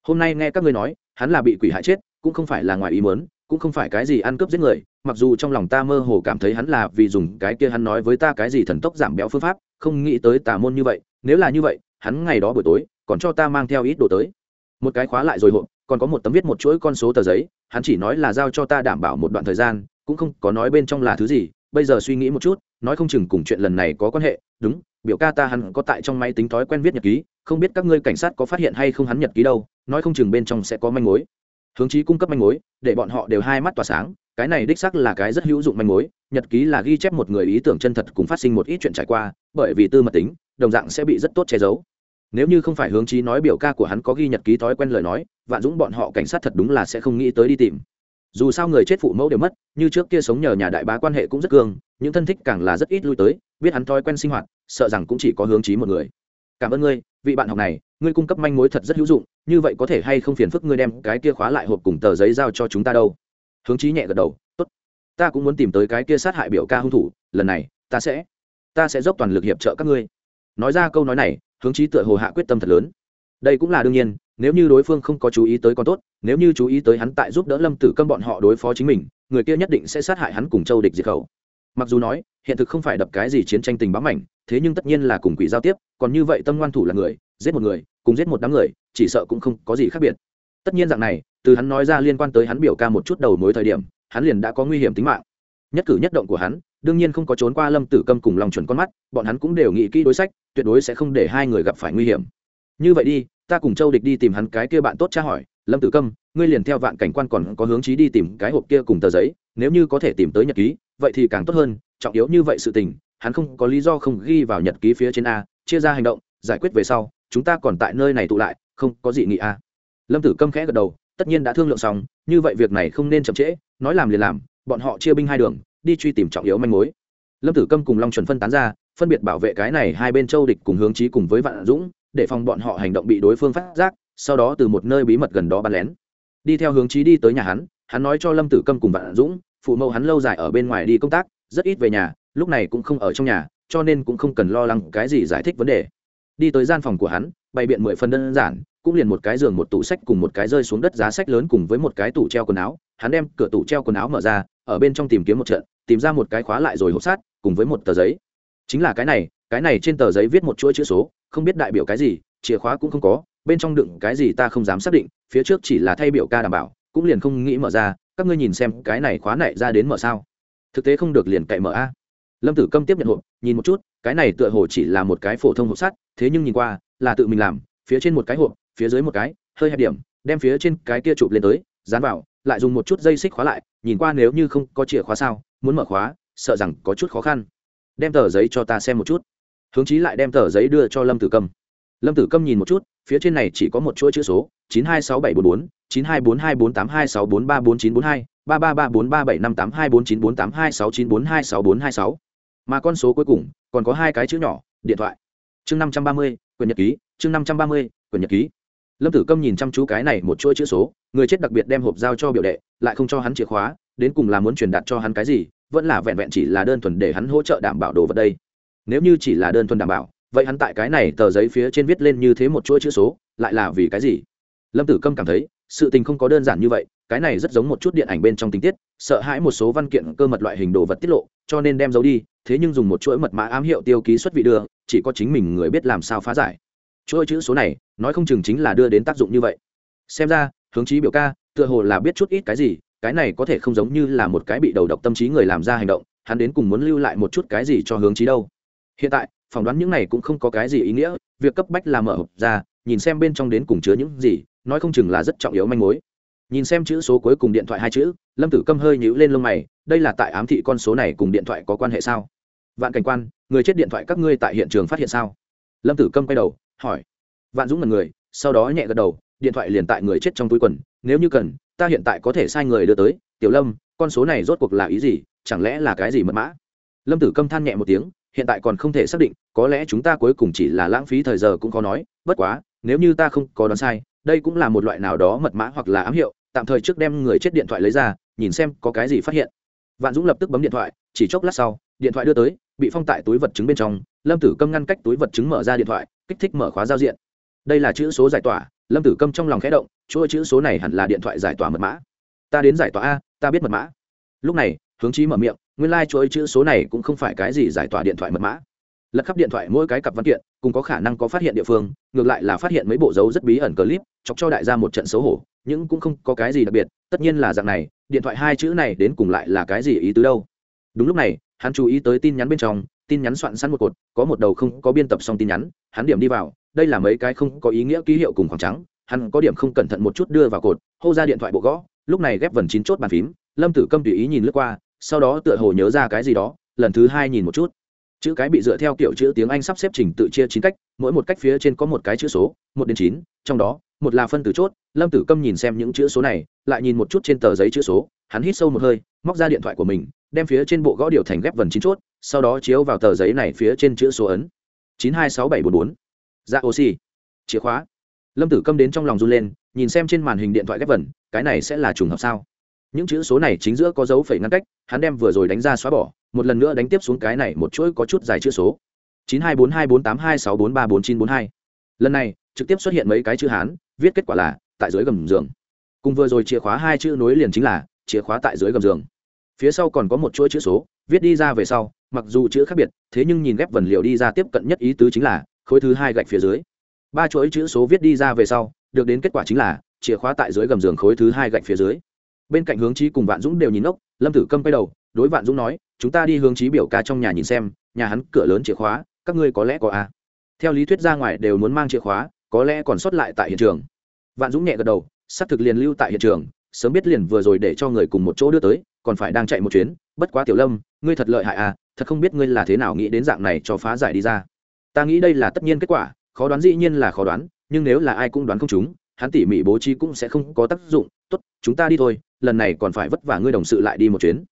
Hôm nay nghe các ngươi nói, hắn là bị quỷ hại chết, cũng không phải là ngoài ý mớn cũng không phải cái gì ăn cướp giết người, mặc dù trong lòng ta mơ hồ cảm thấy hắn là vì dùng cái kia hắn nói với ta cái gì thần tốc giảm béo phương pháp, không nghĩ tới tà môn như vậy, nếu là như vậy, hắn ngày đó buổi tối, còn cho ta mang theo ít đồ tới. Một cái khóa lại rồi hộp, còn có một tấm viết một chuỗi con số tờ giấy, hắn chỉ nói là giao cho ta đảm bảo một đoạn thời gian cũng không có nói bên trong là thứ gì, bây giờ suy nghĩ một chút, nói không chừng cùng chuyện lần này có quan hệ, đúng, biểu ca ta hắn có tại trong máy tính thói quen viết nhật ký, không biết các ngươi cảnh sát có phát hiện hay không hắn nhật ký đâu, nói không chừng bên trong sẽ có manh mối. Hướng chí cung cấp manh mối, để bọn họ đều hai mắt tỏa sáng, cái này đích xác là cái rất hữu dụng manh mối, nhật ký là ghi chép một người ý tưởng chân thật cùng phát sinh một ít chuyện trải qua, bởi vì tư mật tính, đồng dạng sẽ bị rất tốt che giấu. Nếu như không phải hướng chí nói biểu ca của hắn có ghi nhật ký thói quen lời nói, vạn dũng bọn họ cảnh sát thật đúng là sẽ không nghĩ tới đi tìm dù sao người chết phụ mẫu đều mất, như trước kia sống nhờ nhà đại bá quan hệ cũng rất cương, những thân thích càng là rất ít lui tới, biết hắn thói quen sinh hoạt, sợ rằng cũng chỉ có hướng chí một người. Cảm ơn ngươi, vị bạn học này, ngươi cung cấp manh mối thật rất hữu dụng, như vậy có thể hay không phiền phức ngươi đem cái kia khóa lại hộp cùng tờ giấy giao cho chúng ta đâu? Hướng chí nhẹ gật đầu, tốt, ta cũng muốn tìm tới cái kia sát hại biểu ca hung thủ, lần này, ta sẽ ta sẽ dốc toàn lực hiệp trợ các ngươi. Nói ra câu nói này, hướng chí tựa hồ hạ quyết tâm thật lớn. Đây cũng là đương nhiên, nếu như đối phương không có chú ý tới con tốt nếu như chú ý tới hắn tại giúp đỡ lâm tử câm bọn họ đối phó chính mình, người kia nhất định sẽ sát hại hắn cùng châu địch diệt khẩu. Mặc dù nói, hiện thực không phải đập cái gì chiến tranh tình bám mảnh, thế nhưng tất nhiên là cùng quỷ giao tiếp, còn như vậy tâm ngoan thủ là người, giết một người, cùng giết một đám người, chỉ sợ cũng không có gì khác biệt. Tất nhiên dạng này, từ hắn nói ra liên quan tới hắn biểu ca một chút đầu mối thời điểm, hắn liền đã có nguy hiểm tính mạng. Nhất cử nhất động của hắn, đương nhiên không có trốn qua lâm tử câm cùng lòng chuẩn con mắt, bọn hắn cũng đều nghĩ kỹ đối sách, tuyệt đối sẽ không để hai người gặp phải nguy hiểm. Như vậy đi, ta cùng châu địch đi tìm hắn cái kia bạn tốt tra hỏi lâm tử câm, ngươi liền theo vạn cảnh quan còn có hướng chí đi tìm cái hộp kia cùng tờ giấy, nếu như có thể tìm tới nhật ký, vậy thì càng tốt hơn, trọng yếu như vậy sự tình, hắn không có lý do không ghi vào nhật ký phía trên a, chia ra hành động, giải quyết về sau, chúng ta còn tại nơi này tụ lại, không có gì nghị a. Lâm tử câm khẽ gật đầu, tất nhiên đã thương lượng xong, như vậy việc này không nên chậm trễ, nói làm liền làm, bọn họ chia binh hai đường, đi truy tìm trọng yếu manh mối. Lâm tử câm cùng long chuẩn phân tán ra, phân biệt bảo vệ cái này hai bên châu địch cùng hướng chí cùng với vạn dũng, để phòng bọn họ hành động bị đối phương phát giác sau đó từ một nơi bí mật gần đó bắn lén. Đi theo hướng trí đi tới nhà hắn hắn nói cho lâm tử câm cùng vạn dũng, phụ mẫu hắn lâu dài ở bên ngoài đi công tác, rất ít về nhà, lúc này cũng không ở trong nhà, cho nên cũng không cần lo lắng cái gì giải thích vấn đề. Đi tới gian phòng của hắn, bày biện mười phần đơn giản, cũng liền một cái giường, một tủ sách cùng một cái rơi xuống đất giá sách lớn cùng với một cái tủ treo quần áo. Hắn đem cửa tủ treo quần áo mở ra, ở bên trong tìm kiếm một trận, tìm ra một cái khóa lại rồi hộp sát cùng với một tờ giấy. Chính là cái này cái này trên tờ giấy viết một chuỗi chữ số, không biết đại biểu cái gì, chìa khóa cũng không có bên trong đựng cái gì ta không dám xác định, phía trước chỉ là thay biểu ca đảm bảo, cũng liền không nghĩ mở ra, các ngươi nhìn xem cái này khóa này ra đến mở sao. Thực tế không được liền cậy mở a. Lâm tử câm tiếp nhận hộp, nhìn một chút, cái này tựa hồ chỉ là một cái phổ thông hộp sắt, thế nhưng nhìn qua, là tự mình làm, phía trên một cái hộp, phía dưới một cái, hơi hẹp điểm, đem phía trên cái kia chụp lên tới, dán vào, lại dùng một chút dây xích khóa lại, nhìn qua nếu như không có chìa khóa sao, muốn mở khóa, sợ rằng có chút khó khăn. Đem tờ giấy cho ta xem một chút. Hướng chí lại đem tờ giấy đưa cho lâm tử cầm lâm tử câm nhìn một chút, phía trên này chỉ có một chuỗi chữ số, chín hai sáu bảy bốn bốn, chín hai bốn hai bốn tám hai sáu bốn ba bốn chín bốn hai, ba ba ba bốn ba bảy năm tám hai bốn chín bốn tám hai sáu chín bốn hai sáu bốn hai sáu. Mà con số cuối cùng, còn có hai cái chữ nhỏ, điện thoại. Chương năm trăm ba mươi quyền nhật ký, chương năm trăm ba mươi quyền nhật ký. Lâm tử câm nhìn chăm chú cái này một chuỗi chữ số, người chết đặc biệt đem hộp giao cho biểu đệ, lại không cho hắn chìa khóa, đến cùng là muốn truyền đạt cho hắn cái gì, vẫn là vẹn vẹn chỉ là đơn thuần để hắn hỗ trợ đảm bảo đồ vật đây. Nếu như chỉ là đơn thuần đảm bảo vậy hắn tại cái này tờ giấy phía trên viết lên như thế một chuỗi chữ số, lại là vì cái gì? Lâm tử câm cảm thấy, sự tình không có đơn giản như vậy, cái này rất giống một chút điện ảnh bên trong tình tiết, sợ hãi một số văn kiện cơ mật loại hình đồ vật tiết lộ, cho nên đem giấu đi, thế nhưng dùng một chuỗi mật mã ám hiệu tiêu ký xuất vị đưa, chỉ có chính mình người biết làm sao phá giải. Chuỗi chữ số này, nói không chừng chính là đưa đến tác dụng như vậy. Xem ra, hướng chí biểu ca, tựa hồ là biết chút ít cái gì, cái này có thể không giống như là một cái bị đầu độc tâm trí người làm ra hành động, hắn đến cùng muốn lưu lại một chút cái gì cho hướng chí đâu. Hiện tại phỏng đoán những này cũng không có cái gì ý nghĩa, việc cấp bách là mở hộp ra, nhìn xem bên trong đến cùng chứa những gì, nói không chừng là rất trọng yếu manh mối. Nhìn xem chữ số cuối cùng điện thoại hai chữ, lâm tử câm hơi nhíu lên lông mày, đây là tại ám thị con số này cùng điện thoại có quan hệ sao? Vạn cảnh quan, người chết điện thoại các ngươi tại hiện trường phát hiện sao? Lâm tử câm quay đầu, hỏi. Vạn dũng là người, sau đó nhẹ gật đầu, điện thoại liền tại người chết trong túi quần, nếu như cần, ta hiện tại có thể sai người đưa tới. Tiểu lâm, con số này rốt cuộc là ý gì? Chẳng lẽ là cái gì mật mã? Lâm tử câm than nhẹ một tiếng hiện tại còn không thể xác định, có lẽ chúng ta cuối cùng chỉ là lãng phí thời giờ cũng có nói, bất quá, nếu như ta không có đoán sai, đây cũng là một loại nào đó mật mã hoặc là ám hiệu, tạm thời trước đem người chết điện thoại lấy ra, nhìn xem có cái gì phát hiện. Vạn dũng lập tức bấm điện thoại, chỉ chốc lát sau, điện thoại đưa tới, bị phong tại túi vật chứng bên trong, lâm tử câm ngăn cách túi vật chứng mở ra điện thoại, kích thích mở khóa giao diện. Đây là chữ số giải tỏa, lâm tử câm trong lòng khẽ động, chuỗi chữ số này hẳn là điện thoại giải tỏa mật mã. Ta đến giải tỏa a, ta biết mật mã. Lúc này, hướng chí mở miệng nguyên lai、like、chuỗi chữ số này cũng không phải cái gì giải tỏa điện thoại mật mã. Lật khắp điện thoại mỗi cái cặp văn kiện, cùng có khả năng có phát hiện địa phương, ngược lại là phát hiện mấy bộ dấu rất bí ẩn clip, chọc cho đại gia một trận xấu hổ, nhưng cũng không có cái gì đặc biệt, tất nhiên là dạng này, điện thoại hai chữ này đến cùng lại là cái gì ý tứ đâu. Đúng lúc này, hắn chú ý tới tin nhắn bên trong, tin nhắn soạn sẵn một cột, có một đầu không có biên tập xong tin nhắn, hắn điểm đi vào, đây là mấy cái không có ý nghĩa ký hiệu cùng khoảng trắng, hắn có điểm không cẩn thận một chút đưa vào cột, hô ra điện thoại bộ gõ, lúc này ghép vần chín chốt bàn phím, lâm tử câm tùy ý nhìn lướt qua sau đó tựa hồ nhớ ra cái gì đó, lần thứ hai nhìn một chút. Chữ cái bị dựa theo kiểu chữ tiếng anh sắp xếp trình tự chia chín cách, mỗi một cách phía trên có một cái chữ số, một đến chín, trong đó, một là phân tử chốt, lâm tử câm nhìn xem những chữ số này, lại nhìn một chút trên tờ giấy chữ số, hắn hít sâu một hơi, móc ra điện thoại của mình, đem phía trên bộ gõ điều thành ghép vần chín chốt, sau đó chiếu vào tờ giấy này phía trên chữ số ấn. chín hai sáu bảy bốn bốn. Dạ oxy chìa khóa. Lâm tử câm đến trong lòng run lên, nhìn xem trên màn hình điện thoại ghép vần, cái này sẽ là trùng hợp sao? Những chữ số này chính giữa có dấu phẩy ngăn cách, hắn đem vừa rồi đánh ra xóa bỏ, một lần nữa đánh tiếp xuống cái này một chuỗi có chút dài chữ số. chín hai bốn hai bốn tám hai sáu bốn ba bốn chín bốn hai. Lần này, trực tiếp xuất hiện mấy cái chữ hán, viết kết quả là, tại dưới gầm giường. Cùng vừa rồi chìa khóa hai chữ nối liền chính là, chìa khóa tại dưới gầm giường. Phía sau còn có một chuỗi chữ số, viết đi ra về sau, mặc dù chữ khác biệt, thế nhưng nhìn ghép vần liệu đi ra tiếp cận nhất ý tứ chính là, khối thứ hai gạch phía dưới. Ba chuỗi chữ số viết đi ra về sau, được đến kết quả chính là, chìa khóa tại dưới gầm giường khối thứ hai gạch phía dưới bên cạnh hướng trí cùng vạn dũng đều nhìn ốc, lâm tử câm quay đầu, đối vạn dũng nói, chúng ta đi hướng trí biểu ca trong nhà nhìn xem, nhà hắn cửa lớn chìa khóa, các ngươi có lẽ có a à. theo lý thuyết ra ngoài đều muốn mang chìa khóa, có lẽ còn sót lại tại hiện trường vạn dũng nhẹ gật đầu, xác thực liền lưu tại hiện trường, sớm biết liền vừa rồi để cho người cùng một chỗ đưa tới, còn phải đang chạy một chuyến, bất quá tiểu lâm, ngươi thật lợi hại à thật không biết ngươi là thế nào nghĩ đến dạng này cho phá giải đi ra ta nghĩ đây là tất nhiên kết quả, khó đoán dĩ nhiên là khó đoán, nhưng nếu là ai cũng đoán không chúng hắn tỉ mỉ bố trí cũng sẽ không có tác dụng, tốt, chúng ta đi thôi lần này còn phải vất vả ngươi đồng sự lại đi một chuyến.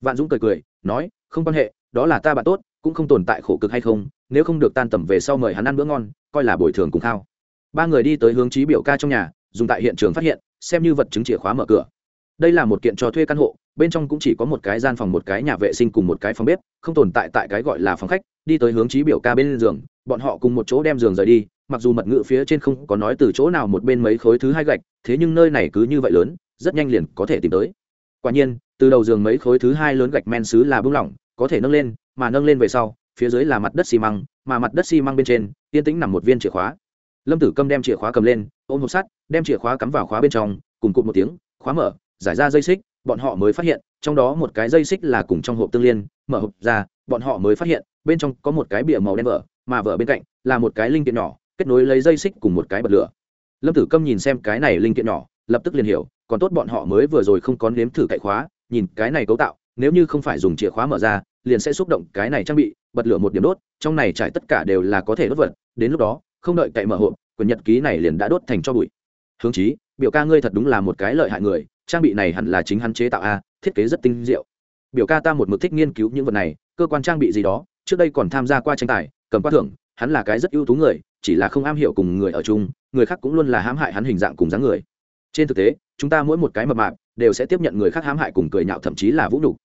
Vạn dũng cười cười, nói, không quan hệ, đó là ta bạn tốt, cũng không tồn tại khổ cực hay không, nếu không được tan tầm về sau mời hắn ăn bữa ngon, coi là bồi thường cùng khao. Ba người đi tới hướng trí biểu ca trong nhà, dùng tại hiện trường phát hiện, xem như vật chứng chìa khóa mở cửa. Đây là một kiện cho thuê căn hộ, bên trong cũng chỉ có một cái gian phòng, một cái nhà vệ sinh cùng một cái phòng bếp, không tồn tại tại cái gọi là phòng khách, đi tới hướng trí biểu ca bên giường, bọn họ cùng một chỗ đem giường rời đi, mặc dù mật ngữ phía trên không có nói từ chỗ nào một bên mấy khối thứ hai gạch, thế nhưng nơi này cứ như vậy lớn rất nhanh liền có thể tìm tới. Quả nhiên, từ đầu giường mấy khối thứ hai lớn gạch men xứ là bung lỏng, có thể nâng lên, mà nâng lên về sau, phía dưới là mặt đất xi măng, mà mặt đất xi măng bên trên, yên tĩnh nằm một viên chìa khóa. Lâm tử câm đem chìa khóa cầm lên, ôm hộp sắt, đem chìa khóa cắm vào khóa bên trong, cùng cụt một tiếng, khóa mở, giải ra dây xích, bọn họ mới phát hiện, trong đó một cái dây xích là cùng trong hộp tương liên, mở hộp ra, bọn họ mới phát hiện, bên trong có một cái bìa màu đen vỡ mà vỡ bên cạnh là một cái linh kiện nhỏ, kết nối lấy dây xích cùng một cái bật lửa. Lâm tử câm nhìn xem cái này linh kiện nhỏ, lập tức liền hiểu còn tốt bọn họ mới vừa rồi không có nếm thử cậy khóa, nhìn cái này cấu tạo, nếu như không phải dùng chìa khóa mở ra, liền sẽ xúc động cái này trang bị, bật lửa một điểm đốt, trong này trải tất cả đều là có thể đốt vật, đến lúc đó, không đợi cậy mở hộp, quyển nhật ký này liền đã đốt thành cho bụi. Hướng chí, biểu ca ngươi thật đúng là một cái lợi hại người, trang bị này hẳn là chính hắn chế tạo a, thiết kế rất tinh diệu. Biểu ca ta một mực thích nghiên cứu những vật này, cơ quan trang bị gì đó, trước đây còn tham gia qua tranh tài, cầm qua thưởng, hắn là cái rất ưu tú người, chỉ là không am hiểu cùng người ở chung, người khác cũng luôn là hãm hại hắn hình dạng cùng dáng người. Trên thực tế chúng ta mỗi một cái mập mạp đều sẽ tiếp nhận người khác hãm hại cùng cười nhạo thậm chí là vũ nhục.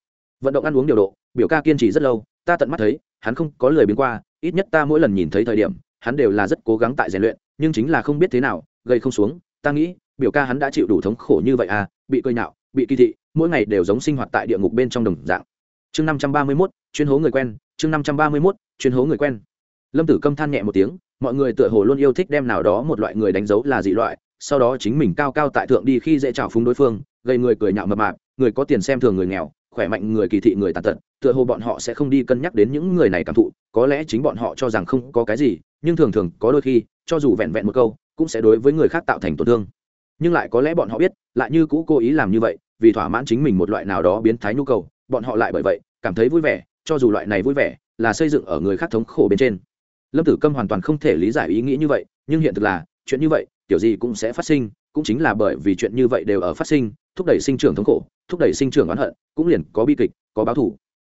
Vận động ăn uống điều độ, biểu ca kiên trì rất lâu, ta tận mắt thấy, hắn không có lời biến qua, ít nhất ta mỗi lần nhìn thấy thời điểm, hắn đều là rất cố gắng tại rèn luyện, nhưng chính là không biết thế nào gây không xuống, ta nghĩ, biểu ca hắn đã chịu đủ thống khổ như vậy à bị cười nhạo, bị kỳ thị, mỗi ngày đều giống sinh hoạt tại địa ngục bên trong đồng dạng. Chương năm trăm ba mươi mốt, chuyên hố người quen, chương năm trăm ba mươi mốt, chuyên hố người quen. Lâm tử câm than nhẹ một tiếng, mọi người tựa hồ luôn yêu thích đem nào đó một loại người đánh dấu là dị loại sau đó chính mình cao cao tại thượng đi khi dễ trào phúng đối phương, gây người cười nhạo mập mạp, người có tiền xem thường người nghèo, khỏe mạnh người kỳ thị người tàn tật, tựa hồ bọn họ sẽ không đi cân nhắc đến những người này cảm thụ, có lẽ chính bọn họ cho rằng không có cái gì, nhưng thường thường có đôi khi, cho dù vẹn vẹn một câu, cũng sẽ đối với người khác tạo thành tổn thương. Nhưng lại có lẽ bọn họ biết, lại như cũ cố ý làm như vậy, vì thỏa mãn chính mình một loại nào đó biến thái nhu cầu, bọn họ lại bởi vậy, cảm thấy vui vẻ, cho dù loại này vui vẻ, là xây dựng ở người khác thống khổ bên trên. Lâm tử câm hoàn toàn không thể lý giải ý nghĩ như vậy, nhưng hiện thực là, chuyện như vậy kiểu gì cũng sẽ phát sinh, cũng chính là bởi vì chuyện như vậy đều ở phát sinh, thúc đẩy sinh trưởng thống khổ, thúc đẩy sinh trưởng oán hận, cũng liền có bi kịch, có báo thủ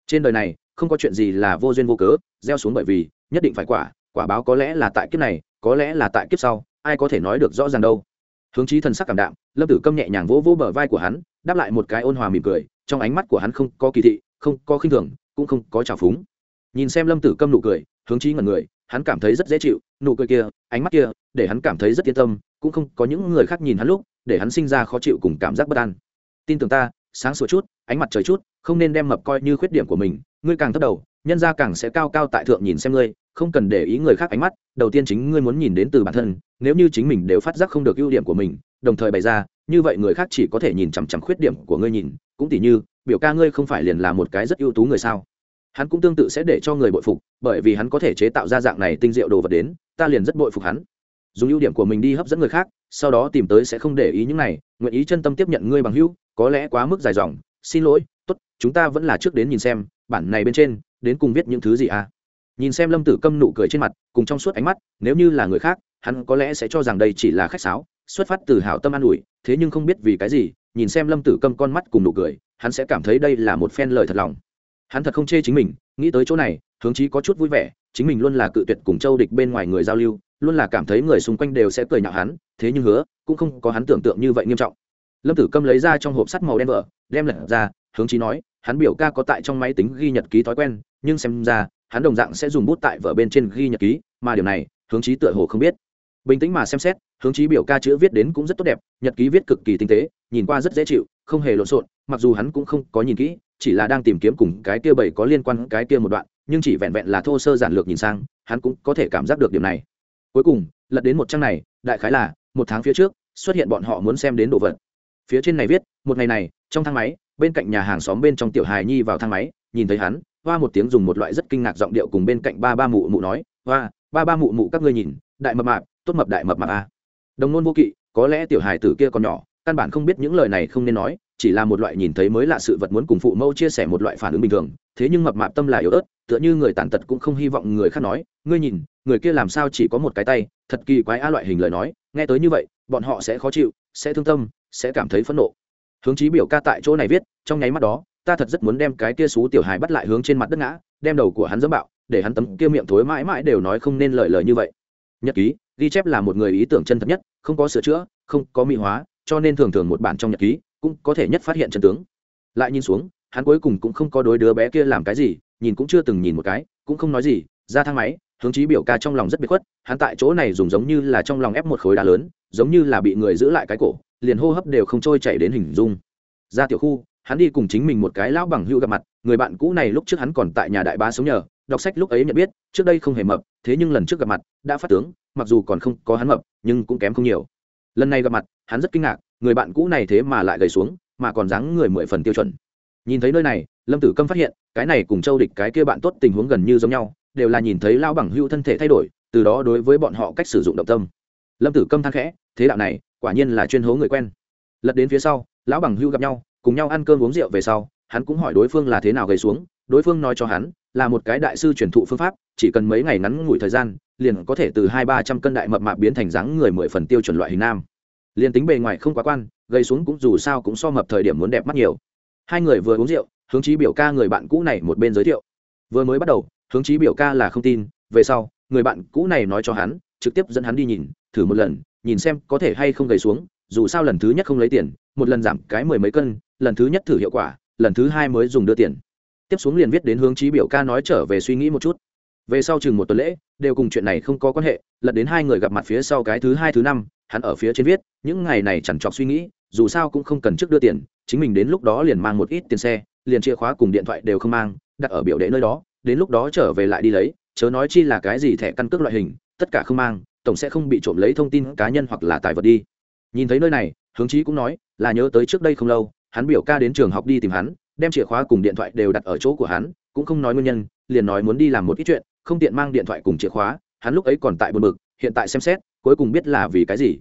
trên đời này, không có chuyện gì là vô duyên vô cớ, gieo xuống bởi vì, nhất định phải quả quả báo có lẽ là tại kiếp này, có lẽ là tại kiếp sau, ai có thể nói được rõ ràng đâu. Hướng chí thần sắc cảm đạm, lâm tử câm nhẹ nhàng vỗ vỗ bờ vai của hắn, đáp lại một cái ôn hòa mỉm cười, trong ánh mắt của hắn không có kỳ thị, không có khinh thường, cũng không có trào phúng. Nhìn xem lâm tử câm nụ cười, hướng chí ngẩn người hắn cảm thấy rất dễ chịu, nụ cười kia, ánh mắt kia, để hắn cảm thấy rất yên tâm, cũng không có những người khác nhìn hắn lúc, để hắn sinh ra khó chịu cùng cảm giác bất an. Tin tưởng ta, sáng sủa chút, ánh mặt trời chút, không nên đem mập coi như khuyết điểm của mình, ngươi càng thấp đầu, nhân ra càng sẽ cao cao tại thượng nhìn xem ngươi, không cần để ý người khác ánh mắt, đầu tiên chính ngươi muốn nhìn đến từ bản thân, nếu như chính mình đều phát giác không được ưu điểm của mình, đồng thời bày ra, như vậy người khác chỉ có thể nhìn chằm chằm khuyết điểm của ngươi nhìn, cũng tỉ như, biểu ca ngươi không phải liền là một cái rất ưu tú người sao? Hắn cũng tương tự sẽ để cho người bội phục, bởi vì hắn có thể chế tạo ra dạng này tinh diệu đồ vật đến, ta liền rất bội phục hắn. Dùng ưu điểm của mình đi hấp dẫn người khác, sau đó tìm tới sẽ không để ý những này, nguyện ý chân tâm tiếp nhận ngươi bằng hữu, có lẽ quá mức dài dòng. Xin lỗi, tốt, chúng ta vẫn là trước đến nhìn xem, bản này bên trên, đến cùng viết những thứ gì à? Nhìn xem lâm tử câm nụ cười trên mặt, cùng trong suốt ánh mắt, nếu như là người khác, hắn có lẽ sẽ cho rằng đây chỉ là khách sáo, xuất phát từ hảo tâm an ủi, thế nhưng không biết vì cái gì, nhìn xem lâm tử câm con mắt cùng nụ cười, hắn sẽ cảm thấy đây là một phen lời thật lòng hắn thật không chê chính mình, nghĩ tới chỗ này, hướng chí có chút vui vẻ, chính mình luôn là cự tuyệt cùng châu địch bên ngoài người giao lưu, luôn là cảm thấy người xung quanh đều sẽ cười nhạo hắn, thế nhưng hứa, cũng không có hắn tưởng tượng như vậy nghiêm trọng. Lâm tử câm lấy ra trong hộp sắt màu đen vợ, đem lật ra, hướng chí nói, hắn biểu ca có tại trong máy tính ghi nhật ký thói quen, nhưng xem ra, hắn đồng dạng sẽ dùng bút tại vở bên trên ghi nhật ký, mà điều này, hướng chí tựa hồ không biết. Bình tĩnh mà xem xét, hướng chí biểu ca chữ viết đến cũng rất tốt đẹp, nhật ký viết cực kỳ tinh tế, nhìn qua rất dễ chịu, không hề lộn xộn, mặc dù hắn cũng không có nhìn kỹ chỉ là đang tìm kiếm cùng cái kia bảy có liên quan cái kia một đoạn, nhưng chỉ vẹn vẹn là thô sơ giản lược nhìn sang, hắn cũng có thể cảm giác được điểm này. Cuối cùng, lật đến một trang này, đại khái là, một tháng phía trước, xuất hiện bọn họ muốn xem đến đồ vật. Phía trên này viết, một ngày này, trong thang máy, bên cạnh nhà hàng xóm bên trong tiểu hài nhi vào thang máy, nhìn thấy hắn, hoa một tiếng dùng một loại rất kinh ngạc giọng điệu cùng bên cạnh ba ba mụ mụ nói, hoa, ba ba mụ mụ các ngươi nhìn, đại mập mạp, tốt mập đại mập mạp a đồng nôn vô kỵ, có lẽ tiểu hài tử kia còn nhỏ, căn bản không biết những lời này không nên nói chỉ là một loại nhìn thấy mới lạ sự vật muốn cùng phụ mẫu chia sẻ một loại phản ứng bình thường, thế nhưng mập mạp tâm là yếu ớt, tựa như người tàn tật cũng không hy vọng người khác nói, ngươi nhìn, người kia làm sao chỉ có một cái tay, thật kỳ quái a loại hình lời nói, nghe tới như vậy, bọn họ sẽ khó chịu, sẽ thương tâm, sẽ cảm thấy phẫn nộ. Hướng chí biểu ca tại chỗ này viết, trong nháy mắt đó, ta thật rất muốn đem cái kia xú tiểu hài bắt lại hướng trên mặt đất ngã, đem đầu của hắn dẫm bạo, để hắn tấm kia miệng thối mãi mãi đều nói không nên lời lời như vậy. Nhật ký, ghi chép là một người ý tưởng chân thật nhất, không có sửa chữa, không có mỹ hóa, cho nên thường thường một bản trong nhật ký cũng có thể nhất phát hiện chân tướng. Lại nhìn xuống, hắn cuối cùng cũng không có đối đứa bé kia làm cái gì, nhìn cũng chưa từng nhìn một cái, cũng không nói gì, ra thang máy, hướng chí biểu ca trong lòng rất biệt khuất, hắn tại chỗ này dùng giống như là trong lòng ép một khối đá lớn, giống như là bị người giữ lại cái cổ, liền hô hấp đều không trôi chảy đến hình dung. Ra tiểu khu, hắn đi cùng chính mình một cái lão bằng hữu gặp mặt, người bạn cũ này lúc trước hắn còn tại nhà đại ba sống nhờ, đọc sách lúc ấy nhận biết, trước đây không hề mập, thế nhưng lần trước gặp mặt, đã phát tướng, mặc dù còn không có hắn mập, nhưng cũng kém không nhiều. Lần này gặp mặt, hắn rất kinh ngạc người bạn cũ này thế mà lại gầy xuống, mà còn dáng người mười phần tiêu chuẩn. Nhìn thấy nơi này, lâm tử câm phát hiện, cái này cùng châu địch cái kia bạn tốt tình huống gần như giống nhau, đều là nhìn thấy lão bằng Hưu thân thể thay đổi, từ đó đối với bọn họ cách sử dụng động tâm. Lâm tử câm than khẽ, thế đạo này, quả nhiên là chuyên hố người quen. Lật đến phía sau, lão bằng Hưu gặp nhau, cùng nhau ăn cơm uống rượu về sau, hắn cũng hỏi đối phương là thế nào gầy xuống, đối phương nói cho hắn, là một cái đại sư truyền thụ phương pháp, chỉ cần mấy ngày ngắn ngủi thời gian, liền có thể từ hai ba trăm cân đại mập mạp biến thành dáng người mười phần tiêu chuẩn loại hình nam liền tính bề ngoài không quá quan gây xuống cũng dù sao cũng so mập thời điểm muốn đẹp mắt nhiều. Hai người vừa uống rượu, hướng chí biểu ca người bạn cũ này một bên giới thiệu. Vừa mới bắt đầu, hướng chí biểu ca là không tin, về sau, người bạn cũ này nói cho hắn, trực tiếp dẫn hắn đi nhìn, thử một lần, nhìn xem có thể hay không gầy xuống, dù sao lần thứ nhất không lấy tiền, một lần giảm cái mười mấy cân, lần thứ nhất thử hiệu quả, lần thứ hai mới dùng đưa tiền. Tiếp xuống liền viết đến hướng chí biểu ca nói trở về suy nghĩ một chút. Về sau chừng một tuần lễ đều cùng chuyện này không có quan hệ, lật đến hai người gặp mặt phía sau cái thứ hai, thứ năm, hắn ở phía trên viết, những ngày này chẳng chọc suy nghĩ, dù sao cũng không cần trước đưa tiền, chính mình đến lúc đó liền mang một ít tiền xe, liền chìa khóa cùng điện thoại đều không mang, đặt ở biểu đệ nơi đó, đến lúc đó trở về lại đi lấy, chớ nói chi là cái gì thẻ căn cước loại hình, tất cả không mang, tổng sẽ không bị trộm lấy thông tin cá nhân hoặc là tài vật đi. Nhìn thấy nơi này, hướng chí cũng nói, là nhớ tới trước đây không lâu, hắn biểu ca đến trường học đi tìm hắn, đem chìa khóa cùng điện thoại đều đặt ở chỗ của hắn, cũng không nói nguyên nhân, liền nói muốn đi làm một ít chuyện không tiện mang điện thoại cùng chìa khóa, hắn lúc ấy còn tại buồn bực, hiện tại xem xét, cuối cùng biết là vì cái gì.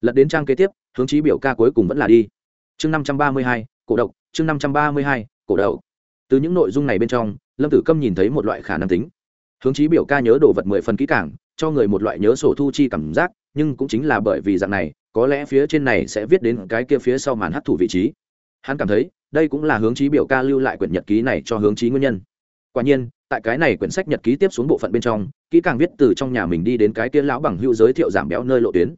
Lật đến trang kế tiếp, hướng chí biểu ca cuối cùng vẫn là đi. Chương năm trăm ba mươi hai, cổ độc, chương năm trăm ba mươi hai, cổ đậu từ những nội dung này bên trong, lâm tử câm nhìn thấy một loại khả năng tính. Hướng chí biểu ca nhớ đồ vật mười phần kỹ cảng cho người một loại nhớ sổ thu chi cảm giác, nhưng cũng chính là bởi vì dạng này, có lẽ phía trên này sẽ viết đến cái kia phía sau màn hấp thụ vị trí. Hắn cảm thấy, đây cũng là hướng chí biểu ca lưu lại quyển nhật ký này cho hướng chí nguyên nhân. Quả nhiên tại cái này quyển sách nhật ký tiếp xuống bộ phận bên trong, kỹ càng viết từ trong nhà mình đi đến cái kia lão bằng hữu giới thiệu giảm béo nơi lộ tuyến.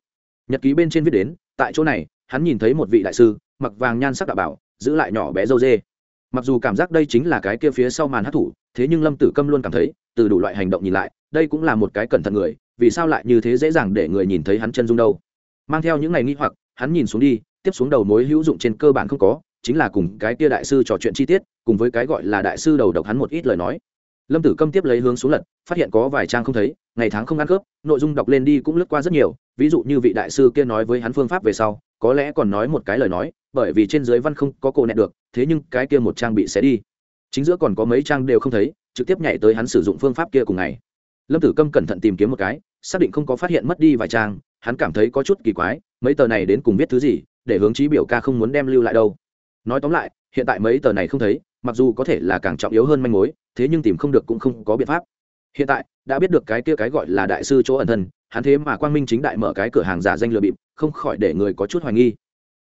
Nhật ký bên trên viết đến, tại chỗ này, hắn nhìn thấy một vị đại sư, mặc vàng nhan sắc đạo bảo, giữ lại nhỏ bé dâu dê mặc dù cảm giác đây chính là cái kia phía sau màn hát thủ, thế nhưng lâm tử câm luôn cảm thấy, từ đủ loại hành động nhìn lại, đây cũng là một cái cẩn thận người, vì sao lại như thế dễ dàng để người nhìn thấy hắn chân dung đâu? Mang theo những ngày nghi hoặc, hắn nhìn xuống đi, tiếp xuống đầu mối hữu dụng trên cơ bản không có, chính là cùng cái kia đại sư trò chuyện chi tiết, cùng với cái gọi là đại sư đầu độc hắn một ít lời nói lâm tử câm tiếp lấy hướng xuống lật, phát hiện có vài trang không thấy, ngày tháng không ăn khớp, nội dung đọc lên đi cũng lướt qua rất nhiều, ví dụ như vị đại sư kia nói với hắn phương pháp về sau, có lẽ còn nói một cái lời nói, bởi vì trên dưới văn không có cổ nẹt được, thế nhưng cái kia một trang bị sẽ đi. Chính giữa còn có mấy trang đều không thấy, trực tiếp nhảy tới hắn sử dụng phương pháp kia cùng ngày. Lâm tử câm cẩn thận tìm kiếm một cái, xác định không có phát hiện mất đi vài trang, hắn cảm thấy có chút kỳ quái, mấy tờ này đến cùng viết thứ gì, để hướng chí biểu ca không muốn đem lưu lại đâu. Nói tóm lại, hiện tại mấy tờ này không thấy mặc dù có thể là càng trọng yếu hơn manh mối, thế nhưng tìm không được cũng không có biện pháp. Hiện tại, đã biết được cái kia cái gọi là đại sư chỗ ẩn thân, hắn thế mà quang minh chính đại mở cái cửa hàng giả danh lừa bịp, không khỏi để người có chút hoài nghi.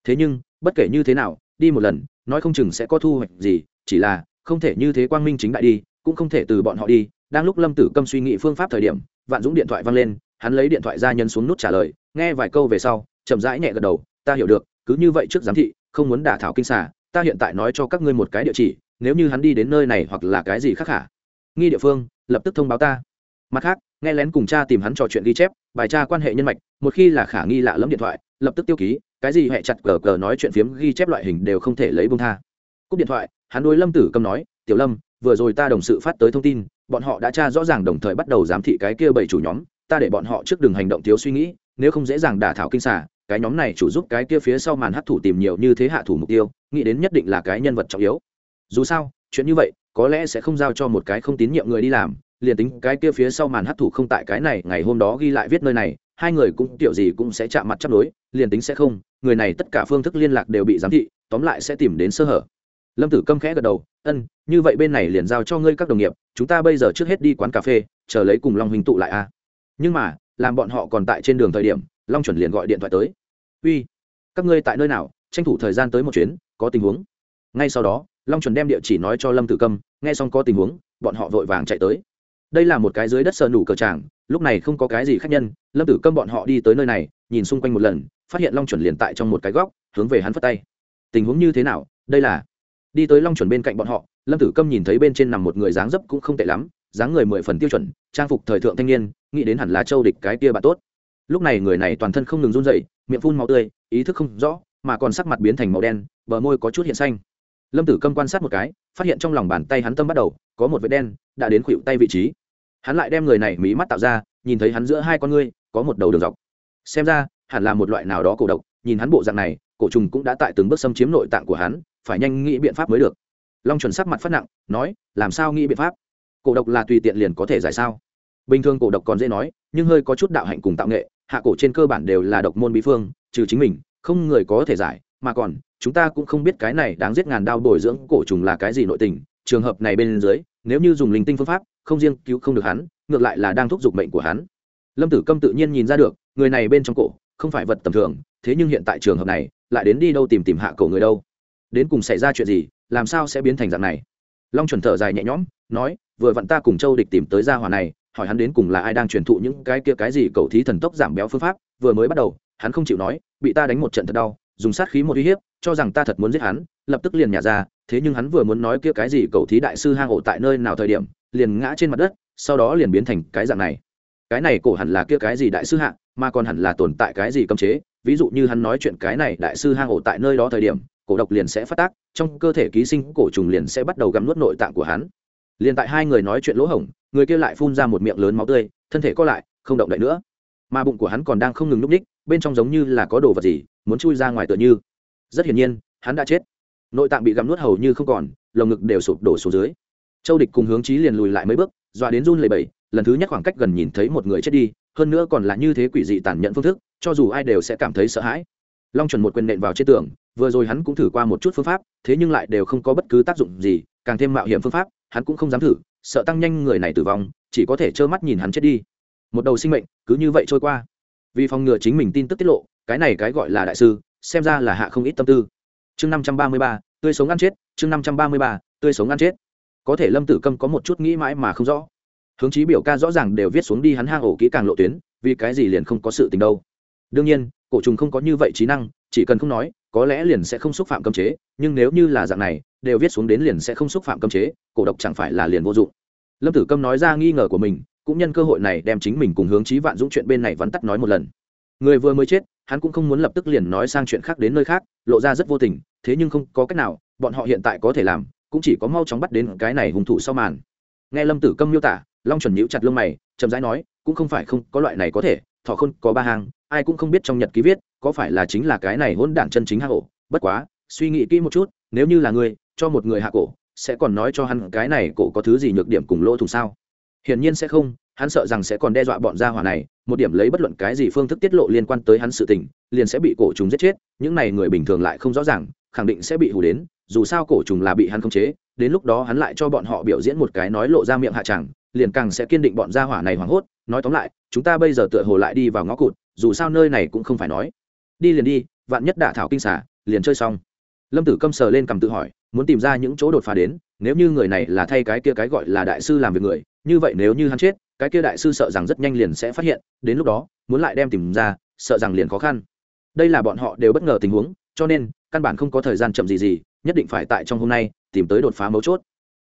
Thế nhưng, bất kể như thế nào, đi một lần, nói không chừng sẽ có thu hoạch gì, chỉ là, không thể như thế quang minh chính đại đi, cũng không thể từ bọn họ đi. Đang lúc lâm tử câm suy nghĩ phương pháp thời điểm, vạn dũng điện thoại văng lên, hắn lấy điện thoại ra nhân xuống nút trả lời, nghe vài câu về sau, chậm rãi nhẹ gật đầu, ta hiểu được, cứ như vậy trước giám thị, không muốn đả thảo kinh xả ta hiện tại nói cho các ngươi một cái địa chỉ nếu như hắn đi đến nơi này hoặc là cái gì khác hả? Nghi địa phương, lập tức thông báo ta. Mặt khác, nghe lén cùng cha tìm hắn trò chuyện ghi chép, bài tra quan hệ nhân mạch, một khi là khả nghi lạ lẫm điện thoại, lập tức tiêu ký, cái gì hẹ chặt cờ cờ nói chuyện phiếm ghi chép loại hình đều không thể lấy bông tha. Cúp điện thoại, hắn đối lâm tử cầm nói, tiểu lâm, vừa rồi ta đồng sự phát tới thông tin, bọn họ đã tra rõ ràng đồng thời bắt đầu giám thị cái kia bảy chủ nhóm, ta để bọn họ trước đường hành động thiếu suy nghĩ, nếu không dễ dàng đả thảo kinh xả cái nhóm này chủ giúp cái kia phía sau màn hấp thủ tìm nhiều như thế hạ thủ mục tiêu, nghĩ đến nhất định là cái nhân vật trọng yếu dù sao, chuyện như vậy, có lẽ sẽ không giao cho một cái không tín nhiệm người đi làm, liền tính cái kia phía sau màn hấp thụ không tại cái này, ngày hôm đó ghi lại viết nơi này, hai người cũng kiểu gì cũng sẽ chạm mặt chấp đối, liền tính sẽ không, người này tất cả phương thức liên lạc đều bị giám thị, tóm lại sẽ tìm đến sơ hở. Lâm tử câm khẽ gật đầu, ân, như vậy bên này liền giao cho ngươi các đồng nghiệp, chúng ta bây giờ trước hết đi quán cà phê, chờ lấy cùng long huynh tụ lại a. Nhưng mà, làm bọn họ còn tại trên đường thời điểm, long chuẩn liền gọi điện thoại tới. Uy, các ngươi tại nơi nào, tranh thủ thời gian tới một chuyến, có tình huống. Ngay sau đó long chuẩn đem địa chỉ nói cho lâm tử câm, nghe xong có tình huống, bọn họ vội vàng chạy tới. Đây là một cái dưới đất sờ nủ cờ tràng, lúc này không có cái gì khác nhân, lâm tử câm bọn họ đi tới nơi này, nhìn xung quanh một lần, phát hiện long chuẩn liền tại trong một cái góc, hướng về hắn phất tay. Tình huống như thế nào? Đây là đi tới long chuẩn bên cạnh bọn họ, lâm tử câm nhìn thấy bên trên nằm một người dáng dấp cũng không tệ lắm, dáng người mười phần tiêu chuẩn, trang phục thời thượng thanh niên, nghĩ đến hẳn là châu địch cái kia bạn tốt. Lúc này người này toàn thân không ngừng run dậy miệng phun màu tươi, ý thức không rõ, mà còn sắc mặt biến thành màu đen, bờ môi có chút hiện xanh lâm tử câm quan sát một cái, phát hiện trong lòng bàn tay hắn tâm bắt đầu có một vết đen đã đến khuỵu tay vị trí. Hắn lại đem người này mí mắt tạo ra, nhìn thấy hắn giữa hai con ngươi có một đầu đường dọc. Xem ra, hẳn là một loại nào đó cổ độc, nhìn hắn bộ dạng này, cổ trùng cũng đã tại từng bước xâm chiếm nội tạng của hắn, phải nhanh nghĩ biện pháp mới được. Long chuẩn sắc mặt phát nặng, nói, làm sao nghĩ biện pháp? Cổ độc là tùy tiện liền có thể giải sao? Bình thường cổ độc còn dễ nói, nhưng hơi có chút đạo hạnh cùng tạo nghệ, hạ cổ trên cơ bản đều là độc môn bí phương, trừ chính mình, không người có thể giải mà còn, chúng ta cũng không biết cái này đáng giết ngàn đao bồi dưỡng cổ trùng là cái gì nội tình, trường hợp này bên dưới, nếu như dùng linh tinh phương pháp, không riêng cứu không được hắn, ngược lại là đang thúc giục mệnh của hắn. Lâm tử câm tự nhiên nhìn ra được, người này bên trong cổ, không phải vật tầm thường, thế nhưng hiện tại trường hợp này, lại đến đi đâu tìm tìm hạ cổ người đâu. Đến cùng xảy ra chuyện gì, làm sao sẽ biến thành dạng này? Long chuẩn thở dài nhẹ nhõm, nói, vừa vặn ta cùng châu địch tìm tới gia hỏa này, hỏi hắn đến cùng là ai đang truyền thụ những cái kia cái gì cầu thí thần tốc giảm béo phương pháp, vừa mới bắt đầu, hắn không chịu nói, bị ta đánh một trận thật đau dùng sát khí một uy hiếp, cho rằng ta thật muốn giết hắn, lập tức liền nhả ra, thế nhưng hắn vừa muốn nói kia cái gì cầu thí đại sư hang ổ tại nơi nào thời điểm, liền ngã trên mặt đất, sau đó liền biến thành cái dạng này. Cái này cổ hẳn là kia cái gì đại sư hạng, mà còn hẳn là tồn tại cái gì cấm chế, ví dụ như hắn nói chuyện cái này đại sư hang ổ tại nơi đó thời điểm, cổ độc liền sẽ phát tác, trong cơ thể ký sinh cổ trùng liền sẽ bắt đầu gặm nuốt nội tạng của hắn. Liền tại hai người nói chuyện lỗ hổng, người kia lại phun ra một miệng lớn máu tươi, thân thể co lại, không động đậy nữa. Mà bụng của hắn còn đang không ngừng núp ních bên trong giống như là có đồ vật gì, muốn chui ra ngoài tựa như. Rất hiển nhiên, hắn đã chết. Nội tạng bị gặm nuốt hầu như không còn, lồng ngực đều sụp đổ xuống dưới. Châu địch cùng hướng chí liền lùi lại mấy bước, dọa đến run lầy bẩy, lần thứ nhất khoảng cách gần nhìn thấy một người chết đi, hơn nữa còn là như thế quỷ dị tàn nhẫn phương thức, cho dù ai đều sẽ cảm thấy sợ hãi. Long chuẩn một quyền nện vào trên tường, vừa rồi hắn cũng thử qua một chút phương pháp, thế nhưng lại đều không có bất cứ tác dụng gì, càng thêm mạo hiểm phương pháp, hắn cũng không dám thử, sợ tăng nhanh người này tử vong, chỉ có thể trơ mắt nhìn hắn chết đi. Một đầu sinh mệnh, cứ như vậy trôi qua vì phòng ngừa chính mình tin tức tiết lộ, cái này cái gọi là đại sư, xem ra là hạ không ít tâm tư. Chương năm trăm ba mươi ba, tươi sống ăn chết, chương năm trăm ba mươi ba, tươi sống ăn chết. Có thể lâm tử câm có một chút nghĩ mãi mà không rõ. Hướng chí biểu ca rõ ràng đều viết xuống đi hắn hang ổ kỹ càng lộ tuyến, vì cái gì liền không có sự tình đâu. Đương nhiên, cổ trùng không có như vậy trí năng, chỉ cần không nói, có lẽ liền sẽ không xúc phạm cấm chế, nhưng nếu như là dạng này, đều viết xuống đến liền sẽ không xúc phạm cấm chế, cổ độc chẳng phải là liền vô dụng. Lâm tử câm nói ra nghi ngờ của mình cũng nhân cơ hội này đem chính mình cùng hướng chí vạn dũng chuyện bên này vắn tắt nói một lần. Người vừa mới chết, hắn cũng không muốn lập tức liền nói sang chuyện khác đến nơi khác, lộ ra rất vô tình, thế nhưng không có cách nào, bọn họ hiện tại có thể làm, cũng chỉ có mau chóng bắt đến cái này hung thủ sau màn. Nghe lâm tử câm miêu tả, long chuẩn nhíu chặt lông mày, chậm rãi nói, cũng không phải không có loại này có thể, thọ khôn có ba hàng ai cũng không biết trong nhật ký viết, có phải là chính là cái này hỗn đản chân chính hạ cổ bất quá, suy nghĩ kỹ một chút, nếu như là người, cho một người hạ cổ, sẽ còn nói cho hắn cái này cổ có thứ gì nhược điểm cùng lỗ thủng sao? Hiển nhiên sẽ không, hắn sợ rằng sẽ còn đe dọa bọn gia hỏa này, một điểm lấy bất luận cái gì phương thức tiết lộ liên quan tới hắn sự tình, liền sẽ bị cổ trùng giết chết, những này người bình thường lại không rõ ràng, khẳng định sẽ bị hù đến, dù sao cổ trùng là bị hắn khống chế, đến lúc đó hắn lại cho bọn họ biểu diễn một cái nói lộ ra miệng hạ chẳng, liền càng sẽ kiên định bọn gia hỏa này hoảng hốt, nói tóm lại, chúng ta bây giờ tựa hồ lại đi vào ngõ cụt, dù sao nơi này cũng không phải nói. Đi liền đi, vạn nhất đả thảo kinh xả liền chơi xong. Lâm tử câm sờ lên cầm tự hỏi, muốn tìm ra những chỗ đột phá đến, nếu như người này là thay cái kia cái gọi là đại sư làm việc người như vậy nếu như hắn chết, cái kia đại sư sợ rằng rất nhanh liền sẽ phát hiện, đến lúc đó, muốn lại đem tìm ra, sợ rằng liền khó khăn. Đây là bọn họ đều bất ngờ tình huống, cho nên, căn bản không có thời gian chậm gì gì, nhất định phải tại trong hôm nay, tìm tới đột phá mấu chốt.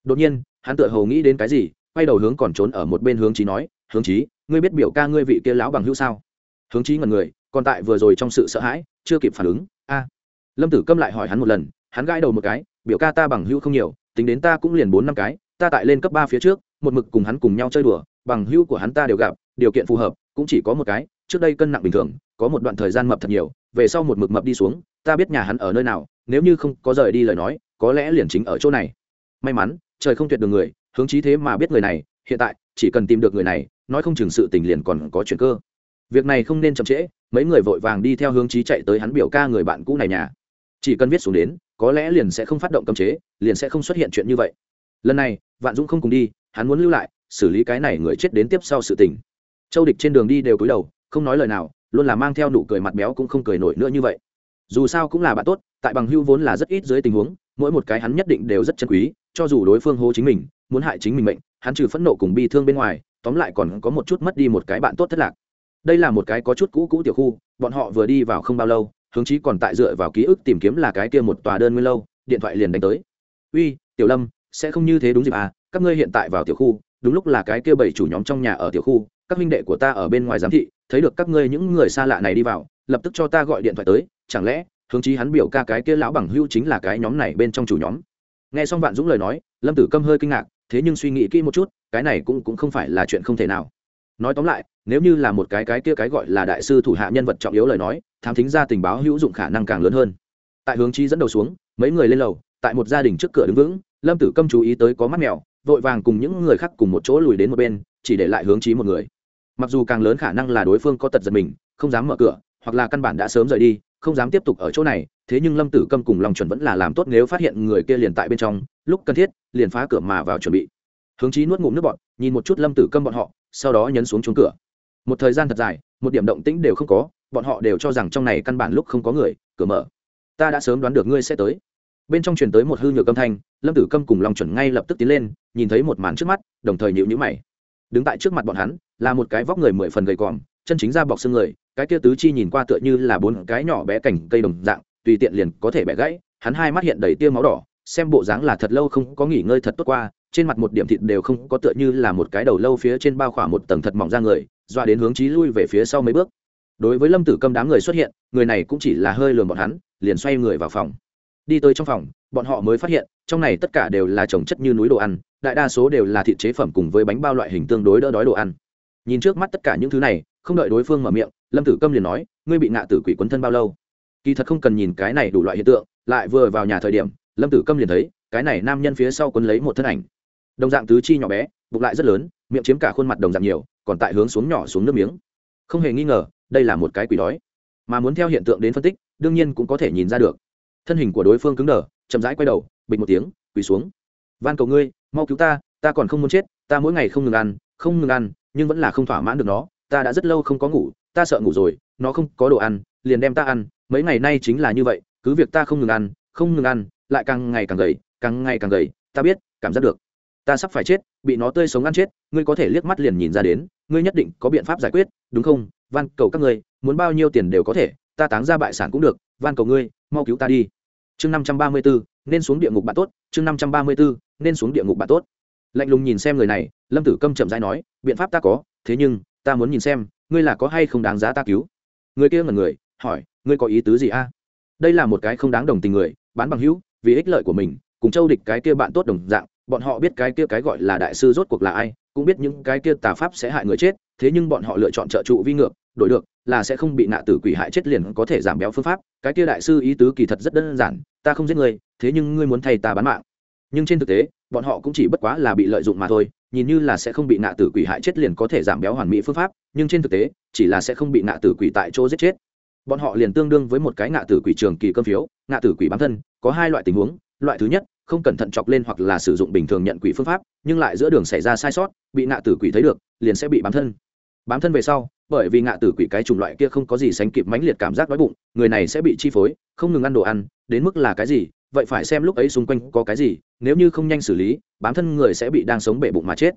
Đột nhiên, hắn tựa hồ nghĩ đến cái gì, quay đầu hướng còn trốn ở một bên hướng trí nói, hướng trí ngươi biết biểu ca ngươi vị kia lão bằng hữu sao? Hướng trí ngần người, còn tại vừa rồi trong sự sợ hãi, chưa kịp phản ứng. A. Lâm tử câm lại hỏi hắn một lần, hắn gãi đầu một cái, biểu ca ta bằng hữu không nhiều, tính đến ta cũng liền bốn năm cái, ta tại lên cấp ba phía trước một mực cùng hắn cùng nhau chơi đùa, bằng hữu của hắn ta đều gặp, điều kiện phù hợp, cũng chỉ có một cái, trước đây cân nặng bình thường, có một đoạn thời gian mập thật nhiều, về sau một mực mập đi xuống, ta biết nhà hắn ở nơi nào, nếu như không có rời đi lời nói, có lẽ liền chính ở chỗ này. May mắn, trời không tuyệt đường người, hướng chí thế mà biết người này, hiện tại, chỉ cần tìm được người này, nói không chừng sự tình liền còn có chuyện cơ. Việc này không nên chậm trễ, mấy người vội vàng đi theo hướng chí chạy tới hắn biểu ca người bạn cũ này nhà. Chỉ cần viết xuống đến, có lẽ liền sẽ không phát động cấm chế, liền sẽ không xuất hiện chuyện như vậy. Lần này, vạn dũng không cùng đi hắn muốn lưu lại, xử lý cái này người chết đến tiếp sau sự tình. Châu địch trên đường đi đều cúi đầu, không nói lời nào, luôn là mang theo nụ cười mặt béo cũng không cười nổi nữa như vậy. Dù sao cũng là bạn tốt, tại bằng hưu vốn là rất ít dưới tình huống, mỗi một cái hắn nhất định đều rất chân quý, cho dù đối phương hô chính mình, muốn hại chính mình mệnh, hắn trừ phẫn nộ cùng bi thương bên ngoài, tóm lại còn có một chút mất đi một cái bạn tốt thất lạc. Đây là một cái có chút cũ cũ tiểu khu, bọn họ vừa đi vào không bao lâu, hướng chí còn tại dựa vào ký ức tìm kiếm là cái kia một tòa đơn nguyên lâu, điện thoại liền đánh tới. Uy, tiểu lâm, sẽ không như thế đúng dịp à? Các ngươi hiện tại vào tiểu khu, đúng lúc là cái kia bảy chủ nhóm trong nhà ở tiểu khu, các huynh đệ của ta ở bên ngoài giám thị, thấy được các ngươi những người xa lạ này đi vào, lập tức cho ta gọi điện thoại tới, chẳng lẽ, hướng chí hắn biểu ca cái kia lão bằng hưu chính là cái nhóm này bên trong chủ nhóm? Nghe xong vạn dũng lời nói, lâm tử câm hơi kinh ngạc, thế nhưng suy nghĩ kỹ một chút, cái này cũng cũng không phải là chuyện không thể nào. Nói tóm lại, nếu như là một cái cái kia cái gọi là đại sư thủ hạ nhân vật trọng yếu lời nói, thám thính ra tình báo hữu dụng khả năng càng lớn hơn. Tại hướng chi dẫn đầu xuống, mấy người lên lầu, tại một gia đình trước cửa đứng vững, lâm tử câm chú ý tới có mắt mèo vội vàng cùng những người khác cùng một chỗ lùi đến một bên, chỉ để lại hướng chí một người. Mặc dù càng lớn khả năng là đối phương có tật giật mình, không dám mở cửa, hoặc là căn bản đã sớm rời đi, không dám tiếp tục ở chỗ này, thế nhưng lâm tử câm cùng lòng chuẩn vẫn là làm tốt nếu phát hiện người kia liền tại bên trong, lúc cần thiết, liền phá cửa mà vào chuẩn bị. Hướng chí nuốt ngụm nước bọn nhìn một chút lâm tử câm bọn họ, sau đó nhấn xuống chuông cửa. Một thời gian thật dài, một điểm động tĩnh đều không có, bọn họ đều cho rằng trong này căn bản lúc không có người, cửa mở. Ta đã sớm đoán được ngươi sẽ tới bên trong truyền tới một hư nhược âm thanh, lâm tử câm cùng lòng chuẩn ngay lập tức tiến lên, nhìn thấy một màn trước mắt, đồng thời nhịu nhữ mày. Đứng tại trước mặt bọn hắn, là một cái vóc người mười phần gầy còm, chân chính ra bọc xương người, cái kia tứ chi nhìn qua tựa như là bốn cái nhỏ bé cành cây đồng dạng, tùy tiện liền có thể bẻ gãy, hắn hai mắt hiện đầy tia máu đỏ, xem bộ dáng là thật lâu không có nghỉ ngơi thật tốt qua, trên mặt một điểm thịt đều không có tựa như là một cái đầu lâu phía trên bao khỏa một tầng thật mỏng ra người dọa đến hướng trí lui về phía sau mấy bước. Đối với lâm tử câm đám người xuất hiện, người này cũng chỉ là hơi lườm bọn hắn, liền xoay người vào phòng đi tới trong phòng, bọn họ mới phát hiện, trong này tất cả đều là trồng chất như núi đồ ăn, đại đa số đều là thịt chế phẩm cùng với bánh bao loại hình tương đối đỡ đói đồ ăn. Nhìn trước mắt tất cả những thứ này, không đợi đối phương mở miệng, lâm tử câm liền nói, ngươi bị ngạ tử quỷ quấn thân bao lâu? Kỳ thật không cần nhìn cái này đủ loại hiện tượng, lại vừa vào nhà thời điểm, lâm tử câm liền thấy, cái này nam nhân phía sau quấn lấy một thân ảnh. Đồng dạng tứ chi nhỏ bé, bụng lại rất lớn, miệng chiếm cả khuôn mặt đồng dạng nhiều, còn tại hướng xuống nhỏ xuống nước miếng. Không hề nghi ngờ, đây là một cái quỷ đói. Mà muốn theo hiện tượng đến phân tích, đương nhiên cũng có thể nhìn ra được thân hình của đối phương cứng đờ, chậm rãi quay đầu, bịch một tiếng, quỳ xuống. Van cầu ngươi, mau cứu ta ta còn không muốn chết, ta mỗi ngày không ngừng ăn, không ngừng ăn, nhưng vẫn là không thỏa mãn được nó, ta đã rất lâu không có ngủ, ta sợ ngủ rồi, nó không có đồ ăn, liền đem ta ăn, mấy ngày nay chính là như vậy, cứ việc ta không ngừng ăn, không ngừng ăn, lại càng ngày càng gầy, càng ngày càng gầy, ta biết, cảm giác được. Ta sắp phải chết, bị nó tươi sống ăn chết, ngươi có thể liếc mắt liền nhìn ra đến, ngươi nhất định có biện pháp giải quyết, đúng không? Van cầu các ngươi, muốn bao nhiêu tiền đều có thể ta táng ra bại sản cũng được, van cầu ngươi, mau cứu ta đi. Chương năm trăm ba mươi bốn nên xuống địa ngục bạn tốt, chương năm trăm ba mươi bốn nên xuống địa ngục bạn tốt. Lạnh lùng nhìn xem người này, lâm tử câm chậm rãi nói, biện pháp ta có, thế nhưng, ta muốn nhìn xem, ngươi là có hay không đáng giá ta cứu. Người kia ngần người, hỏi, ngươi có ý tứ gì a? Đây là một cái không đáng đồng tình người, bán bằng hữu, vì ích lợi của mình, cùng châu địch cái kia bạn tốt đồng dạng, bọn họ biết cái kia cái gọi là đại sư rốt cuộc là ai, cũng biết những cái kia tà pháp sẽ hại người chết, thế nhưng bọn họ lựa chọn trợ trụ vi ngược đổi được, là sẽ không bị nạ tử quỷ hại chết liền có thể giảm béo phương pháp. Cái kia đại sư ý tứ kỳ thật rất đơn giản, ta không giết ngươi thế nhưng ngươi muốn thay ta bán mạng. Nhưng trên thực tế, bọn họ cũng chỉ bất quá là bị lợi dụng mà thôi, nhìn như là sẽ không bị nạ tử quỷ hại chết liền có thể giảm béo hoàn mỹ phương pháp, nhưng trên thực tế, chỉ là sẽ không bị nạ tử quỷ tại chỗ giết chết. Bọn họ liền tương đương với một cái nạ tử quỷ trường kỳ cơm phiếu nạ tử quỷ bám thân, có hai loại tình huống. Loại thứ nhất, không cẩn thận chọc lên hoặc là sử dụng bình thường nhận quỷ phương pháp, nhưng lại giữa đường xảy ra sai sót, bị nạ tử quỷ thấy được, liền sẽ bị bám thân bám thân về sau, bởi vì ngạ tử quỷ cái chủng loại kia không có gì sánh kịp mãnh liệt cảm giác đói bụng, người này sẽ bị chi phối, không ngừng ăn đồ ăn, đến mức là cái gì, vậy phải xem lúc ấy xung quanh có cái gì, nếu như không nhanh xử lý, bám thân người sẽ bị đang sống bể bụng mà chết.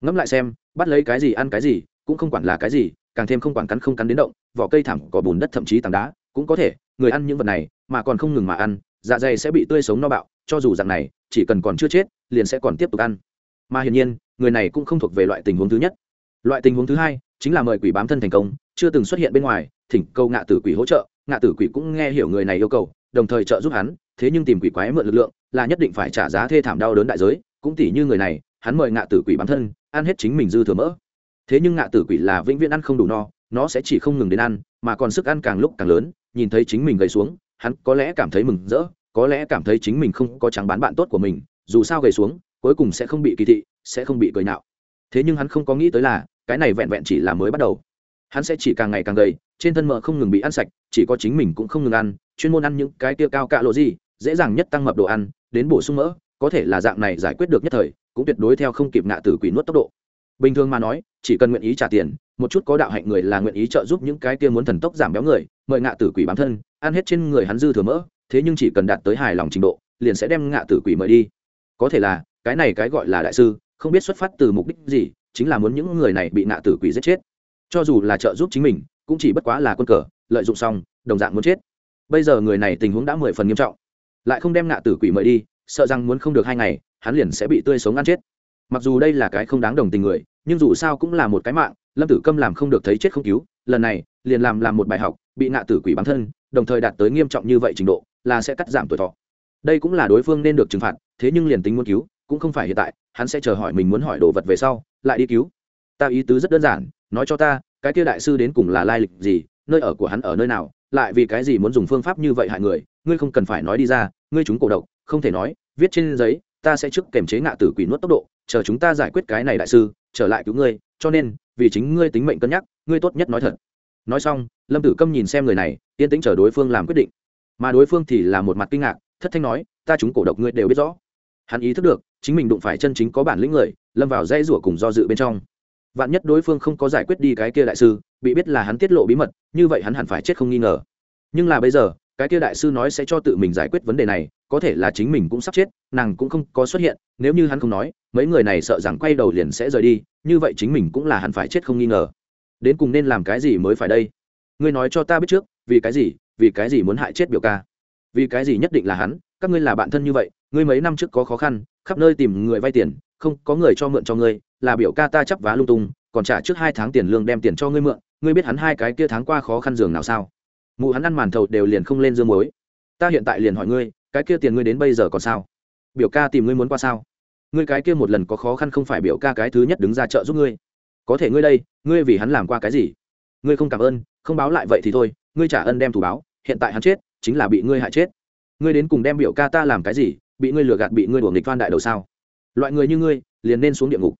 Ngẫm lại xem, bắt lấy cái gì ăn cái gì, cũng không quản là cái gì, càng thêm không quản cắn không cắn đến động, vỏ cây thẳng cỏ bùn đất thậm chí tảng đá, cũng có thể, người ăn những vật này, mà còn không ngừng mà ăn dạ dày sẽ bị tươi sống no bạo, cho dù dạng này, chỉ cần còn chưa chết, liền sẽ còn tiếp tục ăn. Mà hiển nhiên, người này cũng không thuộc về loại tình huống thứ nhất. Loại tình huống thứ hai chính là mời quỷ bám thân thành công, chưa từng xuất hiện bên ngoài, thỉnh cầu ngạ tử quỷ hỗ trợ, ngạ tử quỷ cũng nghe hiểu người này yêu cầu, đồng thời trợ giúp hắn, thế nhưng tìm quỷ quái mượn lực lượng, là nhất định phải trả giá thê thảm đau đớn đại giới, cũng tỷ như người này, hắn mời ngạ tử quỷ bám thân, ăn hết chính mình dư thừa mỡ. Thế nhưng ngạ tử quỷ là vĩnh viễn ăn không đủ no, nó sẽ chỉ không ngừng đến ăn, mà còn sức ăn càng lúc càng lớn, nhìn thấy chính mình gầy xuống, hắn có lẽ cảm thấy mừng rỡ, có lẽ cảm thấy chính mình không có trắng bán bạn tốt của mình, dù sao gầy xuống, cuối cùng sẽ không bị kỳ thị, sẽ không bị cười nhạo. Thế nhưng hắn không có nghĩ tới là cái này vẹn vẹn chỉ là mới bắt đầu. Hắn sẽ chỉ càng ngày càng gầy, trên thân mỡ không ngừng bị ăn sạch, chỉ có chính mình cũng không ngừng ăn, chuyên môn ăn những cái tia cao cạ lộ gì, dễ dàng nhất tăng mập đồ ăn, đến bổ sung mỡ, có thể là dạng này giải quyết được nhất thời, cũng tuyệt đối theo không kịp ngạ tử quỷ nuốt tốc độ. Bình thường mà nói, chỉ cần nguyện ý trả tiền, một chút có đạo hạnh người là nguyện ý trợ giúp những cái tia muốn thần tốc giảm béo người, mời ngạ tử quỷ bám thân, ăn hết trên người hắn dư thừa mỡ, thế nhưng chỉ cần đạt tới hài lòng trình độ, liền sẽ đem ngạ tử quỷ mời đi. Có thể là, cái này cái gọi là đại sư, không biết xuất phát từ mục đích gì chính là muốn những người này bị nạ tử quỷ giết chết. Cho dù là trợ giúp chính mình, cũng chỉ bất quá là quân cờ, lợi dụng xong, đồng dạng muốn chết. Bây giờ người này tình huống đã mười phần nghiêm trọng. Lại không đem nạ tử quỷ mời đi, sợ rằng muốn không được hai ngày, hắn liền sẽ bị tươi sống ăn chết. Mặc dù đây là cái không đáng đồng tình người, nhưng dù sao cũng là một cái mạng, lâm tử câm làm không được thấy chết không cứu, lần này, liền làm làm một bài học, bị nạ tử quỷ bản thân, đồng thời đạt tới nghiêm trọng như vậy trình độ, là sẽ cắt giảm tuổi thọ. Đây cũng là đối phương nên được trừng phạt, thế nhưng liền tính muốn cứu, cũng không phải hiện tại, hắn sẽ chờ hỏi mình muốn hỏi đồ vật về sau lại đi cứu. Ta ý tứ rất đơn giản, nói cho ta, cái kia đại sư đến cùng là lai lịch gì, nơi ở của hắn ở nơi nào, lại vì cái gì muốn dùng phương pháp như vậy hại người, ngươi không cần phải nói đi ra, ngươi chúng cổ độc, không thể nói, viết trên giấy, ta sẽ trước kềm chế ngạ tử quỷ nuốt tốc độ, chờ chúng ta giải quyết cái này đại sư, trở lại cứu ngươi, cho nên, vì chính ngươi tính mệnh cân nhắc, ngươi tốt nhất nói thật. Nói xong, lâm tử câm nhìn xem người này, yên tĩnh chờ đối phương làm quyết định. Mà đối phương thì là một mặt kinh ngạc, thất thanh nói, ta chúng cổ độc ngươi đều biết rõ hắn ý thức được, chính mình đụng phải chân chính có bản lĩnh người, lâm vào dây rủa cùng do dự bên trong. Vạn nhất đối phương không có giải quyết đi cái kia đại sư, bị biết là hắn tiết lộ bí mật, như vậy hắn hẳn phải chết không nghi ngờ. Nhưng là bây giờ, cái kia đại sư nói sẽ cho tự mình giải quyết vấn đề này, có thể là chính mình cũng sắp chết, nàng cũng không có xuất hiện, nếu như hắn không nói, mấy người này sợ rằng quay đầu liền sẽ rời đi, như vậy chính mình cũng là hẳn phải chết không nghi ngờ. Đến cùng nên làm cái gì mới phải đây? Ngươi nói cho ta biết trước, vì cái gì, vì cái gì muốn hại chết biểu ca? Vì cái gì nhất định là hắn, các ngươi là bạn thân như vậy ngươi mấy năm trước có khó khăn, khắp nơi tìm người vay tiền, không có người cho mượn cho ngươi, là biểu ca ta chấp vá lung tung, còn trả trước hai tháng tiền lương đem tiền cho ngươi mượn, ngươi biết hắn hai cái kia tháng qua khó khăn giường nào sao? Mụ hắn ăn màn thầu đều liền không lên dương muối. Ta hiện tại liền hỏi ngươi, cái kia tiền ngươi đến bây giờ còn sao? Biểu ca tìm ngươi muốn qua sao? Ngươi cái kia một lần có khó khăn không phải biểu ca cái thứ nhất đứng ra chợ giúp ngươi. Có thể ngươi đây, ngươi vì hắn làm qua cái gì? Ngươi không cảm ơn, không báo lại vậy thì thôi, ngươi trả ân đem thủ báo, hiện tại hắn chết, chính là bị ngươi hại chết. Ngươi đến cùng đem biểu ca ta làm cái gì bị ngươi lừa gạt bị ngươi đuổi nghịch van đại đầu sao? Loại người như ngươi, liền nên xuống địa ngục.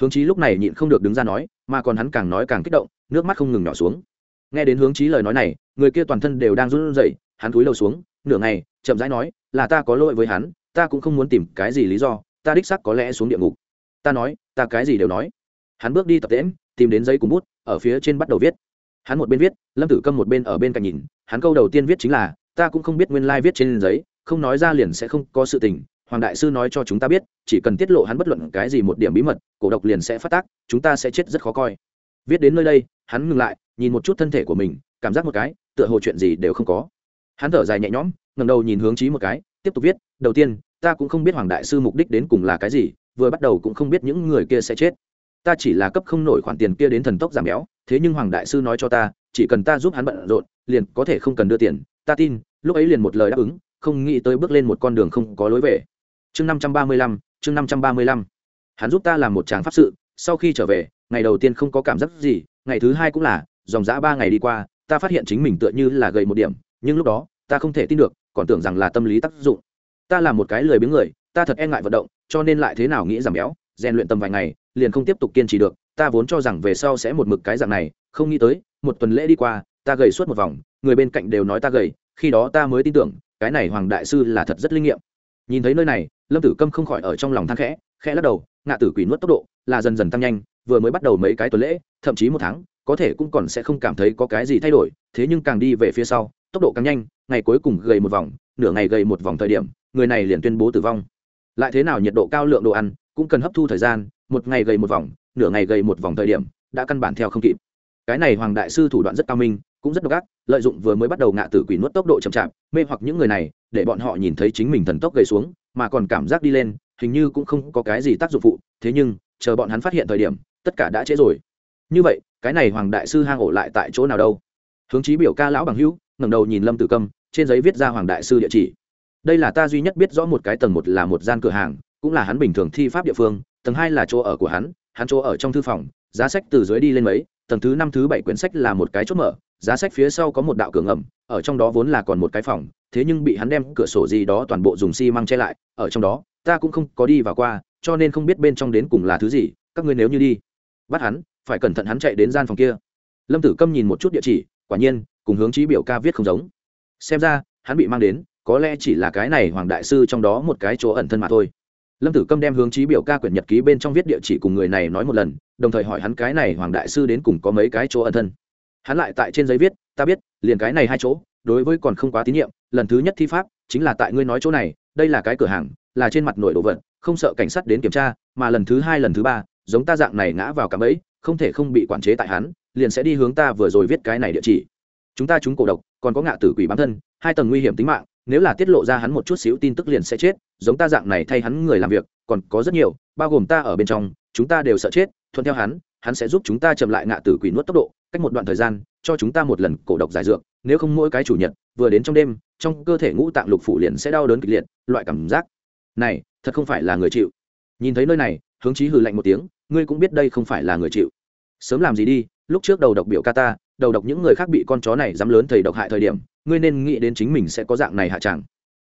Hướng chí lúc này nhịn không được đứng ra nói, mà còn hắn càng nói càng kích động, nước mắt không ngừng nhỏ xuống. Nghe đến hướng chí lời nói này, người kia toàn thân đều đang run rẩy, hắn cúi đầu xuống, nửa ngày, chậm rãi nói, là ta có lỗi với hắn, ta cũng không muốn tìm cái gì lý do, ta đích xác có lẽ xuống địa ngục. Ta nói, ta cái gì đều nói. Hắn bước đi tập tễm tìm đến giấy cùng bút, ở phía trên bắt đầu viết. Hắn một bên viết, lâm tử câm một bên ở bên cạnh nhìn, hắn câu đầu tiên viết chính là, ta cũng không biết nguyên lai viết trên giấy không nói ra liền sẽ không có sự tình, hoàng đại sư nói cho chúng ta biết, chỉ cần tiết lộ hắn bất luận cái gì một điểm bí mật, cổ độc liền sẽ phát tác, chúng ta sẽ chết rất khó coi. Viết đến nơi đây, hắn ngừng lại, nhìn một chút thân thể của mình, cảm giác một cái, tựa hồ chuyện gì đều không có. Hắn thở dài nhẹ nhõm ngầm đầu nhìn hướng trí một cái, tiếp tục viết, đầu tiên, ta cũng không biết hoàng đại sư mục đích đến cùng là cái gì, vừa bắt đầu cũng không biết những người kia sẽ chết. Ta chỉ là cấp không nổi khoản tiền kia đến thần tốc giảm béo, thế nhưng hoàng đại sư nói cho ta, chỉ cần ta giúp hắn bận rộn, liền có thể không cần đưa tiền. Ta tin, lúc ấy liền một lời đáp ứng không nghĩ tới bước lên một con đường không có lối về. Chương năm trăm ba mươi lăm, chương năm trăm ba mươi lăm. Hắn giúp ta làm một tràng pháp sự, sau khi trở về, ngày đầu tiên không có cảm giác gì, ngày thứ hai cũng là, dòng dã ba ngày đi qua, ta phát hiện chính mình tựa như là gầy một điểm, nhưng lúc đó, ta không thể tin được, còn tưởng rằng là tâm lý tác dụng. Ta là một cái lười biếng người, ta thật e ngại vận động, cho nên lại thế nào nghĩ giảm béo, rèn luyện tầm vài ngày, liền không tiếp tục kiên trì được. Ta vốn cho rằng về sau sẽ một mực cái dạng này, không nghĩ tới, một tuần lễ đi qua, ta gầy suốt một vòng, người bên cạnh đều nói ta gầy, khi đó ta mới tin tưởng cái này hoàng đại sư là thật rất linh nghiệm. Nhìn thấy nơi này, lâm tử câm không khỏi ở trong lòng thang khẽ khẽ lắc đầu, ngạ tử quỷ nuốt tốc độ là dần dần tăng nhanh, vừa mới bắt đầu mấy cái tuần lễ, thậm chí một tháng, có thể cũng còn sẽ không cảm thấy có cái gì thay đổi, thế nhưng càng đi về phía sau, tốc độ càng nhanh, ngày cuối cùng gầy một vòng, nửa ngày gầy một vòng thời điểm, người này liền tuyên bố tử vong. Lại thế nào nhiệt độ cao lượng đồ ăn cũng cần hấp thu thời gian, một ngày gầy một vòng, nửa ngày gầy một vòng thời điểm, đã căn bản theo không kịp cái này hoàng đại sư thủ đoạn rất cao minh, cũng rất độc ác, lợi dụng vừa mới bắt đầu ngạ tử quỷ nuốt tốc độ chậm chạp, mê hoặc những người này, để bọn họ nhìn thấy chính mình thần tốc gầy xuống, mà còn cảm giác đi lên, hình như cũng không có cái gì tác dụng phụ, thế nhưng, chờ bọn hắn phát hiện thời điểm, tất cả đã trễ rồi. Như vậy, cái này hoàng đại sư hang ổ lại tại chỗ nào đâu? Hướng chí biểu ca lão bằng hữu, ngẩng đầu nhìn lâm tử câm, trên giấy viết ra hoàng đại sư địa chỉ. Đây là ta duy nhất biết rõ một cái tầng một là một gian cửa hàng, cũng là hắn bình thường thi pháp địa phương, tầng hai là chỗ ở của hắn hắn chỗ ở trong thư phòng, giá sách từ dưới đi lên mấy tầng thứ năm thứ bảy quyển sách là một cái chốt mở, giá sách phía sau có một đạo cửa ngầm, ở trong đó vốn là còn một cái phòng, thế nhưng bị hắn đem cửa sổ gì đó toàn bộ dùng xi măng che lại, ở trong đó, ta cũng không có đi vào qua, cho nên không biết bên trong đến cùng là thứ gì, các ngươi nếu như đi, bắt hắn, phải cẩn thận hắn chạy đến gian phòng kia. Lâm tử câm nhìn một chút địa chỉ, quả nhiên, cùng hướng trí biểu ca viết không giống. Xem ra, hắn bị mang đến, có lẽ chỉ là cái này hoàng đại sư trong đó một cái chỗ ẩn thân mà thôi lâm tử câm đem hướng trí biểu ca quyển nhật ký bên trong viết địa chỉ cùng người này nói một lần, đồng thời hỏi hắn cái này hoàng đại sư đến cùng có mấy cái chỗ ân thân. Hắn lại tại trên giấy viết, ta biết, liền cái này hai chỗ, đối với còn không quá tín nhiệm, lần thứ nhất thi pháp chính là tại ngươi nói chỗ này, đây là cái cửa hàng, là trên mặt nổi đồ vật, không sợ cảnh sát đến kiểm tra, mà lần thứ hai, lần thứ ba, giống ta dạng này ngã vào cạm ấy không thể không bị quản chế tại hắn, liền sẽ đi hướng ta vừa rồi viết cái này địa chỉ. Chúng ta chúng cổ độc, còn có ngạ tử quỷ bám thân, hai tầng nguy hiểm tính mạng nếu là tiết lộ ra hắn một chút xíu tin tức liền sẽ chết, giống ta dạng này thay hắn người làm việc, còn có rất nhiều, bao gồm ta ở bên trong, chúng ta đều sợ chết, thuận theo hắn hắn sẽ giúp chúng ta chậm lại ngạ tử quỷ nuốt tốc độ, cách một đoạn thời gian, cho chúng ta một lần cổ độc giải dược, nếu không mỗi cái chủ nhật, vừa đến trong đêm, trong cơ thể ngũ tạng lục phủ liền sẽ đau đớn kịch liệt, loại cảm giác này, thật không phải là người chịu. Nhìn thấy nơi này, hướng chí hừ lạnh một tiếng, ngươi cũng biết đây không phải là người chịu. Sớm làm gì đi, lúc trước đầu độc biểu ca ta đầu độc những người khác bị con chó này dám lớn thầy độc hại thời điểm, ngươi nên nghĩ đến chính mình sẽ có dạng này hạ chẳng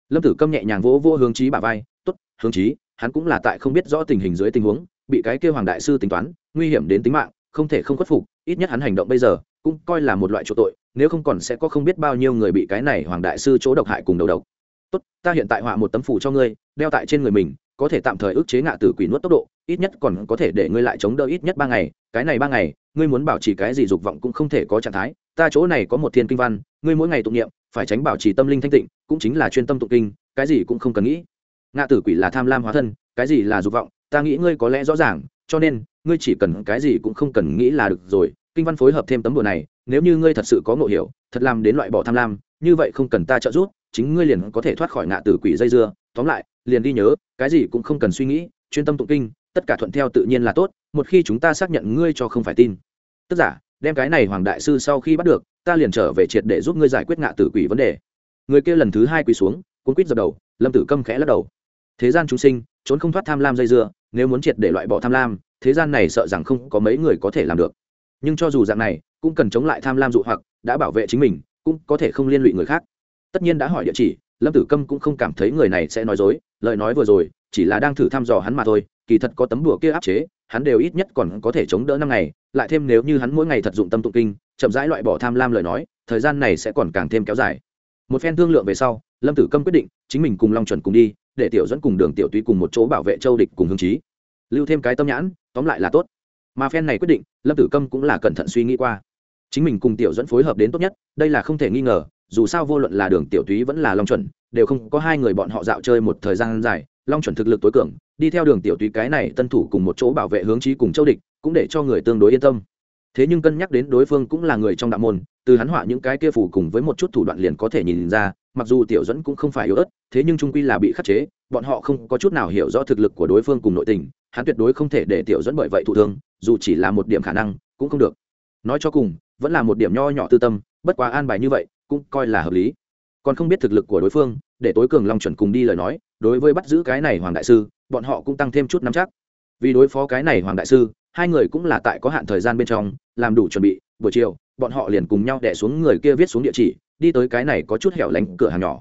lâm tử câm nhẹ nhàng vỗ vỗ hướng chí bà vai t ố t hướng chí, hắn cũng là tại không biết rõ tình hình dưới tình huống, bị cái kêu hoàng đại sư tính toán, nguy hiểm đến tính mạng, không thể không khuất phục, ít nhất hắn hành động bây giờ cũng coi là một loại chỗ tội, nếu không còn sẽ có không biết bao nhiêu người bị cái này hoàng đại sư chỗ độc hại cùng đầu độc. Tốt, ta hiện tại họa một tấm phủ cho ngươi, đeo tại trên người mình, có thể tạm thời ức chế ngạ tử quỷ nuốt tốc độ, ít nhất còn có thể để ngươi lại chống đỡ ít nhất ba ngày, cái này ba ngày ngươi muốn bảo trì cái gì dục vọng cũng không thể có trạng thái, ta chỗ này có một thiên kinh văn, ngươi mỗi ngày tụng niệm, phải tránh bảo trì tâm linh thanh tịnh, cũng chính là chuyên tâm tụng kinh, cái gì cũng không cần nghĩ. Ngạ tử quỷ là tham lam hóa thân, cái gì là dục vọng, ta nghĩ ngươi có lẽ rõ ràng, cho nên, ngươi chỉ cần cái gì cũng không cần nghĩ là được rồi, kinh văn phối hợp thêm tấm bùa này, nếu như ngươi thật sự có ngộ hiểu, thật làm đến loại bỏ tham lam, như vậy không cần ta trợ giúp, chính ngươi liền có thể thoát khỏi ngạ tử quỷ dây dưa. Tóm lại, liền đi nhớ, cái gì cũng không cần suy nghĩ, chuyên tâm tụng kinh, tất cả thuận theo tự nhiên là tốt, một khi chúng ta xác nhận ngươi cho không phải tin tức giả, đem cái này hoàng đại sư sau khi bắt được, ta liền trở về triệt để giúp ngươi giải quyết ngạ tử quỷ vấn đề. Người kia lần thứ hai quỳ xuống, cuốn quýt dập đầu, lâm tử câm khẽ lắc đầu. Thế gian chúng sinh, trốn không thoát tham lam dây dưa, nếu muốn triệt để loại bỏ tham lam, thế gian này sợ rằng không có mấy người có thể làm được. Nhưng cho dù dạng này, cũng cần chống lại tham lam dụ hoặc, đã bảo vệ chính mình, cũng có thể không liên lụy người khác. Tất nhiên đã hỏi địa chỉ, lâm tử câm cũng không cảm thấy người này sẽ nói dối, lời nói vừa rồi, chỉ là đang thử thăm dò hắn mà thôi, kỳ thật có tấm đùa kia áp chế hắn đều ít nhất còn có thể chống đỡ năm ngày, lại thêm nếu như hắn mỗi ngày thật dụng tâm tụng kinh, chậm rãi loại bỏ tham lam lời nói, thời gian này sẽ còn càng thêm kéo dài. Một phen thương lượng về sau, lâm tử câm quyết định, chính mình cùng long chuẩn cùng đi, để tiểu dẫn cùng đường tiểu Tuy cùng một chỗ bảo vệ châu địch cùng hương trí lưu thêm cái tâm nhãn, tóm lại là tốt. Mà phen này quyết định, lâm tử câm cũng là cẩn thận suy nghĩ qua. Chính mình cùng tiểu dẫn phối hợp đến tốt nhất, đây là không thể nghi ngờ, dù sao vô luận là đường tiểu túy vẫn là long chuẩn đều không có hai người bọn họ dạo chơi một thời gian dài, long chuẩn thực lực tối cường, đi theo đường tiểu tùy cái này tân thủ cùng một chỗ bảo vệ hướng trí cùng châu địch, cũng để cho người tương đối yên tâm. Thế nhưng cân nhắc đến đối phương cũng là người trong đạo môn, từ hắn họa những cái kia phủ cùng với một chút thủ đoạn liền có thể nhìn ra, mặc dù tiểu dẫn cũng không phải yếu ớt, thế nhưng trung quy là bị khắc chế, bọn họ không có chút nào hiểu rõ thực lực của đối phương cùng nội tình, hắn tuyệt đối không thể để tiểu dẫn bởi vậy thụ thương, dù chỉ là một điểm khả năng, cũng không được. Nói cho cùng, vẫn là một điểm nho nhỏ tư tâm, bất quá an bài như vậy, cũng coi là hợp lý. Còn không biết thực lực của đối phương để tối cường long chuẩn cùng đi lời nói, đối với bắt giữ cái này hoàng đại sư, bọn họ cũng tăng thêm chút nắm chắc. Vì đối phó cái này hoàng đại sư, hai người cũng là tại có hạn thời gian bên trong, làm đủ chuẩn bị, buổi chiều, bọn họ liền cùng nhau đẻ xuống người kia viết xuống địa chỉ, đi tới cái này có chút hẻo lánh cửa hàng nhỏ.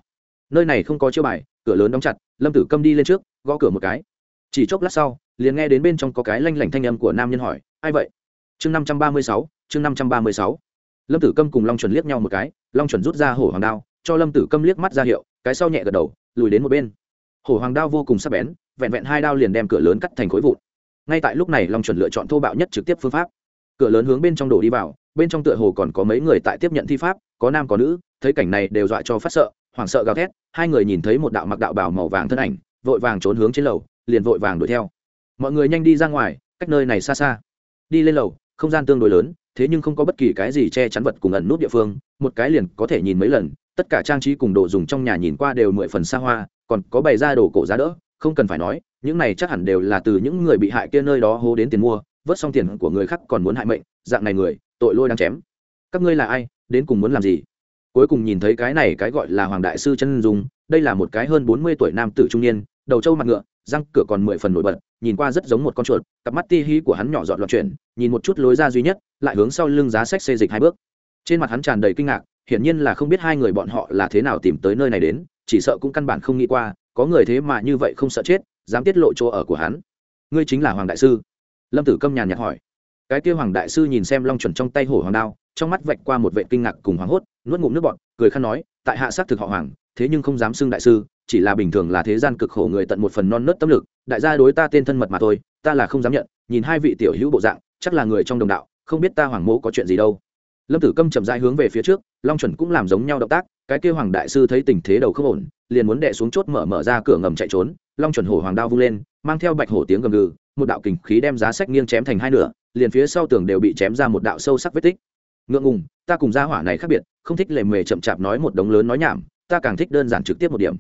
Nơi này không có chiêu bài, cửa lớn đóng chặt, lâm tử câm đi lên trước, gõ cửa một cái. Chỉ chốc lát sau, liền nghe đến bên trong có cái lanh lảnh thanh âm của nam nhân hỏi, ai vậy? Chương năm trăm ba mươi sáu, chương năm trăm ba mươi sáu. Lâm tử câm cùng long chuẩn liếc nhau một cái, long chuẩn rút ra hổ hoàng đao cho lâm tử câm liếc mắt ra hiệu, cái sau nhẹ gật đầu, lùi đến một bên. Hổ hoàng đao vô cùng sắc bén, vẹn vẹn hai đao liền đem cửa lớn cắt thành khối vụn. Ngay tại lúc này, long chuẩn lựa chọn thô bạo nhất trực tiếp phương pháp. Cửa lớn hướng bên trong đổ đi vào, bên trong tựa hồ còn có mấy người tại tiếp nhận thi pháp, có nam có nữ, thấy cảnh này đều dọa cho phát sợ, hoảng sợ gào thét, hai người nhìn thấy một đạo mặc đạo bảo màu vàng thân ảnh, vội vàng trốn hướng trên lầu, liền vội vàng đuổi theo. Mọi người nhanh đi ra ngoài, cách nơi này xa xa. Đi lên lầu, không gian tương đối lớn, thế nhưng không có bất kỳ cái gì che chắn vật cùng ẩn nút địa phương, một cái liền có thể nhìn mấy lần tất cả trang trí cùng đồ dùng trong nhà nhìn qua đều mười phần xa hoa, còn có bày ra đồ cổ giá đỡ, không cần phải nói, những này chắc hẳn đều là từ những người bị hại kia nơi đó hô đến tiền mua, vớt xong tiền của người khác còn muốn hại mệnh, dạng này người, tội lôi đang chém. Các ngươi là ai, đến cùng muốn làm gì? Cuối cùng nhìn thấy cái này cái gọi là hoàng đại sư chân dung, đây là một cái hơn bốn mươi tuổi nam tử trung niên, đầu trâu mặt ngựa, răng cửa còn mười phần nổi bật, nhìn qua rất giống một con chuột, cặp mắt ti hí của hắn nhỏ dọn loạn chuyển, nhìn một chút lối ra duy nhất, lại hướng sau lưng giá sách xê dịch hai bước trên mặt hắn tràn đầy kinh ngạc, hiển nhiên là không biết hai người bọn họ là thế nào tìm tới nơi này đến, chỉ sợ cũng căn bản không nghĩ qua, có người thế mà như vậy không sợ chết, dám tiết lộ chỗ ở của hắn. Ngươi chính là hoàng đại sư. Lâm tử câm nhàn nhạt hỏi. Cái kia hoàng đại sư nhìn xem long chuẩn trong tay hổ hoàng đao, trong mắt vạch qua một vệ kinh ngạc cùng hoảng hốt, nuốt ngụm nước bọt, cười khăn nói, tại hạ xác thực họ hoàng, thế nhưng không dám xưng đại sư, chỉ là bình thường là thế gian cực khổ người tận một phần non nớt tâm lực, đại gia đối ta tên thân mật mà thôi, ta là không dám nhận, nhìn hai vị tiểu hữu bộ dạng, chắc là người trong đồng đạo, không biết ta hoàng mẫu có chuyện gì đâu lâm tử câm chậm rãi hướng về phía trước, long chuẩn cũng làm giống nhau động tác, cái kia hoàng đại sư thấy tình thế đầu không ổn, liền muốn đệ xuống chốt mở mở ra cửa ngầm chạy trốn, long chuẩn hổ hoàng đao vung lên, mang theo bạch hổ tiếng gầm gừ, một đạo kình khí đem giá sách nghiêng chém thành hai nửa, liền phía sau tường đều bị chém ra một đạo sâu sắc vết tích. Ngượng ngùng, ta cùng gia hỏa này khác biệt, không thích lề mề chậm chạp nói một đống lớn nói nhảm, ta càng thích đơn giản trực tiếp một điểm.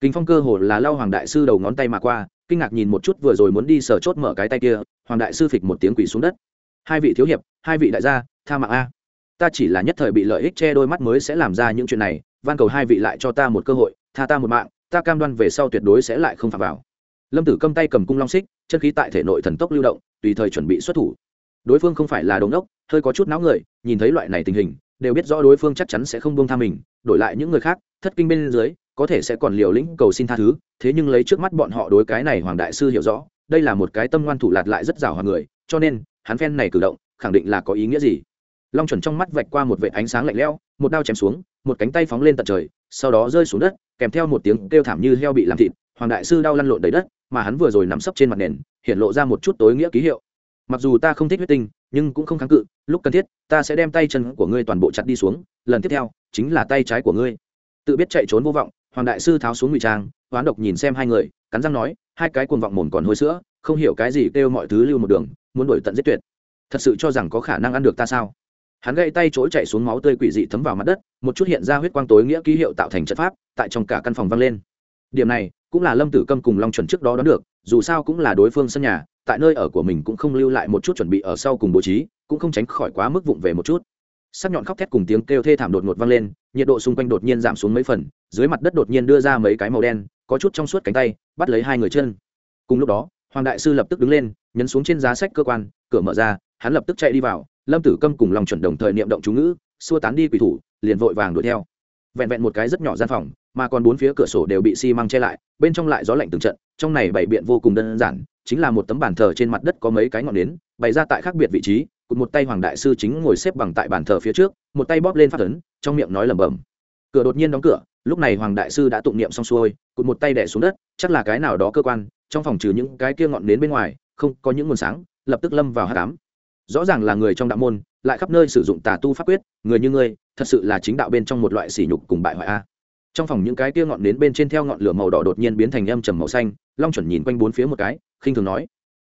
Kính phong cơ hồ là lao hoàng đại sư đầu ngón tay mà qua, kinh ngạc nhìn một chút vừa rồi muốn đi sờ chốt mở cái tay kia, hoàng đại sư phịch một tiếng quỳ xuống đất. Hai vị thiếu hiệp, hai vị đại gia, tha mạng a ta chỉ là nhất thời bị lợi ích che đôi mắt mới sẽ làm ra những chuyện này, van cầu hai vị lại cho ta một cơ hội, tha ta một mạng, ta cam đoan về sau tuyệt đối sẽ lại không phạm vào. Lâm tử câm tay cầm cung long xích, chân khí tại thể nội thần tốc lưu động, tùy thời chuẩn bị xuất thủ. Đối phương không phải là đống đốc hơi có chút não người, nhìn thấy loại này tình hình, đều biết rõ đối phương chắc chắn sẽ không buông tha mình, đổi lại những người khác, thất kinh bên dưới, có thể sẽ còn liều lĩnh cầu xin tha thứ, thế nhưng lấy trước mắt bọn họ đối cái này hoàng đại sư hiểu rõ, đây là một cái tâm ngoan thủ lạt lại rất rào hòa người, cho nên, hắn phen này cử động, khẳng định là có ý nghĩa gì long chuẩn trong mắt vạch qua một vệ ánh sáng lạnh lẽo, một đao chém xuống, một cánh tay phóng lên tận trời, sau đó rơi xuống đất, kèm theo một tiếng kêu thảm như heo bị làm thịt, hoàng đại sư đau lăn lộn đầy đất, mà hắn vừa rồi nằm sấp trên mặt nền, hiện lộ ra một chút tối nghĩa ký hiệu. Mặc dù ta không thích huyết tinh, nhưng cũng không kháng cự, lúc cần thiết, ta sẽ đem tay chân của ngươi toàn bộ chặt đi xuống, lần tiếp theo, chính là tay trái của ngươi. Tự biết chạy trốn vô vọng, hoàng đại sư tháo xuống ngụy trang, hoán độc nhìn xem hai người, cắn răng nói, hai cái cuồng vọng mồn còn hôi sữa, không hiểu cái gì kêu mọi thứ lưu một đường, muốn đổi tận giết tuyệt. Thật sự cho rằng có khả năng ăn được ta sao? Hắn gậy tay chỗ chạy xuống máu tươi quỷ dị thấm vào mặt đất, một chút hiện ra huyết quang tối nghĩa ký hiệu tạo thành trận pháp, tại trong cả căn phòng vang lên. Điểm này, cũng là lâm tử câm cùng long chuẩn trước đó đón được, dù sao cũng là đối phương sân nhà, tại nơi ở của mình cũng không lưu lại một chút chuẩn bị ở sau cùng bố trí, cũng không tránh khỏi quá mức vụng về một chút. Sắc nhọn khóc thét cùng tiếng kêu thê thảm đột ngột vang lên, nhiệt độ xung quanh đột nhiên giảm xuống mấy phần, dưới mặt đất đột nhiên đưa ra mấy cái màu đen, có chút trong suốt cánh tay, bắt lấy hai người chân. Cùng lúc đó, hoàng đại sư lập tức đứng lên, nhấn xuống trên giá sách cơ quan, cửa mở ra, hắn lập tức chạy đi vào lâm tử câm cùng lòng chuẩn đồng thời niệm động chú ngữ, xua tán đi quỷ thủ, liền vội vàng đuổi theo. Vẹn vẹn một cái rất nhỏ gian phòng, mà còn bốn phía cửa sổ đều bị xi măng che lại, bên trong lại gió lạnh từng trận, trong này bày biện vô cùng đơn giản, chính là một tấm bàn thờ trên mặt đất có mấy cái ngọn nến, bày ra tại khác biệt vị trí cụt một tay hoàng đại sư chính ngồi xếp bằng tại bàn thờ phía trước, một tay bóp lên phát ấn, trong miệng nói lẩm bẩm. Cửa đột nhiên đóng cửa, lúc này hoàng đại sư đã tụng niệm xong xuôi cụt một tay đẻ xuống đất, chắc là cái nào đó cơ quan, trong phòng trừ những cái kia ngọn nến bên ngoài, không có những nguồn sáng, lập tức lâm vào hát cám rõ ràng là người trong đạo môn, lại khắp nơi sử dụng tà tu pháp quyết, người như ngươi, thật sự là chính đạo bên trong một loại sỉ nhục cùng bại hoại a. Trong phòng những cái kia ngọn nến bên trên theo ngọn lửa màu đỏ đột nhiên biến thành âm trầm màu xanh, long chuẩn nhìn quanh bốn phía một cái, khinh thường nói,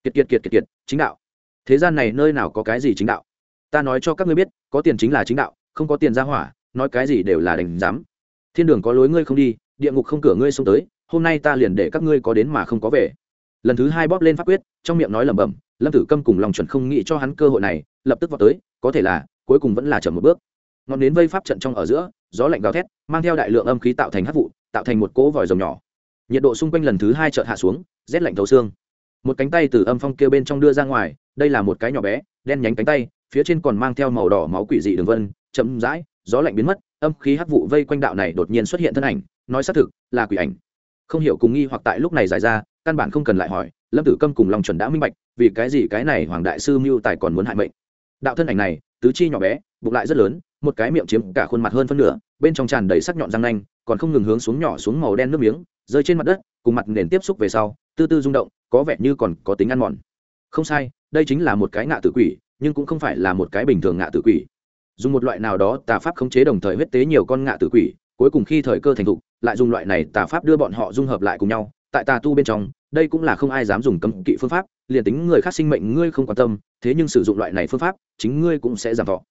kiệt kiệt kiệt kiệt kiệt, chính đạo. Thế gian này nơi nào có cái gì chính đạo? Ta nói cho các ngươi biết, có tiền chính là chính đạo, không có tiền ra hỏa, nói cái gì đều là đành dám. Thiên đường có lối ngươi không đi, địa ngục không cửa ngươi xông tới, hôm nay ta liền để các ngươi có đến mà không có về. Lần thứ hai bóp lên pháp quyết, trong miệng nói lẩm bẩm lâm tử câm cùng lòng chuẩn không nghĩ cho hắn cơ hội này, lập tức vào tới, có thể là, cuối cùng vẫn là chậm một bước. Ngọn nến vây pháp trận trong ở giữa, gió lạnh gào thét, mang theo đại lượng âm khí tạo thành hát vụ, tạo thành một cỗ vòi rồng nhỏ. Nhiệt độ xung quanh lần thứ hai chợt hạ xuống, rét lạnh thấu xương. Một cánh tay từ âm phong kêu bên trong đưa ra ngoài, đây là một cái nhỏ bé, đen nhánh cánh tay, phía trên còn mang theo màu đỏ máu quỷ dị đường vân, chậm rãi, gió lạnh biến mất, âm khí hắc vụ vây quanh đạo này đột nhiên xuất hiện thân ảnh, nói xác thực là quỷ ảnh. Không hiểu cùng nghi hoặc tại lúc này giải ra, căn bản không cần lại hỏi lâm tử câm cùng lòng chuẩn đã minh bạch, vì cái gì cái này hoàng đại sư mưu tài còn muốn hại mệnh. Đạo thân ảnh này, tứ chi nhỏ bé, bụng lại rất lớn, một cái miệng chiếm cả khuôn mặt hơn phân nửa, bên trong tràn đầy sắc nhọn răng nanh, còn không ngừng hướng xuống nhỏ xuống màu đen nước miếng, rơi trên mặt đất, cùng mặt nền tiếp xúc về sau, tư tư rung động, có vẻ như còn có tính ăn mòn. Không sai, đây chính là một cái ngạ tử quỷ, nhưng cũng không phải là một cái bình thường ngạ tử quỷ. Dùng một loại nào đó tà pháp khống chế đồng thời huyết tế nhiều con ngạ tử quỷ, cuối cùng khi thời cơ thành thục, lại dùng loại này tà pháp đưa bọn họ dung hợp lại cùng nhau tại tà tu bên trong, đây cũng là không ai dám dùng cấm kỵ phương pháp, liền tính người khác sinh mệnh ngươi không quan tâm, thế nhưng sử dụng loại này phương pháp, chính ngươi cũng sẽ giảm thọ.